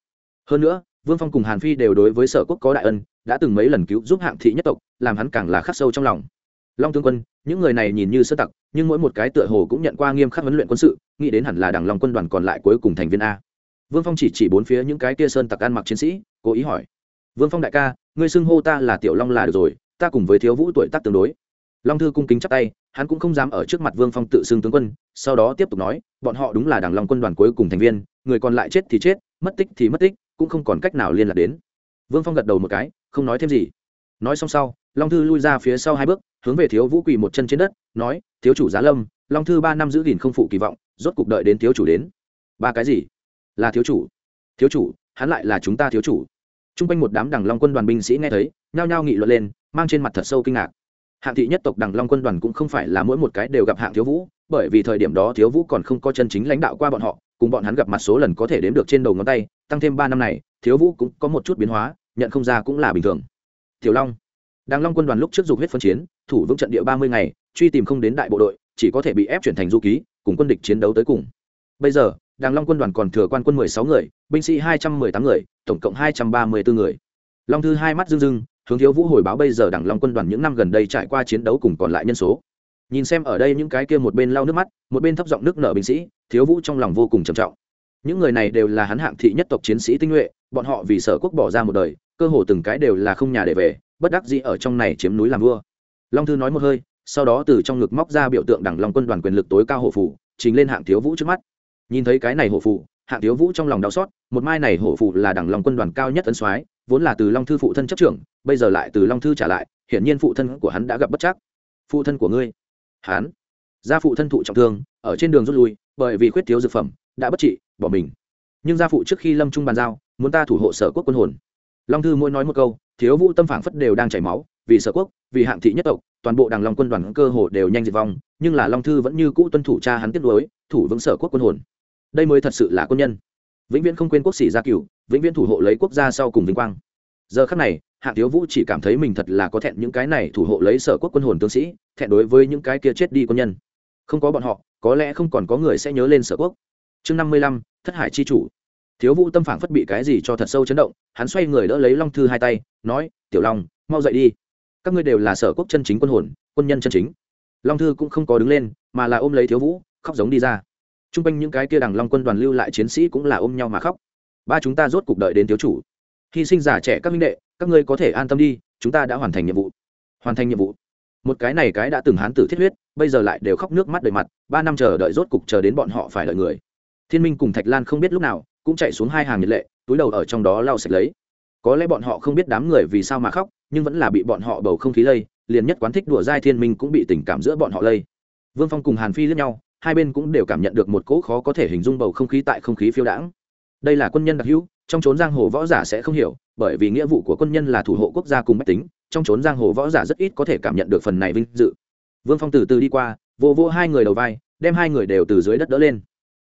Hơn nữa, vương phong cùng hàn phi đều đối với sở quốc có đại ân, đã từng mấy lần cứu giúp hạng thị nhất tộc, làm hắn càng là khắc sâu trong lòng. Long tướng quân, những người này nhìn như sơ tặc, nhưng mỗi một cái tựa hồ cũng nhận qua nghiêm khắc huấn luyện quân sự, nghĩ đến hẳn là đảng long quân đoàn còn lại cuối cùng thành viên a. Vương phong chỉ chỉ bốn phía những cái tia sơn tặc ăn mặc chiến sĩ, cố ý hỏi. Vương phong đại ca ngươi xưng hô ta là tiểu long là được rồi, ta cùng với thiếu vũ tuổi tác tương đối. Long thư cung kính chắp tay, hắn cũng không dám ở trước mặt vương phong tự xưng tướng quân, sau đó tiếp tục nói, bọn họ đúng là đảng long quân đoàn cuối cùng thành viên, người còn lại chết thì chết, mất tích thì mất tích, cũng không còn cách nào liên lạc đến. Vương phong gật đầu một cái, không nói thêm gì. Nói xong sau, long thư lui ra phía sau hai bước, hướng về thiếu vũ quỳ một chân trên đất, nói, thiếu chủ giá lâm, long thư ba năm giữ gìn không phụ kỳ vọng, rốt cuộc đợi đến thiếu chủ đến. Ba cái gì? Là thiếu chủ. Thiếu chủ, hắn lại là chúng ta thiếu chủ t r u n g quanh một đám đằng long quân đoàn binh sĩ nghe thấy, nhao nhao nghị luận lên, mang trên mặt thật sâu kinh ngạc. Hạng thị nhất tộc đằng long quân đoàn cũng không phải là mỗi một cái đều gặp hạng thiếu vũ, bởi vì thời điểm đó thiếu vũ còn không có chân chính lãnh đạo qua bọn họ, cùng bọn hắn gặp mặt số lần có thể đếm được trên đầu ngón tay, tăng thêm ba năm này, thiếu vũ cũng có một chút biến hóa, nhận không ra cũng là bình thường. Tiểu long, đằng long quân đoàn lúc trước dục huyết phân chiến, thủ vững trận địa ba mươi ngày, truy tìm không đến đại bộ đội, chỉ có thể bị ép chuyển thành du ký, cùng quân địch chiến đấu tới cùng. Bây giờ đàng long quân đoàn còn thừa quan quân mười sáu người, binh sĩ hai trăm mười tám người tổng cộng hai trăm ba mươi bốn người. Long thư hai mắt rưng rưng, hướng thiếu vũ hồi báo bây giờ đảng long quân đoàn những năm gần đây trải qua chiến đấu cùng còn lại nhân số. Nhìn xem ở đây những cái kia một bên lau nước mắt, một bên thấp giọng nước nở binh sĩ, thiếu vũ trong lòng vô cùng trầm trọng. Những người này đều là hắn hạng thị nhất tộc chiến sĩ tinh nhuệ, bọn họ vì sở quốc bỏ ra một đời, cơ hồ từng cái đều là không nhà để về, bất đắc dĩ ở trong này chiếm núi làm vua. Long thư nói một hơi, sau đó từ trong ngực móc ra biểu tượng đảng long quân đoàn quyền lực tối cao hộ phủ, trình lên hạng thiếu vũ trước mắt. Nhìn thấy cái này hổ phụ hạng thiếu vũ trong lòng đau xót một mai này hổ phụ là đảng long quân đoàn cao nhất ấn soái vốn là từ long thư phụ thân chấp trưởng bây giờ lại từ long thư trả lại hiển nhiên phụ thân của hắn đã gặp bất chắc. Phụ thân của ngươi? Hắn? Gia phụ thân thụ trọng thương ở trên đường rút lui bởi vì khuyết thiếu dược phẩm đã bất trị bỏ mình. Nhưng gia phụ trước khi lâm trung bàn giao muốn ta thủ hộ sở quốc quân hồn. Long thư mỗi nói một câu thiếu vũ tâm phản phất đều đang chảy máu vì sở quốc vì hạng thị nhất tộc toàn bộ đảng long quân đoàn cơ hồ đều nhanh diệt vong nhưng là long thư vẫn như cũ tuân thủ cha hắn tiếp đối, thủ vững sở quốc quân hồn đây mới thật sự là quân nhân. Vĩnh viễn không quên quốc sĩ gia cửu, vĩnh viễn thủ hộ lấy quốc gia sau cùng vinh quang. Giờ khắc này, hạ thiếu vũ chỉ cảm thấy mình thật là có thẹn những cái này thủ hộ lấy sở quốc quân hồn tướng sĩ, thẹn đối với những cái kia chết đi quân nhân. Không có bọn họ, có lẽ không còn có người sẽ nhớ lên sở quốc. Chương năm mươi lăm, thất hải chi chủ. Thiếu vũ tâm phản phất bị cái gì cho thật sâu chấn động, hắn xoay người đỡ lấy long thư hai tay, nói, tiểu long, mau dậy đi. Các ngươi đều là sở quốc chân chính quân hồn, quân nhân chân chính. Long thư cũng không có đứng lên, mà là ôm lấy thiếu vũ, khóc giống đi ra t r u n g quanh những cái kia đằng long quân đoàn lưu lại chiến sĩ cũng là ôm nhau mà khóc. Ba chúng ta rốt cuộc đợi đến thiếu chủ. Hy sinh giả trẻ các minh đệ, các ngươi có thể an tâm đi, chúng ta đã hoàn thành nhiệm vụ. Hoàn thành nhiệm vụ. Một cái này cái đã từng hán tử thiết huyết, bây giờ lại đều khóc nước mắt đầy mặt, ba năm chờ đợi rốt cục chờ đến bọn họ phải đợi người. Thiên minh cùng thạch lan không biết lúc nào, cũng chạy xuống hai hàng nhật lệ, túi đầu ở trong đó lau sạch lấy. Có lẽ bọn họ không biết đám người vì sao mà khóc, nhưng vẫn là bị bọn họ bầu không khí lây, liền nhất quán thích đùa dai thiên minh cũng bị tình cảm giữa bọn họ lây. Vương phong cùng hàn phi lướt nhau hai bên cũng đều cảm nhận được một cỗ khó có thể hình dung bầu không khí tại không khí phiêu đãng. Đây là quân nhân đặc hữu, trong trốn giang hồ võ giả sẽ không hiểu, bởi vì nghĩa vụ của quân nhân là thủ hộ quốc gia cùng mách tính, trong trốn giang hồ võ giả rất ít có thể cảm nhận được phần này vinh dự. Vương phong từ từ đi qua, vô vô hai người đầu vai, đem hai người đều từ dưới đất đỡ lên.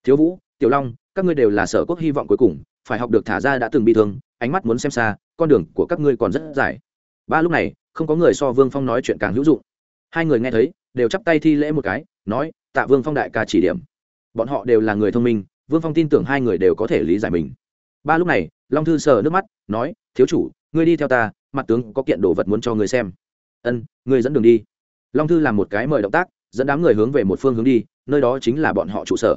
Thiếu vũ, tiểu long, các ngươi đều là sở quốc hy vọng cuối cùng, phải học được thả ra đã từng bị thương, ánh mắt muốn xem xa, con đường của các ngươi còn rất dài. Ba lúc này, không có người so vương phong nói chuyện càng hữu dụng. Hai người nghe thấy, đều chắp tay thi lễ một cái, nói tạ vương phong đại ca chỉ điểm. Bọn họ đều là người thông minh, vương phong tin tưởng hai người đều có thể lý giải mình. Ba lúc này, long thư sờ nước mắt, nói, thiếu chủ, ngươi đi theo ta, mặt tướng có kiện đồ vật muốn cho ngươi xem. Ân, ngươi dẫn đường đi. Long thư làm một cái mời động tác, dẫn đám người hướng về một phương hướng đi, nơi đó chính là bọn họ trụ sở.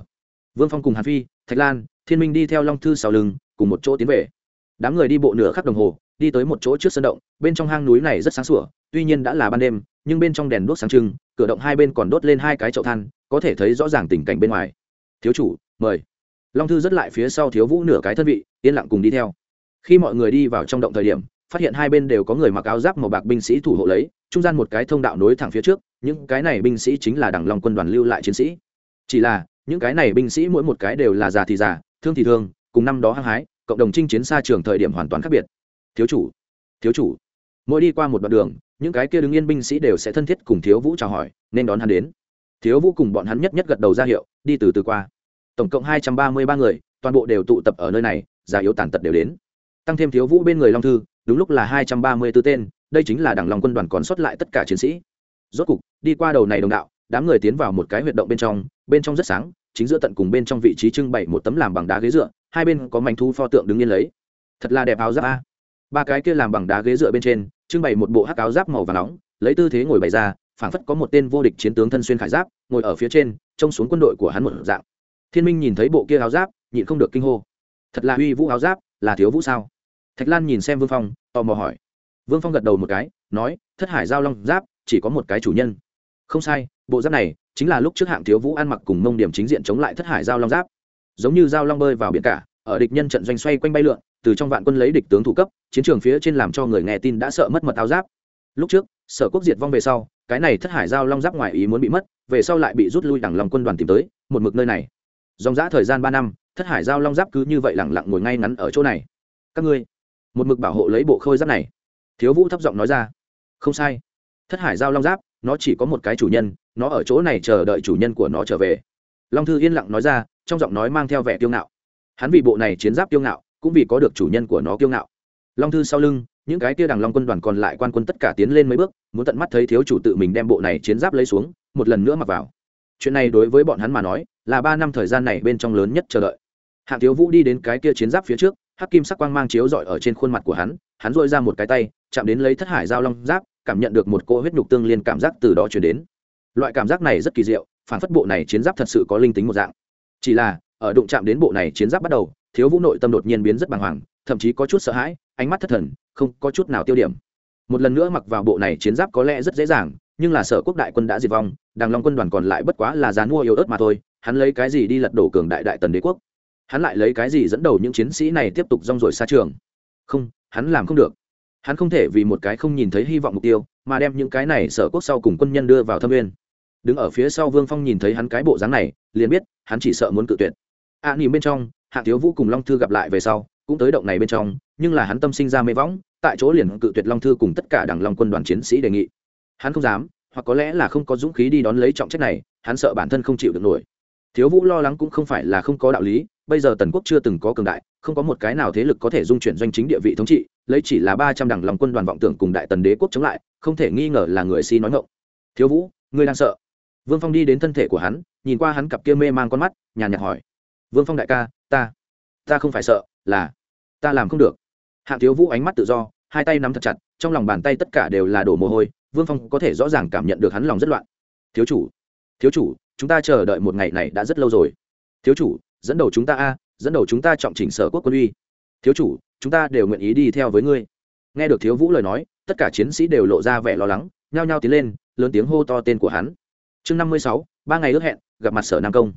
Vương phong cùng hàn phi, thạch lan, thiên minh đi theo long thư sau lưng, cùng một chỗ tiến về. Đám người đi bộ nửa khắc đồng hồ, đi tới một chỗ trước sân động, bên trong hang núi này rất sáng sủa, tuy nhiên đã là ban đêm, nhưng bên trong đèn đuốc sáng trưng cửa động hai bên còn đốt lên hai cái chậu than, có thể thấy rõ ràng tình cảnh bên ngoài. Thiếu chủ, mời. Long thư dứt lại phía sau thiếu vũ nửa cái thân vị, yên lặng cùng đi theo. Khi mọi người đi vào trong động thời điểm, phát hiện hai bên đều có người mặc áo giáp màu bạc binh sĩ thủ hộ lấy, trung gian một cái thông đạo nối thẳng phía trước, những cái này binh sĩ chính là đảng long quân đoàn lưu lại chiến sĩ. Chỉ là, những cái này binh sĩ mỗi một cái đều là già thì già, thương thì thương, cùng năm đó hăng hái, cộng đồng chinh chiến xa trường thời điểm hoàn toàn khác biệt. Thiếu chủ thiếu chủ. Mỗi đi qua một đoạn đường những cái kia đứng yên binh sĩ đều sẽ thân thiết cùng thiếu vũ chào hỏi, nên đón hắn đến. Thiếu vũ cùng bọn hắn nhất nhất gật đầu ra hiệu, đi từ từ qua. Tổng cộng hai trăm ba mươi ba người, toàn bộ đều tụ tập ở nơi này, già yếu tàn tật đều đến. Tăng thêm thiếu vũ bên người long thư, đúng lúc là hai trăm ba mươi b ố tên, đây chính là đảng lòng quân đoàn còn sót lại tất cả chiến sĩ. Rốt cục, đi qua đầu này đồng đạo, đám người tiến vào một cái huyệt động bên trong bên trong rất sáng, chính giữa tận cùng bên trong vị trí trưng bày một tấm làm bằng đá ghế dựa, hai bên có mảnh thu pho tượng đứng yên lấy. Thật là đẹp áo giáp a. Ba cái kia làm bằng đá ghế dựa bên trên trưng bày một bộ hắc áo giáp màu và nóng, lấy tư thế ngồi bày ra, phảng phất có một tên vô địch chiến tướng thân xuyên khải giáp, ngồi ở phía trên, trông xuống quân đội của hắn một dạng. Thiên minh nhìn thấy bộ kia áo giáp, nhịn không được kinh hô. Thật là uy vũ áo giáp, là thiếu vũ sao? Thạch lan nhìn xem vương phong, tò mò hỏi. Vương phong gật đầu một cái, nói, thất hải giao long giáp, chỉ có một cái chủ nhân. Không sai, bộ giáp này chính là lúc trước hạng thiếu vũ ăn mặc cùng mông điểm chính diện chống lại thất hải giao long giáp. Giống như giao long bơi vào biển cả, ở địch nhân trận doanh xoay quanh bay lượn từ trong vạn quân lấy địch tướng thủ cấp, chiến trường phía trên làm cho người nghe tin đã sợ mất mật áo giáp. Lúc trước, sở quốc diệt vong về sau, cái này thất hải giao long giáp ngoài ý muốn bị mất, về sau lại bị rút lui đẳng lòng quân đoàn tìm tới, một mực nơi này. Dòng giã thời gian ba năm, thất hải giao long giáp cứ như vậy lẳng lặng ngồi ngay ngắn ở chỗ này. Các ngươi, một mực bảo hộ lấy bộ khôi giáp này. Thiếu vũ thấp giọng nói ra. Không sai. Thất hải giao long giáp, nó chỉ có một cái chủ nhân, nó ở chỗ này chờ đợi chủ nhân của nó trở về. Long thư yên lặng nói ra, trong giọng nói mang theo vẻ kiêu ngạo. Hắn vì bộ này chiến giáp kiêu ngạo cũng vì có được chủ nhân của nó kiêu ngạo. Long thư sau lưng, những cái kia đằng long quân đoàn còn lại quan quân tất cả tiến lên mấy bước, muốn tận mắt thấy thiếu chủ tự mình đem bộ này chiến giáp lấy xuống, một lần nữa mặc vào. Chuyện này đối với bọn hắn mà nói, là ba năm thời gian này bên trong lớn nhất chờ đợi. Hạng thiếu vũ đi đến cái kia chiến giáp phía trước, hắc kim sắc quang mang chiếu rọi ở trên khuôn mặt của hắn hắn dội ra một cái tay, chạm đến lấy thất hải giao long giáp, cảm nhận được một cô huyết nhục tương liên cảm giác từ đó chuyển đến. Loại cảm giác này rất kỳ diệu, phản phất bộ này chiến giáp thật sự có linh tính một dạng. Chỉ là, ở đụng chạm đến bộ này chiến giáp bắt đầu thiếu vũ nội tâm đột nhiên biến rất bàng hoàng thậm chí có chút sợ hãi ánh mắt thất thần không có chút nào tiêu điểm. Một lần nữa mặc vào bộ này chiến giáp có lẽ rất dễ dàng nhưng là sở quốc đại quân đã diệt vong đàng long quân đoàn còn lại bất quá là dán mua yếu ớt mà thôi hắn lấy cái gì đi lật đổ cường đại đại tần đế quốc? Hắn lại lấy cái gì dẫn đầu những chiến sĩ này tiếp tục rong rồi xa trường? Không hắn làm không được. Hắn không thể vì một cái không nhìn thấy hy vọng mục tiêu mà đem những cái này sở quốc sau cùng quân nhân đưa vào thâm nguyên đứng ở phía sau vương phong nhìn thấy hắn cái bộ dáng này liền biết hắn chỉ sợ muốn cự tuyệt. A à, nhìn bên trong hạ thiếu vũ cùng long thư gặp lại về sau, cũng tới động này bên trong, nhưng là hắn tâm sinh ra mê võng, tại chỗ liền cự tuyệt long thư cùng tất cả đảng long quân đoàn chiến sĩ đề nghị. Hắn không dám, hoặc có lẽ là không có dũng khí đi đón lấy trọng trách này, hắn sợ bản thân không chịu được nổi. Thiếu vũ lo lắng cũng không phải là không có đạo lý, bây giờ tần quốc chưa từng có cường đại, không có một cái nào thế lực có thể dung chuyển doanh chính địa vị thống trị, lấy chỉ là ba trăm đảng lòng quân đoàn vọng tưởng cùng đại tần đế quốc chống lại, không thể nghi ngờ là người si nói ngộng thiếu vũ, ngươi đang sợ? Vương phong đi đến thân thể của hắn, nhìn qua hắn cặp kia mê man con mắt, nhàn nhạt hỏi vương phong đại ca, ta ta không phải sợ, là, ta làm không được. Hạng thiếu vũ ánh mắt tự do, hai tay nắm thật chặt, trong lòng bàn tay tất cả đều là đổ mồ hôi, vương phong có thể rõ ràng cảm nhận được hắn lòng rất loạn. Thiếu chủ thiếu chủ, chúng ta chờ đợi một ngày này đã rất lâu rồi. Thiếu chủ, dẫn đầu chúng ta a, dẫn đầu chúng ta trọng chỉnh sở quốc quân uy. Thiếu chủ, chúng ta đều nguyện ý đi theo với ngươi. Nghe được thiếu vũ lời nói, tất cả chiến sĩ đều lộ ra vẻ lo lắng, nhao nhao tiến lên, lớn tiếng hô to tên của hắn. Chương năm mươi sáu, ba ngày ước hẹn, gặp mặt sở nam công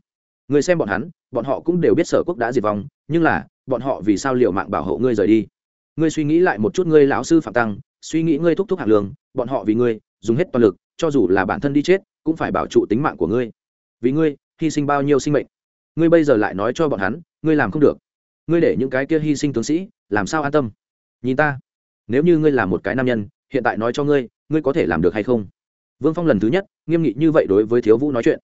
người xem bọn hắn, bọn họ cũng đều biết sở quốc đã diệt vong, nhưng là, bọn họ vì sao liệu mạng bảo hộ ngươi rời đi? Ngươi suy nghĩ lại một chút ngươi lão sư phạm tăng, suy nghĩ ngươi thúc thúc hạng lương, bọn họ vì ngươi, dùng hết toàn lực, cho dù là bản thân đi chết, cũng phải bảo trụ tính mạng của ngươi. Vì ngươi, hy sinh bao nhiêu sinh mệnh? Ngươi bây giờ lại nói cho bọn hắn, ngươi làm không được. Ngươi để những cái kia hy sinh tướng sĩ, làm sao an tâm? Nhìn ta. Nếu như ngươi là một cái nam nhân, hiện tại nói cho ngươi ngươi có thể làm được hay không? Vương phong lần thứ nhất, nghiêm nghị như vậy đối với thiếu vũ nói chuyện.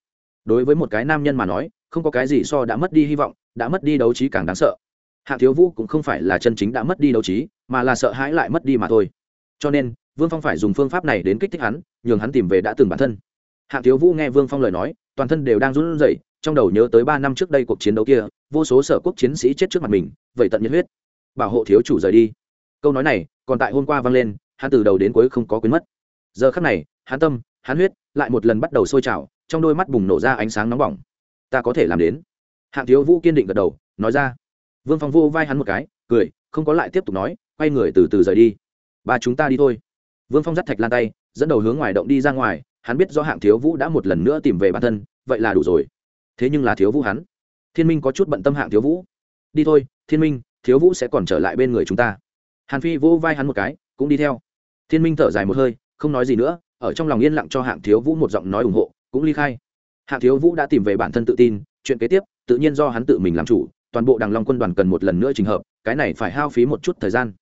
Đối với một cái nam nhân mà nói không có cái gì so đã mất đi hy vọng, đã mất đi đấu trí càng đáng sợ. Hạ thiếu vũ cũng không phải là chân chính đã mất đi đấu trí, mà là sợ hãi lại mất đi mà thôi. Cho nên, vương phong phải dùng phương pháp này đến kích thích hắn, nhường hắn tìm về đã từng bản thân. Hạ thiếu vũ nghe vương phong lời nói, toàn thân đều đang run rẩy, trong đầu nhớ tới ba năm trước đây cuộc chiến đấu kia, vô số sở quốc chiến sĩ chết trước mặt mình, vậy tận nhiệt huyết. Bảo hộ thiếu chủ rời đi. Câu nói này, còn tại hôm qua vang lên, hắn từ đầu đến cuối không có quên mất. Giờ khắc này, hắn tâm, hắn huyết lại một lần bắt đầu sôi trào, trong đôi mắt bùng nổ ra ánh sáng nóng bỏng ta có thể làm đến. Hạng thiếu vũ kiên định gật đầu, nói ra. Vương phong vô vai hắn một cái, cười, không có lại tiếp tục nói, quay người từ từ rời đi. Ba chúng ta đi thôi. Vương phong dắt thạch lan tay, dẫn đầu hướng ngoài động đi ra ngoài, hắn biết do hạng thiếu vũ đã một lần nữa tìm về bản thân, vậy là đủ rồi. Thế nhưng là thiếu vũ hắn. Thiên minh có chút bận tâm hạng thiếu vũ. Đi thôi, thiên minh, thiếu vũ sẽ còn trở lại bên người chúng ta. Hàn phi vỗ vai hắn một cái, cũng đi theo. Thiên minh thở dài một hơi, không nói gì nữa, ở trong lòng yên lặng cho hạng thiếu vũ một giọng nói ủng hộ, cũng ly khai hạng thiếu vũ đã tìm về bản thân tự tin, chuyện kế tiếp, tự nhiên do hắn tự mình làm chủ, toàn bộ đằng long quân đoàn cần một lần nữa trình hợp, cái này phải hao phí một chút thời gian.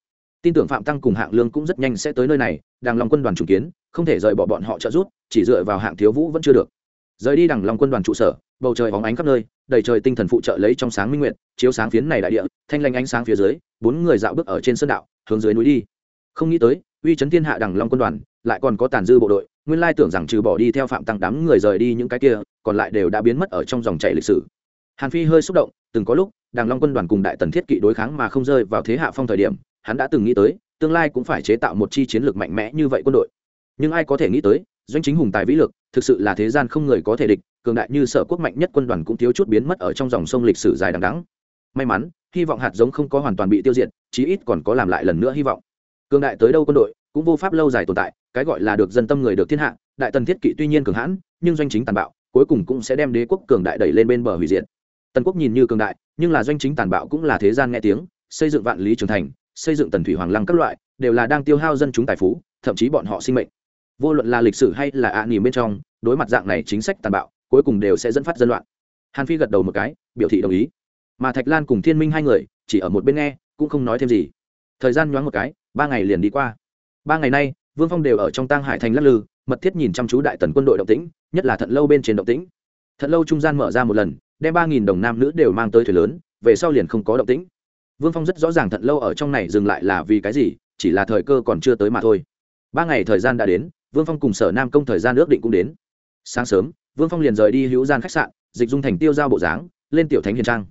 Tin tưởng phạm tăng cùng hạng lương cũng rất nhanh sẽ tới nơi này, đằng long quân đoàn chủ kiến, không thể rời bỏ bọn họ trợ giúp, chỉ dựa vào hạng thiếu vũ vẫn chưa được. Rời đi đằng long quân đoàn trụ sở, bầu trời hóng ánh khắp nơi, đầy trời tinh thần phụ trợ lấy trong sáng minh nguyện chiếu sáng phiến này đại địa, thanh lanh ánh sáng phía dưới, bốn người dạo bước ở trên sơn đạo, hướng dưới núi đi. Không nghĩ tới, uy chấn thiên hạ đằng long quân đoàn, lại còn có tàn dư bộ đội, nguyên lai tưởng rằng trừ bỏ đi theo phạm tăng đám người rời đi những cái kia còn lại đều đã biến mất ở trong dòng chảy lịch sử. Hàn phi hơi xúc động, từng có lúc, đàng long quân đoàn cùng đại tần thiết kỵ đối kháng mà không rơi vào thế hạ phong thời điểm, hắn đã từng nghĩ tới, tương lai cũng phải chế tạo một chi chiến lược mạnh mẽ như vậy quân đội. Nhưng ai có thể nghĩ tới, doanh chính hùng tài vĩ lực, thực sự là thế gian không người có thể địch, cường đại như sở quốc mạnh nhất quân đoàn cũng thiếu chút biến mất ở trong dòng sông lịch sử dài đằng đắng may mắn, hy vọng hạt giống không có hoàn toàn bị tiêu diệt, chí ít còn có làm lại lần nữa hy vọng. Cường đại tới đâu quân đội, cũng vô pháp lâu dài tồn tại, cái gọi là được dân tâm người được thiên hạ, đại tần thiết kỵ tuy nhiên cường hãn, nhưng doanh chính tàn bạo cuối cùng cũng sẽ đem đế quốc cường đại đẩy lên bên bờ hủy diệt. Tần quốc nhìn như cường đại, nhưng là doanh chính tàn bạo cũng là thế gian nghe tiếng, xây dựng vạn lý trường thành, xây dựng tần thủy hoàng lăng các loại, đều là đang tiêu hao dân chúng tài phú, thậm chí bọn họ sinh mệnh. Vô luận là lịch sử hay là ạ à bên trong, đối mặt dạng này chính sách tàn bạo, cuối cùng đều sẽ dẫn phát dân loạn. Hàn phi gật đầu một cái, biểu thị đồng ý. Mà thạch lan cùng thiên minh hai người, chỉ ở một bên nghe, cũng không nói thêm gì. Thời gian nhoáng một cái, ba ngày liền đi qua. Ba ngày nay vương phong đều ở trong tang hải thành lắc lư, mật thiết nhìn chăm chú đại tần quân đội động tĩnh, nhất là thận lâu bên trên động tĩnh. Thận lâu trung gian mở ra một lần, đem ba nghìn đồng nam nữ đều mang tới thuyền lớn, về sau liền không có động tĩnh. Vương phong rất rõ ràng thận lâu ở trong này dừng lại là vì cái gì, chỉ là thời cơ còn chưa tới mà thôi. Ba ngày thời gian đã đến, vương phong cùng sở nam công thời gian ước định cũng đến. Sáng sớm, vương phong liền rời đi hữu gian khách sạn, dịch dung thành tiêu giao bộ dáng, lên tiểu thánh hiền trang.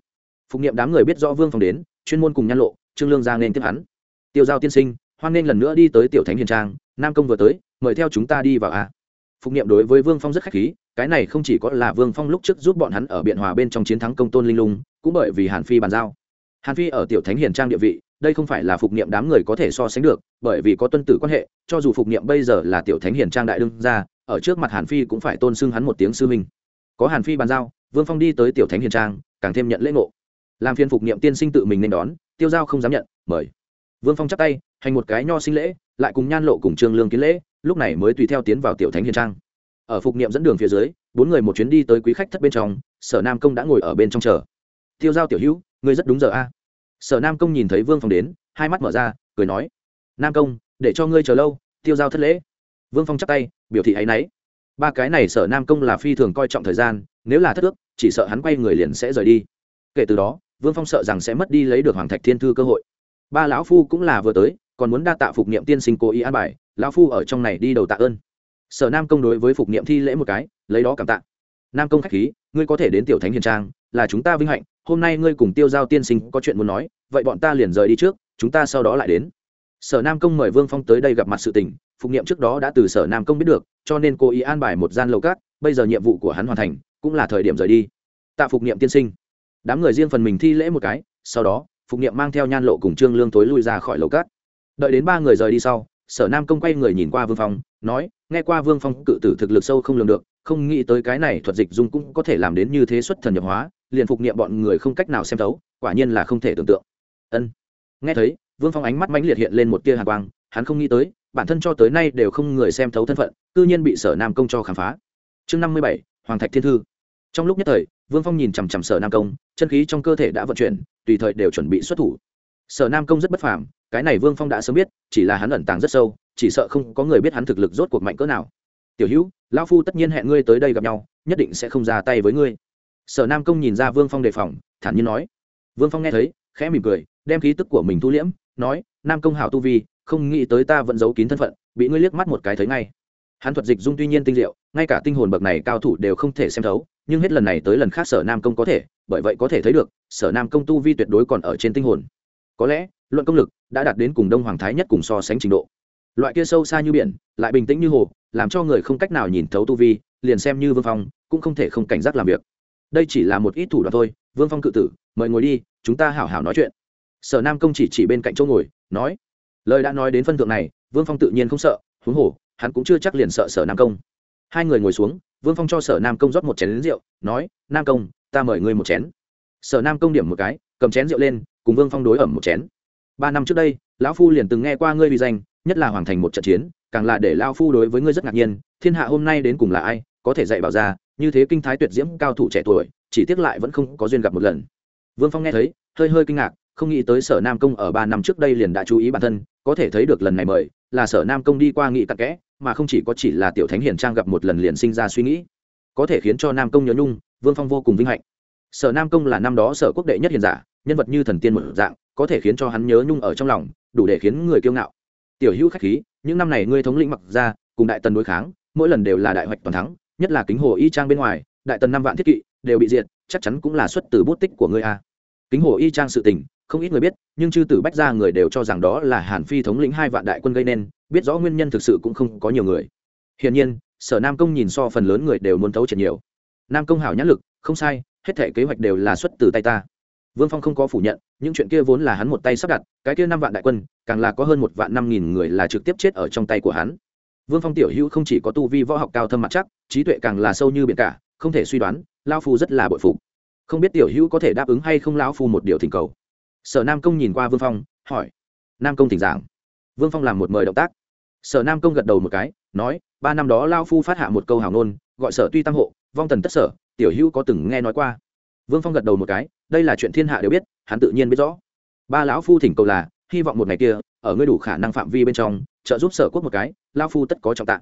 Phục nghiệm đám người biết rõ vương phong đến, chuyên môn cùng nhan lộ, trương lương ra nên tiếp hắn. Tiêu giao tiên sinh, hoan nên lần nữa đi tới tiểu thánh hiền trang nam công vừa tới, mời theo chúng ta đi vào a. Phục niệm đối với vương phong rất khách khí, cái này không chỉ có là vương phong lúc trước giúp bọn hắn ở biện hòa bên trong chiến thắng công tôn linh lung, cũng bởi vì hàn phi bàn giao. Hàn phi ở tiểu thánh hiền trang địa vị, đây không phải là phục niệm đám người có thể so sánh được, bởi vì có tuân tử quan hệ, cho dù phục niệm bây giờ là tiểu thánh hiền trang đại đương ra ở trước mặt hàn phi cũng phải tôn xưng hắn một tiếng sư minh có hàn phi bàn giao, vương phong đi tới tiểu thánh hiền trang, càng thêm nhận lễ ngộ. Làm phiên phục niệm tiên sinh tự mình nên đón, tiêu giao không dám nhận, mời. Vương phong chắp tay hành một cái nho sinh lễ, lại cùng nhan lộ cùng trương lương kiến lễ, lúc này mới tùy theo tiến vào tiểu thánh hiền trang. Ở phục niệm dẫn đường phía dưới, bốn người một chuyến đi tới quý khách thất bên trong, sở nam công đã ngồi ở bên trong chờ. Tiêu giao tiểu hữu, ngươi rất đúng giờ a. Sở nam công nhìn thấy vương phong đến, hai mắt mở ra, cười nói, nam công, để cho ngươi chờ lâu, tiêu giao thất lễ. Vương phong chắp tay, biểu thị áy náy. Ba cái này sở nam công là phi thường coi trọng thời gian, nếu là thất ước, chỉ sợ hắn quay người liền sẽ rời đi. Kể từ đó, vương phong sợ rằng sẽ mất đi lấy được hoàng thạch thiên thư cơ hội. Ba lão phu cũng là vừa tới còn muốn đa tạ phục niệm tiên sinh cố ý an bài, lão phu ở trong này đi đầu tạ ơn. Sở nam công đối với phục niệm thi lễ một cái, lấy đó cảm tạ. Nam công k h á c h khí, ngươi có thể đến tiểu thánh hiền trang, là chúng ta vinh hạnh, hôm nay ngươi cùng tiêu giao tiên sinh có chuyện muốn nói, vậy bọn ta liền rời đi trước, chúng ta sau đó lại đến. Sở nam công mời vương phong tới đây gặp mặt sự tình, phục niệm trước đó đã từ sở nam công biết được, cho nên cố ý an bài một gian lầu cát, bây giờ nhiệm vụ của hắn hoàn thành, cũng là thời điểm rời đi. Tạ phục niệm tiên sinh. Đám người riêng phần mình thi lễ một cái, sau đó, phục niệm mang theo nhan lộ cùng trương lương tối lui ra khỏi lầu cát đợi đến ba người rời đi sau, sở nam công quay người nhìn qua vương phong, nói, nghe qua vương phong, cự tử thực lực sâu không lường được, không nghĩ tới cái này thuật dịch dung cũng có thể làm đến như thế xuất thần nhập hóa, liền phục niệm bọn người không cách nào xem thấu, quả nhiên là không thể tưởng tượng. Ân. Nghe thấy, vương phong ánh mắt mãnh liệt hiện lên một tia hàn quang, hắn không nghĩ tới, bản thân cho tới nay đều không người xem thấu thân phận, cư nhiên bị sở nam công cho khám phá. Chương năm mươi bảy, hoàng thạch thiên thư. Trong lúc nhất thời, vương phong nhìn chằm chằm sở nam công, chân khí trong cơ thể đã vận chuyển, tùy thời đều chuẩn bị xuất thủ sở nam công rất bất phàm, cái này vương phong đã sớm biết, chỉ là hắn ẩn tàng rất sâu, chỉ sợ không có người biết hắn thực lực rốt cuộc mạnh cỡ nào. Tiểu hữu, lão phu tất nhiên hẹn ngươi tới đây gặp nhau, nhất định sẽ không ra tay với ngươi. Sở nam công nhìn ra vương phong đề phòng, thản nhiên nói. Vương phong nghe thấy, khẽ mỉm cười, đem khí tức của mình thu liễm, nói, nam công hảo tu vi, không nghĩ tới ta vẫn giấu kín thân phận, bị ngươi liếc mắt một cái thấy ngay. Hắn thuật dịch dung tuy nhiên tinh diệu, ngay cả tinh hồn bậc này cao thủ đều không thể xem thấu, nhưng hết lần này tới lần khác sở nam công có thể, bởi vậy có thể thấy được, sở nam công tu vi tuyệt đối còn ở trên tinh hồn có lẽ, luận công lực đã đạt đến cùng đông hoàng thái nhất cùng so sánh trình độ. Loại kia sâu xa như biển, lại bình tĩnh như hồ, làm cho người không cách nào nhìn thấu tu vi, liền xem như vương phong, cũng không thể không cảnh giác làm việc. Đây chỉ là một ít thủ đoạn thôi, vương phong cự tử, mời ngồi đi, chúng ta hảo hảo nói chuyện. Sở nam công chỉ chỉ bên cạnh chỗ ngồi, nói. Lời đã nói đến phân thượng này, vương phong tự nhiên không sợ, huống hồ, hắn cũng chưa chắc liền sợ sở nam công. Hai người ngồi xuống, vương phong cho sở nam công rót một chén rượu, nói, nam công, ta mời ngươi một chén. Sở nam công điểm một cái, cầm chén rượu lên cùng vương phong đối ẩm một chén. Ba năm trước đây, lão phu liền từng nghe qua ngươi vì danh, nhất là hoàn thành một trận chiến, càng là để lao phu đối với ngươi rất ngạc nhiên, thiên hạ hôm nay đến cùng là ai, có thể dạy bảo ra, như thế kinh thái tuyệt diễm cao thủ trẻ tuổi, chỉ tiếc lại vẫn không có duyên gặp một lần. Vương phong nghe thấy, hơi hơi kinh ngạc, không nghĩ tới sở nam công ở ba năm trước đây liền đã chú ý bản thân, có thể thấy được lần này mời, là sở nam công đi qua nghị tặc kẽ, mà không chỉ có chỉ là tiểu thánh hiền trang gặp một lần liền sinh ra suy nghĩ. Có thể khiến cho nam công nhớ nhung, vương phong vô cùng vinh hạnh. Sở nam công là năm đó sở quốc đệ nhất hiền giả nhân vật như thần tiên một dạng, có thể khiến cho hắn nhớ nhung ở trong lòng, đủ để khiến người kiêu ngạo. Tiểu hữu khách khí, những năm này ngươi thống lĩnh mặc ra, cùng đại tần đối kháng, mỗi lần đều là đại hoạch toàn thắng, nhất là kính hồ y trang bên ngoài, đại tần năm vạn thiết kỵ, đều bị diệt, chắc chắn cũng là xuất từ bút tích của ngươi a. Kính hồ y trang sự tình, không ít người biết, nhưng chư tử bách ra người đều cho rằng đó là hàn phi thống lĩnh hai vạn đại quân gây nên, biết rõ nguyên nhân thực sự cũng không có nhiều người. Hiển nhiên, sở nam công nhìn so phần lớn người đều muốn thấu triệt nhiều. Nam công hảo nhãn lực, không sai, hết thể kế hoạch đều là xuất từ tay ta vương phong không có phủ nhận, những chuyện kia vốn là hắn một tay sắp đặt, cái kia năm vạn đại quân, càng là có hơn một vạn năm nghìn người là trực tiếp chết ở trong tay của hắn. Vương phong tiểu hữu không chỉ có tu vi võ học cao thâm mặt chắc, trí tuệ càng là sâu như biển cả, không thể suy đoán lao phu rất là bội phục. Không biết tiểu hữu có thể đáp ứng hay không lão phu một điều thỉnh cầu. Sở nam công nhìn qua vương phong, hỏi. Nam công thỉnh giảng. Vương phong làm một mời động tác. Sở nam công gật đầu một cái, nói, ba năm đó lao phu phát hạ một câu hào nôn gọi sở tuy tam hộ, vong tần tất sở, tiểu hữu có từng nghe nói qua vương phong gật đầu một cái, đây là chuyện thiên hạ đều biết, hắn tự nhiên biết rõ. Ba lão phu thỉnh cầu là, hy vọng một ngày kia, ở ngươi đủ khả năng phạm vi bên trong, trợ giúp sở quốc một cái lao phu tất có trọng tạng.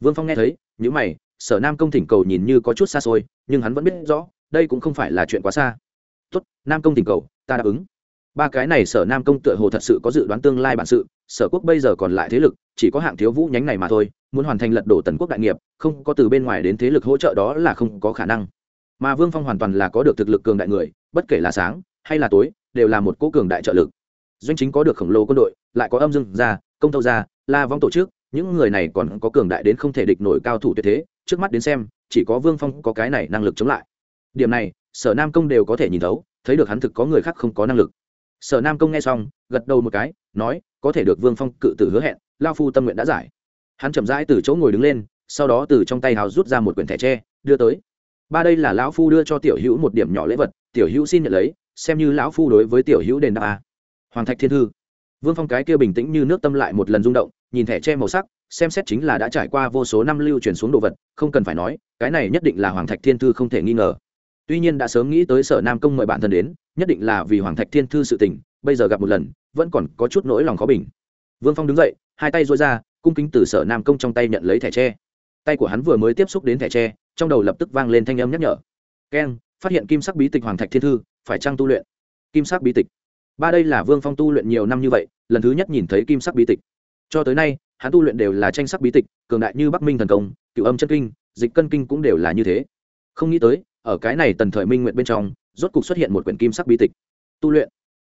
Vương phong nghe thấy những mày, sở nam công thỉnh cầu nhìn như có chút xa xôi, nhưng hắn vẫn biết rõ, đây cũng không phải là chuyện quá xa. Tốt, nam công thỉnh cầu, ta đáp ứng. Ba cái này sở nam công tựa hồ thật sự có dự đoán tương lai bản sự, sở quốc bây giờ còn lại thế lực, chỉ có hạng thiếu vũ nhánh này mà thôi, muốn hoàn thành lật đổ tần quốc đại nghiệp, không có từ bên ngoài đến thế lực hỗ trợ đó là không có khả năng mà vương phong hoàn toàn là có được thực lực cường đại người, bất kể là sáng hay là tối, đều là một cố cường đại trợ lực. Doanh chính có được khổng lồ quân đội, lại có âm dương gia, công tâu gia, la vong tổ chức, những người này còn có cường đại đến không thể địch nổi cao thủ tuyệt thế, trước mắt đến xem, chỉ có vương phong có cái này năng lực chống lại. Điểm này, sở nam công đều có thể nhìn thấu, thấy được hắn thực có người khác không có năng lực. Sở nam công nghe xong, gật đầu một cái, nói, có thể được vương phong cự tử hứa hẹn, lao phu tâm nguyện đã giải. Hắn chậm rãi từ chỗ ngồi đứng lên, sau đó từ trong tay hào rút ra một quyển thẻ tre, đưa tới ba đây là lão phu đưa cho tiểu hữu một điểm nhỏ lễ vật, tiểu hữu xin nhận lấy, xem như lão phu đối với tiểu hữu đền đáp a. Hoàng thạch thiên thư. Vương phong cái kia bình tĩnh như nước tâm lại một lần rung động, nhìn thẻ tre màu sắc, xem xét chính là đã trải qua vô số năm lưu truyền xuống đồ vật, không cần phải nói, cái này nhất định là hoàng thạch thiên thư không thể nghi ngờ. Tuy nhiên đã sớm nghĩ tới sở nam công mời bản thân đến, nhất định là vì hoàng thạch thiên thư sự tình, bây giờ gặp một lần, vẫn còn có chút nỗi lòng khó bình. Vương phong đứng dậy, hai tay dối ra, cung kính từ sở nam công trong tay nhận lấy thẻ tre tay của hắn vừa mới tiếp xúc đến thẻ tre trong đầu lập tức vang lên thanh âm nhắc nhở. Keng phát hiện kim sắc bí tịch hoàng thạch thiên thư, phải trăng tu luyện? Kim sắc bí tịch. Ba đây là vương phong tu luyện nhiều năm như vậy, lần thứ nhất nhìn thấy kim sắc bí tịch. Cho tới nay, hắn tu luyện đều là tranh sắc bí tịch, cường đại như bắc minh thần công cựu âm chân kinh, dịch cân kinh cũng đều là như thế. Không nghĩ tới, ở cái này tần thời minh nguyện bên trong, rốt cục xuất hiện một quyển kim sắc bí tịch. Tu luyện.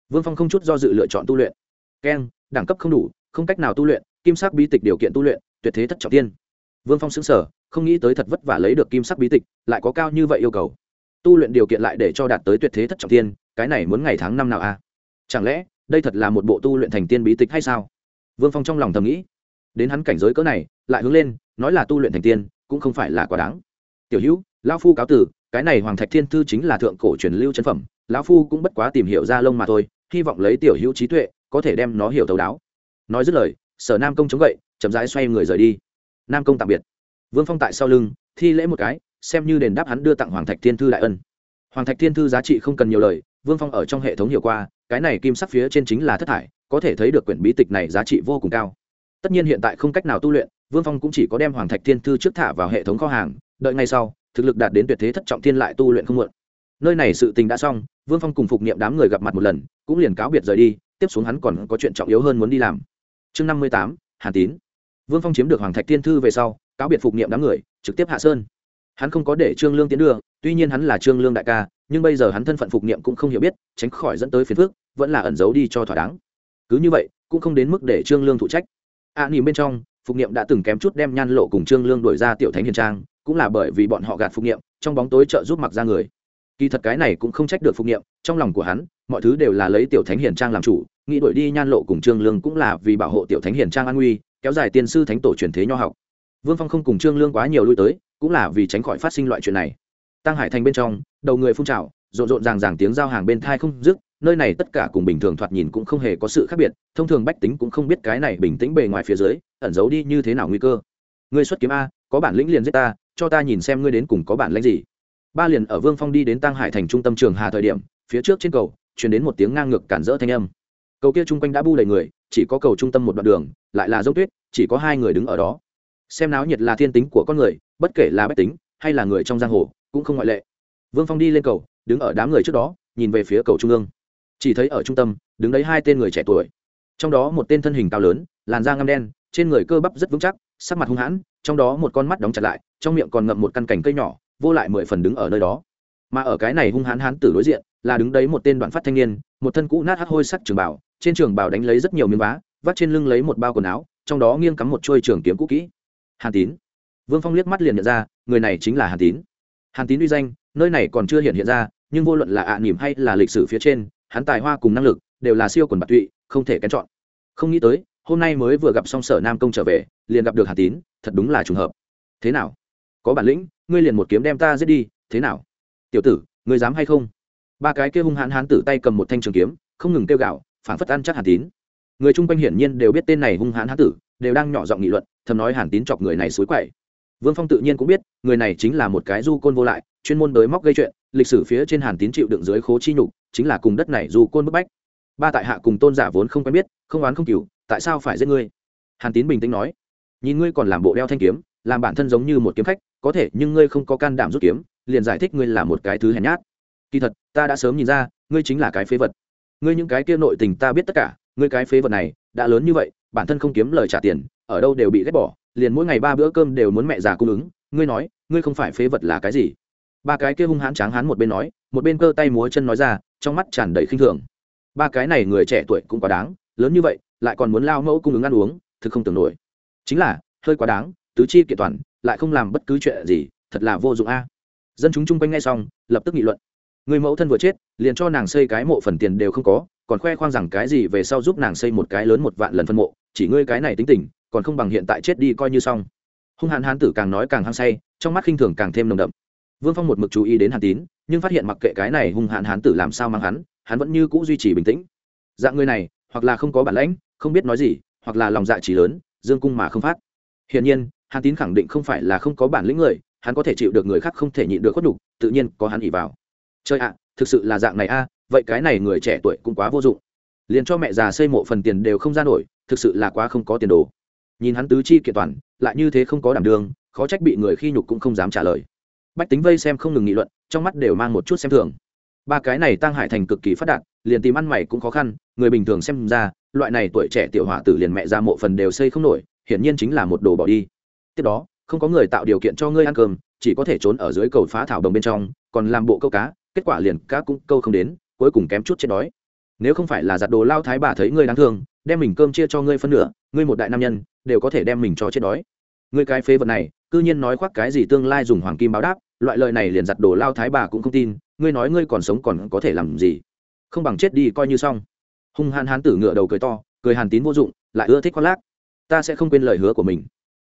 Vương phong không chút do dự lựa chọn tu luyện. Keng đẳng cấp không đủ, không cách nào tu luyện, kim sắc bí tịch điều kiện tu luyện, tuyệt thế thất trọng tiên. Vương phong xứng sở không nghĩ tới thật vất vả lấy được kim sắc bí tịch, lại có cao như vậy yêu cầu. Tu luyện điều kiện lại để cho đạt tới tuyệt thế thất trọng tiên cái này muốn ngày tháng năm nào a à? chẳng lẽ, đây thật là một bộ tu luyện thành tiên bí tịch hay sao? Vương phong trong lòng thầm nghĩ. Đến hắn cảnh giới cỡ này, lại hướng lên, nói là tu luyện thành tiên, cũng không phải là quá đáng. Tiểu hữu, lão phu cáo tử, cái này hoàng thạch thiên thư chính là thượng cổ truyền lưu chân phẩm, lão phu cũng bất quá tìm hiểu ra lông mà thôi, hy vọng lấy tiểu hữu trí tuệ, có thể đem nó hiểu thấu đáo. Nói dứt lời, sở nam công chống gậy, chậm rãi xoay người rời đi. Nam công tạm biệt vương phong tại sau lưng, thi lễ một cái, xem như đền đáp hắn đưa tặng hoàng thạch thiên thư đại ân. Hoàng thạch thiên thư giá trị không cần nhiều lời, vương phong ở trong hệ thống hiểu qua, cái này kim sắc phía trên chính là thất thải, có thể thấy được quyển bí tịch này giá trị vô cùng cao. Tất nhiên hiện tại không cách nào tu luyện, vương phong cũng chỉ có đem hoàng thạch thiên thư trước thả vào hệ thống kho hàng, đợi ngay sau, thực lực đạt đến tuyệt thế thất trọng thiên lại tu luyện không muộn. Nơi này sự tình đã xong, vương phong cùng phục niệm đám người gặp mặt một lần, cũng liền cáo biệt rời đi, tiếp xuống hắn còn có chuyện trọng yếu hơn muốn đi làm. Chương năm mươi tám hà tín. Vương phong chiếm được hoàng thạch thiên thư về sau cáo biệt phục niệm đám người trực tiếp hạ sơn. Hắn không có để trương lương tiến đưa tuy nhiên hắn là trương lương đại ca nhưng bây giờ hắn thân phận phục niệm cũng không hiểu biết tránh khỏi dẫn tới phiền phước vẫn là ẩn giấu đi cho thỏa đáng. Cứ như vậy cũng không đến mức để trương lương thụ trách. A à, nhìn bên trong phục niệm đã từng kém chút đem nhan lộ cùng trương lương đuổi ra tiểu thánh hiền trang cũng là bởi vì bọn họ gạt phục niệm trong bóng tối trợ giúp mặc ra người. Kỳ thật cái này cũng không trách được phục niệm trong lòng của hắn mọi thứ đều là lấy tiểu thánh hiền trang làm chủ nghĩ đuổi đi nhan lộ cùng trương lương cũng là vì bảo hộ tiểu thánh hiền trang an nguy kéo dài tiên sư thánh tổ truyền thế nho học vương phong không cùng trương lương quá nhiều lui tới, cũng là vì tránh khỏi phát sinh loại chuyện này. Tăng hải thành bên trong, đầu người phun trào, rộn rộn ràng ràng tiếng giao hàng bên thai không dứt, nơi này tất cả cùng bình thường thoạt nhìn cũng không hề có sự khác biệt, thông thường bách tính cũng không biết cái này bình tĩnh bề ngoài phía dưới, ẩn giấu đi như thế nào nguy cơ. Ngươi xuất kiếm a, có bản lĩnh liền giết ta, cho ta nhìn xem ngươi đến cùng có bản lĩnh gì. Ba liền ở vương phong đi đến tăng hải thành trung tâm trường hà thời điểm, phía trước trên cầu chuyển đến một tiếng ngang ngược cản rỡ thanh âm. Cầu kia chung quanh đã bu đầy người, chỉ có cầu trung tâm một đoạn đường, lại là dốc tuyết, chỉ có hai người đứng ở đó xem náo nhiệt là thiên tính của con người, bất kể là bách tính hay là người trong giang hồ, cũng không ngoại lệ. Vương phong đi lên cầu, đứng ở đám người trước đó, nhìn về phía cầu trung ương. Chỉ thấy ở trung tâm, đứng đấy hai tên người trẻ tuổi. Trong đó một tên thân hình cao lớn, làn da ngâm đen, trên người cơ bắp rất vững chắc, sắc mặt hung hãn, trong đó một con mắt đóng chặt lại, trong miệng còn ngậm một căn cành cây nhỏ, vô lại mười phần đứng ở nơi đó. Mà ở cái này hung hãn hán tử đối diện, là đứng đấy một tên đoạn phát thanh niên, một thân cũ nát hắt hôi sắc trường bảo trên trường bảo đánh lấy rất nhiều miếng vá, vắt trên lưng lấy một bao quần áo, trong đó nghiêng cắm một chuôi trường kiếm cũ kỹ hàn tín. Vương phong liếc mắt liền nhận ra, người này chính là hàn tín. Hàn tín uy danh, nơi này còn chưa hiện hiện ra, nhưng vô luận là ạ à nỉm hay là lịch sử phía trên, hắn tài hoa cùng năng lực đều là siêu quần bạc tụy, không thể kén chọn. Không nghĩ tới, hôm nay mới vừa gặp xong sở nam công trở về, liền gặp được hàn tín, thật đúng là trùng hợp. Thế nào? Có bản lĩnh, ngươi liền một kiếm đem ta giết đi, thế nào? Tiểu tử, ngươi dám hay không? Ba cái kia hung hãn hán tử tay cầm một thanh trường kiếm, không ngừng kêu gạo phản phất ăn chắc hàn tín. Người chung quanh hiển nhiên đều biết tên này hung hãn hán tử đều đang nhỏ giọng nghị luận, thầm nói hàn tín chọc người này xối quậy. Vương phong tự nhiên cũng biết, người này chính là một cái du côn vô lại, chuyên môn đới móc gây chuyện, lịch sử phía trên hàn tín chịu đựng dưới khố chi nhục, chính là cùng đất này du côn bức bách. Ba tại hạ cùng tôn giả vốn không quen biết, không oán không cừu, tại sao phải giết ngươi? Hàn tín bình tĩnh nói, nhìn ngươi còn làm bộ đeo thanh kiếm, làm bản thân giống như một kiếm khách, có thể, nhưng ngươi không có can đảm rút kiếm, liền giải thích ngươi là một cái thứ hèn nhát. Kỳ thật, ta đã sớm nhìn ra, ngươi chính là cái phế vật. Ngươi những cái kia nội tình ta biết tất cả, ngươi cái phế vật này, đã lớn như vậy bản thân không kiếm lời trả tiền, ở đâu đều bị ghét bỏ, liền mỗi ngày ba bữa cơm đều muốn mẹ già cung ứng, ngươi nói, ngươi không phải phế vật là cái gì? Ba cái kia hung hãn tráng hán một bên nói, một bên cơ tay múa chân nói ra, trong mắt tràn đầy khinh thường. Ba cái này người trẻ tuổi cũng quá đáng, lớn như vậy, lại còn muốn lao mẫu cung ứng ăn uống, thực không tưởng nổi. Chính là, hơi quá đáng, tứ chi kiện toàn, lại không làm bất cứ chuyện gì, thật là vô dụng a. Dân chúng chung quanh nghe xong, lập tức nghị luận. Người mẫu thân vừa chết, liền cho nàng xây cái mộ phần tiền đều không có, còn khoe khoang rằng cái gì về sau giúp nàng xây một cái lớn một vạn lần phân mộ chỉ ngươi cái này tính tình, còn không bằng hiện tại chết đi coi như xong. Hung hãn hán tử càng nói càng hăng say, trong mắt khinh thường càng thêm nồng đậm. Vương phong một mực chú ý đến hàn tín, nhưng phát hiện mặc kệ cái này hung hãn hán tử làm sao mang hắn hắn vẫn như c ũ duy trì bình tĩnh. Dạng người này, hoặc là không có bản lãnh, không biết nói gì, hoặc là lòng dạ trí lớn, dương cung mà không phát. Hiển nhiên, hàn tín khẳng định không phải là không có bản lĩnh người, hắn có thể chịu được người khác không thể nhịn được khuất đục tự nhiên có hắn ỉ vào. Chơi ạ, thực sự là dạng này a, vậy cái này người trẻ tuổi cũng quá vô dụng. Liền cho mẹ già xây mộ phần tiền đều không ra nổi thực sự là quá không có tiền đồ. Nhìn hắn tứ chi kiện toàn, lại như thế không có đảm đường, khó trách bị người khi nhục cũng không dám trả lời. Bách tính vây xem không ngừng nghị luận, trong mắt đều mang một chút xem thường. Ba cái này tăng hải thành cực kỳ phát đạt, liền tìm ăn mày cũng khó khăn, người bình thường xem ra, loại này tuổi trẻ tiểu hỏa tử liền mẹ ra mộ phần đều xây không nổi, hiển nhiên chính là một đồ bỏ đi. Tiếp đó, không có người tạo điều kiện cho ngươi ăn cơm, chỉ có thể trốn ở dưới cầu phá thảo đồng bên trong, còn làm bộ câu cá, kết quả liền cá cũng câu không đến, cuối cùng kém chút chết đói. Nếu không phải là giặt đồ lao thái bà thấy ngươi đáng thương đem mình cơm chia cho ngươi phân nửa, ngươi một đại nam nhân, đều có thể đem mình cho chết đói. Ngươi cái phế vật này, cư nhiên nói khoác cái gì tương lai dùng hoàng kim báo đáp, loại lời này liền giặt đồ lao thái bà cũng không tin, ngươi nói ngươi còn sống còn có thể làm gì? Không bằng chết đi, coi như xong. Hung hãn hán tử ngựa đầu cười to, cười hàn tín vô dụng, lại ưa thích khoác lác. Ta sẽ không quên lời hứa của mình.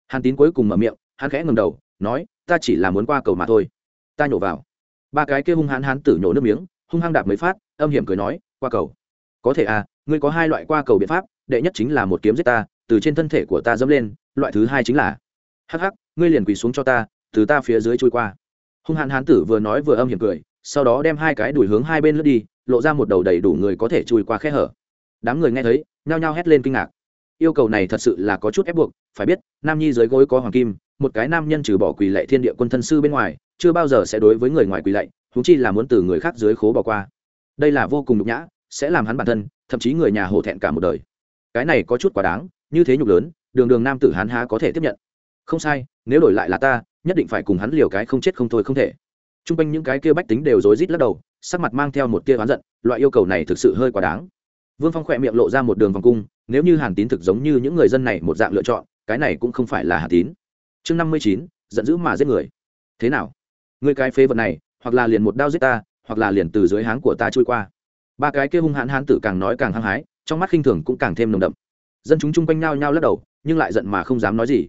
Hàn tín cuối cùng mở miệng, hắn khẽ ngầm đầu, nói, ta chỉ là muốn qua cầu mà thôi. Ta nhổ vào. Ba cái kia hung hãn hán tử nhổ nước miếng, hung hăng đạp mới phát, âm hiểm cười nói, qua cầu. Có thể à ngươi có hai loại qua cầu biện pháp, đệ nhất chính là một kiếm giết ta, từ trên thân thể của ta dẫm lên, loại thứ hai chính là, hắc hắc, ngươi liền quỳ xuống cho ta, từ ta phía dưới trôi qua. Hung hãn hán tử vừa nói vừa âm hiểm cười, sau đó đem hai cái đuổi hướng hai bên lướt đi, lộ ra một đầu đầy đủ người có thể chui qua khe hở. Đám người nghe thấy, nhao nhao hét lên kinh ngạc. Yêu cầu này thật sự là có chút ép buộc, phải biết, nam nhi dưới gối có hoàng kim, một cái nam nhân trừ bỏ quỳ lệ thiên địa quân thân sư bên ngoài, chưa bao giờ sẽ đối với người ngoài quỳ lệ thú chi là muốn từ người khác dưới khố bỏ qua. Đây là vô cùng nhục nhã, sẽ làm hắn bản thân thậm chí người nhà hổ thẹn cả một đời. Cái này có chút quá đáng, như thế nhục lớn, đường đường nam tử hán há có thể tiếp nhận. Không sai, nếu đổi lại là ta, nhất định phải cùng hắn liều cái không chết không thôi không thể. T r u n g quanh những cái kia bách tính đều rối rít lắc đầu, sắc mặt mang theo một tia oán giận, loại yêu cầu này thực sự hơi quá đáng. Vương phong khỏe miệng lộ ra một đường vòng cung, nếu như hàn tín thực giống như những người dân này một dạng lựa chọn, cái này cũng không phải là hàn tín. Chương năm mươi chín, giận dữ mà giết người. Thế nào? Người cái phế vật này, hoặc là liền một đao giết ta, hoặc là liền từ dưới háng của ta trôi qua ba cái kia hung hãn hán tử càng nói càng hăng hái trong mắt khinh thường cũng càng thêm nồng đậm dân chúng chung quanh nao nhao lắc đầu nhưng lại giận mà không dám nói gì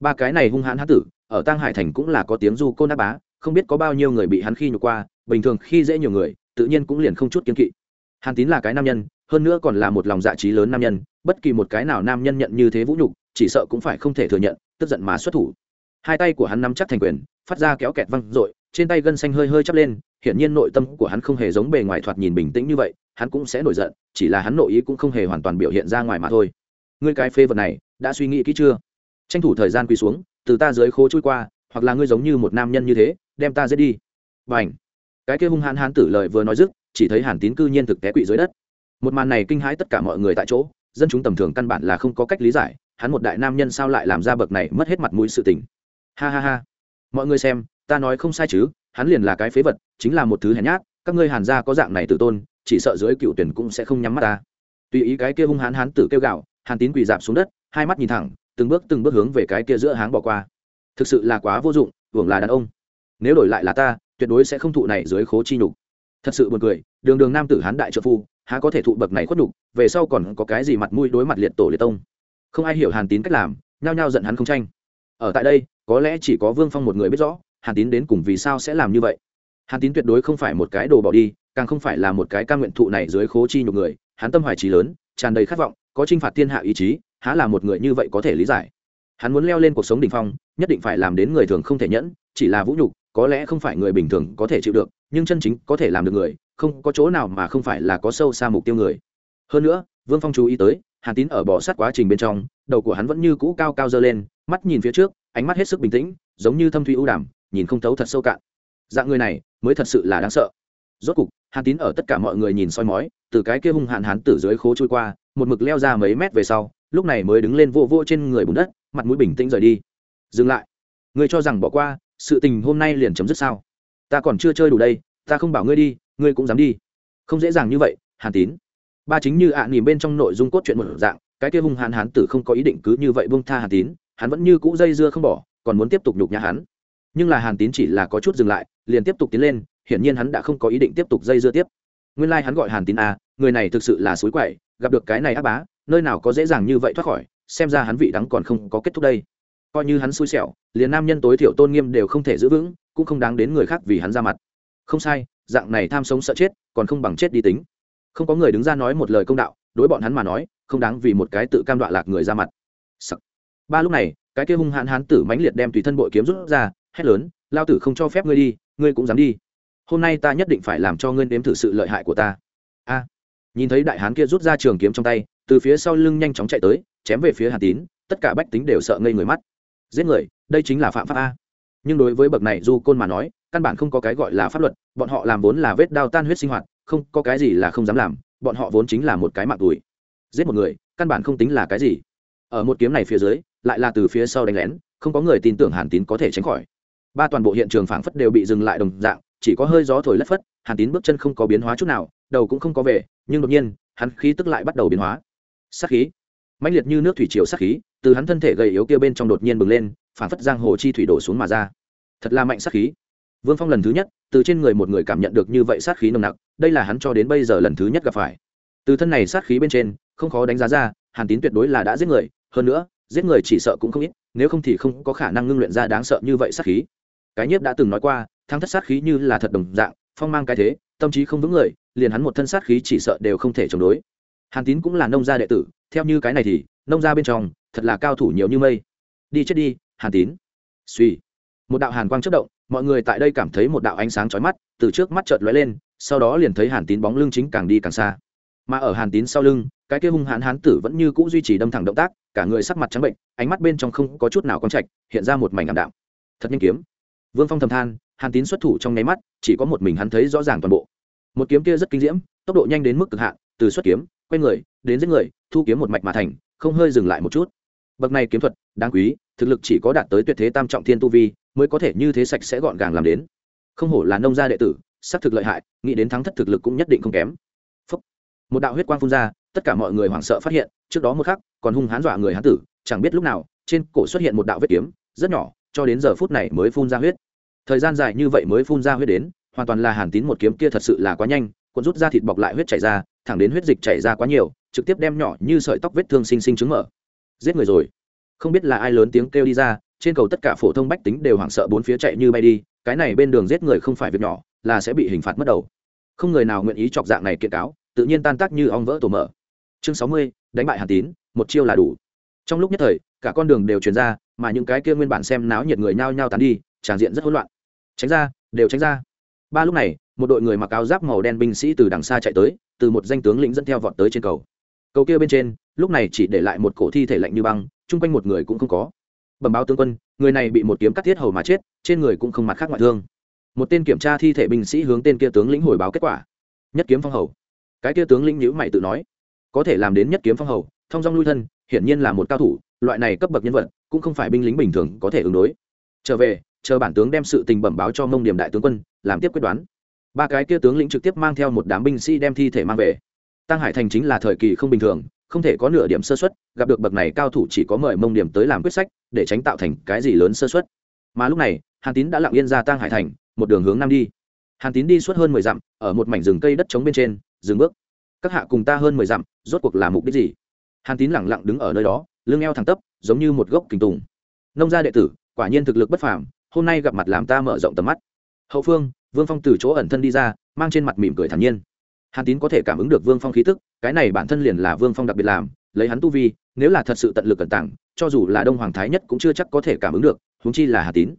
ba cái này hung hãn hán tử ở tang hải thành cũng là có tiếng du côn đáp bá không biết có bao nhiêu người bị hắn khi nhục qua bình thường khi dễ nhiều người tự nhiên cũng liền không chút kiên kỵ hàn tín là cái nam nhân hơn nữa còn là một lòng dạ trí lớn nam nhân bất kỳ một cái nào nam nhân nhận như thế vũ nhục chỉ sợ cũng phải không thể thừa nhận tức giận mà xuất thủ hai tay của hắn nắm chắc thành quyền phát ra kéo kẹt văng r trên tay gân xanh hơi hơi chắp lên hiển nhiên nội tâm của hắn không hề giống bề ngoài thoạt nhìn bình tĩnh như vậy, hắn cũng sẽ nổi giận, chỉ là hắn nội ý cũng không hề hoàn toàn biểu hiện ra ngoài mà thôi. Ngươi cái phê vật này, đã suy nghĩ kỹ chưa? Tranh thủ thời gian quỳ xuống, từ ta dưới khố trôi qua, hoặc là ngươi giống như một nam nhân như thế, đem ta giết đi. B à cái kia hung hãn hán tử lời vừa nói dứt, chỉ thấy hàn tín cư nhiên thực té quỵ dưới đất. Một màn này kinh hãi tất cả mọi người tại chỗ, dân chúng tầm thường căn bản là không có cách lý giải, hắn một đại nam nhân sao lại làm ra bậc này mất hết mặt mũi sự tình. Ha ha ha! Mọi người xem, ta nói không sai chứ, hắn liền là cái phế vật chính là một thứ hèn nhát, các ngươi hàn gia có dạng này tự tôn, chỉ sợ dưới cựu tuyển cũng sẽ không nhắm mắt ta. Tùy ý cái kia hung hãn hán tử kêu gạo hàn tín quỳ dạp xuống đất, hai mắt nhìn thẳng, từng bước từng bước hướng về cái kia giữa háng bỏ qua. Thực sự là quá vô dụng, hưởng là đàn ông. Nếu đổi lại là ta, tuyệt đối sẽ không thụ này dưới khố chi nhục. Thật sự buồn cười, đường đường nam tử hán đại trợ phu, há có thể thụ bậc này khuất nhục, về sau còn có cái gì mặt mũi đối mặt liệt tổ liệt tông? Không ai hiểu hàn tín cách làm, nhao nhao giận hắn không tranh. Ở tại đây, có lẽ chỉ có vương phong một người biết rõ, hàn tín đến cùng vì sao sẽ làm như vậy hàn tín tuyệt đối không phải một cái đồ bỏ đi, càng không phải là một cái ca nguyện thụ này dưới khố chi nhục người, hắn tâm hoài trí lớn, tràn đầy khát vọng, có t r i n h phạt thiên hạ ý chí, há là một người như vậy có thể lý giải. Hắn muốn leo lên cuộc sống đ ỉ n h phong, nhất định phải làm đến người thường không thể nhẫn, chỉ là vũ nhục, có lẽ không phải người bình thường có thể chịu được, nhưng chân chính có thể làm được người, không có chỗ nào mà không phải là có sâu xa mục tiêu người. Hơn nữa, vương phong chú ý tới, hàn tín ở bỏ sát quá trình bên trong, đầu của hắn vẫn như cũ cao cao dơ lên, mắt nhìn phía trước, ánh mắt hết sức bình tĩnh, giống như thâm thủy ưu đàm, nhìn không thấu thật sâu cạn dạng người này mới thật sự là đáng sợ. Rốt cục hàn tín ở tất cả mọi người nhìn soi mói từ cái kia hung hạn hán tử dưới khố trôi qua một mực leo ra mấy mét về sau lúc này mới đứng lên vô vô trên người bùn đất mặt mũi bình tĩnh rời đi. Dừng lại. Ngươi cho rằng bỏ qua sự tình hôm nay liền chấm dứt sao? Ta còn chưa chơi đủ đây ta không bảo ngươi đi ngươi cũng dám đi. Không dễ dàng như vậy hàn tín. Ba chính như ạ à, bên trong nội dung cốt truyện một dạng cái kia hung hàn hán tử không có ý định cứ như vậy buông tha hàn tín hắn vẫn như cũ dây dưa không bỏ còn muốn tiếp tục nhục nhã hắn nhưng là hàn tín chỉ là có chút dừng lại, liền tiếp tục tiến lên, hiển nhiên hắn đã không có ý định tiếp tục dây dưa tiếp. Nguyên lai、like、hắn gọi hàn tín a người này thực sự là suối quậy, gặp được cái này áp bá, nơi nào có dễ dàng như vậy thoát khỏi, xem ra hắn vị đắng còn không có kết thúc đây. Coi như hắn xui xẻo, liền nam nhân tối thiểu tôn nghiêm đều không thể giữ vững, cũng không đáng đến người khác vì hắn ra mặt. Không sai, dạng này tham sống sợ chết, còn không bằng chết đi tính. Không có người đứng ra nói một lời công đạo, đối bọn hắn mà nói, không đáng vì một cái tự cam đoạ lạc người ra mặt. Ba lúc này, cái kia hung hãn hán tử mãnh liệt đem tùy thân bội kiếm rút ra hét lớn, lao tử không cho phép ngươi đi, ngươi cũng dám đi. Hôm nay ta nhất định phải làm cho ngươi nếm thử sự lợi hại của ta. A. Nhìn thấy đại hán kia rút ra trường kiếm trong tay, từ phía sau lưng nhanh chóng chạy tới, chém về phía hà tín, tất cả bách tính đều sợ ngây người mắt. Giết người, đây chính là phạm pháp a. Nhưng đối với bậc này du côn mà nói, căn bản không có cái gọi là pháp luật, bọn họ làm vốn là vết đao tan huyết sinh hoạt, không, có cái gì là không dám làm, bọn họ vốn chính là một cái mạng tuổi giết một người, căn bản không tính là cái gì. Ở một kiếm này phía dưới, lại là từ phía sau đánh lén, không có người tin tưởng hàn tín có thể tránh khỏi ba toàn bộ hiện trường phảng phất đều bị dừng lại đồng dạng, chỉ có hơi gió thổi lất phất, hàn tín bước chân không có biến hóa chút nào, đầu cũng không có về, nhưng đột nhiên, hắn khí tức lại bắt đầu biến hóa. Sát khí. Mãnh liệt như nước thủy triều sát khí, từ hắn thân thể gầy yếu kia bên trong đột nhiên bừng lên, phảng phất giang hồ chi thủy đổ xuống mà ra. Thật là mạnh sát khí. Vương phong lần thứ nhất, từ trên người một người cảm nhận được như vậy sát khí nồng nặc, đây là hắn cho đến bây giờ lần thứ nhất gặp phải. Từ thân này sát khí bên trên, không khó đánh giá ra, hàn tín tuyệt đối là đã giết người, hơn nữa, giết người chỉ sợ cũng không ít, nếu không thì không có khả năng ngưng luyện ra đáng sợ như vậy sát khí cái nhiếp đã từng nói qua, thắng thất sát khí như là thật đồng dạng, phong mang cái thế, tâm trí không vững người, liền hắn một thân sát khí chỉ sợ đều không thể chống đối. Hàn tín cũng là nông gia đệ tử, theo như cái này thì, nông gia bên trong, thật là cao thủ nhiều như mây. Đi chết đi, hàn tín. Suy một đạo hàn quang chất động, mọi người tại đây cảm thấy một đạo ánh sáng chói mắt, từ trước mắt chợt lóe lên, sau đó liền thấy hàn tín bóng lưng chính càng đi càng xa. Mà ở hàn tín sau lưng, cái kia hung hãn hán tử vẫn như cũ duy trì đâm thẳng động tác, cả người sắc mặt trắng bệnh, ánh mắt bên trong không có chút nào con trạch, hiện ra một mảnh ảm đạm. Thật nhanh kiếm vương phong thầm than, hàn tín xuất thủ trong nháy mắt, chỉ có một mình hắn thấy rõ ràng toàn bộ. Một kiếm kia rất kinh diễm, tốc độ nhanh đến mức cực hạn, từ xuất kiếm, quay người, đến giết người, thu kiếm một mạch mà thành, không hơi dừng lại một chút. Bậc này kiếm thuật, đáng quý, thực lực chỉ có đạt tới tuyệt thế tam trọng thiên tu vi, mới có thể như thế sạch sẽ gọn gàng làm đến. Không hổ là nông gia đệ tử xác thực lợi hại, nghĩ đến thắng thất thực lực cũng nhất định không kém. Phúc. một đạo huyết quang phun ra, tất cả mọi người hoảng sợ phát hiện, trước đó một khắc, còn hung hán dọa người hán tử, chẳng biết lúc nào, trên cổ xuất hiện một đạo vết kiếm, rất nhỏ, cho đến giờ phút này mới phun ra huyết thời gian dài như vậy mới phun ra huyết đến, hoàn toàn là hàn tín một kiếm kia thật sự là quá nhanh, cuộn rút ra thịt bọc lại huyết chảy ra, thẳng đến huyết dịch chảy ra quá nhiều, trực tiếp đem nhỏ như sợi tóc vết thương xinh xinh chứng mở. Giết người rồi. Không biết là ai lớn tiếng kêu đi ra, trên cầu tất cả phổ thông bách tính đều hoảng sợ bốn phía chạy như bay đi, cái này bên đường giết người không phải việc nhỏ, là sẽ bị hình phạt mất đầu. Không người nào nguyện ý chọc dạng này kiện cáo, tự nhiên tan tác như ong vỡ tổ mở. Chương sáu mươi, đánh bại hàn tín, một chiêu là đủ. Trong lúc nhất thời, cả con đường đều chuyển ra, mà những cái kia nguyên bản xem náo nhiệt người nhao nhao tán đi, tràn diện rất hỗn loạn tránh ra, đều tránh ra. Ba lúc này, một đội người mặc áo giáp màu đen binh sĩ từ đằng xa chạy tới, từ một danh tướng lĩnh dẫn theo vọt tới trên cầu. Cầu kia bên trên, lúc này chỉ để lại một cổ thi thể lạnh như băng, chung quanh một người cũng không có. Bẩm báo tướng quân, người này bị một kiếm cắt thiết hầu mà chết, trên người cũng không mặt khác ngoại thương. Một tên kiểm tra thi thể binh sĩ hướng tên kia tướng lĩnh hồi báo kết quả. Nhất kiếm phong hầu. Cái kia tướng lĩnh nhữ mày tự nói, có thể làm đến nhất kiếm phong hầu, thông dong lui thân, hiển nhiên là một cao thủ, loại này cấp bậc nhân vật, cũng không phải binh lính bình thường có thể ứng đối. Trở về chờ bản tướng đem sự tình bẩm báo cho mông điểm đại tướng quân, làm tiếp quyết đoán. Ba cái kia tướng lĩnh trực tiếp mang theo một đám binh sĩ đem thi thể mang về. Tăng hải thành chính là thời kỳ không bình thường, không thể có nửa điểm sơ xuất gặp được bậc này cao thủ chỉ có mời mông điểm tới làm quyết sách, để tránh tạo thành cái gì lớn sơ xuất mà lúc này, hàn tín đã lặng yên ra tăng hải thành, một đường hướng nam đi. Hàn tín đi suốt hơn mười dặm, ở một mảnh rừng cây đất trống bên trên, dừng bước. Các hạ cùng ta hơn mười dặm, rốt cuộc là mục đích gì? Hàn tín lẳng lặng đứng ở nơi đó, lưng eo thẳng tắp, giống như một gốc kình tùng. Nông gia đệ tử, quả nhiên thực lực bất phàm hôm nay gặp mặt làm ta mở rộng tầm mắt. Hậu phương, vương phong từ chỗ ẩn thân đi ra, mang trên mặt mỉm cười thản nhiên. Hàn tín có thể cảm ứng được vương phong khí tức, cái này bản thân liền là vương phong đặc biệt làm, lấy hắn tu vi, nếu là thật sự tận lực cẩn tảng cho dù là đông hoàng thái nhất cũng chưa chắc có thể cảm ứng được, huống chi là hà tín.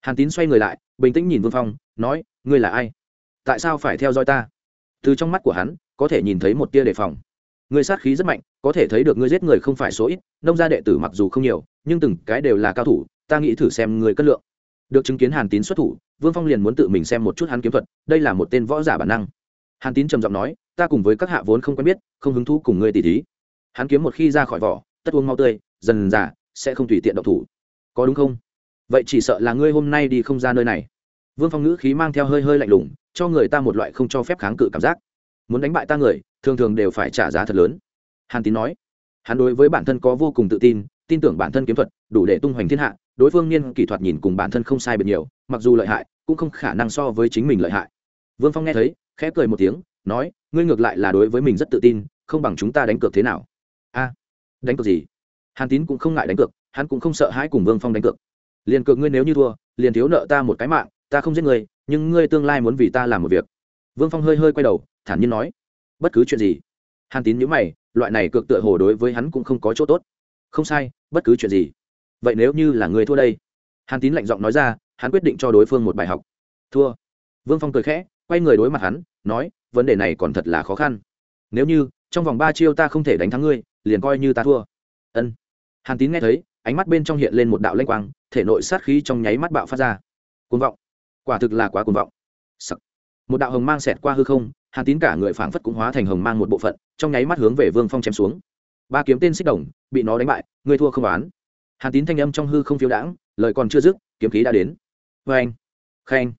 Hàn tín xoay người lại, bình tĩnh nhìn vương phong, nói, ngươi là ai? Tại sao phải theo dõi ta? Từ trong mắt của hắn, có thể nhìn thấy một tia đề phòng. Ngươi sát khí rất mạnh, có thể thấy được ngươi giết người không phải số ít, nông gia đệ tử mặc dù không nhiều, nhưng từng cái đều là cao thủ, ta nghĩ thử xem người cân lượng được chứng kiến hàn tín xuất thủ, vương phong liền muốn tự mình xem một chút hắn kiếm thuật, đây là một tên võ giả bản năng. Hàn tín trầm giọng nói, ta cùng với các hạ vốn không quen biết, không hứng thú cùng ngươi tỉ thí. Hắn kiếm một khi ra khỏi vỏ, tất uống mau tươi, dần giả sẽ không tùy tiện độc thủ. Có đúng không? Vậy chỉ sợ là ngươi hôm nay đi không ra nơi này. Vương phong ngữ khí mang theo hơi hơi lạnh lùng, cho người ta một loại không cho phép kháng cự cảm giác. Muốn đánh bại ta người, thường thường đều phải trả giá thật lớn. Hàn tín nói. Hắn đối với bản thân có vô cùng tự tin tin tưởng bản thân kiếm thuật, đủ để tung hoành thiên hạ, đối phương niên kỹ thuật nhìn cùng bản thân không sai biệt nhiều, mặc dù lợi hại, cũng không khả năng so với chính mình lợi hại. Vương phong nghe thấy, khẽ cười một tiếng, nói, ngươi ngược lại là đối với mình rất tự tin, không bằng chúng ta đánh cược thế nào? A, đánh cược gì? Hàn tín cũng không ngại đánh cược, hắn cũng không sợ hãi cùng vương phong đánh cược. Liền cược ngươi nếu như thua, liền thiếu nợ ta một cái mạng, ta không giết ngươi, nhưng ngươi tương lai muốn vì ta làm một việc. Vương phong hơi hơi quay đầu, thản nhiên nói, bất cứ chuyện gì. Hàn tín nhữ mày, loại này cược tựa hồ đối với hắn cũng không có chỗ tốt không sai, bất cứ chuyện gì. Vậy nếu như là người thua đây? Hàn tín lạnh giọng nói ra, hắn quyết định cho đối phương một bài học. Thua. Vương phong cười khẽ, quay người đối mặt hắn, nói, vấn đề này còn thật là khó khăn. Nếu như, trong vòng ba chiêu ta không thể đánh thắng ngươi, liền coi như ta thua. Ân. Hàn tín nghe thấy, ánh mắt bên trong hiện lên một đạo lanh quang, thể nội sát khí trong nháy mắt bạo phát ra. Côn vọng. Quả thực là quá côn vọng. Một đạo hồng mang xẹt qua hư không, hàn tín cả người phảng phất cũng hóa thành hồng mang một bộ phận, trong nháy mắt hướng về vương phong chém xuống. Ba kiếm tên xích đồng bị nó đánh bại, ngươi thua không oán. Hàn tín thanh âm trong hư không phiêu đãng, lời còn chưa dứt, kiếm khí đã đến. Vê anh khen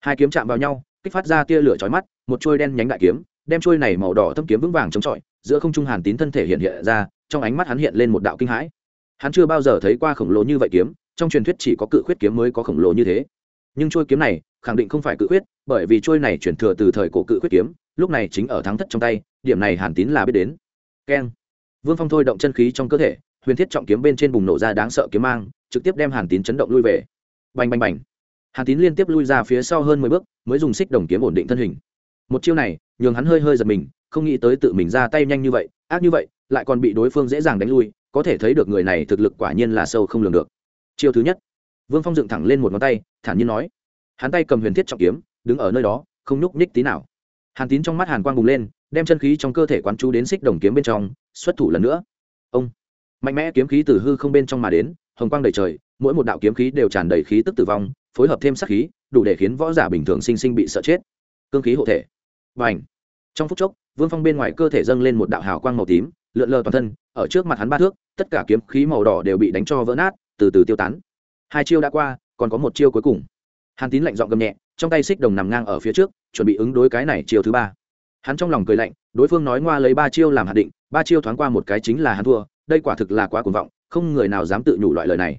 hai kiếm chạm vào nhau, kích phát ra tia lửa chói mắt, một trôi đen nhánh đại kiếm, đem trôi này màu đỏ thâm kiếm vững vàng chống chọi, giữa không trung hàn tín thân thể hiện hiện ra, trong ánh mắt hắn hiện lên một đạo kinh hãi. Hắn chưa bao giờ thấy qua khổng lồ như vậy kiếm, trong truyền thuyết chỉ có cự khuyết kiếm mới có khổng lồ như thế. Nhưng trôi kiếm này, khẳng định không phải cự khuyết, bởi vì trôi này chuyển thừa từ thời cổ cự khuyết kiếm, lúc này chính ở thắng thất trong tay, điểm này hàn tín là biết đến. Keng vương phong thôi động chân khí trong cơ thể, huyền thiết trọng kiếm bên trên bùng nổ ra đáng sợ kiếm mang, trực tiếp đem hàn tín chấn động lui về. Bành bành bành. Hàn tín liên tiếp lui ra phía sau hơn mười bước, mới dùng xích đồng kiếm ổn định thân hình. Một chiêu này, nhường hắn hơi hơi giật mình, không nghĩ tới tự mình ra tay nhanh như vậy, ác như vậy, lại còn bị đối phương dễ dàng đánh lui, có thể thấy được người này thực lực quả nhiên là sâu không lường được. Chiêu thứ nhất. Vương phong dựng thẳng lên một ngón tay, thản nhiên nói. Hắn tay cầm huyền thiết trọng kiếm, đứng ở nơi đó, không nhúc nhích tí nào. Hàn tín trong mắt hàn quang bùng lên đem chân khí trong cơ thể quán chú đến xích đồng kiếm bên trong, xuất thủ lần nữa. Ông, mạnh mẽ kiếm khí từ hư không bên trong mà đến, hồng quang đầy trời, mỗi một đạo kiếm khí đều tràn đầy khí tức tử vong, phối hợp thêm sắc khí, đủ để khiến võ giả bình thường sinh sinh bị sợ chết. Cương khí hộ thể. Và ảnh trong phút chốc, vương phong bên ngoài cơ thể dâng lên một đạo hào quang màu tím, lượn lờ toàn thân, ở trước mặt hắn ba thước, tất cả kiếm khí màu đỏ đều bị đánh cho vỡ nát, từ từ tiêu tán. Hai chiêu đã qua, còn có một chiêu cuối cùng. Hàn tín lạnh dọn gầm nhẹ, trong tay xích đồng nằm ngang ở phía trước, chuẩn bị ứng đối cái này chiêu thứ ba hắn trong lòng cười lạnh, đối phương nói ngoa lấy ba chiêu làm hạt định, ba chiêu thoáng qua một cái chính là hắn thua, đây quả thực là quá cuồng vọng, không người nào dám tự nhủ loại lời này.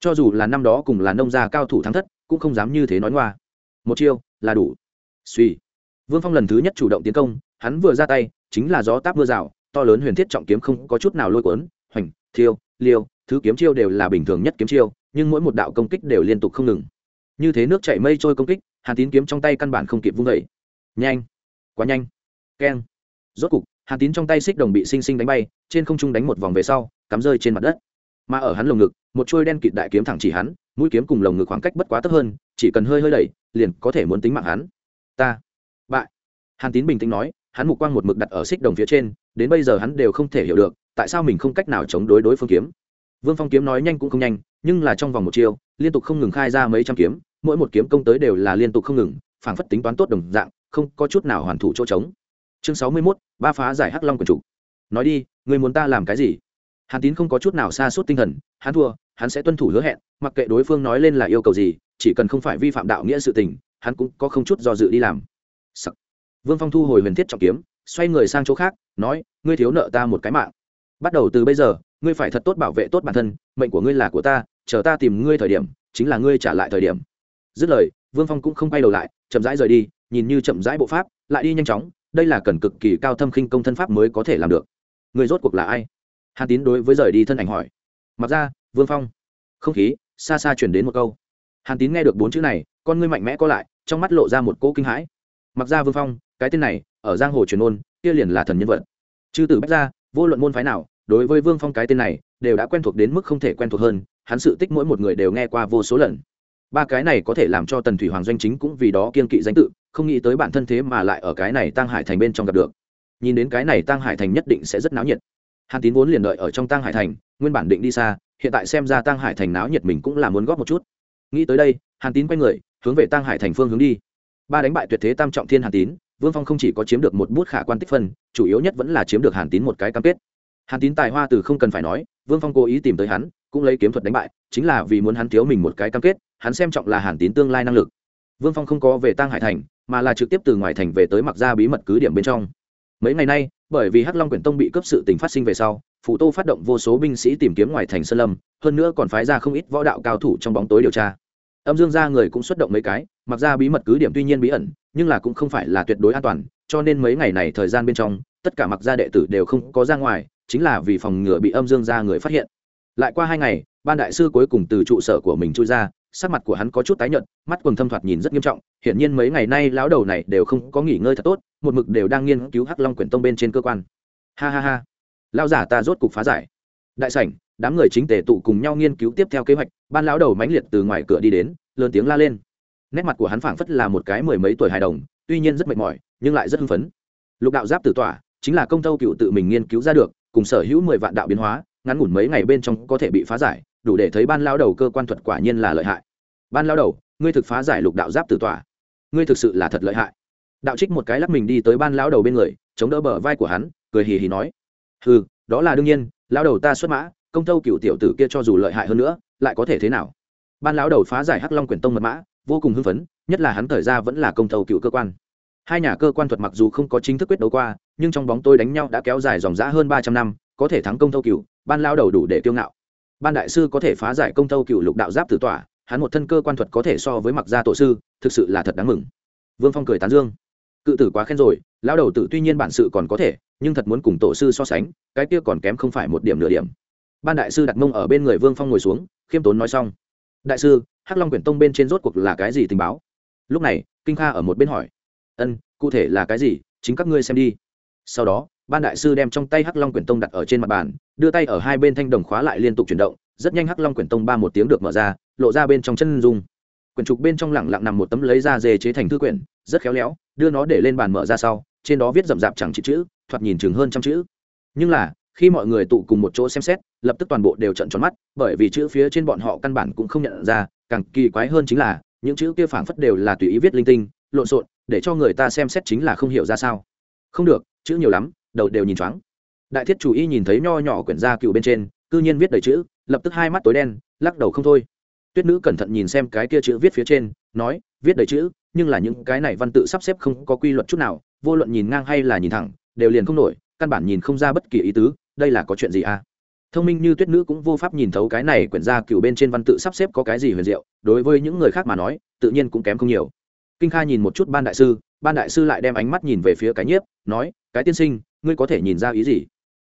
Cho dù là năm đó cùng là nông gia cao thủ thắng thất, cũng không dám như thế nói ngoa. Một chiêu, là đủ. Suy. Vương phong lần thứ nhất chủ động tiến công, hắn vừa ra tay, chính là gió táp mưa rào, to lớn huyền thiết trọng kiếm không có chút nào lôi cuốn, hoành, thiêu, liêu, thứ kiếm chiêu đều là bình thường nhất kiếm chiêu, nhưng mỗi một đạo công kích đều liên tục không ngừng. Như thế nước chảy mây trôi công kích, hàn tín kiếm trong tay căn bản không kịp vung vẩy nhanh. Quá nhanh keng. Rốt cục hàn tín trong tay xích đồng bị sinh sinh đánh bay trên không trung đánh một vòng về sau cắm rơi trên mặt đất. Mà ở hắn lồng ngực một chuôi đen kịt đại kiếm thẳng chỉ hắn mũi kiếm cùng lồng ngực khoảng cách bất quá thấp hơn chỉ cần hơi hơi đẩy liền có thể muốn tính mạng hắn. Ta bại. Hàn tín bình tĩnh nói hắn mục quang một mực đặt ở xích đồng phía trên đến bây giờ hắn đều không thể hiểu được tại sao mình không cách nào chống đối đối phương kiếm. Vương phong kiếm nói nhanh cũng không nhanh nhưng là trong vòng một chiều, liên tục không ngừng khai ra mấy trăm kiếm mỗi một kiếm công tới đều là liên tục không ngừng phảng phất tính toán tốt đồng dạng không có chút nào hoàn thủ chỗ trống chương sáu mươi mốt, ba phá giải hắc long quần chủ. Nói đi người muốn ta làm cái gì? Hàn tín không có chút nào xa suốt tinh thần, hắn thua, hắn sẽ tuân thủ hứa hẹn, mặc kệ đối phương nói lên là yêu cầu gì, chỉ cần không phải vi phạm đạo nghĩa sự tình, hắn cũng có không chút do dự đi làm. Vương phong thu hồi huyền thiết trọng kiếm, xoay người sang chỗ khác, nói, ngươi thiếu nợ ta một cái mạng. Bắt đầu từ bây giờ, ngươi phải thật tốt bảo vệ tốt bản thân, mệnh của ngươi là của ta, chờ ta tìm ngươi thời điểm, chính là ngươi trả lại thời điểm. Dứt lời, vương phong cũng không quay đầu lại, chậm rãi rời đi, nhìn như chậm rãi bộ pháp, lại đi nhanh chóng đây là cần cực kỳ cao thâm khinh công thân pháp mới có thể làm được. Người rốt cuộc là ai? Hàn tín đối với rời đi thân ảnh hỏi. Mặc ra, vương phong. Không khí, xa xa chuyển đến một câu. Hàn tín nghe được bốn chữ này, con ngươi mạnh mẽ có lại, trong mắt lộ ra một cỗ kinh hãi. Mặc ra, vương phong, cái tên này, ở giang hồ truyền ôn, kia liền là thần nhân vật. Chư tử bách ra vô luận môn phái nào, đối với vương phong cái tên này, đều đã quen thuộc đến mức không thể quen thuộc hơn, hắn sự tích mỗi một người đều nghe qua vô số lần ba cái này có thể làm cho tần thủy hoàng doanh chính cũng vì đó kiên kỵ danh tự, không nghĩ tới bản thân thế mà lại ở cái này tăng hải thành bên trong gặp được. Nhìn đến cái này tăng hải thành nhất định sẽ rất náo nhiệt. Hàn tín vốn liền đợi ở trong tăng hải thành, nguyên bản định đi xa, hiện tại xem ra tăng hải thành náo nhiệt mình cũng là muốn góp một chút. Nghĩ tới đây, hàn tín quay người, hướng về tăng hải thành phương hướng đi. Ba đánh bại tuyệt thế tam trọng thiên hàn tín, vương phong không chỉ có chiếm được một bút khả quan tích phân, chủ yếu nhất vẫn là chiếm được hàn tín một cái cam kết. Hàn tín tài hoa từ không cần phải nói, vương phong cố ý tìm tới hắn, cũng lấy kiếm thuật đánh bại, chính là vì muốn hắn thiếu mình một cái cam kết hắn xem trọng là hàn tín tương lai năng lực. Vương phong không có về tăng hải thành, mà là trực tiếp từ ngoài thành về tới mặc ra bí mật cứ điểm bên trong. Mấy ngày nay, bởi vì hắc long quyển tông bị cấp sự tình phát sinh về sau phủ tô phát động vô số binh sĩ tìm kiếm ngoài thành sơn lâm, hơn nữa còn phái ra không ít võ đạo cao thủ trong bóng tối điều tra. Âm dương gia người cũng xuất động mấy cái, mặc ra bí mật cứ điểm tuy nhiên bí ẩn, nhưng là cũng không phải là tuyệt đối an toàn, cho nên mấy ngày này thời gian bên trong, tất cả mặc gia đệ tử đều không có ra ngoài, chính là vì phòng ngừa bị âm dương gia người phát hiện. Lại qua hai ngày, ban đại sư cuối cùng từ trụ sở của mình chui ra sắc mặt của hắn có chút tái nhợt, mắt quầng thâm thoạt nhìn rất nghiêm trọng, hiển nhiên mấy ngày nay lão đầu này đều không có nghỉ ngơi thật tốt, một mực đều đang nghiên cứu hắc long quyển tông bên trên cơ quan. Ha ha ha. Lão giả ta rốt cục phá giải. Đại sảnh, đám người chính tề tụ cùng nhau nghiên cứu tiếp theo kế hoạch, ban lão đầu mãnh liệt từ ngoài cửa đi đến, lớn tiếng la lên. Nét mặt của hắn phảng phất là một cái mười mấy tuổi hài đồng, tuy nhiên rất mệt mỏi, nhưng lại rất hưng phấn. Lục đạo giáp tử tỏa, chính là công tâu cựu tự mình nghiên cứu ra được, cùng sở hữu mười vạn đạo biến hóa ngắn ngủn mấy ngày bên trong có thể bị phá giải, đủ để thấy ban lao đầu cơ quan thuật quả nhiên là lợi hại. Ban lao đầu, ngươi thực phá giải lục đạo giáp tử tỏa ngươi thực sự là thật lợi hại. Đạo trích một cái lắc mình đi tới ban lao đầu bên người, chống đỡ bờ vai của hắn, cười hì hì nói. Ừ đó là đương nhiên, lao đầu ta xuất mã, công tâu cựu tiểu tử kia cho dù lợi hại hơn nữa, lại có thể thế nào? Ban lão đầu phá giải hắc long quyển tông mật mã, vô cùng hưng phấn, nhất là hắn thời ra vẫn là công tâu cựu cơ quan. Hai nhà cơ quan thuật mặc dù không có chính thức quyết đấu qua, nhưng trong bóng tôi đánh nhau đã kéo dài dòng dã hơn ba trăm năm, có thể thắng công tâu cựu ban lao đầu đủ để kiêu ngạo. Ban đại sư có thể phá giải công tâu cựu lục đạo giáp tử tỏa hắn một thân cơ quan thuật có thể so với mặc gia tổ sư, thực sự là thật đáng mừng. Vương phong cười tán dương. Cự tử quá khen rồi, lao đầu tử tuy nhiên bản sự còn có thể, nhưng thật muốn cùng tổ sư so sánh, cái kia còn kém không phải một điểm nửa điểm. Ban đại sư đặt mông ở bên người vương phong ngồi xuống, khiêm tốn nói xong. Đại sư, hắc long quyển tông bên trên rốt cuộc là cái gì tình báo? Lúc này, kinh kha ở một bên hỏi. Ân, cụ thể là cái gì? Chính các ngươi xem đi. Sau đó ban đại sư đem trong tay hắc long quyển tông đặt ở trên mặt bàn, đưa tay ở hai bên thanh đồng khóa lại liên tục chuyển động, rất nhanh hắc long quyển tông ba một tiếng được mở ra, lộ ra bên trong chân dung. Quyển trục bên trong lẳng lặng nằm một tấm lấy da dê chế thành thư quyển, rất khéo léo, đưa nó để lên bàn mở ra sau, trên đó viết rậm rạp chẳng chữ chữ, thoạt nhìn chừng hơn trăm chữ. Nhưng là, khi mọi người tụ cùng một chỗ xem xét, lập tức toàn bộ đều trận tròn mắt, bởi vì chữ phía trên bọn họ căn bản cũng không nhận ra, càng kỳ quái hơn chính là, những chữ kia phảng phất đều là tùy ý viết linh tinh, lộn xộn, để cho người ta xem xét chính là không hiểu ra sao. Không được, chữ nhiều lắm đầu đều nhìn choáng. Đại thiết chủ y nhìn thấy nho nhỏ quyển gia cựu bên trên, cư nhiên viết đầy chữ, lập tức hai mắt tối đen, lắc đầu không thôi. Tuyết nữ cẩn thận nhìn xem cái kia chữ viết phía trên, nói, viết đầy chữ, nhưng là những cái này văn tự sắp xếp không có quy luật chút nào, vô luận nhìn ngang hay là nhìn thẳng, đều liền không nổi, căn bản nhìn không ra bất kỳ ý tứ, đây là có chuyện gì à? Thông minh như tuyết nữ cũng vô pháp nhìn thấu cái này quyển gia cựu bên trên văn tự sắp xếp có cái gì huyền diệu, đối với những người khác mà nói, tự nhiên cũng kém không nhiều. Kinh kha nhìn một chút ban đại sư, ban đại sư lại đem ánh mắt nhìn về phía cái nhiếp, nói cái tiên sinh, ngươi có thể nhìn ra ý gì?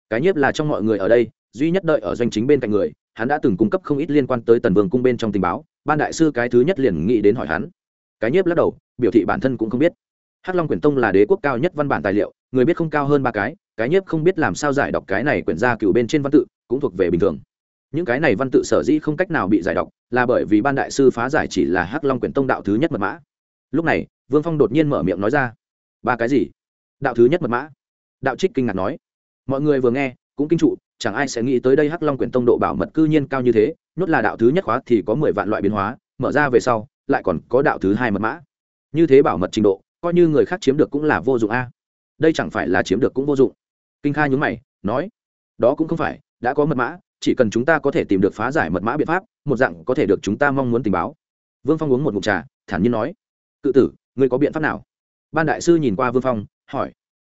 Cái nhiếp là trong mọi người ở đây, duy nhất đợi ở doanh chính bên cạnh người, hắn đã từng cung cấp không ít liên quan tới tần vương cung bên trong tình báo, ban đại sư cái thứ nhất liền nghĩ đến hỏi hắn. Cái nhiếp lắc đầu, biểu thị bản thân cũng không biết. Hắc long quyển tông là đế quốc cao nhất văn bản tài liệu, người biết không cao hơn ba cái cái nhiếp không biết làm sao giải đọc cái này quyển ra cựu bên trên văn tự, cũng thuộc về bình thường. Những cái này văn tự sở dĩ không cách nào bị giải đọc, là bởi vì ban đại sư phá giải chỉ là hắc long quyển tông đạo thứ nhất mật mã. Lúc này, vương phong đột nhiên mở miệng nói ra, ba cái gì? Đạo thứ nhất mật mã. Đạo trích kinh ngạc nói. Mọi người vừa nghe, cũng kinh trụ, chẳng ai sẽ nghĩ tới đây hắc long quyển tông độ bảo mật cư nhiên cao như thế, nhốt là đạo thứ nhất khóa thì có mười vạn loại biến hóa, mở ra về sau, lại còn có đạo thứ hai mật mã. Như thế bảo mật trình độ, coi như người khác chiếm được cũng là vô dụng a. Đây chẳng phải là chiếm được cũng vô dụng. Kinh kha nhún mày, nói. Đó cũng không phải, đã có mật mã, chỉ cần chúng ta có thể tìm được phá giải mật mã biện pháp, một dạng có thể được chúng ta mong muốn tình báo. Vương phong uống một ngụm trà, thản nhiên nói. Cự tử, ngươi có biện pháp nào? Ban đại sư nhìn qua vương phong hỏi.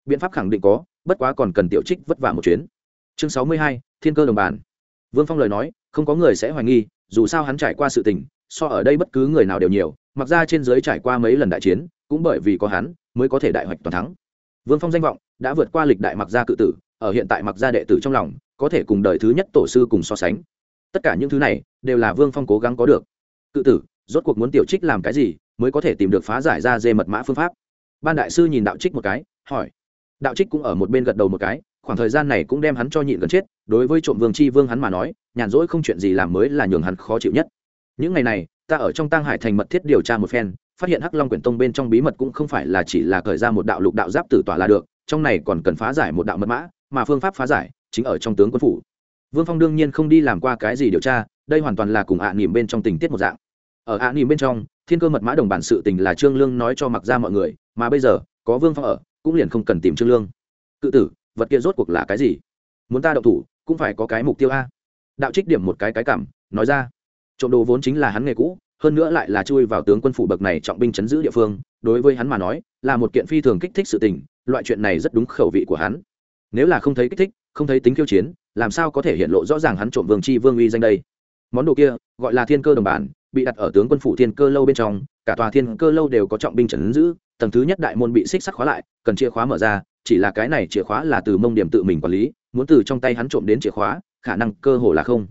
Biện pháp khẳng định có, bất quá còn cần tiểu trích vất vả một chuyến. Chương sáu mươi hai, thiên cơ đồng bàn vương phong lời nói, không có người sẽ hoài nghi, dù sao hắn trải qua sự tình, so ở đây bất cứ người nào đều nhiều, mặc ra trên giới trải qua mấy lần đại chiến, cũng bởi vì có hắn, mới có thể đại hoạch toàn thắng. Vương phong danh vọng, đã vượt qua lịch đại mặc gia cự tử, ở hiện tại mặc gia đệ tử trong lòng, có thể cùng đời thứ nhất tổ sư cùng so sánh. Tất cả những thứ này, đều là vương phong cố gắng có được. Cự tử, rốt cuộc muốn tiểu trích làm cái gì, mới có thể tìm được phá giải ra dê mật mã phương pháp ban đại sư nhìn đạo trích một cái, hỏi. Đạo trích cũng ở một bên gật đầu một cái, khoảng thời gian này cũng đem hắn cho nhịn gần chết, đối với trộm vương chi vương hắn mà nói, nhàn rỗi không chuyện gì làm mới là nhường hắn khó chịu nhất. Những ngày này, ta ở trong tăng hải thành mật thiết điều tra một phen, phát hiện hắc long quyển tông bên trong bí mật cũng không phải là chỉ là khởi ra một đạo lục đạo giáp tử tỏa là được, trong này còn cần phá giải một đạo mật mã, mà phương pháp phá giải chính ở trong tướng quân phủ. Vương phong đương nhiên không đi làm qua cái gì điều tra, đây hoàn toàn là cùng ạ à nỉm bên trong tình tiết một dạng. Ở ạ à nỉm bên trong, thiên cơ mật mã đồng bản sự tình là trương lương nói cho mặc ra mọi người mà bây giờ, có vương phong ở, cũng liền không cần tìm trương lương. Cự tử, vật kia rốt cuộc là cái gì? Muốn ta động thủ, cũng phải có cái mục tiêu a. Đạo trích điểm một cái cái cảm, nói ra. Trộm đồ vốn chính là hắn nghề cũ, hơn nữa lại là chui vào tướng quân phủ bậc này trọng binh chấn giữ địa phương, đối với hắn mà nói, là một kiện phi thường kích thích sự tình, loại chuyện này rất đúng khẩu vị của hắn. Nếu là không thấy kích thích, không thấy tính khiêu chiến, làm sao có thể hiện lộ rõ ràng hắn trộm vương chi vương uy danh đây? Món đồ kia, gọi là thiên cơ đồng bản, bị đặt ở tướng quân phủ thiên cơ lâu bên trong, cả tòa thiên cơ lâu đều có trọng binh chấn giữ tầng thứ nhất đại môn bị xích sắt khóa lại, cần chìa khóa mở ra, chỉ là cái này chìa khóa là từ mông điểm tự mình quản lý, muốn từ trong tay hắn trộm đến chìa khóa, khả năng cơ hồ là không.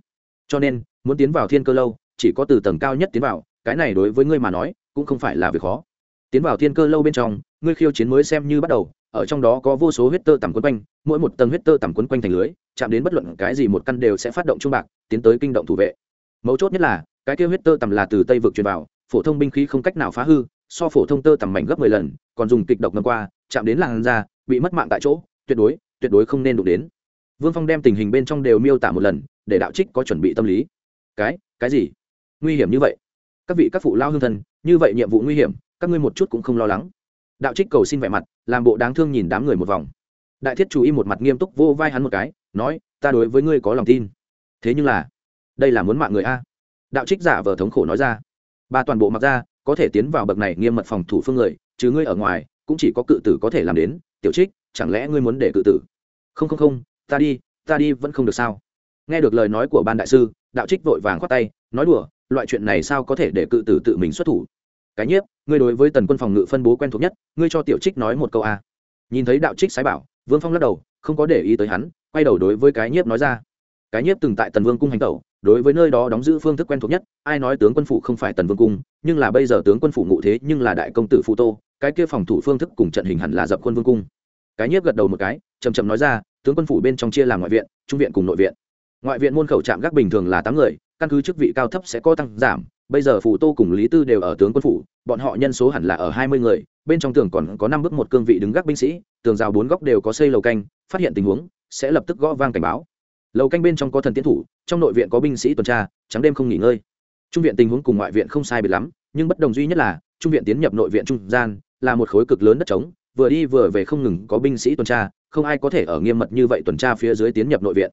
Cho nên, muốn tiến vào thiên cơ lâu, chỉ có từ tầng cao nhất tiến vào, cái này đối với ngươi mà nói, cũng không phải là việc khó. Tiến vào thiên cơ lâu bên trong, ngươi khiêu chiến mới xem như bắt đầu, ở trong đó có vô số huyết tơ tầm quấn quanh, mỗi một tầng huyết tơ tầm quấn quanh thành lưới, chạm đến bất luận cái gì một căn đều sẽ phát động trung bạc, tiến tới kinh động thủ vệ. Mấu chốt nhất là, cái kia huyết tơ tầm là từ tây vực truyền vào, phổ thông binh khí không cách nào phá hư so phổ thông tơ tầm mảnh gấp mười lần, còn dùng kịch độc ngâm qua, chạm đến làn da, bị mất mạng tại chỗ, tuyệt đối tuyệt đối không nên đụng đến. Vương phong đem tình hình bên trong đều miêu tả một lần, để đạo trích có chuẩn bị tâm lý. Cái cái gì? Nguy hiểm như vậy? Các vị các phụ lao hương thân, như vậy nhiệm vụ nguy hiểm, các ngươi một chút cũng không lo lắng. Đạo trích cầu xin vẻ mặt, làm bộ đáng thương nhìn đám người một vòng. Đại thiết chú y một mặt nghiêm túc vô vai hắn một cái, nói, ta đối với ngươi có lòng tin. Thế nhưng là, đây là muốn mạng người a. Đạo trích giả vờ thống khổ nói ra. Ba toàn bộ mặc ra có thể tiến vào bậc này nghiêm mật phòng thủ phương người, chứ ngươi ở ngoài, cũng chỉ có cự tử có thể làm đến. Tiểu trích, chẳng lẽ ngươi muốn để cự tử? Không không không, ta đi ta đi vẫn không được sao? Nghe được lời nói của ban đại sư, đạo trích vội vàng khoát tay, nói đùa, loại chuyện này sao có thể để cự tử tự mình xuất thủ? Cái nhiếp, ngươi đối với tần quân phòng ngự phân bố quen thuộc nhất, ngươi cho tiểu trích nói một câu a. Nhìn thấy đạo trích sái bảo, vương phong lắc đầu, không có để ý tới hắn, quay đầu đối với cái nhiếp nói ra. Cái nhiếp từng tại tần vương cung hành tẩu đối với nơi đó đóng giữ phương thức quen thuộc nhất, ai nói tướng quân phủ không phải tần vương cung, nhưng là bây giờ tướng quân phủ ngụ thế nhưng là đại công tử phụ tô, cái kia phòng thủ phương thức cùng trận hình hẳn là dập quân vương cung. Cái nhiếp gật đầu một cái chầm chầm nói ra, tướng quân phủ bên trong chia làm ngoại viện, trung viện cùng nội viện. Ngoại viện môn khẩu trạm gác bình thường là tám người, căn cứ chức vị cao thấp sẽ có tăng giảm, bây giờ phủ tô cùng lý tư đều ở tướng quân phủ, bọn họ nhân số hẳn là ở hai mươi người, bên trong tường còn có năm bước một cương vị đứng gác binh sĩ, tường rào bốn góc đều có xây lầu canh, phát hiện tình huống, sẽ lập tức gõ vang cảnh báo lầu canh bên trong có thần tiến thủ, trong nội viện có binh sĩ tuần tra, trắng đêm không nghỉ ngơi. Trung viện tình huống cùng ngoại viện không sai biệt lắm, nhưng bất đồng duy nhất là, trung viện tiến nhập nội viện trung gian, là một khối cực lớn đất trống, vừa đi vừa về không ngừng có binh sĩ tuần tra, không ai có thể ở nghiêm mật như vậy tuần tra phía dưới tiến nhập nội viện.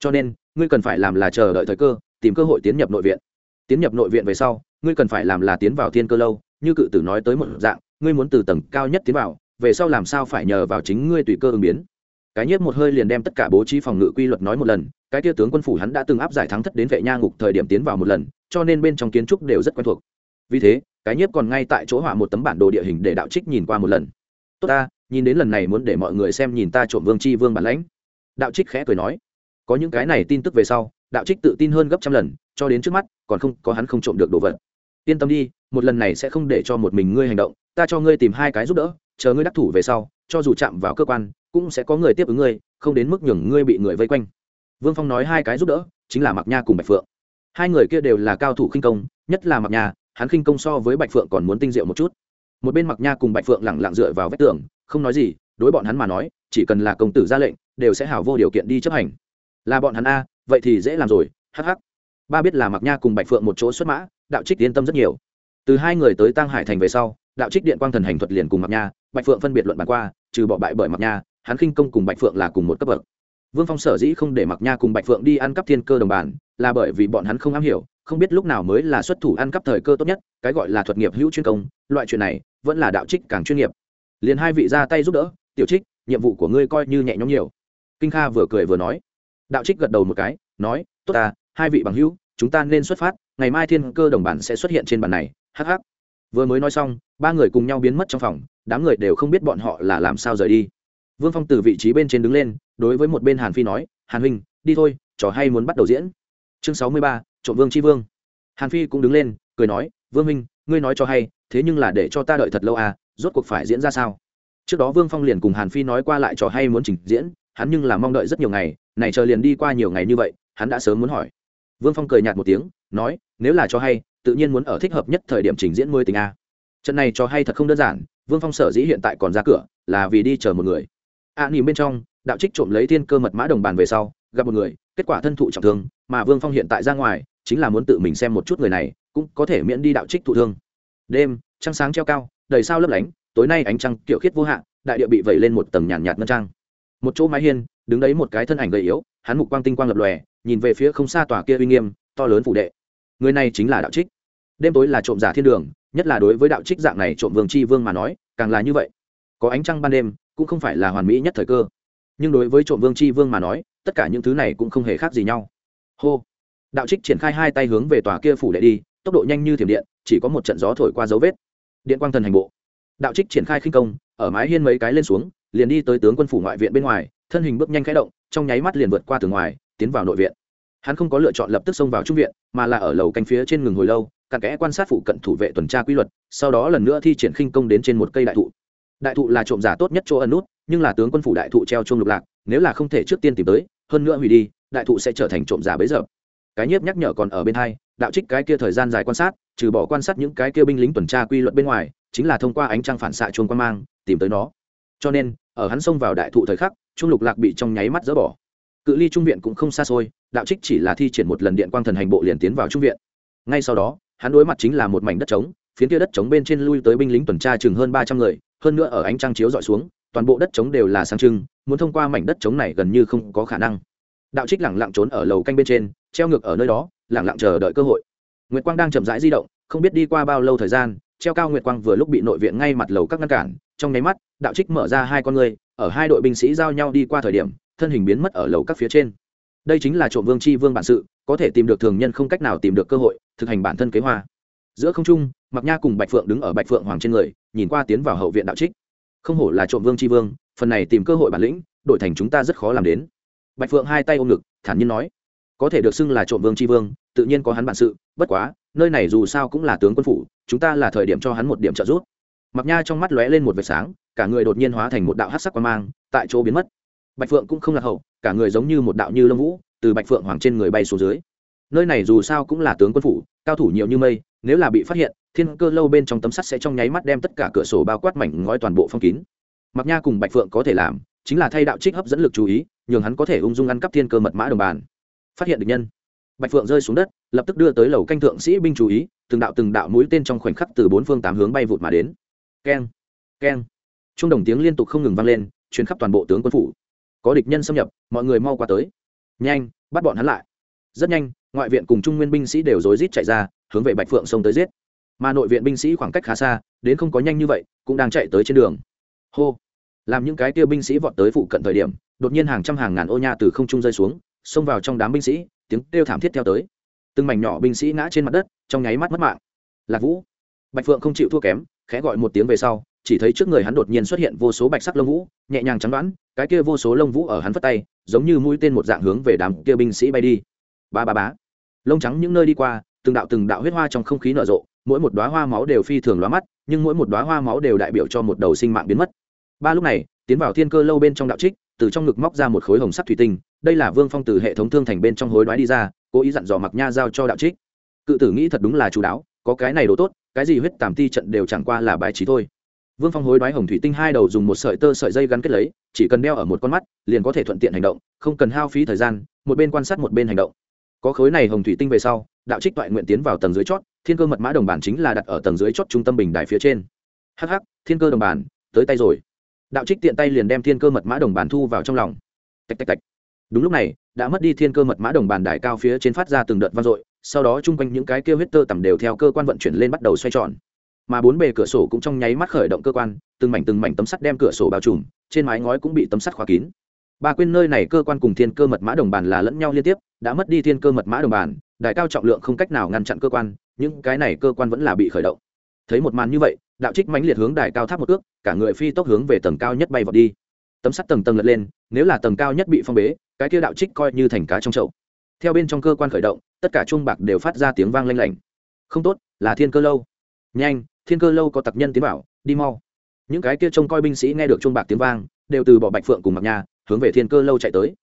Cho nên, ngươi cần phải làm là chờ đợi thời cơ, tìm cơ hội tiến nhập nội viện. Tiến nhập nội viện về sau, ngươi cần phải làm là tiến vào thiên cơ lâu, như cự tử nói tới một dạng, ngươi muốn từ tầng cao nhất tiến vào, về sau làm sao phải nhờ vào chính ngươi tùy cơ ứng biến? Cái nhiếp một hơi liền đem tất cả bố trí phòng ngự quy luật nói một lần, cái tia tướng quân phủ hắn đã từng áp giải thắng thất đến vệ nha ngục thời điểm tiến vào một lần, cho nên bên trong kiến trúc đều rất quen thuộc. Vì thế, cái nhiếp còn ngay tại chỗ họa một tấm bản đồ địa hình để đạo trích nhìn qua một lần. Tốt ta, nhìn đến lần này muốn để mọi người xem nhìn ta trộm vương chi vương bản lãnh. Đạo trích khẽ cười nói. Có những cái này tin tức về sau, đạo trích tự tin hơn gấp trăm lần, cho đến trước mắt, còn không, có hắn không trộm được đồ vật. Yên tâm đi, một lần này sẽ không để cho một mình ngươi hành động, ta cho ngươi tìm hai cái giúp đỡ, chờ ngươi đắc thủ về sau, cho dù chạm vào cơ quan cũng sẽ có người tiếp ứng ngươi, không đến mức nhường ngươi bị người vây quanh. Vương phong nói hai cái giúp đỡ, chính là mặc nha cùng bạch phượng. Hai người kia đều là cao thủ khinh công, nhất là mặc nha, hắn khinh công so với bạch phượng còn muốn tinh diệu một chút. Một bên mặc nha cùng bạch phượng lẳng lặng dựa vào vách tường, không nói gì, đối bọn hắn mà nói, chỉ cần là công tử ra lệnh, đều sẽ hào vô điều kiện đi chấp hành. Là bọn hắn a, vậy thì dễ làm rồi hh ba biết là mặc nha cùng bạch phượng một chỗ xuất mã, đạo trích yên tâm rất nhiều. Từ hai người tới tăng hải thành về sau, đạo trích điện quang thần hành thuật liền cùng mặc nha, bạch phượng phân biệt luận bàn qua, trừ bỏ bại bởi mặc nha hắn khinh công cùng bạch phượng là cùng một cấp bậc. Vương phong sở dĩ không để mặc nha cùng bạch phượng đi ăn cắp thiên cơ đồng bản, là bởi vì bọn hắn không am hiểu, không biết lúc nào mới là xuất thủ ăn cắp thời cơ tốt nhất, cái gọi là thuật nghiệp hữu chuyên công, loại chuyện này vẫn là đạo trích càng chuyên nghiệp. Liền hai vị ra tay giúp đỡ, tiểu trích, nhiệm vụ của ngươi coi như nhẹ nhõm nhiều. Kinh kha vừa cười vừa nói. Đạo trích gật đầu một cái, nói, tốt ta, hai vị bằng hữu, chúng ta nên xuất phát, ngày mai thiên cơ đồng bản sẽ xuất hiện trên bản này. Hh vừa mới nói xong, ba người cùng nhau biến mất trong phòng, đám người đều không biết bọn họ là làm sao rời đi vương phong từ vị trí bên trên đứng lên, đối với một bên hàn phi nói, hàn huynh, đi thôi, trò hay muốn bắt đầu diễn. Chương sáu mươi ba, trộm vương Chi vương. Hàn phi cũng đứng lên, cười nói, vương minh ngươi nói cho hay, thế nhưng là để cho ta đợi thật lâu à rốt cuộc phải diễn ra sao? Trước đó vương phong liền cùng hàn phi nói qua lại trò hay muốn trình diễn, hắn nhưng là mong đợi rất nhiều ngày, này chờ liền đi qua nhiều ngày như vậy, hắn đã sớm muốn hỏi. Vương phong cười nhạt một tiếng, nói, nếu là cho hay, tự nhiên muốn ở thích hợp nhất thời điểm trình diễn mới tình a à. trận này cho hay thật không đơn giản, vương phong sở dĩ hiện tại còn ra cửa, là vì đi chờ một người a à, nhìn bên trong đạo trích trộm lấy thiên cơ mật mã đồng bàn về sau gặp một người kết quả thân thụ trọng thương mà vương phong hiện tại ra ngoài chính là muốn tự mình xem một chút người này cũng có thể miễn đi đạo trích thụ thương. Đêm trăng sáng treo cao đầy sao lấp lánh tối nay ánh trăng kiểu khiết vô hạn đại địa bị vẩy lên một tầng nhàn nhạt, nhạt ngân trang. Một chỗ mái hiên đứng đấy một cái thân ảnh gầy yếu hắn mục quang tinh quang lập lòe nhìn về phía không xa tòa kia uy nghiêm to lớn phủ đệ. Người này chính là đạo trích. Đêm tối là trộm giả thiên đường nhất là đối với đạo trích dạng này trộm vương c h i vương mà nói càng là như vậy. Có ánh trăng ban đêm cũng không phải là hoàn mỹ nhất thời cơ. Nhưng đối với trộm vương c h i vương mà nói, tất cả những thứ này cũng không hề khác gì nhau. Hô. Đạo trích triển khai hai tay hướng về tòa kia phủ đệ đi, tốc độ nhanh như thiểm điện, chỉ có một trận gió thổi qua dấu vết. Điện quang thần hành bộ. Đạo trích triển khai khinh công, ở mái hiên mấy cái lên xuống, liền đi tới tướng quân phủ ngoại viện bên ngoài, thân hình bước nhanh khẽ động, trong nháy mắt liền vượt qua tường ngoài, tiến vào nội viện. Hắn không có lựa chọn lập tức xông vào trung viện, mà là ở lầu canh phía trên ngừng hồi lâu, cặn kẽ quan sát phụ cận thủ vệ tuần tra quy luật, sau đó lần nữa thi triển khinh công đến trên một cây đại thụ đại thụ là trộm giả tốt nhất chỗ ẩn nút, nhưng là tướng quân phủ đại thụ treo chuông lục lạc, nếu là không thể trước tiên tìm tới, hơn nữa hủy đi, đại thụ sẽ trở thành trộm giả bấy giờ. Cái nhiếp nhắc nhở còn ở bên hai, đạo trích cái kia thời gian dài quan sát, trừ bỏ quan sát những cái kia binh lính tuần tra quy luật bên ngoài, chính là thông qua ánh trăng phản xạ chuông quan mang, tìm tới nó. Cho nên, ở hắn xông vào đại thụ thời khắc trung lục lạc bị trong nháy mắt dỡ bỏ. Cự ly trung viện cũng không xa xôi, đạo trích chỉ là thi triển một lần điện quang thần hành bộ liền tiến vào trung viện. Ngay sau đó, hắn đối mặt chính là một mảnh đất trống phiến kia đất trống bên trên lui tới binh lính tuần tra chừng hơn ba trăm người hơn nữa ở ánh trăng chiếu dọi xuống, toàn bộ đất trống đều là sang trưng, muốn thông qua mảnh đất trống này gần như không có khả năng. Đạo trích lẳng lặng trốn ở lầu canh bên trên, treo ngược ở nơi đó, lẳng lặng chờ đợi cơ hội. Nguyệt quang đang chậm rãi di động, không biết đi qua bao lâu thời gian, treo cao nguyệt quang vừa lúc bị nội viện ngay mặt lầu các ngăn cản, trong nháy mắt, đạo trích mở ra hai con người, ở hai đội binh sĩ giao nhau đi qua thời điểm, thân hình biến mất ở lầu các phía trên. Đây chính là trộm vương chi vương bản sự, có thể tìm được thường nhân không cách nào tìm được cơ hội, thực hành bản thân kế hoa. Giữa không trung mặc nha cùng bạch phượng đứng ở bạch phượng hoàng trên người nhìn qua tiến vào hậu viện đạo trích. Không hổ là trộm vương chi vương, phần này tìm cơ hội bản lĩnh, đổi thành chúng ta rất khó làm đến. Bạch phượng hai tay ôm ngực, thản nhiên nói, có thể được xưng là trộm vương chi vương, tự nhiên có hắn bản sự, bất quá, nơi này dù sao cũng là tướng quân phủ, chúng ta là thời điểm cho hắn một điểm trợ giúp. Mặc nha trong mắt lóe lên một vệt sáng, cả người đột nhiên hóa thành một đạo hát sắc quan mang, tại chỗ biến mất. Bạch phượng cũng không lạc hậu, cả người giống như một đạo như lông vũ, từ bạch phượng hoàng trên người bay xuống dưới. Nơi này dù sao cũng là tướng quân phủ, cao thủ nhiều như mây, nếu là bị phát hiện thiên cơ lâu bên trong tấm sắt sẽ trong nháy mắt đem tất cả cửa sổ bao quát mảnh ngói toàn bộ phong kín. Mặc nha cùng bạch phượng có thể làm, chính là thay đạo trích hấp dẫn lực chú ý, nhường hắn có thể ung dung ăn cắp thiên cơ mật mã đồng bàn. Phát hiện được nhân. Bạch phượng rơi xuống đất, lập tức đưa tới lầu canh thượng sĩ binh chú ý, từng đạo từng đạo mũi tên trong khoảnh khắc từ bốn phương tám hướng bay vụt mà đến. Keng keng. Trung đồng tiếng liên tục không ngừng vang lên chuyến khắp toàn bộ tướng quân phủ. Có địch nhân xâm nhập, mọi người mau qua tới. Nhanh, bắt bọn hắn lại. Rất nhanh, ngoại viện cùng trung nguyên binh sĩ đều rối rít chạy ra, hướng về bạch phượng sông tới giết mà nội viện binh sĩ khoảng cách khá xa, đến không có nhanh như vậy, cũng đang chạy tới trên đường. Hô! Làm những cái kia binh sĩ vọt tới phụ cận thời điểm, đột nhiên hàng trăm hàng ngàn ô nha từ không trung rơi xuống, xông vào trong đám binh sĩ, tiếng kêu thảm thiết theo tới. Từng mảnh nhỏ binh sĩ ngã trên mặt đất, trong nháy mắt mất mạng. Lạc vũ! Bạch phượng không chịu thua kém, khẽ gọi một tiếng về sau, chỉ thấy trước người hắn đột nhiên xuất hiện vô số bạch sắc lông vũ, nhẹ nhàng chắn đoán, cái kia vô số lông vũ ở hắn phất tay, giống như mũi tên một dạng hướng về đám kia binh sĩ bay đi. Ba ba bá lông trắng những nơi đi qua, từng đạo từng đạo huyết hoa trong không khí nở rộ mỗi một đoá hoa máu đều phi thường lóa mắt, nhưng mỗi một đoá hoa máu đều đại biểu cho một đầu sinh mạng biến mất. Ba lúc này, tiến vào thiên cơ lâu bên trong đạo trích, từ trong ngực móc ra một khối hồng sắc thủy tinh, đây là vương phong từ hệ thống thương thành bên trong hối đoái đi ra, cố ý dặn dò mặc nha giao cho đạo trích. Cự tử nghĩ thật đúng là chú đáo, có cái này đồ tốt, cái gì huyết tàm ti trận đều chẳng qua là bài trí thôi. Vương phong hối đoái hồng thủy tinh hai đầu dùng một sợi tơ sợi dây gắn kết lấy, chỉ cần đeo ở một con mắt, liền có thể thuận tiện hành động, không cần hao phí thời gian, một bên quan sát một bên hành động. Có khối này hồng thủy tinh về sau, đạo trích toại nguyện tiến vào tầng dưới chót thiên cơ mật mã đồng bản chính là đặt ở tầng dưới chót trung tâm bình đài phía trên. Hh thiên cơ đồng bản, tới tay rồi. Đạo trích tiện tay liền đem thiên cơ mật mã đồng bản thu vào trong lòng. Tạch tạch tạch. Đúng lúc này, đã mất đi thiên cơ mật mã đồng bản đài cao phía trên phát ra từng đợt vang dội, sau đó chung quanh những cái kêu huyết tơ tầm đều theo cơ quan vận chuyển lên bắt đầu xoay tròn. Mà bốn bề cửa sổ cũng trong nháy mắt khởi động cơ quan, từng mảnh từng mảnh tấm sắt đem cửa sổ bao trùm, trên mái ngói cũng bị tấm sắt khóa kín. Bà quên nơi này cơ quan cùng thiên cơ mật mã đồng bàn là lẫn nhau liên tiếp, đã mất đi thiên cơ mật mã đồng bàn đài cao trọng lượng không cách nào ngăn chặn cơ quan những cái này cơ quan vẫn là bị khởi động. Thấy một màn như vậy, đạo trích mãnh liệt hướng đài cao tháp một ước cả người phi tốc hướng về tầng cao nhất bay vọt đi. Tấm sắt tầng tầng lật lên, nếu là tầng cao nhất bị phong bế, cái kia đạo trích coi như thành cá trong chậu. Theo bên trong cơ quan khởi động, tất cả chuông bạc đều phát ra tiếng vang lanh lảnh. Không tốt, là thiên cơ lâu. Nhanh, thiên cơ lâu có tặc nhân tiến bảo đi mau. Những cái kia trông coi binh sĩ nghe được chuông bạc tiếng vang, đều từ bỏ bạch phượng cùng mặc nhà hướng về thiên cơ lâu chạy tới.